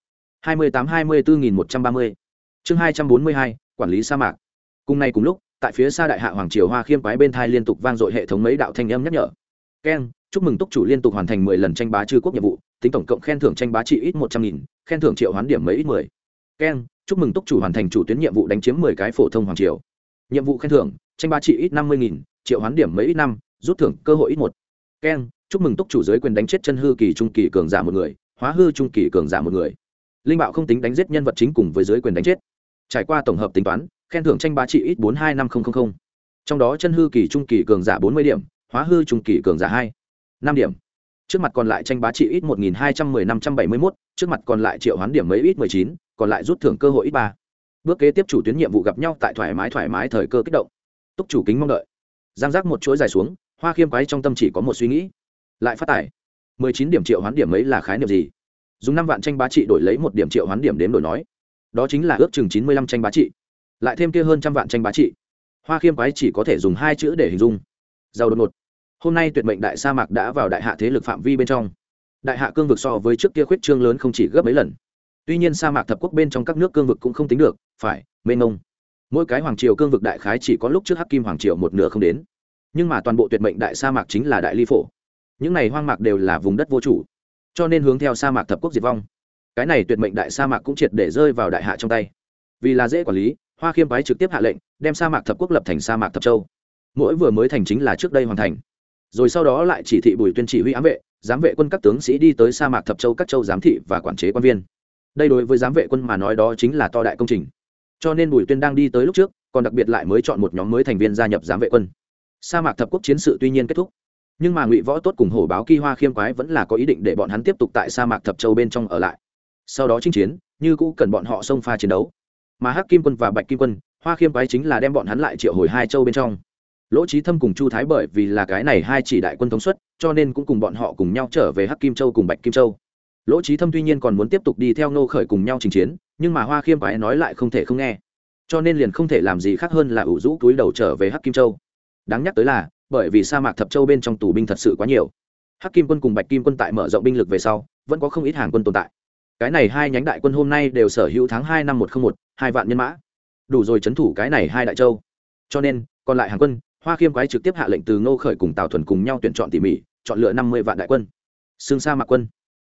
Speaker 1: hai mươi tám hai mươi bốn nghìn một trăm ba mươi. Chương hai trăm bốn mươi hai, quản lý sa mạc. Cùng ngày cùng lúc, tại phía xa đại hạ hoàng triều hoa khiêm quái bên thai liên tục vang dội hệ thống mấy đạo thanh âm nhắc nhở. Keng, chúc mừng túc chủ liên tục hoàn thành mười lần tranh bá chư quốc nhiệm vụ, tính tổng cộng khen thưởng tranh bá trị ít một trăm nghìn, khen thưởng triệu hoán điểm mấy ít mười. Keng, chúc mừng túc chủ hoàn thành chủ tuyến nhiệm vụ đánh chiếm mười cái phổ thông hoàng triều nhiệm vụ khen thưởng, tranh bá trị ít năm mươi nghìn, triệu hoán điểm mấy ít năm, rút thưởng cơ hội ít một. Keng, chúc mừng túc chủ giới quyền đánh chết chân hư kỳ trung kỳ cường giả một người, hóa hư trung kỳ cường giả một người. Linh bạo không tính đánh giết nhân vật chính cùng với giới quyền đánh chết. Trải qua tổng hợp tính toán, khen thưởng tranh bá trị ít bốn hai năm nghìn trong đó chân hư kỳ trung kỳ cường giả bốn mươi điểm, hóa hư trung kỳ cường giả hai, năm điểm. Trước mặt còn lại tranh bá trị ít một nghìn hai trăm mười năm trăm bảy mươi mốt, trước mặt còn lại triệu hoán điểm mấy ít mười chín, còn lại rút thưởng cơ hội ít ba bước kế tiếp chủ tuyến nhiệm vụ gặp nhau tại thoải mái thoải mái thời cơ kích động. Túc chủ kính mong đợi. Giang giác một chuỗi dài xuống, hoa khiêm quái trong tâm chỉ có một suy nghĩ. Lại phát tải mười chín điểm triệu hoán điểm ấy là khái niệm gì? Dùng năm vạn tranh bá trị đổi lấy một điểm triệu hoán điểm đến đổi nói. Đó chính là ước chừng chín mươi lăm tranh bá trị. Lại thêm kia hơn trăm vạn tranh bá trị. Hoa khiêm quái chỉ có thể dùng hai chữ để hình dung. Giàu đột ngột. Hôm nay tuyệt mệnh đại sa mạc đã vào đại hạ thế lực phạm vi bên trong. Đại hạ cương vực so với trước kia khuyết trương lớn không chỉ gấp mấy lần tuy nhiên sa mạc thập quốc bên trong các nước cương vực cũng không tính được, phải, mênh mông. Mỗi cái hoàng triều cương vực đại khái chỉ có lúc trước hắc kim hoàng triều một nửa không đến. Nhưng mà toàn bộ tuyệt mệnh đại sa mạc chính là đại ly phổ. Những này hoang mạc đều là vùng đất vô chủ. Cho nên hướng theo sa mạc thập quốc diệt vong. Cái này tuyệt mệnh đại sa mạc cũng triệt để rơi vào đại hạ trong tay. Vì là dễ quản lý, hoa khiêm phái trực tiếp hạ lệnh, đem sa mạc thập quốc lập thành sa mạc thập châu. Mỗi vừa mới thành chính là trước đây hoàn thành. Rồi sau đó lại chỉ thị bùi tuyên chỉ huy ám vệ, giám vệ quân các tướng sĩ đi tới sa mạc thập châu các châu giám thị và quản chế quan viên đây đối với giám vệ quân mà nói đó chính là to đại công trình. Cho nên bùi tuyên đang đi tới lúc trước, còn đặc biệt lại mới chọn một nhóm mới thành viên gia nhập giám vệ quân. Sa mạc thập quốc chiến sự tuy nhiên kết thúc, nhưng mà ngụy võ tốt cùng hổ báo kỳ hoa khiêm quái vẫn là có ý định để bọn hắn tiếp tục tại sa mạc thập châu bên trong ở lại. Sau đó chinh chiến, như cũ cần bọn họ xông pha chiến đấu. Mà hắc kim quân và bạch kim quân, hoa khiêm quái chính là đem bọn hắn lại triệu hồi hai châu bên trong. Lỗ trí thâm cùng chu thái bởi vì là cái này hai chỉ đại quân thống suất, cho nên cũng cùng bọn họ cùng nhau trở về hắc kim châu cùng bạch kim châu lỗ trí thâm tuy nhiên còn muốn tiếp tục đi theo nô khởi cùng nhau trình chiến, nhưng mà hoa khiêm quái nói lại không thể không nghe. Cho nên liền không thể làm gì khác hơn là ủ rũ túi đầu trở về hắc kim châu. Đáng nhắc tới là, bởi vì sa mạc thập châu bên trong tù binh thật sự quá nhiều. Hắc kim quân cùng bạch kim quân tại mở rộng binh lực về sau, vẫn có không ít hàng quân tồn tại. Cái này hai nhánh đại quân hôm nay đều sở hữu tháng hai năm một không một, hai vạn nhân mã. Đủ rồi c h ấ n thủ cái này hai đại châu. Cho nên, còn lại hàng quân, hoa khiêm quái trực tiếp hạ lệnh từ ngô khởi cùng tào thuần cùng nhau tuyển chọn tỉ mỉ, chọn lựa năm mươi vạn đại quân. Xương sa mạc quân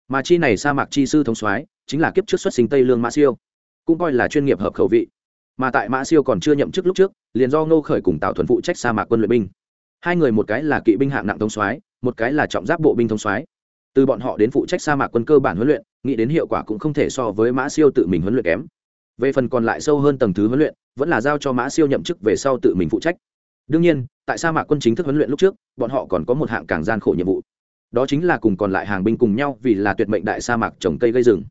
Speaker 1: mà chi này sa mạc chi sư thống soái chính là kiếp trước xuất sinh tây lương mã siêu, cũng coi là chuyên nghiệp hợp khẩu vị. Mà tại mã siêu còn chưa nhậm chức lúc trước, liền do ngô khởi cùng tạo thuần phụ trách sa mạc quân luyện binh. Hai người một cái là kỵ binh hạng nặng thống soái, một cái là trọng giáp bộ binh thống soái. Từ bọn họ đến phụ trách sa mạc quân cơ bản huấn luyện, nghĩ đến hiệu quả cũng không thể so với mã siêu tự mình huấn luyện kém. Về phần còn lại sâu hơn tầng thứ huấn luyện, vẫn là giao cho mã siêu nhậm chức về sau tự mình phụ trách. Đương nhiên, tại sa mạc quân chính thức huấn luyện lúc trước, bọn họ còn có một hạng càng gian khổ nhiệm vụ đó chính là cùng còn lại hàng binh cùng nhau vì là tuyệt mệnh đại sa mạc trồng cây gây rừng.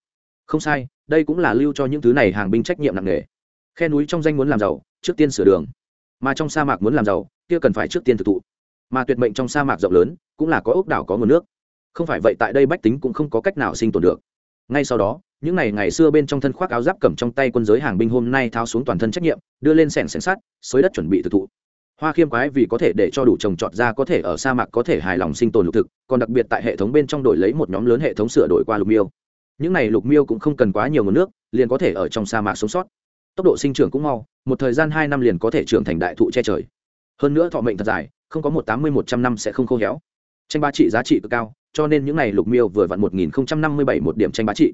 Speaker 1: Không sai, đây cũng là lưu cho những thứ này hàng binh trách nhiệm nặng nề. Khe núi trong danh muốn làm giàu, trước tiên sửa đường. Mà trong sa mạc muốn làm giàu, kia cần phải trước tiên thực thụ. Mà tuyệt mệnh trong sa mạc rộng lớn, cũng là có ốc đảo có nguồn nước. Không phải vậy tại đây bách tính cũng không có cách nào sinh tồn được. Ngay sau đó, những ngày ngày xưa bên trong thân khoác áo giáp cầm trong tay quân giới hàng binh hôm nay tháo xuống toàn thân trách nhiệm, đưa lên sẻng sẻng sát xới đất chuẩn bị thực thụ hoa khiêm quái vì có thể để cho đủ trồng trọt ra có thể ở sa mạc có thể hài lòng sinh tồn lục thực, còn đặc biệt tại hệ thống bên trong đổi lấy một nhóm lớn hệ thống sửa đổi qua lục miêu. Những này lục miêu cũng không cần quá nhiều nguồn nước, liền có thể ở trong sa mạc sống sót. Tốc độ sinh trưởng cũng mau, một thời gian hai năm liền có thể trưởng thành đại thụ che trời. Hơn nữa thọ mệnh thật dài, không có một tám mươi một trăm năm sẽ không khô héo. Tranh ba trị giá trị cực cao, cho nên những này lục miêu vừa vặn một nghìn năm mươi bảy một điểm tranh bá trị.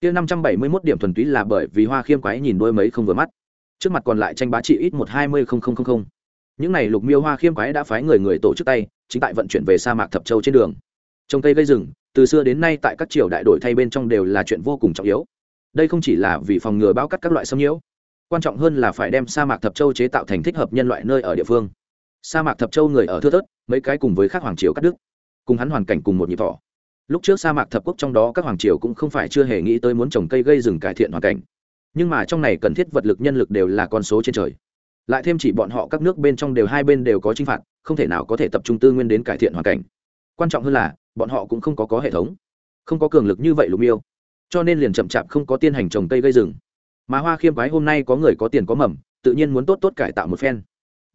Speaker 1: Kia năm trăm bảy mươi mốt điểm thuần túy là bởi vì hoa khiêm quái nhìn đôi mấy không vừa mắt. Trước mặt còn lại tranh bá trị ít một hai mươi những n à y lục miêu hoa khiêm quái đã phái người người tổ chức tay, chính tại vận chuyển về sa mạc thập châu trên đường. Trồng cây gây rừng, từ xưa đến nay tại các triều đại đổi thay bên trong đều là chuyện vô cùng trọng yếu. Đây không chỉ là vì phòng ngừa bao cắt các loại xâm nhiễu, quan trọng hơn là phải đem sa mạc thập châu chế tạo thành thích hợp nhân loại nơi ở địa phương. Sa mạc thập châu người ở thưa thớt, mấy cái cùng với các hoàng triều cắt đức cùng hắn hoàn cảnh cùng một nhịp thỏ lúc trước sa mạc thập quốc trong đó các hoàng triều cũng không phải chưa hề nghĩ tới muốn trồng cây gây rừng cải thiện hoàn cảnh. Nhưng mà trong này cần thiết vật lực nhân lực đều là con số trên trời lại thêm chỉ bọn họ các nước bên trong đều hai bên đều có chinh phạt, không thể nào có thể tập trung tư nguyên đến cải thiện hoàn cảnh. Quan trọng hơn là, bọn họ cũng không có có hệ thống, không có cường lực như vậy lục miêu. Cho nên liền chậm chạp không có tiên hành trồng cây gây rừng. Mà hoa khiêm quái hôm nay có người có tiền có mầm, tự nhiên muốn tốt tốt cải tạo một phen.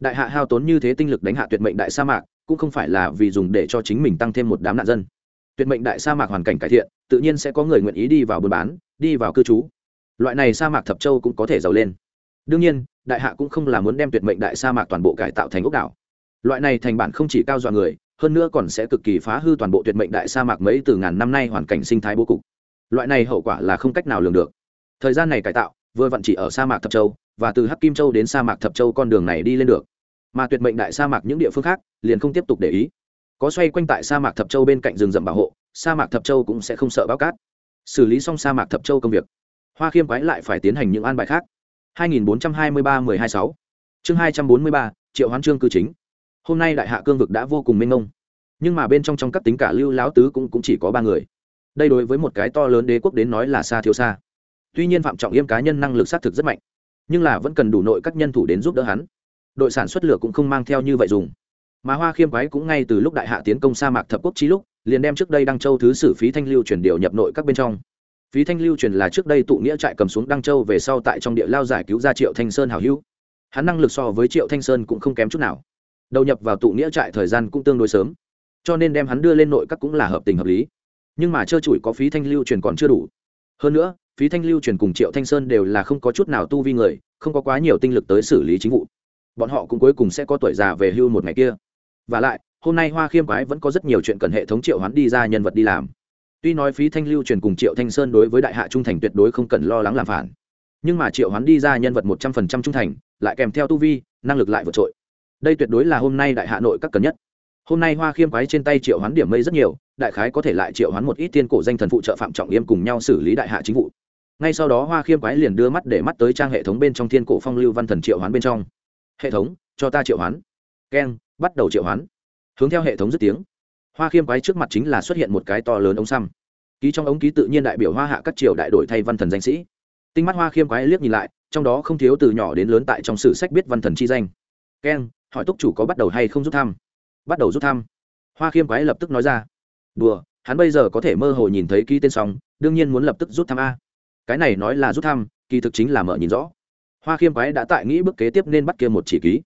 Speaker 1: Đại hạ hao tốn như thế tinh lực đánh hạ tuyệt mệnh đại sa mạc, cũng không phải là vì dùng để cho chính mình tăng thêm một đám nạn dân. Tuyệt mệnh đại sa mạc hoàn cảnh cải thiện, tự nhiên sẽ có người nguyện ý đi vào buôn bán, đi vào cư trú. Loại này sa mạc thập châu cũng có thể giàu lên. Đương nhiên đại hạ cũng không là muốn đem tuyệt mệnh đại sa mạc toàn bộ cải tạo thành ốc đảo. Loại này thành bản không chỉ cao dọa người, hơn nữa còn sẽ cực kỳ phá hư toàn bộ tuyệt mệnh đại sa mạc mấy từ ngàn năm nay hoàn cảnh sinh thái bố cục. Loại này hậu quả là không cách nào lường được. Thời gian này cải tạo, vừa vặn chỉ ở sa mạc thập châu, và từ hắc kim châu đến sa mạc thập châu con đường này đi lên được. Mà tuyệt mệnh đại sa mạc những địa phương khác, liền không tiếp tục để ý. Có xoay quanh tại sa mạc thập châu bên cạnh rừng rậm bảo hộ, sa mạc thập châu cũng sẽ không sợ báo cát. Xử lý xong sa mạc thập châu công việc, hoa khiêm quái lại phải tiến hành những an bài khác. 2423-126 chương 243, triệu hoán trương cư chính. Hôm nay đại hạ cương vực đã vô cùng mênh mông. Nhưng mà bên trong trong các tính cả lưu lão tứ cũng, cũng chỉ có ba người. Đây đối với một cái to lớn đế quốc đến nói là xa thiếu xa. Tuy nhiên phạm trọng yêm cá nhân năng lực sát thực rất mạnh nhưng là vẫn cần đủ nội các nhân thủ đến giúp đỡ hắn. Đội sản xuất lửa cũng không mang theo như vậy dùng. Mà hoa khiêm quái cũng ngay từ lúc đại hạ tiến công sa mạc thập quốc chí lúc liền đem trước đây đăng châu thứ sử phí thanh lưu chuyển điều nhập nội các bên trong phí thanh lưu truyền là trước đây tụ nghĩa trại cầm xuống đăng châu về sau tại trong địa lao giải cứu ra triệu thanh sơn hào hữu. Hắn năng lực so với triệu thanh sơn cũng không kém chút nào. Đầu nhập vào tụ nghĩa trại thời gian cũng tương đối sớm, cho nên đem hắn đưa lên nội các cũng là hợp tình hợp lý. Nhưng mà trơ trụi có phí thanh lưu truyền còn chưa đủ. Hơn nữa, phí thanh lưu truyền cùng triệu thanh sơn đều là không có chút nào tu vi người, không có quá nhiều tinh lực tới xử lý chính vụ. Bọn họ cũng cuối cùng sẽ có tuổi già về hưu một ngày kia. Và lại, hôm nay hoa khiêm quái vẫn có rất nhiều chuyện cần hệ thống triệu hắn đi ra nhân vật đi làm tuy nói phí thanh lưu truyền cùng triệu thanh sơn đối với đại hạ trung thành tuyệt đối không cần lo lắng làm phản. Nhưng mà triệu hoán đi ra nhân vật một trăm phần trăm trung thành, lại kèm theo tu vi, năng lực lại vượt trội. Đây tuyệt đối là hôm nay đại hạ nội các cần nhất. Hôm nay hoa khiêm quái trên tay triệu hoán điểm mây rất nhiều, đại khái có thể lại triệu hoán một ít tiên cổ danh thần phụ trợ phạm trọng yêm cùng nhau xử lý đại hạ chính vụ. Ngay sau đó hoa khiêm quái liền đưa mắt để mắt tới trang hệ thống bên trong thiên cổ phong lưu văn thần triệu hoán bên trong. Hệ thống, cho ta triệu hoán. Keng, bắt đầu triệu hoán. Hướng theo hệ thống dứt tiếng hoa khiêm quái trước mặt chính là xuất hiện một cái to lớn ống xăm. Ký trong ống ký tự nhiên đại biểu hoa hạ các triều đại đổi thay văn thần danh sĩ. Tinh mắt hoa khiêm quái liếc nhìn lại, trong đó không thiếu từ nhỏ đến lớn tại trong sử sách biết văn thần chi danh. Keng hỏi túc chủ có bắt đầu hay không rút thăm? Bắt đầu rút thăm. Hoa khiêm quái lập tức nói ra. Đùa, hắn bây giờ có thể mơ hồ nhìn thấy ký tên sóng đương nhiên muốn lập tức rút thăm a. Cái này nói là rút thăm, kỳ thực chính là mở nhìn rõ. Hoa khiêm quái đã tại nghĩ bước kế tiếp nên bắt kia một chỉ ký.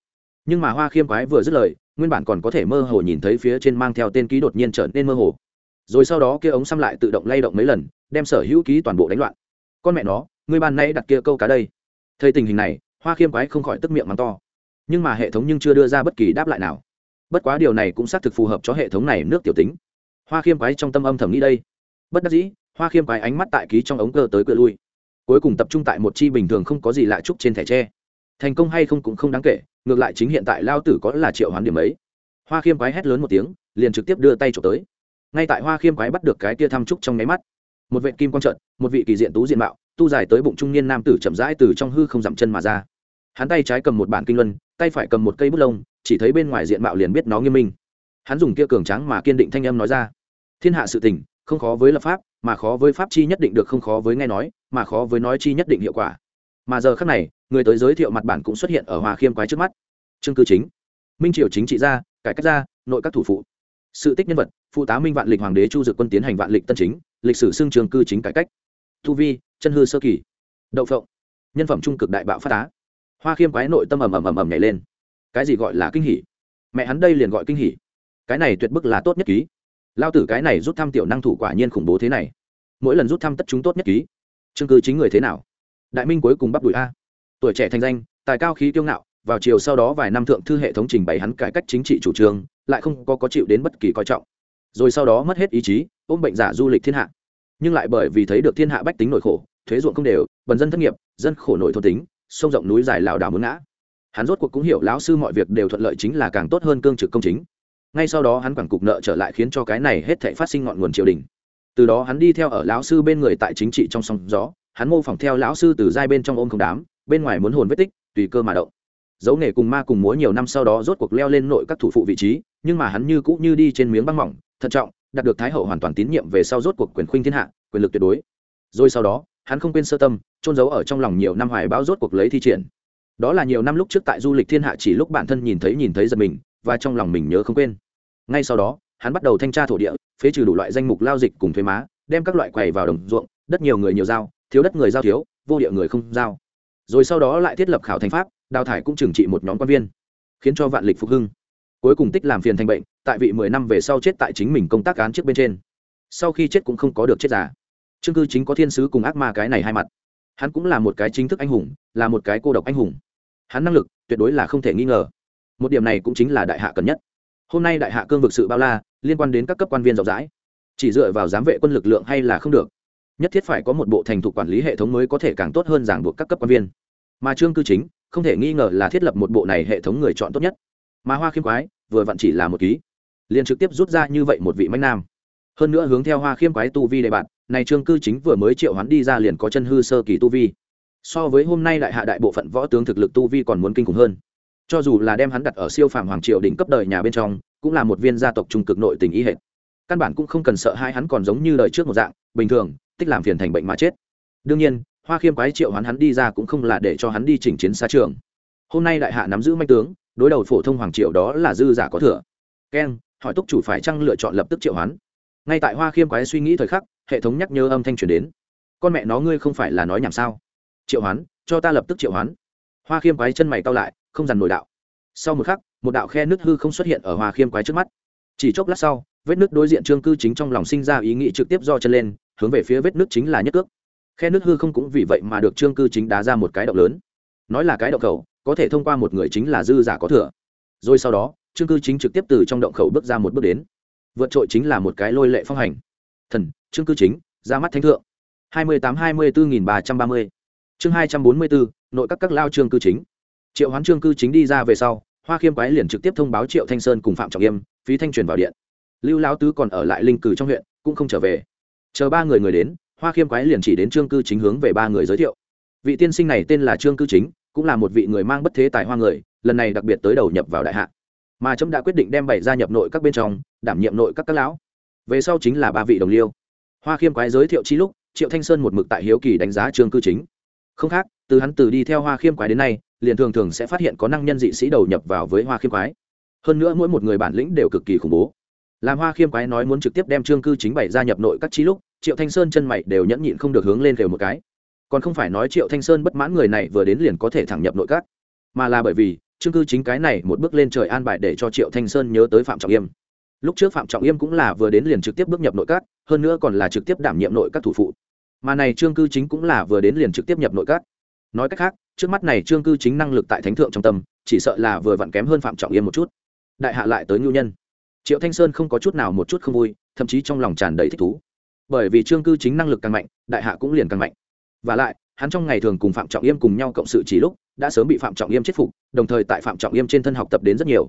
Speaker 1: Nhưng mà hoa khiêm quái vừa dứt lời nguyên bản còn có thể mơ hồ nhìn thấy phía trên mang theo tên ký đột nhiên trở nên mơ hồ. Rồi sau đó kia ống xăm lại tự động lay động mấy lần, đem sở hữu ký toàn bộ đánh loạn. Con mẹ nó, ngươi ban nay đặt kia câu cá đây. Thấy tình hình này, hoa khiêm quái không khỏi tức miệng mắng to. Nhưng mà hệ thống nhưng chưa đưa ra bất kỳ đáp lại nào. Bất quá điều này cũng xác thực phù hợp cho hệ thống này nước tiểu tính. Hoa khiêm quái trong tâm âm thầm nghĩ đây. Bất đắc dĩ, hoa khiêm quái ánh mắt tại ký trong ống cơ tới cửa lui. Cuối cùng tập trung tại một chi bình thường không có gì lạ trúc trên thẻ tre thành công hay không cũng không đáng kể, ngược lại chính hiện tại lao tử có là triệu hoán điểm ấy. Hoa khiêm quái hét lớn một tiếng, liền trực tiếp đưa tay trộm tới. Ngay tại hoa khiêm quái bắt được cái tia thăm trúc trong nháy mắt, một vệ kim quang trận một vị kỳ diện tú diện mạo, tu dài tới bụng trung niên nam tử chậm rãi từ trong hư không dặm chân mà ra. Hắn tay trái cầm một bản kinh luân, tay phải cầm một cây bút lông, chỉ thấy bên ngoài diện mạo liền biết nó nghiêm minh. Hắn dùng kia cường trắng mà kiên định thanh âm nói ra, thiên hạ sự tình, không khó với lập pháp, mà khó với pháp chi nhất định được không khó với nghe nói, mà khó với nói chi nhất định hiệu quả mà giờ khác này, người tới giới thiệu mặt bản cũng xuất hiện ở hòa khiêm quái trước mắt. Chương cư chính, minh triều chính trị gia, cải cách gia, nội các thủ phụ. Sự tích nhân vật, phụ tá minh vạn lịch hoàng đế chu dực quân tiến hành vạn lịch tân chính, lịch sử xưng trường cư chính cải cách. Thu vi, chân hư sơ kỳ. Đậu phộng, nhân phẩm trung cực đại bạo phát tá. Hoa khiêm quái nội tâm ầm ầm ầm ầm nhảy lên. Cái gì gọi là kinh hỉ? Mẹ hắn đây liền gọi kinh hỉ. Cái này tuyệt bức là tốt nhất ký. Lao tử cái này rút thăm tiểu năng thủ quả nhiên khủng bố thế này. Mỗi lần rút thăm tất chúng tốt nhất ký. Chương cư chính người thế nào? Đại minh cuối cùng bắt đùi a. Tuổi trẻ thành danh, tài cao khí kiêu ngạo, vào chiều sau đó vài năm thượng thư hệ thống trình bày hắn cải cách chính trị chủ trương, lại không có có chịu đến bất kỳ coi trọng. Rồi sau đó mất hết ý chí, ôm bệnh giả du lịch thiên hạ. Nhưng lại bởi vì thấy được thiên hạ bách tính nội khổ, thuế ruộng không đều bần dân thất nghiệp, dân khổ nội thôn tính, sông rộng núi dài lảo đảo muốn ngã. Hắn rốt cuộc cũng hiểu lão sư mọi việc đều thuận lợi chính là càng tốt hơn cương trực công chính. Ngay sau đó hắn quản cục nợ trở lại khiến cho cái này hết thể phát sinh ngọn nguồn triều đình. Từ đó hắn đi theo ở lão sư bên người tại chính trị trong sóng gió hắn mô phỏng theo lão sư từ giai bên trong ôm không đám, bên ngoài muốn hồn vết tích, tùy cơ mà động. Dấu nghề cùng ma cùng múa nhiều năm sau đó rốt cuộc leo lên nội các thủ phụ vị trí, nhưng mà hắn như cũ như đi trên miếng băng mỏng, thận trọng, đạt được thái hậu hoàn toàn tín nhiệm về sau rốt cuộc quyền khuynh thiên hạ, quyền lực tuyệt đối. Rồi sau đó, hắn không quên sơ tâm trôn giấu ở trong lòng nhiều năm hoài bão rốt cuộc lấy thi triển. Đó là nhiều năm lúc trước tại du lịch thiên hạ chỉ lúc bản thân nhìn thấy nhìn thấy giật mình, và trong lòng mình nhớ không quên. Ngay sau đó, hắn bắt đầu thanh tra thổ địa, phế trừ đủ loại danh mục lao dịch cùng thuế má, đem các loại quầy vào đồng ruộng, đất nhiều người nhiều dao thiếu đất người giao thiếu, vô địa người không giao. Rồi sau đó lại thiết lập khảo thành pháp, đào thải cũng trừng trị một nhóm quan viên, khiến cho vạn lịch phục hưng. Cuối cùng tích làm phiền thành bệnh, tại vị mười năm về sau chết tại chính mình công tác án trước bên trên. Sau khi chết cũng không có được chết giả chương cư chính có thiên sứ cùng ác ma cái này hai mặt. Hắn cũng là một cái chính thức anh hùng, là một cái cô độc anh hùng. Hắn năng lực tuyệt đối là không thể nghi ngờ. Một điểm này cũng chính là đại hạ cần nhất. Hôm nay đại hạ cương vực sự bao la, liên quan đến các cấp quan viên rộng rãi. Chỉ dựa vào giám vệ quân lực lượng hay là không được nhất thiết phải có một bộ thành thục quản lý hệ thống mới có thể càng tốt hơn giảng buộc các cấp quan viên. Mà trương cư chính, không thể nghi ngờ là thiết lập một bộ này hệ thống người chọn tốt nhất. Mà hoa khiêm quái, vừa vặn chỉ là một ký. Liền trực tiếp rút ra như vậy một vị mánh nam. Hơn nữa hướng theo hoa khiêm quái tu vi đề bạn này trương cư chính vừa mới triệu hoán đi ra liền có chân hư sơ kỳ tu vi. So với hôm nay đại hạ đại bộ phận võ tướng thực lực tu vi còn muốn kinh khủng hơn. Cho dù là đem hắn đặt ở siêu phàm hoàng triều đỉnh cấp đời nhà bên trong, cũng là một viên gia tộc trung cực nội tình ý hệ căn bản cũng không cần sợ hai hắn còn giống như đời trước một dạng, bình thường tích làm phiền thành bệnh mà chết. Đương nhiên, hoa khiêm quái triệu hoán hắn đi ra cũng không là để cho hắn đi chỉnh chiến xa trường. Hôm nay đại hạ nắm giữ manh tướng, đối đầu phổ thông hoàng Triệu đó là dư giả có thừa. Keng hỏi túc chủ phải chăng lựa chọn lập tức triệu hoán? Ngay tại hoa khiêm quái suy nghĩ thời khắc, hệ thống nhắc nhớ âm thanh truyền đến. Con mẹ nó ngươi không phải là nói nhảm sao? Triệu hoán, cho ta lập tức triệu hoán. Hoa khiêm quái chân mày cao lại, không dằn nổi đạo. Sau một khắc, một đạo khe nước hư không xuất hiện ở hoa khiêm quái trước mắt. Chỉ chốc lát sau, vết nước đối diện trương cư chính trong lòng sinh ra ý nghĩ trực tiếp do chân lên hướng về phía vết nước chính là nhất cước. Khe nước hư không cũng vì vậy mà được trương cư chính đá ra một cái động lớn. Nói là cái động khẩu, có thể thông qua một người chính là dư giả có thừa. Rồi sau đó, trương cư chính trực tiếp từ trong động khẩu bước ra một bước đến. Vượt trội chính là một cái lôi lệ phong hành. Thần, trương cư chính, ra mắt thánh thượng. hai mươi tám hai mươi bốn nghìn ba trăm ba mươi. Chương hai trăm bốn mươi bốn nội các các lao trương cư chính. Triệu hoán trương cư chính đi ra về sau, hoa khiêm quái liền trực tiếp thông báo triệu thanh sơn cùng phạm trọng yêm, phí thanh truyền vào điện. Lưu lão tứ còn ở lại linh cử trong huyện, cũng không trở về chờ ba người người đến, hoa khiêm quái liền chỉ đến trương cư chính hướng về ba người giới thiệu. Vị tiên sinh này tên là trương cư chính, cũng là một vị người mang bất thế tài hoa người, lần này đặc biệt tới đầu nhập vào đại hạ. Mà trẫm đã quyết định đem bảy gia nhập nội các bên trong, đảm nhiệm nội các các lão. Về sau chính là ba vị đồng liêu. Hoa khiêm quái giới thiệu chi lúc, triệu thanh sơn một mực tại hiếu kỳ đánh giá trương cư chính. Không khác, từ hắn từ đi theo hoa khiêm quái đến nay, liền thường thường sẽ phát hiện có năng nhân dị sĩ đầu nhập vào với hoa khiêm quái. Hơn nữa mỗi một người bản lĩnh đều cực kỳ khủng bố làm hoa khiêm quái nói muốn trực tiếp đem trương cư chính bảy gia nhập nội các trí lúc, triệu thanh sơn chân mày đều nhẫn nhịn không được hướng lên kêu một cái. Còn không phải nói triệu thanh sơn bất mãn người này vừa đến liền có thể thẳng nhập nội các, mà là bởi vì trương cư chính cái này một bước lên trời an bài để cho triệu thanh sơn nhớ tới phạm trọng yêm. Lúc trước phạm trọng yêm cũng là vừa đến liền trực tiếp bước nhập nội các, hơn nữa còn là trực tiếp đảm nhiệm nội các thủ phụ. Mà này trương cư chính cũng là vừa đến liền trực tiếp nhập nội các. Nói cách khác, trước mắt này trương cư chính năng lực tại thánh thượng trong tâm, chỉ sợ là vừa vặn kém hơn phạm trọng yêm một chút. Đại hạ lại tới ngưu nhân triệu thanh sơn không có chút nào một chút không vui, thậm chí trong lòng tràn đầy thích thú. Bởi vì trương cư chính năng lực càng mạnh, đại hạ cũng liền càng mạnh. Và lại, hắn trong ngày thường cùng phạm trọng yêm cùng nhau cộng sự chỉ lúc, đã sớm bị phạm trọng yêm chết phục, đồng thời tại phạm trọng yêm trên thân học tập đến rất nhiều.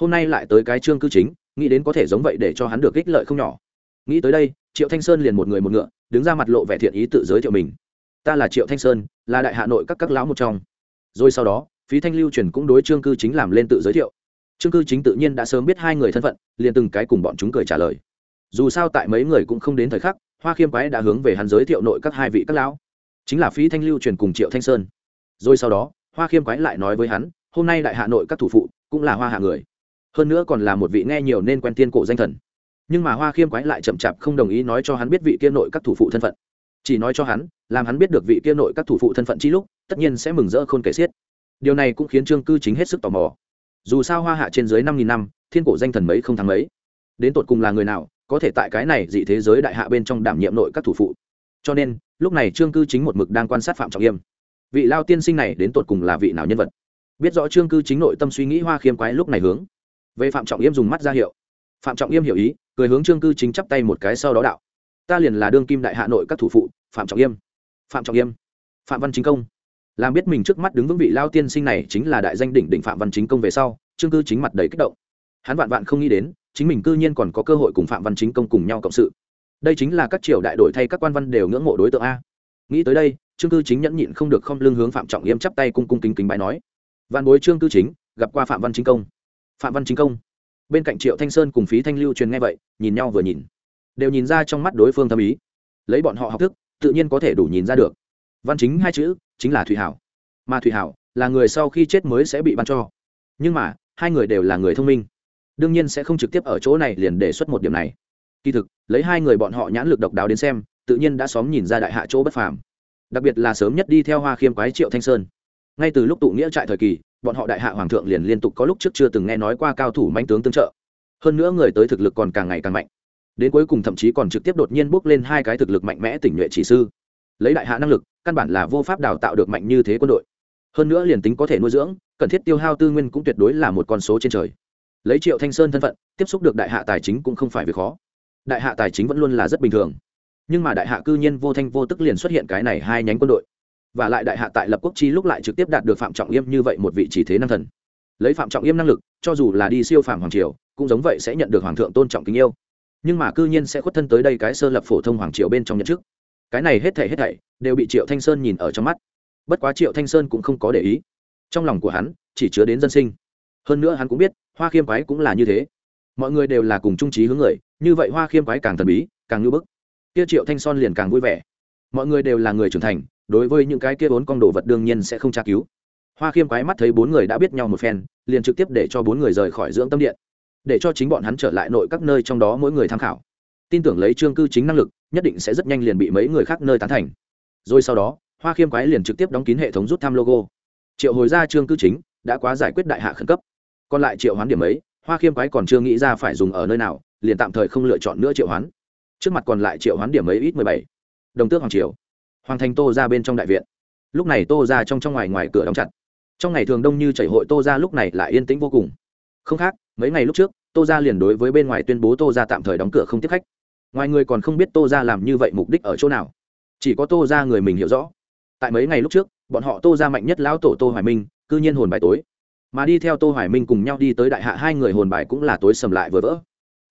Speaker 1: Hôm nay lại tới cái trương cư chính, nghĩ đến có thể giống vậy để cho hắn được ích lợi không nhỏ. Nghĩ tới đây, triệu thanh sơn liền một người một ngựa, đứng ra mặt lộ vẻ thiện ý tự giới thiệu mình. Ta là triệu thanh sơn, là đại hạ nội các các lão một trong. Rồi sau đó, phí thanh lưu truyền cũng đối trương cư chính làm lên tự giới thiệu trương cư chính tự nhiên đã sớm biết hai người thân phận, liền từng cái cùng bọn chúng cười trả lời. Dù sao tại mấy người cũng không đến thời khắc, hoa khiêm quái đã hướng về hắn giới thiệu nội các hai vị các lão. Chính là phí thanh lưu truyền cùng triệu thanh sơn. Rồi sau đó, hoa khiêm quái lại nói với hắn, hôm nay đại hạ nội các thủ phụ cũng là hoa hạ người. Hơn nữa còn là một vị nghe nhiều nên quen tiên cổ danh thần. Nhưng mà hoa khiêm quái lại chậm chạp không đồng ý nói cho hắn biết vị kia nội các thủ phụ thân phận. Chỉ nói cho hắn, làm hắn biết được vị kia nội các thủ phụ thân phận chi lúc, tất nhiên sẽ mừng rỡ khôn kể xiết. Điều này cũng khiến trương cư chính hết sức tò mò dù sao hoa hạ trên dưới năm nghìn năm, thiên cổ danh thần mấy không thắng mấy. Đến tột cùng là người nào, có thể tại cái này dị thế giới đại hạ bên trong đảm nhiệm nội các thủ phụ. Cho nên, lúc này trương cư chính một mực đang quan sát phạm trọng yêm vị lao tiên sinh này đến tột cùng là vị nào nhân vật? Biết rõ trương cư chính nội tâm suy nghĩ hoa khiêm quái lúc này hướng. Về phạm trọng yêm dùng mắt ra hiệu. Phạm trọng yêm hiểu ý, cười hướng trương cư chính chắp tay một cái sau đó đạo. Ta liền là đương kim đại hạ nội các thủ phụ, phạm trọng yêm phạm trọng yêm phạm văn chính công làm biết mình trước mắt đứng vững vị lao tiên sinh này chính là đại danh đỉnh đỉnh phạm văn chính công về sau trương cư chính mặt đầy kích động. Hắn vạn vạn không nghĩ đến, chính mình cư nhiên còn có cơ hội cùng phạm văn chính công cùng nhau cộng sự. Đây chính là các triều đại đổi thay các quan văn đều ngưỡng mộ đối tượng a. Nghĩ tới đây trương cư chính nhẫn nhịn không được không lương hướng phạm trọng yêm chắp tay cung cung kính kính bái nói. Văn bối trương cư chính, gặp qua phạm văn chính công. Phạm văn chính công. Bên cạnh triệu thanh sơn cùng phí thanh lưu truyền nghe vậy, nhìn nhau vừa nhìn. Đều nhìn ra trong mắt đối phương thâm ý. Lấy bọn họ học thức, tự nhiên có thể đủ nhìn ra được văn chính hai chữ, chính là thủy hảo. Mà thủy hảo là người sau khi chết mới sẽ bị ban cho. Nhưng mà, hai người đều là người thông minh. Đương nhiên sẽ không trực tiếp ở chỗ này liền đề xuất một điểm này. Kỳ thực, lấy hai người bọn họ nhãn lực độc đáo đến xem, tự nhiên đã xóm nhìn ra đại hạ chỗ bất phàm. Đặc biệt là sớm nhất đi theo hoa khiêm quái triệu thanh sơn. Ngay từ lúc tụ nghĩa trại thời kỳ, bọn họ đại hạ hoàng thượng liền liên tục có lúc trước chưa từng nghe nói qua cao thủ manh tướng tương trợ. Hơn nữa người tới thực lực còn càng ngày càng mạnh. Đến cuối cùng thậm chí còn trực tiếp đột nhiên bước lên hai cái thực lực mạnh mẽ tỉnh nhuệ chỉ sư lấy đại hạ năng lực, căn bản là vô pháp đào tạo được mạnh như thế quân đội. Hơn nữa liền tính có thể nuôi dưỡng, cần thiết tiêu hao tư nguyên cũng tuyệt đối là một con số trên trời. Lấy triệu thanh sơn thân phận, tiếp xúc được đại hạ tài chính cũng không phải việc khó. Đại hạ tài chính vẫn luôn là rất bình thường. Nhưng mà đại hạ cư nhiên vô thanh vô tức liền xuất hiện cái này hai nhánh quân đội. Và lại đại hạ tại lập quốc chi lúc lại trực tiếp đạt được phạm trọng yêm như vậy một vị trí thế năng thần. Lấy phạm trọng yêm năng lực, cho dù là đi siêu phạm hoàng triều, cũng giống vậy sẽ nhận được hoàng thượng tôn trọng kính yêu. Nhưng mà cư nhiên sẽ khuất thân tới đây cái sơ lập phổ thông hoàng triều bên trong nhận chức cái này hết thảy hết thảy đều bị triệu thanh sơn nhìn ở trong mắt. Bất quá triệu thanh sơn cũng không có để ý. Trong lòng của hắn chỉ chứa đến dân sinh. Hơn nữa hắn cũng biết, hoa khiêm quái cũng là như thế. Mọi người đều là cùng trung trí hướng người, như vậy hoa khiêm quái càng thần bí, càng ngưỡng bức. Kia triệu thanh son liền càng vui vẻ. Mọi người đều là người trưởng thành, đối với những cái kia bốn con đồ vật đương nhiên sẽ không tra cứu. Hoa khiêm quái mắt thấy bốn người đã biết nhau một phen, liền trực tiếp để cho bốn người rời khỏi dưỡng tâm điện, để cho chính bọn hắn trở lại nội các nơi trong đó mỗi người tham khảo. Tin tưởng lấy trương cư chính năng lực nhất định sẽ rất nhanh liền bị mấy người khác nơi tán thành. Rồi sau đó, hoa khiêm quái liền trực tiếp đóng kín hệ thống rút thăm logo. Triệu hồi ra trương cư chính, đã quá giải quyết đại hạ khẩn cấp. Còn lại triệu hoán điểm ấy, hoa khiêm quái còn chưa nghĩ ra phải dùng ở nơi nào, liền tạm thời không lựa chọn nữa triệu hoán. Trước mặt còn lại triệu hoán điểm ấy ít mười bảy. Đồng tước hoàng triều. Hoàng thành tô ra bên trong đại viện. Lúc này tô ra trong trong ngoài ngoài cửa đóng chặt. Trong ngày thường đông như chảy hội tô ra lúc này lại yên tĩnh vô cùng. Không khác, mấy ngày lúc trước, tô ra liền đối với bên ngoài tuyên bố tô ra tạm thời đóng cửa không tiếp khách ngoài người còn không biết tô ra làm như vậy mục đích ở chỗ nào. Chỉ có tô ra người mình hiểu rõ. Tại mấy ngày lúc trước, bọn họ tô ra mạnh nhất lão tổ tô hoài minh, cư nhiên hồn bài tối. Mà đi theo tô hoài minh cùng nhau đi tới đại hạ hai người hồn bài cũng là tối sầm lại vừa vỡ.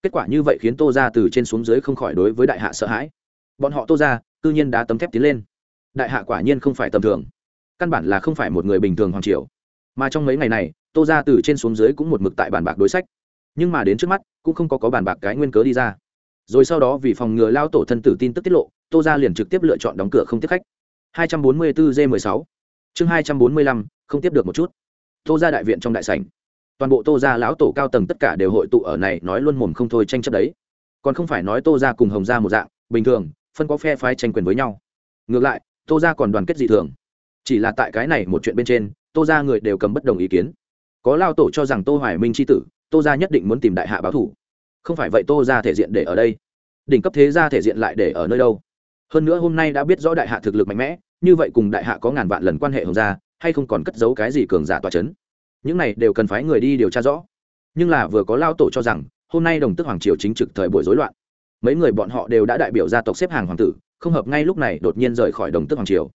Speaker 1: Kết quả như vậy khiến tô ra từ trên xuống dưới không khỏi đối với đại hạ sợ hãi. Bọn họ tô ra cư nhiên đã tấm thép tiến lên. Đại hạ quả nhiên không phải tầm thường. Căn bản là không phải một người bình thường hoàng triều. Mà trong mấy ngày này, tô ra từ trên xuống dưới cũng một mực tại bàn bạc đối sách. Nhưng mà đến trước mắt, cũng không có có bàn bạc cái nguyên cớ đi ra rồi sau đó vì phòng ngừa lao tổ thân tử tin tức tiết lộ tô ra liền trực tiếp lựa chọn đóng cửa không tiếp khách. 244 g 16 chương 245, không tiếp được một chút. Tô ra đại viện trong đại sảnh. Toàn bộ tô ra lão tổ cao tầng tất cả đều hội tụ ở này nói luôn mồm không thôi tranh chấp đấy. Còn không phải nói tô ra cùng hồng ra một dạng bình thường phân có phe phái tranh quyền với nhau. Ngược lại tô ra còn đoàn kết dị thường. Chỉ là tại cái này một chuyện bên trên tô ra người đều cầm bất đồng ý kiến. Có lao tổ cho rằng tô hoài minh c h i tử tô ra nhất định muốn tìm đại hạ báo thủ không phải vậy tô ra thể diện để ở đây. Đỉnh cấp thế ra thể diện lại để ở nơi đâu? Hơn nữa hôm nay đã biết rõ đại hạ thực lực mạnh mẽ, như vậy cùng đại hạ có ngàn vạn lần quan hệ hồng gia, hay không còn cất giấu cái gì cường giả tòa c h ấ n những này đều cần phái người đi điều tra rõ. Nhưng là vừa có lao tổ cho rằng, hôm nay đồng tức hoàng triều chính trực thời buổi rối loạn. Mấy người bọn họ đều đã đại biểu gia tộc xếp hàng hoàng tử, không hợp ngay lúc này đột nhiên rời khỏi đồng tức hoàng triều.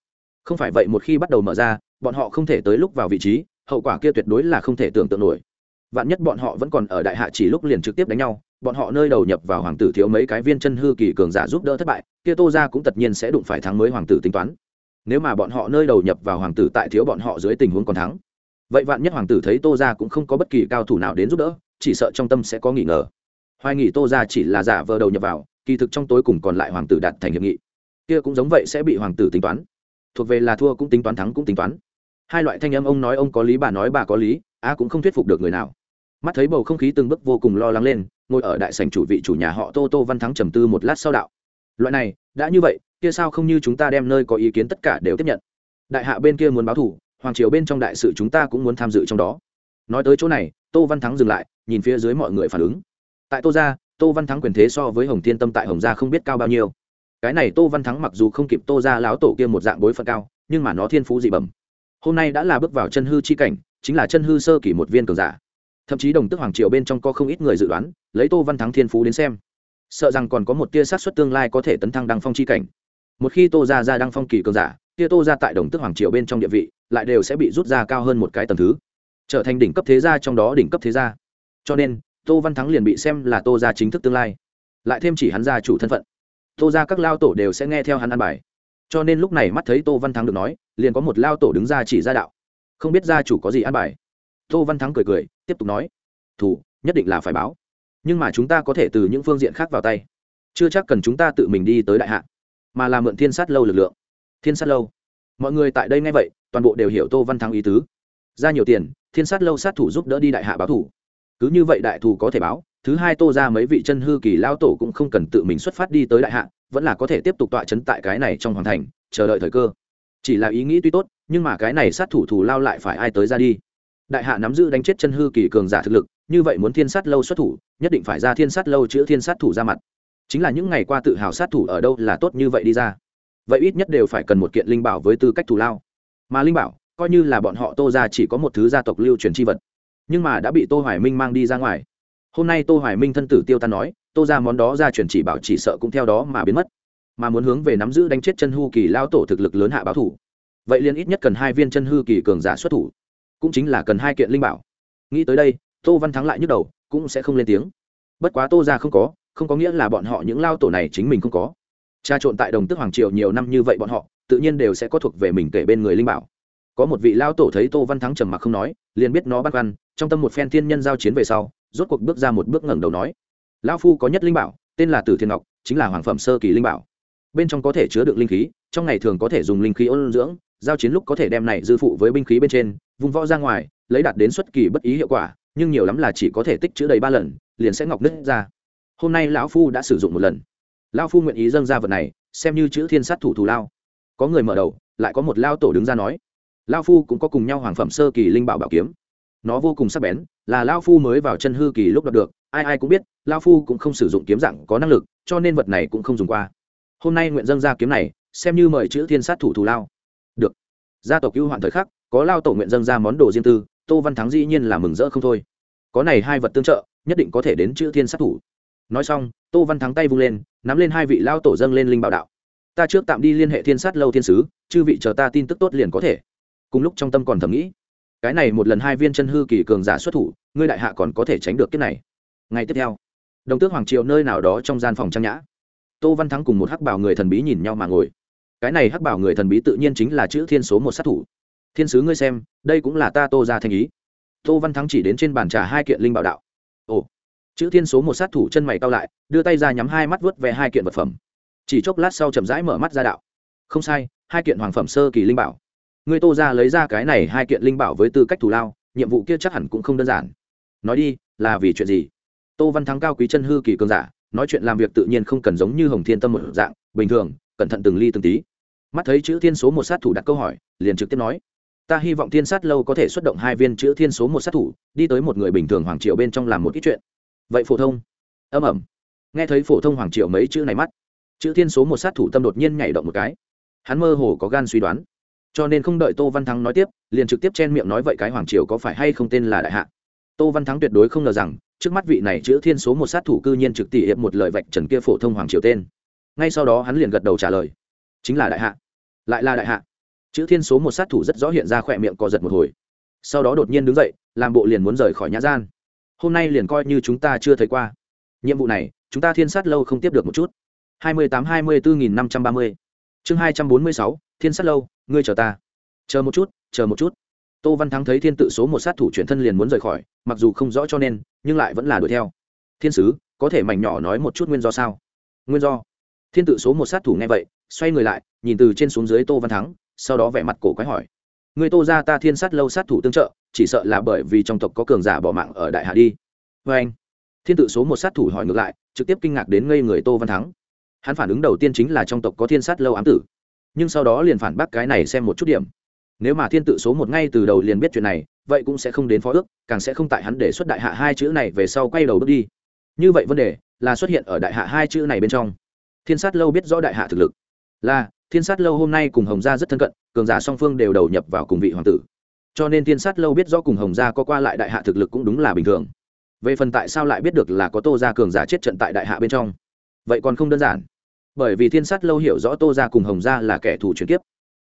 Speaker 1: Không phải vậy một khi bắt đầu mở ra, bọn họ không thể tới lúc vào vị trí, hậu quả kia tuyệt đối là không thể tưởng tượng nổi vạn nhất bọn họ vẫn còn ở đại hạ chỉ lúc liền trực tiếp đánh nhau, bọn họ nơi đầu nhập vào hoàng tử thiếu mấy cái viên chân hư kỳ cường giả giúp đỡ thất bại, kia tô ra cũng tất nhiên sẽ đụng phải thắng mới hoàng tử tính toán. Nếu mà bọn họ nơi đầu nhập vào hoàng tử tại thiếu bọn họ dưới tình huống còn thắng, vậy vạn nhất hoàng tử thấy tô ra cũng không có bất kỳ cao thủ nào đến giúp đỡ, chỉ sợ trong tâm sẽ có nghi ngờ. Hoài nghỉ tô ra chỉ là giả vờ đầu nhập vào, kỳ thực trong tối cùng còn lại hoàng tử đạt thành hiệp nghị, kia cũng giống vậy sẽ bị hoàng tử tính toán. Thuộc về là thua cũng tính toán, thắng cũng tính toán. Hai loại thanh âm ông nói ông có lý, bà nói bà có lý a cũng không thuyết phục được người nào mắt thấy bầu không khí từng bước vô cùng lo lắng lên, ngồi ở đại sảnh chủ vị chủ nhà họ tô tô văn thắng trầm tư một lát sau đạo. Loại này, đã như vậy, kia sao không như chúng ta đem nơi có ý kiến tất cả đều tiếp nhận? Đại hạ bên kia muốn báo thủ, hoàng triều bên trong đại sự chúng ta cũng muốn tham dự trong đó. Nói tới chỗ này, tô văn thắng dừng lại, nhìn phía dưới mọi người phản ứng. Tại tô gia, tô văn thắng quyền thế so với hồng thiên tâm tại hồng gia không biết cao bao nhiêu. Cái này tô văn thắng mặc dù không kịp tô gia láo tổ kia một dạng bối phận cao, nhưng mà nó thiên phú dị bẩm. Hôm nay đã là bước vào chân hư chi cảnh, chính là chân hư sơ kỷ một viên cường giả thậm chí đồng tức hoàng triều bên trong có không ít người dự đoán, lấy tô văn thắng thiên phú đến xem, sợ rằng còn có một tia sát xuất tương lai có thể tấn thăng đăng phong chi cảnh. Một khi tô ra ra đăng phong kỳ cường giả tia tô ra tại đồng tức hoàng triều bên trong địa vị, lại đều sẽ bị rút ra cao hơn một cái tầng thứ, trở thành đỉnh cấp thế gia trong đó đỉnh cấp thế gia. Cho nên, tô văn thắng liền bị xem là tô ra chính thức tương lai, lại thêm chỉ hắn ra chủ thân phận. Tô ra các lao tổ đều sẽ nghe theo hắn ăn bài. Cho nên lúc này mắt thấy tô văn thắng được nói, liền có một lao tổ đứng ra chỉ ra đạo. Không biết gia chủ có gì ăn bài tô văn thắng cười cười, tiếp tục nói, thủ, nhất định là phải báo. Nhưng mà chúng ta có thể từ những phương diện khác vào tay. Chưa chắc cần chúng ta tự mình đi tới đại hạ, mà là mượn thiên sát lâu lực lượng. Thiên sát lâu. Mọi người tại đây nghe vậy, toàn bộ đều hiểu tô văn thắng ý tứ. Ra nhiều tiền, thiên sát lâu sát thủ giúp đỡ đi đại hạ báo thủ. Cứ như vậy đại thù có thể báo, thứ hai tô ra mấy vị chân hư kỳ lao tổ cũng không cần tự mình xuất phát đi tới đại hạ, vẫn là có thể tiếp tục tọa chấn tại cái này trong hoàng thành, chờ đợi thời cơ. Chỉ là ý nghĩ tuy tốt, nhưng mà cái này sát thủ thù lao lại phải ai tới ra đi? Đại hạ nắm giữ đánh chết chân hư kỳ cường giả thực lực, như vậy muốn thiên sát lâu xuất thủ, nhất định phải ra thiên sát lâu chữa thiên sát thủ ra mặt. Chính là những ngày qua tự hào sát thủ ở đâu là tốt như vậy đi ra. Vậy ít nhất đều phải cần một kiện linh bảo với tư cách thù lao. Mà linh bảo, coi như là bọn họ tô ra chỉ có một thứ gia tộc lưu truyền c h i vật, nhưng mà đã bị tô hoài minh mang đi ra ngoài. Hôm nay tô hoài minh thân tử tiêu tan nói, tô ra món đó ra truyền chỉ bảo chỉ sợ cũng theo đó mà biến mất, mà muốn hướng về nắm giữ đánh chết chân hư kỳ lao tổ thực lực lớn hạ báo thủ. Vậy liền ít nhất cần hai viên chân hư kỳ cường giả xuất thủ cũng chính là cần hai kiện linh bảo. Nghĩ tới đây, tô văn thắng lại nhức đầu, cũng sẽ không lên tiếng. Bất quá tô ra không có không có nghĩa là bọn họ những lao tổ này chính mình không có. Tra trộn tại đồng tước hoàng triều nhiều năm như vậy bọn họ, tự nhiên đều sẽ có thuộc về mình kể bên người linh bảo. Có một vị lao tổ thấy tô văn thắng trầm mặc không nói, liền biết nó băn khoăn, trong tâm một phen thiên nhân giao chiến về sau, rốt cuộc bước ra một bước ngẩng đầu nói lao phu có nhất linh bảo, tên là tử thiên ngọc, chính là hoàng phẩm sơ kỳ linh bảo. Bên trong có thể chứa đựng linh khí, trong ngày thường có thể dùng linh khí ôn dưỡng, giao chiến lúc có thể đem này dư phụ với binh khí bên trên vung võ ra ngoài, lấy đạt đến xuất kỳ bất ý hiệu quả, nhưng nhiều lắm là chỉ có thể tích chữ đầy ba lần, liền sẽ ngọc nứt ra. Hôm nay lão phu đã sử dụng một lần. Lão phu nguyện ý dâng ra vật này, xem như chữ thiên sát thủ thù lao. Có người mở đầu, lại có một lao tổ đứng ra nói. Lao phu cũng có cùng nhau hoàng phẩm sơ kỳ linh bảo bảo kiếm. Nó vô cùng sắc bén, là lao phu mới vào chân hư kỳ lúc đọc được, ai ai cũng biết lao phu cũng không sử dụng kiếm dạng có năng lực, cho nên vật này cũng không dùng qua. Hôm nay nguyện dâng ra kiếm này, xem như mời chữ thiên sát thủ thù lao. Được. Gia tộc ưu hoạn thời khắc có lao tổ nguyện dâng ra món đồ riêng tư, tô văn thắng dĩ nhiên là mừng rỡ không thôi. Có này hai vật tương trợ, nhất định có thể đến chữ thiên sát thủ. Nói xong, tô văn thắng tay vung lên, nắm lên hai vị lao tổ dâng lên linh bảo đạo. Ta trước tạm đi liên hệ thiên sát lâu thiên sứ, chư vị chờ ta tin tức tốt liền có thể. Cùng lúc trong tâm còn thầm nghĩ, cái này một lần hai viên chân hư kỳ cường giả xuất thủ, ngươi đại hạ còn có thể tránh được kiếp này. Ngày tiếp theo, đồng tước hoàng triều nơi nào đó trong gian phòng trang nhã, tô văn thắng cùng một hắc bảo người thần bí nhìn nhau mà ngồi. Cái này hắc bảo người thần bí tự nhiên chính là chữ thiên số một sát thủ thiên sứ ngươi xem, đây cũng là ta tô ra thành ý. Tô văn thắng chỉ đến trên bàn trà hai kiện linh bảo đạo. Ồ, chữ thiên số một sát thủ chân mày cao lại, đưa tay ra nhắm hai mắt vớt về hai kiện vật phẩm. Chỉ chốc lát sau chậm rãi mở mắt ra đạo. Không sai, hai kiện hoàng phẩm sơ kỳ linh bảo. Ngươi tô ra lấy ra cái này hai kiện linh bảo với tư cách thù lao, nhiệm vụ kia chắc hẳn cũng không đơn giản. Nói đi, là vì chuyện gì? Tô văn thắng cao quý chân hư kỳ cường giả, nói chuyện làm việc tự nhiên không cần giống như hồng thiên tâm một dạng, bình thường, cẩn thận từng ly từng tí. Mắt thấy chữ thiên số một sát thủ đặt câu hỏi, liền trực tiếp nói ta hy vọng thiên sát lâu có thể xuất động hai viên chữ thiên số một sát thủ, đi tới một người bình thường hoàng triều bên trong làm một ít chuyện. Vậy phổ thông? Âm ẩm. Nghe thấy phổ thông hoàng triều mấy chữ này mắt, chữ thiên số một sát thủ tâm đột nhiên nhảy động một cái. Hắn mơ hồ có gan suy đoán. Cho nên không đợi tô văn thắng nói tiếp, liền trực tiếp chen miệng nói vậy cái hoàng triều có phải hay không tên là đại hạ? Tô văn thắng tuyệt đối không ngờ rằng, trước mắt vị này chữ thiên số một sát thủ cư nhiên trực tỷ hiệp một lời vạch trần kia phổ thông hoàng triều tên. Ngay sau đó hắn liền gật đầu trả lời. Chính là đại hạ. Lại là đại hạ chữ thiên số một sát thủ rất rõ hiện ra khỏe miệng co giật một hồi. Sau đó đột nhiên đứng dậy, làm bộ liền muốn rời khỏi nhã gian. Hôm nay liền coi như chúng ta chưa thấy qua. Nhiệm vụ này, chúng ta thiên sát lâu không tiếp được một chút. hai mươi tám, hai mươi bốn nghìn năm trăm ba mươi. Chương hai trăm bốn mươi sáu, thiên sát lâu, ngươi chờ ta. Chờ một chút, chờ một chút. Tô văn thắng thấy thiên tự số một sát thủ chuyển thân liền muốn rời khỏi, mặc dù không rõ cho nên, nhưng lại vẫn là đuổi theo. Thiên sứ, có thể mảnh nhỏ nói một chút nguyên do sao? Nguyên do. Thiên tự số một sát thủ nghe vậy, xoay người lại, nhìn từ trên xuống dưới tô văn thắng sau đó vẻ mặt cổ quái hỏi người tô ra ta thiên sát lâu sát thủ tương trợ, chỉ sợ là bởi vì trong tộc có cường giả bỏ mạng ở đại hạ đi. Vê anh. Thiên tự số một sát thủ hỏi ngược lại, trực tiếp kinh ngạc đến ngây người tô văn thắng. Hắn phản ứng đầu tiên chính là trong tộc có thiên sát lâu ám tử. Nhưng sau đó liền phản bác cái này xem một chút điểm. Nếu mà thiên tự số một ngay từ đầu liền biết chuyện này, vậy cũng sẽ không đến phó ước, càng sẽ không tại hắn để xuất đại hạ hai chữ này về sau quay đầu bước đi. Như vậy vấn đề là xuất hiện ở đại hạ hai chữ này bên trong. Thiên sát lâu biết rõ đại hạ thực lực là thiên sát lâu hôm nay cùng hồng gia rất thân cận, cường giả song phương đều đầu nhập vào cùng vị hoàng tử. Cho nên thiên sát lâu biết rõ cùng hồng gia có qua lại đại hạ thực lực cũng đúng là bình thường. Về phần tại sao lại biết được là có tô gia cường giả chết trận tại đại hạ bên trong, vậy còn không đơn giản. Bởi vì thiên sát lâu hiểu rõ tô Gia cùng hồng gia là kẻ thù chuyển kiếp,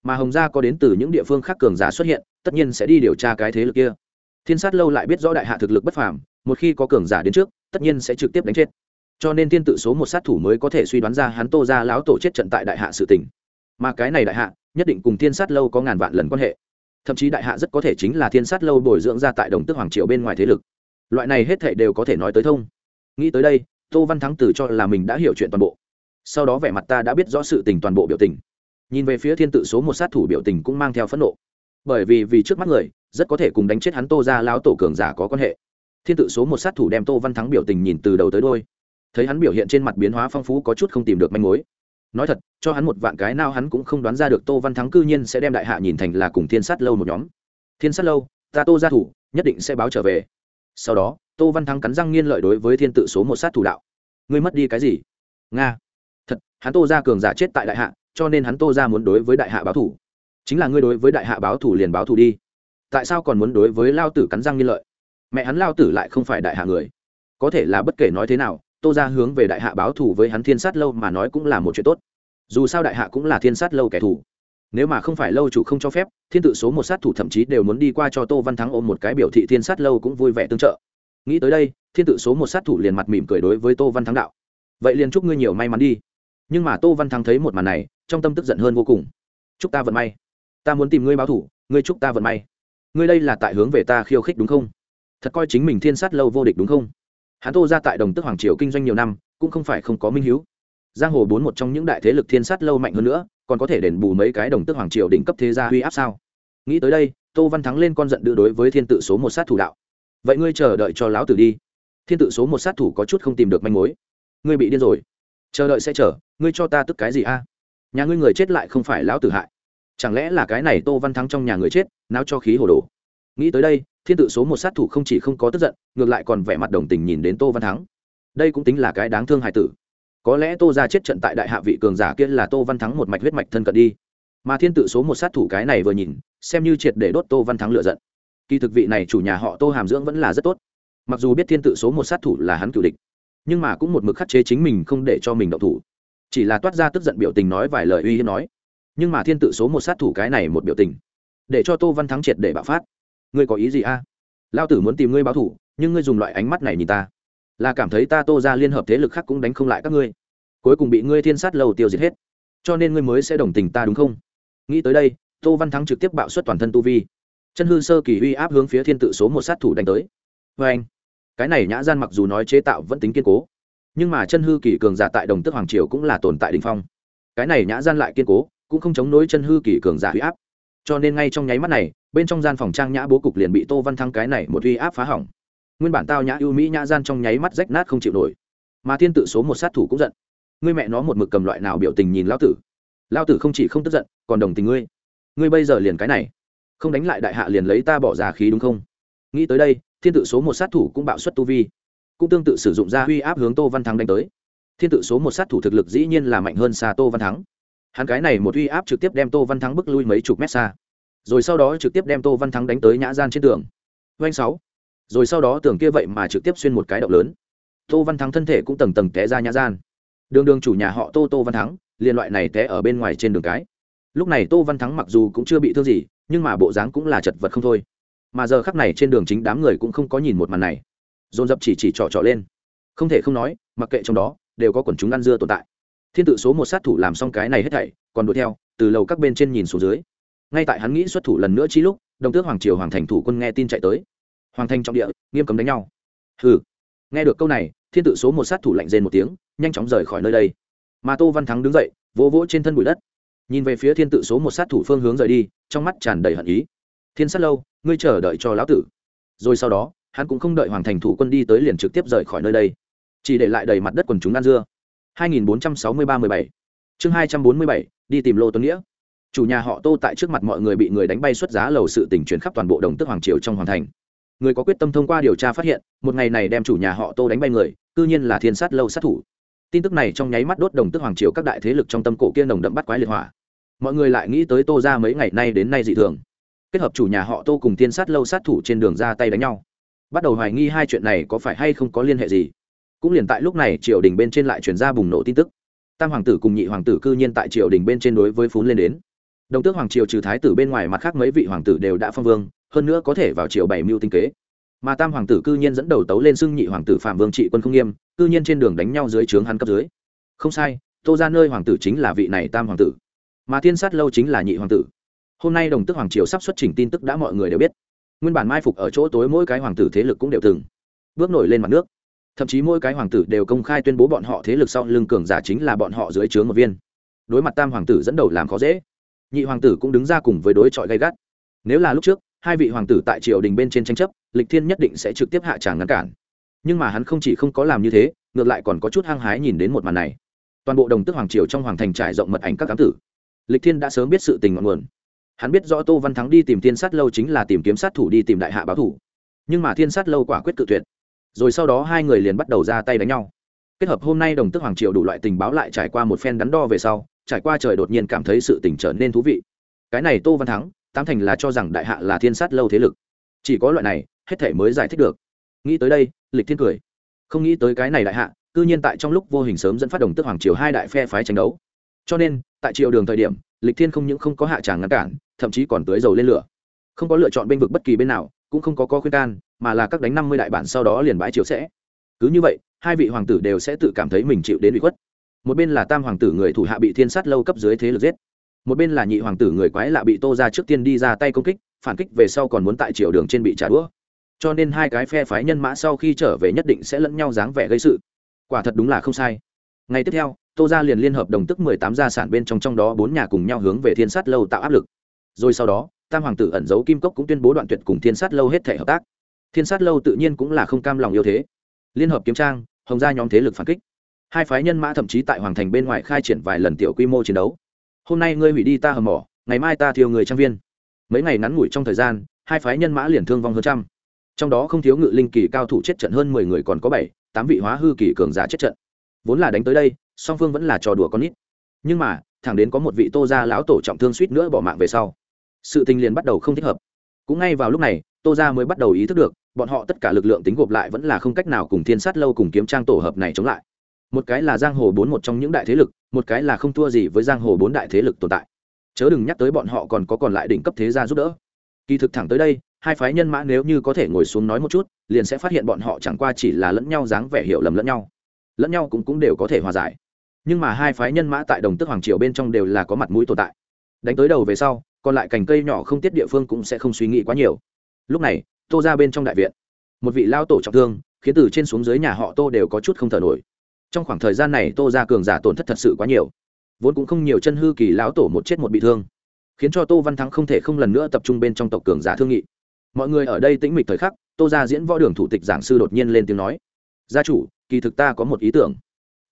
Speaker 1: mà hồng gia có đến từ những địa phương khác cường giả xuất hiện, tất nhiên sẽ đi điều tra cái thế lực kia. Thiên sát lâu lại biết rõ đại hạ thực lực bất phàm, một khi có cường giả đến trước, tất nhiên sẽ trực tiếp đánh chết. Cho nên thiên tự số một sát thủ mới có thể suy đoán ra hắn tô ra lão tổ chết trận tại đại hạ sự tỉnh mà cái này đại hạ, nhất định cùng thiên sát lâu có ngàn vạn lần quan hệ. Thậm chí đại hạ rất có thể chính là thiên sát lâu bồi dưỡng ra tại đồng tước hoàng triều bên ngoài thế lực. Loại này hết thệ đều có thể nói tới thông. Nghĩ tới đây, tô văn thắng từ cho là mình đã hiểu chuyện toàn bộ. Sau đó vẻ mặt ta đã biết rõ sự tình toàn bộ biểu tình. Nhìn về phía thiên tự số một sát thủ biểu tình cũng mang theo phẫn nộ. Bởi vì vì trước mắt người, rất có thể cùng đánh chết hắn tô ra lão tổ cường giả có quan hệ. Thiên tự số một sát thủ đem tô văn thắng biểu tình nhìn từ đầu tới đôi thấy hắn biểu hiện trên mặt biến hóa phong phú có chút không tìm được manh mối nói thật, cho hắn một vạn cái nào hắn cũng không đoán ra được tô văn thắng cư nhiên sẽ đem đại hạ nhìn thành là cùng thiên sát lâu một nhóm. Thiên sát lâu, ta tô gia thủ, nhất định sẽ báo trở về. Sau đó, tô văn thắng cắn răng nghiên lợi đối với thiên tự số một sát thủ đạo. Ngươi mất đi cái gì? Nga. Thật, hắn tô gia cường giả chết tại đại hạ, cho nên hắn tô gia muốn đối với đại hạ báo thủ. Chính là ngươi đối với đại hạ báo thủ liền báo thủ đi. Tại sao còn muốn đối với lao tử cắn răng nghiên lợi? Mẹ hắn lao tử lại không phải đại hạ người. Có thể là bất kể nói thế nào tô ra hướng về đại hạ báo thù với hắn thiên sát lâu mà nói cũng là một chuyện tốt. Dù sao đại hạ cũng là thiên sát lâu kẻ thù. Nếu mà không phải lâu chủ không cho phép, thiên tự số một sát thủ thậm chí đều muốn đi qua cho tô văn thắng ôm một cái biểu thị thiên sát lâu cũng vui vẻ tương trợ. Nghĩ tới đây, thiên tự số một sát thủ liền mặt mỉm cười đối với tô văn thắng đạo. Vậy liền chúc ngươi nhiều may mắn đi. Nhưng mà tô văn thắng thấy một màn này, trong tâm tức giận hơn vô cùng. Chúc ta vận may. Ta muốn tìm ngươi báo thủ ngươi chúc ta vận may. Ngươi đây là tại hướng về ta khiêu khích đúng không? Thật coi chính mình thiên sát lâu vô địch đúng không? Hắn tô ra tại đồng tức hoàng triều kinh doanh nhiều năm, cũng không phải không có minh hiếu. Giang hồ bốn một trong những đại thế lực thiên sát lâu mạnh hơn nữa, còn có thể đền bù mấy cái đồng tức hoàng triều đỉnh cấp thế gia huy áp sao? Nghĩ tới đây, tô văn thắng lên con giận đưa đối với thiên tự số một sát thủ đạo. Vậy ngươi chờ đợi cho lão tử đi. Thiên tự số một sát thủ có chút không tìm được manh mối. Ngươi bị điên rồi. Chờ đợi sẽ chờ, ngươi cho ta tức cái gì a? Nhà ngươi người chết lại không phải lão tử hại. Chẳng lẽ là cái này tô văn thắng trong nhà người chết, náo cho khí hồ đồ? Nghĩ tới đây thiên tự số một sát thủ không chỉ không có tức giận, ngược lại còn vẻ mặt đồng tình nhìn đến tô văn thắng. Đây cũng tính là cái đáng thương hài tử. Có lẽ tô ra chết trận tại đại hạ vị cường giả kia là tô văn thắng một mạch huyết mạch thân cận đi. Mà thiên tự số một sát thủ cái này vừa nhìn, xem như triệt để đốt tô văn thắng lựa giận. Kỳ thực vị này chủ nhà họ tô hàm dưỡng vẫn là rất tốt. Mặc dù biết thiên tự số một sát thủ là hắn cựu địch, nhưng mà cũng một mực khắc chế chính mình không để cho mình động thủ. Chỉ là toát ra tức giận biểu tình nói vài lời uy hiếp nói. Nhưng mà thiên tự số một sát thủ cái này một biểu tình, để cho tô văn thắng triệt để bạo phát ngươi có ý gì a? Lao tử muốn tìm ngươi báo thủ, nhưng ngươi dùng loại ánh mắt này nhìn ta. Là cảm thấy ta tô ra liên hợp thế lực khác cũng đánh không lại các ngươi. Cuối cùng bị ngươi thiên sát lầu tiêu diệt hết. Cho nên ngươi mới sẽ đồng tình ta đúng không? Nghĩ tới đây, tô văn thắng trực tiếp bạo xuất toàn thân tu vi. Chân hư sơ kỳ uy áp hướng phía thiên tự số một sát thủ đánh tới. Vê anh, cái này nhã gian mặc dù nói chế tạo vẫn tính kiên cố, nhưng mà chân hư kỳ cường giả tại đồng tức hoàng triều cũng là tồn tại đình phong. Cái này nhã gian lại kiên cố, cũng không chống nối chân hư kỳ cường giả uy áp. Cho nên ngay trong nháy mắt này bên trong gian phòng trang nhã bố cục liền bị tô văn thăng cái này một uy áp phá hỏng. Nguyên bản tao nhã ưu mỹ nhã gian trong nháy mắt rách nát không chịu nổi. Mà thiên tự số một sát thủ cũng giận. Ngươi mẹ nó một mực cầm loại nào biểu tình nhìn lao tử? Lao tử không chỉ không tức giận, còn đồng tình ngươi. Ngươi bây giờ liền cái này. Không đánh lại đại hạ liền lấy ta bỏ ra khí đúng không? Nghĩ tới đây, thiên tự số một sát thủ cũng bạo xuất tu vi. Cũng tương tự sử dụng ra uy áp hướng tô văn thắng đánh tới. Thiên tự số một sát thủ thực lực dĩ nhiên là mạnh hơn xa tô văn thắng. Hắn cái này một uy áp trực tiếp đem tô văn thắng bước lui mấy chục mét xa rồi sau đó trực tiếp đem tô văn thắng đánh tới nhã gian trên tường. Doanh sáu. Rồi sau đó tường kia vậy mà trực tiếp xuyên một cái động lớn. Tô văn thắng thân thể cũng tầng tầng té ra nhã gian. Đường đường chủ nhà họ tô tô văn thắng liên loại này té ở bên ngoài trên đường cái. Lúc này tô văn thắng mặc dù cũng chưa bị thương gì, nhưng mà bộ dáng cũng là chật vật không thôi. Mà giờ khắc này trên đường chính đám người cũng không có nhìn một màn này. Dồn dập chỉ chỉ trỏ trỏ lên. Không thể không nói, mặc kệ trong đó, đều có quần chúng ăn dưa tồn tại. Thiên tự số một sát thủ làm xong cái này hết thảy, còn đuổi theo, từ lầu các bên trên nhìn xuống dưới ngay tại hắn nghĩ xuất thủ lần nữa chi lúc đồng tước hoàng triều hoàng thành thủ quân nghe tin chạy tới. Hoàng thành trong địa nghiêm cấm đánh nhau. Hừ. Nghe được câu này thiên tự số một sát thủ lạnh rên một tiếng nhanh chóng rời khỏi nơi đây. Mà tô văn thắng đứng dậy vỗ vỗ trên thân bụi đất. Nhìn về phía thiên tự số một sát thủ phương hướng rời đi trong mắt tràn đầy hận ý. Thiên sát lâu ngươi chờ đợi cho lão tử. Rồi sau đó hắn cũng không đợi hoàng thành thủ quân đi tới liền trực tiếp rời khỏi nơi đây. Chỉ để lại đầy mặt đất quần chúng ăn dưa. 2463-17 chương 247, đi tìm lô tuấn nghĩa chủ nhà họ tô tại trước mặt mọi người bị người đánh bay xuất giá lầu sự tình chuyển khắp toàn bộ đồng tức hoàng triều trong hoàng thành. Người có quyết tâm thông qua điều tra phát hiện, một ngày này đem chủ nhà họ tô đánh bay người, cư nhiên là thiên sát lâu sát thủ. Tin tức này trong nháy mắt đốt đồng tức hoàng triều các đại thế lực trong tâm cổ kia nồng đậm bắt quái liệt hỏa. Mọi người lại nghĩ tới tô ra mấy ngày nay đến nay dị thường. Kết hợp chủ nhà họ tô cùng thiên sát lâu sát thủ trên đường ra tay đánh nhau. Bắt đầu hoài nghi hai chuyện này có phải hay không có liên hệ gì. Cũng liền tại lúc này triều đình bên trên lại chuyển ra bùng nổ tin tức. Tam hoàng tử cùng nhị hoàng tử cư nhiên tại triều đình bên trên đối với phún lên đến đồng tước hoàng triều trừ thái tử bên ngoài mặt khác mấy vị hoàng tử đều đã phong vương, hơn nữa có thể vào triều bảy mưu tinh kế. Mà tam hoàng tử cư nhiên dẫn đầu tấu lên xưng nhị hoàng tử phạm vương trị quân không nghiêm, cư nhiên trên đường đánh nhau dưới trướng hắn cấp dưới. Không sai, tô ra nơi hoàng tử chính là vị này tam hoàng tử. Mà thiên sát lâu chính là nhị hoàng tử. Hôm nay đồng tước hoàng triều sắp xuất trình tin tức đã mọi người đều biết. Nguyên bản mai phục ở chỗ tối mỗi cái hoàng tử thế lực cũng đều từng bước nổi lên mặt nước. Thậm chí mỗi cái hoàng tử đều công khai tuyên bố bọn họ thế lực sau lưng cường giả chính là bọn họ dưới trướng một viên. Đối mặt tam hoàng tử dẫn đầu làm khó dễ nhị hoàng tử cũng đứng ra cùng với đối chọi gay gắt. Nếu là lúc trước, hai vị hoàng tử tại triều đình bên trên tranh chấp, lịch thiên nhất định sẽ trực tiếp hạ tràng ngăn cản. Nhưng mà hắn không chỉ không có làm như thế, ngược lại còn có chút hăng hái nhìn đến một màn này. Toàn bộ đồng tức hoàng triều trong hoàng thành trải rộng mật ảnh các cám tử. Lịch thiên đã sớm biết sự tình ngọn nguồn. Hắn biết rõ tô văn thắng đi tìm thiên sát lâu chính là tìm kiếm sát thủ đi tìm đại hạ báo thủ. Nhưng mà thiên sát lâu quả quyết cự tuyệt. Rồi sau đó hai người liền bắt đầu ra tay đánh nhau. Kết hợp hôm nay đồng tức hoàng triều đủ loại tình báo lại trải qua một phen đắn đo về sau trải qua trời đột nhiên cảm thấy sự tình trở nên thú vị. Cái này tô văn thắng, tám thành là cho rằng đại hạ là thiên sát lâu thế lực. Chỉ có loại này, hết thể mới giải thích được. Nghĩ tới đây, lịch thiên cười. Không nghĩ tới cái này đại hạ, cư nhiên tại trong lúc vô hình sớm dẫn phát đồng tức hoàng triều hai đại phe phái tranh đấu. Cho nên, tại triều đường thời điểm, lịch thiên không những không có hạ tràng ngăn cản, thậm chí còn tưới dầu lên lửa. Không có lựa chọn bên vực bất kỳ bên nào, cũng không có có khuyên can, mà là các đánh năm mươi đại bản sau đó liền bãi triều sẽ. Cứ như vậy, hai vị hoàng tử đều sẽ tự cảm thấy mình chịu đến bị khuất một bên là tam hoàng tử người thủ hạ bị thiên sát lâu cấp dưới thế lực giết, một bên là nhị hoàng tử người quái lạ bị tô ra trước tiên đi ra tay công kích, phản kích về sau còn muốn tại triều đường trên bị trả đũa. Cho nên hai cái phe phái nhân mã sau khi trở về nhất định sẽ lẫn nhau dáng vẻ gây sự. Quả thật đúng là không sai. Ngày tiếp theo, tô ra liền liên hợp đồng tức mười tám gia sản bên trong trong đó bốn nhà cùng nhau hướng về thiên sát lâu tạo áp lực. Rồi sau đó, tam hoàng tử ẩn giấu kim cốc cũng tuyên bố đoạn tuyệt cùng thiên sát lâu hết thể hợp tác. Thiên sát lâu tự nhiên cũng là không cam lòng yêu thế. Liên hợp kiếm trang, hồng ra nhóm thế lực phản kích hai phái nhân mã thậm chí tại hoàng thành bên ngoài khai triển vài lần tiểu quy mô chiến đấu. Hôm nay ngươi hủy đi ta hầm mỏ, ngày mai ta thiêu người trang viên. Mấy ngày ngắn ngủi trong thời gian, hai phái nhân mã liền thương vong hơn trăm. Trong đó không thiếu ngự linh kỳ cao thủ chết trận hơn mười người còn có bảy, tám vị hóa hư kỳ cường giả chết trận. Vốn là đánh tới đây, song phương vẫn là trò đùa con nít. Nhưng mà, thẳng đến có một vị tô gia lão tổ trọng thương suýt nữa bỏ mạng về sau, sự tình liền bắt đầu không thích hợp. Cũng ngay vào lúc này, tô gia mới bắt đầu ý thức được, bọn họ tất cả lực lượng tính gộp lại vẫn là không cách nào cùng thiên sát lâu cùng kiếm trang tổ hợp này chống lại một cái là giang hồ bốn một trong những đại thế lực, một cái là không thua gì với giang hồ bốn đại thế lực tồn tại. Chớ đừng nhắc tới bọn họ còn có còn lại đỉnh cấp thế gia giúp đỡ. Kỳ thực thẳng tới đây, hai phái nhân mã nếu như có thể ngồi xuống nói một chút, liền sẽ phát hiện bọn họ chẳng qua chỉ là lẫn nhau dáng vẻ hiểu lầm lẫn nhau. Lẫn nhau cũng cũng đều có thể hòa giải. Nhưng mà hai phái nhân mã tại đồng tức hoàng triều bên trong đều là có mặt mũi tồn tại. Đánh tới đầu về sau, còn lại cành cây nhỏ không tiết địa phương cũng sẽ không suy nghĩ quá nhiều. Lúc này, tô ra bên trong đại viện. Một vị lao tổ trọng thương, khiến từ trên xuống dưới nhà họ tô đều có chút không thở nổi trong khoảng thời gian này tô ra cường giả tổn thất thật sự quá nhiều. Vốn cũng không nhiều chân hư kỳ lão tổ một chết một bị thương, khiến cho tô văn thắng không thể không lần nữa tập trung bên trong tộc cường giả thương nghị. Mọi người ở đây tĩnh mịch thời khắc, tô ra diễn võ đường thủ tịch giảng sư đột nhiên lên tiếng nói, gia chủ, kỳ thực ta có một ý tưởng.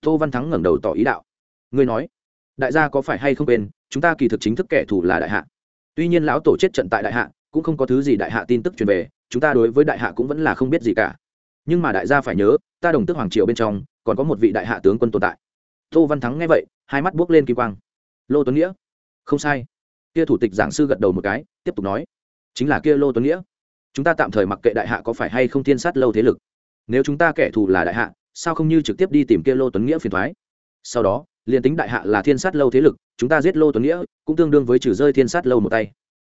Speaker 1: Tô văn thắng ngẩng đầu tỏ ý đạo, ngươi nói, đại gia có phải hay không quên, chúng ta kỳ thực chính thức kẻ thù là đại hạ. Tuy nhiên lão tổ chết trận tại đại hạ, cũng không có thứ gì đại hạ tin tức truyền về, chúng ta đối với đại hạ cũng vẫn là không biết gì cả. Nhưng mà đại gia phải nhớ, ta đồng tước hoàng triều bên trong còn có một vị đại hạ tướng quân tồn tại. Tô văn thắng nghe vậy, hai mắt buốc lên kỳ quang. Lô tuấn nghĩa. Không sai. Kia thủ tịch giảng sư gật đầu một cái, tiếp tục nói. Chính là kia lô tuấn nghĩa. Chúng ta tạm thời mặc kệ đại hạ có phải hay không thiên sát lâu thế lực. Nếu chúng ta kẻ thù là đại hạ, sao không như trực tiếp đi tìm kia lô tuấn nghĩa phiền thoái sau đó, liền tính đại hạ là thiên sát lâu thế lực, chúng ta giết lô tuấn nghĩa, cũng tương đương với trừ rơi thiên sát lâu một tay.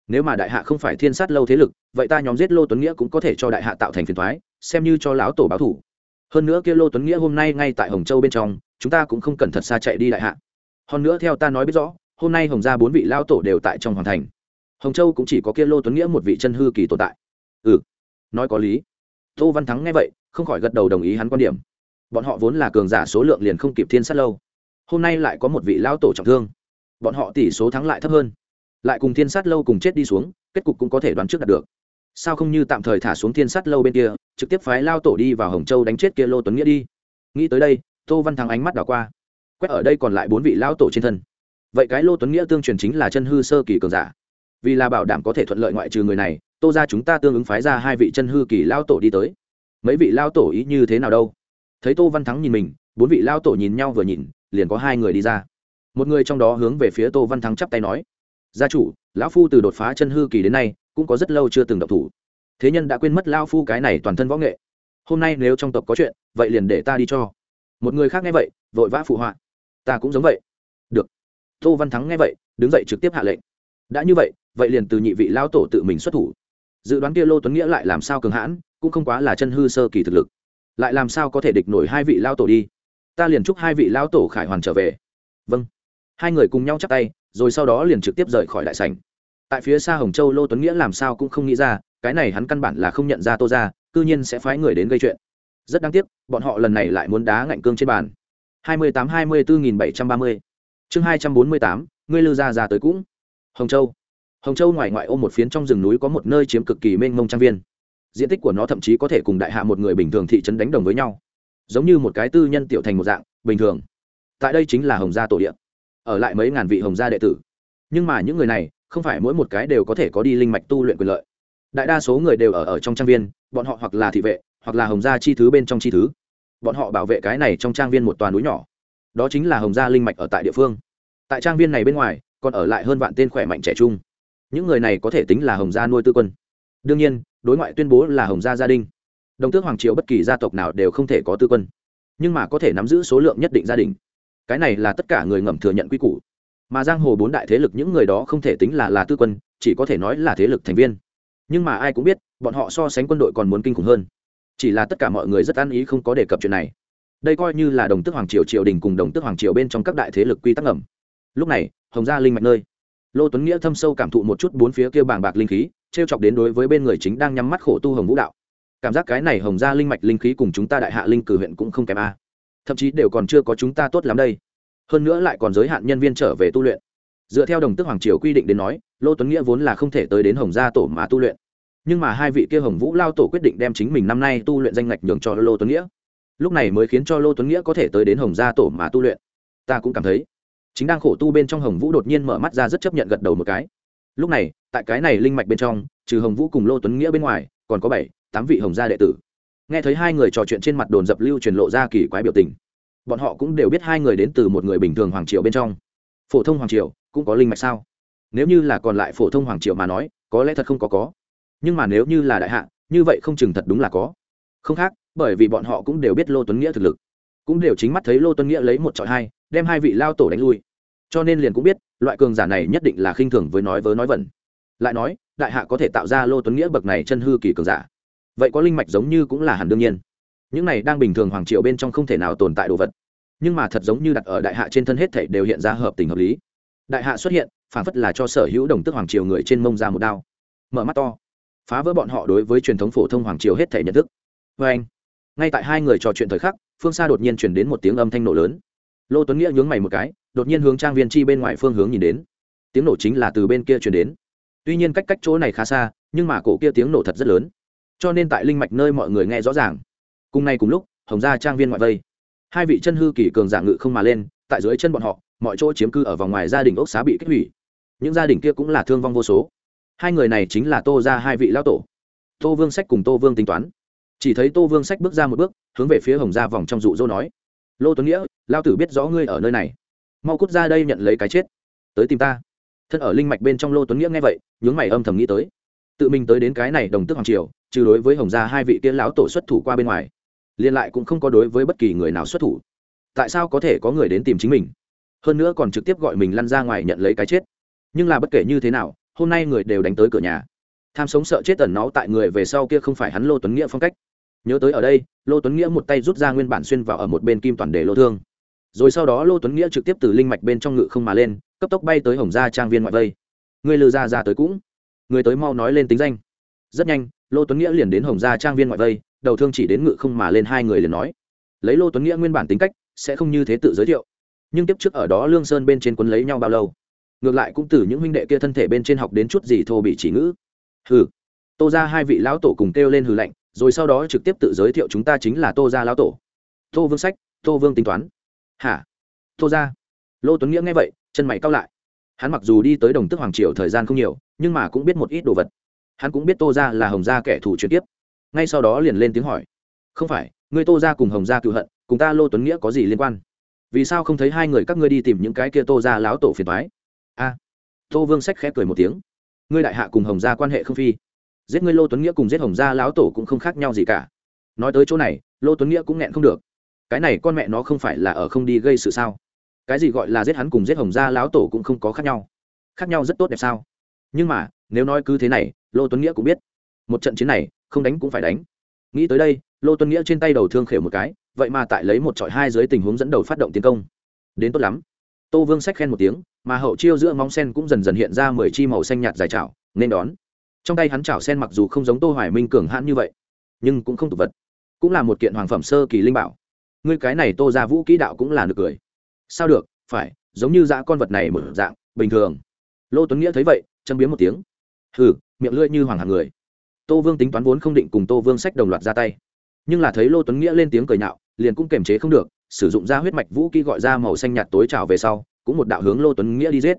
Speaker 1: Nếu mà đại hạ không phải thiên sát lâu thế lực, vậy ta nhóm giết lô tuấn nghĩa cũng có thể cho đại hạ tạo thành phiền thoái xem như cho lão tổ báo thủ hơn nữa kia lô tuấn nghĩa hôm nay ngay tại hồng châu bên trong, chúng ta cũng không cần thật xa chạy đi đại hạ. Hơn nữa theo ta nói biết rõ, hôm nay hồng gia bốn vị lão tổ đều tại trong hoàng thành. Hồng châu cũng chỉ có kia lô tuấn nghĩa một vị chân hư kỳ tồn tại. Ừ nói có lý. Tô văn thắng nghe vậy, không khỏi gật đầu đồng ý hắn quan điểm. Bọn họ vốn là cường giả số lượng liền không kịp thiên sát lâu. Hôm nay lại có một vị lão tổ trọng thương. Bọn họ tỷ số thắng lại thấp hơn. Lại cùng thiên sát lâu cùng chết đi xuống, kết cục cũng có thể đoán trước đạt được sao không như tạm thời thả xuống thiên sát lâu bên kia, trực tiếp phái lao tổ đi vào hồng châu đánh chết kia lô tuấn nghĩa đi. Nghĩ tới đây, tô văn thắng ánh mắt đảo qua. Quét ở đây còn lại bốn vị lao tổ trên thân. Vậy cái lô tuấn nghĩa tương truyền chính là chân hư sơ kỳ cường giả. Vì là bảo đảm có thể thuận lợi ngoại trừ người này, tô ra chúng ta tương ứng phái ra hai vị chân hư kỳ lao tổ đi tới. Mấy vị lao tổ ý như thế nào đâu? Thấy tô văn thắng nhìn mình, bốn vị lao tổ nhìn nhau vừa nhìn, liền có hai người đi ra. Một người trong đó hướng về phía tô văn thắng chắp tay nói, gia chủ, lão phu từ đột phá chân hư kỳ đến nay cũng có rất lâu chưa từng động thủ. Thế nhân đã quên mất lao phu cái này toàn thân võ nghệ. Hôm nay nếu trong tộc có chuyện, vậy liền để ta đi cho. Một người khác nghe vậy, vội vã phụ họa. Ta cũng giống vậy. Được. Tô văn thắng nghe vậy, đứng dậy trực tiếp hạ lệnh. Đã như vậy vậy liền từ nhị vị lao tổ tự mình xuất thủ. Dự đoán kia lô tuấn nghĩa lại làm sao cường hãn, cũng không quá là chân hư sơ kỳ thực lực. Lại làm sao có thể địch nổi hai vị lao tổ đi? Ta liền chúc hai vị lao tổ khải hoàn trở về. Vâng. Hai người cùng nhau chắp tay, rồi sau đó liền trực tiếp rời khỏi đại sảnh tại phía xa hồng châu lô tuấn nghĩa làm sao cũng không nghĩ ra, cái này hắn căn bản là không nhận ra tô ra cư nhiên sẽ phái người đến gây chuyện. Rất đáng tiếc, bọn họ lần này lại muốn đá ngạnh cương trên bàn. hai mươi tám hai mươi bốn nghìn bảy trăm ba mươi. Chương hai trăm bốn mươi tám, ngươi lư ra ra tới cũng. Hồng châu. Hồng châu ngoài ngoại ô một phiến trong rừng núi có một nơi chiếm cực kỳ mênh mông trang viên. Diện tích của nó thậm chí có thể cùng đại hạ một người bình thường thị trấn đánh đồng với nhau. Giống như một cái tư nhân tiểu thành một dạng, bình thường. Tại đây chính là hồng gia tổ địa. Ở lại mấy ngàn vị hồng gia đệ tử. Nhưng mà những người này không phải mỗi một cái đều có thể có đi linh mạch tu luyện quyền lợi. Đại đa số người đều ở ở trong trang viên, bọn họ hoặc là thị vệ, hoặc là hồng gia chi thứ bên trong chi thứ. Bọn họ bảo vệ cái này trong trang viên một toàn núi nhỏ. Đó chính là hồng gia linh mạch ở tại địa phương. Tại trang viên này bên ngoài, còn ở lại hơn vạn tên khỏe mạnh trẻ trung. Những người này có thể tính là hồng gia nuôi tư quân. Đương nhiên, đối ngoại tuyên bố là hồng gia gia đình. Đồng tước hoàng triều bất kỳ gia tộc nào đều không thể có tư quân. Nhưng mà có thể nắm giữ số lượng nhất định gia đình. Cái này là tất cả người ngầm thừa nhận quy củ mà giang hồ bốn đại thế lực những người đó không thể tính là là tư quân, chỉ có thể nói là thế lực thành viên. Nhưng mà ai cũng biết, bọn họ so sánh quân đội còn muốn kinh khủng hơn. Chỉ là tất cả mọi người rất ăn ý không có đề cập chuyện này. Đây coi như là đồng tước hoàng triều triều đình cùng đồng tước hoàng triều bên trong các đại thế lực quy tắc ngầm. Lúc này, hồng gia linh mạch nơi. Lô tuấn nghĩa thâm sâu cảm thụ một chút bốn phía kia bàng bạc linh khí t r e o chọc đến đối với bên người chính đang nhắm mắt khổ tu hồng vũ đạo. Cảm giác cái này hồng gia linh mạch linh khí cùng chúng ta đại hạ linh cử huyện cũng không kém a. Thậm chí đều còn chưa có chúng ta tốt lắm đây hơn nữa lại còn giới hạn nhân viên trở về tu luyện. Dựa theo đồng tước hoàng triều quy định đến nói, lô tuấn nghĩa vốn là không thể tới đến hồng gia tổ mà tu luyện. Nhưng mà hai vị kia hồng vũ lao tổ quyết định đem chính mình năm nay tu luyện danh ngạch nhường cho lô tuấn nghĩa. Lúc này mới khiến cho lô tuấn nghĩa có thể tới đến hồng gia tổ mà tu luyện. Ta cũng cảm thấy, chính đang khổ tu bên trong hồng vũ đột nhiên mở mắt ra rất chấp nhận gật đầu một cái. Lúc này, tại cái này linh mạch bên trong, trừ hồng vũ cùng lô tuấn nghĩa bên ngoài, còn có bảy, tám vị hồng gia đệ tử. Nghe thấy hai người trò chuyện trên mặt đồn dập lưu truyền lộ ra kỳ quái biểu tình bọn họ cũng đều biết hai người đến từ một người bình thường hoàng triều bên trong. Phổ thông hoàng triều cũng có linh mạch sao? Nếu như là còn lại phổ thông hoàng triều mà nói, có lẽ thật không có có. Nhưng mà nếu như là đại hạ, như vậy không chừng thật đúng là có. Không khác, bởi vì bọn họ cũng đều biết lô tuấn nghĩa thực lực. Cũng đều chính mắt thấy lô tuấn nghĩa lấy một trọi hai, đem hai vị lao tổ đánh lui. Cho nên liền cũng biết, loại cường giả này nhất định là khinh thường với nói vớ nói vẩn. Lại nói, đại hạ có thể tạo ra lô tuấn nghĩa bậc này chân hư kỳ cường giả. Vậy có linh mạch giống như cũng là hẳn đương nhiên những này đang bình thường hoàng triều bên trong không thể nào tồn tại đồ vật. Nhưng mà thật giống như đặt ở đại hạ trên thân hết thảy đều hiện ra hợp tình hợp lý. Đại hạ xuất hiện, phản phất là cho sở hữu đồng tức hoàng triều người trên mông ra một đao. Mở mắt to. Phá vỡ bọn họ đối với truyền thống phổ thông hoàng triều hết thể nhận thức. Vê anh, ngay tại hai người trò chuyện thời khắc, phương xa đột nhiên chuyển đến một tiếng âm thanh nổ lớn. Lô tuấn nghĩa nhướng mày một cái, đột nhiên hướng trang viên chi bên ngoài phương hướng nhìn đến. Tiếng nổ chính là từ bên kia chuyển đến. Tuy nhiên cách cách chỗ này khá xa, nhưng mà cổ kia tiếng nổ thật rất lớn. Cho nên tại linh mạch nơi mọi người nghe rõ ràng cùng nay cùng lúc, hồng gia trang viên ngoại vây. Hai vị chân hư kỳ cường giả ngự không mà lên, tại dưới chân bọn họ, mọi chỗ chiếm cư ở vòng ngoài gia đình ốc xá bị kích hủy. Những gia đình kia cũng là thương vong vô số. Hai người này chính là tô ra hai vị lão tổ. Tô vương sách cùng tô vương tính toán. Chỉ thấy tô vương sách bước ra một bước, hướng về phía hồng gia vòng trong dụ dỗ nói, lô tuấn nghĩa lao tử biết rõ ngươi ở nơi này. Mau cút ra đây nhận lấy cái chết. Tới tìm ta. Thân ở linh mạch bên trong lô tuấn nghĩa nghe vậy, nhướng mày âm thầm nghĩ tới. Tự mình tới đến cái này đồng tức hoàng triều, trừ đối với hồng gia hai vị tiên lão tổ xuất thủ qua bên ngoài liên lại cũng không có đối với bất kỳ người nào xuất thủ. Tại sao có thể có người đến tìm chính mình? Hơn nữa còn trực tiếp gọi mình lăn ra ngoài nhận lấy cái chết. Nhưng là bất kể như thế nào, hôm nay người đều đánh tới cửa nhà. Tham sống sợ chết tần nó tại người về sau kia không phải hắn lô tuấn nghĩa phong cách. Nhớ tới ở đây, lô tuấn nghĩa một tay rút ra nguyên bản xuyên vào ở một bên kim toàn để lô thương. Rồi sau đó lô tuấn nghĩa trực tiếp từ linh mạch bên trong ngự không mà lên, cấp tốc bay tới hồng gia trang viên ngoại vây. Người lừa ra ra tới cũng. Người tới mau nói lên tính danh. Rất nhanh, lô tuấn nghĩa liền đến hồng gia trang viên ngoại vây đầu thương chỉ đến ngự không mà lên hai người liền nói, lấy lô tuấn nghĩa nguyên bản tính cách, sẽ không như thế tự giới thiệu. Nhưng tiếp trước ở đó lương sơn bên trên quân lấy nhau bao lâu? Ngược lại cũng từ những huynh đệ kia thân thể bên trên học đến chút gì thô bị chỉ ngữ. Hừ. Tô ra hai vị lão tổ cùng kêu lên hừ lạnh, rồi sau đó trực tiếp tự giới thiệu chúng ta chính là tô ra lão tổ. Tô vương sách, tô vương tính toán. Hả? Tô ra lô tuấn nghĩa nghe vậy, chân mày cao lại. Hắn mặc dù đi tới đồng tức hoàng triều thời gian không nhiều, nhưng mà cũng biết một ít đồ vật. Hắn cũng biết tô ra là hồng gia kẻ thù chuyển tiếp ngay sau đó liền lên tiếng hỏi. Không phải, ngươi tô ra cùng hồng gia cựu hận, cùng ta lô tuấn nghĩa có gì liên quan? Vì sao không thấy hai người các ngươi đi tìm những cái kia tô ra láo tổ phiền thoái a. Tô vương sách khép cười một tiếng. Ngươi đại hạ cùng hồng gia quan hệ không phi. Giết ngươi lô tuấn nghĩa cùng giết hồng gia láo tổ cũng không khác nhau gì cả. Nói tới chỗ này, lô tuấn nghĩa cũng nghẹn không được. Cái này con mẹ nó không phải là ở không đi gây sự sao? Cái gì gọi là giết hắn cùng giết hồng gia láo tổ cũng không có khác nhau. Khác nhau rất tốt đẹp sao? Nhưng mà, nếu nói cứ thế này, lô tuấn nghĩa cũng biết. Một trận chiến này không đánh cũng phải đánh. Nghĩ tới đây, lô tuấn nghĩa trên tay đầu thương khều một cái, vậy mà tại lấy một trọi hai dưới tình huống dẫn đầu phát động tiến công. Đến tốt lắm. Tô vương sách khen một tiếng, mà hậu chiêu giữa móng sen cũng dần dần hiện ra mười chi màu xanh nhạt dài chảo, nên đón. Trong tay hắn chảo sen mặc dù không giống tô hoài minh cường hãn như vậy, nhưng cũng không tục vật. Cũng là một kiện hoàng phẩm sơ kỳ linh bảo. Ngươi cái này tô ra vũ kỹ đạo cũng là được cười. Sao được, phải, giống như dã con vật này một dạng, bình thường. Lô tuấn nghĩa thấy vậy, châm biếm một tiếng. Hừ, miệng lưỡi như hoàng hàng người tô vương tính toán vốn không định cùng tô vương sách đồng loạt ra tay. Nhưng là thấy lô tuấn nghĩa lên tiếng cười nhạo, liền cũng kềm chế không được, sử dụng ra huyết mạch vũ kỹ gọi ra màu xanh nhạt tối trào về sau, cũng một đạo hướng lô tuấn nghĩa đi giết.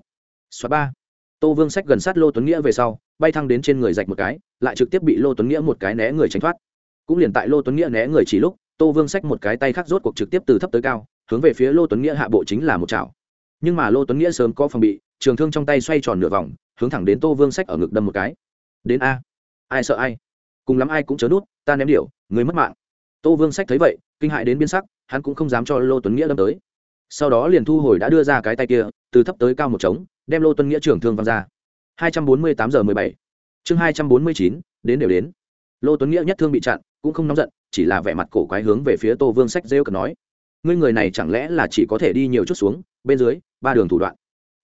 Speaker 1: Xóa ba. Tô vương sách gần sát lô tuấn nghĩa về sau, bay thăng đến trên người rạch một cái, lại trực tiếp bị lô tuấn nghĩa một cái né người tránh thoát. Cũng liền tại lô tuấn nghĩa né người chỉ lúc, tô vương sách một cái tay khác rốt cuộc trực tiếp từ thấp tới cao, hướng về phía lô tuấn nghĩa hạ bộ chính là một chảo nhưng mà lô tuấn nghĩa sớm có phòng bị, trường thương trong tay xoay tròn nửa vòng, hướng thẳng đến tô vương sách ở ngực đâm một cái. Đến a ai sợ ai? Cùng lắm ai cũng chớ nút, ta ném điệu người mất mạng. Tô vương sách thấy vậy, kinh hại đến biên sắc, hắn cũng không dám cho lô tuấn nghĩa đâm tới. Sau đó liền thu hồi đã đưa ra cái tay kia, từ thấp tới cao một trống, đem lô tuấn nghĩa trưởng thương văng ra. Hai trăm bốn mươi tám giờ mười bảy. Chương hai trăm bốn mươi chín, đến đều đến. Lô tuấn nghĩa nhất thương bị chặn, cũng không nóng giận, chỉ là vẻ mặt cổ quái hướng về phía tô vương sách rêu cần nói. Ngươi người này chẳng lẽ là chỉ có thể đi nhiều chút xuống, bên dưới, ba đường thủ đoạn.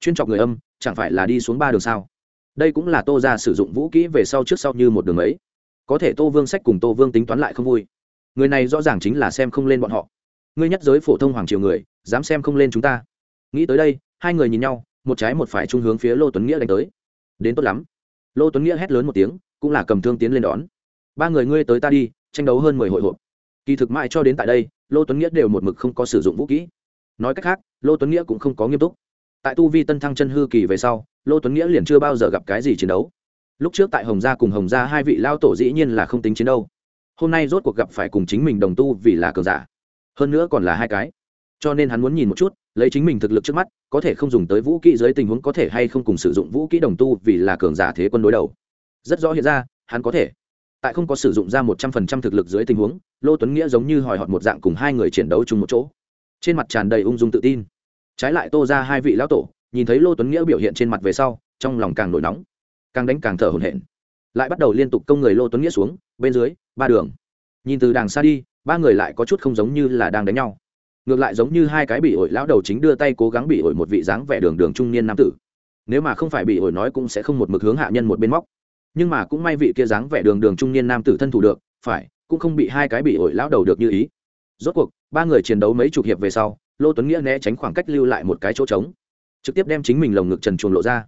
Speaker 1: Chuyên chọc người âm, chẳng phải là đi xuống ba đường sao? Đây cũng là tô ra sử dụng vũ kỹ về sau trước sau như một đường ấy. Có thể tô vương sách cùng tô vương tính toán lại không vui. Người này rõ ràng chính là xem không lên bọn họ. Ngươi nhất giới phổ thông hoàng triều người, dám xem không lên chúng ta. Nghĩ tới đây, hai người nhìn nhau, một trái một phải trung hướng phía lô tuấn nghĩa đánh tới. Đến tốt lắm. Lô tuấn nghĩa hét lớn một tiếng, cũng là cầm thương tiến lên đón. Ba người ngươi tới ta đi, tranh đấu hơn mười hội hộp. Kỳ thực mãi cho đến tại đây, lô tuấn nghĩa đều một mực không có sử dụng vũ kỹ. Nói cách khác, lô tuấn nghĩa cũng không có nghiêm túc. Tại tu vi tân thăng chân hư kỳ về sau lô tuấn nghĩa liền chưa bao giờ gặp cái gì chiến đấu. Lúc trước tại hồng gia cùng hồng gia hai vị lao tổ dĩ nhiên là không tính chiến đâu. Hôm nay rốt cuộc gặp phải cùng chính mình đồng tu vì là cường giả. Hơn nữa còn là hai cái. Cho nên hắn muốn nhìn một chút, lấy chính mình thực lực trước mắt, có thể không dùng tới vũ kỹ dưới tình huống có thể hay không cùng sử dụng vũ kỹ đồng tu vì là cường giả thế quân đối đầu. Rất rõ hiện ra, hắn có thể. Tại không có sử dụng ra một trăm phần trăm thực lực dưới tình huống, lô tuấn nghĩa giống như hỏi họt một dạng cùng hai người chiến đấu chung một chỗ. Trên mặt tràn đầy ung dung tự tin. Trái lại tô ra hai vị lão tổ nhìn thấy lô tuấn nghĩa biểu hiện trên mặt về sau trong lòng càng nổi nóng càng đánh càng thở hổn hển lại bắt đầu liên tục công người lô tuấn nghĩa xuống bên dưới ba đường nhìn từ đàng xa đi ba người lại có chút không giống như là đang đánh nhau ngược lại giống như hai cái bị ổi lão đầu chính đưa tay cố gắng bị ổi một vị dáng vẻ đường đường trung niên nam tử nếu mà không phải bị ổi nói cũng sẽ không một mực hướng hạ nhân một bên móc nhưng mà cũng may vị kia dáng vẻ đường đường trung niên nam tử thân thủ được phải cũng không bị hai cái bị ổi lão đầu được như ý rốt cuộc ba người chiến đấu mấy chục hiệp về sau lô tuấn nghĩa né tránh khoảng cách lưu lại một cái chỗ trống trực tiếp đem chính mình lồng ngực trần chuồng lộ ra.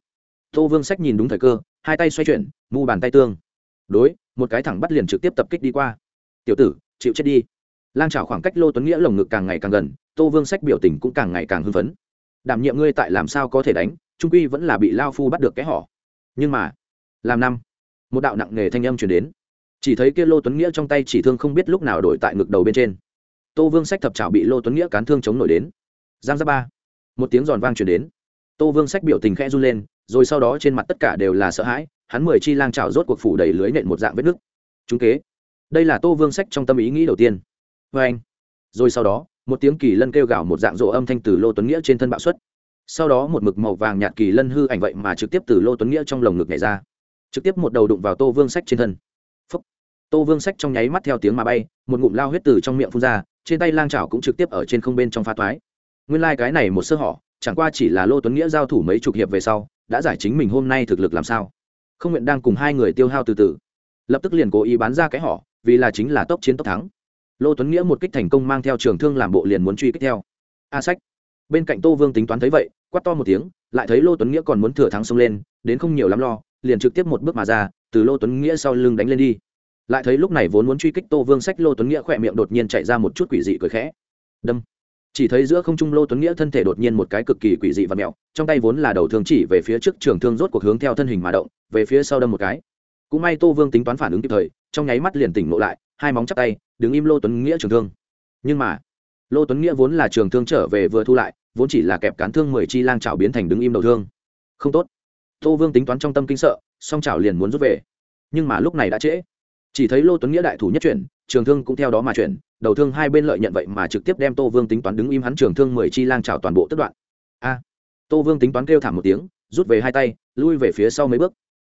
Speaker 1: Tô vương sách nhìn đúng thời cơ, hai tay xoay chuyển, mu bàn tay tương. Đối, một cái thẳng bắt liền trực tiếp tập kích đi qua. Tiểu tử, chịu chết đi. Lang trào khoảng cách lô tuấn nghĩa lồng ngực càng ngày càng gần, tô vương sách biểu tình cũng càng ngày càng hưng phấn. Đảm nhiệm ngươi tại làm sao có thể đánh, trung quy vẫn là bị lao phu bắt được cái họ nhưng mà, làm năm. Một đạo nặng nề thanh âm chuyển đến. Chỉ thấy kia lô tuấn nghĩa trong tay chỉ thương không biết lúc nào đổi tại ngực đầu bên trên. Tô vương sách thập trào bị lô tuấn nghĩa cán thương chống nổi đến. Giang ra ba. Một tiếng giòn vang chuyển đến tô vương sách biểu tình khẽ run lên, rồi sau đó trên mặt tất cả đều là sợ hãi, hắn mười chi lang trào rốt cuộc phủ đầy lưới nện một dạng vết nứt. Chúng kế, đây là tô vương sách trong tâm ý nghĩ đầu tiên. Vê anh, rồi sau đó, một tiếng kỳ lân kêu gào một dạng rộ âm thanh từ lô tuấn nghĩa trên thân bạo xuất. Sau đó một mực màu vàng nhạt kỳ lân hư ảnh vậy mà trực tiếp từ lô tuấn nghĩa trong lồng ngực nhảy ra. Trực tiếp một đầu đụng vào tô vương sách trên thân. Phúc. tô vương sách trong nháy mắt theo tiếng mà bay, một ngụm lao huyết từ trong miệng phun ra, trên tay lang trào cũng trực tiếp ở trên không bên trong pha toái. Nguyên lai、like、cái này một sơ hỏ chẳng qua chỉ là lô tuấn nghĩa giao thủ mấy chục hiệp về sau, đã giải chính mình hôm nay thực lực làm sao? Không nguyện đang cùng hai người tiêu hao từ từ. Lập tức liền cố ý bán ra cái họ, vì là chính là tốc chiến tốc thắng. Lô tuấn nghĩa một kích thành công mang theo trường thương làm bộ liền muốn truy kích theo. A sách. Bên cạnh tô vương tính toán thấy vậy, quát to một tiếng, lại thấy lô tuấn nghĩa còn muốn thừa thắng xông lên, đến không nhiều lắm lo, liền trực tiếp một bước mà ra, từ lô tuấn nghĩa sau lưng đánh lên đi. Lại thấy lúc này vốn muốn truy kích tô vương sách, lô tuấn nghĩa khỏe miệng đột nhiên chạy ra một chút quỷ dị cười khẽ. Đâm chỉ thấy giữa không trung lô tuấn nghĩa thân thể đột nhiên một cái cực kỳ quỷ dị và mẹo, trong tay vốn là đầu thương chỉ về phía trước trường thương rốt cuộc hướng theo thân hình mà động, về phía sau đâm một cái. Cũng may tô vương tính toán phản ứng kịp thời, trong nháy mắt liền tỉnh ngộ lại, hai móng chắp tay, đứng im lô tuấn nghĩa trường thương. Nhưng mà, lô tuấn nghĩa vốn là trường thương trở về vừa thu lại, vốn chỉ là kẹp cán thương mười chi lang trào biến thành đứng im đầu thương. Không tốt. Tô vương tính toán trong tâm kinh sợ, song trào liền muốn rút về. Nhưng mà lúc này đã trễ chỉ thấy lô tuấn nghĩa đại thủ nhất chuyển, trường thương cũng theo đó mà chuyển, đầu thương hai bên lợi nhận vậy mà trực tiếp đem tô vương tính toán đứng im hắn trường thương mười chi lang trào toàn bộ tất đoạn. A! Tô vương tính toán kêu thảm một tiếng, rút về hai tay, lui về phía sau mấy bước.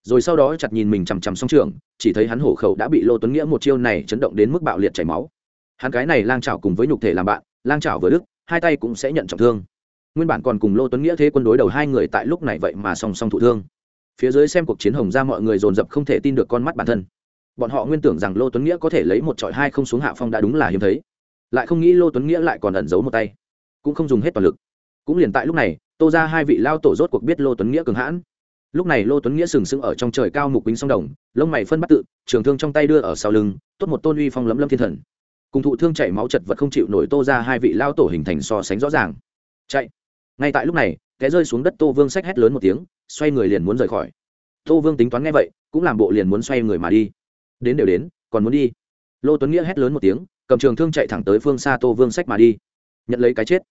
Speaker 1: Rồi sau đó chặt nhìn mình chằm chằm song trường, chỉ thấy hắn hổ khẩu đã bị lô tuấn nghĩa một chiêu này chấn động đến mức bạo liệt chảy máu. Hắn cái này lang trào cùng với nhục thể làm bạn, lang trào vừa đức hai tay cũng sẽ nhận trọng thương. Nguyên bản còn cùng lô tuấn nghĩa thế quân đối đầu hai người tại lúc này vậy mà song song thụ thương. Phía dưới xem cuộc chiến hồng ra mọi người dồn dập không thể tin được con mắt bản thân bọn họ nguyên tưởng rằng lô tuấn nghĩa có thể lấy một trọi hai không xuống hạ phong đã đúng là hiếm thấy. Lại không nghĩ lô tuấn nghĩa lại còn ẩn giấu một tay. Cũng không dùng hết toàn lực. Cũng liền tại lúc này, tô ra hai vị lao tổ rốt cuộc biết lô tuấn nghĩa cường hãn. Lúc này lô tuấn nghĩa sừng sững ở trong trời cao mục bính sông đồng, lông mày phân bắt tự, trường thương trong tay đưa ở sau lưng, tốt một tôn uy phong lấm lâm thiên thần. Cùng thụ thương chảy máu chật vật không chịu nổi tô ra hai vị lao tổ hình thành so sánh rõ ràng. Chạy. Ngay tại lúc này, té rơi xuống đất tô vương sách hét lớn một tiếng, xoay người liền muốn rời khỏi. Tô vương tính toán nghe vậy, cũng làm bộ liền muốn xoay người mà đi đến đều đến, còn muốn đi. Lô tuấn nghĩa hét lớn một tiếng, cầm trường thương chạy thẳng tới phương xa tô vương sách mà đi. Nhận lấy cái chết.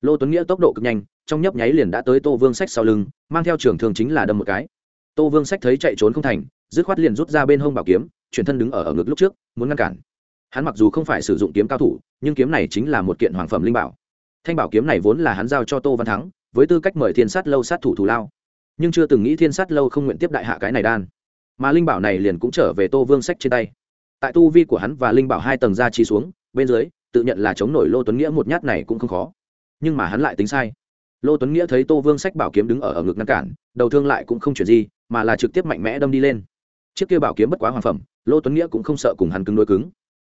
Speaker 1: Lô tuấn nghĩa tốc độ cực nhanh, trong nhấp nháy liền đã tới tô vương sách sau lưng, mang theo trường thương chính là đâm một cái. Tô vương sách thấy chạy trốn không thành, dứt khoát liền rút ra bên hông bảo kiếm, chuyển thân đứng ở ở ngực lúc trước, muốn ngăn cản. Hắn mặc dù không phải sử dụng kiếm cao thủ, nhưng kiếm này chính là một kiện hoàng phẩm linh bảo. Thanh bảo kiếm này vốn là hắn giao cho tô văn thắng, với tư cách mời thiên sát lâu sát thủ thù lao. Nhưng chưa từng nghĩ thiên sát lâu không nguyện tiếp đại hạ cái này đan mà linh bảo này liền cũng trở về tô vương sách trên tay. Tại tu vi của hắn và linh bảo hai tầng ra chi xuống, bên dưới, tự nhận là chống nổi lô tuấn nghĩa một nhát này cũng không khó. Nhưng mà hắn lại tính sai. Lô tuấn nghĩa thấy tô vương sách bảo kiếm đứng ở ở ngực ngăn cản, đầu thương lại cũng không chuyển gì, mà là trực tiếp mạnh mẽ đâm đi lên. Chiếc kia bảo kiếm bất quá hoàng phẩm, lô tuấn nghĩa cũng không sợ cùng hắn cứng đôi cứng.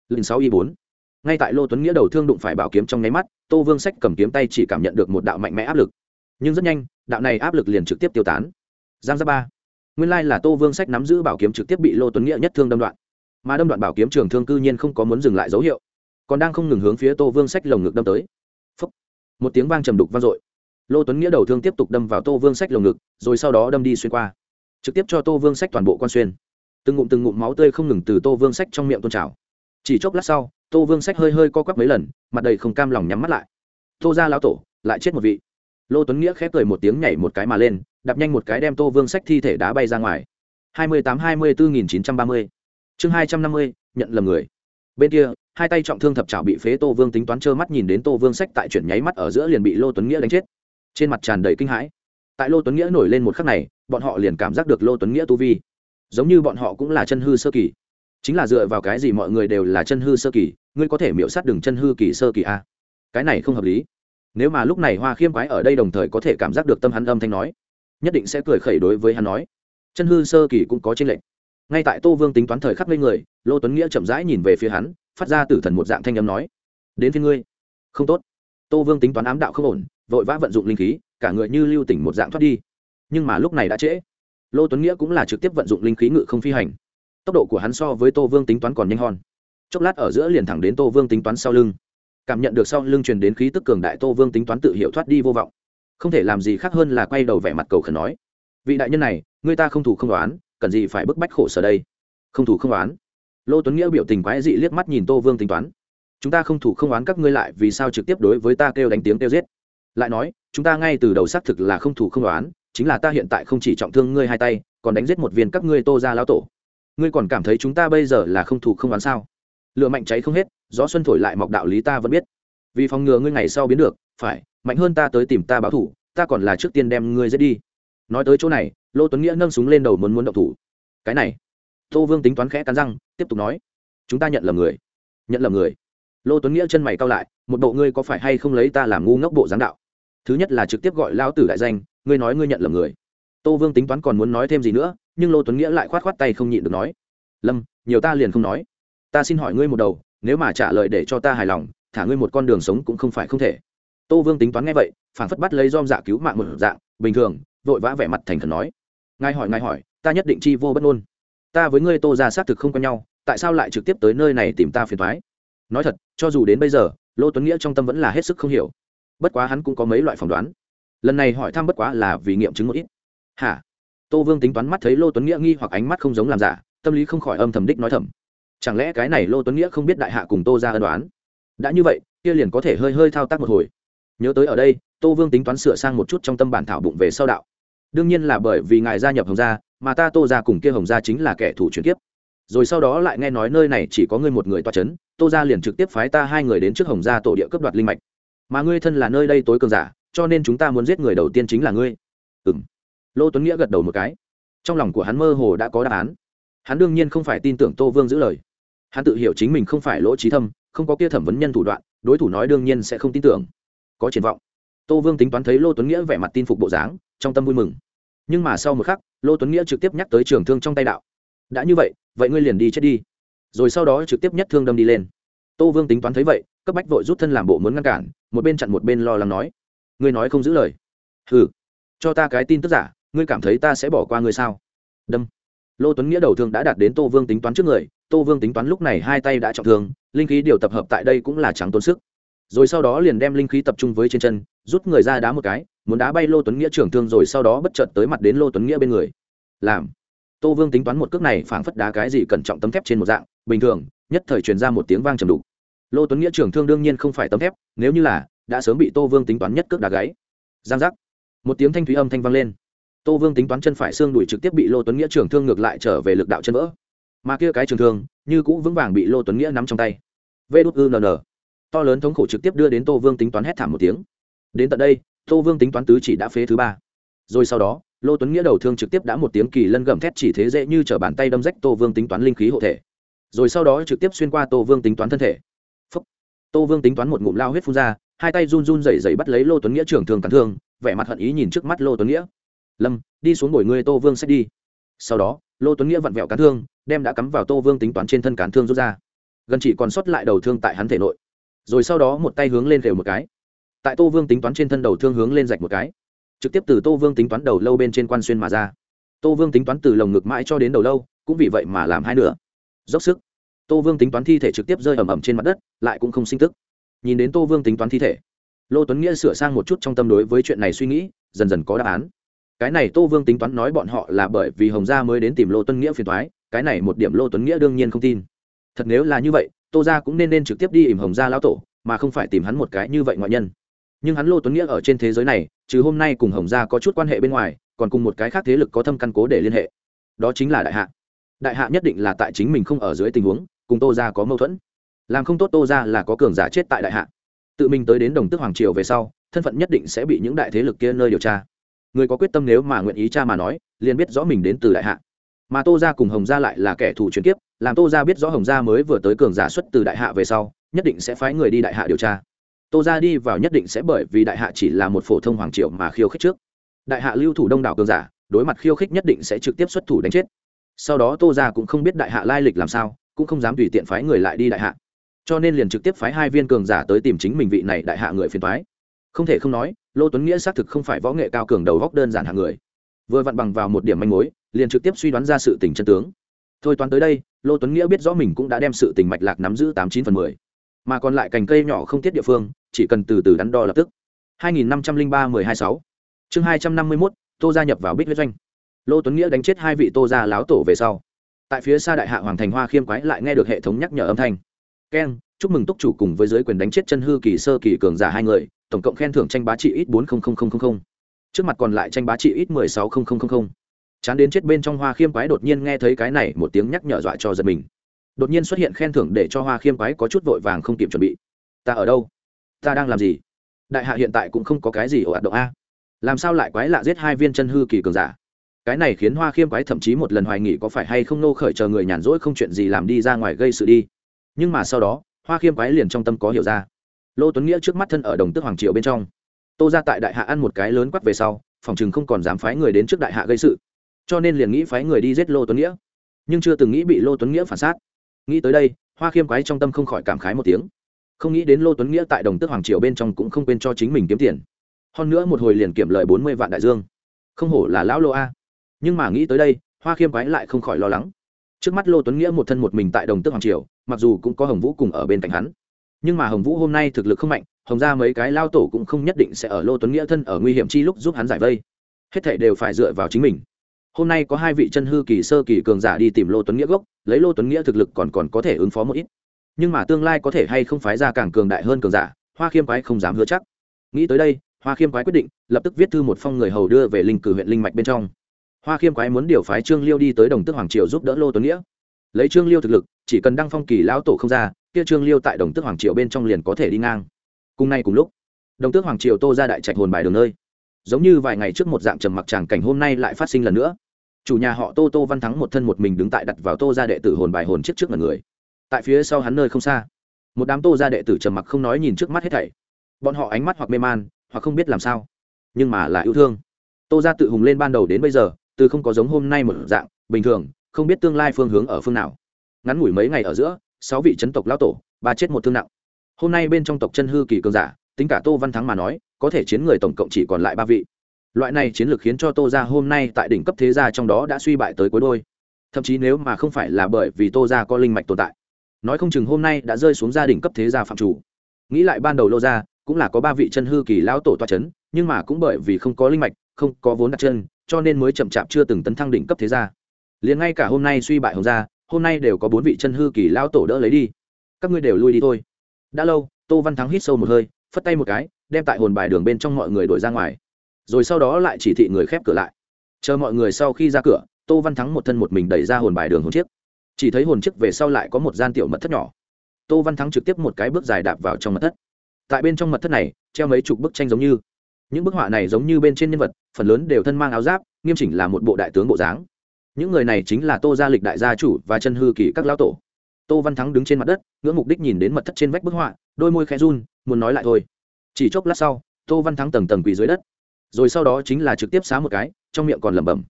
Speaker 1: Linh sáu y bốn. Ngay tại lô tuấn nghĩa đầu thương đụng phải bảo kiếm trong nháy mắt, tô vương sách cầm kiếm tay chỉ cảm nhận được một đạo mạnh mẽ áp lực. Nhưng rất nhanh, đạo này áp lực liền trực tiếp tiêu tán. Giang gia ba nguyên lai là tô vương sách nắm giữ bảo kiếm trực tiếp bị lô tuấn nghĩa nhất thương đâm đoạn mà đâm đoạn bảo kiếm trường thương cư nhiên không có muốn dừng lại dấu hiệu còn đang không ngừng hướng phía tô vương sách lồng ngực đâm tới Phúc. một tiếng vang trầm đục vang dội lô tuấn nghĩa đầu thương tiếp tục đâm vào tô vương sách lồng ngực rồi sau đó đâm đi xuyên qua trực tiếp cho tô vương sách toàn bộ quan xuyên từng ngụm từng ngụm máu tươi không ngừng từ tô vương sách trong miệng tôn trào chỉ chốc lát sau tô vương sách hơi hơi co quắp mấy lần mặt đầy không cam lòng nhắm mắt lại tô ra lão tổ lại chết một vị lô tuấn nghĩa khép cười một tiếng nhảy một cái mà lên đạp nhanh một cái đem tô vương sách thi thể đá bay ra ngoài. hai mươi tám hai mươi bốn nghìn chín trăm ba mươi. Chương hai trăm năm mươi, nhận lầm người. Bên kia, hai tay trọng thương thập trào bị phế tô vương tính toán trơ mắt nhìn đến tô vương sách tại chuyển nháy mắt ở giữa liền bị lô tuấn nghĩa đánh chết. Trên mặt tràn đầy kinh hãi. Tại lô tuấn nghĩa nổi lên một khắc này, bọn họ liền cảm giác được lô tuấn nghĩa tu vi. Giống như bọn họ cũng là chân hư sơ kỳ. Chính là dựa vào cái gì mọi người đều là chân hư sơ kỳ? Ngươi có thể miễu sát đường chân hư kỳ sơ kỳ a cái này không hợp lý. Nếu mà lúc này hoa khiêm quái ở đây đồng thời có thể cảm giác được tâm hắn âm thanh nói nhất định sẽ cười khẩy đối với hắn nói. Chân hư sơ kỳ cũng có trên lệnh ngay tại tô vương tính toán thời khắc lên người, lô tuấn nghĩa chậm rãi nhìn về phía hắn, phát ra tử thần một dạng thanh âm nói, đến phía ngươi. Không tốt. Tô vương tính toán ám đạo không ổn, vội vã vận dụng linh khí, cả người như lưu tỉnh một dạng thoát đi. Nhưng mà lúc này đã trễ. Lô tuấn nghĩa cũng là trực tiếp vận dụng linh khí ngự không phi hành. Tốc độ của hắn so với tô vương tính toán còn nhanh hòn. Chốc lát ở giữa liền thẳng đến tô vương tính toán sau lưng. Cảm nhận được sau lưng truyền đến khí tức cường đại, tô vương tính toán tự hiệu thoát đi vô vọng không thể làm gì khác hơn là quay đầu vẻ mặt cầu khẩn nói, vị đại nhân này, người ta không thủ không đoán cần gì phải bức bách khổ sở đây? Không thủ không đoán lô tuấn nghĩa biểu tình quái dị liếc mắt nhìn tô vương tính toán. Chúng ta không thủ không oán các ngươi lại vì sao trực tiếp đối với ta kêu đánh tiếng kêu giết? Lại nói, chúng ta ngay từ đầu xác thực là không thủ không oán, chính là ta hiện tại không chỉ trọng thương ngươi hai tay, còn đánh giết một viên các ngươi tô ra lao tổ. Ngươi còn cảm thấy chúng ta bây giờ là không thủ không oán sao? Lửa mạnh cháy không hết, gió xuân thổi lại mọc đạo lý ta vẫn biết vì phòng ngừa ngươi ngày sau biến được, phải, mạnh hơn ta tới tìm ta báo thủ, ta còn là trước tiên đem ngươi giết đi. Nói tới chỗ này, lô tuấn nghĩa nâng súng lên đầu muốn muốn động thủ. Cái này, tô vương tính toán khẽ cắn răng, tiếp tục nói, chúng ta nhận lầm người, nhận lầm người. Lô tuấn nghĩa chân mày cao lại, một bộ ngươi có phải hay không lấy ta làm ngu ngốc bộ giáng đạo? Thứ nhất là trực tiếp gọi lao tử đại danh, ngươi nói ngươi nhận lầm người. Tô vương tính toán còn muốn nói thêm gì nữa, nhưng lô tuấn nghĩa lại khoát khoát tay không nhịn được nói, lâm, nhiều ta liền không nói. Ta xin hỏi ngươi một đầu, nếu mà trả lời để cho ta hài lòng thả ngươi một con đường sống cũng không phải không thể. Tô vương tính toán nghe vậy phản phất bắt lấy dom dạ cứu mạng một dạng, bình thường, vội vã vẻ mặt thành khẩn nói. Ngài hỏi ngài hỏi, ta nhất định chi vô bất ngôn. Ta với ngươi tô ra xác thực không quen nhau, tại sao lại trực tiếp tới nơi này tìm ta phiền thoái nói thật, cho dù đến bây giờ, lô tuấn nghĩa trong tâm vẫn là hết sức không hiểu. Bất quá hắn cũng có mấy loại phỏng đoán. Lần này hỏi thăm bất quá là vì nghiệm chứng một ít. Hả? Tô vương tính toán mắt thấy lô tuấn nghĩa nghi hoặc ánh mắt không giống làm giả, tâm lý không khỏi âm thầm đích nói thầm. Chẳng lẽ cái này lô tuấn nghĩa không biết đại hạ cùng tô ra ân đoán đã như vậy, kia liền có thể hơi hơi thao tác một hồi. Nhớ tới ở đây, tô vương tính toán sửa sang một chút trong tâm bản thảo bụng về sau đạo. Đương nhiên là bởi vì ngài gia nhập hồng gia, mà ta tô ra cùng kia hồng gia chính là kẻ thủ chuyển tiếp. rồi sau đó lại nghe nói nơi này chỉ có ngươi một người toa c h ấ n tô ra liền trực tiếp phái ta hai người đến trước hồng gia tổ địa cướp đoạt linh mạch. Mà ngươi thân là nơi đây tối cường giả, cho nên chúng ta muốn giết người đầu tiên chính là ngươi. Ừ m lô tuấn nghĩa gật đầu một cái. Trong lòng của hắn mơ hồ đã có đáp án. Hắn đương nhiên không phải tin tưởng tô vương giữ lời. Hắn tự hiểu chính mình không phải lỗ trí thâm không có kia thẩm vấn nhân thủ đoạn, đối thủ nói đương nhiên sẽ không tin tưởng. Có triển vọng. Tô vương tính toán thấy lô tuấn nghĩa vẻ mặt tin phục bộ dáng, trong tâm vui mừng. Nhưng mà sau một khắc, lô tuấn nghĩa trực tiếp nhắc tới trường thương trong tay đạo. Đã như vậy vậy ngươi liền đi chết đi. Rồi sau đó trực tiếp nhất thương đâm đi lên. Tô vương tính toán thấy vậy, cấp bách vội rút thân làm bộ muốn ngăn cản, một bên chặn một bên lo lắng nói, ngươi nói không giữ lời. Ừ cho ta cái tin tức giả, ngươi cảm thấy ta sẽ bỏ qua ngươi sao? Đâm. Lô tuấn nghĩa đầu thương đã đạt đến tô vương tính toán trước người, tô vương tính toán lúc này hai tay đã trọng thương linh khí điều tập hợp tại đây cũng là trắng tốn sức. Rồi sau đó liền đem linh khí tập trung với trên chân, rút người ra đá một cái, muốn đá bay lô tuấn nghĩa trưởng thương rồi sau đó bất chợt tới mặt đến lô tuấn nghĩa bên người. Làm. Tô vương tính toán một cước này phảng phất đá cái gì cẩn trọng tấm thép trên một dạng, bình thường, nhất thời truyền ra một tiếng vang trầm đục. Lô tuấn nghĩa trưởng thương đương nhiên không phải tấm thép, nếu như là, đã sớm bị tô vương tính toán nhất cước đá gáy giang giác. Một tiếng thanh thúy âm thanh vang lên. Tô vương tính toán chân phải xương đùi trực tiếp bị lô tuấn nghĩa trưởng thương ngược lại trở về lực đạo chân vỡ. Mà kia cái trường thương như cũ vững vàng bị lô tuấn nghĩa nắm trong tay. Vê đút ư nn to lớn thống khổ trực tiếp đưa đến tô vương tính toán hét thảm một tiếng. Đến tận đây, tô vương tính toán tứ chỉ đã phế thứ ba. Rồi sau đó, lô tuấn nghĩa đầu thương trực tiếp đã một tiếng kỳ lân gầm thét chỉ thế dễ như t r ở bàn tay đâm rách tô vương tính toán linh khí hộ thể. Rồi sau đó trực tiếp xuyên qua tô vương tính toán thân thể、Phúc. Tô vương tính toán một ngụm lao huyết phun ra, hai tay run run dậy dậy bắt lấy lô tuấn nghĩa trưởng thường cắn thương, vẻ mặt hận ý nhìn trước mắt lô tuấn nghĩa. Lâm, đi xuống ngồi ngươi tô vương sẽ đi. Sau đó, lô tuấn nghĩa vặn vẹo cán thương đem đã cắm vào tô vương tính toán trên thân cán thương rút ra. Gần chỉ còn sót lại đầu thương tại hắn thể nội. Rồi sau đó một tay hướng lên rều một cái. Tại tô vương tính toán trên thân đầu thương hướng lên rạch một cái. Trực tiếp từ tô vương tính toán đầu lâu bên trên quan xuyên mà ra. Tô vương tính toán từ lồng ngực mãi cho đến đầu lâu, cũng vì vậy mà làm hai nửa. Dốc sức. Tô vương tính toán thi thể trực tiếp rơi ầm ầm trên mặt đất, lại cũng không sinh tức. Nhìn đến tô vương tính toán thi thể, lô tuấn nghĩa sửa sang một chút trong tâm đối với chuyện này suy nghĩ, dần dần có đáp án. Cái này tô vương tính toán nói bọn họ là bởi vì hồng gia mới đến tìm lô tuấn nghĩa phiền thoái cái này một điểm lô tuấn nghĩa đương nhiên không tin. Thật nếu là như vậy, tô gia cũng nên nên trực tiếp đi ỉm hồng gia lão tổ, mà không phải tìm hắn một cái như vậy ngoại nhân. Nhưng hắn lô tuấn nghĩa ở trên thế giới này, trừ hôm nay cùng hồng gia có chút quan hệ bên ngoài, còn cùng một cái khác thế lực có thâm căn cố để liên hệ. Đó chính là đại hạ. Đại hạ nhất định là tại chính mình không ở dưới tình huống, cùng tô gia có mâu thuẫn. Làm không tốt tô gia là có cường giả chết tại đại hạ. Tự mình tới đến đồng tước hoàng triều về sau, thân phận nhất định sẽ bị những đại thế lực kia nơi điều tra. Người có quyết tâm nếu mà nguyện ý cha mà nói, liền biết rõ mình đến từ đại hạ mà tô gia cùng hồng gia lại là kẻ thù chuyển kiếp, làm tô gia biết rõ hồng gia mới vừa tới cường giả xuất từ đại hạ về sau, nhất định sẽ phái người đi đại hạ điều tra. Tô ra đi vào nhất định sẽ bởi vì đại hạ chỉ là một phổ thông hoàng triều mà khiêu khích trước. Đại hạ lưu thủ đông đảo cường giả, đối mặt khiêu khích nhất định sẽ trực tiếp xuất thủ đánh chết. Sau đó tô ra cũng không biết đại hạ lai lịch làm sao, cũng không dám tùy tiện phái người lại đi đại hạ. Cho nên liền trực tiếp phái hai viên cường giả tới tìm chính mình vị này đại hạ người phiền thoái không thể không nói, lô tuấn nghĩa xác thực không phải võ nghệ cao cường đầu góc đơn giản hạng người. Vừa vặn bằng vào một điểm manh mối liền trực tiếp suy đoán ra sự tình chân tướng. Thôi toán tới đây lô tuấn nghĩa biết rõ mình cũng đã đem sự tình mạch lạc nắm giữ tám chín phần mười mà còn lại cành cây nhỏ không tiết địa phương chỉ cần từ từ đắn đo lập tức. 2503-126 chương 251, tô gia nhập vào bích huyết doanh. Lô tuấn nghĩa đánh chết hai vị tô gia láo tổ về sau. Tại phía xa đại hạ hoàng thành hoa khiêm quái lại nghe được hệ thống nhắc nhở âm thanh. Keng chúc mừng túc chủ cùng với giới quyền đánh chết chân hư kỳ sơ kỳ cường giả hai người tổng cộng khen thưởng tranh bá trị ít bốn trước mặt còn lại tranh bá trị ít mười sáu chán đến chết bên trong hoa khiêm quái đột nhiên nghe thấy cái này, một tiếng nhắc nhở dọa cho giật mình. Đột nhiên xuất hiện khen thưởng để cho hoa khiêm quái có chút vội vàng không kịp chuẩn bị. Ta ở đâu? Ta đang làm gì? Đại hạ hiện tại cũng không có cái gì ồ ạt động a. Làm sao lại quái lạ giết hai viên chân hư kỳ cường giả? Cái này khiến hoa khiêm quái thậm chí một lần hoài nghỉ có phải hay không nô khởi chờ người nhàn rỗi không chuyện gì làm đi ra ngoài gây sự đi. Nhưng mà sau đó, hoa khiêm quái liền trong tâm có hiểu ra. Lô tuấn nghĩa trước mắt thân ở đồng tước hoàng triều bên trong. Tô ra tại đại hạ ăn một cái lớn quắc về sau, phòng chừng không còn dám phái người đến trước đại hạ gây sự cho nên liền nghĩ phái người đi giết lô tuấn nghĩa. Nhưng chưa từng nghĩ bị lô tuấn nghĩa phản xác. Nghĩ tới đây, hoa khiêm quái trong tâm không khỏi cảm khái một tiếng. Không nghĩ đến lô tuấn nghĩa tại đồng tước hoàng triều bên trong cũng không quên cho chính mình kiếm tiền. Hơn nữa một hồi liền kiểm lợi bốn mươi vạn đại dương. Không hổ là lão lô a. Nhưng mà nghĩ tới đây, hoa khiêm quái lại không khỏi lo lắng. Trước mắt lô tuấn nghĩa một thân một mình tại đồng tước hoàng triều, mặc dù cũng có hồng vũ cùng ở bên cạnh hắn. Nhưng mà hồng vũ hôm nay thực lực không mạnh, hồng ra mấy cái lao tổ cũng không nhất định sẽ ở lô tuấn nghĩa thân ở nguy hiểm chi lúc giúp hắn giải vây. Hết thảy đều phải dựa vào chính mình hôm nay có hai vị chân hư kỳ sơ kỳ cường giả đi tìm lô tuấn nghĩa gốc, lấy lô tuấn nghĩa thực lực còn còn có thể ứng phó một ít. Nhưng mà tương lai có thể hay không phái ra càng cường đại hơn cường giả, hoa khiêm quái không dám hứa chắc. Nghĩ tới đây, hoa khiêm quái quyết định, lập tức viết thư một phong người hầu đưa về linh cử huyện linh mạch bên trong. Hoa khiêm quái muốn điều phái trương liêu đi tới đồng tước hoàng triều giúp đỡ lô tuấn nghĩa. Lấy trương liêu thực lực, chỉ cần đăng phong kỳ lão tổ không ra, kia trương liêu tại đồng tước hoàng triều bên trong liền có thể đi ngang. Cùng nay cùng lúc, đồng tước hoàng triều tô ra đại trạch hồn bài đường nơi giống như vài ngày trước một dạng trầm mặc tràng cảnh hôm nay lại phát sinh lần nữa. Chủ nhà họ tô tô văn thắng một thân một mình đứng tại đặt vào tô ra đệ tử hồn bài hồn chiếc trước mặt người. Tại phía sau hắn nơi không xa, một đám tô ra đệ tử trầm mặc không nói nhìn trước mắt hết thảy. Bọn họ ánh mắt hoặc mê man, hoặc không biết làm sao, nhưng mà là yêu thương. Tô ra tự hùng lên ban đầu đến bây giờ, từ không có giống hôm nay một dạng, bình thường, không biết tương lai phương hướng ở phương nào. Ngắn ngủi mấy ngày ở giữa, sáu vị chấn tộc lao tổ, ba chết một thương nặng. Hôm nay bên trong tộc chân hư kỳ cường giả, tính cả tô văn thắng mà nói có thể chiến người tổng cộng chỉ còn lại ba vị. Loại này chiến lược khiến cho tô ra hôm nay tại đỉnh cấp thế gia trong đó đã suy bại tới cuối đôi. Thậm chí nếu mà không phải là bởi vì tô ra có linh mạch tồn tại, nói không chừng hôm nay đã rơi xuống gia đình cấp thế gia phạm chủ. Nghĩ lại ban đầu lô ra cũng là có ba vị chân hư kỳ lão tổ toa c h ấ n nhưng mà cũng bởi vì không có linh mạch, không có vốn đặt chân, cho nên mới chậm chạp chưa từng tấn thăng đỉnh cấp thế gia. Liền ngay cả hôm nay suy bại hồng gia, hôm nay đều có bốn vị chân hư kỳ lão tổ đỡ lấy đi. Các ngươi đều lui đi thôi. Đã lâu, tô văn thắng hít sâu một hơi, phất tay một cái đem tại hồn bài đường bên trong mọi người đổi ra ngoài. Rồi sau đó lại chỉ thị người khép cửa lại. Chờ mọi người sau khi ra cửa, tô văn thắng một thân một mình đẩy ra hồn bài đường hồn chiếc. Chỉ thấy hồn chiếc về sau lại có một gian tiểu mật thất nhỏ. Tô văn thắng trực tiếp một cái bước dài đạp vào trong mật thất. Tại bên trong mật thất này, treo mấy chục bức tranh giống như. Những bức họa này giống như bên trên nhân vật, phần lớn đều thân mang áo giáp, nghiêm chỉnh là một bộ đại tướng bộ dáng. Những người này chính là tô gia lịch đại gia chủ và chân hư kỳ các lão tổ. Tô văn thắng đứng trên mặt đất, ngưỡng mục đích nhìn đến mật thất trên vách bức họa, đôi môi khẽ run, muốn nói lại thôi chỉ chốc lát sau, tô văn thắng tầng tầng quỳ dưới đất. Rồi sau đó chính là trực tiếp xá một cái, trong miệng còn lẩm bẩm.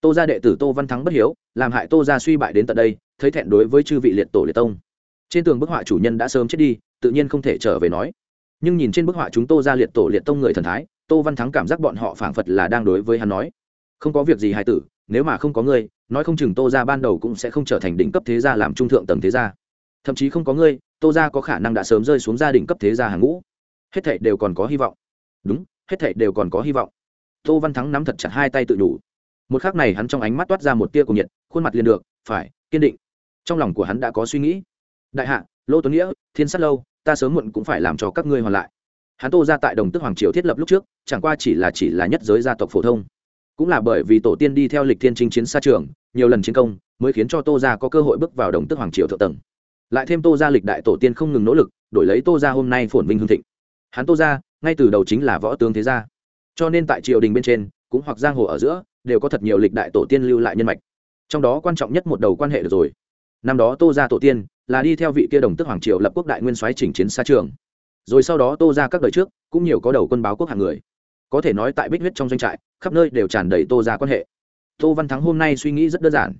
Speaker 1: Tô gia đệ tử tô văn thắng bất hiếu, làm hại tô gia suy bại đến tận đây, thấy thẹn đối với chư vị liệt tổ liệt tông. Trên tường bức họa chủ nhân đã sớm chết đi, tự nhiên không thể trở về nói. Nhưng nhìn trên bức họa chúng tô ra liệt tổ liệt tông người thần thái, tô văn thắng cảm giác bọn họ phảng phật là đang đối với hắn nói. Không có việc gì hài tử, nếu mà không có ngươi, nói không chừng tô ra ban đầu cũng sẽ không trở thành đỉnh cấp thế gia làm trung thượng tầng thế gia. Thậm chí không có ngươi, tô ra có khả năng đã sớm rơi xuống gia đình cấp thế gia hàng ngũ hết thảy đều còn có hy vọng. Đúng, hết thảy đều còn có hy vọng. Tô văn thắng nắm thật chặt hai tay tự đủ một khắc này hắn trong ánh mắt toát ra một tia cùng nhiệt, khuôn mặt liền được, phải, kiên định. Trong lòng của hắn đã có suy nghĩ. Đại hạ, lô tuấn nghĩa, thiên sát lâu, ta sớm muộn cũng phải làm cho các ngươi hoàn lại. Hắn tô ra tại đồng tức hoàng triều thiết lập lúc trước, chẳng qua chỉ là chỉ là nhất giới gia tộc phổ thông. Cũng là bởi vì tổ tiên đi theo lịch thiên chinh chiến xa trường, nhiều lần chiến công, mới khiến cho tô ra có cơ hội bước vào đồng tức hoàng triều thượng tầng. Lại thêm tô ra lịch đại tổ tiên không ngừng nỗ lực, đổi lấy tô ra hôm nay phồn vinh hương thịnh hắn tô ra ngay từ đầu chính là võ tướng thế gia. Cho nên tại triều đình bên trên, cũng hoặc giang hồ ở giữa, đều có thật nhiều lịch đại tổ tiên lưu lại nhân mạch. Trong đó quan trọng nhất một đầu quan hệ được rồi. Năm đó tô ra tổ tiên là đi theo vị kia đồng tức hoàng triều lập quốc đại nguyên soái chỉnh chiến xa trường. Rồi sau đó tô ra các đời trước, cũng nhiều có đầu quân báo quốc hàng người. Có thể nói tại bích huyết trong doanh trại, khắp nơi đều tràn đầy tô ra quan hệ. Tô văn thắng hôm nay suy nghĩ rất đơn giản.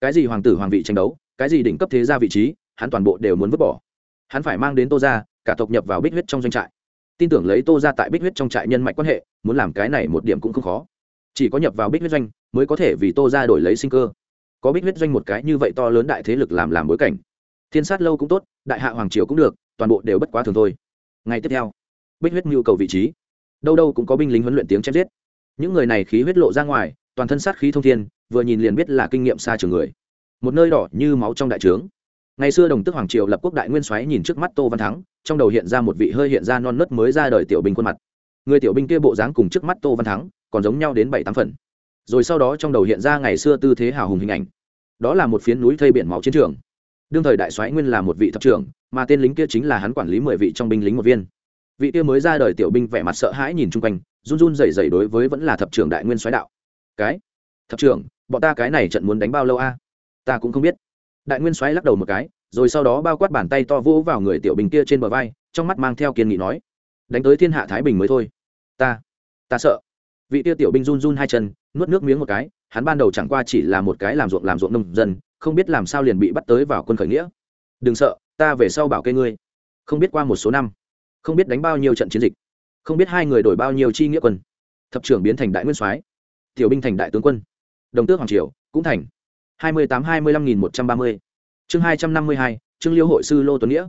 Speaker 1: Cái gì hoàng tử hoàng vị tranh đấu, cái gì đỉnh cấp thế gia vị trí, hắn toàn bộ đều muốn vứt bỏ. Hắn phải mang đến tô ra cả tộc nhập vào bích huyết trong doanh trại tin tưởng lấy tô ra tại bích huyết trong trại nhân mạch quan hệ, muốn làm cái này một điểm cũng không khó. Chỉ có nhập vào bích huyết doanh mới có thể vì tô ra đổi lấy sinh cơ. Có bích huyết doanh một cái như vậy to lớn đại thế lực làm làm bối cảnh. Thiên sát lâu cũng tốt, đại hạ hoàng triều cũng được, toàn bộ đều bất quá thường thôi. Ngay tiếp theo, bích huyết nhu cầu vị trí. Đâu đâu cũng có binh lính huấn luyện tiếng chém giết. Những người này khí huyết lộ ra ngoài, toàn thân sát khí thông thiên, vừa nhìn liền biết là kinh nghiệm xa trường người. Một nơi đỏ như máu trong đại trướng ngày xưa đồng tức hoàng triều lập quốc đại nguyên soái nhìn trước mắt tô văn thắng, trong đầu hiện ra một vị hơi hiện ra non nớt mới ra đời tiểu binh khuôn mặt. Người tiểu binh kia bộ dáng cùng trước mắt tô văn thắng, còn giống nhau đến bảy tám phần. Rồi sau đó trong đầu hiện ra ngày xưa tư thế hào hùng hình ảnh. Đó là một phiến núi thây biển máu chiến trường. Đương thời đại soái nguyên là một vị thập trưởng, mà tên lính kia chính là hắn quản lý mười vị trong binh lính một viên. Vị kia mới ra đời tiểu binh vẻ mặt sợ hãi nhìn chung quanh, run run rẩy rẩy đối với vẫn là thập trưởng đại nguyên soái đạo. Cái, thập trưởng, bọn ta cái này trận muốn đánh bao lâu a? Ta cũng không biết đại nguyên soái lắc đầu một cái, rồi sau đó bao quát bàn tay to vỗ vào người tiểu binh kia trên bờ vai, trong mắt mang theo kiên nghị nói, đánh tới thiên hạ thái bình mới thôi. Ta ta sợ. Vị tiêu tiểu binh run run hai chân, nuốt nước miếng một cái, hắn ban đầu chẳng qua chỉ là một cái làm ruộng làm ruộng nông dân, không biết làm sao liền bị bắt tới vào quân khởi nghĩa. Đừng sợ, ta về sau bảo kê ngươi. Không biết qua một số năm, không biết đánh bao nhiêu trận chiến dịch, không biết hai người đổi bao nhiêu chi nghĩa quân. Thập trưởng biến thành đại nguyên soái tiểu binh thành đại tướng quân. Đồng tước hoàng triều, cũng thành hai mươi tám hai mươi lăm nghìn một trăm ba mươi. Chương hai trăm năm mươi hai chương liêu hội sư lô tuấn nghĩa.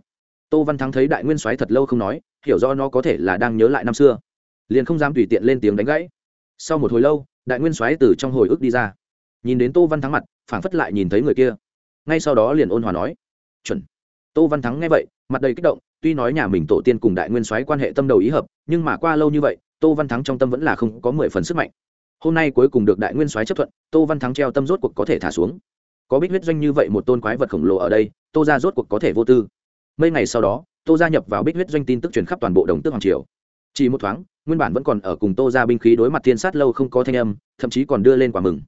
Speaker 1: Tô văn thắng thấy đại nguyên soái thật lâu không nói, hiểu do nó có thể là đang nhớ lại năm xưa. Liền không dám tùy tiện lên tiếng đánh gãy. Sau một hồi lâu, đại nguyên soái từ trong hồi ức đi ra. Nhìn đến tô văn thắng mặt, phảng phất lại nhìn thấy người kia. Ngay sau đó liền ôn hòa nói, chuẩn. Tô văn thắng nghe vậy, mặt đầy kích động, tuy nói nhà mình tổ tiên cùng đại nguyên soái quan hệ tâm đầu ý hợp, nhưng mà qua lâu như vậy, tô văn thắng trong tâm vẫn là không có mười phần sức mạnh hôm nay cuối cùng được đại nguyên soái chấp thuận, tô văn thắng treo tâm rốt cuộc có thể thả xuống. Có bích huyết doanh như vậy một tôn quái vật khổng lồ ở đây, tô ra rốt cuộc có thể vô tư. Mấy ngày sau đó, tô gia nhập vào bích huyết doanh tin tức truyền khắp toàn bộ đồng tước hoàng triều. Chỉ một thoáng, nguyên bản vẫn còn ở cùng tô gia binh khí đối mặt thiên sát lâu không có thanh âm, thậm chí còn đưa lên quả mừng.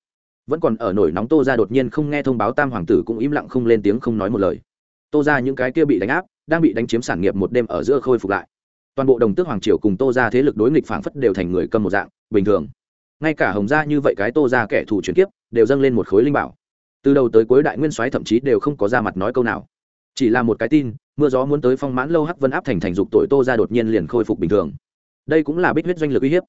Speaker 1: Vẫn còn ở nổi nóng tô gia đột nhiên không nghe thông báo tam hoàng tử cũng im lặng không lên tiếng không nói một lời. Tô gia những cái kia bị đánh áp, đang bị đánh chiếm sản nghiệp một đêm ở giữa khôi phục lại. Toàn bộ đồng tước hoàng triều cùng tô gia thế lực đối nghịch phảng phất đều thành người cầm một dạng, bình thường ngay cả hồng gia như vậy cái tô gia kẻ thù chuyển kiếp, đều dâng lên một khối linh bảo. Từ đầu tới cuối đại nguyên soái thậm chí đều không có ra mặt nói câu nào. Chỉ là một cái tin, mưa gió muốn tới phong mãn lâu hắc vân áp thành thành dục tội tô ra đột nhiên liền khôi phục bình thường. Đây cũng là bích huyết doanh lực uy hiếp.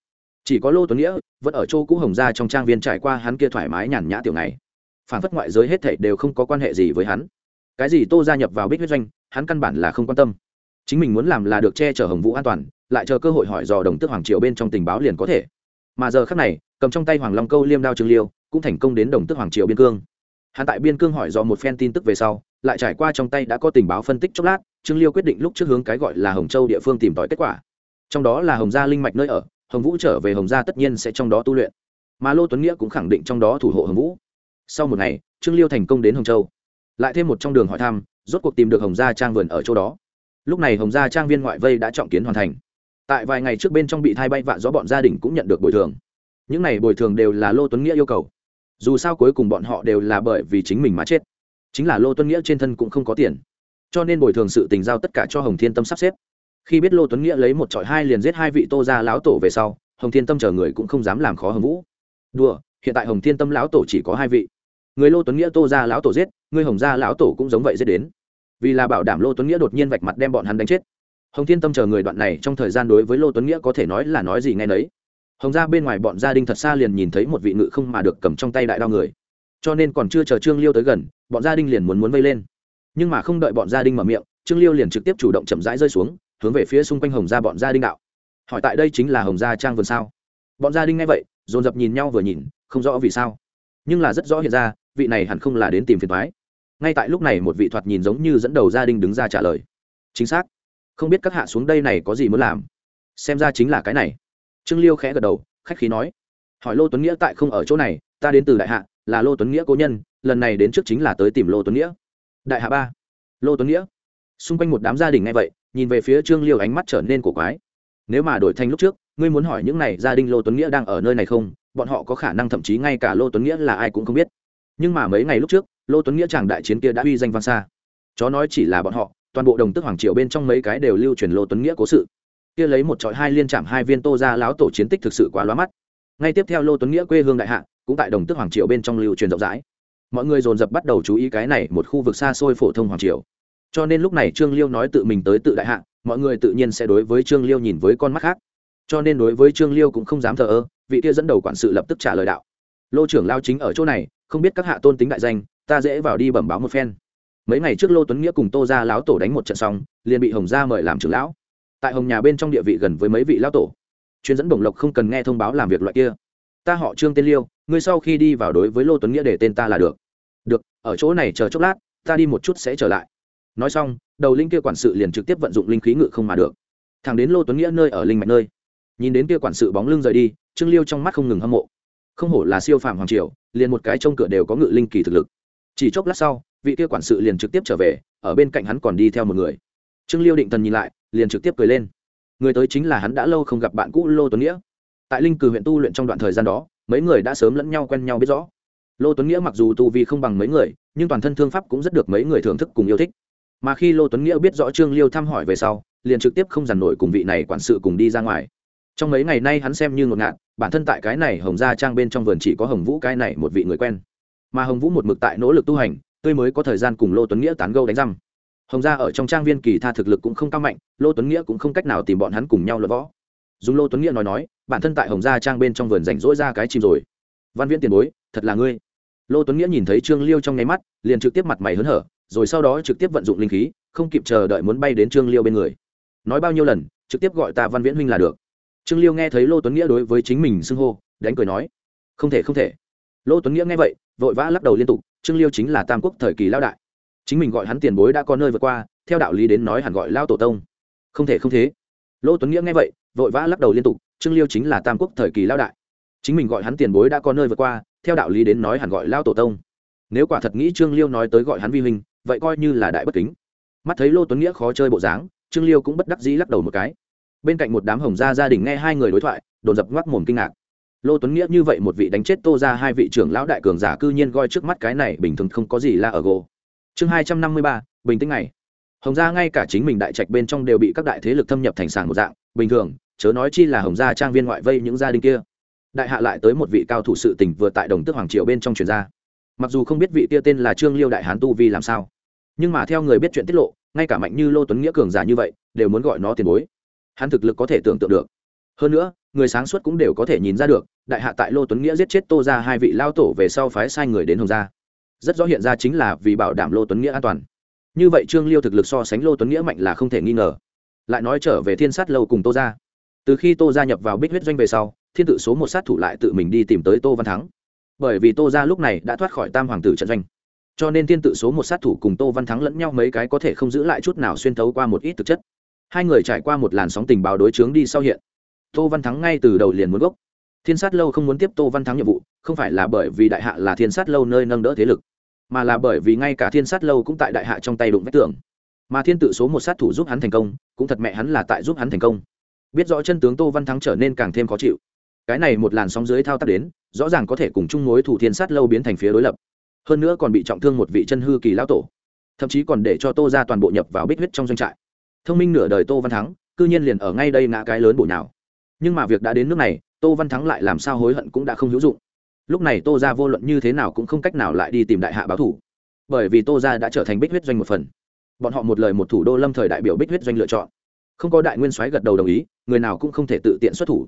Speaker 1: Chỉ có lô tuấn nghĩa vẫn ở chỗ cũ hồng gia trong trang viên trải qua hắn kia thoải mái nhàn nhã tiểu này phản phất ngoại giới hết thảy đều không có quan hệ gì với hắn. Cái gì tô gia nhập vào bích huyết doanh, hắn căn bản là không quan tâm. Chính mình muốn làm là được che chở hồng vũ an toàn, lại chờ cơ hội hỏi dò đồng tước hoàng triều bên trong tình báo liền có thể mà giờ khác này, cầm trong tay hoàng long câu liêm đao trương liêu, cũng thành công đến đồng tước hoàng triều biên cương. Hắn tại biên cương hỏi do một phen tin tức về sau, lại trải qua trong tay đã có tình báo phân tích chốc lát, trương liêu quyết định lúc trước hướng cái gọi là hồng châu địa phương tìm tòi kết quả. Trong đó là hồng gia linh mạch nơi ở, hồng vũ trở về hồng gia tất nhiên sẽ trong đó tu luyện. Mà lô tuấn nghĩa cũng khẳng định trong đó thủ hộ hồng vũ. Sau một ngày, trương liêu thành công đến hồng châu. Lại thêm một trong đường hỏi thăm, rốt cuộc tìm được hồng gia trang vườn ở chỗ đó. Lúc này hồng gia trang viên ngoại vây đã trọng kiến hoàn thành tại vài ngày trước bên trong bị thai bay vạ gió bọn gia đình cũng nhận được bồi thường. Những này bồi thường đều là lô tuấn nghĩa yêu cầu. Dù sao cuối cùng bọn họ đều là bởi vì chính mình mà chết. Chính là lô tuấn nghĩa trên thân cũng không có tiền. Cho nên bồi thường sự tình giao tất cả cho hồng thiên tâm sắp xếp. Khi biết lô tuấn nghĩa lấy một trọi hai liền giết hai vị tô gia lão tổ về sau, hồng thiên tâm chờ người cũng không dám làm khó hồng vũ. Đùa, hiện tại hồng thiên tâm lão tổ chỉ có hai vị. Người lô tuấn nghĩa tô gia lão tổ giết, người hồng gia lão tổ cũng giống vậy giết đến. Vì là bảo đảm lô tuấn nghĩa đột nhiên vạch mặt đem bọn hắn đánh chết hồng thiên tâm chờ người đoạn này trong thời gian đối với lô tuấn nghĩa có thể nói là nói gì ngay nấy. Hồng gia bên ngoài bọn gia đình thật xa liền nhìn thấy một vị ngự không mà được cầm trong tay đại đao người. Cho nên còn chưa chờ trương liêu tới gần, bọn gia đình liền muốn muốn vây lên. Nhưng mà không đợi bọn gia đình mở miệng, trương liêu liền trực tiếp chủ động chậm rãi rơi xuống, hướng về phía xung quanh hồng gia bọn gia đình đạo. Hỏi tại đây chính là hồng gia trang vườn sao? Bọn gia đình nghe vậy, dồn dập nhìn nhau vừa nhìn, không rõ vì sao. Nhưng là rất rõ hiện ra, vị này hẳn không là đến tìm phiền thoái ngay tại lúc này một vị thoạt nhìn giống như dẫn đầu gia đình đứng ra trả lời. Chính xác không biết các hạ xuống đây này có gì muốn làm. Xem ra chính là cái này. Trương liêu khẽ gật đầu, khách khí nói. Hỏi lô tuấn nghĩa tại không ở chỗ này, ta đến từ đại hạ, là lô tuấn nghĩa cố nhân, lần này đến trước chính là tới tìm lô tuấn nghĩa. Đại hạ ba. Lô tuấn nghĩa. Xung quanh một đám gia đình nghe vậy, nhìn về phía trương liêu ánh mắt trở nên cổ quái. Nếu mà đổi thành lúc trước, ngươi muốn hỏi những này gia đình lô tuấn nghĩa đang ở nơi này không, bọn họ có khả năng thậm chí ngay cả lô tuấn nghĩa là ai cũng không biết. Nhưng mà mấy ngày lúc trước, lô tuấn nghĩa chàng đại chiến kia đã uy danh vang xa. Chó nói chỉ là bọn họ toàn bộ đồng tức hoàng triều bên trong mấy cái đều lưu truyền lô tuấn nghĩa cố sự. Kia lấy một trọi hai liên chạm hai viên tô ra láo tổ chiến tích thực sự quá lóa mắt. Ngay tiếp theo lô tuấn nghĩa quê hương đại hạ, cũng tại đồng tức hoàng triều bên trong lưu truyền rộng rãi. Mọi người dồn dập bắt đầu chú ý cái này một khu vực xa xôi phổ thông hoàng triều. Cho nên lúc này trương liêu nói tự mình tới tự đại hạ, mọi người tự nhiên sẽ đối với trương liêu nhìn với con mắt khác. Cho nên đối với trương liêu cũng không dám thờ ơ, vị kia dẫn đầu quản sự lập tức trả lời đạo. Lô trưởng lao chính ở chỗ này, không biết các hạ tôn tính đại danh, ta dễ vào đi bẩm báo một phen mấy ngày trước lô tuấn nghĩa cùng tô ra lão tổ đánh một trận xong, liền bị hồng gia mời làm trưởng lão. Tại hồng nhà bên trong địa vị gần với mấy vị lão tổ. Chuyên dẫn đồng lộc không cần nghe thông báo làm việc loại kia. Ta họ trương tên liêu, ngươi sau khi đi vào đối với lô tuấn nghĩa để tên ta là được. Được, ở chỗ này chờ chốc lát, ta đi một chút sẽ trở lại. Nói xong, đầu linh kia quản sự liền trực tiếp vận dụng linh khí ngự không mà được. Thẳng đến lô tuấn nghĩa nơi ở linh mạch nơi, nhìn đến kia quản sự bóng lưng rời đi, trương liêu trong mắt không ngừng hâm mộ. Không hổ là siêu phàm hoàng triều, liền một cái trông cửa đều có ngự linh kỳ thực lực. Chỉ chốc lát sau vị kia quản sự liền trực tiếp trở về, ở bên cạnh hắn còn đi theo một người. Trương liêu định thần nhìn lại, liền trực tiếp cười lên. Người tới chính là hắn đã lâu không gặp bạn cũ lô tuấn nghĩa. Tại linh cử huyện tu luyện trong đoạn thời gian đó, mấy người đã sớm lẫn nhau quen nhau biết rõ. Lô tuấn nghĩa mặc dù tu vi không bằng mấy người, nhưng toàn thân thương pháp cũng rất được mấy người thưởng thức cùng yêu thích. Mà khi lô tuấn nghĩa biết rõ trương liêu thăm hỏi về sau, liền trực tiếp không dằn nổi cùng vị này quản sự cùng đi ra ngoài. Trong mấy ngày nay hắn xem như ngột ngạt, bản thân tại cái này hồng gia trang bên trong vườn chỉ có hồng vũ cái này một vị người quen. Mà hồng vũ một mực tại nỗ lực tu hành tươi mới có thời gian cùng lô tuấn nghĩa tán gâu đánh răm. Hồng gia ở trong trang viên kỳ tha thực lực cũng không cao mạnh, lô tuấn nghĩa cũng không cách nào tìm bọn hắn cùng nhau luận võ. Dùng lô tuấn nghĩa nói nói, bản thân tại hồng gia trang bên trong vườn rảnh rỗi ra cái chim rồi. Văn viễn tiền bối, thật là ngươi. Lô tuấn nghĩa nhìn thấy trương liêu trong nháy mắt, liền trực tiếp mặt mày hớn hở, rồi sau đó trực tiếp vận dụng linh khí, không kịp chờ đợi muốn bay đến trương liêu bên người. Nói bao nhiêu lần, trực tiếp gọi ta văn viễn huynh là được. Trương liêu nghe thấy lô tuấn nghĩa đối với chính mình xưng hô, đánh cười nói, không thể không thể. Lô tuấn nghĩa nghe vậy, vội vã lắc đầu liên tục trương liêu chính là tam quốc thời kỳ lao đại. Chính mình gọi hắn tiền bối đã có nơi vượt qua, theo đạo lý đến nói hẳn gọi lao tổ tông. Không thể không thế. Lô tuấn nghĩa nghe vậy, vội vã lắc đầu liên tục, trương liêu chính là tam quốc thời kỳ lao đại. Chính mình gọi hắn tiền bối đã có nơi vượt qua, theo đạo lý đến nói hẳn gọi lao tổ tông. Nếu quả thật nghĩ trương liêu nói tới gọi hắn vi hình vậy coi như là đại bất kính. Mắt thấy lô tuấn nghĩa khó chơi bộ dáng, trương liêu cũng bất đắc dĩ lắc đầu một cái. Bên cạnh một đám hồng gia gia đình nghe hai người đối thoại, đồn dập ngoắc mồm kinh ngạc lô tuấn nghĩa như vậy một vị đánh chết tô ra hai vị trưởng lão đại cường giả cư nhiên coi trước mắt cái này bình thường không có gì là ở gỗ chương hai trăm năm mươi ba, bình tĩnh này hồng gia ngay cả chính mình đại trạch bên trong đều bị các đại thế lực thâm nhập thành sàng một dạng, bình thường, chớ nói chi là hồng gia trang viên ngoại vây những gia đình kia. Đại hạ lại tới một vị cao thủ sự tỉnh vừa tại đồng tước hoàng triều bên trong truyền gia mặc dù không biết vị kia tên là trương liêu đại hán tu vi làm sao, nhưng mà theo người biết chuyện tiết lộ, ngay cả mạnh như lô tuấn nghĩa cường giả như vậy, đều muốn gọi nó tiền bối. Hắn thực lực có thể tưởng tượng được hơn nữa, người sáng suốt cũng đều có thể nhìn ra được, đại hạ tại lô tuấn nghĩa giết chết tô ra hai vị lao tổ về sau phái sai người đến hồng gia. Rất rõ hiện ra chính là vì bảo đảm lô tuấn nghĩa an toàn. Như vậy trương liêu thực lực so sánh lô tuấn nghĩa mạnh là không thể nghi ngờ. Lại nói trở về thiên sát lâu cùng tô ra từ khi tô gia nhập vào bích huyết doanh về sau, thiên tự số một sát thủ lại tự mình đi tìm tới tô văn thắng. Bởi vì tô gia lúc này đã thoát khỏi tam hoàng tử trận doanh. Cho nên thiên tự số một sát thủ cùng tô văn thắng lẫn nhau mấy cái có thể không giữ lại chút nào xuyên thấu qua một ít thực chất. Hai người trải qua một làn sóng tình báo đối chướng đi sau hiện tô văn thắng ngay từ đầu liền muốn gốc. Thiên sát lâu không muốn tiếp tô văn thắng nhiệm vụ, không phải là bởi vì đại hạ là thiên sát lâu nơi nâng đỡ thế lực, mà là bởi vì ngay cả thiên sát lâu cũng tại đại hạ trong tay đụng vách tường. Mà thiên tự số một sát thủ giúp hắn thành công, cũng thật mẹ hắn là tại giúp hắn thành công. Biết rõ chân tướng tô văn thắng trở nên càng thêm khó chịu. Cái này một làn sóng dưới thao tác đến, rõ ràng có thể cùng chung mối thủ thiên sát lâu biến thành phía đối lập. Hơn nữa còn bị trọng thương một vị chân hư kỳ lão tổ, thậm chí còn để cho tô ra toàn bộ nhập vào bích huyết trong doanh trại. Thông minh nửa đời tô văn thắng, cư nhiên liền ở ngay đây ngã cái lớn bổ nào nhưng mà việc đã đến nước này, tô văn thắng lại làm sao hối hận cũng đã không hữu dụng. Lúc này tô ra vô luận như thế nào cũng không cách nào lại đi tìm đại hạ báo thủ. Bởi vì tô ra đã trở thành bích huyết doanh một phần. Bọn họ một lời một thủ đô lâm thời đại biểu bích huyết doanh lựa chọn. Không có đại nguyên soái gật đầu đồng ý, người nào cũng không thể tự tiện xuất thủ.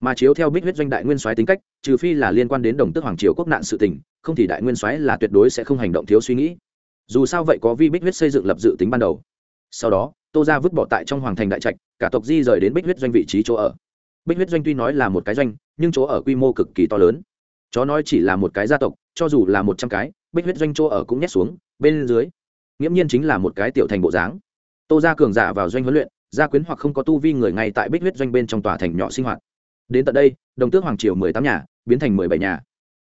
Speaker 1: Mà chiếu theo bích huyết doanh đại nguyên soái tính cách, trừ phi là liên quan đến đồng tước hoàng triều quốc nạn sự tình, không thì đại nguyên soái là tuyệt đối sẽ không hành động thiếu suy nghĩ. Dù sao vậy có vi bích huyết xây dựng lập dự tính ban đầu. Sau đó, tô ra vứt bỏ tại trong hoàng thành đại trạch, cả tộc di rời đến bích huyết doanh vị trí chỗ ở bích huyết doanh tuy nói là một cái doanh, nhưng chỗ ở quy mô cực kỳ to lớn. Chó nói chỉ là một cái gia tộc, cho dù là một trăm cái, bích huyết doanh chỗ ở cũng nhét xuống, bên dưới. Nghiễm nhiên chính là một cái tiểu thành bộ dáng. Tô ra cường giả vào doanh huấn luyện, gia quyến hoặc không có tu vi người ngay tại bích huyết doanh bên trong tòa thành nhỏ sinh hoạt. Đến tận đây, đồng tước hoàng triều mười tám nhà, biến thành mười bảy nhà.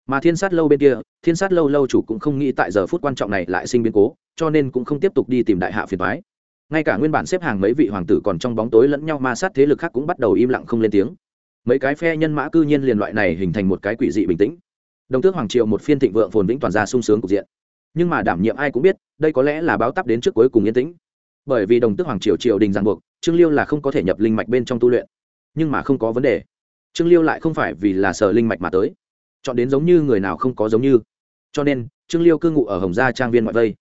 Speaker 1: Mà thiên sát lâu bên kia, thiên sát lâu lâu chủ cũng không nghĩ tại giờ phút quan trọng này lại sinh biến cố, cho nên cũng không tiếp tục đi tìm đại hạ phiền thoái ngay cả nguyên bản xếp hàng mấy vị hoàng tử còn trong bóng tối lẫn nhau ma sát thế lực khác cũng bắt đầu im lặng không lên tiếng. Mấy cái phe nhân mã cư nhiên liền loại này hình thành một cái quỷ dị bình tĩnh. Đồng tước hoàng triều một phiên thịnh vượng phồn vĩnh toàn ra sung sướng cục diện. Nhưng mà đảm nhiệm ai cũng biết, đây có lẽ là báo tắp đến trước cuối cùng yên tĩnh. Bởi vì đồng tước hoàng triều triều đình ràng buộc, trương liêu là không có thể nhập linh mạch bên trong tu luyện. Nhưng mà không có vấn đề. Trương liêu lại không phải vì là sở linh mạch mà tới. Chọn đến giống như người nào không có giống như. Cho nên, trương liêu cư ngụ ở hồng gia trang viên ngoại vây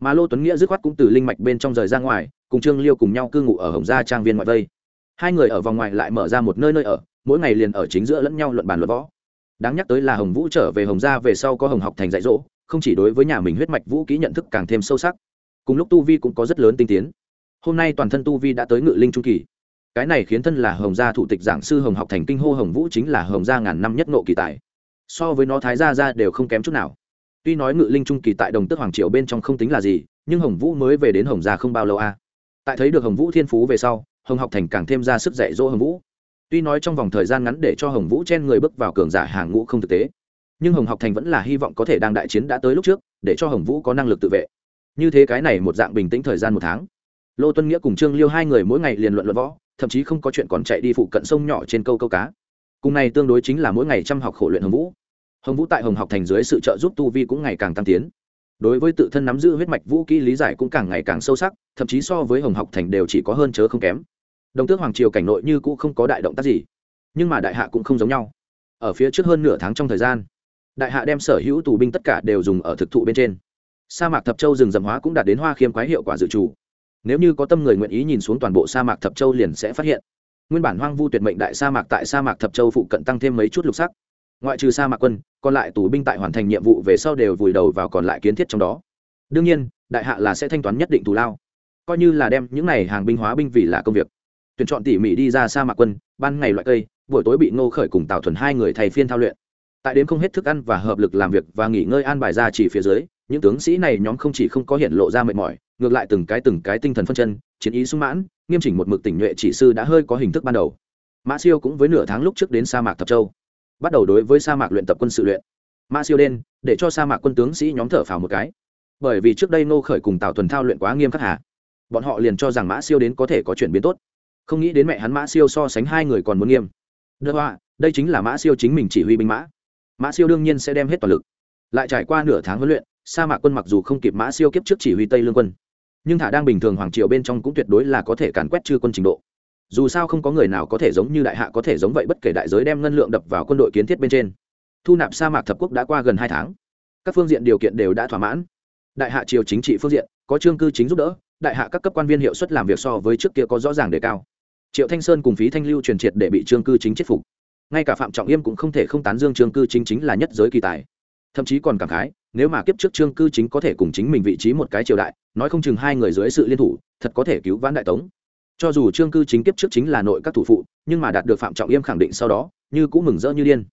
Speaker 1: mà lô tuấn nghĩa dứt khoát cũng từ linh mạch bên trong rời ra ngoài, cùng trương liêu cùng nhau cư ngụ ở hồng gia trang viên ngoại vây. Hai người ở vòng ngoài lại mở ra một nơi nơi ở, mỗi ngày liền ở chính giữa lẫn nhau luận bàn luận võ. Đáng nhắc tới là hồng vũ trở về hồng gia về sau có hồng học thành dạy dỗ, không chỉ đối với nhà mình huyết mạch vũ kỹ nhận thức càng thêm sâu sắc. Cùng lúc tu vi cũng có rất lớn tinh tiến. Hôm nay toàn thân tu vi đã tới ngự linh trung kỳ. Cái này khiến thân là hồng gia thủ tịch giảng sư hồng học thành kinh hô hồng vũ chính là hồng gia ngàn năm nhất nộ kỳ tài. So với nó thái gia ra đều không kém chút nào tuy nói ngự linh trung kỳ tại đồng tước hoàng triều bên trong không tính là gì, nhưng hồng vũ mới về đến hồng gia không bao lâu a tại thấy được hồng vũ thiên phú về sau, hồng học thành càng thêm ra sức dạy dỗ hồng vũ. Tuy nói trong vòng thời gian ngắn để cho hồng vũ chen người bước vào cường giả hàng ngũ không thực tế, nhưng hồng học thành vẫn là hy vọng có thể đang đại chiến đã tới lúc trước, để cho hồng vũ có năng lực tự vệ. Như thế cái này một dạng bình tĩnh thời gian một tháng. Lô tuân nghĩa cùng trương liêu hai người mỗi ngày liền luận luận võ, thậm chí không có chuyện còn chạy đi phụ cận sông nhỏ trên câu câu cá. Cùng này tương đối chính là mỗi ngày chăm học khổ luyện hồng vũ hồng vũ tại hồng học thành dưới sự trợ giúp tu vi cũng ngày càng tăng tiến. Đối với tự thân nắm giữ huyết mạch vũ kỹ lý giải cũng càng ngày càng sâu sắc, thậm chí so với hồng học thành đều chỉ có hơn chớ không kém. Đồng tước hoàng triều cảnh nội như cũ không có đại động tác gì, nhưng mà đại hạ cũng không giống nhau. Ở phía trước hơn nửa tháng trong thời gian, đại hạ đem sở hữu tù binh tất cả đều dùng ở thực thụ bên trên. Sa mạc thập châu rừng rậm hóa cũng đạt đến hoa khiêm quái hiệu quả dự trù. Nếu như có tâm người nguyện ý nhìn xuống toàn bộ sa mạc thập châu liền sẽ phát hiện. Nguyên bản hoang vu tuyệt mệnh đại sa mạc tại sa mạc thập châu phụ cận tăng thêm mấy chút lục sắc. Ngoại trừ sa mạc quân còn lại tù binh tại hoàn thành nhiệm vụ về sau đều vùi đầu vào còn lại kiến thiết trong đó. Đương nhiên, đại hạ là sẽ thanh toán nhất định thù lao. Coi như là đem những này hàng binh hóa binh vì là công việc. Tuyển chọn tỉ mỉ đi ra sa mạc quân, ban ngày loại cây, buổi tối bị ngô khởi cùng tào thuần hai người thầy phiên thao luyện. Tại đến không hết thức ăn và hợp lực làm việc và nghỉ ngơi an bài ra chỉ phía dưới, những tướng sĩ này nhóm không chỉ không có hiện lộ ra mệt mỏi, ngược lại từng cái từng cái tinh thần phân chân, chiến ý sung mãn, nghiêm chỉnh một mực tỉnh nhuệ chỉ sư đã hơi có hình thức ban đầu. Mã siêu cũng với nửa tháng lúc trước đến sa mạc thập châu bắt đầu đối với sa mạc luyện tập quân sự luyện. Mã siêu đen, để cho sa mạc quân tướng sĩ nhóm thở phào một cái. Bởi vì trước đây nô khởi cùng tào thuần thao luyện quá nghiêm khắc hà. Bọn họ liền cho rằng mã siêu đến có thể có chuyển biến tốt. Không nghĩ đến mẹ hắn mã siêu so sánh hai người còn muốn nghiêm. Đưa hoa đây chính là mã siêu chính mình chỉ huy binh mã. Mã siêu đương nhiên sẽ đem hết toàn lực. Lại trải qua nửa tháng huấn luyện, sa mạc quân mặc dù không kịp mã siêu kiếp trước chỉ huy tây lương quân, nhưng thả đang bình thường hoàng triều bên trong cũng tuyệt đối là có thể càn quét chư quân trình độ dù sao không có người nào có thể giống như đại hạ có thể giống vậy bất kể đại giới đem ngân lượng đập vào quân đội kiến thiết bên trên. Thu nạp sa mạc thập quốc đã qua gần hai tháng. Các phương diện điều kiện đều đã thỏa mãn. Đại hạ triều chính trị phương diện, có trương cư chính giúp đỡ, đại hạ các cấp quan viên hiệu suất làm việc so với trước kia có rõ ràng đề cao. Triệu thanh sơn cùng phí thanh lưu truyền triệt để bị trương cư chính chết phục. Ngay cả phạm trọng yêm cũng không thể không tán dương trương cư chính chính là nhất giới kỳ tài. Thậm chí còn cảm khái, nếu mà kiếp trước trương cư chính có thể cùng chính mình vị trí một cái triều đại, nói không chừng hai người dưới sự liên thủ, thật có thể cứu vãn đại tống cho dù trương cư chính kiếp trước chính là nội các thủ phụ, nhưng mà đạt được phạm trọng yêm khẳng định sau đó, như cũng mừng rỡ như điên.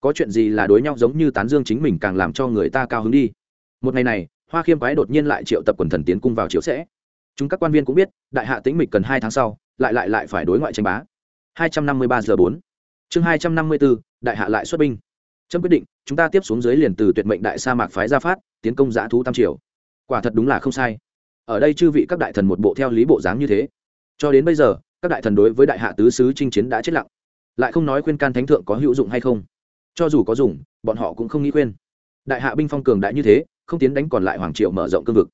Speaker 1: Có chuyện gì là đối nhau giống như tán dương chính mình càng làm cho người ta cao hứng đi. Một ngày này, hoa khiêm quái đột nhiên lại triệu tập quần thần tiến cung vào triệu sẽ. Chúng các quan viên cũng biết, đại hạ tĩnh mịch cần hai tháng sau, lại lại lại phải đối ngoại tranh bá. Hai trăm năm mươi ba giờ bốn. Chương hai trăm năm mươi bốn đại hạ lại xuất binh. Trâm quyết định, chúng ta tiếp xuống dưới liền từ tuyệt mệnh đại sa mạc phái ra phát, tiến công giã thú tam triều. Quả thật đúng là không sai. Ở đây chư vị các đại thần một bộ theo lý bộ dáng như thế cho đến bây giờ, các đại thần đối với đại hạ tứ sứ chinh chiến đã chết lặng. Lại không nói khuyên can thánh thượng có hữu dụng hay không. Cho dù có dùng, bọn họ cũng không nghĩ khuyên. Đại hạ binh phong cường đại như thế, không tiến đánh còn lại hoàng triệu mở rộng cương vực.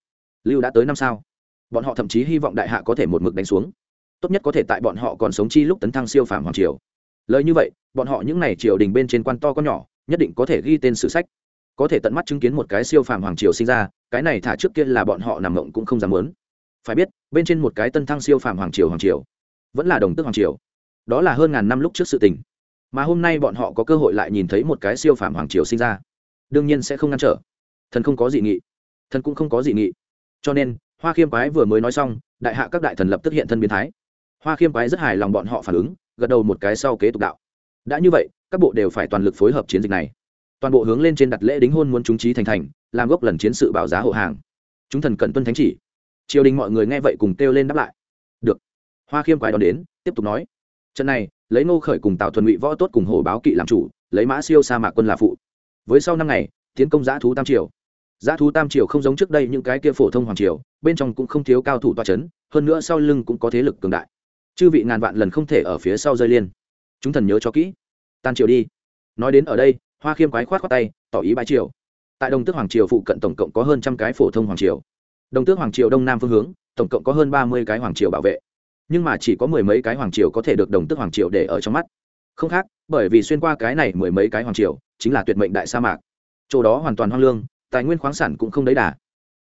Speaker 1: Lưu đã tới năm sao. Bọn họ thậm chí hy vọng đại hạ có thể một mực đánh xuống. Tốt nhất có thể tại bọn họ còn sống chi lúc tấn thăng siêu phàm hoàng triều. Lời như vậy, bọn họ những n à y triều đình bên trên quan to có nhỏ, nhất định có thể ghi tên sử sách. Có thể tận mắt chứng kiến một cái siêu phàm hoàng triều sinh ra, cái này thả trước kia là bọn họ nằm mộng cũng không dám muốn phải biết, bên trên một cái tân thăng siêu phàm hoàng triều hoàng triều, vẫn là đồng tước hoàng triều. Đó là hơn ngàn năm lúc trước sự tình. Mà hôm nay bọn họ có cơ hội lại nhìn thấy một cái siêu phàm hoàng triều sinh ra. Đương nhiên sẽ không ngăn trở. Thần không có dị nghị. Thần cũng không có dị nghị. Cho nên, hoa khiêm quái vừa mới nói xong, đại hạ các đại thần lập tức hiện thân biến thái. Hoa khiêm quái rất hài lòng bọn họ phản ứng, gật đầu một cái sau kế tục đạo. Đã như vậy, các bộ đều phải toàn lực phối hợp chiến dịch này. Toàn bộ hướng lên trên đặt lễ đính hôn muốn chúng trí thành thành, làm gốc lần chiến sự bảo giá hộ hàng. Chúng thần cận tuân thánh chỉ triều đình mọi người nghe vậy cùng kêu lên đáp lại. Được. Hoa khiêm quái đón đến, tiếp tục nói. Trận này, lấy ngô khởi cùng Tào thuần ngụy võ tốt cùng hồ báo kỵ làm chủ, lấy mã siêu sa mạc quân là phụ. Với sau năm ngày, tiến công giã thú tam triều. Giã thú tam triều không giống trước đây những cái kia phổ thông hoàng triều, bên trong cũng không thiếu cao thủ toa c h ấ n hơn nữa sau lưng cũng có thế lực cường đại. Chư vị ngàn vạn lần không thể ở phía sau rơi liên. Chúng thần nhớ cho kỹ. Tan triều đi. Nói đến ở đây, hoa khiêm quái khoát khoát tay, tỏ ý bãi triều. Tại đồng tước hoàng triều phụ cận tổng cộng có hơn trăm cái phổ thông hoàng triều đồng tước hoàng triều đông nam phương hướng, tổng cộng có hơn ba mươi cái hoàng triều bảo vệ. Nhưng mà chỉ có mười mấy cái hoàng triều có thể được đồng tước hoàng triều để ở trong mắt. Không khác, bởi vì xuyên qua cái này mười mấy cái hoàng triều, chính là tuyệt mệnh đại sa mạc. Chỗ đó hoàn toàn hoang lương, tài nguyên khoáng sản cũng không đấy đà.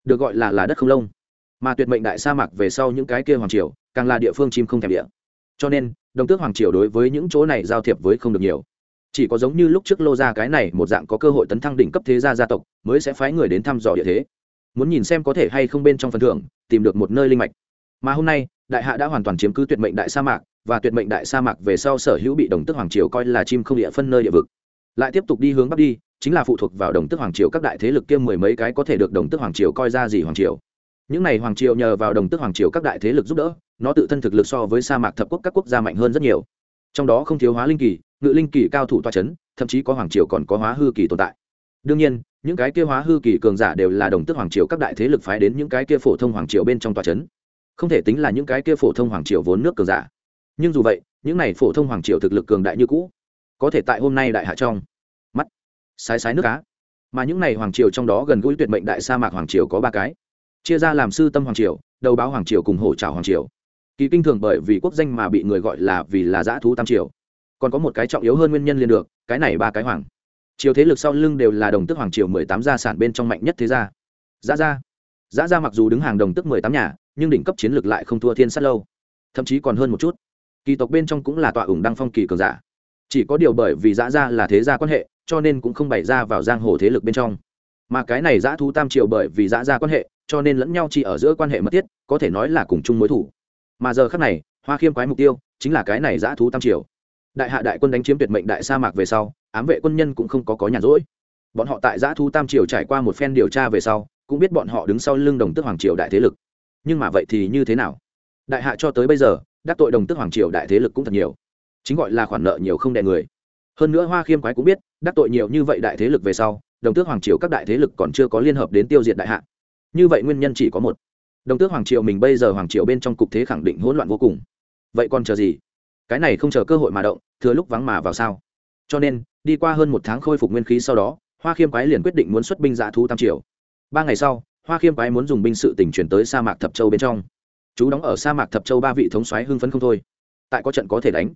Speaker 1: Được gọi là là đất không lông. Mà tuyệt mệnh đại sa mạc về sau những cái kia hoàng triều, càng là địa phương chim không thèm địa. Cho nên, đồng tước hoàng triều đối với những chỗ này giao thiệp với không được nhiều. Chỉ có giống như lúc trước lô ra cái này một dạng có cơ hội tấn thăng đỉnh cấp thế gia gia tộc, mới sẽ phái người đến thăm dò địa thế muốn nhìn xem có thể hay không bên trong phần thưởng, tìm được một nơi linh mạch. Mà hôm nay, đại hạ đã hoàn toàn chiếm cứ tuyệt mệnh đại sa mạc, và tuyệt mệnh đại sa mạc về sau sở hữu bị đồng tức hoàng triều coi là chim không địa phân nơi địa vực. Lại tiếp tục đi hướng bắc đi, chính là phụ thuộc vào đồng tức hoàng triều các đại thế lực kiêm mười mấy cái có thể được đồng tức hoàng triều coi ra gì hoàng triều. Những này hoàng triều nhờ vào đồng tức hoàng triều các đại thế lực giúp đỡ, nó tự thân thực lực so với sa mạc thập quốc các quốc gia mạnh hơn rất nhiều. Trong đó không thiếu hóa linh kỳ, ngự linh kỳ cao thủ toa c h ấ n thậm chí có hoàng triều còn có hóa hư kỳ tồn tại đương nhiên, những cái kia hóa hư kỳ cường giả đều là đồng tức hoàng triều các đại thế lực phái đến những cái kia phổ thông hoàng triều bên trong tòa c h ấ n không thể tính là những cái kia phổ thông hoàng triều vốn nước cường giả. Nhưng dù vậy, những này phổ thông hoàng triều thực lực cường đại như cũ, có thể tại hôm nay đại hạ trong. Mắt sái sái nước cá mà những này hoàng triều trong đó gần gũi tuyệt mệnh đại sa mạc hoàng triều có ba cái. Chia ra làm sư tâm hoàng triều, đầu báo hoàng triều cùng hổ trào hoàng triều. Kỳ kinh thường bởi vì quốc danh mà bị người gọi là vì là giã thú tam triều. Còn có một cái trọng yếu hơn nguyên nhân liên được, cái này ba cái hoàng triều thế lực sau lưng đều là đồng tức hoàng triều mười tám gia sản bên trong mạnh nhất thế gia. Giã gia. Giã gia mặc dù đứng hàng đồng tức mười tám nhà, nhưng đỉnh cấp chiến lược lại không thua thiên sát lâu. Thậm chí còn hơn một chút. Kỳ tộc bên trong cũng là tọa ủng đăng phong kỳ cường giả. Chỉ có điều bởi vì giã gia là thế gia quan hệ, cho nên cũng không bày ra vào giang hồ thế lực bên trong. Mà cái này giã thú tam triều bởi vì giã gia quan hệ, cho nên lẫn nhau chỉ ở giữa quan hệ mật thiết, có thể nói là cùng chung mối thủ. Mà giờ khác này, hoa khiêm quái mục tiêu chính là cái này giã thú tam triều đại hạ đại quân đánh chiếm tuyệt mệnh đại sa mạc về sau, ám vệ quân nhân cũng không có có nhàn rỗi. Bọn họ tại giã Thu tam triều trải qua một phen điều tra về sau, cũng biết bọn họ đứng sau lưng đồng Tước hoàng triều đại thế lực. Nhưng mà vậy thì như thế nào? Đại hạ cho tới bây giờ, đắc tội đồng Tước hoàng triều đại thế lực cũng thật nhiều. Chính gọi là khoản nợ nhiều không đè người. Hơn nữa hoa khiêm quái cũng biết, đắc tội nhiều như vậy đại thế lực về sau, đồng tước hoàng triều các đại thế lực còn chưa có liên hợp đến tiêu diệt đại hạ. Như vậy nguyên nhân chỉ có một. Đồng tước hoàng triều mình bây giờ hoàng triều bên trong cục thế khẳng định hỗn loạn vô cùng. Vậy còn chờ gì? Cái này không chờ cơ hội mà động, thừa lúc vắng mà vào sao. Cho nên, đi qua hơn một tháng khôi phục nguyên khí sau đó, hoa khiêm quái liền quyết định muốn xuất binh dạ thú tam triều. Ba ngày sau, hoa khiêm quái muốn dùng binh sự tỉnh chuyển tới sa mạc thập châu bên trong. Chú đóng ở sa mạc thập châu ba vị thống xoáy hưng phấn không thôi. Tại có trận có thể đánh.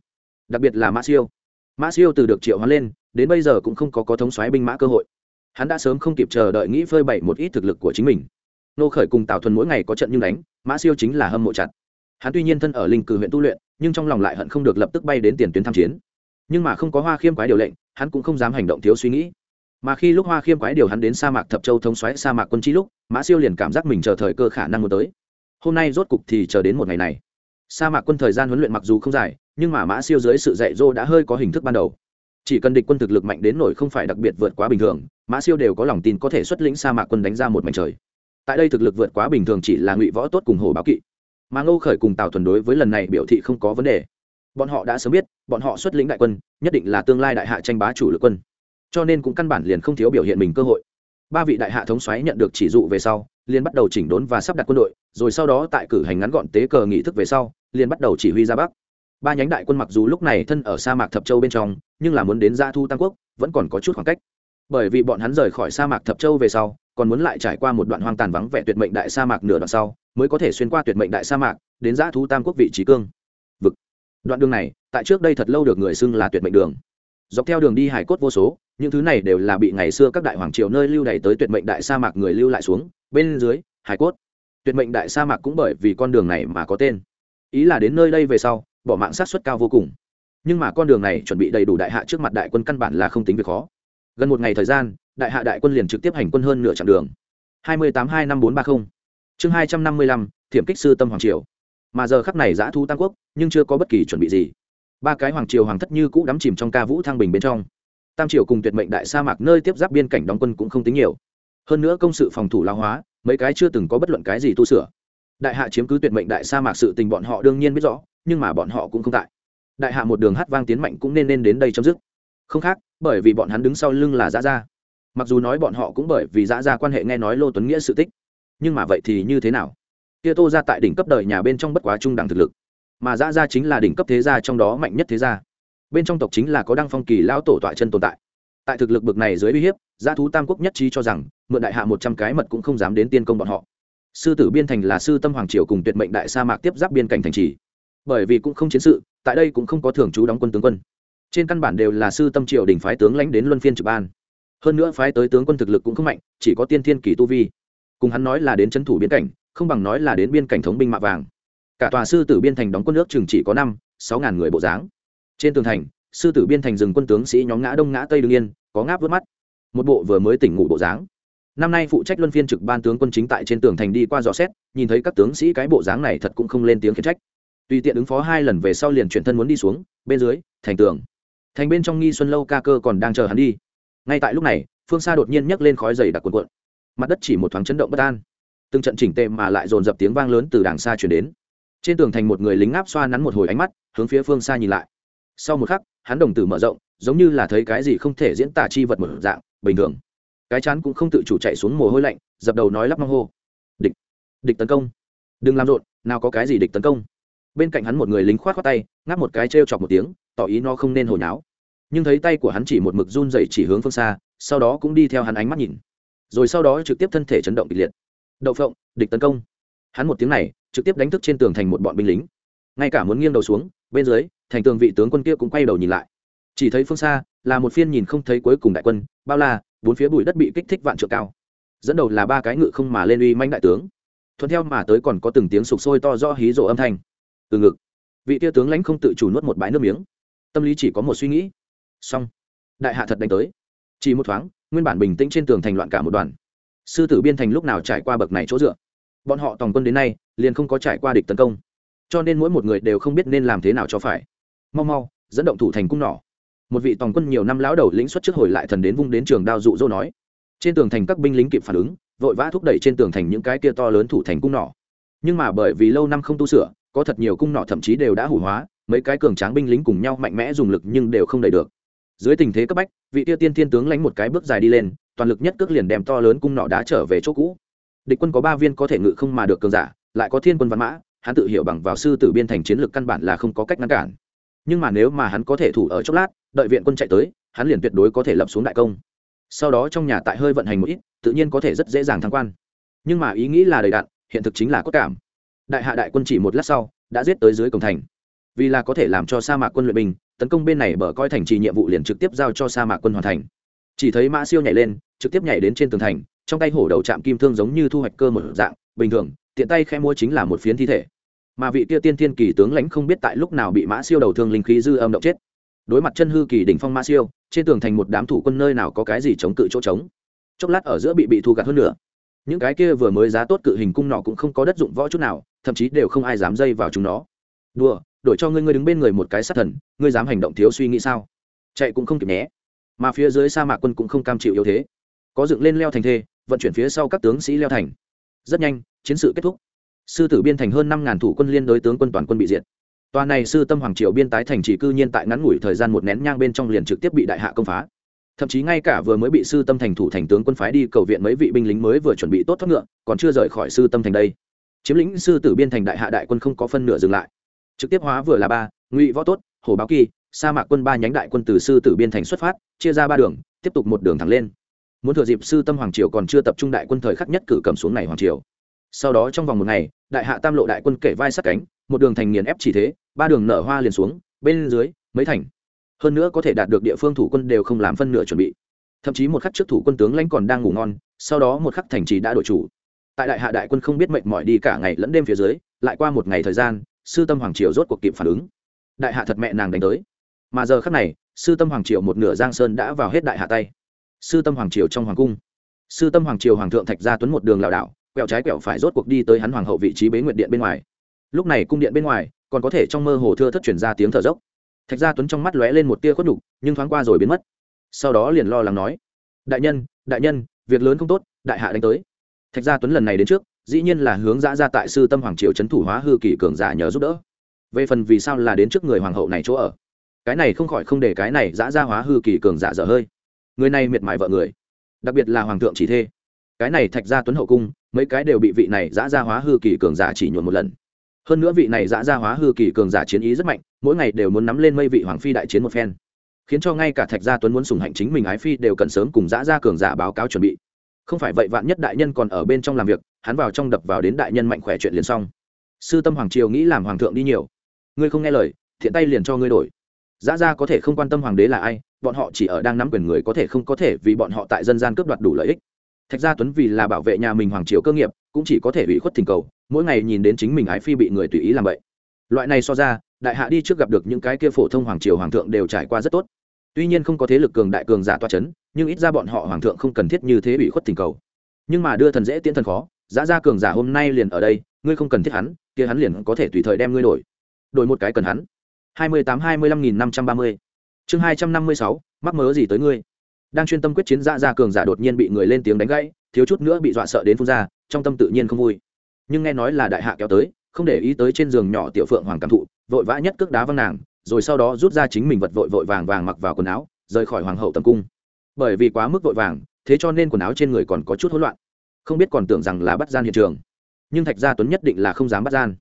Speaker 1: Đặc biệt là mã siêu. Mã siêu từ được triệu hóa lên, đến bây giờ cũng không có có thống xoáy binh mã cơ hội. Hắn đã sớm không kịp chờ đợi nghĩ phơi bày một ít thực lực của chính mình. Nô khởi cùng tào thuần mỗi ngày có trận nhưng đánh, mã siêu chính là hâm mộ chặt hắn tuy nhiên thân ở linh cử huyện tu luyện, nhưng trong lòng lại hận không được lập tức bay đến tiền tuyến tham chiến. Nhưng mà không có hoa khiêm quái điều lệnh, hắn cũng không dám hành động thiếu suy nghĩ. Mà khi lúc hoa khiêm quái điều hắn đến sa mạc thập châu thống xoáy sa mạc quân trí lúc, mã siêu liền cảm giác mình chờ thời cơ khả năng muốn tới. Hôm nay rốt cục thì chờ đến một ngày này. Sa mạc quân thời gian huấn luyện mặc dù không dài, nhưng mà mã siêu dưới sự dạy dỗ đã hơi có hình thức ban đầu. Chỉ cần địch quân thực lực mạnh đến nổi không phải đặc biệt vượt quá bình thường, mã siêu đều có lòng tin có thể xuất lĩnh sa mạc quân đánh ra một mảnh trời. Tại đây thực lực vượt quá bình thường chỉ là ngụy võ tốt cùng hồ báo kỵ mà ngô khởi cùng tào thuần đối với lần này biểu thị không có vấn đề. Bọn họ đã sớm biết, bọn họ xuất lĩnh đại quân, nhất định là tương lai đại hạ tranh bá chủ lực quân. Cho nên cũng căn bản liền không thiếu biểu hiện mình cơ hội. Ba vị đại hạ thống xoáy nhận được chỉ dụ về sau, liền bắt đầu chỉnh đốn và sắp đặt quân đội, rồi sau đó tại cử hành ngắn gọn tế cờ nghị thức về sau, liền bắt đầu chỉ huy ra bắc. Ba nhánh đại quân mặc dù lúc này thân ở sa mạc thập châu bên trong, nhưng là muốn đến gia thu tam quốc, vẫn còn có chút khoảng cách. Bởi vì bọn hắn rời khỏi sa mạc thập châu về sau, còn muốn lại trải qua một đoạn hoang tàn vắng vẻ tuyệt mệnh đại sa mạc nửa đoạn sau mới có thể xuyên qua tuyệt mệnh đại sa mạc, đến giã thú tam quốc vị trí cương. Vực. Đoạn đường này, tại trước đây thật lâu được người xưng là tuyệt mệnh đường. Dọc theo đường đi hải cốt vô số, những thứ này đều là bị ngày xưa các đại hoàng triều nơi lưu đày tới tuyệt mệnh đại sa mạc người lưu lại xuống. Bên dưới, hải cốt. Tuyệt mệnh đại sa mạc cũng bởi vì con đường này mà có tên. Ý là đến nơi đây về sau, bỏ mạng sát xuất cao vô cùng. Nhưng mà con đường này chuẩn bị đầy đủ đại hạ trước mặt đại quân căn bản là không tính việc khó. Gần một ngày thời gian, đại hạ đại quân liền trực tiếp hành quân hơn nửa chặng đường. Hai mươi tám hai năm bốn ba mươi chương hai trăm năm mươi lăm, thiểm kích sư tâm hoàng triều. Mà giờ khắc này giã thu tam quốc, nhưng chưa có bất kỳ chuẩn bị gì. Ba cái hoàng triều hoàng thất như cũ đắm chìm trong ca vũ thăng bình bên trong. Tam triều cùng tuyệt mệnh đại sa mạc nơi tiếp giáp biên cảnh đóng quân cũng không tính nhiều. Hơn nữa công sự phòng thủ lao hóa, mấy cái chưa từng có bất luận cái gì tu sửa. Đại hạ chiếm cứ tuyệt mệnh đại sa mạc sự tình bọn họ đương nhiên biết rõ, nhưng mà bọn họ cũng không tại. Đại hạ một đường hát vang tiến mạnh cũng nên nên đến đây chấm dứt. Không khác, bởi vì bọn hắn đứng sau lưng là giã gia. Mặc dù nói bọn họ cũng bởi vì giã gia quan hệ nghe nói lô tuấn nghĩa sự tích nhưng mà vậy thì như thế nào? Kia tô ra tại đỉnh cấp đời nhà bên trong bất quá trung đẳng thực lực, mà dã gia chính là đỉnh cấp thế gia trong đó mạnh nhất thế gia. Bên trong tộc chính là có đăng phong kỳ lão tổ tọa chân tồn tại. Tại thực lực bực này dưới uy hiếp gia thú tam quốc nhất trí cho rằng, mượn đại hạ một trăm cái mật cũng không dám đến tiên công bọn họ. Sư tử biên thành là sư tâm hoàng triều cùng tuyệt mệnh đại sa mạc tiếp giáp biên cảnh thành trì. Bởi vì cũng không chiến sự, tại đây cũng không có thường trú đóng quân tướng quân. Trên căn bản đều là sư tâm triều đình phái tướng lãnh đến luân phiên trực ban. Hơn nữa phái tới tướng quân thực lực cũng không mạnh, chỉ có tiên thiên kỳ tu vi cùng hắn nói là đến trấn thủ biên cảnh, không bằng nói là đến biên cảnh thống binh mạ vàng. Cả tòa sư tử biên thành đóng quân nước chừng chỉ có năm, sáu ngàn người bộ dáng. Trên tường thành, sư tử biên thành rừng quân tướng sĩ nhóm ngã đông ngã tây đương yên, có ngáp vớt mắt. Một bộ vừa mới tỉnh ngủ bộ dáng. Năm nay phụ trách luân phiên trực ban tướng quân chính tại trên tường thành đi qua dò xét, nhìn thấy các tướng sĩ cái bộ dáng này thật cũng không lên tiếng khiển trách. Tùy tiện ứng phó hai lần về sau liền chuyển thân muốn đi xuống, bên dưới, thành tường. Thành bên trong nghi xuân lâu ca cơ còn đang chờ hắn đi. Ngay tại lúc này, phương xa đột nhiên nhấc lên khói dày đặc cuồn cuộn mặt đất chỉ một thoáng chấn động bất an. Từng trận chỉnh tệ mà lại dồn dập tiếng vang lớn từ đàng xa chuyển đến. Trên tường thành một người lính ngáp xoa nắn một hồi ánh mắt, hướng phía phương xa nhìn lại. Sau một khắc, hắn đồng tử mở rộng, giống như là thấy cái gì không thể diễn tả chi vật một dạng, bình thường. Cái chán cũng không tự chủ chạy xuống mồ hôi lạnh, dập đầu nói lắp mong hô. Địch địch tấn công. Đừng làm rộn, nào có cái gì địch tấn công. Bên cạnh hắn một người lính khoát khoát tay, ngáp một cái t chọc một tiếng, tỏ ý nó không nên hồi náo. Nhưng thấy tay của hắn chỉ một mực run dậy chỉ hướng phương xa, sau đó cũng đi theo hắn ánh mắt nhìn rồi sau đó trực tiếp thân thể chấn động kịch liệt. Đậu phộng, địch tấn công. Hắn một tiếng này, trực tiếp đánh thức trên tường thành một bọn binh lính. Ngay cả muốn nghiêng đầu xuống, bên dưới, thành tường vị tướng quân kia cũng quay đầu nhìn lại. Chỉ thấy phương xa, là một phiên nhìn không thấy cuối cùng đại quân, bao la, bốn phía bụi đất bị kích thích vạn trượng cao. Dẫn đầu là ba cái ngự không mà lên uy manh đại tướng. Thuận theo mà tới còn có từng tiếng sục sôi to do hí rộ âm thanh. Từ ngực, vị tia tướng lãnh không tự chủ nuốt một bãi nước miếng. Tâm lý chỉ có một suy nghĩ. Xong. Đại hạ thật đánh tới. Chỉ một thoáng nguyên bản bình tĩnh trên tường thành loạn cả một đoàn. Sư tử biên thành lúc nào trải qua bậc này chỗ dựa? Bọn họ tòng quân đến nay, liền không có trải qua địch tấn công. Cho nên mỗi một người đều không biết nên làm thế nào cho phải. Mau mau, dẫn động thủ thành cung nỏ. Một vị tòng quân nhiều năm lão đầu lĩnh xuất trước hồi lại thần đến vung đến trường đao dụ dỗ nói. Trên tường thành các binh lính kịp phản ứng, vội vã thúc đẩy trên tường thành những cái kia to lớn thủ thành cung nỏ. Nhưng mà bởi vì lâu năm không tu sửa, có thật nhiều cung nỏ thậm chí đều đã hủ hóa, mấy cái cường tráng binh lính cùng nhau mạnh mẽ dùng lực nhưng đều không đẩy được dưới tình thế cấp bách, vị tiêu tiên thiên tướng lánh một cái bước dài đi lên, toàn lực nhất cước liền đem to lớn cung nọ đá trở về chỗ cũ. Địch quân có ba viên có thể ngự không mà được cường giả, lại có thiên quân văn mã, hắn tự hiểu bằng vào sư tử biên thành chiến lược căn bản là không có cách ngăn cản. Nhưng mà nếu mà hắn có thể thủ ở chốc lát, đợi viện quân chạy tới, hắn liền tuyệt đối có thể lập xuống đại công. Sau đó trong nhà tại hơi vận hành một ít, tự nhiên có thể rất dễ dàng thăng quan. Nhưng mà ý nghĩ là đầy đạn hiện thực chính là cốt cảm. Đại hạ đại quân chỉ một lát sau, đã giết tới dưới cổng thành. Vì là có thể làm cho sa mạc quân luyện binh tấn công bên này bờ coi thành trì nhiệm vụ liền trực tiếp giao cho sa mạc quân hoàn thành. Chỉ thấy mã siêu nhảy lên, trực tiếp nhảy đến trên tường thành, trong tay hổ đầu chạm kim thương giống như thu hoạch cơ một dạng, bình thường, tiện tay khe mua chính là một phiến thi thể. Mà vị kia tiên thiên kỳ tướng lãnh không biết tại lúc nào bị mã siêu đầu thương linh khí dư âm động chết. Đối mặt chân hư kỳ đỉnh phong mã siêu, trên tường thành một đám thủ quân nơi nào có cái gì chống cự chỗ trống. Chốc lát ở giữa bị bị thu gạt hơn nữa những cái kia vừa mới giá tốt cự hình cung nọ cũng không có đất dụng võ chút nào, thậm chí đều không ai dám dây vào chúng nó. Đùa đổi cho ngươi ngươi đứng bên người một cái sát thần, ngươi dám hành động thiếu suy nghĩ sao? Chạy cũng không kịp nhé. Mà phía dưới sa mạc quân cũng không cam chịu yếu thế. Có dựng lên leo thành thê, vận chuyển phía sau các tướng sĩ leo thành. Rất nhanh, chiến sự kết thúc. Sư tử biên thành hơn năm ngàn thủ quân liên đối tướng quân toàn quân bị diệt. Tòa này sư tâm hoàng triều biên tái thành chỉ cư nhiên tại ngắn ngủi thời gian một nén nhang bên trong liền trực tiếp bị đại hạ công phá. Thậm chí ngay cả vừa mới bị sư tâm thành thủ thành tướng quân phái đi cầu viện mấy vị binh lính mới vừa chuẩn bị tốt thoát ngựa, còn chưa rời khỏi sư tâm thành đây. Chiếm lĩnh sư tử biên thành đại hạ đại quân không có phân nửa dừng lại trực tiếp hóa vừa là ba, ngụy võ tốt hồ báo kỳ, sa mạc quân ba nhánh đại quân từ sư tử biên thành xuất phát, chia ra ba đường, tiếp tục một đường thẳng lên. Muốn thừa dịp sư tâm hoàng triều còn chưa tập trung đại quân thời khắc nhất cử cầm xuống này hoàng triều. Sau đó trong vòng một ngày, đại hạ tam lộ đại quân kể vai sát cánh, một đường thành nghiền ép chỉ thế, ba đường nở hoa liền xuống, bên dưới, mấy thành. Hơn nữa có thể đạt được địa phương thủ quân đều không làm phân nửa chuẩn bị. Thậm chí một khắc trước thủ quân tướng lãnh còn đang ngủ ngon, sau đó một khắc thành trì đã đổi chủ. Tại đại hạ đại quân không biết mệnh mỏi đi cả ngày lẫn đêm phía dưới, lại qua một ngày thời gian sư tâm hoàng triều rốt cuộc kịp phản ứng. Đại hạ thật mẹ nàng đánh tới. Mà giờ khắc này, sư tâm hoàng triều một nửa giang sơn đã vào hết đại hạ tay. Sư tâm hoàng triều trong hoàng cung. Sư tâm hoàng triều hoàng thượng thạch gia tuấn một đường lảo đảo, quẹo trái quẹo phải rốt cuộc đi tới hắn hoàng hậu vị trí bế nguyện điện bên ngoài. Lúc này cung điện bên ngoài, còn có thể trong mơ hồ thưa thất chuyển ra tiếng thở dốc. Thạch gia tuấn trong mắt lóe lên một tia khuất đục nhưng thoáng qua rồi biến mất. Sau đó liền lo lắng nói, đại nhân đại nhân, việc lớn không tốt, đại hạ đánh tới. Thạch gia tuấn lần này đến trước dĩ nhiên là hướng dã ra tại sư tâm hoàng triều trấn thủ hóa hư kỳ cường giả nhờ giúp đỡ. Về phần vì sao là đến trước người hoàng hậu này chỗ ở? Cái này không khỏi không để cái này dã ra hóa hư kỳ cường giả dở hơi. Người này miệt mài vợ người, đặc biệt là hoàng thượng chỉ thê. Cái này thạch gia tuấn hậu cung, mấy cái đều bị vị này dã ra hóa hư kỳ cường giả chỉ nhuộn một lần. Hơn nữa vị này dã ra hóa hư kỳ cường giả chiến ý rất mạnh, mỗi ngày đều muốn nắm lên mây vị hoàng phi đại chiến một phen. Khiến cho ngay cả thạch gia tuấn muốn sùng hạnh chính mình ái phi đều cần sớm cùng dã ra cường giả báo cáo chuẩn bị. Không phải vậy vạn nhất đại nhân còn ở bên trong làm việc hắn vào trong đập vào đến đại nhân mạnh khỏe chuyện liền xong. Sư tâm hoàng triều nghĩ làm hoàng thượng đi nhiều. Ngươi không nghe lời, thiện tay liền cho ngươi đổi. Dã ra có thể không quan tâm hoàng đế là ai, bọn họ chỉ ở đang nắm quyền người có thể không có thể vì bọn họ tại dân gian cướp đoạt đủ lợi ích. Thạch gia tuấn vì là bảo vệ nhà mình hoàng triều cơ nghiệp, cũng chỉ có thể bị khuất thỉnh cầu, mỗi ngày nhìn đến chính mình ái phi bị người tùy ý làm vậy loại này so ra, đại hạ đi trước gặp được những cái kia phổ thông hoàng triều hoàng thượng đều trải qua rất tốt. Tuy nhiên không có thế lực cường đại cường giả toa c h ấ n nhưng ít ra bọn họ hoàng thượng không cần thiết như thế bị khuất thỉnh cầu. Nhưng mà đưa thần dễ tiễn thần khó giã ra cường giả hôm nay liền ở đây, ngươi không cần thiết hắn, kia hắn liền có thể tùy thời đem ngươi đổi. Đổi một cái cần hắn. hai mươi tám hai mươi lăm nghìn năm trăm ba mươi. Chương hai trăm năm mươi sáu, mắc mớ gì tới ngươi? Đang chuyên tâm quyết chiến giã ra cường giả đột nhiên bị người lên tiếng đánh gãy, thiếu chút nữa bị dọa sợ đến phun ra, trong tâm tự nhiên không vui. Nhưng nghe nói là đại hạ kéo tới, không để ý tới trên giường nhỏ tiểu phượng hoàng cảm thụ, vội vã nhất cước đá văng nàng, rồi sau đó rút ra chính mình vật vội vội vàng vàng mặc vào quần áo, rời khỏi hoàng hậu tầm cung. Bởi vì quá mức vội vàng, thế cho nên quần áo trên người còn có chút hỗn loạn không biết còn tưởng rằng là bắt gian hiện trường. Nhưng thạch gia tuấn nhất định là không dám bắt gian.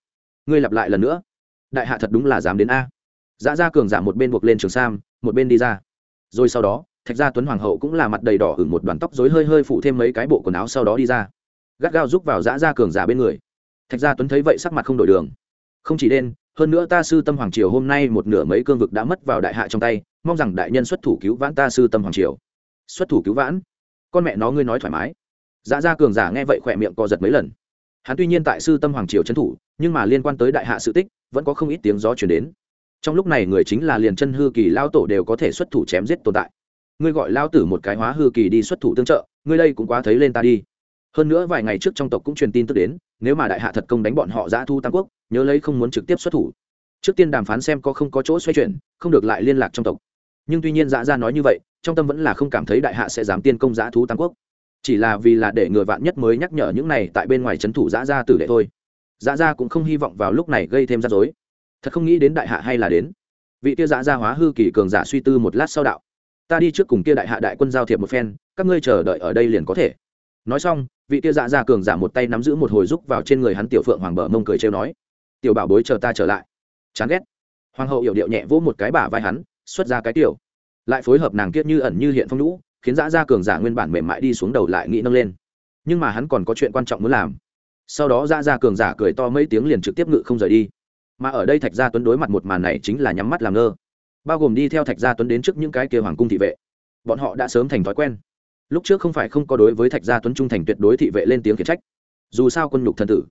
Speaker 1: Ngươi lặp lại lần nữa. Đại hạ thật đúng là dám đến a. Dã gia cường giả một bên buộc lên trường sam, một bên đi ra. Rồi sau đó, thạch gia tuấn hoàng hậu cũng là mặt đầy đỏ hửng một đoàn tóc dối hơi hơi phụ thêm mấy cái bộ quần áo sau đó đi ra. Gắt gao rúc vào dã gia cường giả bên người. Thạch gia tuấn thấy vậy sắc mặt không đổi đường. Không chỉ đen, hơn nữa ta sư tâm hoàng triều hôm nay một nửa mấy cương vực đã mất vào đại hạ trong tay, mong rằng đại nhân xuất thủ cứu vãn ta sư tâm hoàng triều. Xuất thủ cứu vãn? Con mẹ nó ngươi nói thoải mái dã gia cường giả nghe vậy khỏe miệng co giật mấy lần. Hắn tuy nhiên tại sư tâm hoàng triều trấn thủ, nhưng mà liên quan tới đại hạ sự tích, vẫn có không ít tiếng gió chuyển đến. Trong lúc này người chính là liền chân hư kỳ lao tổ đều có thể xuất thủ chém giết tồn tại. Ngươi gọi lao tử một cái hóa hư kỳ đi xuất thủ tương trợ, ngươi đây cũng quá thấy lên ta đi. Hơn nữa vài ngày trước trong tộc cũng truyền tin tức đến, nếu mà đại hạ thật công đánh bọn họ giã thu tam quốc, nhớ lấy không muốn trực tiếp xuất thủ. Trước tiên đàm phán xem có không có chỗ xoay chuyển, không được lại liên lạc trong tộc. Nhưng tuy nhiên dã ra nói như vậy, trong tâm vẫn là không cảm thấy đại hạ sẽ dám tiên công giã thú tam quốc chỉ là vì là để người vạn nhất mới nhắc nhở những này tại bên ngoài c h ấ n thủ giã ra tử đệ thôi. Giã ra cũng không hy vọng vào lúc này gây thêm rắc rối. Thật không nghĩ đến đại hạ hay là đến. Vị kia giã ra hóa hư kỳ cường giả suy tư một lát sau đạo. Ta đi trước cùng kia đại hạ đại quân giao thiệp một phen, các ngươi chờ đợi ở đây liền có thể. Nói xong, vị kia dạ ra cường giả một tay nắm giữ một hồi rúc vào trên người hắn tiểu phượng hoàng bờ mông cười trêu nói. Tiểu bảo bối chờ ta trở lại. Chán ghét. Hoàng hậu hiểu điệu nhẹ vỗ một cái bả vai hắn, xuất ra cái tiểu. Lại phối hợp nàng kiết như ẩn như hiện phong lũ khiến dã ra cường giả nguyên bản mềm mại đi xuống đầu lại nghĩ nâng lên. Nhưng mà hắn còn có chuyện quan trọng muốn làm. Sau đó dã ra cường giả cười to mấy tiếng liền trực tiếp ngự không rời đi. Mà ở đây thạch gia tuấn đối mặt một màn này chính là nhắm mắt làm ngơ. Bao gồm đi theo thạch gia tuấn đến trước những cái kia hoàng cung thị vệ. Bọn họ đã sớm thành thói quen. Lúc trước không phải không có đối với thạch gia tuấn trung thành tuyệt đối thị vệ lên tiếng khiển trách. Dù sao quân nhục thân tử.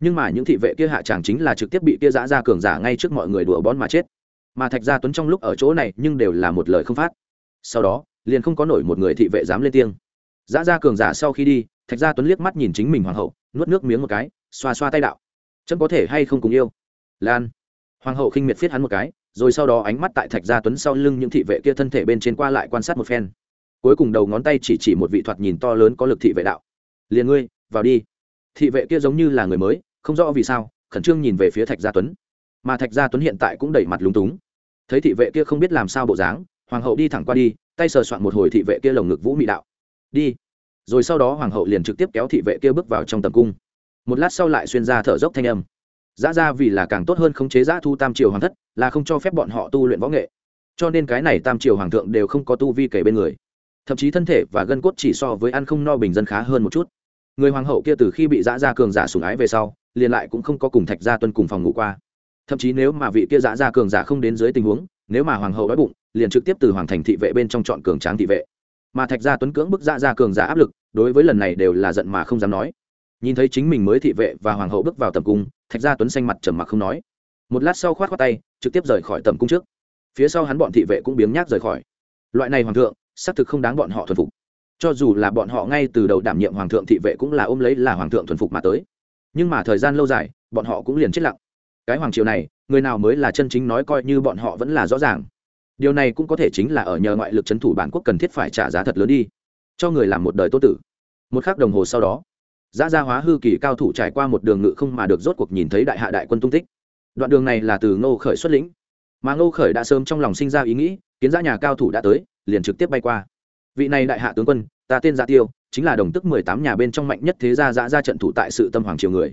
Speaker 1: Nhưng mà những thị vệ kia hạ chẳng chính là trực tiếp bị kia giã ra cường giả ngay trước mọi người đùa bón mà chết. Mà thạch gia tuấn trong lúc ở chỗ này nhưng đều là một lời không phát. Sau đó liền không có nổi một người thị vệ dám lên tiếng. Dã ra cường giả sau khi đi, thạch gia tuấn liếc mắt nhìn chính mình hoàng hậu, nuốt nước miếng một cái, xoa xoa tay đạo. Chân có thể hay không cùng yêu? Lan. Hoàng hậu khinh miệt phiết hắn một cái, rồi sau đó ánh mắt tại thạch gia tuấn sau lưng những thị vệ kia thân thể bên trên qua lại quan sát một phen. Cuối cùng đầu ngón tay chỉ chỉ một vị thoạt nhìn to lớn có lực thị vệ đạo. Liền ngươi, vào đi. Thị vệ kia giống như là người mới, không rõ vì sao, khẩn trương nhìn về phía thạch gia tuấn. Mà thạch gia tuấn hiện tại cũng đẩy mặt lúng túng. Thấy thị vệ kia không biết làm sao bộ dáng, hoàng hậu đi thẳng qua đi tay sờ soạn một hồi thị vệ kia lồng ngực vũ mị đạo. Đi. Rồi sau đó hoàng hậu liền trực tiếp kéo thị vệ kia bước vào trong tầm cung. Một lát sau lại xuyên ra thở dốc thanh âm. Giã ra vì là càng tốt hơn khống chế giã thu tam triều hoàng thất, là không cho phép bọn họ tu luyện võ nghệ. Cho nên cái này tam triều hoàng thượng đều không có tu vi kể bên người. Thậm chí thân thể và gân cốt chỉ so với ăn không no bình dân khá hơn một chút. Người hoàng hậu kia từ khi bị giã ra cường giả sùng ái về sau, liền lại cũng không có cùng thạch gia tuân cùng phòng ngủ qua. Thậm chí nếu mà vị kia giã ra cường giả không đến dưới tình huống, nếu mà hoàng hậu đói bụng liền trực tiếp từ hoàng thành thị vệ bên trong chọn cường tráng thị vệ. Mà thạch gia tuấn cưỡng bức dã ra cường giả áp lực, đối với lần này đều là giận mà không dám nói. Nhìn thấy chính mình mới thị vệ và hoàng hậu bước vào tầm cung, thạch gia tuấn xanh mặt trầm mặc không nói. Một lát sau khoát khoát tay, trực tiếp rời khỏi tầm cung trước. Phía sau hắn bọn thị vệ cũng biếng nhác rời khỏi. Loại này hoàng thượng, xác thực không đáng bọn họ thuần phục. Cho dù là bọn họ ngay từ đầu đảm nhiệm hoàng thượng thị vệ cũng là ôm lấy là hoàng thượng thuần phục mà tới. Nhưng mà thời gian lâu dài, bọn họ cũng liền chết lặng. Cái hoàng triều này, người nào mới là chân chính nói coi như bọn họ vẫn là rõ ràng điều này cũng có thể chính là ở nhờ ngoại lực c h ấ n thủ bản quốc cần thiết phải trả giá thật lớn đi, cho người làm một đời tô tử. Một k h ắ c đồng hồ sau đó, giã gia hóa hư kỳ cao thủ trải qua một đường ngự không mà được rốt cuộc nhìn thấy đại hạ đại quân tung tích. Đoạn đường này là từ ngô khởi xuất lĩnh, mà ngô khởi đã sớm trong lòng sinh ra ý nghĩ, kiến giã nhà cao thủ đã tới, liền trực tiếp bay qua. Vị này đại hạ tướng quân, ta tên gia tiêu, chính là đồng tức mười tám nhà bên trong mạnh nhất thế gia giã ra trận thủ tại sự tâm hoàng triều người.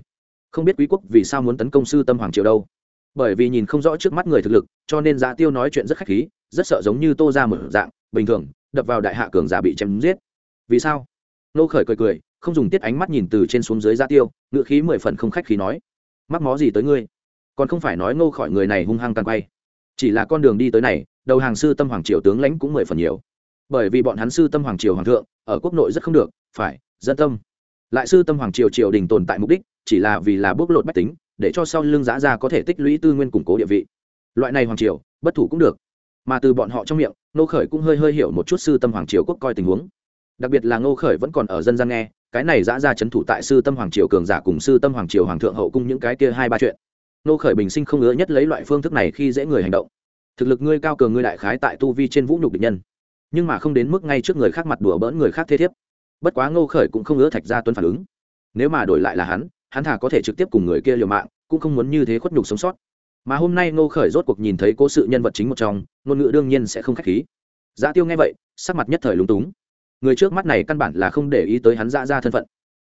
Speaker 1: Không biết quý quốc vì sao muốn tấn công sư tâm hoàng triều đâu. Bởi vì nhìn không rõ trước mắt người thực lực, cho nên giã tiêu nói chuyện rất khách khí rất sợ giống như tô ra một dạng, bình thường, đập vào đại hạ cường giả bị chém giết. Vì sao? Nô khởi cười cười, không dùng tiết ánh mắt nhìn từ trên xuống dưới ra tiêu ngựa khí mười phần không khách khí nói, mắc mó gì tới ngươi? Còn không phải nói ngô khỏi người này hung hăng càng quay. Chỉ là con đường đi tới này, đầu hàng sư tâm hoàng triều tướng lãnh cũng mười phần nhiều. Bởi vì bọn hắn sư tâm hoàng triều hoàng thượng, ở quốc nội rất không được, phải, dân tâm. Lại sư tâm hoàng triều triều đình tồn tại mục đích, chỉ là vì là bước lột bách tính, để cho sau lưng giá ra có thể tích lũy tư nguyên củng cố địa vị. Loại này hoàng triều, bất thủ cũng được mà từ bọn họ trong miệng nô khởi cũng hơi hơi hiểu một chút sư tâm hoàng triều quốc coi tình huống. Đặc biệt là nô khởi vẫn còn ở dân gian nghe, cái này giã ra c h ấ n thủ tại sư tâm hoàng triều cường giả cùng sư tâm hoàng triều hoàng thượng hậu cung những cái kia hai ba chuyện. Nô khởi bình sinh không ngứa nhất lấy loại phương thức này khi dễ người hành động. Thực lực ngươi cao cường ngươi đại khái tại tu vi trên vũ nhục địch nhân, nhưng mà không đến mức ngay trước người khác mặt đùa bỡn người khác thế thiếp. Bất quá ngô khởi cũng không ứa thạch gia tuân phản ứng. Nếu mà đổi lại là hắn hắn thà có thể trực tiếp cùng người kia liều mạng, cũng không muốn như thế khuất nhục sống sót mà hôm nay ngô khởi rốt cuộc nhìn thấy cố sự nhân vật chính một trong, ngôn ngữ đương nhiên sẽ không k h á c h khí. Giá tiêu nghe vậy, sắc mặt nhất thời lúng túng. Người trước mắt này căn bản là không để ý tới hắn dã ra thân phận.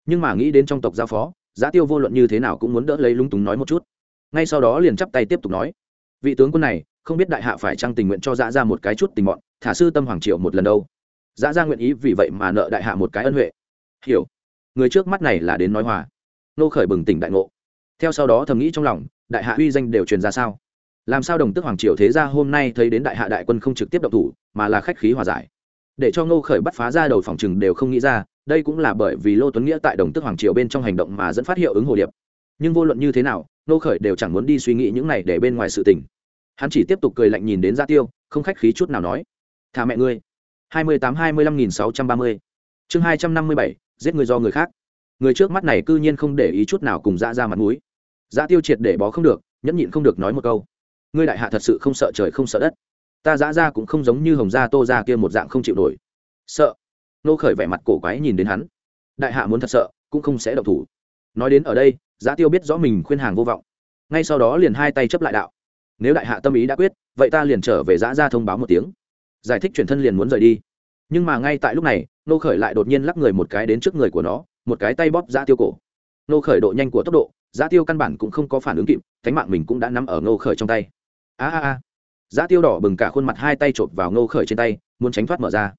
Speaker 1: Nhưng mà nghĩ đến trong tộc gia phó giá tiêu vô luận như thế nào cũng muốn đỡ lấy lúng túng nói một chút. Ngay sau đó liền chắp tay tiếp tục nói. Vị tướng quân này, không biết đại hạ phải trăng tình nguyện cho Giá ra một cái chút tình bọn thả sư tâm hoàng triệu một lần đâu. Giá ra nguyện ý vì vậy mà nợ đại hạ một cái ân huệ. Hiểu. Người trước mắt này là đến nói hòa. Nô khởi bừng tỉnh đại ngộ. Theo sau đó thầm nghĩ trong lòng đại hạ uy danh đều truyền ra sao? Làm sao đồng Tước hoàng triều thế gia hôm nay thấy đến đại hạ đại quân không trực tiếp động thủ, mà là khách khí hòa giải? Để cho ngô khởi bắt phá ra đầu phòng chừng đều không nghĩ ra, đây cũng là bởi vì lô tuấn nghĩa tại đồng Tước hoàng triều bên trong hành động mà dẫn phát hiệu ứng hồ điệp. Nhưng vô luận như thế nào, ngô khởi đều chẳng muốn đi suy nghĩ những này để bên ngoài sự tình. Hắn chỉ tiếp tục cười lạnh nhìn đến gia tiêu, không khách khí chút nào nói, thả mẹ ngươi. hai mươi tám hai mươi lăm nghìn sáu trăm ba mươi. Chương hai trăm năm mươi bảy, giết người do người khác. Người trước mắt này cư nhiên không để ý chút nào cùng dã ra mặt mũi. Giá tiêu triệt để bó không được, nhẫn nhịn không được nói một câu. Ngươi đại hạ thật sự không sợ trời không sợ đất. Ta Giá ra cũng không giống như hồng gia tô ra kia một dạng không chịu nổi. Sợ. Nô khởi vẻ mặt cổ quái nhìn đến hắn. Đại hạ muốn thật sợ, cũng không sẽ động thủ. Nói đến ở đây giá tiêu biết rõ mình khuyên hàng vô vọng. Ngay sau đó liền hai tay chấp lại đạo. Nếu đại hạ tâm ý đã quyết, vậy ta liền trở về giã ra thông báo một tiếng. Giải thích chuyển thân liền muốn rời đi. Nhưng mà ngay tại lúc này, nô khởi lại đột nhiên lắc người một cái đến trước người của nó, một cái tay bóp Giá tiêu cổ. Nô khởi độ nhanh của tốc độ giá tiêu căn bản cũng không có phản ứng kịp, cánh mạng mình cũng đã nắm ở Ngô khởi trong tay. A a a. Giá tiêu đỏ bừng cả khuôn mặt hai tay chộp vào Ngô khởi trên tay, muốn tránh thoát mở ra.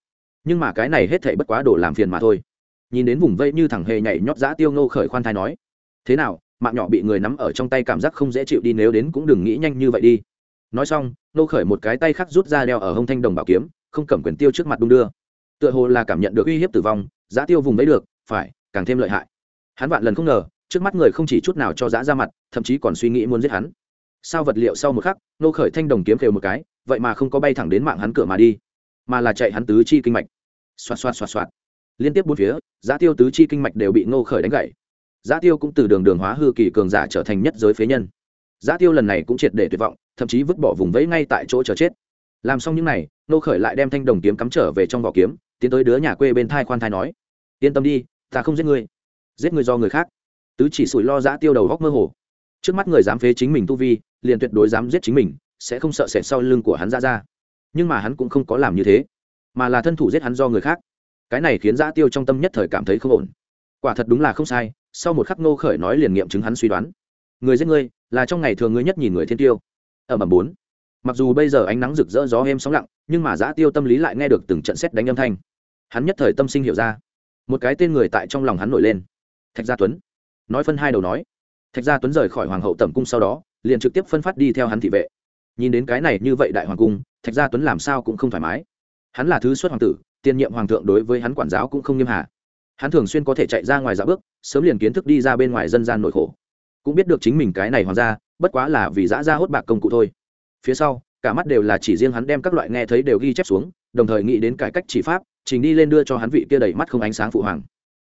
Speaker 1: Nhưng mà cái này hết thảy bất quá đổ làm phiền mà thôi. Nhìn đến vùng vây như thằng hề nhảy nhót giá tiêu Ngô khởi khoan thai nói, thế nào, mạng nhỏ bị người nắm ở trong tay cảm giác không dễ chịu đi, nếu đến cũng đừng nghĩ nhanh như vậy đi. Nói xong nô khởi một cái tay khác rút ra đeo ở hông thanh đồng bảo kiếm, không cầm quyền tiêu trước mặt đung đưa. Tựa hồ là cảm nhận được uy hiếp tử vong, giá tiêu vùng đấy được, phải, càng thêm lợi hại. Hắn vạn lần không ngờ trước mắt người không chỉ chút nào cho giã ra mặt, thậm chí còn suy nghĩ muốn giết hắn. Sao vật liệu sau một khắc nô khởi thanh đồng kiếm kêu một cái, vậy mà không có bay thẳng đến mạng hắn cửa mà đi, mà là chạy hắn tứ chi kinh mạch. Xoạt xoạt xoạt xoạt. Liên tiếp bốn phía, giá tiêu tứ chi kinh mạch đều bị nô khởi đánh gãy. Giá tiêu cũng từ đường đường hóa hư kỳ cường giả trở thành nhất giới phế nhân. Giá tiêu lần này cũng triệt để tuyệt vọng, thậm chí vứt bỏ vùng vẫy ngay tại chỗ chờ chết. Làm xong những này nô khởi lại đem thanh đồng kiếm cắm trở về trong vỏ kiếm, tiến tới đứa nhà quê bên thai khoan thai nói, yên tâm đi, ta không giết ngươi. Giết ngươi do người khác tứ chỉ sủi lo giã tiêu đầu góc mơ hồ. Trước mắt người dám phế chính mình tu vi, liền tuyệt đối dám giết chính mình, sẽ không sợ sệt sau lưng của hắn ra ra. Nhưng mà hắn cũng không có làm như thế, mà là thân thủ giết hắn do người khác. Cái này khiến giã tiêu trong tâm nhất thời cảm thấy không ổn. Quả thật đúng là không sai, sau một khắc nô khởi nói liền nghiệm chứng hắn suy đoán. Người giết ngươi, là trong ngày thường ngươi nhất nhìn người thiên tiêu. Ở mầm bốn, mặc dù bây giờ ánh nắng rực rỡ gió êm sóng lặng, nhưng mà giã tiêu tâm lý lại nghe được từng trận xét đánh âm thanh. Hắn nhất thời tâm sinh hiểu ra. Một cái tên người tại trong lòng hắn nổi lên. Thạch gia tuấn nói phân hai đầu nói. Thạch gia tuấn rời khỏi hoàng hậu tẩm cung sau đó, liền trực tiếp phân phát đi theo hắn thị vệ. Nhìn đến cái này như vậy đại hoàng cung, thạch gia tuấn làm sao cũng không thoải mái. Hắn là thứ xuất hoàng tử, tiền nhiệm hoàng thượng đối với hắn quản giáo cũng không nghiêm hà. Hắn thường xuyên có thể chạy ra ngoài dạo bước, sớm liền kiến thức đi ra bên ngoài dân gian nội khổ. Cũng biết được chính mình cái này hoàng gia, bất quá là vì giã ra hốt bạc công cụ thôi. Phía sau, cả mắt đều là chỉ riêng hắn đem các loại nghe thấy đều ghi chép xuống, đồng thời nghĩ đến cải cách chỉ pháp, trình đi lên đưa cho hắn vị kia đầy mắt không ánh sáng phụ hoàng.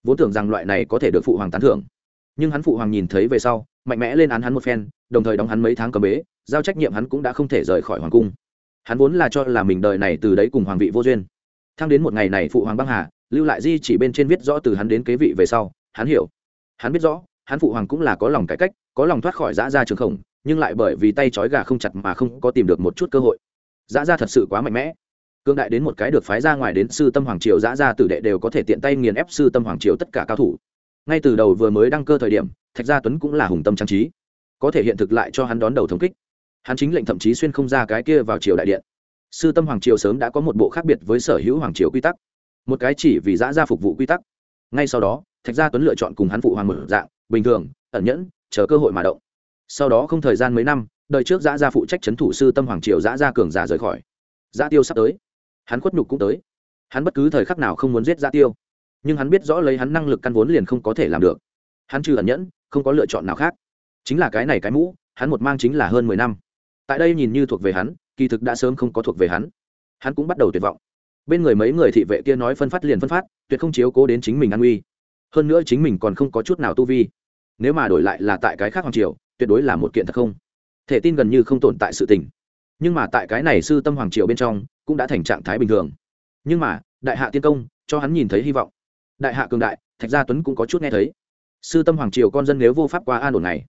Speaker 1: Vốn tưởng rằng loại này có thể được phụ hoàng tán thưởng nhưng hắn phụ hoàng nhìn thấy về sau, mạnh mẽ lên án hắn một phen, đồng thời đóng hắn mấy tháng cầm bế, giao trách nhiệm hắn cũng đã không thể rời khỏi hoàng cung. Hắn vốn là cho là mình đời này từ đấy cùng hoàng vị vô duyên. Thang đến một ngày này phụ hoàng băng hà, lưu lại di chỉ bên trên viết rõ từ hắn đến kế vị về sau, hắn hiểu. Hắn biết rõ, hắn phụ hoàng cũng là có lòng cải cách, có lòng thoát khỏi giã ra trường khổng, nhưng lại bởi vì tay trói gà không chặt mà không có tìm được một chút cơ hội. Giã ra thật sự quá mạnh mẽ. Cương đại đến một cái được phái ra ngoài đến sư tâm hoàng triều giã ra tử đệ đều có thể tiện tay nghiền ép sư tâm hoàng triều tất cả cao thủ ngay từ đầu vừa mới đăng cơ thời điểm, thạch gia tuấn cũng là hùng tâm trang trí. Có thể hiện thực lại cho hắn đón đầu thống kích. Hắn chính lệnh thậm chí xuyên không ra cái kia vào triều đại điện. Sư tâm hoàng triều sớm đã có một bộ khác biệt với sở hữu hoàng triều quy tắc. Một cái chỉ vì giã ra phục vụ quy tắc. Ngay sau đó, thạch gia tuấn lựa chọn cùng hắn phụ hoàng mở dạng, bình thường, ẩn nhẫn, chờ cơ hội mà động. Sau đó không thời gian mấy năm, đời trước giã ra phụ trách c h ấ n thủ sư tâm hoàng triều giã ra cường giả rời khỏi. Giã tiêu sắp tới. Hắn khuất nhục cũng tới. Hắn bất cứ thời khắc nào không muốn giết giã tiêu nhưng hắn biết rõ lấy hắn năng lực căn vốn liền không có thể làm được. Hắn trừ ẩn nhẫn, không có lựa chọn nào khác. Chính là cái này cái mũ, hắn một mang chính là hơn mười năm. Tại đây nhìn như thuộc về hắn, kỳ thực đã sớm không có thuộc về hắn. Hắn cũng bắt đầu tuyệt vọng. Bên người mấy người thị vệ kia nói phân phát liền phân phát, tuyệt không chiếu cố đến chính mình an uy hơn nữa chính mình còn không có chút nào tu vi. Nếu mà đổi lại là tại cái khác hoàng triều, tuyệt đối là một kiện thật không. Thể tin gần như không tồn tại sự tình. Nhưng mà tại cái này sư tâm hoàng triều bên trong, cũng đã thành trạng thái bình thường. Nhưng mà, đại hạ tiên công, cho hắn nhìn thấy hy vọng đại hạ cường đại, thạch gia tuấn cũng có chút nghe thấy. Sư tâm hoàng triều con dân nếu vô pháp qua an ổn này,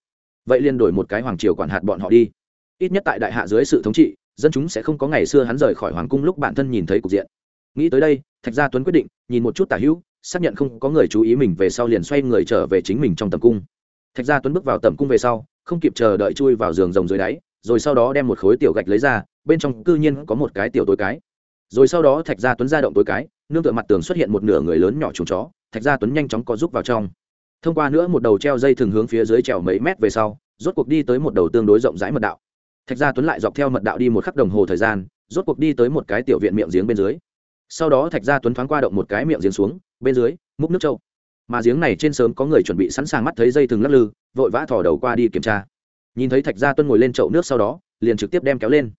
Speaker 1: vậy liền đổi một cái hoàng triều quản hạt bọn họ đi. Ít nhất tại đại hạ dưới sự thống trị, dân chúng sẽ không có ngày xưa hắn rời khỏi hoàng cung lúc bản thân nhìn thấy cục diện. Nghĩ tới đây, thạch gia tuấn quyết định, nhìn một chút tả hữu, xác nhận không có người chú ý mình về sau liền xoay người trở về chính mình trong tầm cung. Thạch gia tuấn bước vào tầm cung về sau, không kịp chờ đợi chui vào giường rồng dưới đáy, rồi sau đó đem một khối tiểu gạch lấy ra, bên trong cư nhiên có một cái tiểu tối cái. Rồi sau đó thạch gia tuấn ra động tối cái nương tựa mặt tường xuất hiện một nửa người lớn nhỏ chuồng chó, thạch gia tuấn nhanh chóng có giúp vào trong. Thông qua nữa một đầu treo dây thường hướng phía dưới trèo mấy mét về sau, rốt cuộc đi tới một đầu tương đối rộng rãi mật đạo. Thạch gia tuấn lại dọc theo mật đạo đi một khắc đồng hồ thời gian, rốt cuộc đi tới một cái tiểu viện miệng giếng bên dưới. Sau đó thạch gia tuấn thoáng qua động một cái miệng giếng xuống, bên dưới, múc nước trâu. Mà giếng này trên sớm có người chuẩn bị sẵn sàng mắt thấy dây thừng lắc lư, vội vã thò đầu qua đi kiểm tra. Nhìn thấy thạch gia tuấn ngồi lên chậu nước sau đó, liền trực tiếp đem kéo lên.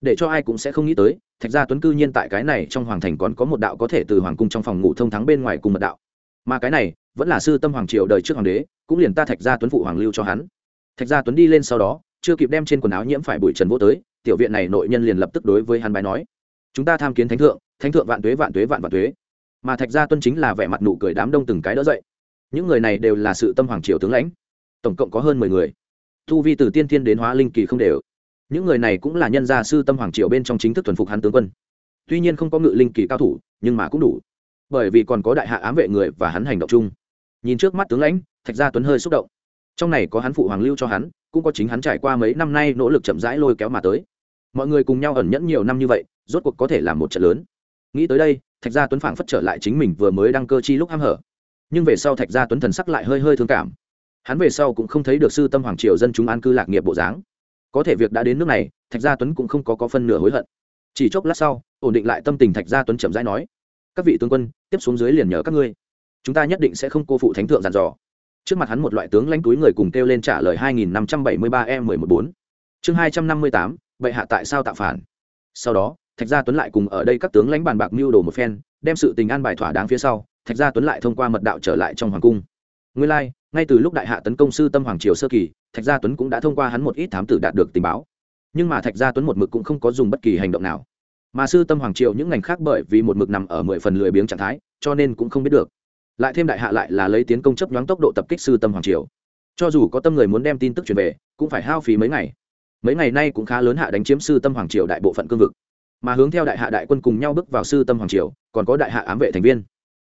Speaker 1: Để cho ai cũng sẽ không nghĩ tới thạch gia tuấn cư nhiên tại cái này trong hoàng thành còn có một đạo có thể từ hoàng cung trong phòng ngủ thông thắng bên ngoài cùng mật đạo. Mà cái này, vẫn là sư tâm hoàng triều đời trước hoàng đế, cũng liền ta thạch gia tuấn phụ hoàng lưu cho hắn. Thạch gia tuấn đi lên sau đó, chưa kịp đem trên quần áo nhiễm phải bụi trần vô tới, tiểu viện này nội nhân liền lập tức đối với hắn bái nói, chúng ta tham kiến thánh thượng thánh thượng vạn tuế vạn tuế, vạn vạn tuế. Mà thạch gia tuân chính là vẻ mặt nụ cười đám đông từng cái đỡ dậy. Những người này đều là sự tâm hoàng triều tướng lãnh, tổng cộng có hơn mười người. Thu vi từ tiên thiên đến hóa linh kỳ không đều những người này cũng là nhân gia sư tâm hoàng triều bên trong chính thức thuần phục hắn tướng quân. Tuy nhiên không có ngự linh kỳ cao thủ, nhưng mà cũng đủ. Bởi vì còn có đại hạ ám vệ người và hắn hành động chung. Nhìn trước mắt tướng lãnh, thạch gia tuấn hơi xúc động. Trong này có hắn phụ hoàng lưu cho hắn, cũng có chính hắn trải qua mấy năm nay nỗ lực chậm rãi lôi kéo mà tới. Mọi người cùng nhau ẩn nhẫn nhiều năm như vậy, rốt cuộc có thể làm một trận lớn. Nghĩ tới đây, thạch gia tuấn phảng phất trở lại chính mình vừa mới đăng cơ chi lúc h hở. Nhưng về sau thạch gia tuấn thần sắc lại hơi hơi thương cảm. Hắn về sau cũng không thấy được sư tâm hoàng triều dân chúng an cư lạc nghiệp bộ dáng có thể việc đã đến nước này thạch gia tuấn cũng không có, có phân nửa hối hận. Chỉ chốc lát sau ổn định lại tâm tình thạch gia tuấn chậm rãi nói các vị tướng quân tiếp xuống dưới liền nhờ các ngươi. Chúng ta nhất định sẽ không cô phụ thánh thượng dàn dò. Trước mặt hắn một loại tướng lãnh túi người cùng kêu lên trả lời 2573 e 114 chương 258, bệ hạ tại sao tạo phản? Sau đó thạch gia tuấn lại cùng ở đây các tướng lãnh bàn bạc mưu đồ một phen đem sự tình an bài thỏa đáng phía sau thạch gia tuấn lại thông qua mật đạo trở lại trong hoàng cung. Nguyên lai、like, ngay từ lúc đại hạ tấn công sư tâm hoàng triều sơ kỳ thạch gia tuấn cũng đã thông qua hắn một ít thám tử đạt được tình báo. Nhưng mà thạch gia tuấn một mực cũng không có dùng bất kỳ hành động nào. Mà sư tâm hoàng Triệu những ngành khác bởi vì một mực nằm ở mười phần lười biếng trạng thái, cho nên cũng không biết được. Lại thêm đại hạ lại là lấy tiến công chấp nhoáng tốc độ tập kích sư tâm hoàng triều. Cho dù có tâm người muốn đem tin tức truyền về, cũng phải hao phí mấy ngày. Mấy ngày nay cũng khá lớn hạ đánh chiếm sư tâm hoàng triều đại bộ phận cương vực. Mà hướng theo đại hạ đại quân cùng nhau bước vào sư tâm hoàng triều, còn có đại hạ ám vệ thành viên.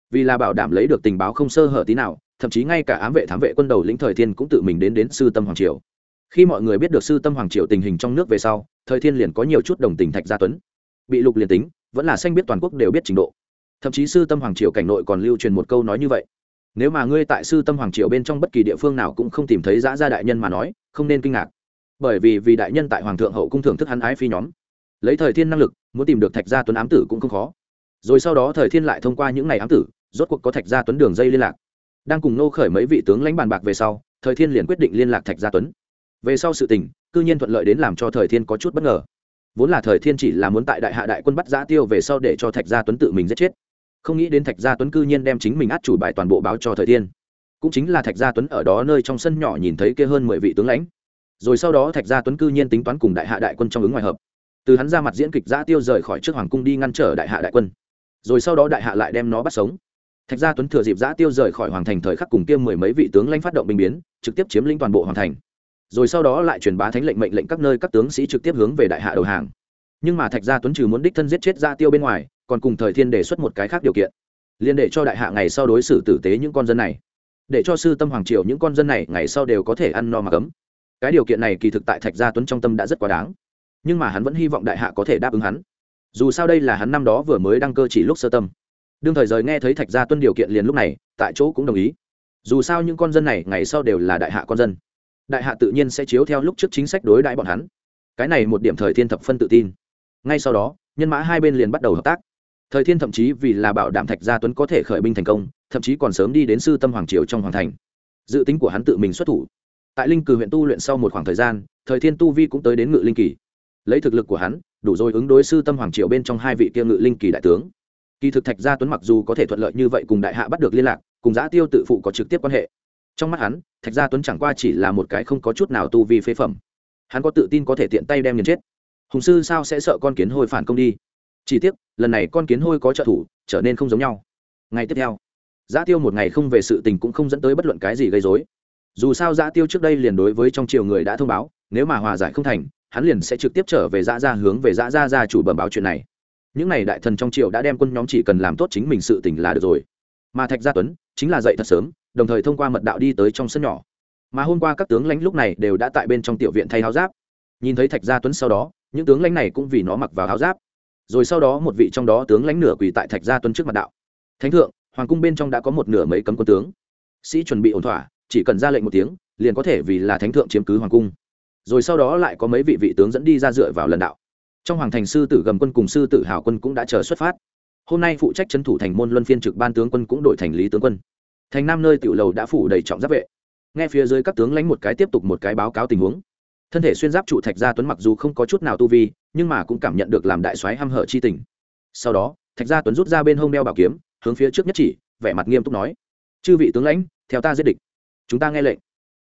Speaker 1: Vì là bảo đảm lấy được tình báo không sơ hở tí nào thậm chí ngay cả ám vệ thám vệ quân đầu lĩnh thời thiên cũng tự mình đến đến sư tâm hoàng triều. Khi mọi người biết được sư tâm hoàng triều tình hình trong nước về sau, thời thiên liền có nhiều chút đồng tình thạch gia tuấn. Bị lục liền tính, vẫn là xanh biết toàn quốc đều biết trình độ. Thậm chí sư tâm hoàng triều cảnh nội còn lưu truyền một câu nói như vậy. Nếu mà ngươi tại sư tâm hoàng triều bên trong bất kỳ địa phương nào cũng không tìm thấy giã gia đại nhân mà nói, không nên kinh ngạc. Bởi vì vì đại nhân tại hoàng thượng hậu cung thưởng thức hắn ái phi nhóm. Lấy thời thiên năng lực, muốn tìm được thạch gia tuấn ám tử cũng không khó. Rồi sau đó thời thiên lại thông qua những ngày ám tử, rốt cuộc có thạch gia tuấn đường dây liên lạc đang cùng nô khởi mấy vị tướng lãnh bàn bạc về sau, thời thiên liền quyết định liên lạc thạch gia tuấn. Về sau sự tình, cư nhiên thuận lợi đến làm cho thời thiên có chút bất ngờ. Vốn là thời thiên chỉ là muốn tại đại hạ đại quân bắt giã tiêu về sau để cho thạch gia tuấn tự mình giết chết. Không nghĩ đến thạch gia tuấn cư nhiên đem chính mình át chủ bài toàn bộ báo cho thời thiên. Cũng chính là thạch gia tuấn ở đó nơi trong sân nhỏ nhìn thấy kia hơn mười vị tướng lãnh. Rồi sau đó thạch gia tuấn cư nhiên tính toán cùng đại hạ đại quân trong ứng ngoài hợp. Từ hắn ra mặt diễn kịch giã tiêu rời khỏi trước hoàng cung đi ngăn trở đại hạ đại quân. Rồi sau đó đại hạ lại đem nó bắt sống thạch gia tuấn thừa dịp giã tiêu rời khỏi hoàng thành thời khắc cùng kia mười mấy vị tướng lãnh phát động binh biến, trực tiếp chiếm lĩnh toàn bộ hoàng thành. Rồi sau đó lại truyền bá thánh lệnh mệnh lệnh các nơi các tướng sĩ trực tiếp hướng về đại hạ đầu hàng. Nhưng mà thạch gia tuấn trừ muốn đích thân giết chết giã tiêu bên ngoài, còn cùng thời thiên đề xuất một cái khác điều kiện. Liên để cho đại hạ ngày sau đối xử tử tế những con dân này. Để cho sư tâm hoàng triều những con dân này ngày sau đều có thể ăn no mà cấm. Cái điều kiện này kỳ thực tại thạch gia tuấn trong tâm đã rất quá đáng. Nhưng mà hắn vẫn hy vọng đại hạ có thể đáp ứng hắn. Dù sao đây là hắn năm đó vừa mới đăng cơ chỉ lúc sơ tâm đương thời rời nghe thấy thạch gia tuân điều kiện liền lúc này, tại chỗ cũng đồng ý. Dù sao những con dân này, ngày sau đều là đại hạ con dân. Đại hạ tự nhiên sẽ chiếu theo lúc trước chính sách đối đãi bọn hắn. Cái này một điểm thời thiên thập phân tự tin. Ngay sau đó, nhân mã hai bên liền bắt đầu hợp tác. Thời thiên thậm chí vì là bảo đảm thạch gia tuấn có thể khởi binh thành công, thậm chí còn sớm đi đến sư tâm hoàng triều trong hoàng thành. Dự tính của hắn tự mình xuất thủ. Tại linh cử huyện tu luyện sau một khoảng thời gian, thời thiên tu vi cũng tới đến ngự linh kỳ. Lấy thực lực của hắn, đủ rồi ứng đối sư tâm hoàng triều bên trong hai vị kia ngự linh kỳ đại tướng kỳ thực thạch gia tuấn mặc dù có thể thuận lợi như vậy cùng đại hạ bắt được liên lạc, cùng giã tiêu tự phụ có trực tiếp quan hệ. Trong mắt hắn, thạch gia tuấn chẳng qua chỉ là một cái không có chút nào tu vi phế phẩm. Hắn có tự tin có thể tiện tay đem nhân chết. Hùng sư sao sẽ sợ con kiến hôi phản công đi? Chỉ tiếc, lần này con kiến hôi có trợ thủ, trở nên không giống nhau. Ngày tiếp theo, giã tiêu một ngày không về sự tình cũng không dẫn tới bất luận cái gì gây dối dù sao giã tiêu trước đây liền đối với trong triều người đã thông báo, nếu mà hòa giải không thành, hắn liền sẽ trực tiếp trở về giã ra hướng về giã ra gia chủ bẩm báo chuyện này những n à y đại thần trong triều đã đem quân nhóm chỉ cần làm tốt chính mình sự tình là được rồi. Mà thạch gia tuấn chính là dậy thật sớm, đồng thời thông qua mật đạo đi tới trong sân nhỏ. Mà hôm qua các tướng lãnh lúc này đều đã tại bên trong tiểu viện thay áo giáp. Nhìn thấy thạch gia tuấn sau đó, những tướng lãnh này cũng vì nó mặc vào áo giáp. Rồi sau đó một vị trong đó tướng lãnh nửa quỳ tại thạch gia tuấn trước mặt đạo. Thánh thượng, hoàng cung bên trong đã có một nửa mấy cấm quân tướng. Sĩ chuẩn bị ổn thỏa, chỉ cần ra lệnh một tiếng, liền có thể vì là thánh thượng chiếm cứ hoàng cung. Rồi sau đó lại có mấy vị vị tướng dẫn đi ra dựa vào lần đạo trong hoàng thành sư tử gầm quân cùng sư tử hào quân cũng đã chờ xuất phát. Hôm nay phụ trách trấn thủ thành môn luân phiên trực ban tướng quân cũng đổi thành lý tướng quân. Thành nam nơi tiểu lầu đã phủ đầy trọng giáp vệ. Nghe phía dưới các tướng lãnh một cái tiếp tục một cái báo cáo tình huống. Thân thể xuyên giáp trụ thạch gia tuấn mặc dù không có chút nào tu vi, nhưng mà cũng cảm nhận được làm đại soái hăm hở chi tình. Sau đó, thạch gia tuấn rút ra bên hông đeo bảo kiếm, hướng phía trước nhất chỉ, vẻ mặt nghiêm túc nói, chư vị tướng lãnh, theo ta giết địch. Chúng ta nghe lệnh.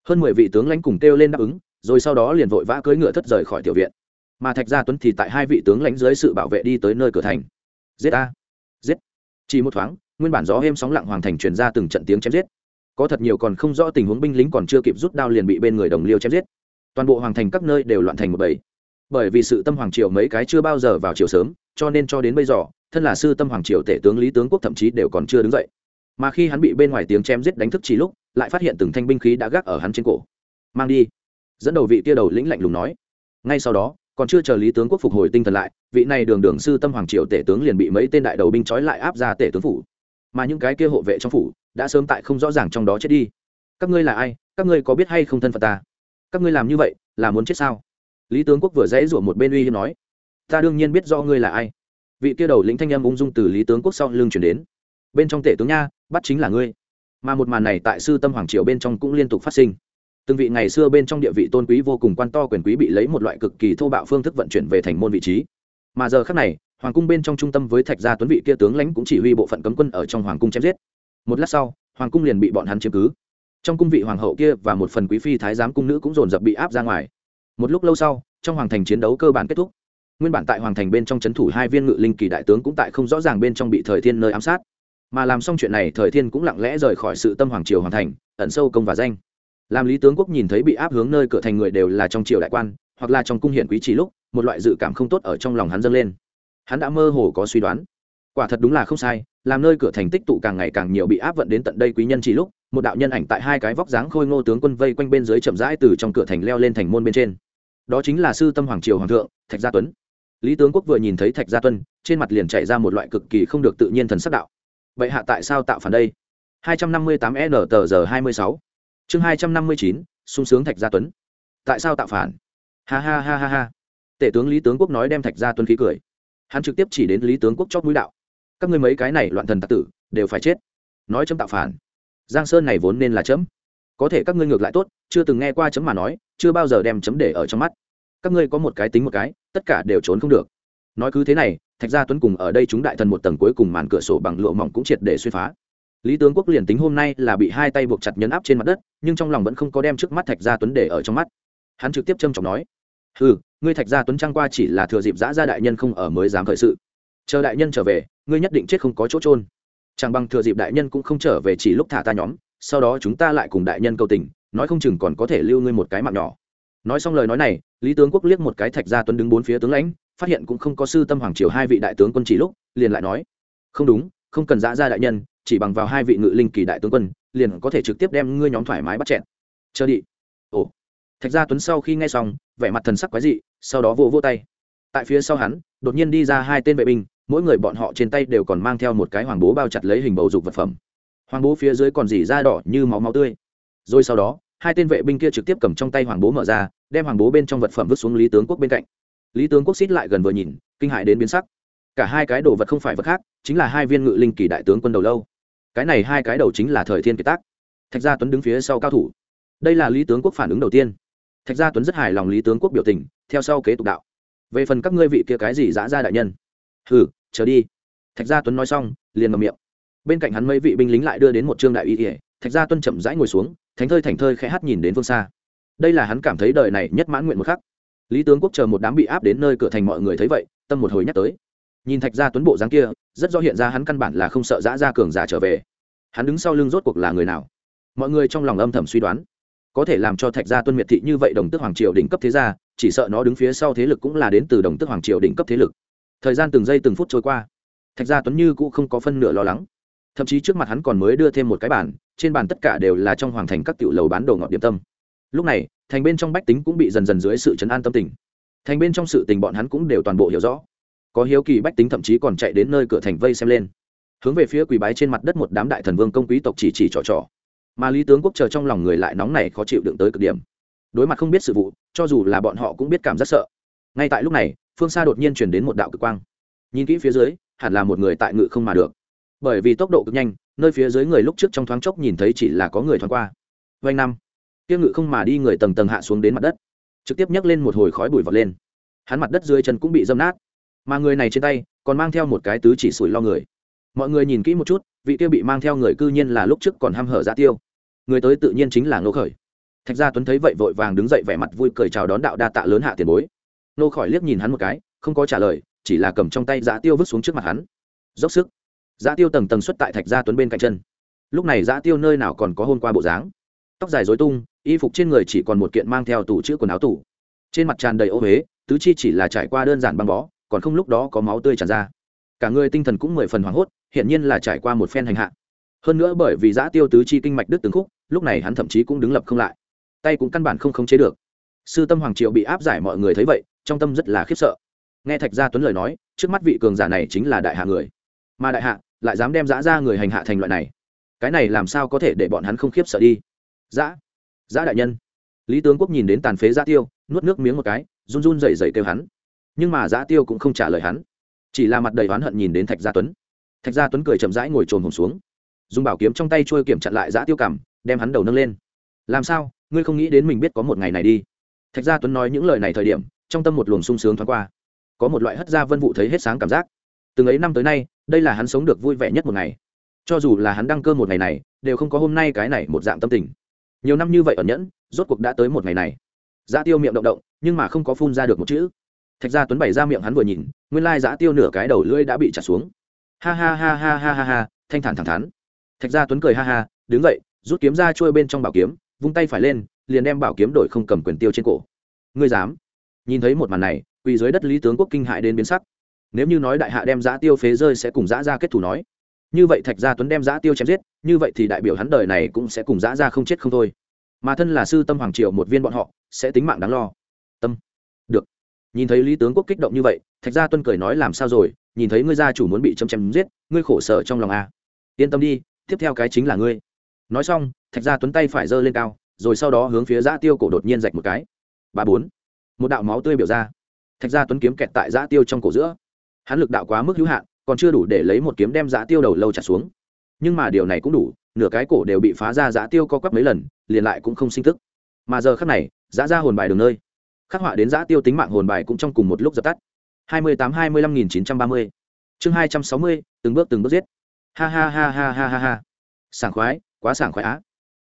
Speaker 1: Hơn mười vị tướng lãnh cùng kêu lên đáp ứng, rồi sau đó liền vội vã cưỡi ngựa thất rời khỏi tiểu viện mà thạch gia tuấn thì tại hai vị tướng lãnh dưới sự bảo vệ đi tới nơi cửa thành. Giết a. Giết. Chỉ một thoáng, nguyên bản gió êm sóng lặng hoàng thành truyền ra từng trận tiếng chém giết. Có thật nhiều còn không rõ tình huống binh lính còn chưa kịp rút đao liền bị bên người đồng liêu chém giết. Toàn bộ hoàng thành các nơi đều loạn thành một bầy. Bởi vì sự tâm hoàng triều mấy cái chưa bao giờ vào chiều sớm, cho nên cho đến bây giờ, thân là sư tâm hoàng triều tể tướng lý tướng quốc thậm chí đều còn chưa đứng dậy. Mà khi hắn bị bên ngoài tiếng chém giết đánh thức chỉ lúc, lại phát hiện từng thanh binh khí đã gác ở hắn trên cổ. Mang đi. Dẫn đầu vị tia đầu lĩnh lạnh lùng nói. Ngay sau đó còn chưa chờ lý tướng quốc phục hồi tinh thần lại, vị này đường đường sư tâm hoàng triều tể tướng liền bị mấy tên đại đầu binh trói lại áp ra tể tướng phủ. Mà những cái kia hộ vệ trong phủ đã sớm tại không rõ ràng trong đó chết đi. Các ngươi là ai? Các ngươi có biết hay không thân phận ta? Các ngươi làm như vậy là muốn chết sao? Lý tướng quốc vừa dãy rủa một bên uy hiếp nói, ta đương nhiên biết do ngươi là ai. Vị kia đầu lĩnh thanh em ung dung từ lý tướng quốc sau lưng chuyển đến, bên trong tể tướng nha, bắt chính là ngươi. Mà một màn này tại sư tâm hoàng triều bên trong cũng liên tục phát sinh từng vị ngày xưa bên trong địa vị tôn quý vô cùng quan to quyền quý bị lấy một loại cực kỳ thô bạo phương thức vận chuyển về thành môn vị trí. Mà giờ khác này, hoàng cung bên trong trung tâm với thạch gia tuấn vị kia tướng lãnh cũng chỉ huy bộ phận cấm quân ở trong hoàng cung chém giết. Một lát sau, hoàng cung liền bị bọn hắn chiếm cứ. Trong cung vị hoàng hậu kia và một phần quý phi thái giám cung nữ cũng dồn dập bị áp ra ngoài. Một lúc lâu sau, trong hoàng thành chiến đấu cơ bản kết thúc. Nguyên bản tại hoàng thành bên trong c h ấ n thủ hai viên ngự linh kỳ đại tướng cũng tại không rõ ràng bên trong bị thời thiên nơi ám sát. Mà làm xong chuyện này, thời thiên cũng lặng lẽ rời khỏi sự tâm hoàng triều hoàng thành, ẩn sâu công và danh làm lý tướng quốc nhìn thấy bị áp hướng nơi cửa thành người đều là trong triều đại quan, hoặc là trong cung hiển quý chỉ lúc, một loại dự cảm không tốt ở trong lòng hắn dâng lên. Hắn đã mơ hồ có suy đoán. Quả thật đúng là không sai, làm nơi cửa thành tích tụ càng ngày càng nhiều bị áp vận đến tận đây quý nhân chỉ lúc, một đạo nhân ảnh tại hai cái vóc dáng khôi ngô tướng quân vây quanh bên dưới chậm rãi từ trong cửa thành leo lên thành môn bên trên. Đó chính là sư tâm hoàng triều hoàng thượng, thạch gia tuấn. Lý tướng quốc vừa nhìn thấy thạch gia tuân trên mặt liền chạy ra một loại cực kỳ không được tự nhiên thần sắc đạo. Vậy hạ tại sao tạo phản đây? 258 n tờ giờ 26 chương 259, sung sướng thạch gia tuấn. Tại sao tạo phản? Ha ha ha ha ha. Tể tướng lý tướng quốc nói đem thạch gia tuấn khí cười. Hắn trực tiếp chỉ đến lý tướng quốc chót mũi đạo. Các ngươi mấy cái này loạn thần tặc tử đều phải chết. Nói chấm tạo phản. Giang sơn này vốn nên là chấm. Có thể các ngươi ngược lại tốt chưa từng nghe qua chấm mà nói chưa bao giờ đem chấm để ở trong mắt. Các ngươi có một cái tính một cái tất cả đều trốn không được. Nói cứ thế này thạch gia tuấn cùng ở đây chúng đại thần một tầng cuối cùng màn cửa sổ bằng lụa mỏng cũng triệt để xuyên phá lý tướng quốc liền tính hôm nay là bị hai tay buộc chặt nhấn áp trên mặt đất, nhưng trong lòng vẫn không có đem trước mắt thạch gia tuấn để ở trong mắt. Hắn trực tiếp trâm trọng nói ừ ngươi thạch gia tuấn trăng qua chỉ là thừa dịp giã gia đại nhân không ở mới dám khởi sự. Chờ đại nhân trở về, ngươi nhất định chết không có chỗ trôn chẳng bằng thừa dịp đại nhân cũng không trở về chỉ lúc thả ta nhóm, sau đó chúng ta lại cùng đại nhân cầu tình, nói không chừng còn có thể lưu ngươi một cái mạng nhỏ. Nói xong lời nói này, lý tướng quốc liếc một cái thạch gia tuấn đứng bốn phía tướng lãnh, phát hiện cũng không có sư tâm hoàng triều hai vị đại tướng quân chỉ lúc, liền lại nói, không đúng, không cần giã ra đại nhân chỉ bằng vào hai vị ngự linh kỳ đại tướng quân, liền có thể trực tiếp đem ngươi nhóm thoải mái bắt chẹn chờ đi. Ồ. Thạch gia tuấn sau khi nghe xong, vẻ mặt thần sắc quái dị, sau đó vỗ vỗ tay. Tại phía sau hắn, đột nhiên đi ra hai tên vệ binh, mỗi người bọn họ trên tay đều còn mang theo một cái hoàng bố bao chặt lấy hình bầu dục vật phẩm. Hoàng bố phía dưới còn dỉ da đỏ như máu máu tươi. Rồi sau đó, hai tên vệ binh kia trực tiếp cầm trong tay hoàng bố mở ra, đem hoàng bố bên trong vật phẩm vứt xuống lý tướng quốc bên cạnh. Lý tướng quốc xít lại gần vừa nhìn, kinh hại đến biến sắc. Cả hai cái đồ vật không phải vật khác, chính là hai viên ngự linh kỳ đại tướng quân đầu lâu cái này hai cái đầu chính là thời thiên kiệt tác. Thạch gia tuấn đứng phía sau cao thủ. Đây là lý tướng quốc phản ứng đầu tiên. Thạch gia tuấn rất hài lòng lý tướng quốc biểu tình, theo sau kế tục đạo. Về phần các ngươi vị kia cái gì giã ra đại nhân? Hừ, chờ đi. Thạch gia tuấn nói xong, liền ngầm miệng. Bên cạnh hắn mấy vị binh lính lại đưa đến một trương đại y ỉa thạch gia tuấn chậm rãi ngồi xuống, thánh thơi thành thơi khẽ hát nhìn đến phương xa. Đây là hắn cảm thấy đời này nhất mãn nguyện một khắc. Lý tướng quốc chờ một đám bị áp đến nơi cửa thành mọi người thấy vậy, tâm một hồi nhắc tới nhìn thạch gia tuấn bộ dáng kia, rất rõ hiện ra hắn căn bản là không sợ giã ra cường giả trở về. Hắn đứng sau lưng rốt cuộc là người nào? Mọi người trong lòng âm thầm suy đoán. Có thể làm cho thạch gia tuân miệt thị như vậy đồng Tước hoàng triều đỉnh cấp thế gia, chỉ sợ nó đứng phía sau thế lực cũng là đến từ đồng Tước hoàng triều đỉnh cấp thế lực. Thời gian từng giây từng phút trôi qua, thạch gia tuấn như cũng không có phân nửa lo lắng. Thậm chí trước mặt hắn còn mới đưa thêm một cái bàn, trên bàn tất cả đều là trong hoàng thành các tiểu lầu bán đồ ngọt điểm tâm. Lúc này, thành bên trong bách tính cũng bị dần dần dưới sự chấn an tâm tình. Thành bên trong sự tình bọn hắn cũng đều toàn bộ hiểu rõ có hiếu kỳ bách tính thậm chí còn chạy đến nơi cửa thành vây xem lên. Hướng về phía quỳ bái trên mặt đất một đám đại thần vương công quý tộc chỉ chỉ trò trò. Mà lý tướng quốc chờ trong lòng người lại nóng này khó chịu đựng tới cực điểm. Đối mặt không biết sự vụ, cho dù là bọn họ cũng biết cảm giác sợ. Ngay tại lúc này, phương xa đột nhiên chuyển đến một đạo cực quang. Nhìn kỹ phía dưới, hẳn là một người tại ngự không mà được. Bởi vì tốc độ cực nhanh, nơi phía dưới người lúc trước trong thoáng chốc nhìn thấy chỉ là có người thoáng qua. Vanh năm. Tiêu ngự không mà đi người tầng tầng hạ xuống đến mặt đất. Trực tiếp nhấc lên một hồi khói bụi vọt lên. Hắn mặt đất dưới chân cũng bị dâm nát mà người này trên tay còn mang theo một cái tứ chỉ sủi lo người. Mọi người nhìn kỹ một chút, vị tiêu bị mang theo người cư nhiên là lúc trước còn h a m hở ra tiêu. Người tới tự nhiên chính là ngô khởi. Thạch gia tuấn thấy vậy vội vàng đứng dậy vẻ mặt vui cười chào đón đạo đa tạ lớn hạ tiền bối. Nô khỏi liếc nhìn hắn một cái, không có trả lời, chỉ là cầm trong tay giá tiêu vứt xuống trước mặt hắn. Dốc sức. Giá tiêu tầng tầng xuất tại thạch gia tuấn bên cạnh chân. Lúc này giá tiêu nơi nào còn có hôn qua bộ dáng. Tóc dài dối tung, y phục trên người chỉ còn một kiện mang theo tủ chữ quần áo tủ. Trên mặt tràn đầy ô huế tứ chi chỉ là trải qua đơn giản băng bó còn không lúc đó có máu tươi tràn ra. Cả người tinh thần cũng mười phần hoảng hốt hiện nhiên là trải qua một phen hành hạ. Hơn nữa bởi vì giã tiêu tứ chi kinh mạch đứt từng khúc, lúc này hắn thậm chí cũng đứng lập không lại. Tay cũng căn bản không khống chế được. Sư tâm hoàng triệu bị áp giải mọi người thấy vậy, trong tâm rất là khiếp sợ. Nghe thạch gia tuấn lời nói, trước mắt vị cường giả này chính là đại hạ người. Mà đại hạ lại dám đem giã ra người hành hạ thành loại này. Cái này làm sao có thể để bọn hắn không khiếp sợ đi? Giã giã đại nhân. Lý tướng quốc nhìn đến tàn phế giã tiêu, nuốt nước miếng một cái, run run rẩy rẩy kêu hắn nhưng mà giã tiêu cũng không trả lời hắn. Chỉ là mặt đầy oán hận nhìn đến thạch gia tuấn. Thạch gia tuấn cười chậm rãi ngồi trồn hồn xuống. Dùng bảo kiếm trong tay trôi kiểm chặn lại giã tiêu cảm, đem hắn đầu nâng lên. Làm sao? Ngươi không nghĩ đến mình biết có một ngày này đi? Thạch gia tuấn nói những lời này thời điểm, trong tâm một luồng sung sướng thoáng qua. Có một loại hất ra vân vụ thấy hết sáng cảm giác. Từng ấy năm tới nay, đây là hắn sống được vui vẻ nhất một ngày. Cho dù là hắn đăng cơ một ngày này, đều không có hôm nay cái này một dạng tâm tình. Nhiều năm như vậy ẩn nhẫn, rốt cuộc đã tới một ngày này. Giã tiêu miệng động động, nhưng mà không có phun ra được một chữ thạch gia tuấn bày ra miệng hắn vừa nhìn, nguyên lai giã tiêu nửa cái đầu lưỡi đã bị trả xuống. Ha ha ha ha ha ha ha, thanh thản thẳng thắn. Thạch gia tuấn cười ha ha, đứng dậy, rút kiếm ra trôi bên trong bảo kiếm, vung tay phải lên, liền đem bảo kiếm đổi không cầm quyền tiêu trên cổ. Ngươi dám? Nhìn thấy một màn này, quỳ dưới đất lý tướng quốc kinh hại đến biến sắc. Nếu như nói đại hạ đem giã tiêu phế rơi sẽ cùng giã ra kết thủ nói. Như vậy thạch gia tuấn đem giã tiêu chém giết, như vậy thì đại biểu hắn đời này cũng sẽ cùng giã ra không chết không thôi. Mà thân là sư tâm hoàng triều một viên bọn họ, sẽ tính mạng đáng lo nhìn thấy lý tướng quốc kích động như vậy, thạch gia tuân cười nói làm sao rồi, nhìn thấy ngươi gia chủ muốn bị chấm chém giết, ngươi khổ sở trong lòng à. yên tâm đi, tiếp theo cái chính là ngươi. Nói xong, thạch gia tuấn tay phải giơ lên cao, rồi sau đó hướng phía giã tiêu cổ đột nhiên rạch một cái. Ba bốn. Một đạo máu tươi biểu ra. Thạch gia tuấn kiếm kẹt tại giã tiêu trong cổ giữa. Hắn lực đạo quá mức hữu hạn, còn chưa đủ để lấy một kiếm đem giã tiêu đầu lâu trả xuống. Nhưng mà điều này cũng đủ, nửa cái cổ đều bị phá ra giã tiêu co quắp mấy lần, liền lại cũng không sinh thức mà giờ khắc này, giã ra hồn bài đường nơi khắc họa đến giã tiêu tính mạng hồn bài cũng trong cùng một lúc dập tắt. hai mươi tám hai mươi lăm nghìn chín trăm ba mươi. Chương hai trăm sáu mươi, từng bước từng bước giết. Ha ha ha ha ha ha ha. Sảng khoái, quá sảng khoái á.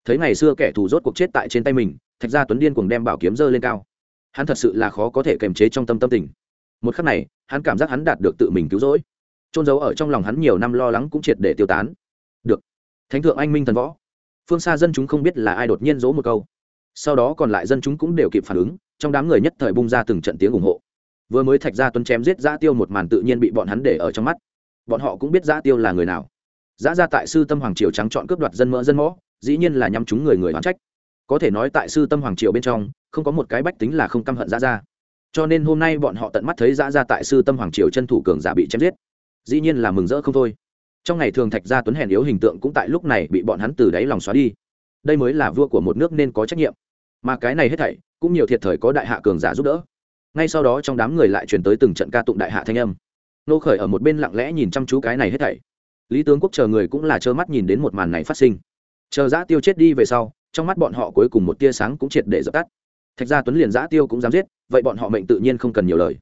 Speaker 1: Thấy ngày xưa kẻ thù rốt cuộc chết tại trên tay mình, thạch gia tuấn điên cuồng đem bảo kiếm dơ lên cao. Hắn thật sự là khó có thể kềm chế trong tâm tâm tình. Một khắc này, hắn cảm giác hắn đạt được tự mình cứu rỗi. Trôn giấu ở trong lòng hắn nhiều năm lo lắng cũng triệt để tiêu tán. Được. Thánh thượng anh minh thần võ. Phương xa dân chúng không biết là ai đột nhiên dỗ một câu sau đó còn lại dân chúng cũng đều kịp phản ứng, trong đám người nhất thời bung ra từng trận tiếng ủng hộ. Vừa mới thạch gia tuấn chém giết giã tiêu một màn tự nhiên bị bọn hắn để ở trong mắt. Bọn họ cũng biết giã tiêu là người nào. Giã ra tại sư tâm hoàng triều trắng chọn cướp đoạt dân mỡ dân mõ, dĩ nhiên là nhắm chúng người người oán trách. Có thể nói tại sư tâm hoàng triều bên trong, không có một cái bách tính là không căm hận giã ra cho nên hôm nay bọn họ tận mắt thấy giã ra tại sư tâm hoàng triều chân thủ cường giả bị chém giết. Dĩ nhiên là mừng rỡ không thôi. Trong ngày thường thạch gia tuấn hèn yếu hình tượng cũng tại lúc này bị bọn hắn từ đáy lòng xóa đi đây mới là vua của một nước nên có trách nhiệm. Mà cái này hết thảy, cũng nhiều thiệt thời có đại hạ cường giả giúp đỡ. Ngay sau đó trong đám người lại truyền tới từng trận ca tụng đại hạ thanh âm. Nô khởi ở một bên lặng lẽ nhìn chăm chú cái này hết thảy. Lý tướng quốc chờ người cũng là trơ mắt nhìn đến một màn này phát sinh. Chờ giã tiêu chết đi về sau, trong mắt bọn họ cuối cùng một tia sáng cũng triệt để dập tắt. Thạch gia tuấn liền giã tiêu cũng dám giết, vậy bọn họ mệnh tự nhiên không cần nhiều lời.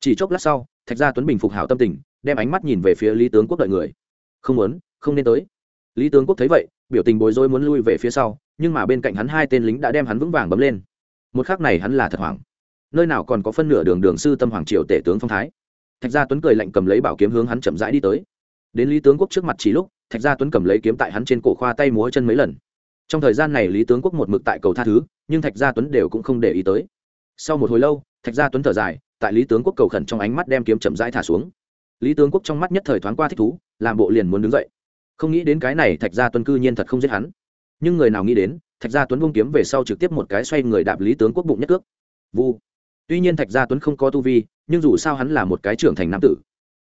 Speaker 1: Chỉ chốc lát sau, thạch gia tuấn bình phục hảo tâm tình, đem ánh mắt nhìn về phía lý tướng quốc đợi người. Không muốn, không nên tới lý tướng quốc thấy vậy, biểu tình bối rối muốn lui về phía sau, nhưng mà bên cạnh hắn hai tên lính đã đem hắn vững vàng bấm lên. Một khắc này hắn là thật hoảng. Nơi nào còn có phân nửa đường đường sư tâm hoàng triều tể tướng phong thái. Thạch gia tuấn cười lạnh cầm lấy bảo kiếm hướng hắn chậm rãi đi tới. Đến lý tướng quốc trước mặt chỉ lúc, thạch gia tuấn cầm lấy kiếm tại hắn trên cổ khoa tay múa chân mấy lần. Trong thời gian này lý tướng quốc một mực tại cầu tha thứ, nhưng thạch gia tuấn đều cũng không để ý tới. Sau một hồi lâu, thạch gia tuấn thở dài, tại lý tướng quốc cầu khẩn trong ánh mắt đem kiếm chậm rãi thả xuống. Lý tướng quốc trong mắt nhất thời thoáng qua thích thú, làm bộ liền muốn đứng dậy không nghĩ đến cái này thạch gia tuấn cư nhiên thật không giết hắn. Nhưng người nào nghĩ đến, thạch gia tuấn vung kiếm về sau trực tiếp một cái xoay người đạp lý tướng quốc bụng nhất cước. Vu. Tuy nhiên thạch gia tuấn không có tu vi, nhưng dù sao hắn là một cái trưởng thành nam tử,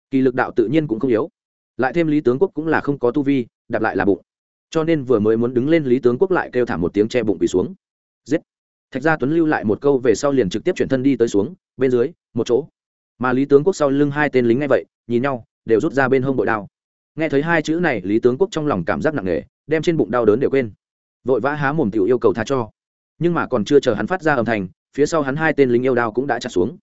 Speaker 1: kỳ lực đạo tự nhiên cũng không yếu. Lại thêm lý tướng quốc cũng là không có tu vi, đạp lại là bụng. Cho nên vừa mới muốn đứng lên lý tướng quốc lại kêu thả một tiếng che bụng bị xuống. Giết. Thạch gia tuấn lưu lại một câu về sau liền trực tiếp chuyển thân đi tới xuống, bên dưới, một chỗ. Mà lý tướng quốc sau lưng hai tên lính ngay vậy, nhìn nhau, đều rút ra bên hông bội đao nghe thấy hai chữ này, lý tướng quốc trong lòng cảm giác nặng nề, đem trên bụng đau đớn đều quên. Vội vã há mồm tiểu yêu cầu tha cho. Nhưng mà còn chưa chờ hắn phát ra âm thanh, phía sau hắn hai tên lính yêu đao cũng đã chặt xuống.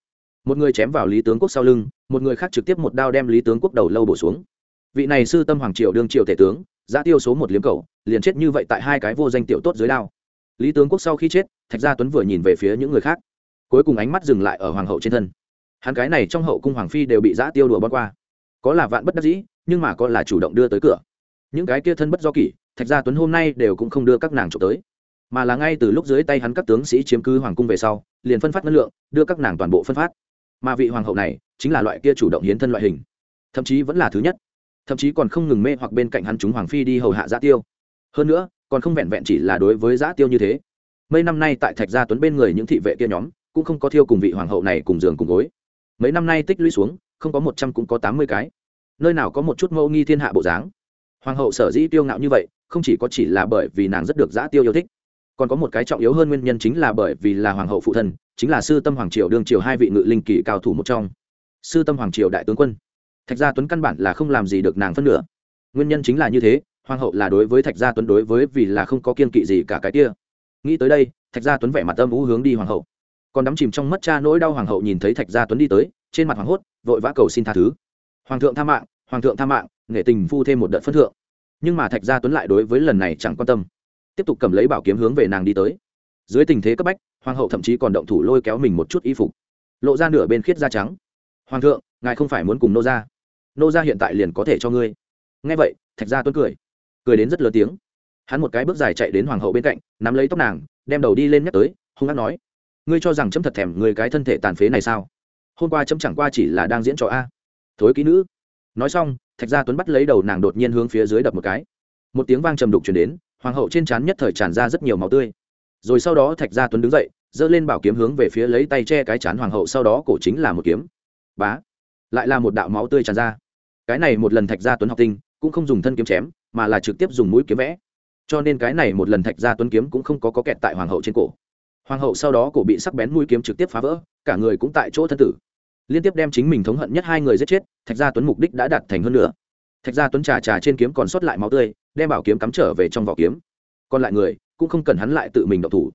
Speaker 1: Một người chém vào lý tướng quốc sau lưng, một người khác trực tiếp một đao đem lý tướng quốc đầu lâu bổ xuống. Vị này sư tâm hoàng triều đương triều tể tướng giã tiêu số một liếm cầu liền chết như vậy tại hai cái vô danh tiểu tốt dưới đao. Lý tướng quốc sau khi chết, thạch gia tuấn vừa nhìn về phía những người khác. Cuối cùng ánh mắt dừng lại ở hoàng hậu trên thân. Hắn cái này trong hậu cung hoàng phi đều bị giã tiêu đùa bón qua. Có là vạn bất đắc dĩ nhưng mà có là chủ động đưa tới cửa. Những cái kia thân bất do kỷ, thạch gia tuấn hôm nay đều cũng không đưa các nàng trộm tới, mà là ngay từ lúc dưới tay hắn các tướng sĩ chiếm cứ hoàng cung về sau, liền phân phát ngân lượng, đưa các nàng toàn bộ phân phát. Mà vị hoàng hậu này chính là loại kia chủ động hiến thân loại hình, thậm chí vẫn là thứ nhất, thậm chí còn không ngừng mê hoặc bên cạnh hắn chúng hoàng phi đi hầu hạ giã tiêu. Hơn nữa, còn không vẹn vẹn chỉ là đối với giã tiêu như thế. Mấy năm nay tại thạch gia tuấn bên người những thị vệ kia nhóm, cũng không có thiêu cùng vị hoàng hậu này cùng giường cùng gối. Mấy năm nay tích lũy xuống, không có một trăm cũng có tám mươi cái nơi nào có một chút mẫu nghi thiên hạ bộ dáng? Hoàng hậu sở dĩ tiêu ngạo như vậy, không chỉ có chỉ là bởi vì nàng rất được giã tiêu yêu thích, còn có một cái trọng yếu hơn nguyên nhân chính là bởi vì là hoàng hậu phụ thân, chính là sư tâm hoàng triều đương triều hai vị ngự linh kỳ cao thủ một trong. Sư tâm hoàng triều đại tướng quân. Thạch gia tuấn căn bản là không làm gì được nàng phân nửa. Nguyên nhân chính là như thế, hoàng hậu là đối với thạch gia tuấn đối với vì là không có kiên kỵ gì cả cái kia. Nghĩ tới đây, thạch gia tuấn vẻ mặt âm ú hướng đi hoàng hậu. Còn đắm chìm trong mất cha nỗi đau hoàng hậu nhìn thấy thạch gia tuấn đi tới, trên mặt hoàng hốt, vội vã cầu xin tha thứ hoàng thượng tha mạng, hoàng thượng tha mạng nghệ tình phu thêm một đợt phân thượng. Nhưng mà thạch gia tuấn lại đối với lần này chẳng quan tâm. Tiếp tục cầm lấy bảo kiếm hướng về nàng đi tới. Dưới tình thế cấp bách, hoàng hậu thậm chí còn động thủ lôi kéo mình một chút y phục. Lộ ra nửa bên khiết da trắng. Hoàng thượng, ngài không phải muốn cùng nô ra nô ra hiện tại liền có thể cho ngươi. Nghe vậy, thạch gia tuấn cười. Cười đến rất lớn tiếng. Hắn một cái bước dài chạy đến hoàng hậu bên cạnh, nắm lấy tóc nàng, đem đầu đi lên nhắc tới, hung hát nói, ngươi cho rằng chấm thật thèm người cái thân thể tàn phế này sao? Hôm qua chấm chẳng qua chỉ là đang diễn trò a thối kỹ nữ. Nói xong, thạch gia tuấn bắt lấy đầu nàng đột nhiên hướng phía dưới đập một cái. Một tiếng vang trầm đục chuyển đến, hoàng hậu trên trán nhất thời tràn ra rất nhiều máu tươi. Rồi sau đó thạch gia tuấn đứng dậy, giơ lên bảo kiếm hướng về phía lấy tay che cái chán hoàng hậu, sau đó cổ chính là một kiếm. Bá! Lại là một đạo máu tươi tràn ra. Cái này một lần thạch gia tuấn học tinh, cũng không dùng thân kiếm chém, mà là trực tiếp dùng mũi kiếm vẽ. Cho nên cái này một lần thạch gia tuấn kiếm cũng không có có kẹt tại hoàng hậu trên cổ. Hoàng hậu sau đó cổ bị sắc bén mũi kiếm trực tiếp phá vỡ, cả người cũng tại chỗ thân tử liên tiếp đem chính mình thống hận nhất hai người giết chết, thạch gia tuấn mục đích đã đạt thành hơn nữa. Thạch gia tuấn trà trà trên kiếm còn sót lại máu tươi, đem bảo kiếm cắm trở về trong vỏ kiếm. Còn lại người cũng không cần hắn lại tự mình động thủ.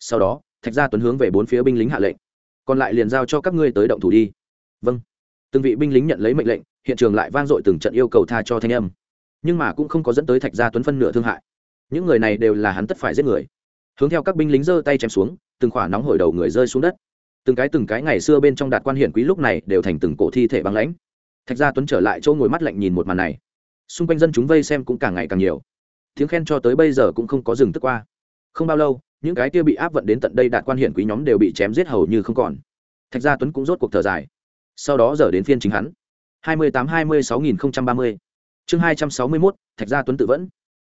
Speaker 1: Sau đó, thạch gia tuấn hướng về bốn phía binh lính hạ lệnh. Còn lại liền giao cho các ngươi tới động thủ đi. Vâng. Từng vị binh lính nhận lấy mệnh lệnh, hiện trường lại vang dội từng trận yêu cầu tha cho thanh âm. Nhưng mà cũng không có dẫn tới thạch gia tuấn phân nửa thương hại. Những người này đều là hắn tất phải giết người. Hướng theo các binh lính giơ tay chém xuống, từng khỏa nóng hổi đầu người rơi xuống đất từng cái từng cái ngày xưa bên trong đạt quan hiển quý lúc này đều thành từng cổ thi thể băng lãnh. Thạch gia tuấn trở lại chỗ ngồi mắt lạnh nhìn một màn này. Xung quanh dân chúng vây xem cũng càng ngày càng nhiều. Tiếng khen cho tới bây giờ cũng không có dừng tức qua. Không bao lâu, những cái kia bị áp vận đến tận đây đạt quan hiển quý nhóm đều bị chém giết hầu như không còn. Thạch gia tuấn cũng rốt cuộc thở dài. Sau đó giờ đến phiên chính hắn. hai mươi tám hai mươi sáu nghìn ba mươi. Chương hai trăm sáu mươi mốt, thạch gia tuấn tự vẫn.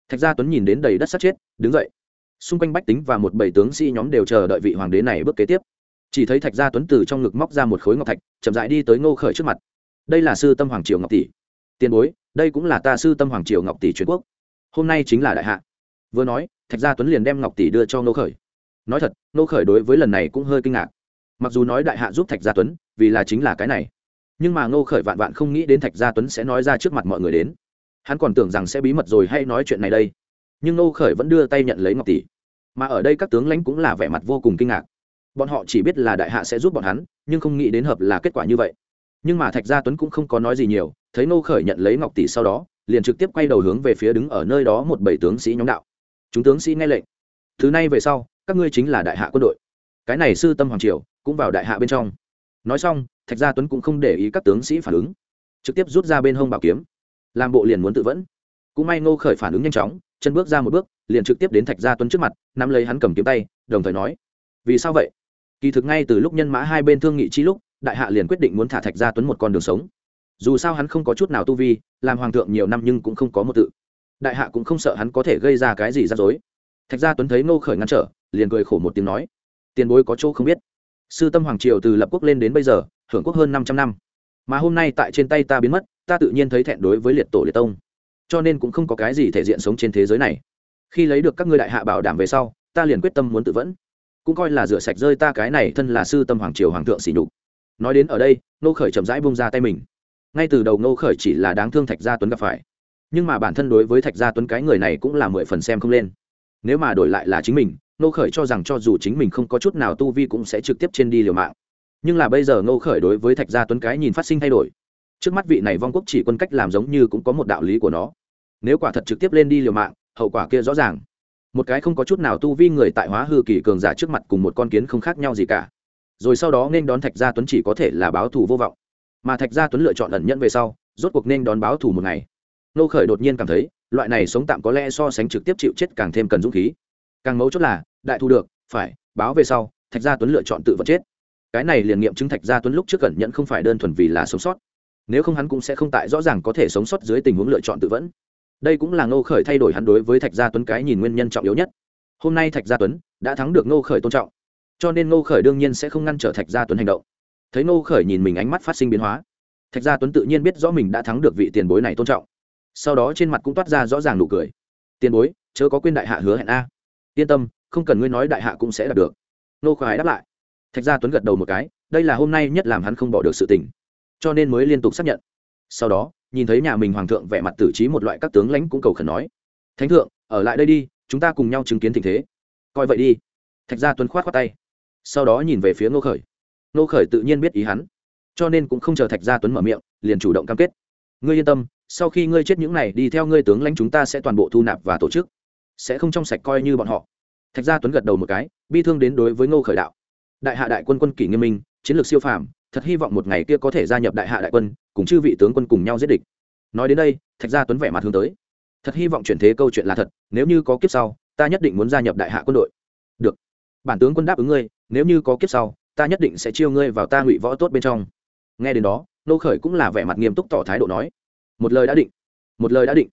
Speaker 1: Thạch gia tuấn nhìn đến đầy đất sát chết, đứng dậy. Xung quanh bách tính và một bảy tướng sĩ nhóm đều chờ đợi vị hoàng đế này bước kế tiếp chỉ thấy thạch gia tuấn từ trong ngực móc ra một khối ngọc thạch, chậm dại đi tới ngô khởi trước mặt. Đây là sư tâm hoàng triều ngọc tỷ. Tiền bối, đây cũng là ta sư tâm hoàng triều ngọc tỷ truyền quốc. Hôm nay chính là đại hạ. Vừa nói, thạch gia tuấn liền đem ngọc tỷ đưa cho ngô khởi. Nói thật, ngô khởi đối với lần này cũng hơi kinh ngạc. Mặc dù nói đại hạ giúp thạch gia tuấn, vì là chính là cái này. Nhưng mà ngô khởi vạn vạn không nghĩ đến thạch gia tuấn sẽ nói ra trước mặt mọi người đến. Hắn còn tưởng rằng sẽ bí mật rồi hay nói chuyện này đây. Nhưng ngô khởi vẫn đưa tay nhận lấy ngọc tỷ. Mà ở đây các tướng lãnh cũng là vẻ mặt vô cùng kinh ngạc bọn họ chỉ biết là đại hạ sẽ giúp bọn hắn, nhưng không nghĩ đến hợp là kết quả như vậy. Nhưng mà thạch gia tuấn cũng không có nói gì nhiều, thấy ngô khởi nhận lấy ngọc tỷ sau đó, liền trực tiếp quay đầu hướng về phía đứng ở nơi đó một bảy tướng sĩ nhóm đạo. Chúng tướng sĩ nghe lệnh. Thứ này về sau, các ngươi chính là đại hạ quân đội. Cái này sư tâm hoàng triều cũng vào đại hạ bên trong. Nói xong, thạch gia tuấn cũng không để ý các tướng sĩ phản ứng. Trực tiếp rút ra bên hông bảo kiếm. Làm bộ liền muốn tự vẫn. Cũng may ngô khởi phản ứng nhanh chóng, chân bước ra một bước, liền trực tiếp đến thạch gia tuấn trước mặt, nắm lấy hắn cầm kiếm tay, đồng thời nói, vì sao vậy? Kỳ thực ngay từ lúc nhân mã hai bên thương nghị chi lúc, đại hạ liền quyết định muốn thả thạch gia tuấn một con đường sống. Dù sao hắn không có chút nào tu vi, làm hoàng thượng nhiều năm nhưng cũng không có một tự. Đại hạ cũng không sợ hắn có thể gây ra cái gì rắc rối. Thạch gia tuấn thấy ngô khởi ngăn trở, liền cười khổ một tiếng nói, tiền bối có chỗ không biết. Sư tâm hoàng triều từ lập quốc lên đến bây giờ, hưởng quốc hơn 500 năm. Mà hôm nay tại trên tay ta biến mất, ta tự nhiên thấy thẹn đối với liệt tổ liệt tông. Cho nên cũng không có cái gì thể diện sống trên thế giới này. Khi lấy được các ngươi đại hạ bảo đảm về sau, ta liền quyết tâm muốn tự vẫn cũng coi là rửa sạch rơi ta cái này thân là sư tâm hoàng triều hoàng thượng xỉ nhục. Nói đến ở đây nô khởi chậm rãi bông ra tay mình. Ngay từ đầu nô khởi chỉ là đáng thương thạch gia tuấn gặp phải. Nhưng mà bản thân đối với thạch gia tuấn cái người này cũng là mười phần xem không lên. Nếu mà đổi lại là chính mình nô khởi cho rằng cho dù chính mình không có chút nào tu vi cũng sẽ trực tiếp trên đi liều mạng. Nhưng là bây giờ nô khởi đối với thạch gia tuấn cái nhìn phát sinh thay đổi. Trước mắt vị này vong quốc chỉ quân cách làm giống như cũng có một đạo lý của nó. Nếu quả thật trực tiếp lên đi liều mạng, hậu quả kia rõ ràng một cái không có chút nào tu vi người tại hóa hư kỳ cường giả trước mặt cùng một con kiến không khác nhau gì cả. Rồi sau đó nên đón thạch gia tuấn chỉ có thể là báo thù vô vọng. Mà thạch gia tuấn lựa chọn ẩn nhận về sau, rốt cuộc nên đón báo thù một ngày. Nô khởi đột nhiên cảm thấy, loại này sống tạm có lẽ so sánh trực tiếp chịu chết càng thêm cần dũng khí. Càng mấu chốt là, đại thu được, phải, báo về sau, thạch gia tuấn lựa chọn tự vật chết. Cái này liền nghiệm chứng thạch gia tuấn lúc trước cẩn nhận không phải đơn thuần vì là sống sót. Nếu không hắn cũng sẽ không tại rõ ràng có thể sống sót dưới tình huống lựa chọn tự vẫn đây cũng là ngô khởi thay đổi hắn đối với thạch gia tuấn cái nhìn nguyên nhân trọng yếu nhất. Hôm nay thạch gia tuấn đã thắng được ngô khởi tôn trọng, cho nên ngô khởi đương nhiên sẽ không ngăn trở thạch gia tuấn hành động. Thấy ngô khởi nhìn mình ánh mắt phát sinh biến hóa, thạch gia tuấn tự nhiên biết rõ mình đã thắng được vị tiền bối này tôn trọng. Sau đó trên mặt cũng toát ra rõ ràng nụ cười. Tiền bối, chớ có quên đại hạ hứa hẹn a. Yên tâm, không cần ngươi nói đại hạ cũng sẽ đạt được. Ngô Khởi đáp lại. Thạch gia tuấn gật đầu một cái, đây là hôm nay nhất làm hắn không bỏ được sự tình, cho nên mới liên tục xác nhận. Sau đó nhìn thấy nhà mình hoàng thượng vẻ mặt tử trí một loại các tướng lãnh cũng cầu khẩn nói, thánh thượng, ở lại đây đi, chúng ta cùng nhau chứng kiến tình thế. Coi vậy đi. Thạch gia tuấn khoát khoát tay, sau đó nhìn về phía ngô khởi. Ngô khởi tự nhiên biết ý hắn, cho nên cũng không chờ thạch gia tuấn mở miệng, liền chủ động cam kết. Ngươi yên tâm, sau khi ngươi chết những này đi theo ngươi tướng lãnh chúng ta sẽ toàn bộ thu nạp và tổ chức, sẽ không trong sạch coi như bọn họ. Thạch gia tuấn gật đầu một cái, bi thương đến đối với ngô khởi đạo, đại hạ đại quân quân kỷ nghiêm minh, chiến lược siêu phàm thật hy vọng một ngày kia có thể gia nhập đại hạ đại quân, cùng chư vị tướng quân cùng nhau giết địch. Nói đến đây, thạch gia tuấn vẻ mặt hướng tới. Thật hy vọng chuyển thế câu chuyện là thật, nếu như có kiếp sau, ta nhất định muốn gia nhập đại hạ quân đội. Được. Bản tướng quân đáp ứng ngươi, nếu như có kiếp sau, ta nhất định sẽ chiêu ngươi vào ta ngụy võ tốt bên trong. Nghe đến đó nô khởi cũng là vẻ mặt nghiêm túc tỏ thái độ nói. Một lời đã định. Một lời đã định.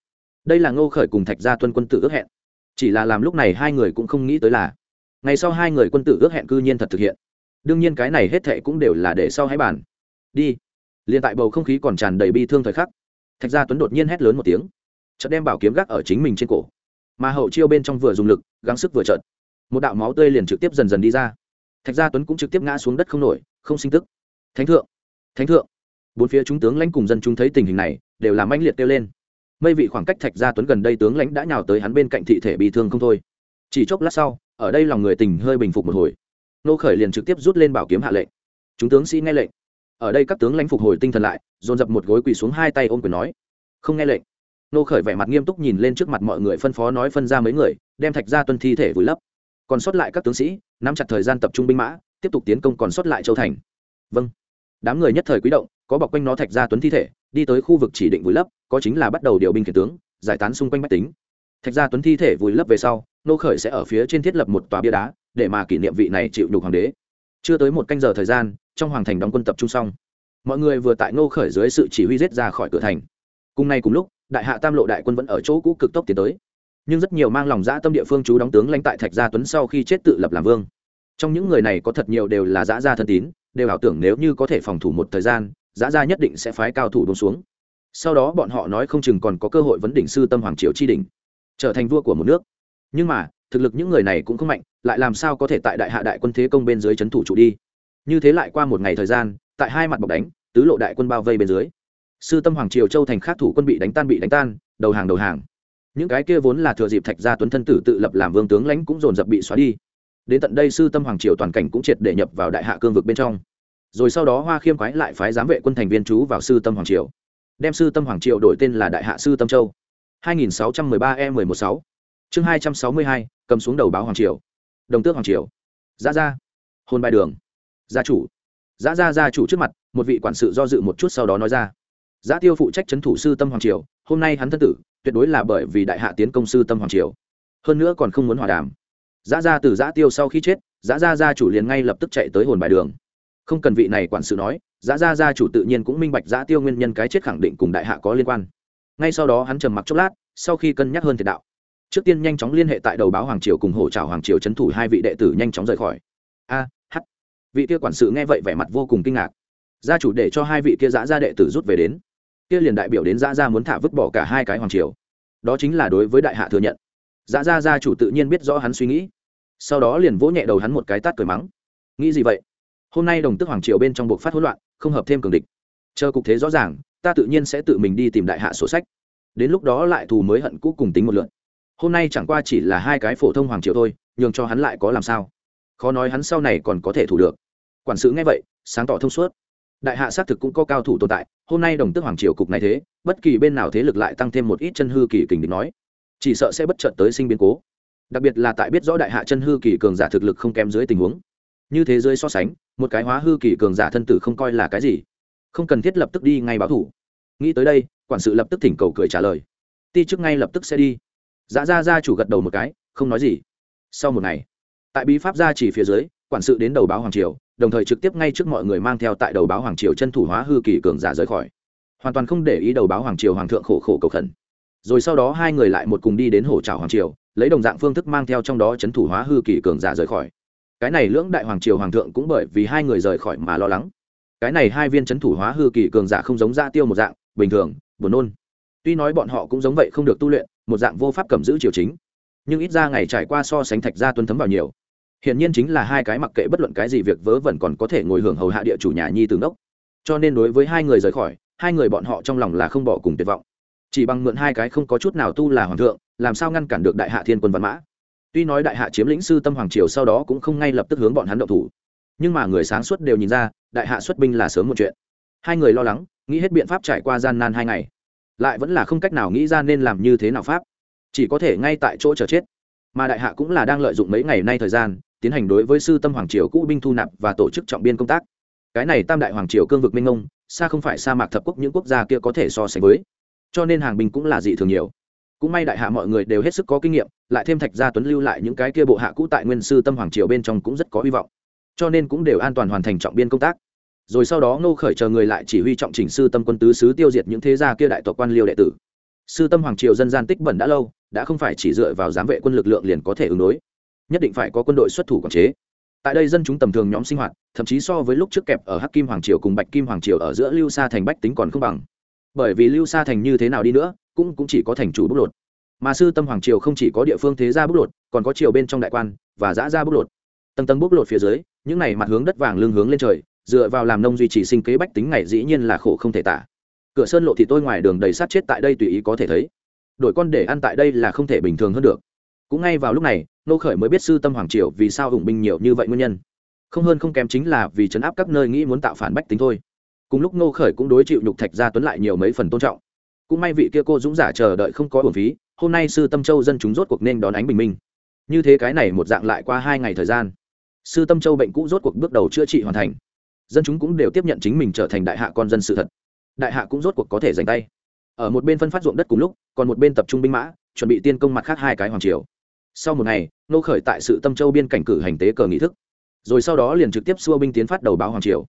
Speaker 1: Đây là ngô khởi cùng thạch gia tuân quân tử ước hẹn. Chỉ là làm lúc này hai người cũng không nghĩ tới là ngày sau hai người quân tử ước hẹn cư nhiên thật thực hiện đương nhiên cái này hết thệ cũng đều là để sau hãy bàn. Đi. Liền tại bầu không khí còn tràn đầy bi thương thời khắc, thạch gia tuấn đột nhiên hét lớn một tiếng, chợt đem bảo kiếm gác ở chính mình trên cổ. Mà hậu chiêu bên trong vừa dùng lực, gắng sức vừa trợt một đạo máu tươi liền trực tiếp dần dần đi ra. Thạch gia tuấn cũng trực tiếp ngã xuống đất không nổi, không sinh tức. Thánh thượng thánh thượng. Bốn phía chúng tướng lãnh cùng dân chúng thấy tình hình này, đều làm manh liệt kêu lên. Mây vị khoảng cách thạch gia tuấn gần đây tướng lãnh đã nhào tới hắn bên cạnh thị thể bị thương không thôi. Chỉ chốc lát sau, ở đây lòng người tình hơi bình phục một hồi nô khởi liền trực tiếp rút lên bảo kiếm hạ lệnh. Chúng tướng sĩ nghe lệnh. Ở đây các tướng lãnh phục hồi tinh thần lại, dồn dập một gối quỳ xuống hai tay ôm quyền nói, không nghe lệnh. Nô khởi vẻ mặt nghiêm túc nhìn lên trước mặt mọi người phân phó nói phân ra mấy người, đem thạch gia tuân thi thể vùi lấp. Còn sót lại các tướng sĩ, nắm chặt thời gian tập trung binh mã, tiếp tục tiến công còn sót lại châu thành. Vâng. Đám người nhất thời quý động, có bọc quanh nó thạch gia tuấn thi thể, đi tới khu vực chỉ định vùi lấp, có chính là bắt đầu điều binh khiển tướng, giải tán xung quanh bách tính. Thạch gia tuấn thi thể vùi lấp về sau, nô khởi sẽ ở phía trên thiết lập một tòa bia đá để mà kỷ niệm vị này chịu nhục hoàng đế. Chưa tới một canh giờ thời gian, trong hoàng thành đóng quân tập trung xong. Mọi người vừa tại nô khởi dưới sự chỉ huy rết ra khỏi cửa thành. Cùng nay cùng lúc, đại hạ tam lộ đại quân vẫn ở chỗ cũ cực tốc tiến tới. Nhưng rất nhiều mang lòng dã tâm địa phương chú đóng tướng lãnh tại thạch gia tuấn sau khi chết tự lập làm vương. Trong những người này có thật nhiều đều là dã gia thân tín, đều ảo tưởng nếu như có thể phòng thủ một thời gian, dã gia nhất định sẽ phái cao thủ đông xuống. Sau đó bọn họ nói không chừng còn có cơ hội vấn đỉnh sư tâm hoàng triều chi đỉnh, trở thành vua của một nước. Nhưng mà thực lực những người này cũng không mạnh lại làm sao có thể tại đại hạ đại quân thế công bên dưới c h ấ n thủ trụ đi? Như thế lại qua một ngày thời gian tại hai mặt bọc đánh tứ lộ đại quân bao vây bên dưới. Sư tâm hoàng triều châu thành khác thủ quân bị đánh tan bị đánh tan đầu hàng đầu hàng. Những cái kia vốn là thừa dịp thạch gia tuấn thân tử tự lập làm vương tướng lãnh cũng dồn dập bị xóa đi. Đến tận đây sư tâm hoàng triều toàn cảnh cũng triệt để nhập vào đại hạ cương vực bên trong. Rồi sau đó hoa khiêm quái lại phái giám vệ quân thành viên trú vào sư tâm hoàng triều. Đem sư tâm hoàng triều đổi tên là đại hạ sư tâm châu. 2613 e 116 chương 262, cầm xuống đầu báo hoàng triều. Đồng tước hoàng triều. Giá ra hôn bài đường. Gia chủ. Giá ra gia chủ trước mặt, một vị quản sự do dự một chút sau đó nói ra. Giá tiêu phụ trách c h ấ n thủ sư tâm hoàng triều, hôm nay hắn thân tử, tuyệt đối là bởi vì đại hạ tiến công sư tâm hoàng triều. Hơn nữa còn không muốn hòa đàm. Giá ra từ giá tiêu sau khi chết giá ra gia chủ liền ngay lập tức chạy tới hồn bài đường. Không cần vị này quản sự nói giá ra gia chủ tự nhiên cũng minh bạch giá tiêu nguyên nhân cái chết khẳng định cùng đại hạ có liên quan. Ngay sau đó hắn trầm mặc chốc lát, sau khi cân nhắc hơn thiệt đạo trước tiên nhanh chóng liên hệ tại đầu báo hoàng triều cùng hổ trào hoàng triều trấn thủ hai vị đệ tử nhanh chóng rời khỏi. A, h. Vị kia quản sự nghe vậy vẻ mặt vô cùng kinh ngạc. Gia chủ để cho hai vị kia giã gia đệ tử rút về đến. Kia liền đại biểu đến giã gia muốn thả vứt bỏ cả hai cái hoàng triều. Đó chính là đối với đại hạ thừa nhận. Giã gia gia chủ tự nhiên biết rõ hắn suy nghĩ. Sau đó liền vỗ nhẹ đầu hắn một cái tát cười mắng. Nghĩ gì vậy? Hôm nay đồng tức hoàng triều bên trong buộc phát hỗn loạn, không hợp thêm cường địch. Chờ cục thế rõ ràng, ta tự nhiên sẽ tự mình đi tìm đại hạ sổ sách. Đến lúc đó lại thù mới hận cũ cùng tính một lượn hôm nay chẳng qua chỉ là hai cái phổ thông hoàng triều thôi, nhường cho hắn lại có làm sao? Khó nói hắn sau này còn có thể thủ được. Quản sự nghe vậy, sáng tỏ thông suốt. Đại hạ xác thực cũng có cao thủ tồn tại, hôm nay đồng tước hoàng triều cục này thế, bất kỳ bên nào thế lực lại tăng thêm một ít chân hư kỳ kình địch nói. Chỉ sợ sẽ bất chợt tới sinh biến cố. Đặc biệt là tại biết rõ đại hạ chân hư kỳ cường giả thực lực không kém dưới tình huống. Như thế giới so sánh, một cái hóa hư kỳ cường giả thân tử không coi là cái gì. Không cần thiết lập tức đi ngay báo thủ. Nghĩ tới đây, quản sự lập tức thỉnh cầu cười trả lời. Ti chức ngay lập tức sẽ đi dã ra ra chủ gật đầu một cái, không nói gì. Sau một ngày, tại bí pháp gia chỉ phía dưới, quản sự đến đầu báo hoàng triều, đồng thời trực tiếp ngay trước mọi người mang theo tại đầu báo hoàng triều chân thủ hóa hư kỳ cường giả rời khỏi. Hoàn toàn không để ý đầu báo hoàng triều hoàng thượng khổ khổ cầu khẩn. Rồi sau đó hai người lại một cùng đi đến hổ trào hoàng triều, lấy đồng dạng phương thức mang theo trong đó c h ấ n thủ hóa hư kỳ cường giả rời khỏi. Cái này lưỡng đại hoàng triều hoàng thượng cũng bởi vì hai người rời khỏi mà lo lắng. Cái này hai viên c h ấ n thủ hóa hư kỳ cường giả không giống ra tiêu một dạng, bình thường, buồn nôn. Tuy nói bọn họ cũng giống vậy không được tu luyện một dạng vô pháp cầm giữ triều chính. Nhưng ít ra ngày trải qua so sánh thạch gia tuân thấm vào nhiều. Hiện nhiên chính là hai cái mặc kệ bất luận cái gì việc vớ vẩn còn có thể ngồi hưởng hầu hạ địa chủ nhà nhi tướng đốc cho nên đối với hai người rời khỏi, hai người bọn họ trong lòng là không bỏ cùng tuyệt vọng. Chỉ bằng mượn hai cái không có chút nào tu là hoàng thượng, làm sao ngăn cản được đại hạ thiên quân văn mã? Tuy nói đại hạ chiếm lĩnh sư tâm hoàng triều sau đó cũng không ngay lập tức hướng bọn hắn động thủ. Nhưng mà người sáng suốt đều nhìn ra, đại hạ xuất binh là sớm một chuyện. Hai người lo lắng, nghĩ hết biện pháp trải qua gian nan hai ngày lại vẫn là không cách nào nghĩ ra nên làm như thế nào pháp. Chỉ có thể ngay tại chỗ chờ chết. Mà đại hạ cũng là đang lợi dụng mấy ngày nay thời gian, tiến hành đối với sư tâm hoàng triều cũ binh thu nạp và tổ chức trọng biên công tác. Cái này tam đại hoàng triều cương vực minh ông xa không phải sa mạc thập quốc những quốc gia kia có thể so sánh với. Cho nên hàng binh cũng là dị thường nhiều. Cũng may đại hạ mọi người đều hết sức có kinh nghiệm, lại thêm thạch gia tuấn lưu lại những cái kia bộ hạ cũ tại nguyên sư tâm hoàng triều bên trong cũng rất có hy vọng. Cho nên cũng đều an toàn hoàn thành trọng biên công tác rồi sau đó ngô khởi chờ người lại chỉ huy trọng chỉnh sư tâm quân tứ sứ tiêu diệt những thế gia kia đại tộc quan liêu đệ tử. Sư tâm hoàng triều dân gian tích bẩn đã lâu, đã không phải chỉ dựa vào giám vệ quân lực lượng liền có thể ứng đối. Nhất định phải có quân đội xuất thủ quản chế. Tại đây dân chúng tầm thường nhóm sinh hoạt, thậm chí so với lúc trước kẹp ở hắc kim hoàng triều cùng bạch kim hoàng triều ở giữa lưu sa thành bách tính còn không bằng. Bởi vì lưu sa thành như thế nào đi nữa, cũng cũng chỉ có thành chủ bốc lột. Mà sư tâm hoàng triều không chỉ có địa phương thế gia bốc lột, còn có triều bên trong đại quan và giã ra bốc lột. Tầng tầng bốc lột phía dưới, những này mặt hướng đất vàng lưng hướng lên trời dựa vào làm nông duy trì sinh kế bách tính ngày dĩ nhiên là khổ không thể tả. Cửa sơn lộ thì tôi ngoài đường đầy sát chết tại đây tùy ý có thể thấy. Đổi con để ăn tại đây là không thể bình thường hơn được. Cũng ngay vào lúc này, nô khởi mới biết sư tâm hoàng triều vì sao hùng binh nhiều như vậy nguyên nhân. Không hơn không kém chính là vì chấn áp các nơi nghĩ muốn tạo phản bách tính thôi. Cùng lúc nô khởi cũng đối chịu nhục thạch gia tuấn lại nhiều mấy phần tôn trọng. Cũng may vị kia cô dũng giả chờ đợi không có uổng phí, hôm nay sư tâm châu dân chúng rốt cuộc nên đón ánh bình minh. Như thế cái này một dạng lại qua hai ngày thời gian. Sư tâm châu bệnh cũ rốt cuộc bước đầu chữa trị hoàn thành dân chúng cũng đều tiếp nhận chính mình trở thành đại hạ con dân sự thật. Đại hạ cũng rốt cuộc có thể giành tay. Ở một bên phân phát ruộng đất cùng lúc, còn một bên tập trung binh mã, chuẩn bị tiên công mặt khác hai cái hoàng triều. Sau một ngày, nô khởi tại sự tâm châu biên cảnh cử hành tế cờ nghị thức. Rồi sau đó liền trực tiếp xua binh tiến phát đầu báo hoàng triều.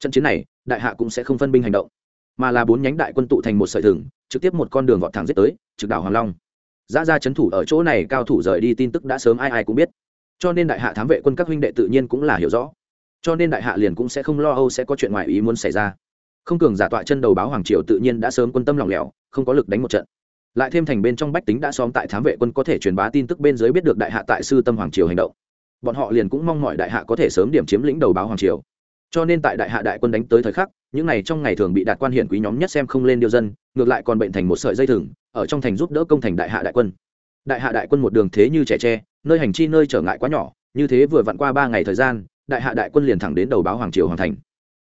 Speaker 1: Trận chiến này, đại hạ cũng sẽ không phân binh hành động, mà là bốn nhánh đại quân tụ thành một sợi thừng, trực tiếp một con đường vọt thẳng giết tới, trực đảo hoàng long. Ra ra chấn thủ ở chỗ này cao thủ rời đi tin tức đã sớm ai ai cũng biết. Cho nên đại hạ thám vệ quân các huynh đệ tự nhiên cũng là hiểu rõ cho nên đại hạ liền cũng sẽ không lo âu sẽ có chuyện ngoài ý muốn xảy ra. Không cường giả tọa chân đầu báo hoàng triều tự nhiên đã sớm quân tâm lỏng lẻo, không có lực đánh một trận. Lại thêm thành bên trong bách tính đã xóm tại thám vệ quân có thể truyền bá tin tức bên dưới biết được đại hạ tại sư tâm hoàng triều hành động. Bọn họ liền cũng mong mọi đại hạ có thể sớm điểm chiếm lĩnh đầu báo hoàng triều. Cho nên tại đại hạ đại quân đánh tới thời khắc, những này trong ngày thường bị đạt quan hiển quý nhóm nhất xem không lên điêu dân, ngược lại còn bệnh thành một sợi dây thừng, ở trong thành giúp đỡ công thành đại hạ đại quân. Đại hạ đại quân một đường thế như trẻ tre, nơi hành chi nơi trở ngại quá nhỏ, như thế vừa vặn qua ba ngày thời gian đại hạ đại quân liền thẳng đến đầu báo hoàng triều hoàng thành.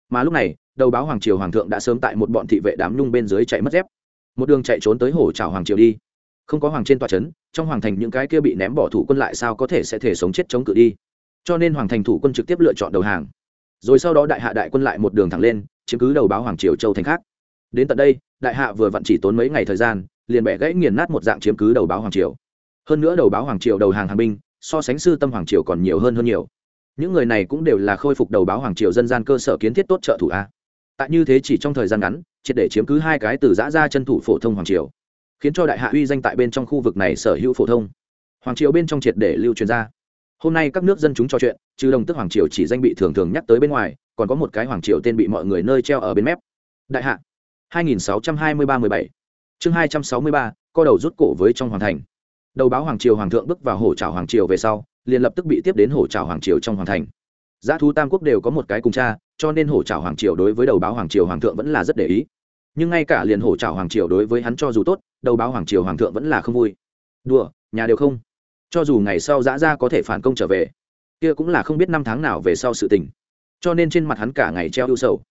Speaker 1: Mà lúc này, đầu báo hoàng triều hoàng thượng đã sớm tại một bọn thị vệ đám nhung bên dưới chạy mất dép. Một đường chạy trốn tới hổ trào hoàng triều đi. Không có hoàng trên tòa trấn trong hoàng thành những cái kia bị ném bỏ thủ quân lại sao có thể sẽ thể sống chết chống cự đi? Cho nên hoàng thành thủ quân trực tiếp lựa chọn đầu hàng. Rồi sau đó đại hạ đại quân lại một đường thẳng lên, chiếm cứ đầu báo hoàng triều châu thành khác. Đến tận đây, đại hạ vừa vặn chỉ tốn mấy ngày thời gian, liền bẻ gãy nghiền nát một dạng chiếm cứ đầu báo hoàng triều. Hơn nữa đầu báo hoàng triều đầu hàng hàng binh, so sánh sư tâm hoàng triều còn nhiều hơn hơn nhiều những người này cũng đều là khôi phục đầu báo hoàng triều dân gian cơ sở kiến thiết tốt trợ thủ a. Tại như thế chỉ trong thời gian ngắn triệt để chiếm cứ hai cái từ giã ra chân thủ phổ thông hoàng triều khiến cho đại hạ uy danh tại bên trong khu vực này sở hữu phổ thông. Hoàng triều bên trong triệt để lưu truyền ra. Hôm nay các nước dân chúng trò chuyện trừ đồng tức hoàng triều chỉ danh bị thường thường nhắc tới bên ngoài còn có một cái hoàng triều tên bị mọi người nơi treo ở bên mép. Đại hạ 2623-17 chương 263, co đầu rút cổ với trong hoàng thành. Đầu báo hoàng triều hoàng thượng bước vào hổ trào hoàng triều về sau liền lập tức bị tiếp đến hổ trào hoàng triều trong hoàng thành. Giá thú tam quốc đều có một cái cùng cha, cho nên hổ trào hoàng triều đối với đầu báo hoàng triều hoàng thượng vẫn là rất để ý. Nhưng ngay cả liền hổ trào hoàng triều đối với hắn cho dù tốt, đầu báo hoàng triều hoàng thượng vẫn là không vui. Đùa, nhà đều không. Cho dù ngày sau giã ra có thể phản công trở về, kia cũng là không biết năm tháng nào về sau sự tình. Cho nên trên mặt hắn cả ngày treo ưu sầu.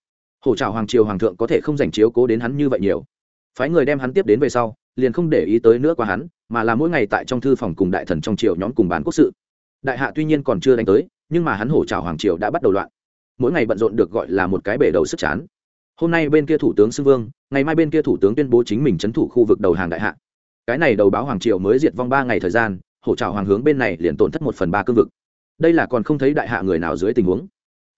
Speaker 1: Hổ trào hoàng triều hoàng thượng có thể không dành chiếu cố đến hắn như vậy nhiều. Phái người đem hắn tiếp đến về sau, liền không để ý tới nữa qua hắn, mà là mỗi ngày tại trong thư phòng cùng đại thần trong triều nhóm cùng bán quốc sự đại hạ tuy nhiên còn chưa đánh tới, nhưng mà hắn hổ trào hoàng triều đã bắt đầu loạn. Mỗi ngày bận rộn được gọi là một cái bể đầu sức chán. Hôm nay bên kia thủ tướng sư vương, ngày mai bên kia thủ tướng tuyên bố chính mình trấn thủ khu vực đầu hàng đại hạ. Cái này đầu báo hoàng triều mới diệt vong ba ngày thời gian, hổ trào hoàng hướng bên này liền tổn thất một phần ba cương vực. Đây là còn không thấy đại hạ người nào dưới tình huống.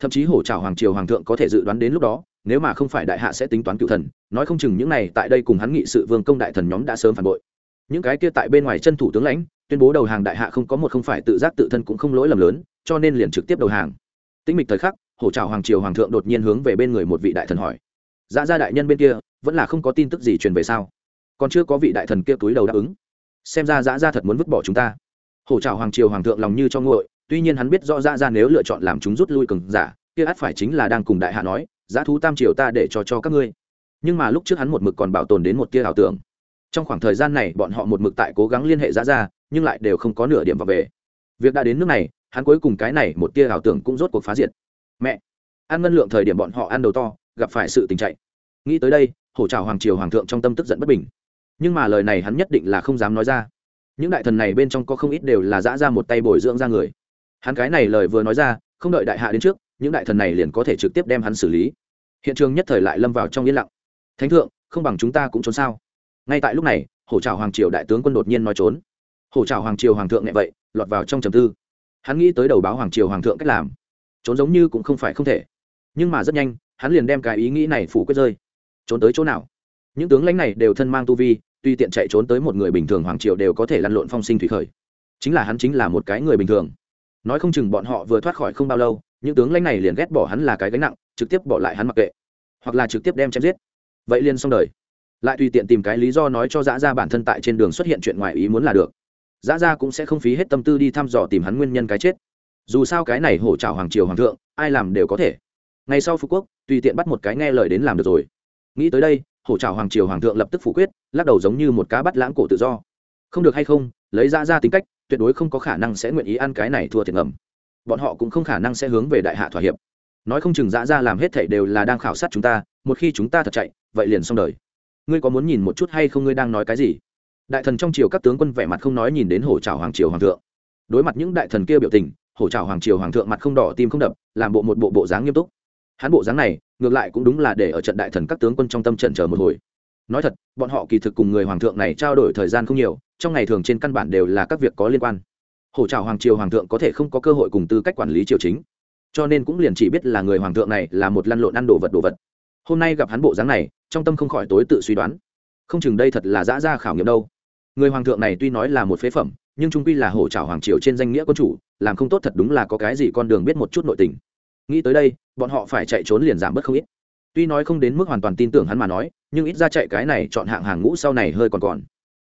Speaker 1: Thậm chí hổ trào hoàng triều hoàng thượng có thể dự đoán đến lúc đó, nếu mà không phải đại hạ sẽ tính toán cựu thần, nói không chừng những này tại đây cùng hắn nghị sự vương công đại thần nhóm đã sớm phản bội. Những cái kia tại bên ngoài chân thủ tướng lãnh tuyên bố đầu hàng đại hạ không có một không phải tự giác tự thân cũng không lỗi lầm lớn, cho nên liền trực tiếp đầu hàng. Tĩnh mịch thời khắc, hổ trào hoàng triều hoàng thượng đột nhiên hướng về bên người một vị đại thần hỏi. Dạ gia đại nhân bên kia, vẫn là không có tin tức gì truyền về sao? Còn chưa có vị đại thần kia túi đầu đáp ứng. Xem ra dạ gia thật muốn vứt bỏ chúng ta. Hổ trào hoàng triều hoàng thượng lòng như cho nguội, tuy nhiên hắn biết rõ dạ gia nếu lựa chọn làm chúng rút lui cường giả, kia ắt phải chính là đang cùng đại hạ nói, giá thú tam triều ta để cho cho các ngươi. Nhưng mà lúc trước hắn một mực còn bảo tồn đến một tia ảo tưởng. Trong khoảng thời gian này, bọn họ một mực tại cố gắng liên hệ dạ dã gia nhưng lại đều không có nửa điểm vào về. Việc đã đến nước này, hắn cuối cùng cái này một tia ảo tưởng cũng rốt cuộc phá diệt. Mẹ! Ăn ngân lượng thời điểm bọn họ ăn đầu to, gặp phải sự tình chạy. Nghĩ tới đây, hổ trào hoàng triều hoàng thượng trong tâm tức giận bất bình. Nhưng mà lời này hắn nhất định là không dám nói ra. Những đại thần này bên trong có không ít đều là dã ra một tay bồi dưỡng ra người. Hắn cái này lời vừa nói ra, không đợi đại hạ đến trước, những đại thần này liền có thể trực tiếp đem hắn xử lý. Hiện trường nhất thời lại lâm vào trong yên lặng. Thánh thượng, không bằng chúng ta cũng trốn sao? Ngay tại lúc này, hổ trào hoàng triều đại tướng quân đột nhiên nói trốn hổ trào hoàng triều hoàng thượng nghe vậy, lọt vào trong trầm tư. Hắn nghĩ tới đầu báo hoàng triều hoàng thượng cách làm. Trốn giống như cũng không phải không thể. Nhưng mà rất nhanh, hắn liền đem cái ý nghĩ này phủ quyết rơi. Trốn tới chỗ nào? Những tướng lãnh này đều thân mang tu vi, tuy tiện chạy trốn tới một người bình thường hoàng triều đều có thể lăn lộn phong sinh thủy khởi. Chính là hắn chính là một cái người bình thường. Nói không chừng bọn họ vừa thoát khỏi không bao lâu, những tướng lãnh này liền ghét bỏ hắn là cái gánh nặng, trực tiếp bỏ lại hắn mặc kệ. Hoặc là trực tiếp đem chém giết. Vậy liền xong đời. Lại tùy tiện tìm cái lý do nói cho dã ra bản thân tại trên đường xuất hiện chuyện ngoài ý muốn là được giá ra cũng sẽ không phí hết tâm tư đi thăm dò tìm hắn nguyên nhân cái chết. Dù sao cái này hổ trào hoàng triều hoàng thượng, ai làm đều có thể. Ngày sau phú quốc, tùy tiện bắt một cái nghe lời đến làm được rồi. Nghĩ tới đây, hổ trào hoàng triều hoàng thượng lập tức phủ quyết, lắc đầu giống như một cá bắt lãng cổ tự do. Không được hay không, lấy ra ra tính cách, tuyệt đối không có khả năng sẽ nguyện ý ăn cái này thua thiệt ngầm. Bọn họ cũng không khả năng sẽ hướng về đại hạ thỏa hiệp. Nói không chừng dã ra làm hết thảy đều là đang khảo sát chúng ta, một khi chúng ta thật chạy, vậy liền xong đời. Ngươi có muốn nhìn một chút hay không? Ngươi đang nói cái gì? Đại thần trong triều các tướng quân vẻ mặt không nói nhìn đến hổ trào hoàng triều hoàng thượng. Đối mặt những đại thần kia biểu tình, hổ trào hoàng triều hoàng thượng mặt không đỏ tim không đập, làm bộ một bộ bộ dáng nghiêm túc. Hắn bộ dáng này, ngược lại cũng đúng là để ở trận đại thần các tướng quân trong tâm trận chờ một hồi. Nói thật, bọn họ kỳ thực cùng người hoàng thượng này trao đổi thời gian không nhiều, trong ngày thường trên căn bản đều là các việc có liên quan. Hổ trào hoàng triều hoàng thượng có thể không có cơ hội cùng tư cách quản lý triều chính, cho nên cũng liền chỉ biết là người hoàng thượng này là một lăn lộn ăn đồ vật đồ vật. Hôm nay gặp hắn bộ dáng này, trong tâm không khỏi tối tự suy đoán. Không chừng đây thật là dã ra khảo nghiệm đâu người hoàng thượng này tuy nói là một phế phẩm, nhưng trung quy là hổ trào hoàng triều trên danh nghĩa quân chủ, làm không tốt thật đúng là có cái gì con đường biết một chút nội tình. Nghĩ tới đây, bọn họ phải chạy trốn liền giảm bớt không ít. Tuy nói không đến mức hoàn toàn tin tưởng hắn mà nói, nhưng ít ra chạy cái này chọn hạng hàng ngũ sau này hơi còn còn.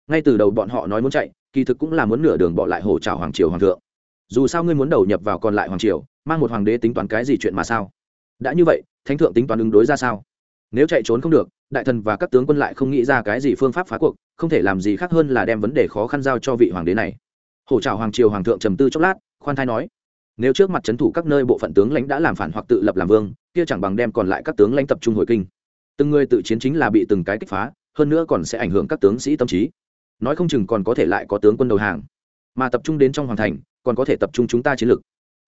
Speaker 1: Ngay từ đầu bọn họ nói muốn chạy, kỳ thực cũng là muốn nửa đường bỏ lại hổ trào hoàng triều hoàng thượng. Dù sao ngươi muốn đầu nhập vào còn lại hoàng triều, mang một hoàng đế tính toán cái gì chuyện mà sao? Đã như vậy, thánh thượng tính toán ứng đối ra sao? Nếu chạy trốn không được đại thần và các tướng quân lại không nghĩ ra cái gì phương pháp phá cuộc, không thể làm gì khác hơn là đem vấn đề khó khăn giao cho vị hoàng đế này. Hổ trào hoàng triều hoàng thượng trầm tư chốc lát, khoan thai nói, nếu trước mặt c h ấ n thủ các nơi bộ phận tướng lãnh đã làm phản hoặc tự lập làm vương, kia chẳng bằng đem còn lại các tướng lãnh tập trung hồi kinh. Từng người tự chiến chính là bị từng cái kích phá, hơn nữa còn sẽ ảnh hưởng các tướng sĩ tâm trí. Nói không chừng còn có thể lại có tướng quân đầu hàng. Mà tập trung đến trong hoàng thành, còn có thể tập trung chúng ta chiến lược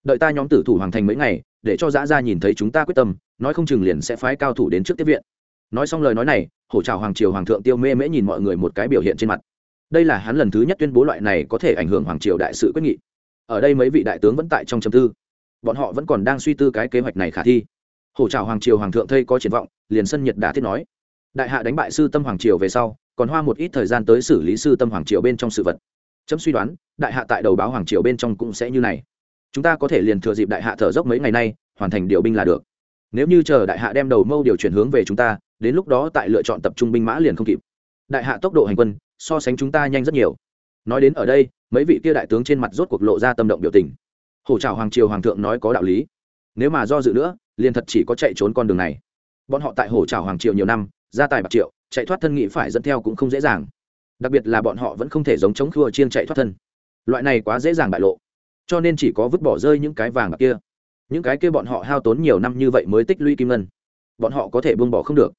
Speaker 1: đợi ta nhóm tử thủ hoàng thành mấy ngày, để cho dã ra nhìn thấy chúng ta quyết tâm, nói không chừng liền sẽ phái cao thủ đến trước tiếp viện nói xong lời nói này, hổ trào hoàng triều hoàng thượng tiêu mê mễ nhìn mọi người một cái biểu hiện trên mặt. Đây là hắn lần thứ nhất tuyên bố loại này có thể ảnh hưởng hoàng triều đại sự quyết nghị. Ở đây mấy vị đại tướng vẫn tại trong châm tư. Bọn họ vẫn còn đang suy tư cái kế hoạch này khả thi. Hổ trào hoàng triều hoàng thượng thây có triển vọng, liền sân nhiệt đã thiết nói. Đại hạ đánh bại sư tâm hoàng triều về sau, còn hoa một ít thời gian tới xử lý sư tâm hoàng triều bên trong sự vật. Chấm suy đoán, đại hạ tại đầu báo hoàng triều bên trong cũng sẽ như này. Chúng ta có thể liền thừa dịp đại hạ thở dốc mấy ngày nay, hoàn thành điều binh là được. Nếu như chờ đại hạ đem đầu mâu điều chuyển hướng về chúng ta đến lúc đó tại lựa chọn tập trung binh mã liền không kịp. Đại hạ tốc độ hành quân, so sánh chúng ta nhanh rất nhiều. Nói đến ở đây, mấy vị kia đại tướng trên mặt rốt cuộc lộ ra tâm động biểu tình. Hổ trào hoàng triều hoàng thượng nói có đạo lý. Nếu mà do dự nữa, liền thật chỉ có chạy trốn con đường này. Bọn họ tại hổ trào hoàng triều nhiều năm gia tài bạc triệu, chạy thoát thân nghị phải dẫn theo cũng không dễ dàng. Đặc biệt là bọn họ vẫn không thể giống chống khua chiên chạy thoát thân. Loại này quá dễ dàng bại lộ. Cho nên chỉ có vứt bỏ rơi những cái vàng bạc kia. Những cái kia bọn họ hao tốn nhiều năm như vậy mới tích lũy kim ngân. Bọn họ có thể buông bỏ không được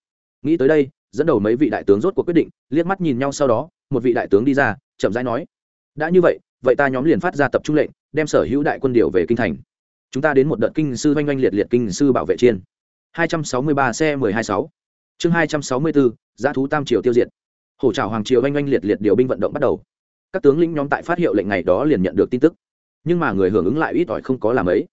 Speaker 1: nghĩ tới đây, dẫn đầu mấy vị đại tướng rốt cuộc quyết định, liếc mắt nhìn nhau sau đó, một vị đại tướng đi ra, chậm rãi nói, đã như vậy vậy ta nhóm liền phát ra tập trung lệnh, đem sở hữu đại quân điều về kinh thành. Chúng ta đến một đợt kinh sư oanh oanh liệt liệt kinh sư bảo vệ chiên. 263 xe 126 chương 264 giá thú tam triều tiêu diệt. Hổ trào hoàng triều oanh oanh liệt liệt điều binh vận động bắt đầu. Các tướng lĩnh nhóm tại phát hiệu lệnh ngày đó liền nhận được tin tức. Nhưng mà người hưởng ứng lại ít ỏi không có làm ấy.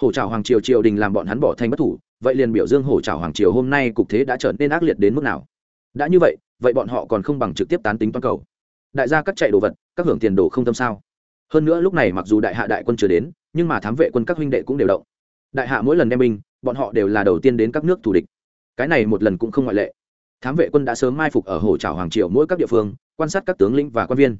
Speaker 1: Hổ trào hoàng triều triều đình làm bọn hắn bỏ thành bất thủ vậy liền biểu dương hổ trảo hoàng triều hôm nay cục thế đã trở nên ác liệt đến mức nào? Đã như vậy vậy bọn họ còn không bằng trực tiếp tán tính toàn cầu. Đại gia các chạy đồ vật, các hưởng tiền đồ không tâm sao? Hơn nữa lúc này mặc dù đại hạ đại quân chưa đến, nhưng mà thám vệ quân các huynh đệ cũng đều động. Đại hạ mỗi lần đem binh, bọn họ đều là đầu tiên đến các nước thù địch. Cái này một lần cũng không ngoại lệ. Thám vệ quân đã sớm mai phục ở hồ trào hoàng triều mỗi các địa phương, quan sát các tướng lĩnh và quan viên.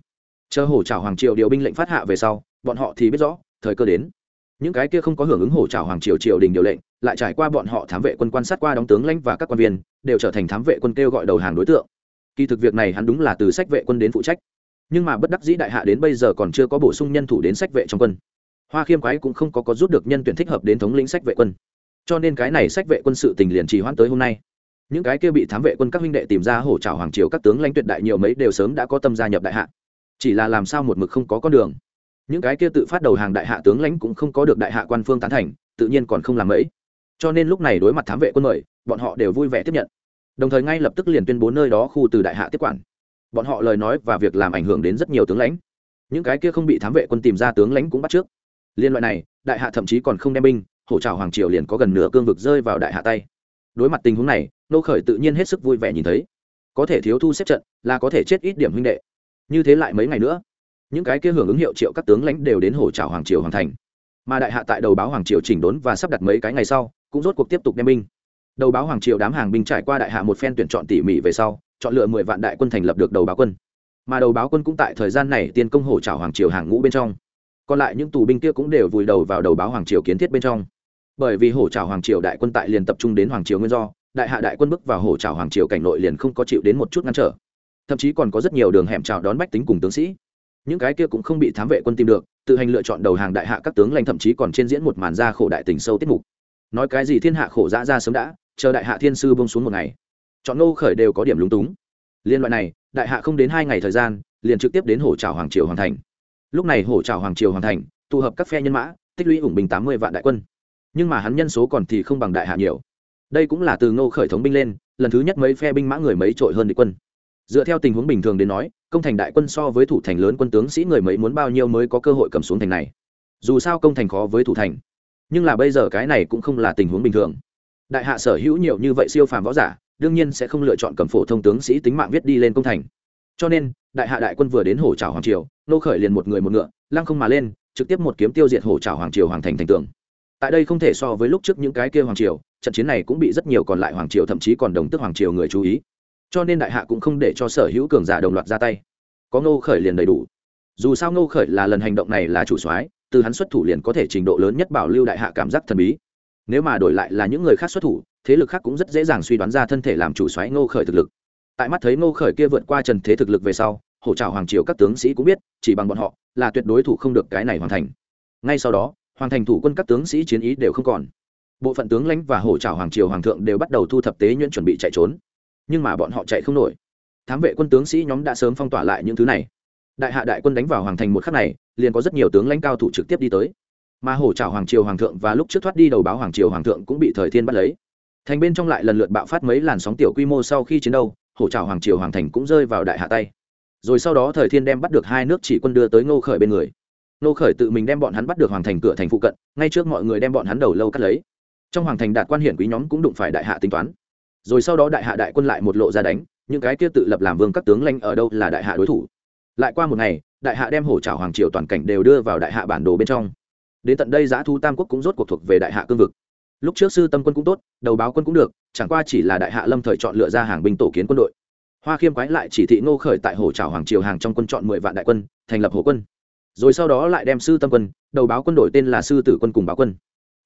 Speaker 1: Chờ hồ trào hoàng triều điều binh lệnh phát hạ về sau, bọn họ thì biết rõ, thời cơ đến. Những cái kia không có hưởng ứng hồ trào hoàng triều triều đình điều lệnh lại trải qua bọn họ thám vệ quân quan sát qua đóng tướng lãnh và các quan viên, đều trở thành thám vệ quân kêu gọi đầu hàng đối tượng. Kỳ thực việc này hắn đúng là từ sách vệ quân đến phụ trách. Nhưng mà bất đắc dĩ đại hạ đến bây giờ còn chưa có bổ sung nhân thủ đến sách vệ trong quân. Hoa khiêm quái cũng không có có rút được nhân tuyển thích hợp đến thống lĩnh sách vệ quân. Cho nên cái này sách vệ quân sự tình liền trì hoãn tới hôm nay. Những cái kia bị thám vệ quân các huynh đệ tìm ra hổ trào hoàng triều các tướng lãnh tuyệt đại nhiều mấy đều sớm đã có tâm gia nhập đại hạ. Chỉ là làm sao một mực không có con đường. Những cái kia tự phát đầu hàng đại hạ tướng lãnh cũng không có được đại hạ quan phương tán thành, tự nhiên còn không làm ấy cho nên lúc này đối mặt thám vệ quân mời, bọn họ đều vui vẻ tiếp nhận. Đồng thời ngay lập tức liền tuyên bố nơi đó khu từ đại hạ tiếp quản. Bọn họ lời nói và việc làm ảnh hưởng đến rất nhiều tướng lãnh. Những cái kia không bị thám vệ quân tìm ra tướng lãnh cũng bắt trước. Liên loại này, đại hạ thậm chí còn không đem binh, hổ trào hoàng triều liền có gần nửa cương vực rơi vào đại hạ tay. Đối mặt tình huống này, nô khởi tự nhiên hết sức vui vẻ nhìn thấy. Có thể thiếu thu xếp trận, là có thể chết ít điểm huynh đệ. Như thế lại mấy ngày nữa, những cái kia hưởng ứng hiệu triệu các tướng lãnh đều đến hổ trào hoàng triều hoàng thành. Mà đại hạ tại đầu báo hoàng triều chỉnh đốn và sắp đặt mấy cái ngày sau cũng rốt cuộc tiếp tục đem binh. Đầu báo hoàng triều đám hàng binh trải qua đại hạ một phen tuyển chọn tỉ mỉ về sau, chọn lựa mười vạn đại quân thành lập được đầu báo quân. Mà đầu báo quân cũng tại thời gian này tiên công hổ trảo hoàng triều hàng ngũ bên trong. Còn lại những tù binh kia cũng đều vùi đầu vào đầu báo hoàng triều kiến thiết bên trong. Bởi vì hổ trảo hoàng triều đại quân tại liền tập trung đến hoàng triều nguyên do, đại hạ đại quân bước vào hổ trảo hoàng triều cảnh nội liền không có chịu đến một chút ngăn trở. Thậm chí còn có rất nhiều đường hẻm trào đón bách tính cùng tướng sĩ. Những cái kia cũng không bị thám vệ quân tìm được, tự hành lựa chọn đầu hàng đại hạ các tướng lãnh thậm chí còn trên diễn một màn ra khổ đại tình sâu tiết mục nói cái gì thiên hạ khổ dã ra sớm đã, chờ đại hạ thiên sư bông xuống một ngày. Chọn nô khởi đều có điểm lúng túng. Liên loại này, đại hạ không đến hai ngày thời gian, liền trực tiếp đến hổ trào hoàng triều hoàng thành. Lúc này hổ trào hoàng triều hoàng thành, tụ hợp các phe nhân mã, tích lũy ủng bình tám mươi vạn đại quân. Nhưng mà hắn nhân số còn thì không bằng đại hạ nhiều. Đây cũng là từ ngô khởi thống binh lên, lần thứ nhất mấy phe binh mã người mấy trội hơn địch quân. Dựa theo tình huống bình thường đến nói, công thành đại quân so với thủ thành lớn quân tướng sĩ người mấy muốn bao nhiêu mới có cơ hội cầm xuống thành này. Dù sao công thành khó với thủ thành nhưng là bây giờ cái này cũng không là tình huống bình thường. Đại hạ sở hữu nhiều như vậy siêu phàm võ giả, đương nhiên sẽ không lựa chọn cầm phổ thông tướng sĩ tính mạng viết đi lên công thành. Cho nên, đại hạ đại quân vừa đến hổ trào hoàng triều, nô khởi liền một người một ngựa, lăng không mà lên, trực tiếp một kiếm tiêu diệt hổ trào hoàng triều hoàng thành thành tường. Tại đây không thể so với lúc trước những cái kia hoàng triều, trận chiến này cũng bị rất nhiều còn lại hoàng triều thậm chí còn đồng tức hoàng triều người chú ý. Cho nên đại hạ cũng không để cho sở hữu cường giả đồng loạt ra tay. Có nô khởi liền đầy đủ. Dù sao nô khởi là lần hành động này là chủ soái từ hắn xuất thủ liền có thể trình độ lớn nhất bảo lưu đại hạ cảm giác thần bí. Nếu mà đổi lại là những người khác xuất thủ, thế lực khác cũng rất dễ dàng suy đoán ra thân thể làm chủ xoáy ngô khởi thực lực. Tại mắt thấy ngô khởi kia vượt qua trần thế thực lực về sau, hổ trào hoàng triều các tướng sĩ cũng biết, chỉ bằng bọn họ, là tuyệt đối thủ không được cái này hoàn thành. Ngay sau đó, hoàng thành thủ quân các tướng sĩ chiến ý đều không còn. Bộ phận tướng lãnh và hổ trào hoàng triều hoàng thượng đều bắt đầu thu thập tế nhuyễn chuẩn bị chạy trốn. Nhưng mà bọn họ chạy không nổi. Thám vệ quân tướng sĩ nhóm đã sớm phong tỏa lại những thứ này đại hạ đại quân đánh vào hoàng thành một khắc này, liền có rất nhiều tướng lãnh cao thủ trực tiếp đi tới. Mà hổ trào hoàng triều hoàng thượng và lúc trước thoát đi đầu báo hoàng triều hoàng thượng cũng bị thời thiên bắt lấy. Thành bên trong lại lần lượt bạo phát mấy làn sóng tiểu quy mô sau khi chiến đấu, hổ trào hoàng triều hoàng thành cũng rơi vào đại hạ tay. Rồi sau đó thời thiên đem bắt được hai nước chỉ quân đưa tới ngô khởi bên người. Ngô khởi tự mình đem bọn hắn bắt được hoàng thành cửa thành phụ cận, ngay trước mọi người đem bọn hắn đầu lâu cắt lấy. Trong hoàng thành đạt quan hiển quý nhóm cũng đụng phải đại hạ tính toán. Rồi sau đó đại hạ đại quân lại một lộ ra đánh, những cái kia tự lập làm vương các tướng lanh ở đâu là đại hạ đối thủ lại qua một ngày, đại hạ đem hổ trào hoàng triều toàn cảnh đều đưa vào đại hạ bản đồ bên trong. Đến tận đây giã thu tam quốc cũng rốt cuộc thuộc về đại hạ cương vực. Lúc trước sư tâm quân cũng tốt, đầu báo quân cũng được, chẳng qua chỉ là đại hạ lâm thời chọn lựa ra hàng binh tổ kiến quân đội. Hoa khiêm quái lại chỉ thị ngô khởi tại hổ trào hoàng triều hàng trong quân chọn mười vạn đại quân, thành lập hổ quân. Rồi sau đó lại đem sư tâm quân, đầu báo quân đổi tên là sư tử quân cùng báo quân.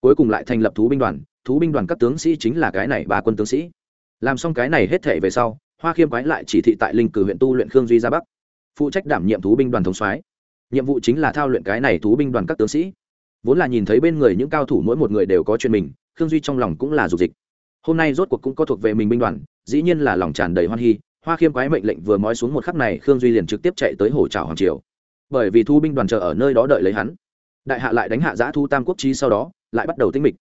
Speaker 1: Cuối cùng lại thành lập thú binh đoàn, thú binh đoàn các tướng sĩ chính là cái này ba quân tướng sĩ. Làm xong cái này hết thể về sau, hoa khiêm quái lại chỉ thị tại linh cử huyện tu luyện khương duy ra bắc phụ trách đảm nhiệm thú binh đoàn thống soái. Nhiệm vụ chính là thao luyện cái này thú binh đoàn các tướng sĩ. Vốn là nhìn thấy bên người những cao thủ mỗi một người đều có chuyện mình, khương duy trong lòng cũng là dục dịch. Hôm nay rốt cuộc cũng có thuộc về mình binh đoàn, dĩ nhiên là lòng tràn đầy hoan hy hoa khiêm quái mệnh lệnh vừa nói xuống một khắc này, khương duy liền trực tiếp chạy tới hồ trào hoàng triều. Bởi vì thu binh đoàn chờ ở nơi đó đợi lấy hắn. Đại hạ lại đánh hạ giã thu tam quốc trí sau đó, lại bắt đầu tinh mịch.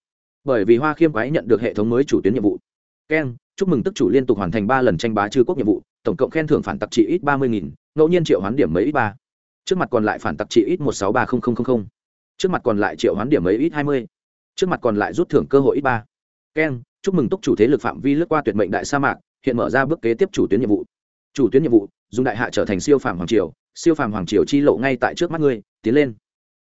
Speaker 1: Bởi vì hoa khiêm quái nhận được hệ thống mới chủ tuyến nhiệm vụ. Keng, chúc mừng tức chủ liên tục hoàn thành ba lần tranh bá chư quốc nhiệm vụ, tổng cộng khen thưởng phản tặc trị ít ba mươi nghìn ngẫu nhiên triệu hoán điểm mấy ít ba. Trước mặt còn lại phản tặc trị ít một sáu ba không không không không, trước mặt còn lại triệu hoán điểm mấy ít hai mươi. Trước mặt còn lại rút thưởng cơ hội ít ba. Keng chúc mừng túc chủ thế lực phạm vi lướt qua tuyệt mệnh đại sa mạc hiện mở ra bước kế tiếp chủ tuyến nhiệm vụ. Chủ tuyến nhiệm vụ dùng đại hạ trở thành siêu phàm hoàng triều siêu phàm hoàng triều chi lộ ngay tại trước mắt ngươi tiến lên.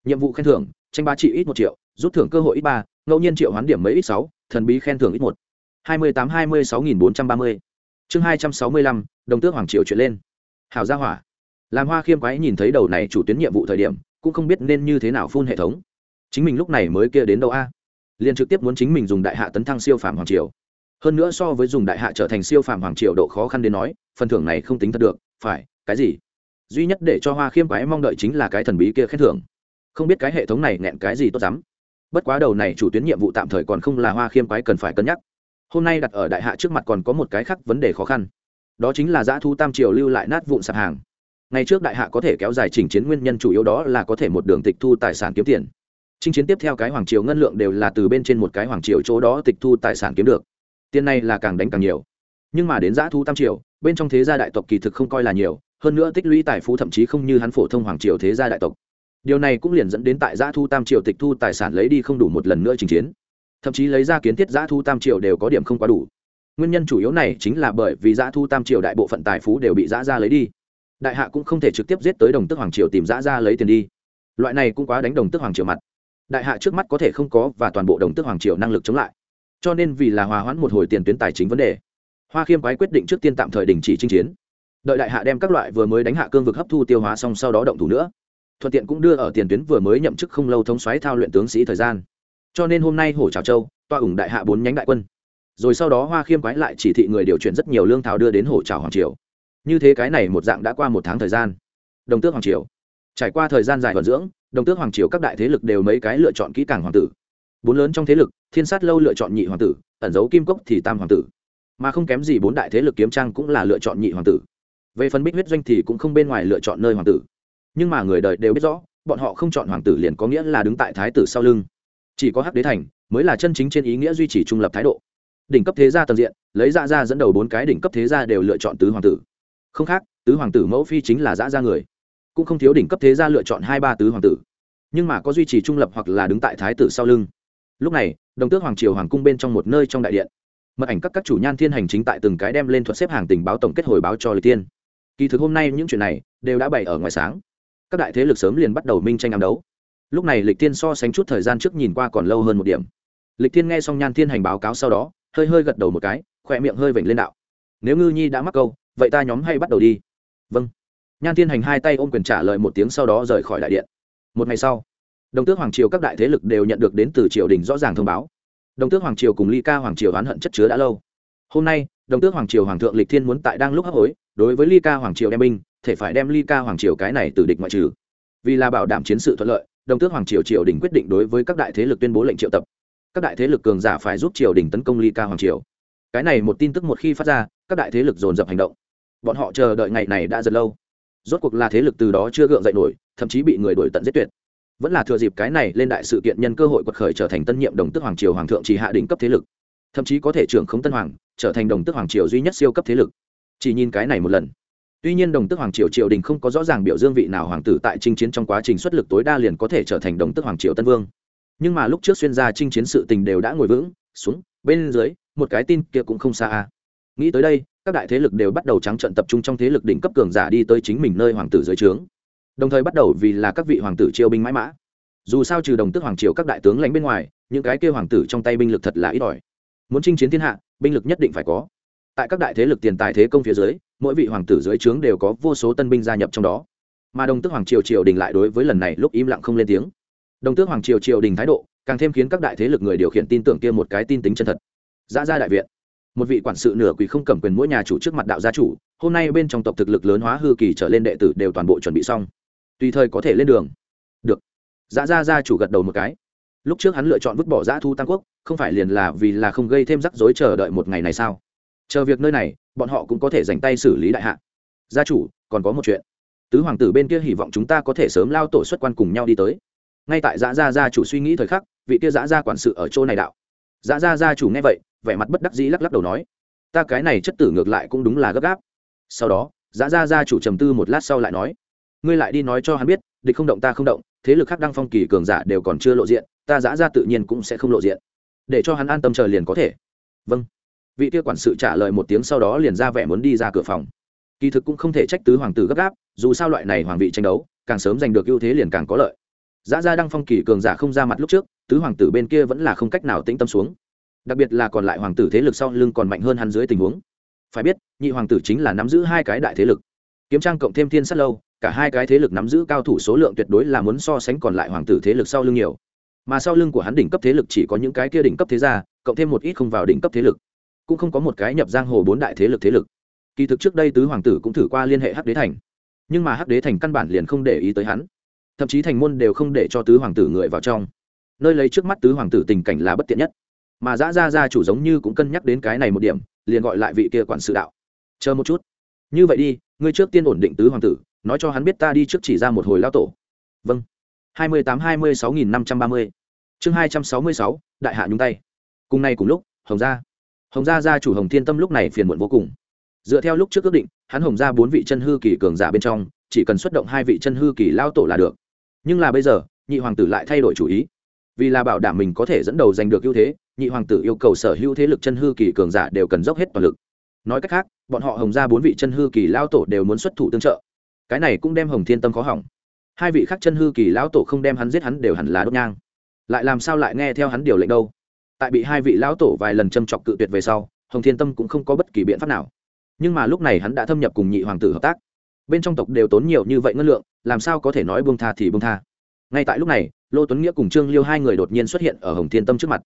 Speaker 1: Nhiệm vụ khen thưởng tranh ba trị ít một triệu rút thưởng cơ hội ít ba ngẫu nhiên triệu hoán điểm mấy ít sáu thần bí khen thưởng ít một. hai mươi tám hai mươi sáu nghìn bốn trăm ba mươi. Chương hai trăm sáu mươi lăm đồng tước hoàng triều chuyển lên. Hào gia hỏa làm hoa khiêm quái nhìn thấy đầu này chủ tuyến nhiệm vụ thời điểm, cũng không biết nên như thế nào phun hệ thống. Chính mình lúc này mới kia đến đâu a? Liền trực tiếp muốn chính mình dùng đại hạ tấn thăng siêu phàm hoàng triều. Hơn nữa so với dùng đại hạ trở thành siêu phàm hoàng triều độ khó khăn đến nói, phần thưởng này không tính thật được, phải, cái gì? Duy nhất để cho hoa khiêm quái mong đợi chính là cái thần bí kia khen thưởng. Không biết cái hệ thống này nghẹn cái gì tốt lắm. Bất quá đầu này chủ tuyến nhiệm vụ tạm thời còn không là hoa khiêm quái cần phải cân nhắc. Hôm nay đặt ở đại hạ trước mặt còn có một cái khác vấn đề khó khăn. Đó chính là giã thu tam triều lưu lại nát vụn sạp hàng ngày trước đại hạ có thể kéo dài trình chiến nguyên nhân chủ yếu đó là có thể một đường tịch thu tài sản kiếm tiền. Chinh chiến tiếp theo cái hoàng triều ngân lượng đều là từ bên trên một cái hoàng triều chỗ đó tịch thu tài sản kiếm được. Tiền này là càng đánh càng nhiều. Nhưng mà đến giã thu tam triều, bên trong thế gia đại tộc kỳ thực không coi là nhiều, hơn nữa tích lũy tài phú thậm chí không như hắn phổ thông hoàng triều thế gia đại tộc. Điều này cũng liền dẫn đến tại giã thu tam triều tịch thu tài sản lấy đi không đủ một lần nữa trình chiến. Thậm chí lấy ra kiến thiết giã thu tam triều đều có điểm không quá đủ. Nguyên nhân chủ yếu này chính là bởi vì giã thu tam triều đại bộ phận tài phú đều bị giã ra lấy đi đại hạ cũng không thể trực tiếp giết tới đồng tước hoàng triều tìm giã ra lấy tiền đi. Loại này cũng quá đánh đồng tước hoàng triều mặt. Đại hạ trước mắt có thể không có và toàn bộ đồng tước hoàng triều năng lực chống lại. Cho nên vì là hòa hoãn một hồi tiền tuyến tài chính vấn đề, hoa khiêm quái quyết định trước tiên tạm thời đình chỉ chinh chiến. Đợi đại hạ đem các loại vừa mới đánh hạ cương vực hấp thu tiêu hóa xong sau đó động thủ nữa, thuận tiện cũng đưa ở tiền tuyến vừa mới nhậm chức không lâu thống xoáy thao luyện tướng sĩ thời gian. Cho nên hôm nay hổ trào châu, toa ủng đại hạ bốn nhánh đại quân. Rồi sau đó hoa khiêm quái lại chỉ thị người điều chuyển rất nhiều lương thảo đưa đến hổ trào hoàng triều như thế cái này một dạng đã qua một tháng thời gian. Đồng tước hoàng triều. Trải qua thời gian dài vận dưỡng, đồng tước hoàng triều các đại thế lực đều mấy cái lựa chọn kỹ càng hoàng tử. Bốn lớn trong thế lực, thiên sát lâu lựa chọn nhị hoàng tử, ẩn dấu kim cốc thì tam hoàng tử. Mà không kém gì bốn đại thế lực kiếm trang cũng là lựa chọn nhị hoàng tử. Về phần bích huyết doanh thì cũng không bên ngoài lựa chọn nơi hoàng tử. Nhưng mà người đời đều biết rõ, bọn họ không chọn hoàng tử liền có nghĩa là đứng tại thái tử sau lưng. Chỉ có hắc đế thành mới là chân chính trên ý nghĩa duy trì trung lập thái độ. Đỉnh cấp thế gia tầng diện, lấy ra ra dẫn đầu bốn cái đỉnh cấp thế gia đều lựa chọn tứ hoàng tử không khác, tứ hoàng tử mẫu phi chính là dã ra người. Cũng không thiếu đỉnh cấp thế gia lựa chọn hai ba tứ hoàng tử. Nhưng mà có duy trì trung lập hoặc là đứng tại thái tử sau lưng. Lúc này, đồng tước hoàng triều hoàng cung bên trong một nơi trong đại điện. Mật ảnh các các chủ nhan thiên hành chính tại từng cái đem lên thuật xếp hàng tình báo tổng kết hồi báo cho lịch tiên kỳ thực hôm nay những chuyện này đều đã bày ở ngoài sáng. Các đại thế lực sớm liền bắt đầu minh tranh ám đấu. Lúc này lịch tiên so sánh chút thời gian trước nhìn qua còn lâu hơn một điểm. Lịch tiên nghe xong nhan thiên hành báo cáo sau đó, hơi hơi gật đầu một cái khỏe miệng hơi vểnh lên đạo. Nếu ngư nhi đã mắc câu vậy ta nhóm hay bắt đầu đi. Vâng. Nhan thiên hành hai tay ôm quyền trả lời một tiếng sau đó rời khỏi đại điện. Một ngày sau, đồng tước hoàng triều các đại thế lực đều nhận được đến từ triều đình rõ ràng thông báo. Đồng tước hoàng triều cùng ly ca hoàng triều oán hận chất chứa đã lâu. Hôm nay, đồng tước hoàng triều hoàng thượng lịch thiên muốn tại đang lúc hấp hối, đối với ly ca hoàng triều đem binh, thể phải đem ly ca hoàng triều cái này từ địch ngoại trừ. Vì là bảo đảm chiến sự thuận lợi, đồng tước hoàng triều triều đình quyết định đối với các đại thế lực tuyên bố lệnh triệu tập. Các đại thế lực cường giả phải giúp triều đình tấn công ly ca hoàng triều. Cái này một tin tức một khi phát ra, các đại thế lực dồn dập hành động bọn họ chờ đợi ngày này đã rất lâu. Rốt cuộc là thế lực từ đó chưa gượng dậy nổi, thậm chí bị người đuổi tận giết tuyệt. Vẫn là thừa dịp cái này lên đại sự kiện nhân cơ hội quật khởi trở thành tân nhiệm đồng tước hoàng triều hoàng thượng chỉ hạ đỉnh cấp thế lực. Thậm chí có thể trưởng không tân hoàng, trở thành đồng tước hoàng triều duy nhất siêu cấp thế lực. Chỉ nhìn cái này một lần. Tuy nhiên đồng tước hoàng triều triều đình không có rõ ràng biểu dương vị nào hoàng tử tại chinh chiến trong quá trình xuất lực tối đa liền có thể trở thành đồng tước hoàng triều tân vương. Nhưng mà lúc trước xuyên ra chinh chiến sự tình đều đã ngồi vững, xuống, bên dưới, một cái tin kia cũng không xa a. Nghĩ tới đây các đại thế lực đều bắt đầu trắng trận tập trung trong thế lực đỉnh cấp cường giả đi tới chính mình nơi hoàng tử dưới trướng. Đồng thời bắt đầu vì là các vị hoàng tử chiêu binh mãi mã. Dù sao trừ đồng tước hoàng triều các đại tướng lãnh bên ngoài, những cái kêu hoàng tử trong tay binh lực thật là ít ỏi. Muốn chinh chiến thiên hạ, binh lực nhất định phải có. Tại các đại thế lực tiền tài thế công phía dưới, mỗi vị hoàng tử dưới trướng đều có vô số tân binh gia nhập trong đó. Mà đồng tước hoàng triều triều đình lại đối với lần này lúc im lặng không lên tiếng. Đồng tước hoàng triều triều đình thái độ càng thêm khiến các đại thế lực người điều khiển tin tưởng kia một cái tin tính chân thật. Ra ra đại viện một vị quản sự nửa quỷ không cầm quyền mỗi nhà chủ trước mặt đạo gia chủ, hôm nay bên trong tộc thực lực lớn hóa hư kỳ trở lên đệ tử đều toàn bộ chuẩn bị xong. Tùy thời có thể lên đường. Được. Dạ gia gia chủ gật đầu một cái. Lúc trước hắn lựa chọn vứt bỏ dã thu tam quốc, không phải liền là vì là không gây thêm rắc rối chờ đợi một ngày này sao? Chờ việc nơi này, bọn họ cũng có thể dành tay xử lý đại hạ. Gia chủ, còn có một chuyện. Tứ hoàng tử bên kia hy vọng chúng ta có thể sớm lao tổ xuất quan cùng nhau đi tới. Ngay tại dã gia gia chủ suy nghĩ thời khắc, vị kia dã gia quản sự ở chỗ này đạo. Dã gia gia chủ nghe vậy vẻ mặt bất đắc dĩ lắc lắc đầu nói, ta cái này chất tử ngược lại cũng đúng là gấp gáp. Sau đó giá ra ra chủ trầm tư một lát sau lại nói, ngươi lại đi nói cho hắn biết, địch không động ta không động, thế lực khác đăng phong kỳ cường giả đều còn chưa lộ diện, ta giã ra tự nhiên cũng sẽ không lộ diện. Để cho hắn an tâm chờ liền có thể. Vâng. Vị kia quản sự trả lời một tiếng sau đó liền ra vẻ muốn đi ra cửa phòng. Kỳ thực cũng không thể trách tứ hoàng tử gấp gáp, dù sao loại này hoàng vị tranh đấu, càng sớm giành được ưu thế liền càng có lợi. Giã ra đăng phong kỳ cường giả không ra mặt lúc trước, tứ hoàng tử bên kia vẫn là không cách nào tĩnh tâm xuống đặc biệt là còn lại hoàng tử thế lực sau lưng còn mạnh hơn hắn dưới tình huống. Phải biết, nhị hoàng tử chính là nắm giữ hai cái đại thế lực. Kiếm trang cộng thêm thiên sát lâu, cả hai cái thế lực nắm giữ cao thủ số lượng tuyệt đối là muốn so sánh còn lại hoàng tử thế lực sau lưng nhiều. Mà sau lưng của hắn đỉnh cấp thế lực chỉ có những cái kia đỉnh cấp thế gia, cộng thêm một ít không vào đỉnh cấp thế lực. Cũng không có một cái nhập giang hồ bốn đại thế lực thế lực. Kỳ thực trước đây tứ hoàng tử cũng thử qua liên hệ hắc đế thành. Nhưng mà hắc đế thành căn bản liền không để ý tới hắn. Thậm chí thành môn đều không để cho tứ hoàng tử người vào trong. Nơi lấy trước mắt tứ hoàng tử tình cảnh là bất tiện nhất mà dã ra ra chủ giống như cũng cân nhắc đến cái này một điểm, liền gọi lại vị kia quản sự đạo. Chờ một chút. Như vậy đi, ngươi trước tiên ổn định tứ hoàng tử, nói cho hắn biết ta đi trước chỉ ra một hồi lao tổ. Vâng. hai mươi tám, hai mươi sáu nghìn năm trăm ba mươi. Chương hai trăm sáu mươi sáu, đại hạ nhung tay. Cùng nay cùng lúc, hồng gia. Hồng gia gia chủ hồng thiên tâm lúc này phiền muộn vô cùng. Dựa theo lúc trước ước định, hắn hồng gia bốn vị chân hư kỳ cường giả bên trong, chỉ cần xuất động hai vị chân hư kỳ lao tổ là được. Nhưng là bây giờ, nhị hoàng tử lại thay đổi chủ ý vì là bảo đảm mình có thể dẫn đầu giành được ưu thế, nhị hoàng tử yêu cầu sở hữu thế lực chân hư kỳ cường giả đều cần dốc hết toàn lực. Nói cách khác, bọn họ hồng ra bốn vị chân hư kỳ lao tổ đều muốn xuất thủ tương trợ. Cái này cũng đem hồng thiên tâm khó hỏng. Hai vị khác chân hư kỳ lão tổ không đem hắn giết hắn đều hẳn là đốt nhang. Lại làm sao lại nghe theo hắn điều lệnh đâu? Tại bị hai vị lão tổ vài lần châm chọc cự tuyệt về sau, hồng thiên tâm cũng không có bất kỳ biện pháp nào. Nhưng mà lúc này hắn đã thâm nhập cùng nhị hoàng tử hợp tác. Bên trong tộc đều tốn nhiều như vậy ngân lượng, làm sao có thể nói buông tha thì buông tha. Ngay tại lúc này lô tuấn nghĩa cùng trương liêu hai người đột nhiên xuất hiện ở hồng thiên tâm trước mặt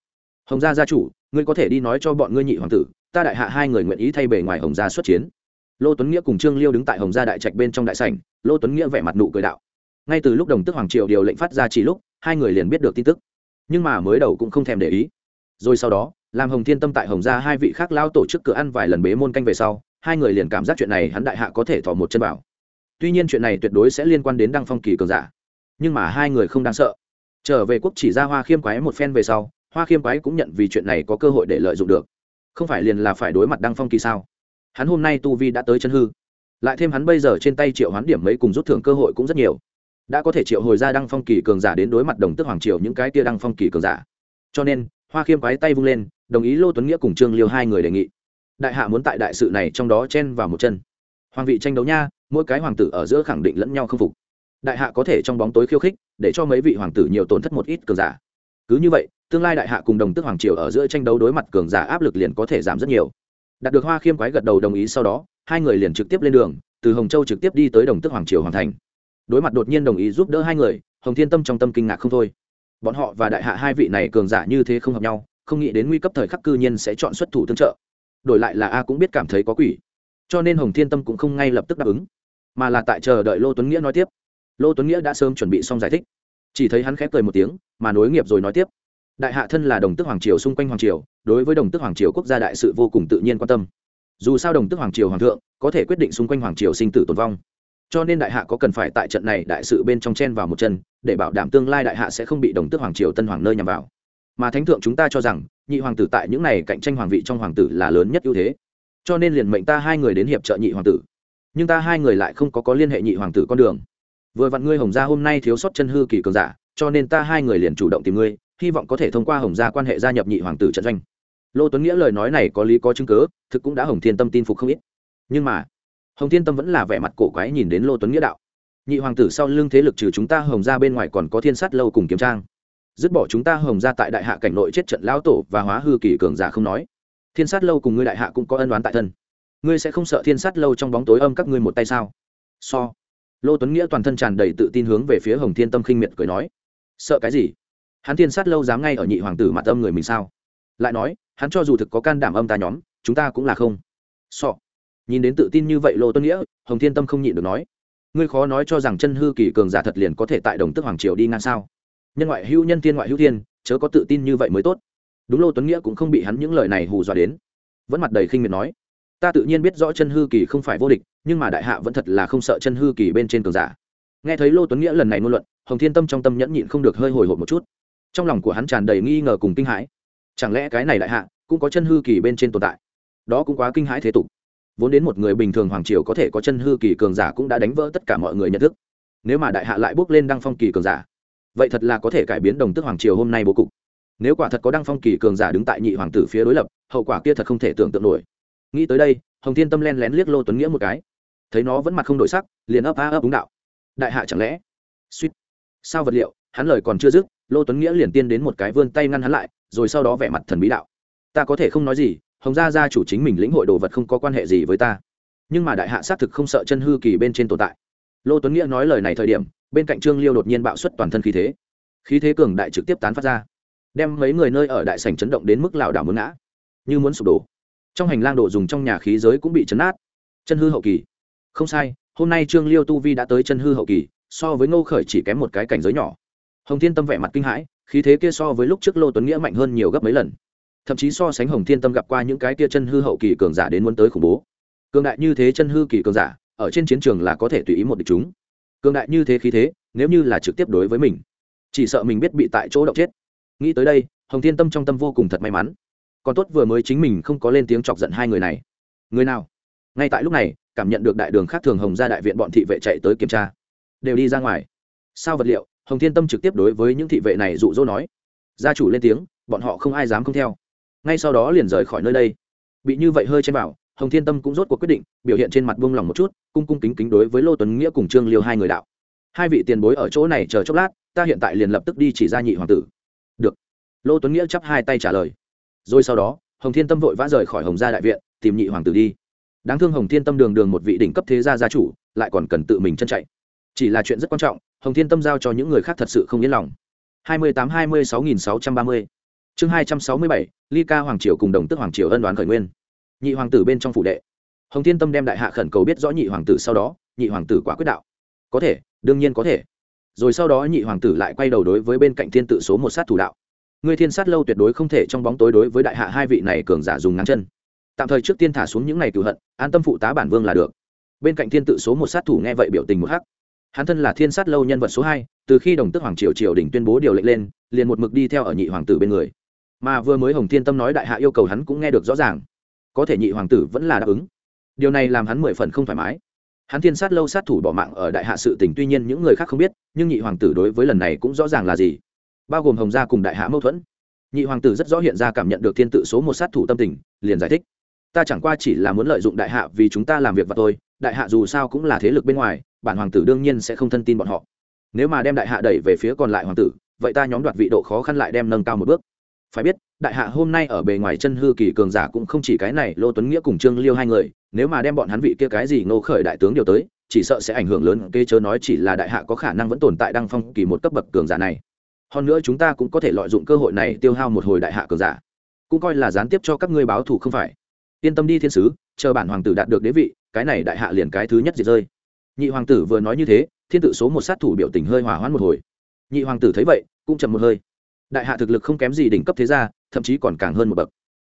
Speaker 1: hồng gia gia chủ ngươi có thể đi nói cho bọn ngươi nhị hoàng tử ta đại hạ hai người nguyện ý thay bề ngoài hồng gia xuất chiến lô tuấn nghĩa cùng trương liêu đứng tại hồng gia đại trạch bên trong đại sảnh lô tuấn nghĩa vẻ mặt nụ cười đạo ngay từ lúc đồng tức hoàng triều điều lệnh phát ra chỉ lúc hai người liền biết được tin tức nhưng mà mới đầu cũng không thèm để ý rồi sau đó làm hồng thiên tâm tại hồng gia hai vị khác lao tổ chức cửa ăn vài lần bế môn canh về sau hai người liền cảm giác chuyện này hắn đại hạ có thể thỏ một chân vào tuy nhiên chuyện này tuyệt đối sẽ liên quan đến đăng phong kỳ cường giả nhưng mà hai người không đáng sợ trở về quốc chỉ ra hoa khiêm quái một phen về sau, hoa khiêm quái cũng nhận vì chuyện này có cơ hội để lợi dụng được. Không phải liền là phải đối mặt đăng phong kỳ sao? Hắn hôm nay tu vi đã tới chân hư. Lại thêm hắn bây giờ trên tay triệu hoán điểm mấy cùng rút thưởng cơ hội cũng rất nhiều. Đã có thể triệu hồi ra đăng phong kỳ cường giả đến đối mặt đồng tức hoàng triều những cái tia đăng phong kỳ cường giả. Cho nên, hoa khiêm quái tay vung lên, đồng ý lô tuấn nghĩa cùng trương liêu hai người đề nghị. Đại hạ muốn tại đại sự này trong đó chen vào một chân. Hoàng vị tranh đấu nha, mỗi cái hoàng tử ở giữa khẳng định lẫn nhau không phục đại hạ có thể trong bóng tối khiêu khích, để cho mấy vị hoàng tử nhiều tổn thất một ít cường giả. Cứ như vậy, tương lai đại hạ cùng đồng Tước hoàng triều ở giữa tranh đấu đối mặt cường giả áp lực liền có thể giảm rất nhiều. Đạt được hoa khiêm quái gật đầu đồng ý sau đó, hai người liền trực tiếp lên đường, từ hồng châu trực tiếp đi tới đồng Tước hoàng triều hoàn thành. Đối mặt đột nhiên đồng ý giúp đỡ hai người, hồng thiên tâm trong tâm kinh ngạc không thôi. Bọn họ và đại hạ hai vị này cường giả như thế không hợp nhau, không nghĩ đến nguy cấp thời khắc cư nhiên sẽ chọn xuất thủ tương trợ. Đổi lại là a cũng biết cảm thấy có quỷ. Cho nên hồng thiên tâm cũng không ngay lập tức đáp ứng, mà là tại chờ đợi lô tuấn nghĩa nói tiếp lô tuấn nghĩa đã sớm chuẩn bị xong giải thích. Chỉ thấy hắn khép cười một tiếng, mà nối nghiệp rồi nói tiếp. Đại hạ thân là đồng tức hoàng triều xung quanh hoàng triều, đối với đồng tức hoàng triều quốc gia đại sự vô cùng tự nhiên quan tâm. Dù sao đồng tức hoàng triều hoàng thượng, có thể quyết định xung quanh hoàng triều sinh tử tồn vong. Cho nên đại hạ có cần phải tại trận này đại sự bên trong chen vào một chân, để bảo đảm tương lai đại hạ sẽ không bị đồng tức hoàng triều tân hoàng nơi nhằm vào. Mà thánh thượng chúng ta cho rằng, nhị hoàng tử tại những này cạnh tranh hoàng vị trong hoàng tử là lớn nhất ưu thế. Cho nên liền mệnh ta hai người đến hiệp trợ nhị hoàng tử. Nhưng ta hai người lại không có có liên hệ nhị hoàng tử con đường vừa vặn ngươi hồng gia hôm nay thiếu sót chân hư kỳ cường giả, cho nên ta hai người liền chủ động tìm ngươi, hy vọng có thể thông qua hồng gia quan hệ gia nhập nhị hoàng tử trận doanh. Lô tuấn nghĩa lời nói này có lý có chứng cớ thực cũng đã hồng thiên tâm tin phục không ít. Nhưng mà, hồng thiên tâm vẫn là vẻ mặt cổ quái nhìn đến lô tuấn nghĩa đạo. Nhị hoàng tử sau lưng thế lực trừ chúng ta hồng gia bên ngoài còn có thiên sát lâu cùng kiếm trang. Dứt bỏ chúng ta hồng gia tại đại hạ cảnh nội chết trận lão tổ và hóa hư kỳ cường giả không nói. Thiên sát lâu cùng ngươi đại hạ cũng có ân đoán tại thân. Ngươi sẽ không sợ thiên sát lâu trong bóng tối âm các ngươi một tay sao? So lô tuấn nghĩa toàn thân tràn đầy tự tin hướng về phía hồng thiên tâm khinh miệt cười nói, sợ cái gì? Hắn thiên sát lâu dám ngay ở nhị hoàng tử mặt âm người mình sao? Lại nói, hắn cho dù thực có can đảm âm ta nhóm, chúng ta cũng là không. Sợ? nhìn đến tự tin như vậy lô tuấn nghĩa, hồng thiên tâm không nhịn được nói, ngươi khó nói cho rằng chân hư kỳ cường giả thật liền có thể tại đồng tức hoàng triều đi ngang sao? Nhân ngoại hữu nhân thiên ngoại hữu thiên, chớ có tự tin như vậy mới tốt. Đúng lô tuấn nghĩa cũng không bị hắn những lời này hù dọa đến. Vẫn mặt đầy khinh miệt nói ta tự nhiên biết rõ chân hư kỳ không phải vô địch, nhưng mà đại hạ vẫn thật là không sợ chân hư kỳ bên trên cường giả. Nghe thấy lô tuấn nghĩa lần này ngôn luận, hồng thiên tâm trong tâm nhẫn nhịn không được hơi hồi hộp một chút. Trong lòng của hắn tràn đầy nghi ngờ cùng kinh hãi. Chẳng lẽ cái này đại hạ cũng có chân hư kỳ bên trên tồn tại? Đó cũng quá kinh hãi thế tục. Vốn đến một người bình thường hoàng triều có thể có chân hư kỳ cường giả cũng đã đánh vỡ tất cả mọi người nhận thức. Nếu mà đại hạ lại bước lên đăng phong kỳ cường giả, vậy thật là có thể cải biến đồng tức hoàng triều hôm nay bố cục. Nếu quả thật có đăng phong kỳ cường giả đứng tại nhị hoàng tử phía đối lập, hậu quả kia thật không thể tưởng tượng nổi nghĩ tới đây, hồng thiên tâm len lén liếc lô tuấn nghĩa một cái. Thấy nó vẫn mặt không đổi sắc, liền ấp a ấp đúng đạo. Đại hạ chẳng lẽ? Suýt. Sao vật liệu? Hắn lời còn chưa dứt, lô tuấn nghĩa liền tiên đến một cái vươn tay ngăn hắn lại, rồi sau đó vẻ mặt thần bí đạo. Ta có thể không nói gì, hồng gia gia chủ chính mình lĩnh hội đồ vật không có quan hệ gì với ta. Nhưng mà đại hạ xác thực không sợ chân hư kỳ bên trên tồn tại. Lô tuấn nghĩa nói lời này thời điểm, bên cạnh trương liêu đột nhiên bạo xuất toàn thân khí thế. Khí thế cường đại trực tiếp tán phát ra, đem mấy người nơi ở đại sảnh chấn động đến mức lảo đảo muốn ngã. Như muốn sụp đổ trong hành lang đồ dùng trong nhà khí giới cũng bị chấn át chân hư hậu kỳ. Không sai, hôm nay trương liêu tu vi đã tới chân hư hậu kỳ, so với ngô khởi chỉ kém một cái cảnh giới nhỏ. Hồng thiên tâm vẻ mặt kinh hãi, khí thế kia so với lúc trước lô tuấn nghĩa mạnh hơn nhiều gấp mấy lần. Thậm chí so sánh hồng thiên tâm gặp qua những cái kia chân hư hậu kỳ cường giả đến muốn tới khủng bố. Cường đại như thế chân hư kỳ cường giả, ở trên chiến trường là có thể tùy ý một địch chúng. Cường đại như thế khí thế, nếu như là trực tiếp đối với mình, chỉ sợ mình biết bị tại chỗ động chết. Nghĩ tới đây, hồng thiên tâm trong tâm vô cùng thật may mắn còn tốt vừa mới chính mình không có lên tiếng chọc giận hai người này. Người nào? Ngay tại lúc này, cảm nhận được đại đường khác thường hồng ra đại viện bọn thị vệ chạy tới kiểm tra. Đều đi ra ngoài. Sao vật liệu? Hồng thiên tâm trực tiếp đối với những thị vệ này rụ rỗ nói. Gia chủ lên tiếng, bọn họ không ai dám không theo. Ngay sau đó liền rời khỏi nơi đây. Bị như vậy hơi chen vào, hồng thiên tâm cũng rốt cuộc quyết định, biểu hiện trên mặt buông lỏng một chút, cung cung kính kính đối với lô tuấn nghĩa cùng trương liêu hai người đạo. Hai vị tiền bối ở chỗ này chờ chốc lát, ta hiện tại liền lập tức đi chỉ ra nhị hoàng tử. Được. Lô tuấn nghĩa chắp hai tay trả lời rồi sau đó, hồng thiên tâm vội vã rời khỏi hồng gia đại viện, tìm nhị hoàng tử đi. Đáng thương hồng thiên tâm đường đường một vị đỉnh cấp thế gia gia chủ, lại còn cần tự mình chân chạy. Chỉ là chuyện rất quan trọng, hồng thiên tâm giao cho những người khác thật sự không yên lòng. hai mươi tám hai mươi sáu nghìn sáu trăm ba mươi. Chương hai trăm sáu mươi bảy, ly ca hoàng triều cùng đồng tức hoàng triều ân đoán khởi nguyên. Nhị hoàng tử bên trong phủ đệ. Hồng thiên tâm đem đại hạ khẩn cầu biết rõ nhị hoàng tử sau đó, nhị hoàng tử quả quyết đạo. Có thể, đương nhiên có thể. Rồi sau đó nhị hoàng tử lại quay đầu đối với bên cạnh thiên tự số một sát thủ đạo. Ngươi thiên sát lâu tuyệt đối không thể trong bóng tối đối với đại hạ hai vị này cường giả dùng ngắn chân. Tạm thời trước tiên thả xuống những ngày cựu hận, an tâm phụ tá bản vương là được. Bên cạnh thiên tự số một sát thủ nghe vậy biểu tình một hắc. Hắn thân là thiên sát lâu nhân vật số hai, từ khi đồng tức hoàng triều triều đình tuyên bố điều lệnh lên, liền một mực đi theo ở nhị hoàng tử bên người. Mà vừa mới hồng thiên tâm nói đại hạ yêu cầu hắn cũng nghe được rõ ràng. Có thể nhị hoàng tử vẫn là đáp ứng. Điều này làm hắn mười phần không thoải mái. Hắn thiên sát lâu sát thủ bỏ mạng ở đại hạ sự tình tuy nhiên những người khác không biết, nhưng nhị hoàng tử đối với lần này cũng rõ ràng là gì bao gồm hồng gia cùng đại hạ mâu thuẫn. Nhị hoàng tử rất rõ hiện ra cảm nhận được thiên tự số một sát thủ tâm tình, liền giải thích. Ta chẳng qua chỉ là muốn lợi dụng đại hạ vì chúng ta làm việc và tôi, đại hạ dù sao cũng là thế lực bên ngoài, bản hoàng tử đương nhiên sẽ không thân tin bọn họ. Nếu mà đem đại hạ đẩy về phía còn lại hoàng tử, vậy ta nhóm đoạt vị độ khó khăn lại đem nâng cao một bước. Phải biết, đại hạ hôm nay ở bề ngoài chân hư kỳ cường giả cũng không chỉ cái này, lô tuấn nghĩa cùng trương liêu hai người, nếu mà đem bọn hắn vị kia cái gì ngô khởi đại tướng điều tới, chỉ sợ sẽ ảnh hưởng lớn kê chớ nói chỉ là đại hạ có khả năng vẫn tồn tại đăng phong kỳ một cấp bậc cường giả này hơn nữa chúng ta cũng có thể lợi dụng cơ hội này tiêu hao một hồi đại hạ cường giả. Cũng coi là gián tiếp cho các ngươi báo thù không phải. Yên tâm đi thiên sứ, chờ bản hoàng tử đạt được đế vị, cái này đại hạ liền cái thứ nhất diệt rơi. Nhị hoàng tử vừa nói như thế, thiên tự số một sát thủ biểu tình hơi hỏa hoãn một hồi. Nhị hoàng tử thấy vậy, cũng chầm một hơi. Đại hạ thực lực không kém gì đỉnh cấp thế gia, thậm chí còn càng hơn một bậc.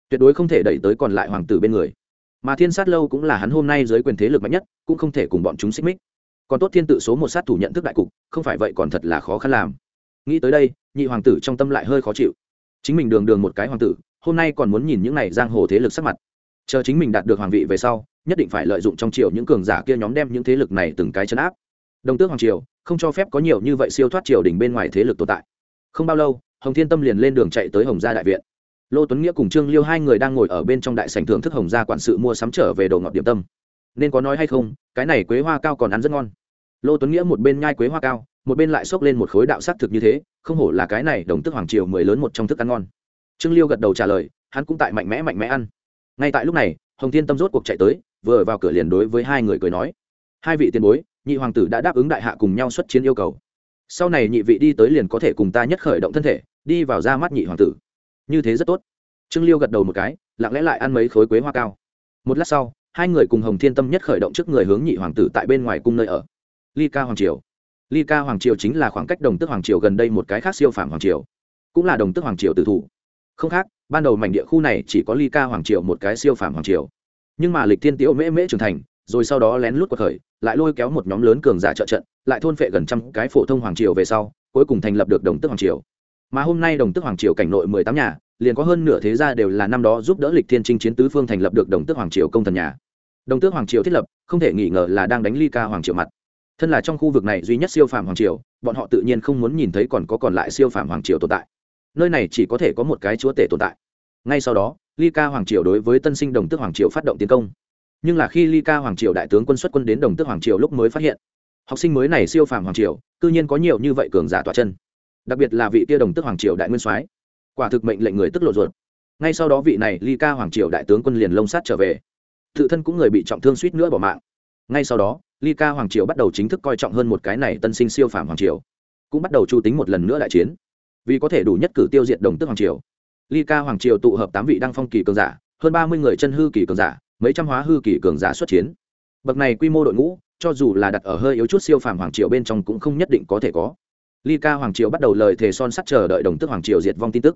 Speaker 1: Tuyệt đối không thể đẩy tới còn lại hoàng tử bên người. Mà thiên sát lâu cũng là hắn hôm nay dưới quyền thế lực mạnh nhất, cũng không thể cùng bọn chúng xích mích. Còn tốt thiên tự số một sát thủ nhận thức đại cục, không phải vậy còn thật là khó khăn làm nghĩ tới đây, nhị hoàng tử trong tâm lại hơi khó chịu. Chính mình đường đường một cái hoàng tử, hôm nay còn muốn nhìn những này giang hồ thế lực sắc mặt. Chờ chính mình đạt được hoàng vị về sau, nhất định phải lợi dụng trong triều những cường giả kia nhóm đem những thế lực này từng cái chấn áp. Đồng tước hoàng triều, không cho phép có nhiều như vậy siêu thoát triều đình bên ngoài thế lực tồn tại. Không bao lâu, hồng thiên tâm liền lên đường chạy tới hồng gia đại viện. Lô tuấn nghĩa cùng trương liêu hai người đang ngồi ở bên trong đại sảnh thưởng thức hồng gia quản sự mua sắm trở về đồ ngọt điểm tâm. Nên có nói hay không, cái này quế hoa cao còn ăn rất ngon. Lô tuấn nghĩa một bên nhai quế hoa cao một bên lại xốc lên một khối đạo s thực như thế, không hổ là cái này đồng tức hoàng triều mười lớn một trong thức ăn ngon. Trương liêu gật đầu trả lời, hắn cũng tại mạnh mẽ mạnh mẽ ăn. Ngay tại lúc này, hồng thiên tâm rốt cuộc chạy tới, vừa vào cửa liền đối với hai người cười nói. Hai vị tiền bối, nhị hoàng tử đã đáp ứng đại hạ cùng nhau xuất chiến yêu cầu. Sau này nhị vị đi tới liền có thể cùng ta nhất khởi động thân thể, đi vào ra mắt nhị hoàng tử. Như thế rất tốt. Trương liêu gật đầu một cái, lặng lẽ lại ăn mấy khối quế hoa cao. Một lát sau, hai người cùng hồng thiên tâm nhất khởi động trước người hướng nhị hoàng tử tại bên ngoài cung nơi ở. Ly ca hoàng triều ly ca hoàng triều chính là khoảng cách đồng tức hoàng triều gần đây một cái khác siêu phạm hoàng triều, cũng là đồng tức hoàng triều tử thủ. Không khác, ban đầu mảnh địa khu này chỉ có ly ca hoàng triều một cái siêu phạm hoàng triều. Nhưng mà lịch thiên Tiếu mễ mễ trưởng thành, rồi sau đó lén lút cuộc khởi, lại lôi kéo một nhóm lớn cường giả trợ trận, lại thôn phệ gần trăm cái phổ thông hoàng triều về sau, cuối cùng thành lập được đồng tức hoàng triều. Mà hôm nay đồng tức hoàng triều cảnh nội mười tám nhà, liền có hơn nửa thế gia đều là năm đó giúp đỡ lịch thiên trinh chiến tứ phương thành lập được đồng tước hoàng triều công thần nhà. Đồng tước hoàng triều thiết lập, không thể nghi ngờ là đang đánh ly ca hoàng triều mặt thân là trong khu vực này duy nhất siêu phàm hoàng triều, bọn họ tự nhiên không muốn nhìn thấy còn có còn lại siêu phàm hoàng triều tồn tại. Nơi này chỉ có thể có một cái chúa tể tồn tại. Ngay sau đó, ly ca hoàng triều đối với tân sinh đồng tước hoàng triều phát động tiến công. Nhưng là khi ly ca hoàng triều đại tướng quân xuất quân đến đồng tước hoàng triều lúc mới phát hiện, học sinh mới này siêu phàm hoàng triều, cư nhiên có nhiều như vậy cường giả tỏa chân. Đặc biệt là vị kia đồng tước hoàng triều đại nguyên soái, quả thực mệnh lệnh người tức lộ ruột. Ngay sau đó vị này ly ca hoàng triều đại tướng quân liền lông sát trở về. Tự thân cũng người bị trọng thương suýt nữa bỏ mạng ngay sau đó, ly ca hoàng triều bắt đầu chính thức coi trọng hơn một cái này tân sinh siêu phàm hoàng triều. Cũng bắt đầu chu tính một lần nữa đại chiến. Vì có thể đủ nhất cử tiêu diệt đồng tước hoàng triều. Ly ca hoàng triều tụ hợp tám vị đăng phong kỳ cường giả, hơn ba mươi người chân hư kỳ cường giả, mấy trăm hóa hư kỳ cường giả xuất chiến. Bậc này quy mô đội ngũ, cho dù là đặt ở hơi yếu chút siêu phàm hoàng triều bên trong cũng không nhất định có thể có. Ly ca hoàng triều bắt đầu lời thề son sắt chờ đợi đồng tước hoàng triều diệt vong tin tức.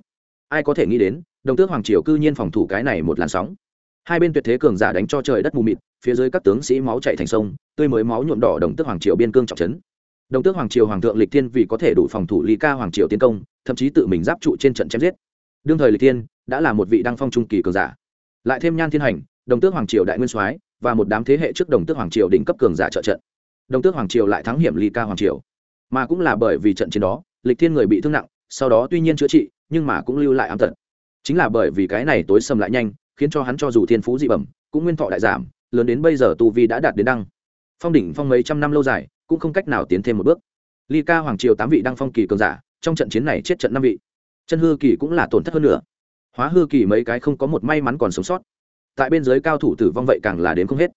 Speaker 1: Ai có thể nghĩ đến, đồng tước hoàng triều cư nhiên phòng thủ cái này một làn sóng. Hai bên tuyệt thế cường giả đánh cho trời đất mù mịt phía dưới các tướng sĩ máu chảy thành sông, tươi mới máu nhuộm đỏ đồng tước hoàng triều biên cương trọng trấn. Đồng tước hoàng triều hoàng thượng lịch thiên vì có thể đủ phòng thủ ly ca hoàng triều tiến công, thậm chí tự mình giáp trụ trên trận chém giết. Đương thời lịch thiên đã là một vị đăng phong trung kỳ cường giả. Lại thêm nhan thiên hành, đồng tước hoàng triều đại nguyên soái và một đám thế hệ trước đồng tước hoàng triều đỉnh cấp cường giả trợ trận. Đồng tước hoàng triều lại thắng hiểm ly ca hoàng triều. Mà cũng là bởi vì trận chiến đó, lịch thiên người bị thương nặng, sau đó tuy nhiên chữa trị, nhưng mà cũng lưu lại ám tật. Chính là bởi vì cái này tối xâm lại nhanh, khiến cho hắn cho dù thiên phú dị bẩm, cũng nguyên thọ đại giảm lớn đến bây giờ tu vi đã đạt đến đăng. Phong đỉnh phong mấy trăm năm lâu dài, cũng không cách nào tiến thêm một bước. Ly ca hoàng triều tám vị đăng phong kỳ cường giả, trong trận chiến này chết trận năm vị. Chân hư kỳ cũng là tổn thất hơn nữa. Hóa hư kỳ mấy cái không có một may mắn còn sống sót. Tại bên giới cao thủ tử vong vậy càng là đến không hết.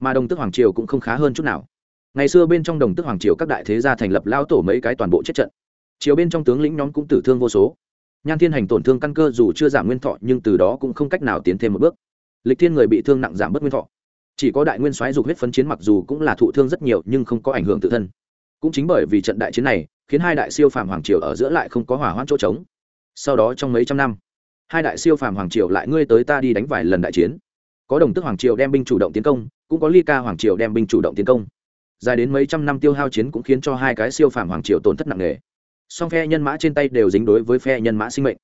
Speaker 1: Mà đồng tức hoàng triều cũng không khá hơn chút nào. Ngày xưa bên trong đồng tức hoàng triều các đại thế gia thành lập lao tổ mấy cái toàn bộ chết trận. Chiều bên trong tướng lĩnh nhóm cũng tử thương vô số. Nhan thiên hành tổn thương căn cơ dù chưa giảm nguyên thọ, nhưng từ đó cũng không cách nào tiến thêm một bước. Lịch thiên người bị thương nặng giảm bớt nguyên thọ chỉ có đại nguyên soái dục huyết phấn chiến mặc dù cũng là thụ thương rất nhiều nhưng không có ảnh hưởng tự thân. Cũng chính bởi vì trận đại chiến này, khiến hai đại siêu phàm hoàng triều ở giữa lại không có hỏa hoãn chỗ trống. Sau đó trong mấy trăm năm, hai đại siêu phàm hoàng triều lại ngươi tới ta đi đánh vài lần đại chiến. Có đồng tức hoàng triều đem binh chủ động tiến công, cũng có ly ca hoàng triều đem binh chủ động tiến công. Dài đến mấy trăm năm tiêu hao chiến cũng khiến cho hai cái siêu phàm hoàng triều tổn thất nặng nề. Song phe nhân mã trên tay đều dính đối với phe nhân mã sinh mệnh.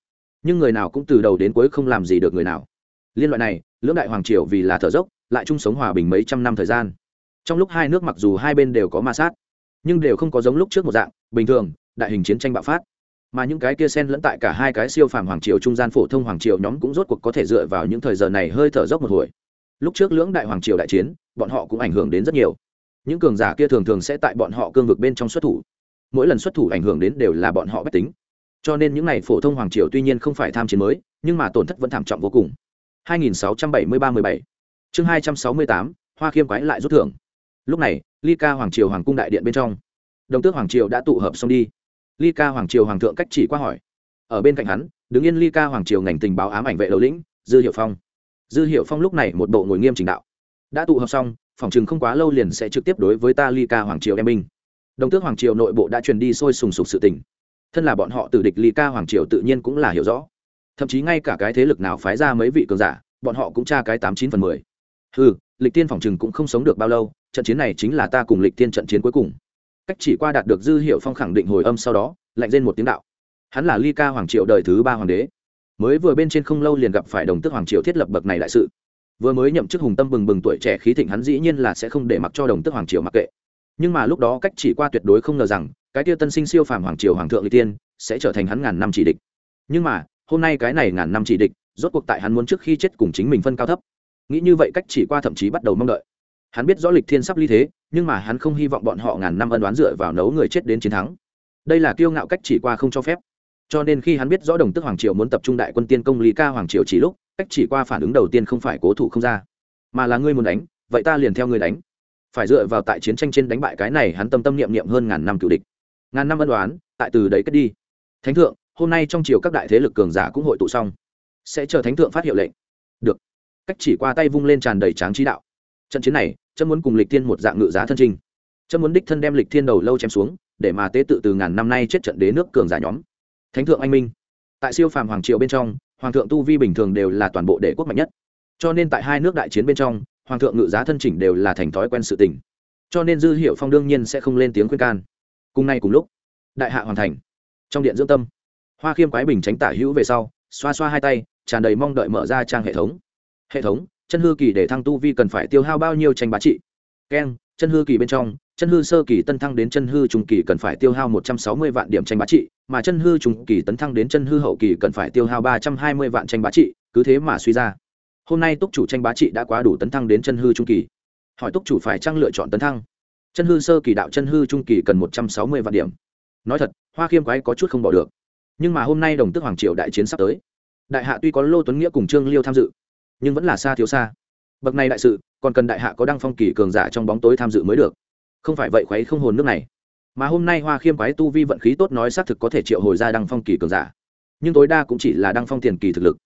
Speaker 1: Nhưng người nào cũng từ đầu đến cuối không làm gì được người nào. Liên loại này, lưỡng đại hoàng triều vì là thở dốc lại chung sống hòa bình mấy trăm năm thời gian. Trong lúc hai nước mặc dù hai bên đều có ma sát, nhưng đều không có giống lúc trước một dạng, bình thường, đại hình chiến tranh bạo phát. Mà những cái kia sen lẫn tại cả hai cái siêu phàm hoàng triều trung gian phổ thông hoàng triều nhóm cũng rốt cuộc có thể dựa vào những thời giờ này hơi thở dốc một hồi. Lúc trước lưỡng đại hoàng triều đại chiến, bọn họ cũng ảnh hưởng đến rất nhiều. Những cường giả kia thường thường sẽ tại bọn họ cương vực bên trong xuất thủ. Mỗi lần xuất thủ ảnh hưởng đến đều là bọn họ bách tính. Cho nên những n à y phổ thông hoàng triều tuy nhiên không phải tham chiến mới, nhưng mà tổn thất vẫn thảm trọng vô cùng. 2673-17 chương 268, hoa khiêm quái lại rút thưởng. Lúc này ly ca hoàng triều hoàng cung đại điện bên trong. Đồng tước hoàng triều đã tụ hợp xong đi. Ly ca hoàng triều hoàng thượng cách chỉ qua hỏi. Ở bên cạnh hắn đứng yên ly ca hoàng triều ngành tình báo ám ảnh vệ đầu lĩnh dư hiệu phong. Dư hiệu phong lúc này một bộ ngồi nghiêm trình đạo. Đã tụ hợp xong phòng chừng không quá lâu liền sẽ trực tiếp đối với ta ly ca hoàng triều em binh. Đồng tước hoàng triều nội bộ đã truyền đi sôi sùng sục sự tình. Thân là bọn họ từ địch ly ca hoàng triều tự nhiên cũng là hiểu rõ. Thậm chí ngay cả cái thế lực nào phái ra mấy vị cường giả bọn họ cũng tra cái tám chín phần mười ừ lịch tiên phòng chừng cũng không sống được bao lâu, trận chiến này chính là ta cùng lịch tiên trận chiến cuối cùng. Cách chỉ qua đạt được dư hiệu phong khẳng định hồi âm sau đó, lạnh lên một tiếng đạo. Hắn là ly ca hoàng triều đời thứ ba hoàng đế. Mới vừa bên trên không lâu liền gặp phải đồng tước hoàng triều thiết lập bậc này đại sự. Vừa mới nhậm chức hùng tâm bừng bừng tuổi trẻ khí thịnh hắn dĩ nhiên là sẽ không để mặc cho đồng tước hoàng triều mặc kệ. Nhưng mà lúc đó cách chỉ qua tuyệt đối không ngờ rằng, cái tia tân sinh siêu phàm hoàng triều hoàng thượng lịch tiên sẽ trở thành hắn ngàn năm chỉ địch. Nhưng mà, hôm nay cái này ngàn năm chỉ địch, rốt cuộc tại hắn muốn trước khi chết cùng chính mình phân cao thấp nghĩ như vậy cách chỉ qua thậm chí bắt đầu mong đợi. Hắn biết rõ lịch thiên sắp ly thế, nhưng mà hắn không hy vọng bọn họ ngàn năm ân đoán dựa vào nấu người chết đến chiến thắng. Đây là kiêu ngạo cách chỉ qua không cho phép. Cho nên khi hắn biết rõ đồng tức hoàng triều muốn tập trung đại quân tiên công lý ca hoàng triều chỉ lúc, cách chỉ qua phản ứng đầu tiên không phải cố thủ không ra, mà là ngươi muốn đánh, vậy ta liền theo ngươi đánh. Phải dựa vào tại chiến tranh trên đánh bại cái này, hắn tâm tâm niệm niệm hơn ngàn năm cựu địch. Ngàn năm ân đoán tại từ đấy cất đi. Thánh thượng, hôm nay trong triều các đại thế lực cường giả cũng hội tụ xong. Sẽ chờ thánh thượng phát hiệu lệnh. Được cách chỉ qua tay vung lên tràn đầy tráng trí đạo. Trận chiến này trâm muốn cùng lịch thiên một dạng ngự giá thân trinh trâm muốn đích thân đem lịch thiên đầu lâu chém xuống, để mà tế tự từ ngàn năm nay chết trận đế nước cường giả nhóm. Thánh thượng anh minh. Tại siêu phàm hoàng triều bên trong, hoàng thượng tu vi bình thường đều là toàn bộ đế quốc mạnh nhất. Cho nên tại hai nước đại chiến bên trong, hoàng thượng ngự giá thân chỉnh đều là thành thói quen sự tình. Cho nên dư hiệu phong đương nhiên sẽ không lên tiếng khuyên can. Cùng nay cùng lúc, đại hạ hoàn thành. Trong điện dưỡng tâm, hoa khiêm quái bình tránh tả hữu về sau, xoa xoa hai tay, tràn đầy mong đợi mở ra trang hệ thống hệ thống, chân hư kỳ để thăng tu vi cần phải tiêu hao bao nhiêu tranh bá trị? Keng, chân hư kỳ bên trong, chân hư sơ kỳ tân thăng đến chân hư trung kỳ cần phải tiêu hao một trăm sáu mươi vạn điểm tranh bá trị, mà chân hư trung kỳ tấn thăng đến chân hư hậu kỳ cần phải tiêu hao ba trăm hai mươi vạn tranh bá trị, cứ thế mà suy ra. Hôm nay túc chủ tranh bá trị đã quá đủ tấn thăng đến chân hư trung kỳ. Hỏi túc chủ phải trang lựa chọn tấn thăng? Chân hư sơ kỳ đạo chân hư trung kỳ cần một trăm sáu mươi vạn điểm. Nói thật, hoa khiêm quái có chút không bỏ được. Nhưng mà hôm nay đồng tước hoàng triều đại chiến sắp tới. Đại hạ tuy có lô tuấn nghĩa cùng trương liêu tham dự nhưng vẫn là xa thiếu xa. Bậc này đại sự, còn cần đại hạ có đăng phong kỳ cường giả trong bóng tối tham dự mới được. Không phải vậy khuấy không hồn nước này. Mà hôm nay hoa khiêm quái tu vi vận khí tốt nói xác thực có thể triệu hồi ra đăng phong kỳ cường giả. Nhưng tối đa cũng chỉ là đăng phong tiền kỳ thực lực.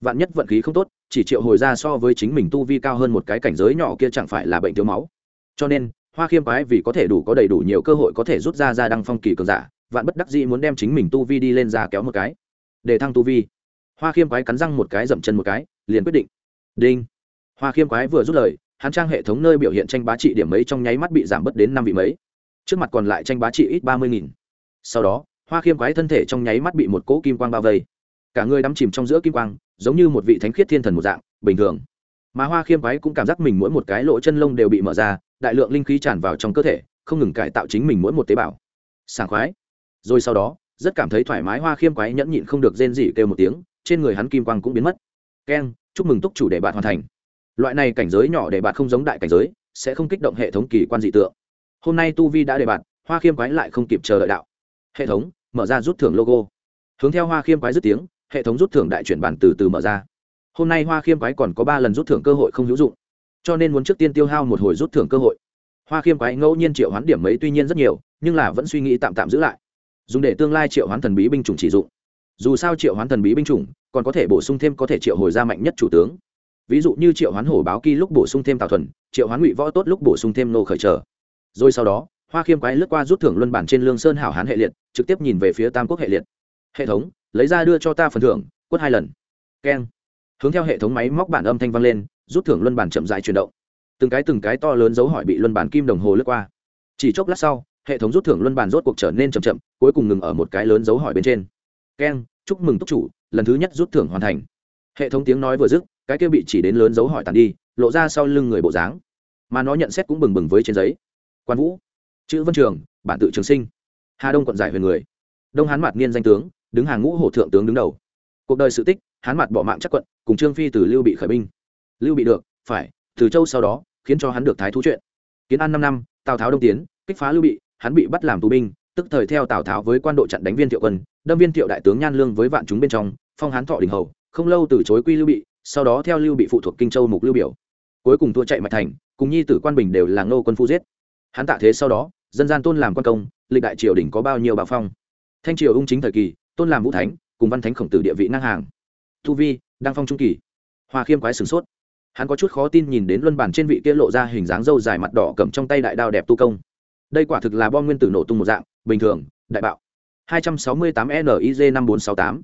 Speaker 1: Vạn nhất vận khí không tốt, chỉ triệu hồi ra so với chính mình tu vi cao hơn một cái cảnh giới nhỏ kia chẳng phải là bệnh thiếu máu. Cho nên, hoa khiêm quái vì có thể đủ có đầy đủ nhiều cơ hội có thể rút ra ra đăng phong kỳ cường giả, vạn bất đắc dĩ muốn đem chính mình tu vi đi lên ra kéo một cái. Để thăng tu vi. Hoa khiêm quái cắn răng một cái dậm chân một cái, liền quyết định đinh. Hoa khiêm quái vừa rút lời, hắn trang hệ thống nơi biểu hiện tranh bá trị điểm mấy trong nháy mắt bị giảm bớt đến năm vị mấy. Trước mặt còn lại tranh bá trị ít ba mươi nghìn. Sau đó, hoa khiêm quái thân thể trong nháy mắt bị một cỗ kim quang bao vây. Cả người đắm chìm trong giữa kim quang, giống như một vị thánh khiết thiên thần một dạng, bình thường. Mà hoa khiêm quái cũng cảm giác mình mỗi một cái lỗ chân lông đều bị mở ra, đại lượng linh khí tràn vào trong cơ thể, không ngừng cải tạo chính mình mỗi một tế bào. Sảng khoái. Rồi sau đó, rất cảm thấy thoải mái hoa khiêm quái nhẫn nhịn không được rên rỉ kêu một tiếng, trên người hắn kim quang cũng biến mất. Keng chúc mừng túc chủ để bạn hoàn thành. Loại này cảnh giới nhỏ để bạn không giống đại cảnh giới, sẽ không kích động hệ thống kỳ quan dị tượng. Hôm nay tu vi đã để bạn hoa khiêm quái lại không kịp chờ đợi đạo. Hệ thống, mở ra rút thưởng logo. Hướng theo hoa khiêm quái dứt tiếng, hệ thống rút thưởng đại chuyển bản từ từ mở ra. Hôm nay hoa khiêm quái còn có ba lần rút thưởng cơ hội không hữu dụng, cho nên muốn trước tiên tiêu hao một hồi rút thưởng cơ hội. Hoa khiêm quái ngẫu nhiên triệu hoán điểm mấy tuy nhiên rất nhiều, nhưng là vẫn suy nghĩ tạm tạm giữ lại. Dùng để tương lai triệu hoán thần bí binh chủng chỉ dụng dù sao triệu hoán thần bí binh chủng, còn có thể bổ sung thêm có thể triệu hồi ra mạnh nhất chủ tướng. Ví dụ như triệu hoán hổ báo kỳ lúc bổ sung thêm tào thuần, triệu hoán ngụy võ tốt lúc bổ sung thêm nô khởi trở. Rồi sau đó, hoa khiêm quái lướt qua rút thưởng luân bản trên lương sơn hảo hán hệ liệt, trực tiếp nhìn về phía tam quốc hệ liệt. Hệ thống, lấy ra đưa cho ta phần thưởng, quất hai lần. Keng. Hướng theo hệ thống máy móc bản âm thanh vang lên, rút thưởng luân bản chậm dài chuyển động. Từng cái từng cái to lớn dấu hỏi bị luân bản kim đồng hồ lướt qua. Chỉ chốc lát sau, hệ thống rút thưởng luân bản rốt cuộc trở nên chậm chậm, cuối cùng ngừng ở một cái lớn dấu hỏi bên trên keng, chúc mừng túc chủ, lần thứ nhất rút thưởng hoàn thành. Hệ thống tiếng nói vừa dứt, cái kia bị chỉ đến lớn dấu hỏi tàn đi, lộ ra sau lưng người bộ dáng. Mà nó nhận xét cũng bừng bừng với trên giấy. Quan vũ, chữ vân trường, bản tự trường sinh. Hà đông quận giải huyền người. Đông hán mặt niên danh tướng, đứng hàng ngũ hổ thượng tướng đứng đầu. Cuộc đời sự tích, hán mặt bỏ mạng chắc quận, cùng trương phi từ lưu bị khởi binh. Lưu bị được, phải, từ châu sau đó, khiến cho hắn được thái thú chuyện. Kiến an năm năm, tào tháo đông tiến, kích phá lưu bị, hắn bị bắt làm tù binh tức thời theo tào tháo với quan độ chặn đánh viên thiệu quân, đâm viên thiệu đại tướng nhan lương với vạn chúng bên trong, phong hán thọ đình hầu, không lâu từ chối quy lưu bị, sau đó theo lưu bị phụ thuộc kinh châu mục lưu biểu. Cuối cùng thua chạy mạch thành, cùng nhi tử quan bình đều là ngô quân phu giết. Hắn tạ thế sau đó, dân gian tôn làm quan công, lịch đại triều đình có bao nhiêu bạo phong. Thanh triều ung chính thời kỳ, tôn làm vũ thánh, cùng văn thánh khổng tử địa vị ngang hàng. Thu vi, đăng phong trung kỳ. Hoa khiêm quái sửng sốt. Hắn có chút khó tin nhìn đến luân bản trên vị kia lộ ra hình dáng dâu dài mặt đỏ cầm trong tay đại đao đẹp tu công. Đây quả thực là bom nguyên tử nổ tung một dạng bình thường đại bạo. 268 NIZ 5468